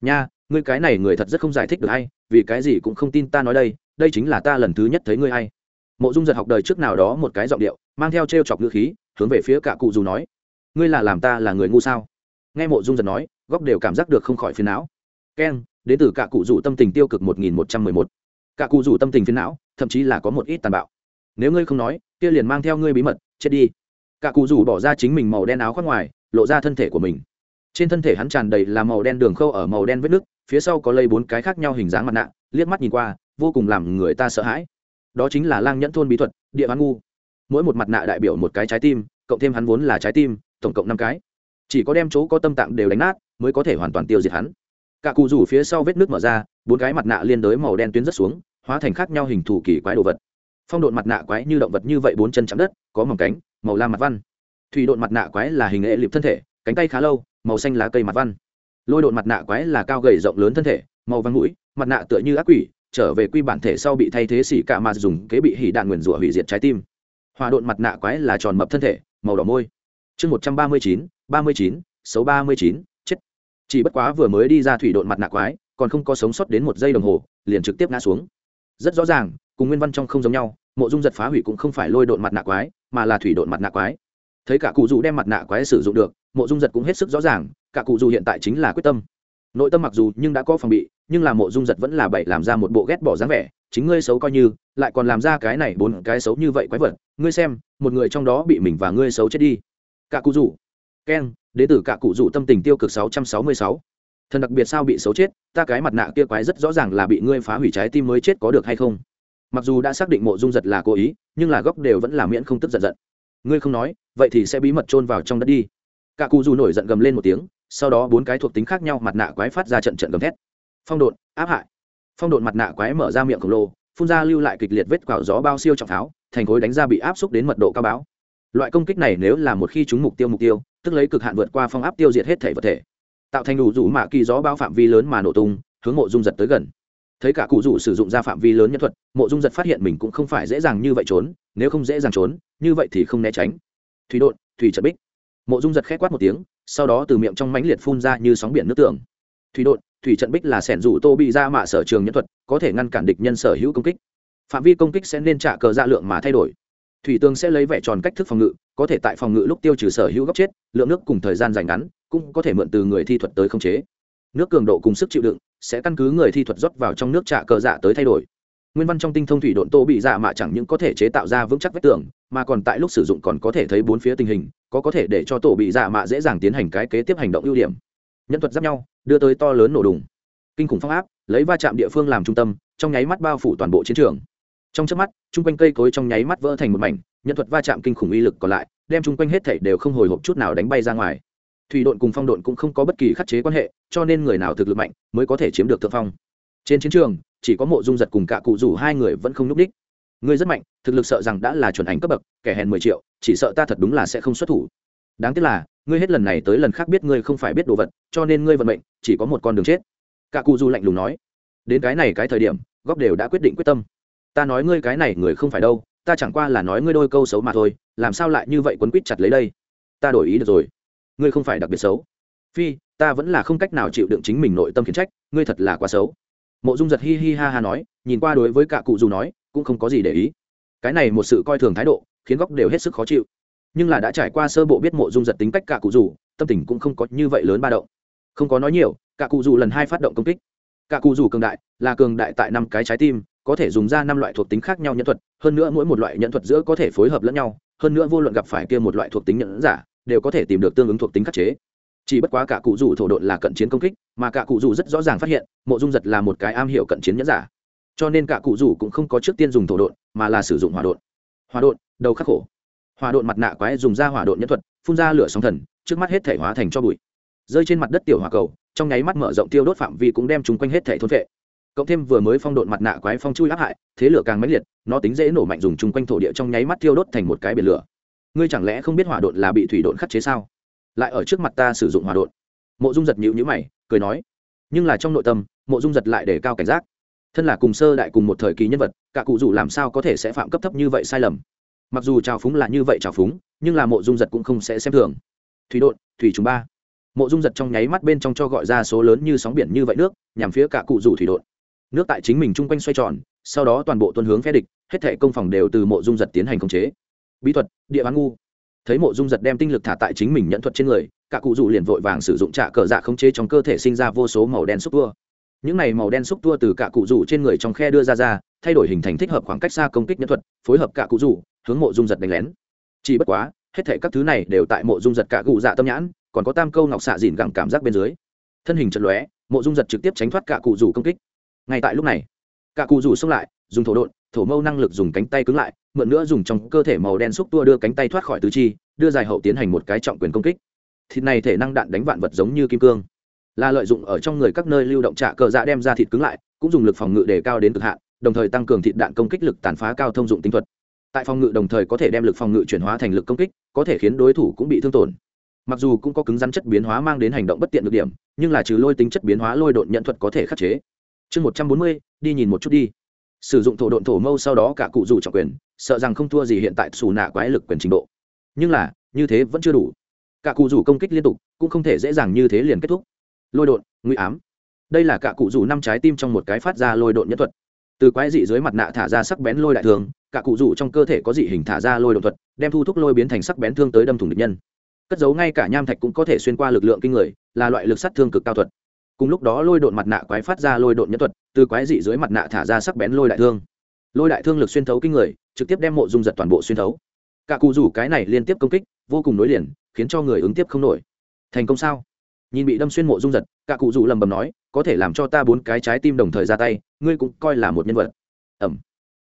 Nha ngươi cái này người thật rất không giải thích được hay vì cái gì cũng không tin ta nói đây đây chính là ta lần thứ nhất thấy ngươi hay mộ dung giật học đời trước nào đó một cái giọng điệu, mang theo t r e o chọc ngữ khí, hướng về phía cả cụ dù nói, ngươi là làm ta là người ngu sao? Nghe mộ dung giật nói, góc đều cảm giác được không khỏi phiền não. Keng đến từ cả cụ rủ tâm tình tiêu cực một nghìn một trăm mười một. Cả cụ rủ tâm tình phiền não, thậm chí là có một ít tàn bạo. Nếu ngươi không nói, kia liền mang theo ngươi bí mật, chết đi. Cả cụ rủ bỏ ra chính mình màu đen áo khoác ngoài, lộ ra thân thể của mình. Trên thân thể hắn tràn đầy là màu đen đường khâu ở màu đen vết nước phía sau có lây bốn cái khác nhau hình dáng mặt nạ, liếc mắt nhìn qua, vô cùng làm người ta sợ hãi. Đó chính là lang nhẫn thôn bí thuật, địa bán ngu. Mỗi một mặt nạ đại biểu một cái trái tim, cộng thêm hắn vốn là trái tim, tổng cộng năm cái. Chỉ có đem chỗ có tâm tạng đều đánh nát, mới có thể hoàn toàn tiêu diệt hắn. Cả cụ rủ phía sau vết nước mở ra, bốn cái mặt nạ liên đới màu đen tuyến rất xuống, hóa thành khác nhau hình thù kỳ quái đồ vật. Phong độn mặt nạ quái như động vật như vậy bốn chân chạm đất, có mỏng cánh, màu lam mặt văn. Thủy độn mặt nạ quái là hình hệ liệp thân thể, cánh tay khá lâu, màu xanh lá cây mặt văn lôi độn mặt nạ quái là cao gầy rộng lớn thân thể, màu vàng mũi, mặt nạ tựa như ác quỷ, trở về quy bản thể sau bị thay thế xỉ cả mà dùng kế bị hỉ đạn nguyền rủa hủy diệt trái tim. Hòa độn mặt nạ quái là tròn mập thân thể, màu đỏ môi. Chương một trăm ba mươi chín, ba mươi chín, xấu ba mươi chín, chết. Chỉ bất quá vừa mới đi ra thủy độn mặt nạ quái, còn không có sống sót đến một giây đồng hồ, liền trực tiếp ngã xuống. Rất rõ ràng, cùng nguyên văn trong không giống nhau, mộ dung giật phá hủy cũng không phải lôi độn mặt nạ quái, mà là thủy độn mặt nạ quái. Thấy cả cụ dù đem mặt nạ quái sử dụng được mộ dung giật cũng hết sức rõ ràng, cả cụ dù hiện tại chính là quyết tâm. Nội tâm mặc dù nhưng đã có phòng bị, nhưng là mộ dung giật vẫn là bậy làm ra một bộ ghét bỏ dáng vẻ, chính ngươi xấu coi như, lại còn làm ra cái này bốn cái xấu như vậy quái vật, ngươi xem, một người trong đó bị mình và ngươi xấu chết đi. Cả cụ rủ keng đ ế tử cả cụ rủ tâm tình tiêu cực sáu trăm sáu mươi sáu. Thần đặc biệt sao bị xấu chết, ta cái mặt nạ kia quái rất rõ ràng là bị ngươi phá hủy trái tim mới chết có được hay không? Mặc dù đã xác định mộ dung giật là cố ý, nhưng là góc đều vẫn là miễn không tức giận giận. Ngươi không nói, vậy thì sẽ bí mật chôn vào trong đất đi cả cụ dù nổi giận gầm lên một tiếng, sau đó bốn cái thuộc tính khác nhau mặt nạ quái phát ra trận trận gầm thét. Phong độn, áp hại. Phong độn mặt nạ quái mở ra miệng khổng lồ, phun ra lưu lại kịch liệt vết quảo gió bao siêu trọng pháo thành khối đánh ra bị áp xúc đến mật độ cao báo loại công kích này nếu là một khi chúng mục tiêu mục tiêu, tức lấy cực hạn vượt qua phong áp tiêu diệt hết thể vật thể. Tạo thành đủ rủ mạ kỳ gió bao phạm vi lớn mà nổ tung, hướng mộ dung giật tới gần. Thấy cả cụ rủ sử dụng ra phạm vi lớn nhân thuật, mộ dung giật phát hiện mình cũng không phải dễ dàng như vậy trốn, nếu không dễ dàng trốn, như vậy thì không né tránh. Thủy đột thủy trận bích mộ dung giật k h é quát một tiếng, sau đó từ miệng trong mánh liệt phun ra như sóng biển nước tường thủy đột thủy trận bích là sẻn rủ tô bị ra mạ sở trường nhân thuật, có thể ngăn cản địch nhân sở hữu công kích. Phạm vi công kích sẽ nên trả cờ dạ lượng mà thay đổi. Thủy tương sẽ lấy vẻ tròn cách thức phòng ngự, có thể tại phòng ngự lúc tiêu trừ sở hữu góc chết, lượng nước cùng thời gian dài ngắn, cũng có thể mượn từ người thi thuật tới khống chế. Nước cường độ cùng sức chịu đựng sẽ căn cứ người thi thuật rót vào trong nước trả cờ dạ tới thay đổi. Nguyên văn trong tinh thông thủy độn tô bị dạ mạ chẳng những có thể chế tạo ra vững chắc vách tường, mà còn tại lúc sử dụng còn có thể thấy bốn phía tình hình có có thể để cho tổ bị dạ mạ dễ dàng tiến hành cái kế tiếp hành động ưu điểm. Nhân thuật giáp nhau, đưa tới to lớn nổ đùng. Kinh khủng phong áp, lấy va chạm địa phương làm trung tâm, trong nháy mắt bao phủ toàn bộ chiến trường. Trong chớp mắt, chung quanh cây cối trong nháy mắt vỡ thành một mảnh, nhân thuật va chạm kinh khủng uy lực còn lại, đem chung quanh hết thảy đều không hồi hộp chút nào đánh bay ra ngoài. Thủy độn cùng phong độn cũng không có bất kỳ khắc chế quan hệ, cho nên người nào thực lực mạnh mới có thể chiếm được thượng phong. Trên chiến trường, chỉ có mộ dung giật cùng cả cụ rủ hai người vẫn không núp đích ngươi rất mạnh, thực lực sợ rằng đã là chuẩn ảnh cấp bậc, kẻ hèn mười triệu, chỉ sợ ta thật đúng là sẽ không xuất thủ. Đáng tiếc là, ngươi hết lần này tới lần khác biết ngươi không phải biết đồ vật, cho nên ngươi vận mệnh, chỉ có một con đường chết. Cả cụ du lạnh lùng nói. Đến cái này cái thời điểm góp đều đã quyết định quyết tâm. Ta nói ngươi cái này người không phải đâu, ta chẳng qua là nói ngươi đôi câu xấu mà thôi, làm sao lại như vậy quấn quýt chặt lấy đây? Ta đổi ý được rồi. Ngươi không phải đặc biệt xấu. Phi, ta vẫn là không cách nào chịu đựng chính mình nội tâm khiến trách, ngươi thật là quá xấu. Mộ dung giật hi hi ha ha nói, nhìn qua đối với cả cụ dù nói cũng không có gì để ý. Cái này một sự coi thường thái độ, khiến góc đều hết sức khó chịu. Nhưng là đã trải qua sơ bộ biết mộ dung giật tính cách cả cụ dù tâm tình cũng không có như vậy lớn ba động. Không có nói nhiều, cả cụ dù lần hai phát động công kích. Cả cụ dù cường đại, là cường đại tại năm cái trái tim, có thể dùng ra năm loại thuộc tính khác nhau nhẫn thuật, hơn nữa mỗi một loại nhẫn thuật giữa có thể phối hợp lẫn nhau, hơn nữa vô luận gặp phải kia một loại thuộc tính nhẫn giả, đều có thể tìm được tương ứng thuộc tính khắc chế. Chỉ bất quá cả cụ rủ thổ độn là cận chiến công kích, mà cả cụ rủ rất rõ ràng phát hiện, mộ dung giật là một cái am hiểu cận chiến nhẫn giả cho nên cả cụ rủ cũng không có trước tiên dùng thổ độn, mà là sử dụng hỏa độn. Hỏa độn, đầu khắc khổ. Hỏa độn mặt nạ quái dùng ra hỏa độn nhân thuật, phun ra lửa sóng thần, trước mắt hết thể hóa thành cho bụi. Rơi trên mặt đất tiểu hỏa cầu, trong nháy mắt mở rộng tiêu đốt phạm vi cũng đem chúng quanh hết thể thôn vệ cộng thêm vừa mới phong độn mặt nạ quái phong chui áp hại, thế lửa càng mãnh liệt, nó tính dễ nổ mạnh dùng chung quanh thổ địa trong nháy mắt tiêu đốt thành một cái biển lửa. Ngươi chẳng lẽ không biết hỏa độn là bị thủy độn khắc chế sao? Lại ở trước mặt ta sử dụng hỏa độn. Mộ dung giật nhịu nhữ mày, cười nói, nhưng là trong nội tâm, mộ dung giật lại để cao cảnh giác thân là cùng sơ đại cùng một thời kỳ nhân vật cả cụ rủ làm sao có thể sẽ phạm cấp thấp như vậy sai lầm? Mặc dù trào phúng là như vậy trào phúng nhưng là mộ dung giật cũng không sẽ xem thường. Thủy đột, thủy chúng ba. Mộ dung giật trong nháy mắt bên trong cho gọi ra số lớn như sóng biển như vậy nước nhằm phía cả cụ rủ thủy đột. nước tại chính mình chung quanh xoay tròn sau đó toàn bộ tuân hướng phe địch hết thể công phòng đều từ mộ dung giật tiến hành khống chế. Bí thuật địa bán ngu. Thấy mộ dung giật đem tinh lực thả tại chính mình nhận thuật trên người cả cụ rủ liền vội vàng sử dụng trạ cờ dạ khống chế trong cơ thể sinh ra vô số màu đen xúc tua những này màu đen xúc tua từ cả cụ rủ trên người trong khe đưa ra ra, thay đổi hình thành thích hợp khoảng cách xa công kích nhân thuật, phối hợp cả cụ rủ, hướng mộ dung giật đánh lén. Chỉ bất quá, hết thể các thứ này đều tại mộ dung giật cả cụ dạ tâm nhãn, còn có tam câu ngọc xạ dìn gẳng cảm giác bên dưới. Thân hình trận lóe, mộ dung giật trực tiếp tránh thoát cả cụ rủ công kích. Ngay tại lúc này, cả cụ rủ xông lại, dùng thổ độn, thổ mâu năng lực dùng cánh tay cứng lại, mượn nữa dùng trong cơ thể màu đen xúc tua đưa cánh tay thoát khỏi tứ chi, đưa dài hậu tiến hành một cái trọng quyền công kích. Thịt này thể năng đạn đánh vạn vật giống như kim cương là lợi dụng ở trong người các nơi lưu động trạ cờ dạ đem ra thịt cứng lại, cũng dùng lực phòng ngự đề cao đến cực hạn, đồng thời tăng cường thịt đạn công kích lực tàn phá cao thông dụng tinh thuật. Tại phòng ngự đồng thời có thể đem lực phòng ngự chuyển hóa thành lực công kích, có thể khiến đối thủ cũng bị thương tổn. Mặc dù cũng có cứng rắn chất biến hóa mang đến hành động bất tiện được điểm, nhưng là trừ lôi tính chất biến hóa lôi độn nhận thuật có thể khắc chế. Chương một trăm bốn mươi, đi nhìn một chút đi. Sử dụng thổ độn thổ mâu sau đó cả cụ dù trọng quyền, sợ rằng không thua gì hiện tại xù nạ quái lực quyền trình độ. Nhưng là, như thế vẫn chưa đủ. Cả cụ rủ công kích liên tục, cũng không thể dễ dàng như thế liền kết thúc lôi đột nguy ám. Đây là cả cụ rủ năm trái tim trong một cái phát ra lôi đột nhất thuật. Từ quái dị dưới mặt nạ thả ra sắc bén lôi đại thường cả cụ rủ trong cơ thể có dị hình thả ra lôi đột thuật, đem thu thúc lôi biến thành sắc bén thương tới đâm thủng địch nhân. Cất giấu ngay cả nham thạch cũng có thể xuyên qua lực lượng kinh người, là loại lực sát thương cực cao thuật. Cùng lúc đó lôi đột mặt nạ quái phát ra lôi đột nhất thuật, từ quái dị dưới mặt nạ thả ra sắc bén lôi đại thương. Lôi đại thương lực xuyên thấu kinh người, trực tiếp đem mộ dung giật toàn bộ xuyên thấu. Cả cụ rủ cái này liên tiếp công kích, vô cùng nối liền, khiến cho người ứng tiếp không nổi. Thành công sao? Nhìn bị đâm xuyên mộ dung giật, cả cụ rủ lầm bầm nói, có thể làm cho ta bốn cái trái tim đồng thời ra tay, ngươi cũng coi là một nhân vật. Ẩm.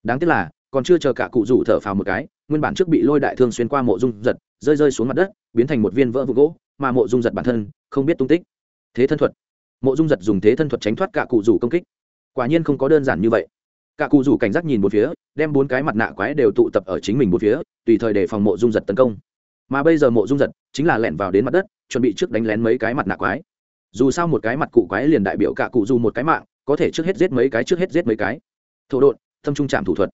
Đáng tiếc là, còn chưa chờ cả cụ rủ thở phào một cái, nguyên bản trước bị lôi đại thương xuyên qua mộ dung giật, rơi rơi xuống mặt đất, biến thành một viên vỡ vụ gỗ, mà mộ dung giật bản thân không biết tung tích. Thế thân thuật. Mộ dung giật dùng thế thân thuật tránh thoát cả cụ rủ công kích. Quả nhiên không có đơn giản như vậy. Cả cụ rủ cảnh giác nhìn một phía, đem bốn cái mặt nạ quái đều tụ tập ở chính mình một phía, tùy thời để phòng mộ dung giật tấn công. Mà bây giờ mộ dung giật chính là lẻn vào đến mặt đất chuẩn bị trước đánh lén mấy cái mặt nạ quái. Dù sao một cái mặt cụ quái liền đại biểu cả cụ dù một cái mạng, có thể trước hết giết mấy cái trước hết giết mấy cái. Thổ đột tâm trung chạm thủ thuật.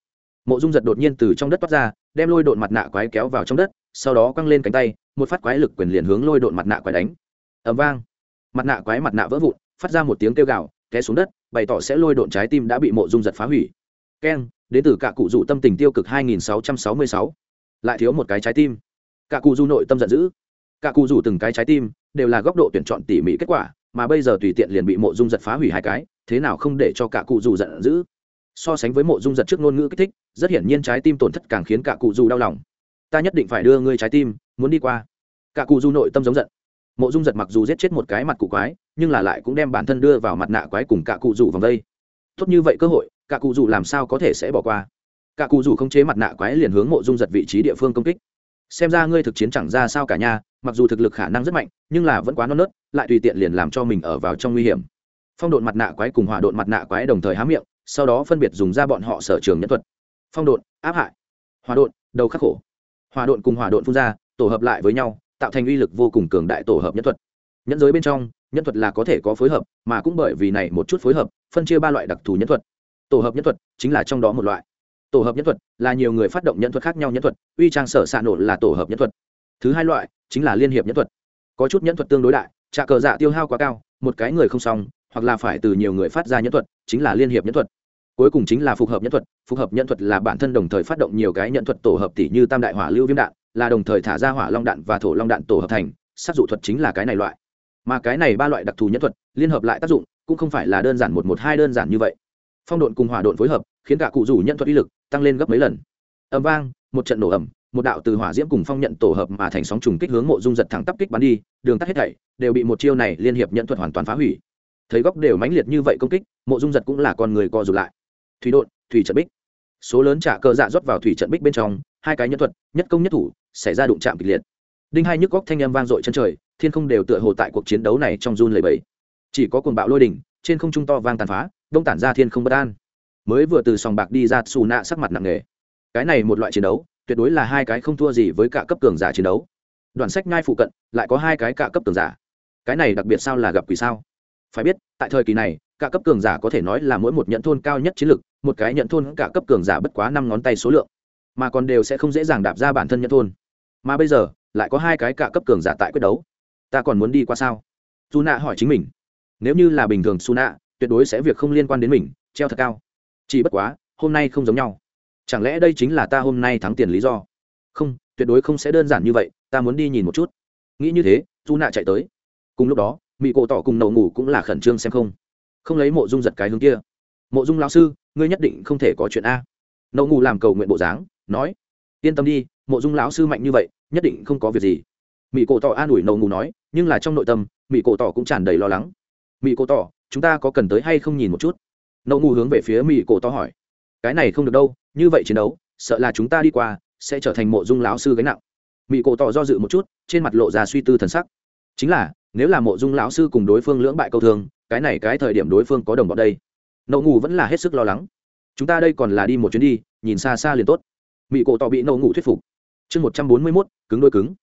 Mộ dung giật đột nhiên từ trong đất toát ra, đem lôi đột mặt nạ quái kéo vào trong đất, sau đó quăng lên cánh tay, một phát quái lực quyền liền hướng lôi đột mặt nạ quái đánh. Ẩm vang. Mặt nạ quái mặt nạ vỡ vụn, phát ra một tiếng kêu gào, té xuống đất, bày tỏ sẽ lôi độn trái tim đã bị mộ dung giật phá hủy. Keng, đến từ cả cụ dụ tâm tình tiêu cực 2666. lại thiếu một cái trái tim. Cả cụ du nội tâm giận dữ cả cụ rủ từng cái trái tim, đều là góc độ tuyển chọn tỉ mỉ kết quả, mà bây giờ tùy tiện liền bị mộ dung giật phá hủy hai cái, thế nào không để cho cả cụ dù giận dữ. So sánh với mộ dung giật trước ngôn ngữ kích thích, rất hiển nhiên trái tim tổn thất càng khiến cả cụ dù đau lòng. Ta nhất định phải đưa ngươi trái tim, muốn đi qua. Cả cụ rủ nội tâm giống giận. Mộ dung giật mặc dù giết chết một cái mặt cụ quái, nhưng là lại cũng đem bản thân đưa vào mặt nạ quái cùng cả cụ dù vòng đây. Tốt như vậy cơ hội, cả cụ dù làm sao có thể sẽ bỏ qua. Cả cụ dù không chế mặt nạ quái liền hướng mộ dung giật vị trí địa phương công kích xem ra ngươi thực chiến chẳng ra sao cả nhà mặc dù thực lực khả năng rất mạnh, nhưng là vẫn quá non nớt, lại tùy tiện liền làm cho mình ở vào trong nguy hiểm. Phong độn mặt nạ quái cùng hỏa độn mặt nạ quái đồng thời há miệng, sau đó phân biệt dùng ra bọn họ sở trường nhân thuật. Phong độn, áp hại. Hỏa độn, đầu khắc khổ. Hỏa độn cùng hỏa độn phun ra, tổ hợp lại với nhau, tạo thành uy lực vô cùng cường đại tổ hợp nhân thuật. Nhẫn giới bên trong, nhân thuật là có thể có phối hợp, mà cũng bởi vì này một chút phối hợp, phân chia ba loại đặc thù nhân thuật. Tổ hợp nhân thuật chính là trong đó một loại tổ hợp nhân thuật là nhiều người phát động nhân thuật khác nhau nhân thuật, uy trang sở xạ nổ là tổ hợp nhân thuật. Thứ hai loại chính là liên hiệp nhân thuật. Có chút nhân thuật tương đối đại trà cờ dạ tiêu hao quá cao, một cái người không xong, hoặc là phải từ nhiều người phát ra nhân thuật, chính là liên hiệp nhân thuật. Cuối cùng chính là phục hợp nhân thuật, phục hợp nhân thuật là bản thân đồng thời phát động nhiều cái nhân thuật tổ hợp tỷ như tam đại hỏa lưu viêm đạn, là đồng thời thả ra hỏa long đạn và thổ long đạn tổ hợp thành, sát dụ thuật chính là cái này loại. Mà cái này ba loại đặc thù nhân thuật, liên hợp lại tác dụng, cũng không phải là đơn giản một một hai đơn giản như vậy phong độn cùng hỏa độn phối hợp, khiến cả cụ rủ nhận thuật uy lực tăng lên gấp mấy lần. Ầm vang, một trận nổ ẩm một đạo từ hỏa diễm cùng phong nhận tổ hợp mà thành sóng trùng kích hướng mộ dung giật thẳng tắp kích bắn đi, đường tắt hết thảy đều bị một chiêu này liên hiệp nhận thuật hoàn toàn phá hủy. Thấy góc đều mãnh liệt như vậy công kích, mộ dung giật cũng là con người co rụt lại. Thủy đột thủy trận bích. Số lớn trả cơ dạ rót vào thủy trận bích bên trong, hai cái nhân thuật, nhất công nhất thủ, xảy ra đụng chạm kịch liệt. Đinh hai nhức góc thanh âm vang dội chân trời, thiên không đều tựa hồ tại cuộc chiến đấu này trong run lầy bẫy chỉ có cuồng bạo lôi đỉnh, trên không trung to vang tàn phá đông tản ra thiên không bất an. Mới vừa từ sòng bạc đi ra xù nạ sắc mặt nặng nề. Cái này một loại chiến đấu, tuyệt đối là hai cái không thua gì với cả cấp cường giả chiến đấu. Đoàn sách ngay phụ cận, lại có hai cái cả cấp cường giả. Cái này đặc biệt sao là gặp quỷ sao? Phải biết, tại thời kỳ này, cả cấp cường giả có thể nói là mỗi một nhận thôn cao nhất chiến lực, một cái nhận thôn cả cấp cường giả bất quá năm ngón tay số lượng, mà còn đều sẽ không dễ dàng đạp ra bản thân nhận thôn. Mà bây giờ, lại có hai cái cả cấp cường giả tại quyết đấu. Ta còn muốn đi qua sao? Su nạ hỏi chính mình. Nếu như là bình thường su nạ tuyệt đối sẽ việc không liên quan đến mình, treo thật cao. Chỉ bất quá, hôm nay không giống nhau. Chẳng lẽ đây chính là ta hôm nay thắng tiền lý do? Không, tuyệt đối không sẽ đơn giản như vậy, ta muốn đi nhìn một chút. Nghĩ như thế du nạ chạy tới. Cùng lúc đó mỹ cổ tỏ cùng nậu ngủ cũng là khẩn trương xem không. Không lấy mộ dung giật cái hướng kia. Mộ dung lão sư, ngươi nhất định không thể có chuyện a. Nậu ngủ làm cầu nguyện bộ dáng, nói, yên tâm đi, mộ dung lão sư mạnh như vậy, nhất định không có việc gì. Mỹ cổ tỏ an ủi nậu ngủ nói, nhưng là trong nội tâm mỹ cổ tỏ cũng tràn đầy lo lắng. Mỹ cổ tỏ chúng ta có cần tới hay không nhìn một chút? Nậu ngủ hướng về phía mỹ cổ to hỏi. Cái này không được đâu, như vậy chiến đấu, sợ là chúng ta đi qua, sẽ trở thành mộ dung lão sư gánh nặng. Mỹ cổ tỏ do dự một chút, trên mặt lộ ra suy tư thần sắc. Chính là, nếu là mộ dung lão sư cùng đối phương lưỡng bại câu thương, cái này cái thời điểm đối phương có đồng bọn đây. Nậu ngủ vẫn là hết sức lo lắng. Chúng ta đây còn là đi một chuyến đi, nhìn xa xa liền tốt. Mỹ cổ tỏ bị nậu ngủ thuyết phục. Chương một trăm bốn mươi mốt, cứng đôi cứng.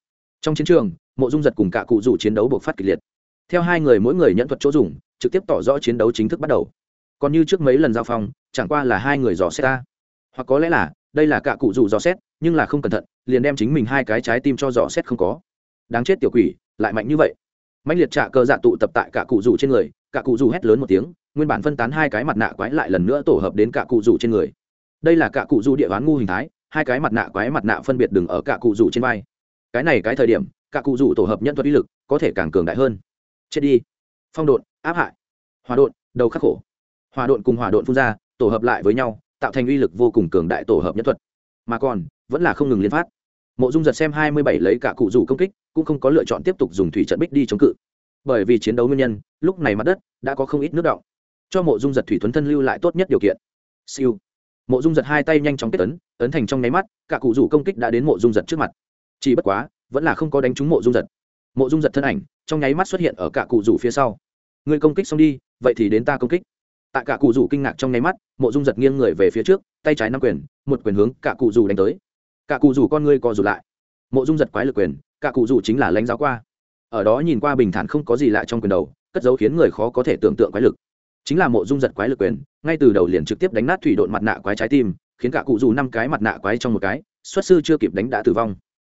Trong chiến trường, mộ dung giật cùng cả cụ rủ chiến đấu buộc phát kịch liệt. Theo hai người mỗi người nhận thuật chỗ dùng trực tiếp tỏ rõ chiến đấu chính thức bắt đầu. Còn như trước mấy lần giao phong, chẳng qua là hai người dò xét ta. Hoặc có lẽ là, đây là cả cụ dù dò xét, nhưng là không cẩn thận, liền đem chính mình hai cái trái tim cho dò xét không có. Đáng chết tiểu quỷ, lại mạnh như vậy. Mạnh liệt trạ cơ dạ tụ tập tại cả cụ dù trên người, cả cụ dù hét lớn một tiếng, nguyên bản phân tán hai cái mặt nạ quái lại lần nữa tổ hợp đến cả cụ dù trên người. Đây là cả cụ dù địa ván ngu hình thái, hai cái mặt nạ quái mặt nạ phân biệt đừng ở cả cụ dù trên vai. Cái này cái thời điểm, cả cụ dù tổ hợp nhân thuật uy lực có thể càng cường đại hơn. Chết đi. Phong độn áp hại. Hòa độn, đầu khắc khổ. Hòa độn cùng hòa độn phun ra, tổ hợp lại với nhau, tạo thành uy lực vô cùng cường đại tổ hợp nhất thuật. Mà còn, vẫn là không ngừng liên phát. Mộ dung giật xem hai mươi bảy lấy cả cụ rủ công kích, cũng không có lựa chọn tiếp tục dùng thủy trận bích đi chống cự. Bởi vì chiến đấu nguyên nhân, lúc này mặt đất đã có không ít nước động cho mộ dung giật thủy thuấn thân lưu lại tốt nhất điều kiện. Siêu. Mộ dung giật hai tay nhanh chóng kết ấn ấn thành trong nháy mắt, cả cụ rủ công kích đã đến mộ dung giật trước mặt. Chỉ bất quá, vẫn là không có đánh trúng mộ dung giật. Mộ dung giật thân ảnh, trong nháy mắt xuất hiện ở cả cụ rủ phía sau. Ngươi công kích xong đi, vậy thì đến ta công kích. Tại cả cụ rủ kinh ngạc trong nháy mắt, mộ dung giật nghiêng người về phía trước, tay trái năm quyền, một quyền hướng cả cụ rủ đánh tới. Cả cụ rủ con ngươi co rụt lại. Mộ dung giật quái lực quyền, cả cụ rủ chính là lãnh giáo qua. Ở đó nhìn qua bình thản không có gì lạ trong quyền đầu, cất dấu khiến người khó có thể tưởng tượng quái lực. Chính là mộ dung giật quái lực quyền, ngay từ đầu liền trực tiếp đánh nát thủy độn mặt nạ quái trái tim, khiến cả cụ dù năm cái mặt nạ quái trong một cái, xuất sư chưa kịp đánh đã tử vong.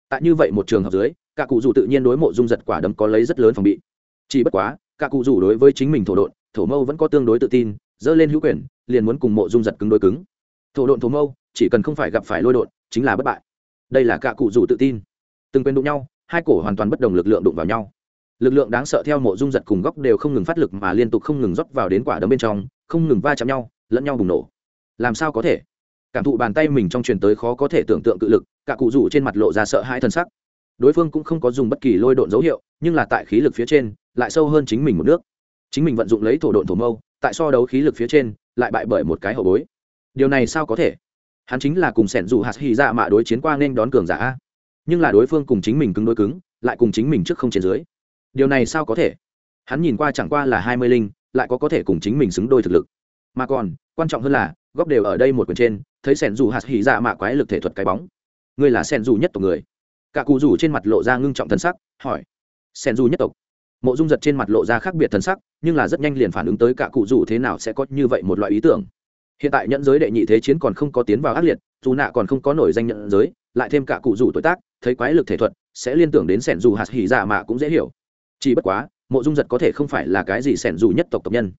Tại như vậy một trường hợp dưới, cả cụ dù tự nhiên đối mộ dung giật quả đấm có lấy rất lớn phòng bị. Chỉ bất quá cả cụ rủ đối với chính mình thổ độn, thổ mâu vẫn có tương đối tự tin, dơ lên hữu quyền, liền muốn cùng mộ dung giật cứng đối cứng. Thổ độn thổ mâu, chỉ cần không phải gặp phải lôi độn, chính là bất bại. Đây là cả cụ rủ tự tin. Từng quyền đụng nhau, hai cổ hoàn toàn bất đồng lực lượng đụng vào nhau. Lực lượng đáng sợ theo mộ dung giật cùng góc đều không ngừng phát lực mà liên tục không ngừng rót vào đến quả đấm bên trong, không ngừng va chạm nhau, lẫn nhau bùng nổ. Làm sao có thể? Cảm thụ bàn tay mình trong truyền tới khó có thể tưởng tượng cự lực, cả cụ rủ trên mặt lộ ra sợ hãi thân sắc. Đối phương cũng không có dùng bất kỳ lôi độn dấu hiệu, nhưng là tại khí lực phía trên lại sâu hơn chính mình một nước. Chính mình vận dụng lấy thổ độn thổ mâu, tại so đấu khí lực phía trên, lại bại bởi một cái hậu bối. Điều này sao có thể? Hắn chính là cùng sẻn dù hạt hy dạ mạ đối chiến qua nên đón cường giả nhưng là đối phương cùng chính mình cứng đối cứng, lại cùng chính mình trước không trên dưới. Điều này sao có thể? Hắn nhìn qua chẳng qua là hai mươi linh, lại có có thể cùng chính mình xứng đôi thực lực. Mà còn, quan trọng hơn là góp đều ở đây một quyền trên, thấy sẻn dù hạt hy dạ mạ quái lực thể thuật cái bóng. Ngươi là sẻn dù nhất tộc người. Cả cụ rủ trên mặt lộ ra ngưng trọng thân sắc, hỏi. Sẻn dù nhất tộc? Mộ dung giật trên mặt lộ ra khác biệt thân sắc, nhưng là rất nhanh liền phản ứng tới cả cụ rủ thế nào sẽ có như vậy một loại ý tưởng. Hiện tại nhẫn giới đệ nhị thế chiến còn không có tiến vào ác liệt, dù nạ còn không có nổi danh nhận giới, lại thêm cả cụ rủ tuổi tác, thấy quái lực thể thuật, sẽ liên tưởng đến sẻn dù hạt hỉ dạ mạ cũng dễ hiểu. Chỉ bất quá, mộ dung giật có thể không phải là cái gì sẻn dù nhất tộc tộc nhân.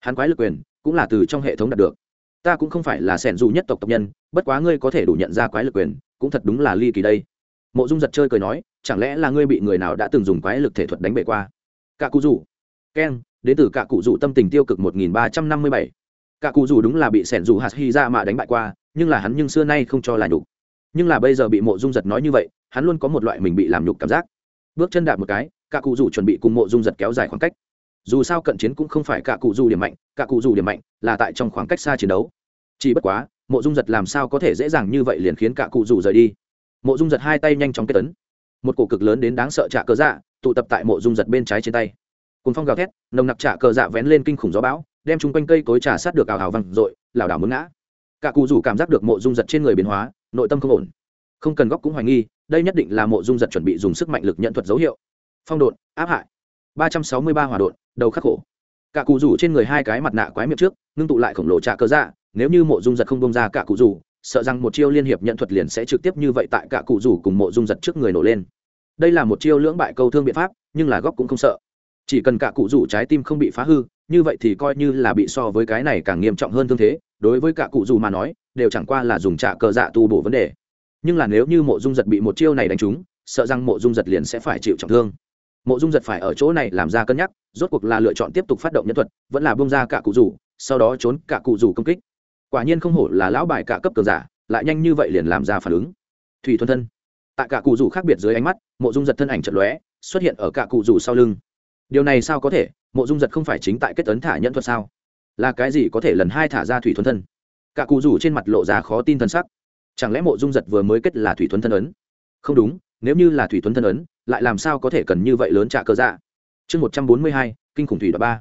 Hắn quái lực quyền cũng là từ trong hệ thống đạt được. Ta cũng không phải là sẻn dù nhất tộc tộc nhân, bất quá ngươi có thể đủ nhận ra quái lực quyền, cũng thật đúng là ly kỳ đây. Mộ dung giật chơi cười nói, chẳng lẽ là ngươi bị người nào đã từng dùng quái lực thể thuật đánh bể qua? Cả cụ rủ. Keng đến từ cả cụ rủ tâm tình tiêu cực một nghìn ba trăm năm mươi bảy. Cả cụ rủ đúng là bị sẻn rủ hạt hy dạ ra mà đánh bại qua, nhưng là hắn nhưng xưa nay không cho là nhục. Nhưng là bây giờ bị mộ dung giật nói như vậy, hắn luôn có một loại mình bị làm nhục cảm giác. Bước chân đạp một cái, cả cụ rủ chuẩn bị cùng mộ dung giật kéo dài khoảng cách. Dù sao cận chiến cũng không phải cả cụ rủ điểm mạnh, cả cụ rủ điểm mạnh là tại trong khoảng cách xa chiến đấu. Chỉ bất quá, mộ dung giật làm sao có thể dễ dàng như vậy liền khiến cả cụ rủ rời đi. Mộ dung giật hai tay nhanh chóng kết tấn một cổ cực lớn đến đáng sợ trả cờ dạ tụ tập tại mộ dung giật bên trái trên tay. Cùng phong gào thét, nồng nặc trả cờ dạ vén lên kinh khủng gió bão, đem chung quanh cây cối trà sát được ảo hào văng r ộ i lảo đảo muốn ngã. Cả cụ rủ cảm giác được mộ dung giật trên người biến hóa, nội tâm không ổn. Không cần góc cũng hoài nghi, đây nhất định là mộ dung giật chuẩn bị dùng sức mạnh lực nhận thuật dấu hiệu. Phong độn, áp hại. Ba trăm sáu mươi ba hỏa độn, đầu khắc khổ. Cả cụ rủ trên người hai cái mặt nạ quái miệng trước, ngưng tụ lại khổng lồ trà cờ dạ nếu như mộ dung giật không bông ra cả cụ rủ sợ rằng một chiêu liên hiệp nhận thuật liền sẽ trực tiếp như vậy tại cả cụ rủ cùng mộ dung giật trước người nổ lên. Đây là một chiêu lưỡng bại câu thương biện pháp, nhưng là góc cũng không sợ. Chỉ cần cả cụ rủ trái tim không bị phá hư, như vậy thì coi như là bị so với cái này càng nghiêm trọng hơn thương thế, đối với cả cụ rủ mà nói, đều chẳng qua là dùng trả cờ dạ tu bổ vấn đề. Nhưng là nếu như mộ dung giật bị một chiêu này đánh trúng, sợ rằng mộ dung giật liền sẽ phải chịu trọng thương. Mộ dung giật phải ở chỗ này làm ra cân nhắc, rốt cuộc là lựa chọn tiếp tục phát động nhân thuật, vẫn là bông ra cả cụ rủ, sau đó trốn cả cụ rủ công kích quả nhiên không hổ là lão bài cả cấp cường giả, lại nhanh như vậy liền làm ra phản ứng. Thủy thuần thân. Tại cả cụ rủ khác biệt dưới ánh mắt, mộ dung giật thân ảnh trận lóe, xuất hiện ở cả cụ rủ sau lưng. Điều này sao có thể? Mộ dung giật không phải chính tại kết tấn thả nhận thuật sao? Là cái gì có thể lần hai thả ra thủy thuần thân? Cả cụ rủ trên mặt lộ ra khó tin thân sắc. Chẳng lẽ mộ dung giật vừa mới kết là thủy thuần thân ấn? Không đúng, nếu như là thủy thuần thân ấn, lại làm sao có thể cần như vậy lớn trả cơ dạ? Chương một trăm bốn mươi hai, kinh khủng thủy đoạn ba.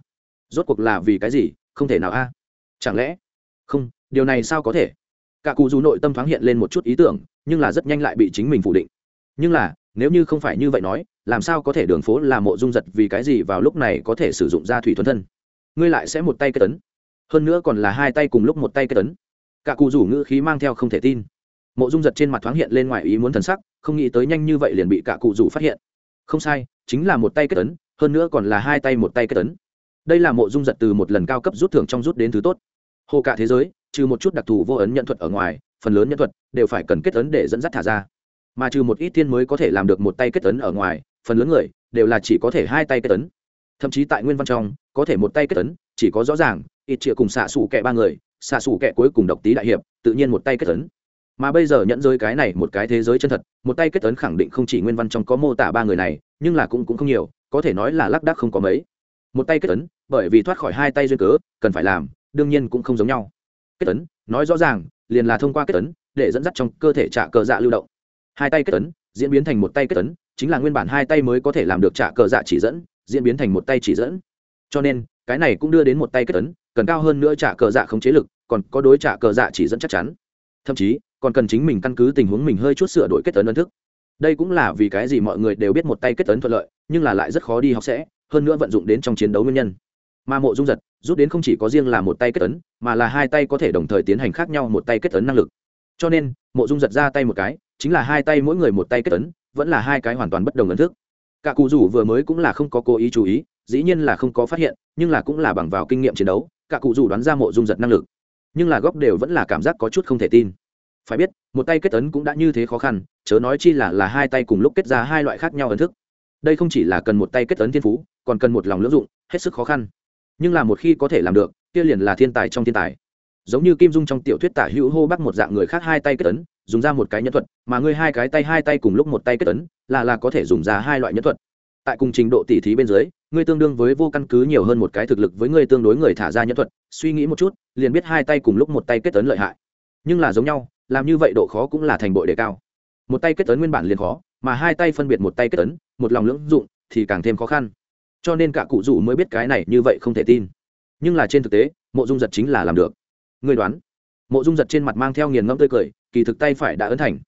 Rốt cuộc là vì cái gì? Không thể nào a. Chẳng lẽ? Không điều này sao có thể? Cả cụ dù nội tâm thoáng hiện lên một chút ý tưởng, nhưng là rất nhanh lại bị chính mình phủ định. Nhưng là, nếu như không phải như vậy nói, làm sao có thể đường phố là mộ dung giật vì cái gì vào lúc này có thể sử dụng ra thủy thuần thân? Ngươi lại sẽ một tay kết tấn. Hơn nữa còn là hai tay cùng lúc một tay kết tấn. Cả cụ rủ ngữ khí mang theo không thể tin. Mộ dung giật trên mặt thoáng hiện lên ngoài ý muốn thần sắc, không nghĩ tới nhanh như vậy liền bị cả cụ rủ phát hiện. Không sai, chính là một tay kết tấn, hơn nữa còn là hai tay một tay kết tấn. Đây là mộ dung giật từ một lần cao cấp rút thưởng trong rút đến thứ tốt. Hồ cả thế giới trừ một chút đặc thù vô ấn nhận thuật ở ngoài, phần lớn nhân thuật đều phải cần kết ấn để dẫn dắt thả ra. Mà trừ một ít tiên mới có thể làm được một tay kết ấn ở ngoài, phần lớn người đều là chỉ có thể hai tay kết ấn. Thậm chí tại nguyên văn trong, có thể một tay kết ấn, chỉ có rõ ràng, ít chĩa cùng xạ xủ kẹ ba người, xạ xủ kẹ cuối cùng độc tý đại hiệp, tự nhiên một tay kết ấn. Mà bây giờ nhận giới cái này một cái thế giới chân thật, một tay kết ấn khẳng định không chỉ nguyên văn trong có mô tả ba người này, nhưng là cũng cũng không nhiều, có thể nói là lác đác không có mấy. Một tay kết ấn, bởi vì thoát khỏi hai tay duyên cớ, cần phải làm, đương nhiên cũng không giống nhau kết ấn nói rõ ràng, liền là thông qua kết ấn để dẫn dắt trong cơ thể trả cờ dạ lưu động. Hai tay kết ấn diễn biến thành một tay kết ấn chính là nguyên bản hai tay mới có thể làm được trả cờ dạ chỉ dẫn, diễn biến thành một tay chỉ dẫn. Cho nên, cái này cũng đưa đến một tay kết ấn cần cao hơn nữa trả cờ dạ không chế lực, còn có đối trả cờ dạ chỉ dẫn chắc chắn. Thậm chí, còn cần chính mình căn cứ tình huống mình hơi chút sửa đổi kết ấn ấn thức. Đây cũng là vì cái gì mọi người đều biết một tay kết ấn thuận lợi, nhưng là lại rất khó đi học sẽ, hơn nữa vận dụng đến trong chiến đấu nguyên nhân mà mộ dung giật, rút đến không chỉ có riêng là một tay kết ấn, mà là hai tay có thể đồng thời tiến hành khác nhau một tay kết ấn năng lực. Cho nên, mộ dung giật ra tay một cái, chính là hai tay mỗi người một tay kết ấn, vẫn là hai cái hoàn toàn bất đồng ấn thức. Cả cụ rủ vừa mới cũng là không có cố ý chú ý, dĩ nhiên là không có phát hiện, nhưng là cũng là bằng vào kinh nghiệm chiến đấu, cả cụ rủ đoán ra mộ dung giật năng lực. Nhưng là góc đều vẫn là cảm giác có chút không thể tin. Phải biết, một tay kết ấn cũng đã như thế khó khăn, chớ nói chi là là hai tay cùng lúc kết ra hai loại khác nhau ấn thức. Đây không chỉ là cần một tay kết ấn thiên phú, còn cần một lòng lưỡng dụng, hết sức khó khăn nhưng là một khi có thể làm được kia liền là thiên tài trong thiên tài. Giống như kim dung trong tiểu thuyết tả hữu hô bắc một dạng người khác hai tay kết tấn, dùng ra một cái nhân thuật mà ngươi hai cái tay hai tay cùng lúc một tay kết tấn, là là có thể dùng ra hai loại nhân thuật. Tại cùng trình độ tỉ thí bên dưới ngươi tương đương với vô căn cứ nhiều hơn một cái thực lực với ngươi tương đối người thả ra nhân thuật suy nghĩ một chút liền biết hai tay cùng lúc một tay kết tấn lợi hại. Nhưng là giống nhau làm như vậy độ khó cũng là thành bội đề cao. Một tay kết tấn nguyên bản liền khó mà hai tay phân biệt một tay kết tấn, một lòng lưỡng dụng thì càng thêm khó khăn cho nên cả cụ rủ mới biết cái này như vậy không thể tin. Nhưng là trên thực tế, mộ dung giật chính là làm được. Người đoán, mộ dung giật trên mặt mang theo nghiền ngẫm tươi cười, kỳ thực tay phải đã ấn thành.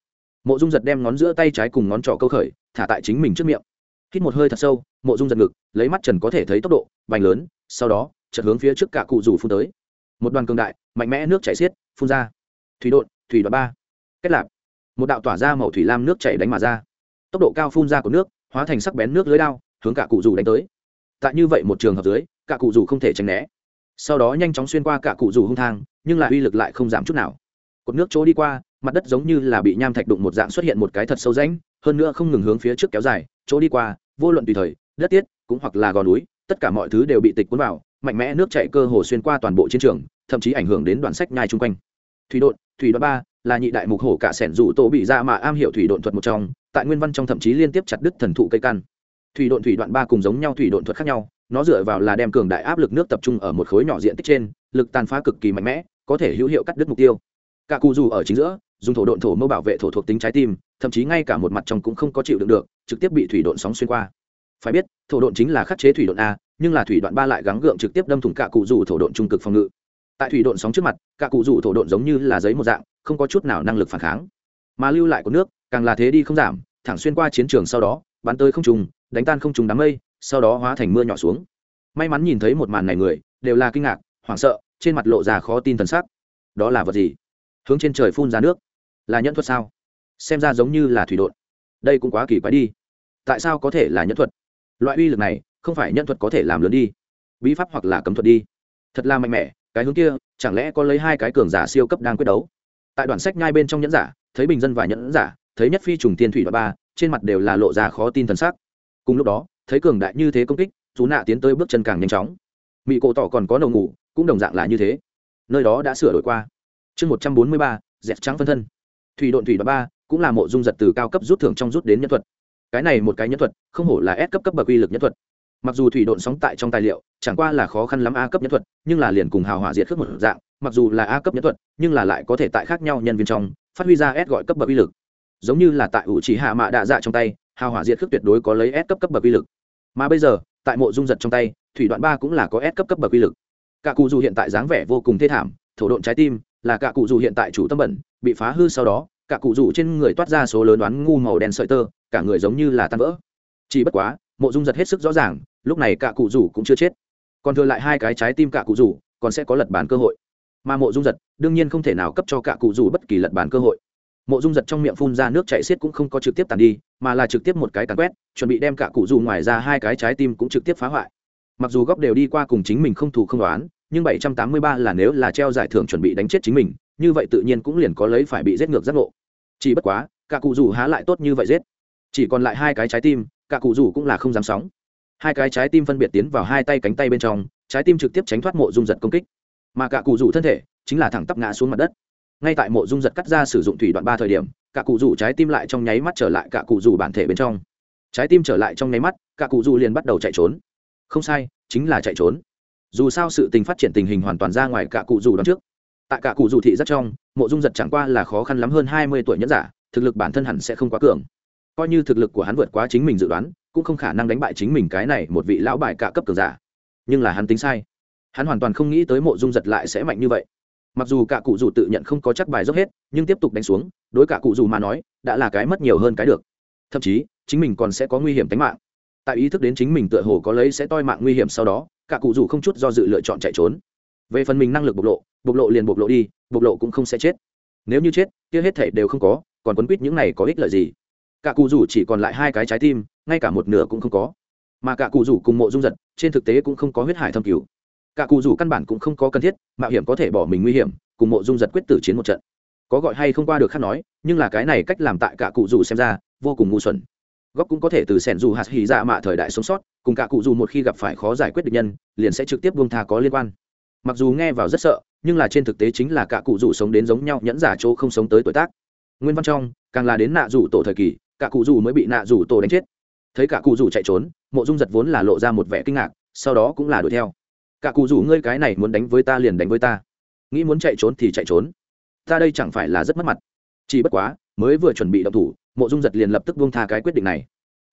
Mộ dung giật đem ngón giữa tay trái cùng ngón trỏ câu khởi, thả tại chính mình trước miệng. Hít một hơi thật sâu, mộ dung giật ngực, lấy mắt trần có thể thấy tốc độ, bành lớn, sau đó chật hướng phía trước cả cụ rủ phun tới. Một đoàn cường đại, mạnh mẽ nước chảy xiết, phun ra. Thủy đột thủy đoạn ba. Kết lạp. Một đạo tỏa ra màu thủy lam nước chảy đánh mà ra. Tốc độ cao phun ra của nước, hóa thành sắc bén nước lưới đao, hướng cả cụ rủ đánh tới tại như vậy một trường hợp dưới, cả cụ rủ không thể tránh né. Sau đó nhanh chóng xuyên qua cả cụ rủ hung thang, nhưng lại uy lực lại không giảm chút nào. Cột nước chỗ đi qua, mặt đất giống như là bị nham thạch đụng một dạng xuất hiện một cái thật sâu rãnh, hơn nữa không ngừng hướng phía trước kéo dài, chỗ đi qua, vô luận tùy thời, đất tiết, cũng hoặc là gò núi, tất cả mọi thứ đều bị tịch cuốn vào, mạnh mẽ nước chạy cơ hồ xuyên qua toàn bộ chiến trường, thậm chí ảnh hưởng đến đoạn sách nhai chung quanh. Thủy đột thủy đoạn ba, là nhị đại mục hổ cả sẻn rủ tổ bị dạ ra mà am hiểu thủy độn thuật một trong, tại nguyên văn trong thậm chí liên tiếp chặt đứt thần thụ cây căn thủy độn thủy đoạn ba cùng giống nhau thủy độn thuật khác nhau, nó dựa vào là đem cường đại áp lực nước tập trung ở một khối nhỏ diện tích trên, lực tàn phá cực kỳ mạnh mẽ, có thể hữu hiệu cắt đứt mục tiêu. Cả cụ dù ở chính giữa, dùng thổ độn thổ mâu bảo vệ thổ thuộc tính trái tim, thậm chí ngay cả một mặt trong cũng không có chịu đựng được, trực tiếp bị thủy độn sóng xuyên qua. Phải biết, thổ độn chính là khắc chế thủy độn a, nhưng là thủy đoạn ba lại gắng gượng trực tiếp đâm thủng cả cụ dù thổ độn trung cực phòng ngự. Tại thủy độn sóng trước mặt, cả cụ dù thổ độn giống như là giấy một dạng, không có chút nào năng lực phản kháng. Mà lưu lại của nước, càng là thế đi không giảm, thẳng xuyên qua chiến trường sau đó, bắn tới không trùng đánh tan không trùng đám mây, sau đó hóa thành mưa nhỏ xuống. May mắn nhìn thấy một màn này người, đều là kinh ngạc, hoảng sợ, trên mặt lộ ra khó tin thần sắc. Đó là vật gì? Hướng trên trời phun ra nước. Là nhẫn thuật sao? Xem ra giống như là thủy đột. Đây cũng quá kỳ quái đi. Tại sao có thể là nhẫn thuật? Loại uy lực này, không phải nhẫn thuật có thể làm lớn đi. Bí pháp hoặc là cấm thuật đi. Thật là mạnh mẽ, cái hướng kia, chẳng lẽ có lấy hai cái cường giả siêu cấp đang quyết đấu? Tại đoạn sách nhai bên trong nhẫn giả, thấy bình dân và nhẫn giả, thấy nhất phi trùng tiên thủy và ba, trên mặt đều là lộ ra khó tin thần sắc cùng lúc đó, thấy cường đại như thế công kích, chú nạ tiến tới bước chân càng nhanh chóng. Mỹ cổ tỏ còn có nầu ngủ, cũng đồng dạng là như thế. Nơi đó đã sửa đổi qua. Chương một trăm bốn mươi ba, dẹp trắng phân thân. Thủy độn thủy đoạn ba, cũng là mộ dung giật từ cao cấp rút thưởng trong rút đến nhân thuật. Cái này một cái nhân thuật, không hổ là S cấp cấp bậc uy lực nhân thuật. Mặc dù thủy độn sóng tại trong tài liệu, chẳng qua là khó khăn lắm a cấp nhân thuật, nhưng là liền cùng hào hỏa diệt khước một dạng, mặc dù là a cấp nhân thuật, nhưng là lại có thể tại khác nhau nhân viên trong, phát huy ra S gọi cấp bậc uy lực. Giống như là tại ủ chỉ hạ mạ đạ dạ trong tay hào hỏa diệt khước tuyệt đối có lấy S cấp cấp bậc uy lực. Mà bây giờ, tại mộ dung giật trong tay, thủy đoạn ba cũng là có S cấp cấp bậc uy lực. Cả cụ dù hiện tại dáng vẻ vô cùng thê thảm, thổ độn trái tim, là cả cụ dù hiện tại chủ tâm bẩn, bị phá hư sau đó cả cụ dù trên người toát ra số lớn đoán ngu màu đen sợi tơ, cả người giống như là tan vỡ. Chỉ bất quá, mộ dung giật hết sức rõ ràng, lúc này cả cụ rủ cũng chưa chết. Còn thừa lại hai cái trái tim cả cụ rủ còn sẽ có lật bàn cơ hội. Mà mộ dung giật, đương nhiên không thể nào cấp cho cả cụ rủ bất kỳ lật bàn cơ hội mộ dung giật trong miệng phun ra nước chạy xiết cũng không có trực tiếp tàn đi, mà là trực tiếp một cái tàn quét, chuẩn bị đem cả cụ dù ngoài ra hai cái trái tim cũng trực tiếp phá hoại. Mặc dù góc đều đi qua cùng chính mình không thủ không đoán nhưng bảy trăm tám mươi ba là nếu là treo giải thưởng chuẩn bị đánh chết chính mình, như vậy tự nhiên cũng liền có lấy phải bị giết ngược giác ngộ. Chỉ bất quá, cả cụ dù há lại tốt như vậy giết. Chỉ còn lại hai cái trái tim, cả cụ dù cũng là không dám sóng. Hai cái trái tim phân biệt tiến vào hai tay cánh tay bên trong, trái tim trực tiếp tránh thoát mộ dung giật công kích. Mà cả cụ dù thân thể chính là thẳng tắp ngã xuống mặt đất ngay tại mộ dung giật cắt ra sử dụng thủy đoạn ba thời điểm, cả cụ rủ trái tim lại trong nháy mắt trở lại cả cụ rủ bản thể bên trong. Trái tim trở lại trong nháy mắt, cả cụ rủ liền bắt đầu chạy trốn. Không sai, chính là chạy trốn. Dù sao sự tình phát triển tình hình hoàn toàn ra ngoài cả cụ rủ đón trước. Tại cả cụ rủ thị rất trong, mộ dung giật chẳng qua là khó khăn lắm hơn hai mươi tuổi nhẫn giả, thực lực bản thân hẳn sẽ không quá cường. Coi như thực lực của hắn vượt quá chính mình dự đoán, cũng không khả năng đánh bại chính mình cái này một vị lão bài cả cấp cường giả. Nhưng là hắn tính sai. Hắn hoàn toàn không nghĩ tới mộ dung giật lại sẽ mạnh như vậy mặc dù cả cụ dù tự nhận không có chắc bài dốc hết, nhưng tiếp tục đánh xuống, đối cả cụ dù mà nói, đã là cái mất nhiều hơn cái được. Thậm chí, chính mình còn sẽ có nguy hiểm tính mạng. Tại ý thức đến chính mình tựa hồ có lấy sẽ toi mạng nguy hiểm sau đó, cả cụ dù không chút do dự lựa chọn chạy trốn. Về phần mình năng lực bộc lộ bộc lộ liền bộc lộ đi, bộc lộ cũng không sẽ chết. Nếu như chết, kia hết thể đều không có, còn quấn quýt những này có ích lợi gì? Cả cụ rủ chỉ còn lại hai cái trái tim, ngay cả một nửa cũng không có. Mà cả cụ rủ cùng mộ dung giật, trên thực tế cũng không có huyết hải thâm cứu cả cụ rủ căn bản cũng không có cần thiết, mạo hiểm có thể bỏ mình nguy hiểm, cùng mộ dung giật quyết tử chiến một trận. Có gọi hay không qua được khác nói, nhưng là cái này cách làm tại cả cụ rủ xem ra, vô cùng ngu xuẩn. Góc cũng có thể từ sẻn dù hạt hỉ dạ mạ thời đại sống sót, cùng cả cụ dù một khi gặp phải khó giải quyết được nhân, liền sẽ trực tiếp buông tha có liên quan. Mặc dù nghe vào rất sợ, nhưng là trên thực tế chính là cả cụ dù sống đến giống nhau nhẫn giả chỗ không sống tới tuổi tác. Nguyên văn trong, càng là đến nạ rủ tổ thời kỳ, cả cụ dù mới bị nạ rủ tổ đánh chết. Thấy cả cụ dù chạy trốn, mộ dung giật vốn là lộ ra một vẻ kinh ngạc, sau đó cũng là đuổi theo cả cụ rủ ngươi cái này muốn đánh với ta liền đánh với ta. Nghĩ muốn chạy trốn thì chạy trốn. Ta đây chẳng phải là rất mất mặt. Chỉ bất quá, mới vừa chuẩn bị động thủ, mộ dung giật liền lập tức buông tha cái quyết định này.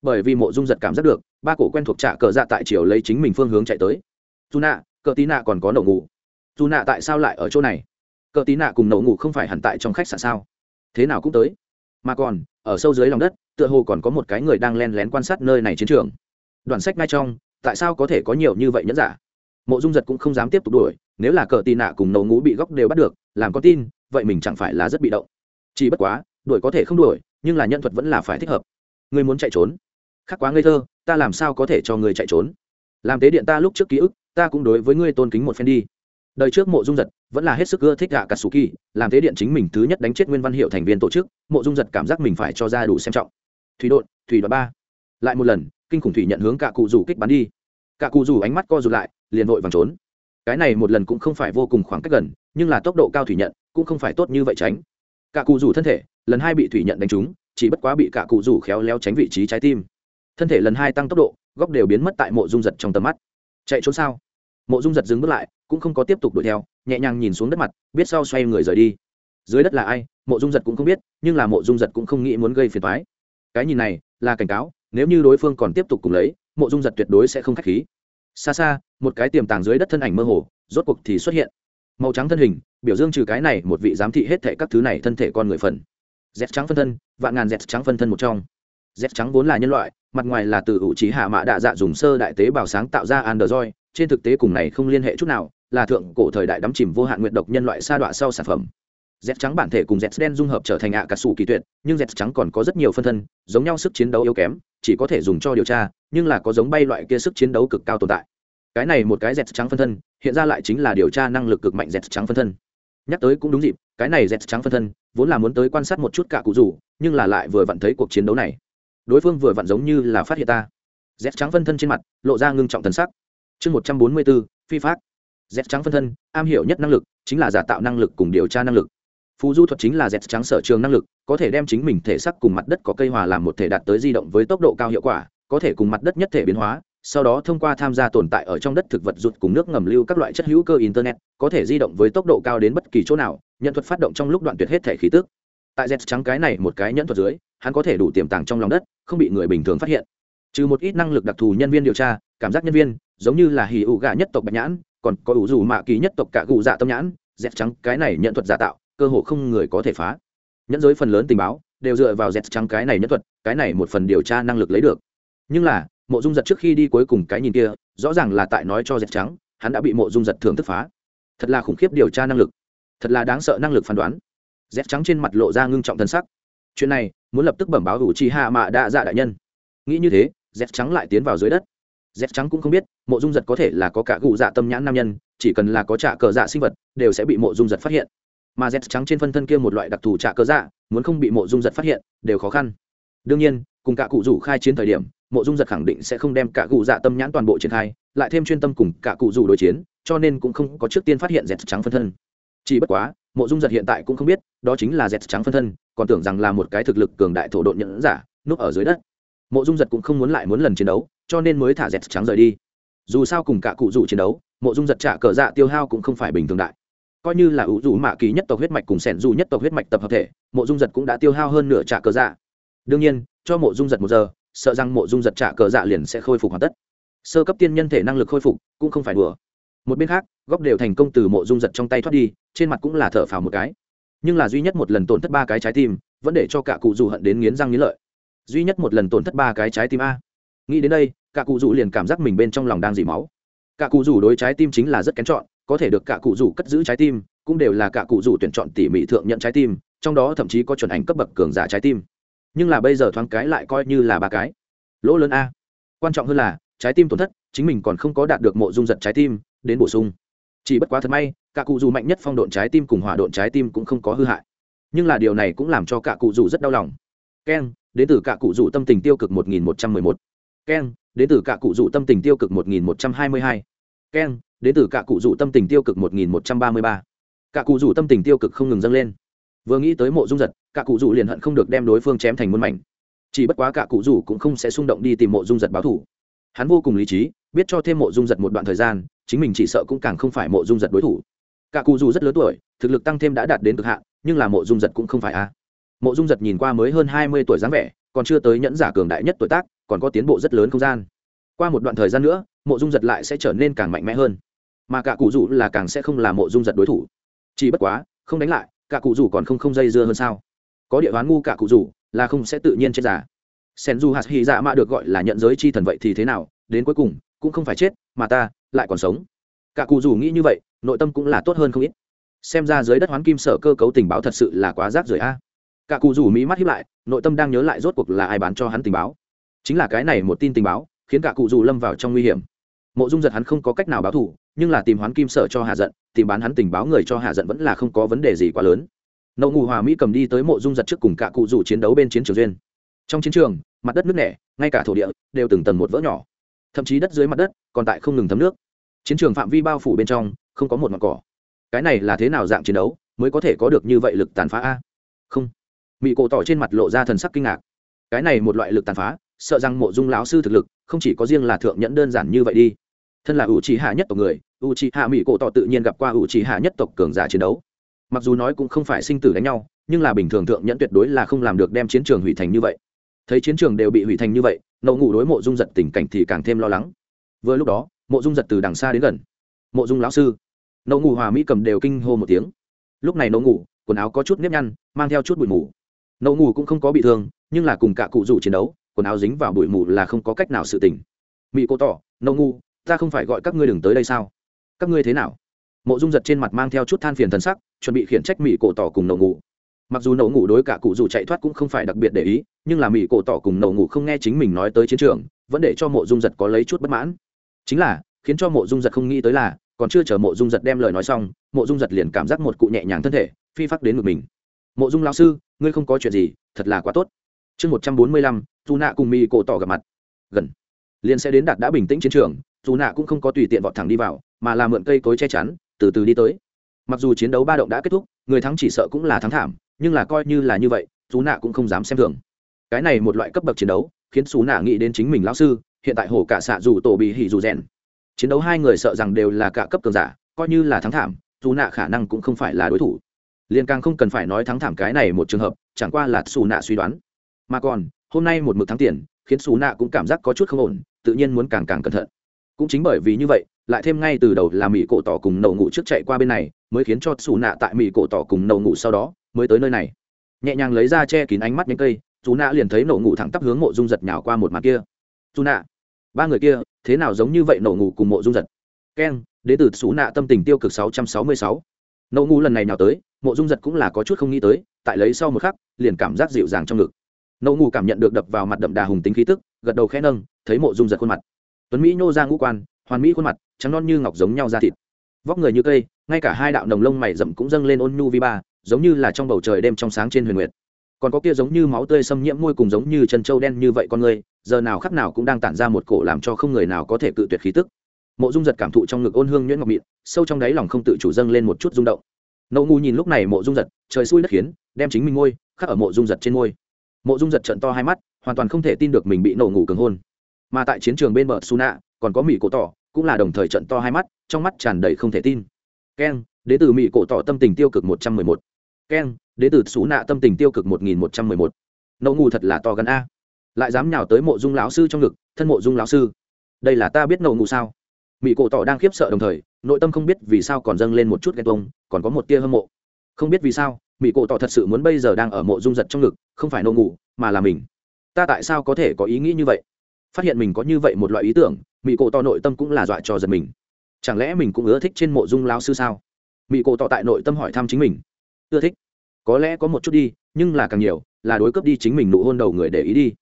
Bởi vì mộ dung giật cảm giác được, ba cổ quen thuộc trạ cờ dạ tại chiều lấy chính mình phương hướng chạy tới. Dù nạ, cờ tí nạ còn có nổ ngủ. Dù nạ tại sao lại ở chỗ này? Cờ tí nạ cùng nổ ngủ không phải hẳn tại trong khách sạn sao? Thế nào cũng tới. Mà còn, ở sâu dưới lòng đất, tựa hồ còn có một cái người đang len lén quan sát nơi này chiến trường. Đoàn sách ngay trong, tại sao có thể có nhiều như vậy nhẫn giả? Mộ dung giật cũng không dám tiếp tục đuổi, nếu là cờ tì nạ cùng nấu ngũ bị góc đều bắt được, làm có tin, vậy mình chẳng phải là rất bị động. Chỉ bất quá, đuổi có thể không đuổi, nhưng là nhân thuật vẫn là phải thích hợp. Ngươi muốn chạy trốn? Khắc quá ngây thơ, ta làm sao có thể cho ngươi chạy trốn? Làm tế điện ta lúc trước ký ức, ta cũng đối với ngươi tôn kính một phen đi. Đời trước mộ dung giật, vẫn là hết sức ưa thích gạ Cà sù kỳ làm tế điện chính mình thứ nhất đánh chết nguyên văn hiệu thành viên tổ chức, mộ dung giật cảm giác mình phải cho ra đủ xem trọng. Thủy đột thủy đoạn ba. Lại một lần, kinh khủng thủy nhận hướng cả cụ rủ kích bắn đi. Cả cụ rủ ánh mắt co rụt lại liền vội vàng trốn. Cái này một lần cũng không phải vô cùng khoảng cách gần, nhưng là tốc độ cao thủy nhận, cũng không phải tốt như vậy tránh. Cả cụ rủ thân thể, lần hai bị thủy nhận đánh trúng, chỉ bất quá bị cả cụ rủ khéo léo tránh vị trí trái tim. Thân thể lần hai tăng tốc độ, góc đều biến mất tại mộ dung giật trong tầm mắt. Chạy trốn sao? Mộ dung giật dừng bước lại, cũng không có tiếp tục đuổi theo, nhẹ nhàng nhìn xuống đất mặt, biết sau xoay người rời đi. Dưới đất là ai, mộ dung giật cũng không biết, nhưng là mộ dung giật cũng không nghĩ muốn gây phiền thoái cái nhìn này, là cảnh cáo, nếu như đối phương còn tiếp tục cùng lấy, mộ dung giật tuyệt đối sẽ không k h á c h khí xa xa, một cái tiềm tàng dưới đất thân ảnh mơ hồ, rốt cuộc thì xuất hiện. Màu trắng thân hình, biểu dương trừ cái này, một vị giám thị hết thệ các thứ này thân thể con người phần. Dép trắng phân thân, vạn ngàn dép trắng phân thân một trong. Dép trắng vốn là nhân loại, mặt ngoài là từ ủ trí hạ mã đạ dạ dùng sơ đại tế bào sáng tạo ra android, trên thực tế cùng này không liên hệ chút nào, là thượng cổ thời đại đắm chìm vô hạn nguyện độc nhân loại sa đọa sau sản phẩm z trắng bản thể cùng z đen dung hợp trở thành ạ cà sủ kỳ tuyệt, nhưng z trắng còn có rất nhiều phân thân, giống nhau sức chiến đấu yếu kém, chỉ có thể dùng cho điều tra, nhưng là có giống bay loại kia sức chiến đấu cực cao tồn tại. Cái này một cái z trắng phân thân, hiện ra lại chính là điều tra năng lực cực mạnh z trắng phân thân. Nhắc tới cũng đúng dịp, cái này z trắng phân thân, vốn là muốn tới quan sát một chút cả cụ rủ, nhưng là lại vừa vặn thấy cuộc chiến đấu này. Đối phương vừa vặn giống như là phát hiện ta. Z trắng phân thân trên mặt, lộ ra ngưng trọng thần sắc. Chương một trăm bốn mươi bốn, phi pháp. Z trắng phân thân, am hiểu nhất năng lực, chính là giả tạo năng lực cùng điều tra năng lực phù du thuật chính là dẹt trắng sở trường năng lực, có thể đem chính mình thể sắc cùng mặt đất có cây hòa làm một thể đạt tới di động với tốc độ cao hiệu quả, có thể cùng mặt đất nhất thể biến hóa, sau đó thông qua tham gia tồn tại ở trong đất thực vật rụt cùng nước ngầm lưu các loại chất hữu cơ internet, có thể di động với tốc độ cao đến bất kỳ chỗ nào, nhận thuật phát động trong lúc đoạn tuyệt hết thể khí tức. Tại dẹt trắng cái này một cái nhẫn thuật dưới, hắn có thể đủ tiềm tàng trong lòng đất, không bị người bình thường phát hiện. Trừ một ít năng lực đặc thù nhân viên điều tra, cảm giác nhân viên, giống như là hì ụ gà nhất tộc bạch nhãn, còn có ủ dù mạ kỳ nhất tộc cả gù dạ tâm nhãn, dẹt trắng cái này nhận thuật giả tạo cơ hội không người có thể phá. Nhẫn giới phần lớn tình báo đều dựa vào dẹt trắng cái này nhất thuật, cái này một phần điều tra năng lực lấy được. Nhưng là, mộ dung giật trước khi đi cuối cùng cái nhìn kia, rõ ràng là tại nói cho dẹt trắng, hắn đã bị mộ dung giật thưởng thức phá. Thật là khủng khiếp điều tra năng lực. Thật là đáng sợ năng lực phán đoán. Dép trắng trên mặt lộ ra ngưng trọng thân sắc. Chuyện này, muốn lập tức bẩm báo ủ chi hạ mạ đa dạ đại nhân. Nghĩ như thế dép trắng lại tiến vào dưới đất. Dép trắng cũng không biết, mộ dung giật có thể là có cả gù dạ tâm nhãn nam nhân, chỉ cần là có trả cờ dạ sinh vật, đều sẽ bị mộ dung giật phát hiện mà z trắng trên phân thân kia một loại đặc thù trả cơ dạ muốn không bị mộ dung giật phát hiện, đều khó khăn. Đương nhiên, cùng cả cụ rủ khai chiến thời điểm, mộ dung giật khẳng định sẽ không đem cả cụ dạ tâm nhãn toàn bộ triển khai, lại thêm chuyên tâm cùng cả cụ rủ đối chiến, cho nên cũng không có trước tiên phát hiện z trắng phân thân. Chỉ bất quá, mộ dung giật hiện tại cũng không biết, đó chính là z trắng phân thân, còn tưởng rằng là một cái thực lực cường đại thổ độn nhẫn giả, núp ở dưới đất. Mộ dung giật cũng không muốn lại muốn lần chiến đấu, cho nên mới thả z trắng rời đi. Dù sao cùng cả cụ rủ chiến đấu, mộ dung giật trả cờ dạ tiêu hao cũng không phải bình thường đại coi như là ủ rủ mạ kỳ nhất tộc huyết mạch cùng sẻn dù nhất tộc huyết mạch tập hợp thể, mộ dung giật cũng đã tiêu hao hơn nửa trả cờ dạ. đương nhiên, cho mộ dung giật một giờ, sợ rằng mộ dung giật trả cờ dạ liền sẽ khôi phục hoàn tất. sơ cấp tiên nhân thể năng lực khôi phục cũng không phải đùa. một bên khác, góc đều thành công từ mộ dung giật trong tay thoát đi, trên mặt cũng là thở phào một cái. nhưng là duy nhất một lần tổn thất ba cái trái tim, vẫn để cho cả cụ dù hận đến nghiến răng nghiến lợi. duy nhất một lần tổn thất ba cái trái tim a. nghĩ đến đây, cả cụ dù liền cảm giác mình bên trong lòng đang dỉ máu. cả cụ dù đối trái tim chính là rất kén chọn có thể được cả cụ rủ cất giữ trái tim, cũng đều là cả cụ rủ tuyển chọn tỉ mỉ thượng nhận trái tim, trong đó thậm chí có chuẩn ảnh cấp bậc cường giả trái tim. Nhưng là bây giờ thoáng cái lại coi như là ba cái. Lỗ lớn a. Quan trọng hơn là, trái tim tổn thất, chính mình còn không có đạt được mộ dung giật trái tim, đến bổ sung. Chỉ bất quá thật may, cả cụ dù mạnh nhất phong độn trái tim cùng hỏa độn trái tim cũng không có hư hại. Nhưng là điều này cũng làm cho cả cụ dù rất đau lòng. Keng đến từ cả cụ dù tâm tình tiêu cực một nghìn một trăm mười một. Keng đến từ cả cụ dù tâm tình tiêu cực một nghìn một trăm hai mươi hai. Keng đến từ cả cụ rủ tâm tình tiêu cực một nghìn một trăm ba mươi ba. Cả cụ rủ tâm tình tiêu cực không ngừng dâng lên. Vừa nghĩ tới mộ dung giật, cả cụ rủ liền hận không được đem đối phương chém thành muôn mảnh. Chỉ bất quá cả cụ rủ cũng không sẽ xung động đi tìm mộ dung giật báo thủ hắn vô cùng lý trí, biết cho thêm mộ dung giật một đoạn thời gian, chính mình chỉ sợ cũng càng không phải mộ dung giật đối thủ. Cả cụ dù rất lớn tuổi, thực lực tăng thêm đã đạt đến cực hạn, nhưng là mộ dung giật cũng không phải a. Mộ dung giật nhìn qua mới hơn hai mươi tuổi dáng vẻ, còn chưa tới nhẫn giả cường đại nhất tuổi tác, còn có tiến bộ rất lớn không gian. Qua một đoạn thời gian nữa, mộ dung giật lại sẽ trở nên càng mạnh mẽ hơn mà cả cụ dù là càng sẽ không là mộ dung giật đối thủ. Chỉ bất quá, không đánh lại, cả cụ dù còn không không dây dưa hơn sao? Có địa đoán ngu cả cụ dù là không sẽ tự nhiên chết giả sen du hạt hy dạ mạ được gọi là nhận giới chi thần vậy thì thế nào? Đến cuối cùng, cũng không phải chết, mà ta lại còn sống. Cả cụ dù nghĩ như vậy, nội tâm cũng là tốt hơn không ít. Xem ra dưới đất hoán kim sở cơ cấu tình báo thật sự là quá rác rưởi a. Cả cụ dù mỹ mắt hiếp lại, nội tâm đang nhớ lại rốt cuộc là ai bán cho hắn tình báo. Chính là cái này một tin tình báo, khiến cả cụ dù lâm vào trong nguy hiểm. Mộ dung giật hắn không có cách nào báo thù nhưng là tìm hoán kim sở cho hạ giận, tìm bán hắn tình báo người cho hạ giận vẫn là không có vấn đề gì quá lớn. Nậu Ngụ hòa mỹ cầm đi tới mộ dung giật trước cùng cả cụ dù chiến đấu bên chiến trường duyên. Trong chiến trường, mặt đất nước nẻ, ngay cả thổ địa, đều từng tầng một vỡ nhỏ. Thậm chí đất dưới mặt đất, còn tại không ngừng thấm nước. Chiến trường phạm vi bao phủ bên trong, không có một mặt cỏ. Cái này là thế nào dạng chiến đấu, mới có thể có được như vậy lực tàn phá a? Không. Mỹ cổ tỏ trên mặt lộ ra thần sắc kinh ngạc. Cái này một loại lực tàn phá, sợ rằng mộ dung lão sư thực lực, không chỉ có riêng là thượng nhẫn đơn giản như vậy đi thân là ủ trì hạ nhất tộc người ủ trì hạ mỹ cổ tỏ tự nhiên gặp qua ủ trì hạ nhất tộc cường giả chiến đấu. Mặc dù nói cũng không phải sinh tử đánh nhau, nhưng là bình thường thượng nhẫn tuyệt đối là không làm được đem chiến trường hủy thành như vậy. Thấy chiến trường đều bị hủy thành như vậy nậu ngủ đối mộ dung giật tình cảnh thì càng thêm lo lắng. Vừa lúc đó, mộ dung giật từ đằng xa đến gần. Mộ dung lão sư. Nậu ngủ hòa mỹ cầm đều kinh hô một tiếng. Lúc này nậu ngủ quần áo có chút nếp nhăn, mang theo chút bụi mù. Nậu ngủ cũng không có bị thương, nhưng là cùng cả cụ rủ chiến đấu, quần áo dính vào bụi mù là không có cách nào sự tỉnh mỹ cô tỏ nậu ngủ ta không phải gọi các ngươi đừng tới đây sao? Các ngươi thế nào? Mộ dung giật trên mặt mang theo chút than phiền thần sắc, chuẩn bị khiển trách mỹ cổ tỏ cùng nậu ngủ. Mặc dù nậu ngủ đối cả cụ dù chạy thoát cũng không phải đặc biệt để ý, nhưng là mỹ cổ tỏ cùng nậu ngủ không nghe chính mình nói tới chiến trường, vẫn để cho mộ dung giật có lấy chút bất mãn. Chính là, khiến cho mộ dung giật không nghĩ tới là, còn chưa chờ mộ dung giật đem lời nói xong, mộ dung giật liền cảm giác một cụ nhẹ nhàng thân thể, phi phát đến ngực mình. Mộ dung lao sư, ngươi không có chuyện gì, thật là quá tốt. Chương một trăm bốn mươi lăm Tu nạ cùng mỹ cổ tỏ gặp mặt. Gần. Liền sẽ đến đạt đã bình tĩnh chiến trường dù nạ cũng không có tùy tiện vọt thẳng đi vào, mà là mượn cây cối che chắn, từ từ đi tới. Mặc dù chiến đấu ba động đã kết thúc, người thắng chỉ sợ cũng là thắng thảm, nhưng là coi như là như vậy, dù nạ cũng không dám xem thường. Cái này một loại cấp bậc chiến đấu, khiến xú nạ nghĩ đến chính mình lão sư, hiện tại hổ cả xạ dù tổ bị hỉ dù rèn. Chiến đấu hai người sợ rằng đều là cả cấp cường giả, coi như là thắng thảm, dù nạ khả năng cũng không phải là đối thủ. Liền càng không cần phải nói thắng thảm cái này một trường hợp, chẳng qua là xù nạ suy đoán. Mà còn, hôm nay một mực thắng tiền, khiến xù nạ cũng cảm giác có chút không ổn, tự nhiên muốn càng càng cẩn thận cũng chính bởi vì như vậy, lại thêm ngay từ đầu là mỹ cổ tỏ cùng nầu ngủ trước chạy qua bên này, mới khiến cho xù nạ tại mỹ cổ tỏ cùng nầu ngủ sau đó mới tới nơi này. Nhẹ nhàng lấy ra che kín ánh mắt nhánh cây dù nạ liền thấy nổ ngủ thẳng tắp hướng mộ dung giật nhào qua một mặt kia. Dù nạ, ba người kia, thế nào giống như vậy nổ ngủ cùng mộ dung giật? Keng đến từ xú nạ tâm tình tiêu cực sáu trăm sáu mươi sáu. Lần này nào tới, mộ dung giật cũng là có chút không nghĩ tới, tại lấy sau một khắc, liền cảm giác dịu dàng trong ngực. Nổ ngủ cảm nhận được đập vào mặt đậm đà hùng tính khí tức, gật đầu khẽ nâng, thấy mộ dung giật khuôn mặt tuấn mỹ nhô ra ngũ quan, hoàn mỹ khuôn mặt, trắng non như ngọc giống nhau da thịt. Vóc người như cây, ngay cả hai đạo nồng lông mày rậm cũng dâng lên ôn nhu vi ba, giống như là trong bầu trời đêm trong sáng trên huyền nguyệt. Còn có kia giống như máu tươi xâm nhiễm môi cùng giống như chân trâu đen như vậy con người, giờ nào khắc nào cũng đang tản ra một cổ làm cho không người nào có thể cự tuyệt khí tức. Mộ dung giật cảm thụ trong ngực ôn hương nhuyễn ngọc mịn, sâu trong đáy lòng không tự chủ dâng lên một chút rung động. Nậu ngu nhìn lúc này mộ dung giật, trời xui đất khiến, đem chính mình môi, khắc ở mộ dung giật trên môi. Mộ dung giật trận to hai mắt, hoàn toàn không thể tin được mình bị nổ ngủ cường hôn mà tại chiến trường bên bờ su còn có mỹ cổ tỏ, cũng là đồng thời trận to hai mắt, trong mắt tràn đầy không thể tin. Keng đ ế từ mỹ cổ tỏ tâm tình tiêu cực một trăm mười một. Keng đ ế từ xú nạ tâm tình tiêu cực một nghìn một trăm mười một. Nậu ngủ thật là to gần a. Lại dám nhào tới mộ dung lão sư trong ngực, thân mộ dung lão sư. Đây là ta biết nậu ngủ sao? Mỹ cổ tỏ đang khiếp sợ đồng thời, nội tâm không biết vì sao còn dâng lên một chút ghen tuông, còn có một tia hâm mộ. Không biết vì sao mỹ cổ tỏ thật sự muốn bây giờ đang ở mộ dung giật trong ngực, không phải nậu ngủ mà là mình. Ta tại sao có thể có ý nghĩ như vậy? Phát hiện mình có như vậy một loại ý tưởng mỹ cổ tỏ nội tâm cũng là dọa cho giật mình. Chẳng lẽ mình cũng ưa thích trên mộ dung lao sư sao? Mỹ cổ tỏ tại nội tâm hỏi thăm chính mình. Ưa thích. Có lẽ có một chút đi, nhưng là càng nhiều, là đối cấp đi chính mình nụ hôn đầu người để ý đi.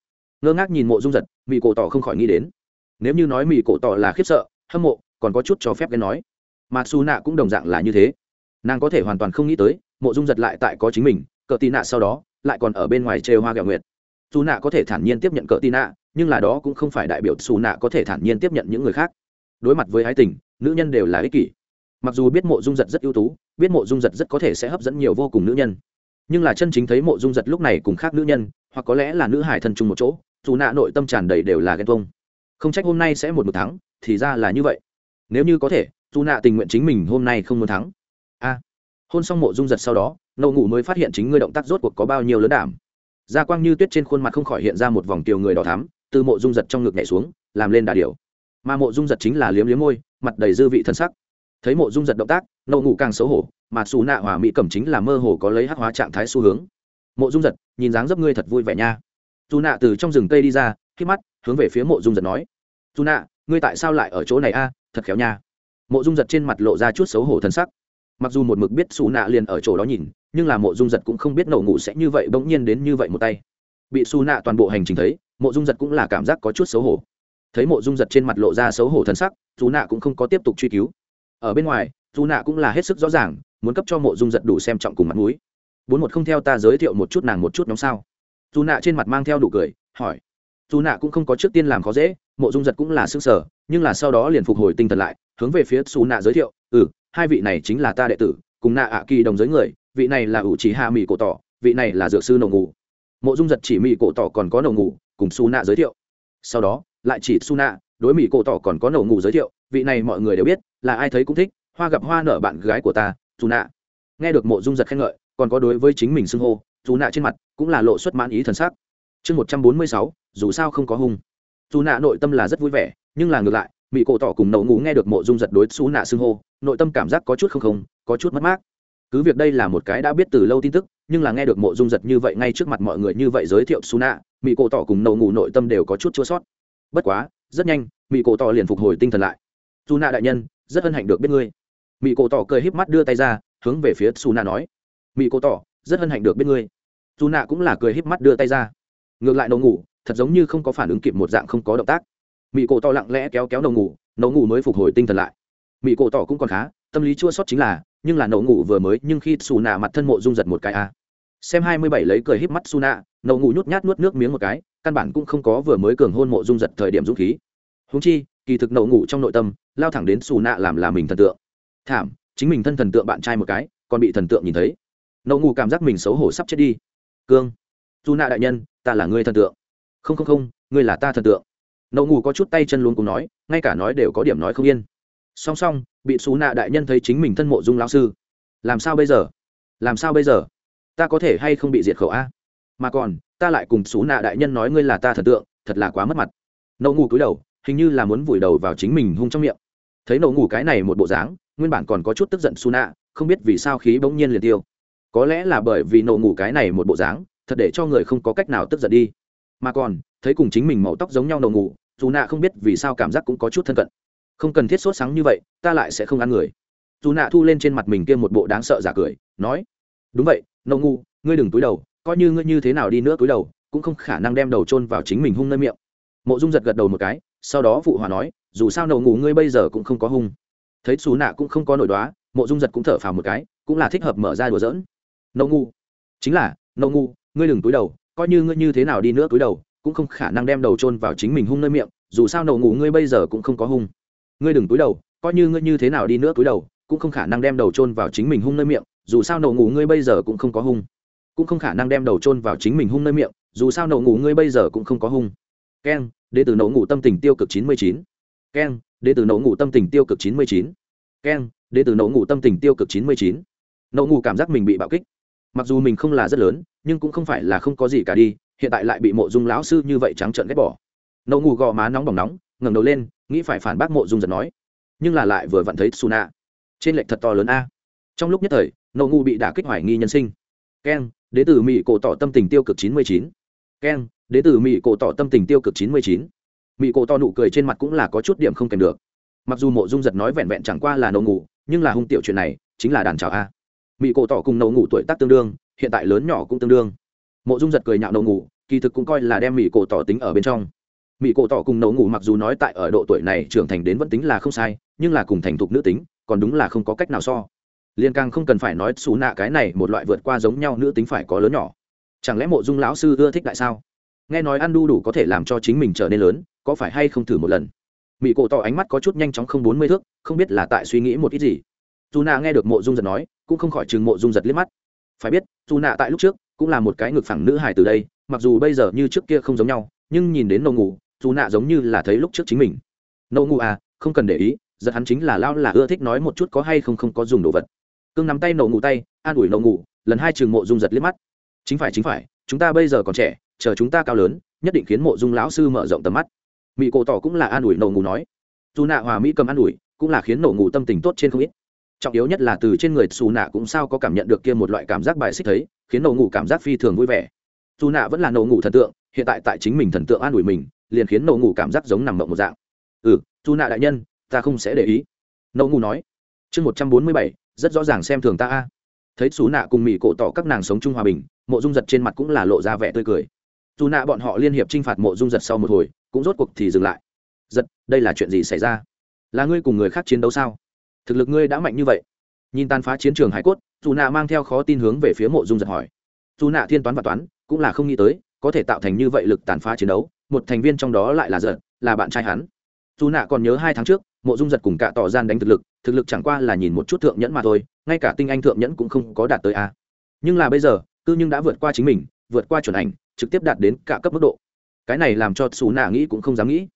Ngơ ngác nhìn mộ dung giật mỹ cổ tỏ không khỏi nghĩ đến. Nếu như nói mỹ cổ tỏ là khiếp sợ, hâm mộ, còn có chút cho phép cái nói. Mà su nạ cũng đồng dạng là như thế. Nàng có thể hoàn toàn không nghĩ tới, mộ dung giật lại tại có chính mình, cờ tì nạ sau đó, lại còn ở bên ngoài chê hoa gạo nguyệt. Su nạ có thể thản nhiên tiếp nhận cờ tì nạ nhưng là đó cũng không phải đại biểu xù nạ có thể thản nhiên tiếp nhận những người khác. Đối mặt với ái tình, nữ nhân đều là ích kỷ. Mặc dù biết mộ dung giật rất ưu tú, biết mộ dung giật rất có thể sẽ hấp dẫn nhiều vô cùng nữ nhân. Nhưng là chân chính thấy mộ dung giật lúc này cùng khác nữ nhân, hoặc có lẽ là nữ hải thân chung một chỗ dù nạ nội tâm tràn đầy đều là ghen tuông. Không trách hôm nay sẽ một một thắng, thì ra là như vậy. Nếu như có thể dù nạ tình nguyện chính mình hôm nay không muốn thắng. A. Hôn xong mộ dung giật sau đó nậu ngủ mới phát hiện chính ngươi động tác rốt cuộc có bao nhiêu lớn đảm. Da quang như tuyết trên khuôn mặt không khỏi hiện ra một vòng tiều người đỏ thắm từ mộ dung giật trong ngực nhảy xuống, làm lên đà điều mà mộ dung giật chính là liếm liếm môi, mặt đầy dư vị thân sắc. Thấy mộ dung giật động tác nậu ngủ càng xấu hổ, mà xù nạ hỏa mỹ cẩm chính là mơ hồ có lấy hắc hóa trạng thái xu hướng. Mộ dung giật, nhìn dáng dấp ngươi thật vui vẻ nha. Dù nạ từ trong rừng cây đi ra khi mắt, hướng về phía mộ dung giật nói. Dù nạ, ngươi tại sao lại ở chỗ này a? Thật khéo nha. Mộ dung giật trên mặt lộ ra chút xấu hổ thân sắc. Mặc dù một mực biết xù nạ liền ở chỗ đó nhìn, nhưng là mộ dung giật cũng không biết nậu ngủ sẽ như vậy bỗng nhiên đến như vậy một tay. Bị xù nạ toàn bộ hành trình thấy mộ dung giật cũng là cảm giác có chút xấu hổ. Thấy mộ dung giật trên mặt lộ ra xấu hổ thân sắc dù nạ cũng không có tiếp tục truy cứu. Ở bên ngoài dù nạ cũng là hết sức rõ ràng, muốn cấp cho mộ dung giật đủ xem trọng cùng mặt mũi. Bốn một không theo ta giới thiệu một chút nàng một chút nhóm sao? Dù nạ trên mặt mang theo đủ cười, hỏi. Dù nạ cũng không có trước tiên làm khó dễ, mộ dung giật cũng là xương sở nhưng là sau đó liền phục hồi tinh thần lại, hướng về phía xù nạ giới thiệu ừ hai vị này chính là ta đệ tử, cùng nạ ạ kỳ đồng giới người, vị này là ủ trí hạ mỹ cổ tỏ, vị này là dược sư nổ ngủ. Mộ dung giật chỉ mỹ cổ tỏ còn có nổ ngủ cùng Su nạ giới thiệu. Sau đó, lại chỉ Su nạ đối mỹ cổ tỏ còn có nổ ngủ giới thiệu, vị này mọi người đều biết, là ai thấy cũng thích, hoa gặp hoa nở bạn gái của ta dù nạ nghe được mộ dung giật khen ngợi, còn có đối với chính mình xưng hô dù nạ trên mặt cũng là lộ xuất mãn ý thần sắc. Chương một trăm bốn mươi sáu, dù sao không có hung. Dù nạ nội tâm là rất vui vẻ, nhưng là ngược lại, mỹ cổ tỏ cùng nậu ngủ nghe được mộ dung giật đối xú nạ xưng hô, nội tâm cảm giác có chút không không, có chút mất mát. Cứ việc đây là một cái đã biết từ lâu tin tức nhưng là nghe được mộ dung giật như vậy ngay trước mặt mọi người như vậy giới thiệu su nạ mỹ cổ tỏ cùng nậu ngủ nội tâm đều có chút chua sót. Bất quá, rất nhanh mỹ cổ tỏ liền phục hồi tinh thần lại. Su nạ đại nhân, rất hân hạnh được biết ngươi. Mỹ cổ tỏ cười híp mắt đưa tay ra, hướng về phía su nạ nói. Mỹ cổ tỏ, rất hân hạnh được biết ngươi. Su nạ cũng là cười híp mắt đưa tay ra. Ngược lại nậu ngủ, thật giống như không có phản ứng kịp một dạng không có động tác. Mỹ cổ tỏ lặng lẽ kéo kéo nậu ngủ nậu ngủ mới phục hồi tinh thần lại. Mỹ cổ tỏ cũng còn khá, tâm lý chua sót chính là, nhưng là nậu ngủ vừa mới, nhưng khi xù nạ mặt thân mộ dung giật một cái a xem hai mươi bảy lấy cười híp mắt Suna nạ nậu ngủ nhút nhát nuốt nước miếng một cái, căn bản cũng không có vừa mới cường hôn mộ dung giật thời điểm dũng khí. Húng chi, kỳ thực nậu ngủ trong nội tâm, lao thẳng đến xù nạ làm là mình thần tượng. Thảm, chính mình thân thần tượng bạn trai một cái, còn bị thần tượng nhìn thấy. Nậu ngủ cảm giác mình xấu hổ sắp chết đi. Cương. Dù nạ đại nhân, ta là người thần tượng. Không không không, ngươi là ta thần tượng. Nậu ngủ có chút tay chân luôn cùng nói, ngay cả nói đều có điểm nói không yên. Song song, bị xú nạ đại nhân thấy chính mình thân mộ dung lao sư. Làm sao bây giờ? Làm sao bây giờ? Ta có thể hay không bị diệt khẩu a? Mà còn, ta lại cùng xú nạ đại nhân nói ngươi là ta thần tượng, thật là quá mất mặt. Nậu ngủ cúi đầu, hình như là muốn vùi đầu vào chính mình hung trong miệng. Thấy nậu ngủ cái này một bộ dáng, nguyên bản còn có chút tức giận xú nạ, không biết vì sao khí bỗng nhiên liền tiêu. Có lẽ là bởi vì nậu ngủ cái này một bộ dáng, thật để cho người không có cách nào tức giận đi. Mà còn, thấy cùng chính mình màu tóc giống nhau nậu ngủ, dù nạ không biết vì sao cảm giác cũng có chút thân cận. Không cần thiết sốt sáng như vậy, ta lại sẽ không ăn người. Dù nạ thu lên trên mặt mình kia một bộ đáng sợ giả cười, nói, đúng vậy nậu ngu, ngươi đừng túi đầu, coi như ngươi như thế nào đi nữa túi đầu, cũng không khả năng đem đầu chôn vào chính mình hung nơi miệng. Mộ dung giật gật đầu một cái, sau đó phụ hòa nói, dù sao nậu ngủ ngươi bây giờ cũng không có hung. Thấy xù nạ cũng không có nổi đoá, mộ dung giật cũng thở phào một cái, cũng là thích hợp mở ra đùa dỡn nậu ngu, chính là nậu ngu, ngươi đừng túi đầu, coi như ngươi như thế nào đi nữa túi đầu, cũng không khả năng đem đầu chôn vào chính mình hung nơi miệng, dù sao nậu ngủ ngươi bây giờ cũng không có hung. Ngươi đừng túi đầu, coi như ngươi như thế nào đi nữa túi đầu, cũng không khả năng đem đầu chôn vào chính mình hung nơi miệng dù sao nổ ngủ ngươi bây giờ cũng không có hung. Cũng không khả năng đem đầu chôn vào chính mình hung nơi miệng, dù sao nổ ngủ ngươi bây giờ cũng không có hung. Keng đến từ nổ ngủ tâm tình tiêu cực chín mươi chín. Keng đến từ nổ ngủ tâm tình tiêu cực chín mươi chín. Keng đến từ nổ ngủ tâm tình tiêu cực chín mươi chín. Nổ ngủ cảm giác mình bị bạo kích. Mặc dù mình không là rất lớn, nhưng cũng không phải là không có gì cả đi, hiện tại lại bị mộ dung lão sư như vậy trắng trợn ghét bỏ. Nổ ngủ gò má nóng bỏng nóng, ngẩng đầu lên, nghĩ phải phản bác mộ dung giật nói. Nhưng là lại vừa vặn thấy suna. Trên lệnh thật to lớn a trong lúc nhất thời nậu ngủ bị đả kích hoài nghi nhân sinh. Keng, đế tử mỹ cổ tỏ tâm tình tiêu cực chín mươi chín. Keng, đế tử mỹ cổ tỏ tâm tình tiêu cực chín mươi chín. Mỹ cổ to nụ cười trên mặt cũng là có chút điểm không kèm được. Mặc dù mộ dung giật nói vẹn vẹn chẳng qua là nậu ngủ nhưng là hung tiểu chuyện này chính là đàn trào a. Mỹ cổ tỏ cùng nậu ngủ tuổi tác tương đương, hiện tại lớn nhỏ cũng tương đương. Mộ dung giật cười nhạo nậu ngủ kỳ thực cũng coi là đem mỹ cổ tỏ tính ở bên trong. Mỹ cổ tỏ cùng nậu ngủ mặc dù nói tại ở độ tuổi này trưởng thành đến vẫn tính là không sai, nhưng là cùng thành thục nữ tính, còn đúng là không có cách nào so liên càng không cần phải nói xú nạ cái này một loại vượt qua giống nhau nữ tính phải có lớn nhỏ. Chẳng lẽ mộ dung lão sư ưa thích tại sao? Nghe nói ăn đu đủ có thể làm cho chính mình trở nên lớn, có phải hay không thử một lần? Mỹ cổ tỏ ánh mắt có chút nhanh chóng không bốn mươi thước, không biết là tại suy nghĩ một ít gì. Dù nạ nghe được mộ dung giật nói, cũng không khỏi chừng mộ dung giật liếc mắt. Phải biết, dù nạ tại lúc trước, cũng là một cái ngực phẳng nữ hài từ đây, mặc dù bây giờ như trước kia không giống nhau, nhưng nhìn đến nâu ngủ, dù nạ giống như là thấy lúc trước chính mình. Nâu ngủ à không cần để ý, giật hắn chính là lao là ưa thích nói một chút có hay không không có dùng đồ vật cương nắm tay nổ ngủ tay, an ủi nổ ngủ, lần hai trường mộ dung giật liếc mắt. Chính phải chính phải, chúng ta bây giờ còn trẻ, chờ chúng ta cao lớn, nhất định khiến mộ dung lão sư mở rộng tầm mắt. Mỹ cổ tỏ cũng là an ủi nổ ngủ nói. Dù nạ hòa mỹ cầm an ủi, cũng là khiến nổ ngủ tâm tình tốt trên không ít. Trọng yếu nhất là từ trên người xù nạ cũng sao có cảm nhận được kia một loại cảm giác bài xích thấy, khiến nổ ngủ cảm giác phi thường vui vẻ. Dù nạ vẫn là nổ ngủ thần tượng, hiện tại tại chính mình thần tượng an ủi mình, liền khiến nổ ngủ cảm giác giống nằm mộng một dạng. Ừ dù nạ đại nhân, ta không sẽ để ý. Nổ ngủ nói. Chương một trăm bốn mươi bảy rất rõ ràng xem thường ta a. Thấy xú nạ cùng mỹ cổ tỏ các nàng sống chung hòa bình, mộ dung giật trên mặt cũng là lộ ra vẻ tươi cười. Dù nạ bọn họ liên hiệp t r i n h phạt mộ dung giật sau một hồi, cũng rốt cuộc thì dừng lại. Giật, đây là chuyện gì xảy ra? Là ngươi cùng người khác chiến đấu sao? Thực lực ngươi đã mạnh như vậy. Nhìn tàn phá chiến trường hải cốt dù nạ mang theo khó tin hướng về phía mộ dung giật hỏi. Dù nạ thiên toán và toán, cũng là không nghĩ tới, có thể tạo thành như vậy lực tàn phá chiến đấu, một thành viên trong đó lại là giật, là bạn trai hắn dù nạ còn nhớ hai tháng trước, mộ dung giật cùng cả tỏ gian đánh thực lực thực lực chẳng qua là nhìn một chút thượng nhẫn mà thôi, ngay cả tinh anh thượng nhẫn cũng không có đạt tới a. Nhưng là bây giờ, cư nhưng đã vượt qua chính mình, vượt qua chuẩn ảnh, trực tiếp đạt đến cả cấp mức độ. Cái này làm cho xù nạ nghĩ cũng không dám nghĩ.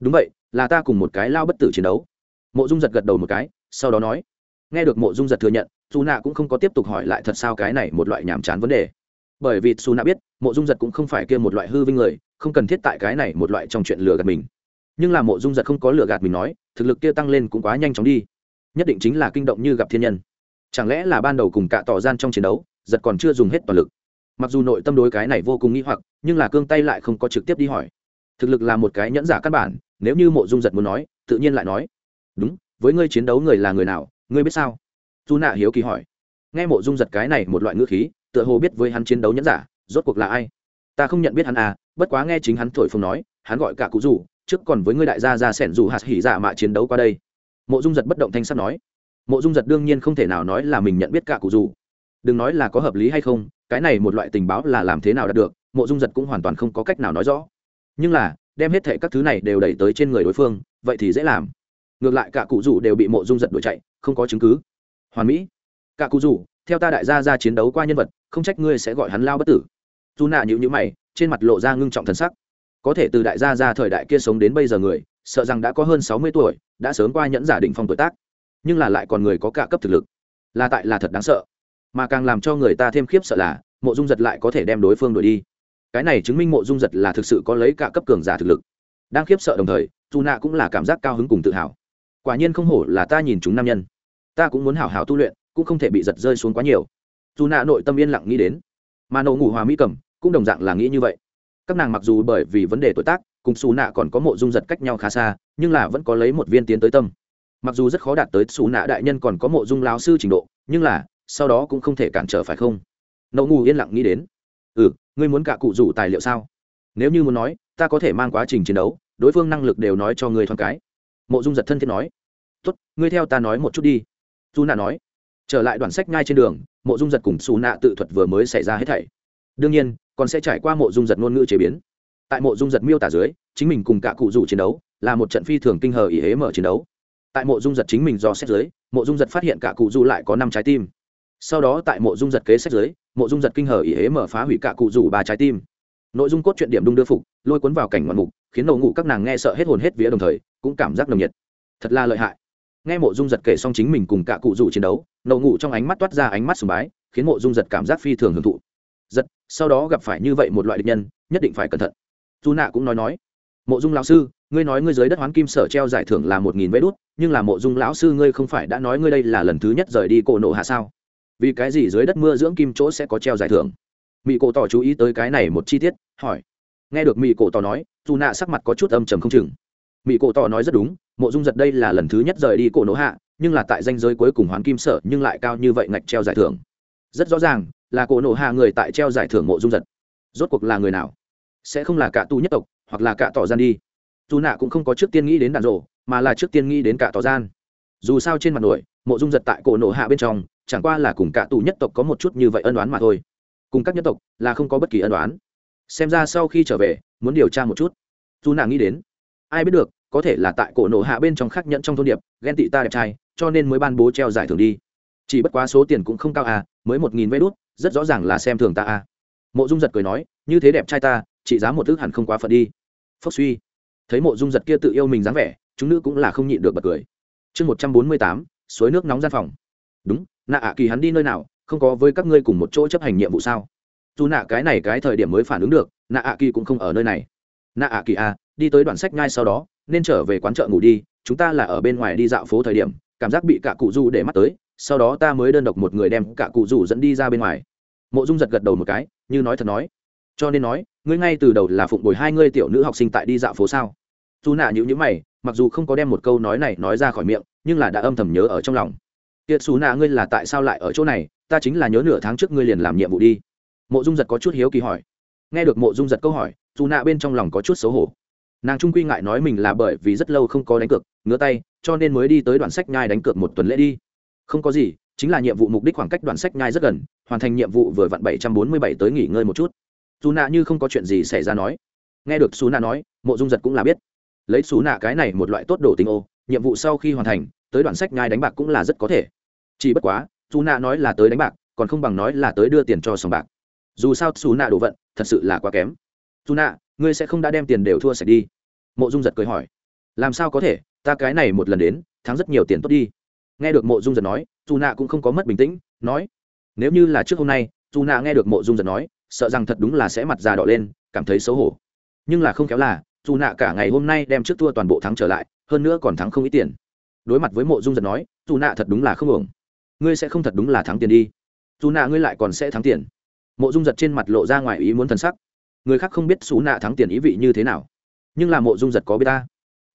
Đúng vậy, là ta cùng một cái lao bất tử chiến đấu. Mộ dung giật gật đầu một cái, sau đó nói. Nghe được mộ dung giật thừa nhận, xù nạ cũng không có tiếp tục hỏi lại thật sao cái này một loại nhàm chán vấn đề. Bởi vì xù nạ biết, mộ dung giật cũng không phải kia một loại hư vinh người, không cần thiết tại cái này một loại trong chuyện lừa gạt mình nhưng là mộ dung giật không có lựa gạt mình nói, thực lực kia tăng lên cũng quá nhanh chóng đi. Nhất định chính là kinh động như gặp thiên nhân. Chẳng lẽ là ban đầu cùng cạ tỏ gian trong chiến đấu, giật còn chưa dùng hết toàn lực. Mặc dù nội tâm đối cái này vô cùng nghĩ hoặc, nhưng là cương tay lại không có trực tiếp đi hỏi. Thực lực là một cái nhẫn giả căn bản, nếu như mộ dung giật muốn nói, tự nhiên lại nói. Đúng, với ngươi chiến đấu người là người nào, ngươi biết sao? Dù nạ hiếu kỳ hỏi. Nghe mộ dung giật cái này một loại ngữ khí, tựa hồ biết với hắn chiến đấu nhẫn giả, rốt cuộc là ai? Ta không nhận biết hắn à bất quá nghe chính hắn thổi phồng nói, hắn gọi cả cụ rủ trước còn với ngươi đại gia ra sẻn dù hạt hỉ dạ mạ chiến đấu qua đây. Mộ dung giật bất động thanh sắt nói. Mộ dung giật đương nhiên không thể nào nói là mình nhận biết cả cụ dù. Đừng nói là có hợp lý hay không, cái này một loại tình báo là làm thế nào đạt được, mộ dung giật cũng hoàn toàn không có cách nào nói rõ. Nhưng là, đem hết thệ các thứ này đều đẩy tới trên người đối phương, vậy thì dễ làm. Ngược lại cả cụ rủ đều bị mộ dung giật đuổi chạy, không có chứng cứ. Hoàn mỹ, cả cụ rủ theo ta đại gia ra chiến đấu qua nhân vật, không trách ngươi sẽ gọi hắn lao bất tử. Dù nạ nhịu nhữ mày, trên mặt lộ ra ngưng trọng thần sắc có thể từ đại gia ra thời đại kia sống đến bây giờ người, sợ rằng đã có hơn sáu mươi tuổi, đã sớm qua nhẫn giả định phong tuổi tác. Nhưng là lại còn người có cả cấp thực lực. Là tại là thật đáng sợ. Mà càng làm cho người ta thêm khiếp sợ là, mộ dung giật lại có thể đem đối phương đuổi đi. Cái này chứng minh mộ dung giật là thực sự có lấy cả cấp cường giả thực lực. Đang khiếp sợ đồng thời, dù nạ cũng là cảm giác cao hứng cùng tự hào. Quả nhiên không hổ là ta nhìn chúng nam nhân. Ta cũng muốn hảo hảo tu luyện, cũng không thể bị giật rơi xuống quá nhiều. Dù nạ nội tâm yên lặng nghĩ đến. Mà nổ ngủ hòa mỹ cầm, cũng đồng dạng là nghĩ như vậy các nàng mặc dù bởi vì vấn đề tuổi tác, cùng xù nạ còn có mộ dung giật cách nhau khá xa, nhưng là vẫn có lấy một viên tiến tới tâm. Mặc dù rất khó đạt tới xù nạ đại nhân còn có mộ dung lão sư trình độ, nhưng là, sau đó cũng không thể cản trở phải không? Nậu ngu yên lặng nghĩ đến. Ừ ngươi muốn cả cụ rủ tài liệu sao? Nếu như muốn nói, ta có thể mang quá trình chiến đấu, đối phương năng lực đều nói cho ngươi thoáng cái. Mộ dung giật thân thiết nói. Tốt, ngươi theo ta nói một chút đi. Dù nạ nói. Trở lại đoàn sách ngay trên đường, mộ dung giật cùng xù nạ tự thuật vừa mới xảy ra hết thảy. Đương nhiên còn sẽ trải qua mộ dung giật ngôn ngữ chế biến. Tại mộ dung giật miêu tả dưới, chính mình cùng cả cụ rủ chiến đấu là một trận phi thường kinh hờ ý hế mở chiến đấu. Tại mộ dung giật chính mình do xét dưới, mộ dung giật phát hiện cả cụ rủ lại có năm trái tim. Sau đó tại mộ dung giật kế xét dưới, mộ dung giật kinh hờ ý hế mở phá hủy cả cụ rủ ba trái tim. Nội dung cốt truyện điểm đung đưa phục, lôi cuốn vào cảnh ngoạn mục, khiến đầu ngủ các nàng nghe sợ hết hồn hết vía đồng thời, cũng cảm giác nồng nhiệt. Thật là lợi hại. Nghe mộ dung giật kể xong chính mình cùng cả cụ rủ chiến đấu nậu ngủ trong ánh mắt toát ra ánh mắt sùng bái, khiến mộ dung giật cảm giác phi thường hưởng thụ giật, sau đó gặp phải như vậy một loại địch nhân, nhất định phải cẩn thận. Dù nạ cũng nói nói, mộ dung lão sư, ngươi nói ngươi dưới đất hoán kim sở treo giải thưởng là một nghìn vé đút, nhưng là mộ dung lão sư ngươi không phải đã nói ngươi đây là lần thứ nhất rời đi cổ nộ hạ sao? Vì cái gì dưới đất mưa dưỡng kim chỗ sẽ có treo giải thưởng? Mỹ cổ tỏ chú ý tới cái này một chi tiết, hỏi. Nghe được mỹ cổ tỏ nói dù nạ sắc mặt có chút âm trầm không chừng. Mỹ cổ tỏ nói rất đúng, mộ dung giật đây là lần thứ nhất rời đi cổ nỗ hạ, nhưng là tại danh giới cuối cùng hoán kim sở, nhưng lại cao như vậy ngạch treo giải thưởng. Rất rõ ràng là cổ nổ hạ người tại treo giải thưởng mộ dung giật. Rốt cuộc là người nào? Sẽ không là cả tu nhất tộc, hoặc là cả tỏ gian đi. Dù nạ cũng không có trước tiên nghĩ đến đàn rộ mà là trước tiên nghĩ đến cả tỏ gian. Dù sao trên mặt nổi, mộ dung giật tại cổ nổ hạ bên trong, chẳng qua là cùng cả tù nhất tộc có một chút như vậy ân đoán mà thôi. Cùng các nhất tộc là không có bất kỳ ân đoán xem ra sau khi trở về, muốn điều tra một chút. Dù nạ nghĩ đến, ai biết được, có thể là tại cổ nổ hạ bên trong khắc nhận trong thôn điệp, ghen tị ta đẹp trai, cho nên mới ban bố treo giải thưởng đi chỉ bất quá số tiền cũng không cao à mới một nghìn vé đút, rất rõ ràng là xem thường ta à. Mộ dung giật cười nói, như thế đẹp trai ta trị giá một thứ hẳn không quá phận đi. Phốc suy. Thấy mộ dung giật kia tự yêu mình dáng vẻ, chúng nữ cũng là không nhịn được bật cười. Chương một trăm bốn mươi tám, suối nước nóng gian phòng. Đúng, nạ ạ kỳ hắn đi nơi nào, không có với các ngươi cùng một chỗ chấp hành nhiệm vụ sao? Dù nạ cái này cái thời điểm mới phản ứng được, nạ ạ kỳ cũng không ở nơi này. Nạ ạ kỳ à đi tới đoạn sách ngay sau đó, nên trở về quán chợ ngủ đi, chúng ta là ở bên ngoài đi dạo phố thời điểm, cảm giác bị cả cụ du để mắt tới sau đó ta mới đơn độc một người đem cả cụ rủ dẫn đi ra bên ngoài. Mộ dung giật gật đầu một cái, như nói thật nói. Cho nên nói, ngươi ngay từ đầu là phụng bồi hai ngươi tiểu nữ học sinh tại đi dạo phố sao? Dù nạ nhữ nhữ mày, mặc dù không có đem một câu nói này nói ra khỏi miệng, nhưng là đã âm thầm nhớ ở trong lòng. Kiệt xù nạ, ngươi là tại sao lại ở chỗ này? Ta chính là nhớ nửa tháng trước ngươi liền làm nhiệm vụ đi. Mộ dung giật có chút hiếu kỳ hỏi. Nghe được mộ dung giật câu hỏi, dù nạ bên trong lòng có chút xấu hổ. Nàng trung quy ngại nói mình là bởi vì rất lâu không có đánh cược, ngứa tay, cho nên mới đi tới đoạn sách nhai đánh cược một tuần lễ đi không có gì, chính là nhiệm vụ mục đích khoảng cách đoạn sách nhai rất gần, hoàn thành nhiệm vụ vừa vặn bảy trăm bốn mươi bảy tới nghỉ ngơi một chút. Dù nạ như không có chuyện gì xảy ra nói. Nghe được xú nạ nói, mộ dung giật cũng là biết. Lấy xú nạ cái này một loại tốt đồ tình ô, nhiệm vụ sau khi hoàn thành, tới đoạn sách nhai đánh bạc cũng là rất có thể. Chỉ bất quá dù nạ nói là tới đánh bạc, còn không bằng nói là tới đưa tiền cho sòng bạc. Dù sao xú nạ đồ vận, thật sự là quá kém. Dù nạ ngươi sẽ không đã đem tiền đều thua sạch đi. Mộ dung giật cười hỏi. Làm sao có thể, ta cái này một lần đến, thắng rất nhiều tiền tốt đi nghe được mộ dung giật nói, dù nạ cũng không có mất bình tĩnh, nói, nếu như là trước hôm nay, dù nạ nghe được mộ dung giật nói, sợ rằng thật đúng là sẽ mặt già đỏ lên, cảm thấy xấu hổ. Nhưng là không kéo là, dù nạ cả ngày hôm nay đem trước thua toàn bộ thắng trở lại, hơn nữa còn thắng không ít tiền. Đối mặt với mộ dung giật nói, dù nạ thật đúng là không ổng ngươi sẽ không thật đúng là thắng tiền đi. Dù nạ ngươi lại còn sẽ thắng tiền. Mộ dung giật trên mặt lộ ra ngoài ý muốn t sắc. Người khác không biết xú nạ thắng tiền ý vị như thế nào. Nhưng là mộ dung giật có biết ta.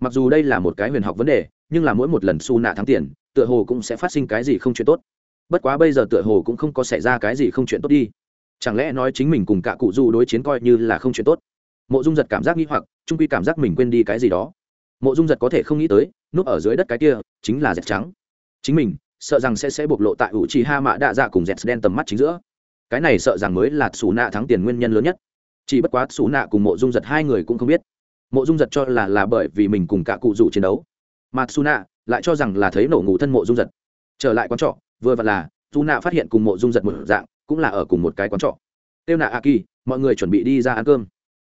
Mặc dù đây là một cái huyền học vấn đề, nhưng là mỗi một lần xu nạ thắng tiền tựa hồ cũng sẽ phát sinh cái gì không chuyện tốt. Bất quá bây giờ tựa hồ cũng không có xảy ra cái gì không chuyện tốt đi. Chẳng lẽ nói chính mình cùng cả cụ du đối chiến coi như là không chuyện tốt? Mộ dung giật cảm giác nghi hoặc, trung quy cảm giác mình quên đi cái gì đó. Mộ dung giật có thể không nghĩ tới, núp ở dưới đất cái kia, chính là dẹt trắng. Chính mình, sợ rằng sẽ sẽ bộc lộ tại ủ trì ha mạ đạ dạ cùng dẹt đen tầm mắt chính giữa. Cái này sợ rằng mới là xù nạ thắng tiền nguyên nhân lớn nhất. Chỉ bất quá xù nạ cùng mộ dung giật hai người cũng không biết. Mộ dung giật cho là là bởi vì mình cùng cả cụ rủ chiến đấu. Mà xù nạ lại cho rằng là thấy nổ ngủ thân mộ dung giật. Trở lại quán trọ, vừa vặn là dù nạ phát hiện cùng mộ dung giật một dạng, cũng là ở cùng một cái quán trọ. Tiêu nạ a kỳ, mọi người chuẩn bị đi ra ăn cơm.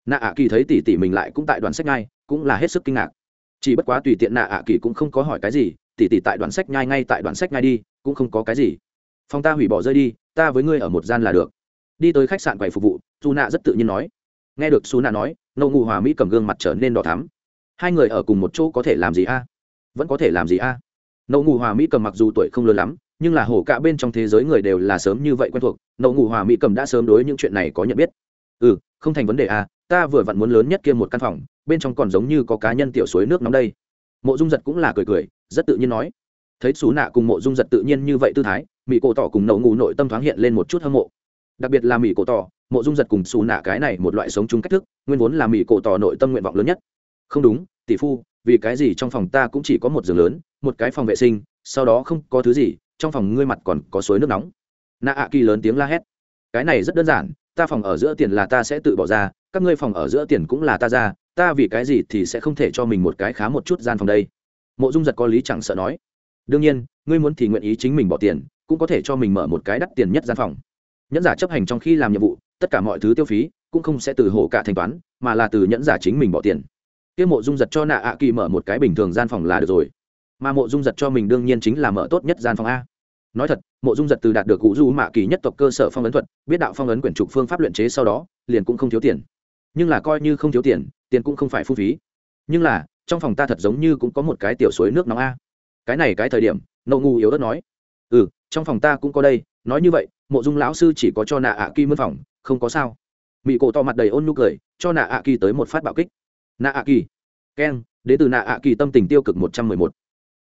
Nạ a kỳ thấy tỉ tỉ mình lại cũng tại đoàn sách ngay, cũng là hết sức kinh ngạc. Chỉ bất quá tùy tiện nạ a kỳ cũng không có hỏi cái gì tỉ tỉ tại đoàn sách nhai ngay tại đoàn sách ngay đi, cũng không có cái gì. Phong ta hủy bỏ rơi đi, ta với ngươi ở một gian là được. Đi tới khách sạn quầy phục vụ dù nạ rất tự nhiên nói. Nghe được xu nạ nói nậu ngụ hòa mỹ cầm gương mặt trở nên đỏ thắm. Hai người ở cùng một chỗ có thể làm gì a? Vẫn có thể làm gì a? À? nậu ngụ hòa mỹ cầm mặc dù tuổi không lớn lắm, nhưng là hổ cả bên trong thế giới người đều là sớm như vậy quen thuộc. Nậu ngụ hòa mỹ cầm đã sớm đối những chuyện này có nhận biết. Ừ không thành vấn đề a, ta vừa vặn muốn lớn nhất kia một căn phòng, bên trong còn giống như có cá nhân tiểu suối nước nóng đây. Mộ dung giật cũng là cười cười, rất tự nhiên nói. Thấy xú nạ cùng mộ dung giật tự nhiên như vậy tư thái, mỹ cổ tỏ cùng nậu ngủ nội tâm thoáng hiện lên một chút hâm mộ. Đặc biệt là mỹ cổ tỏ, mộ dung giật cùng xù nạ cái này một loại sống chung cách thức, nguyên vốn là mỹ cổ tỏ nội tâm nguyện vọng lớn nhất. Không đúng, tỷ phu vì cái gì trong phòng ta cũng chỉ có một giường lớn, một cái phòng vệ sinh, sau đó không có thứ gì, trong phòng ngươi mặt còn có suối nước nóng. Nạ ạ kỳ lớn tiếng la hét. Cái này rất đơn giản, ta phòng ở giữa tiền là ta sẽ tự bỏ ra, các ngươi phòng ở giữa tiền cũng là ta ra, ta vì cái gì thì sẽ không thể cho mình một cái khá một chút gian phòng đây. Mộ dung giật có lý chẳng sợ nói. Đương nhiên, ngươi muốn thì nguyện ý chính mình bỏ tiền, cũng có thể cho mình mở một cái đắt tiền nhất gian phòng. Nhẫn giả chấp hành trong khi làm nhiệm vụ, tất cả mọi thứ tiêu phí, cũng không sẽ từ hộ cả thanh toán, mà là từ nhẫn giả chính mình bỏ tiền kia mộ dung giật cho nạ ạ kỳ mở một cái bình thường gian phòng là được rồi. Mà mộ dung giật cho mình đương nhiên chính là mở tốt nhất gian phòng a. Nói thật, mộ dung giật từ đạt được cụ du mạ kỳ nhất tộc cơ sở phong ấn thuật, biết đạo phong ấn quyển trục phương pháp luyện chế sau đó, liền cũng không thiếu tiền. Nhưng là coi như không thiếu tiền tiền cũng không phải phung phí. Nhưng là, trong phòng ta thật giống như cũng có một cái tiểu suối nước nóng a. Cái này cái thời điểm nậu ngu yếu đất nói. Ừ trong phòng ta cũng có đây, nói như vậy, mộ dung lão sư chỉ có cho nạ ạ kỳ mân phòng, không có sao. Mỹ cổ to mặt đầy ôn nhu cười, cho nạ ạ kỳ tới một phát bạo kích nạ ạ kỳ. Keng đến từ nạ ạ kỳ tâm tình tiêu cực một trăm mười một.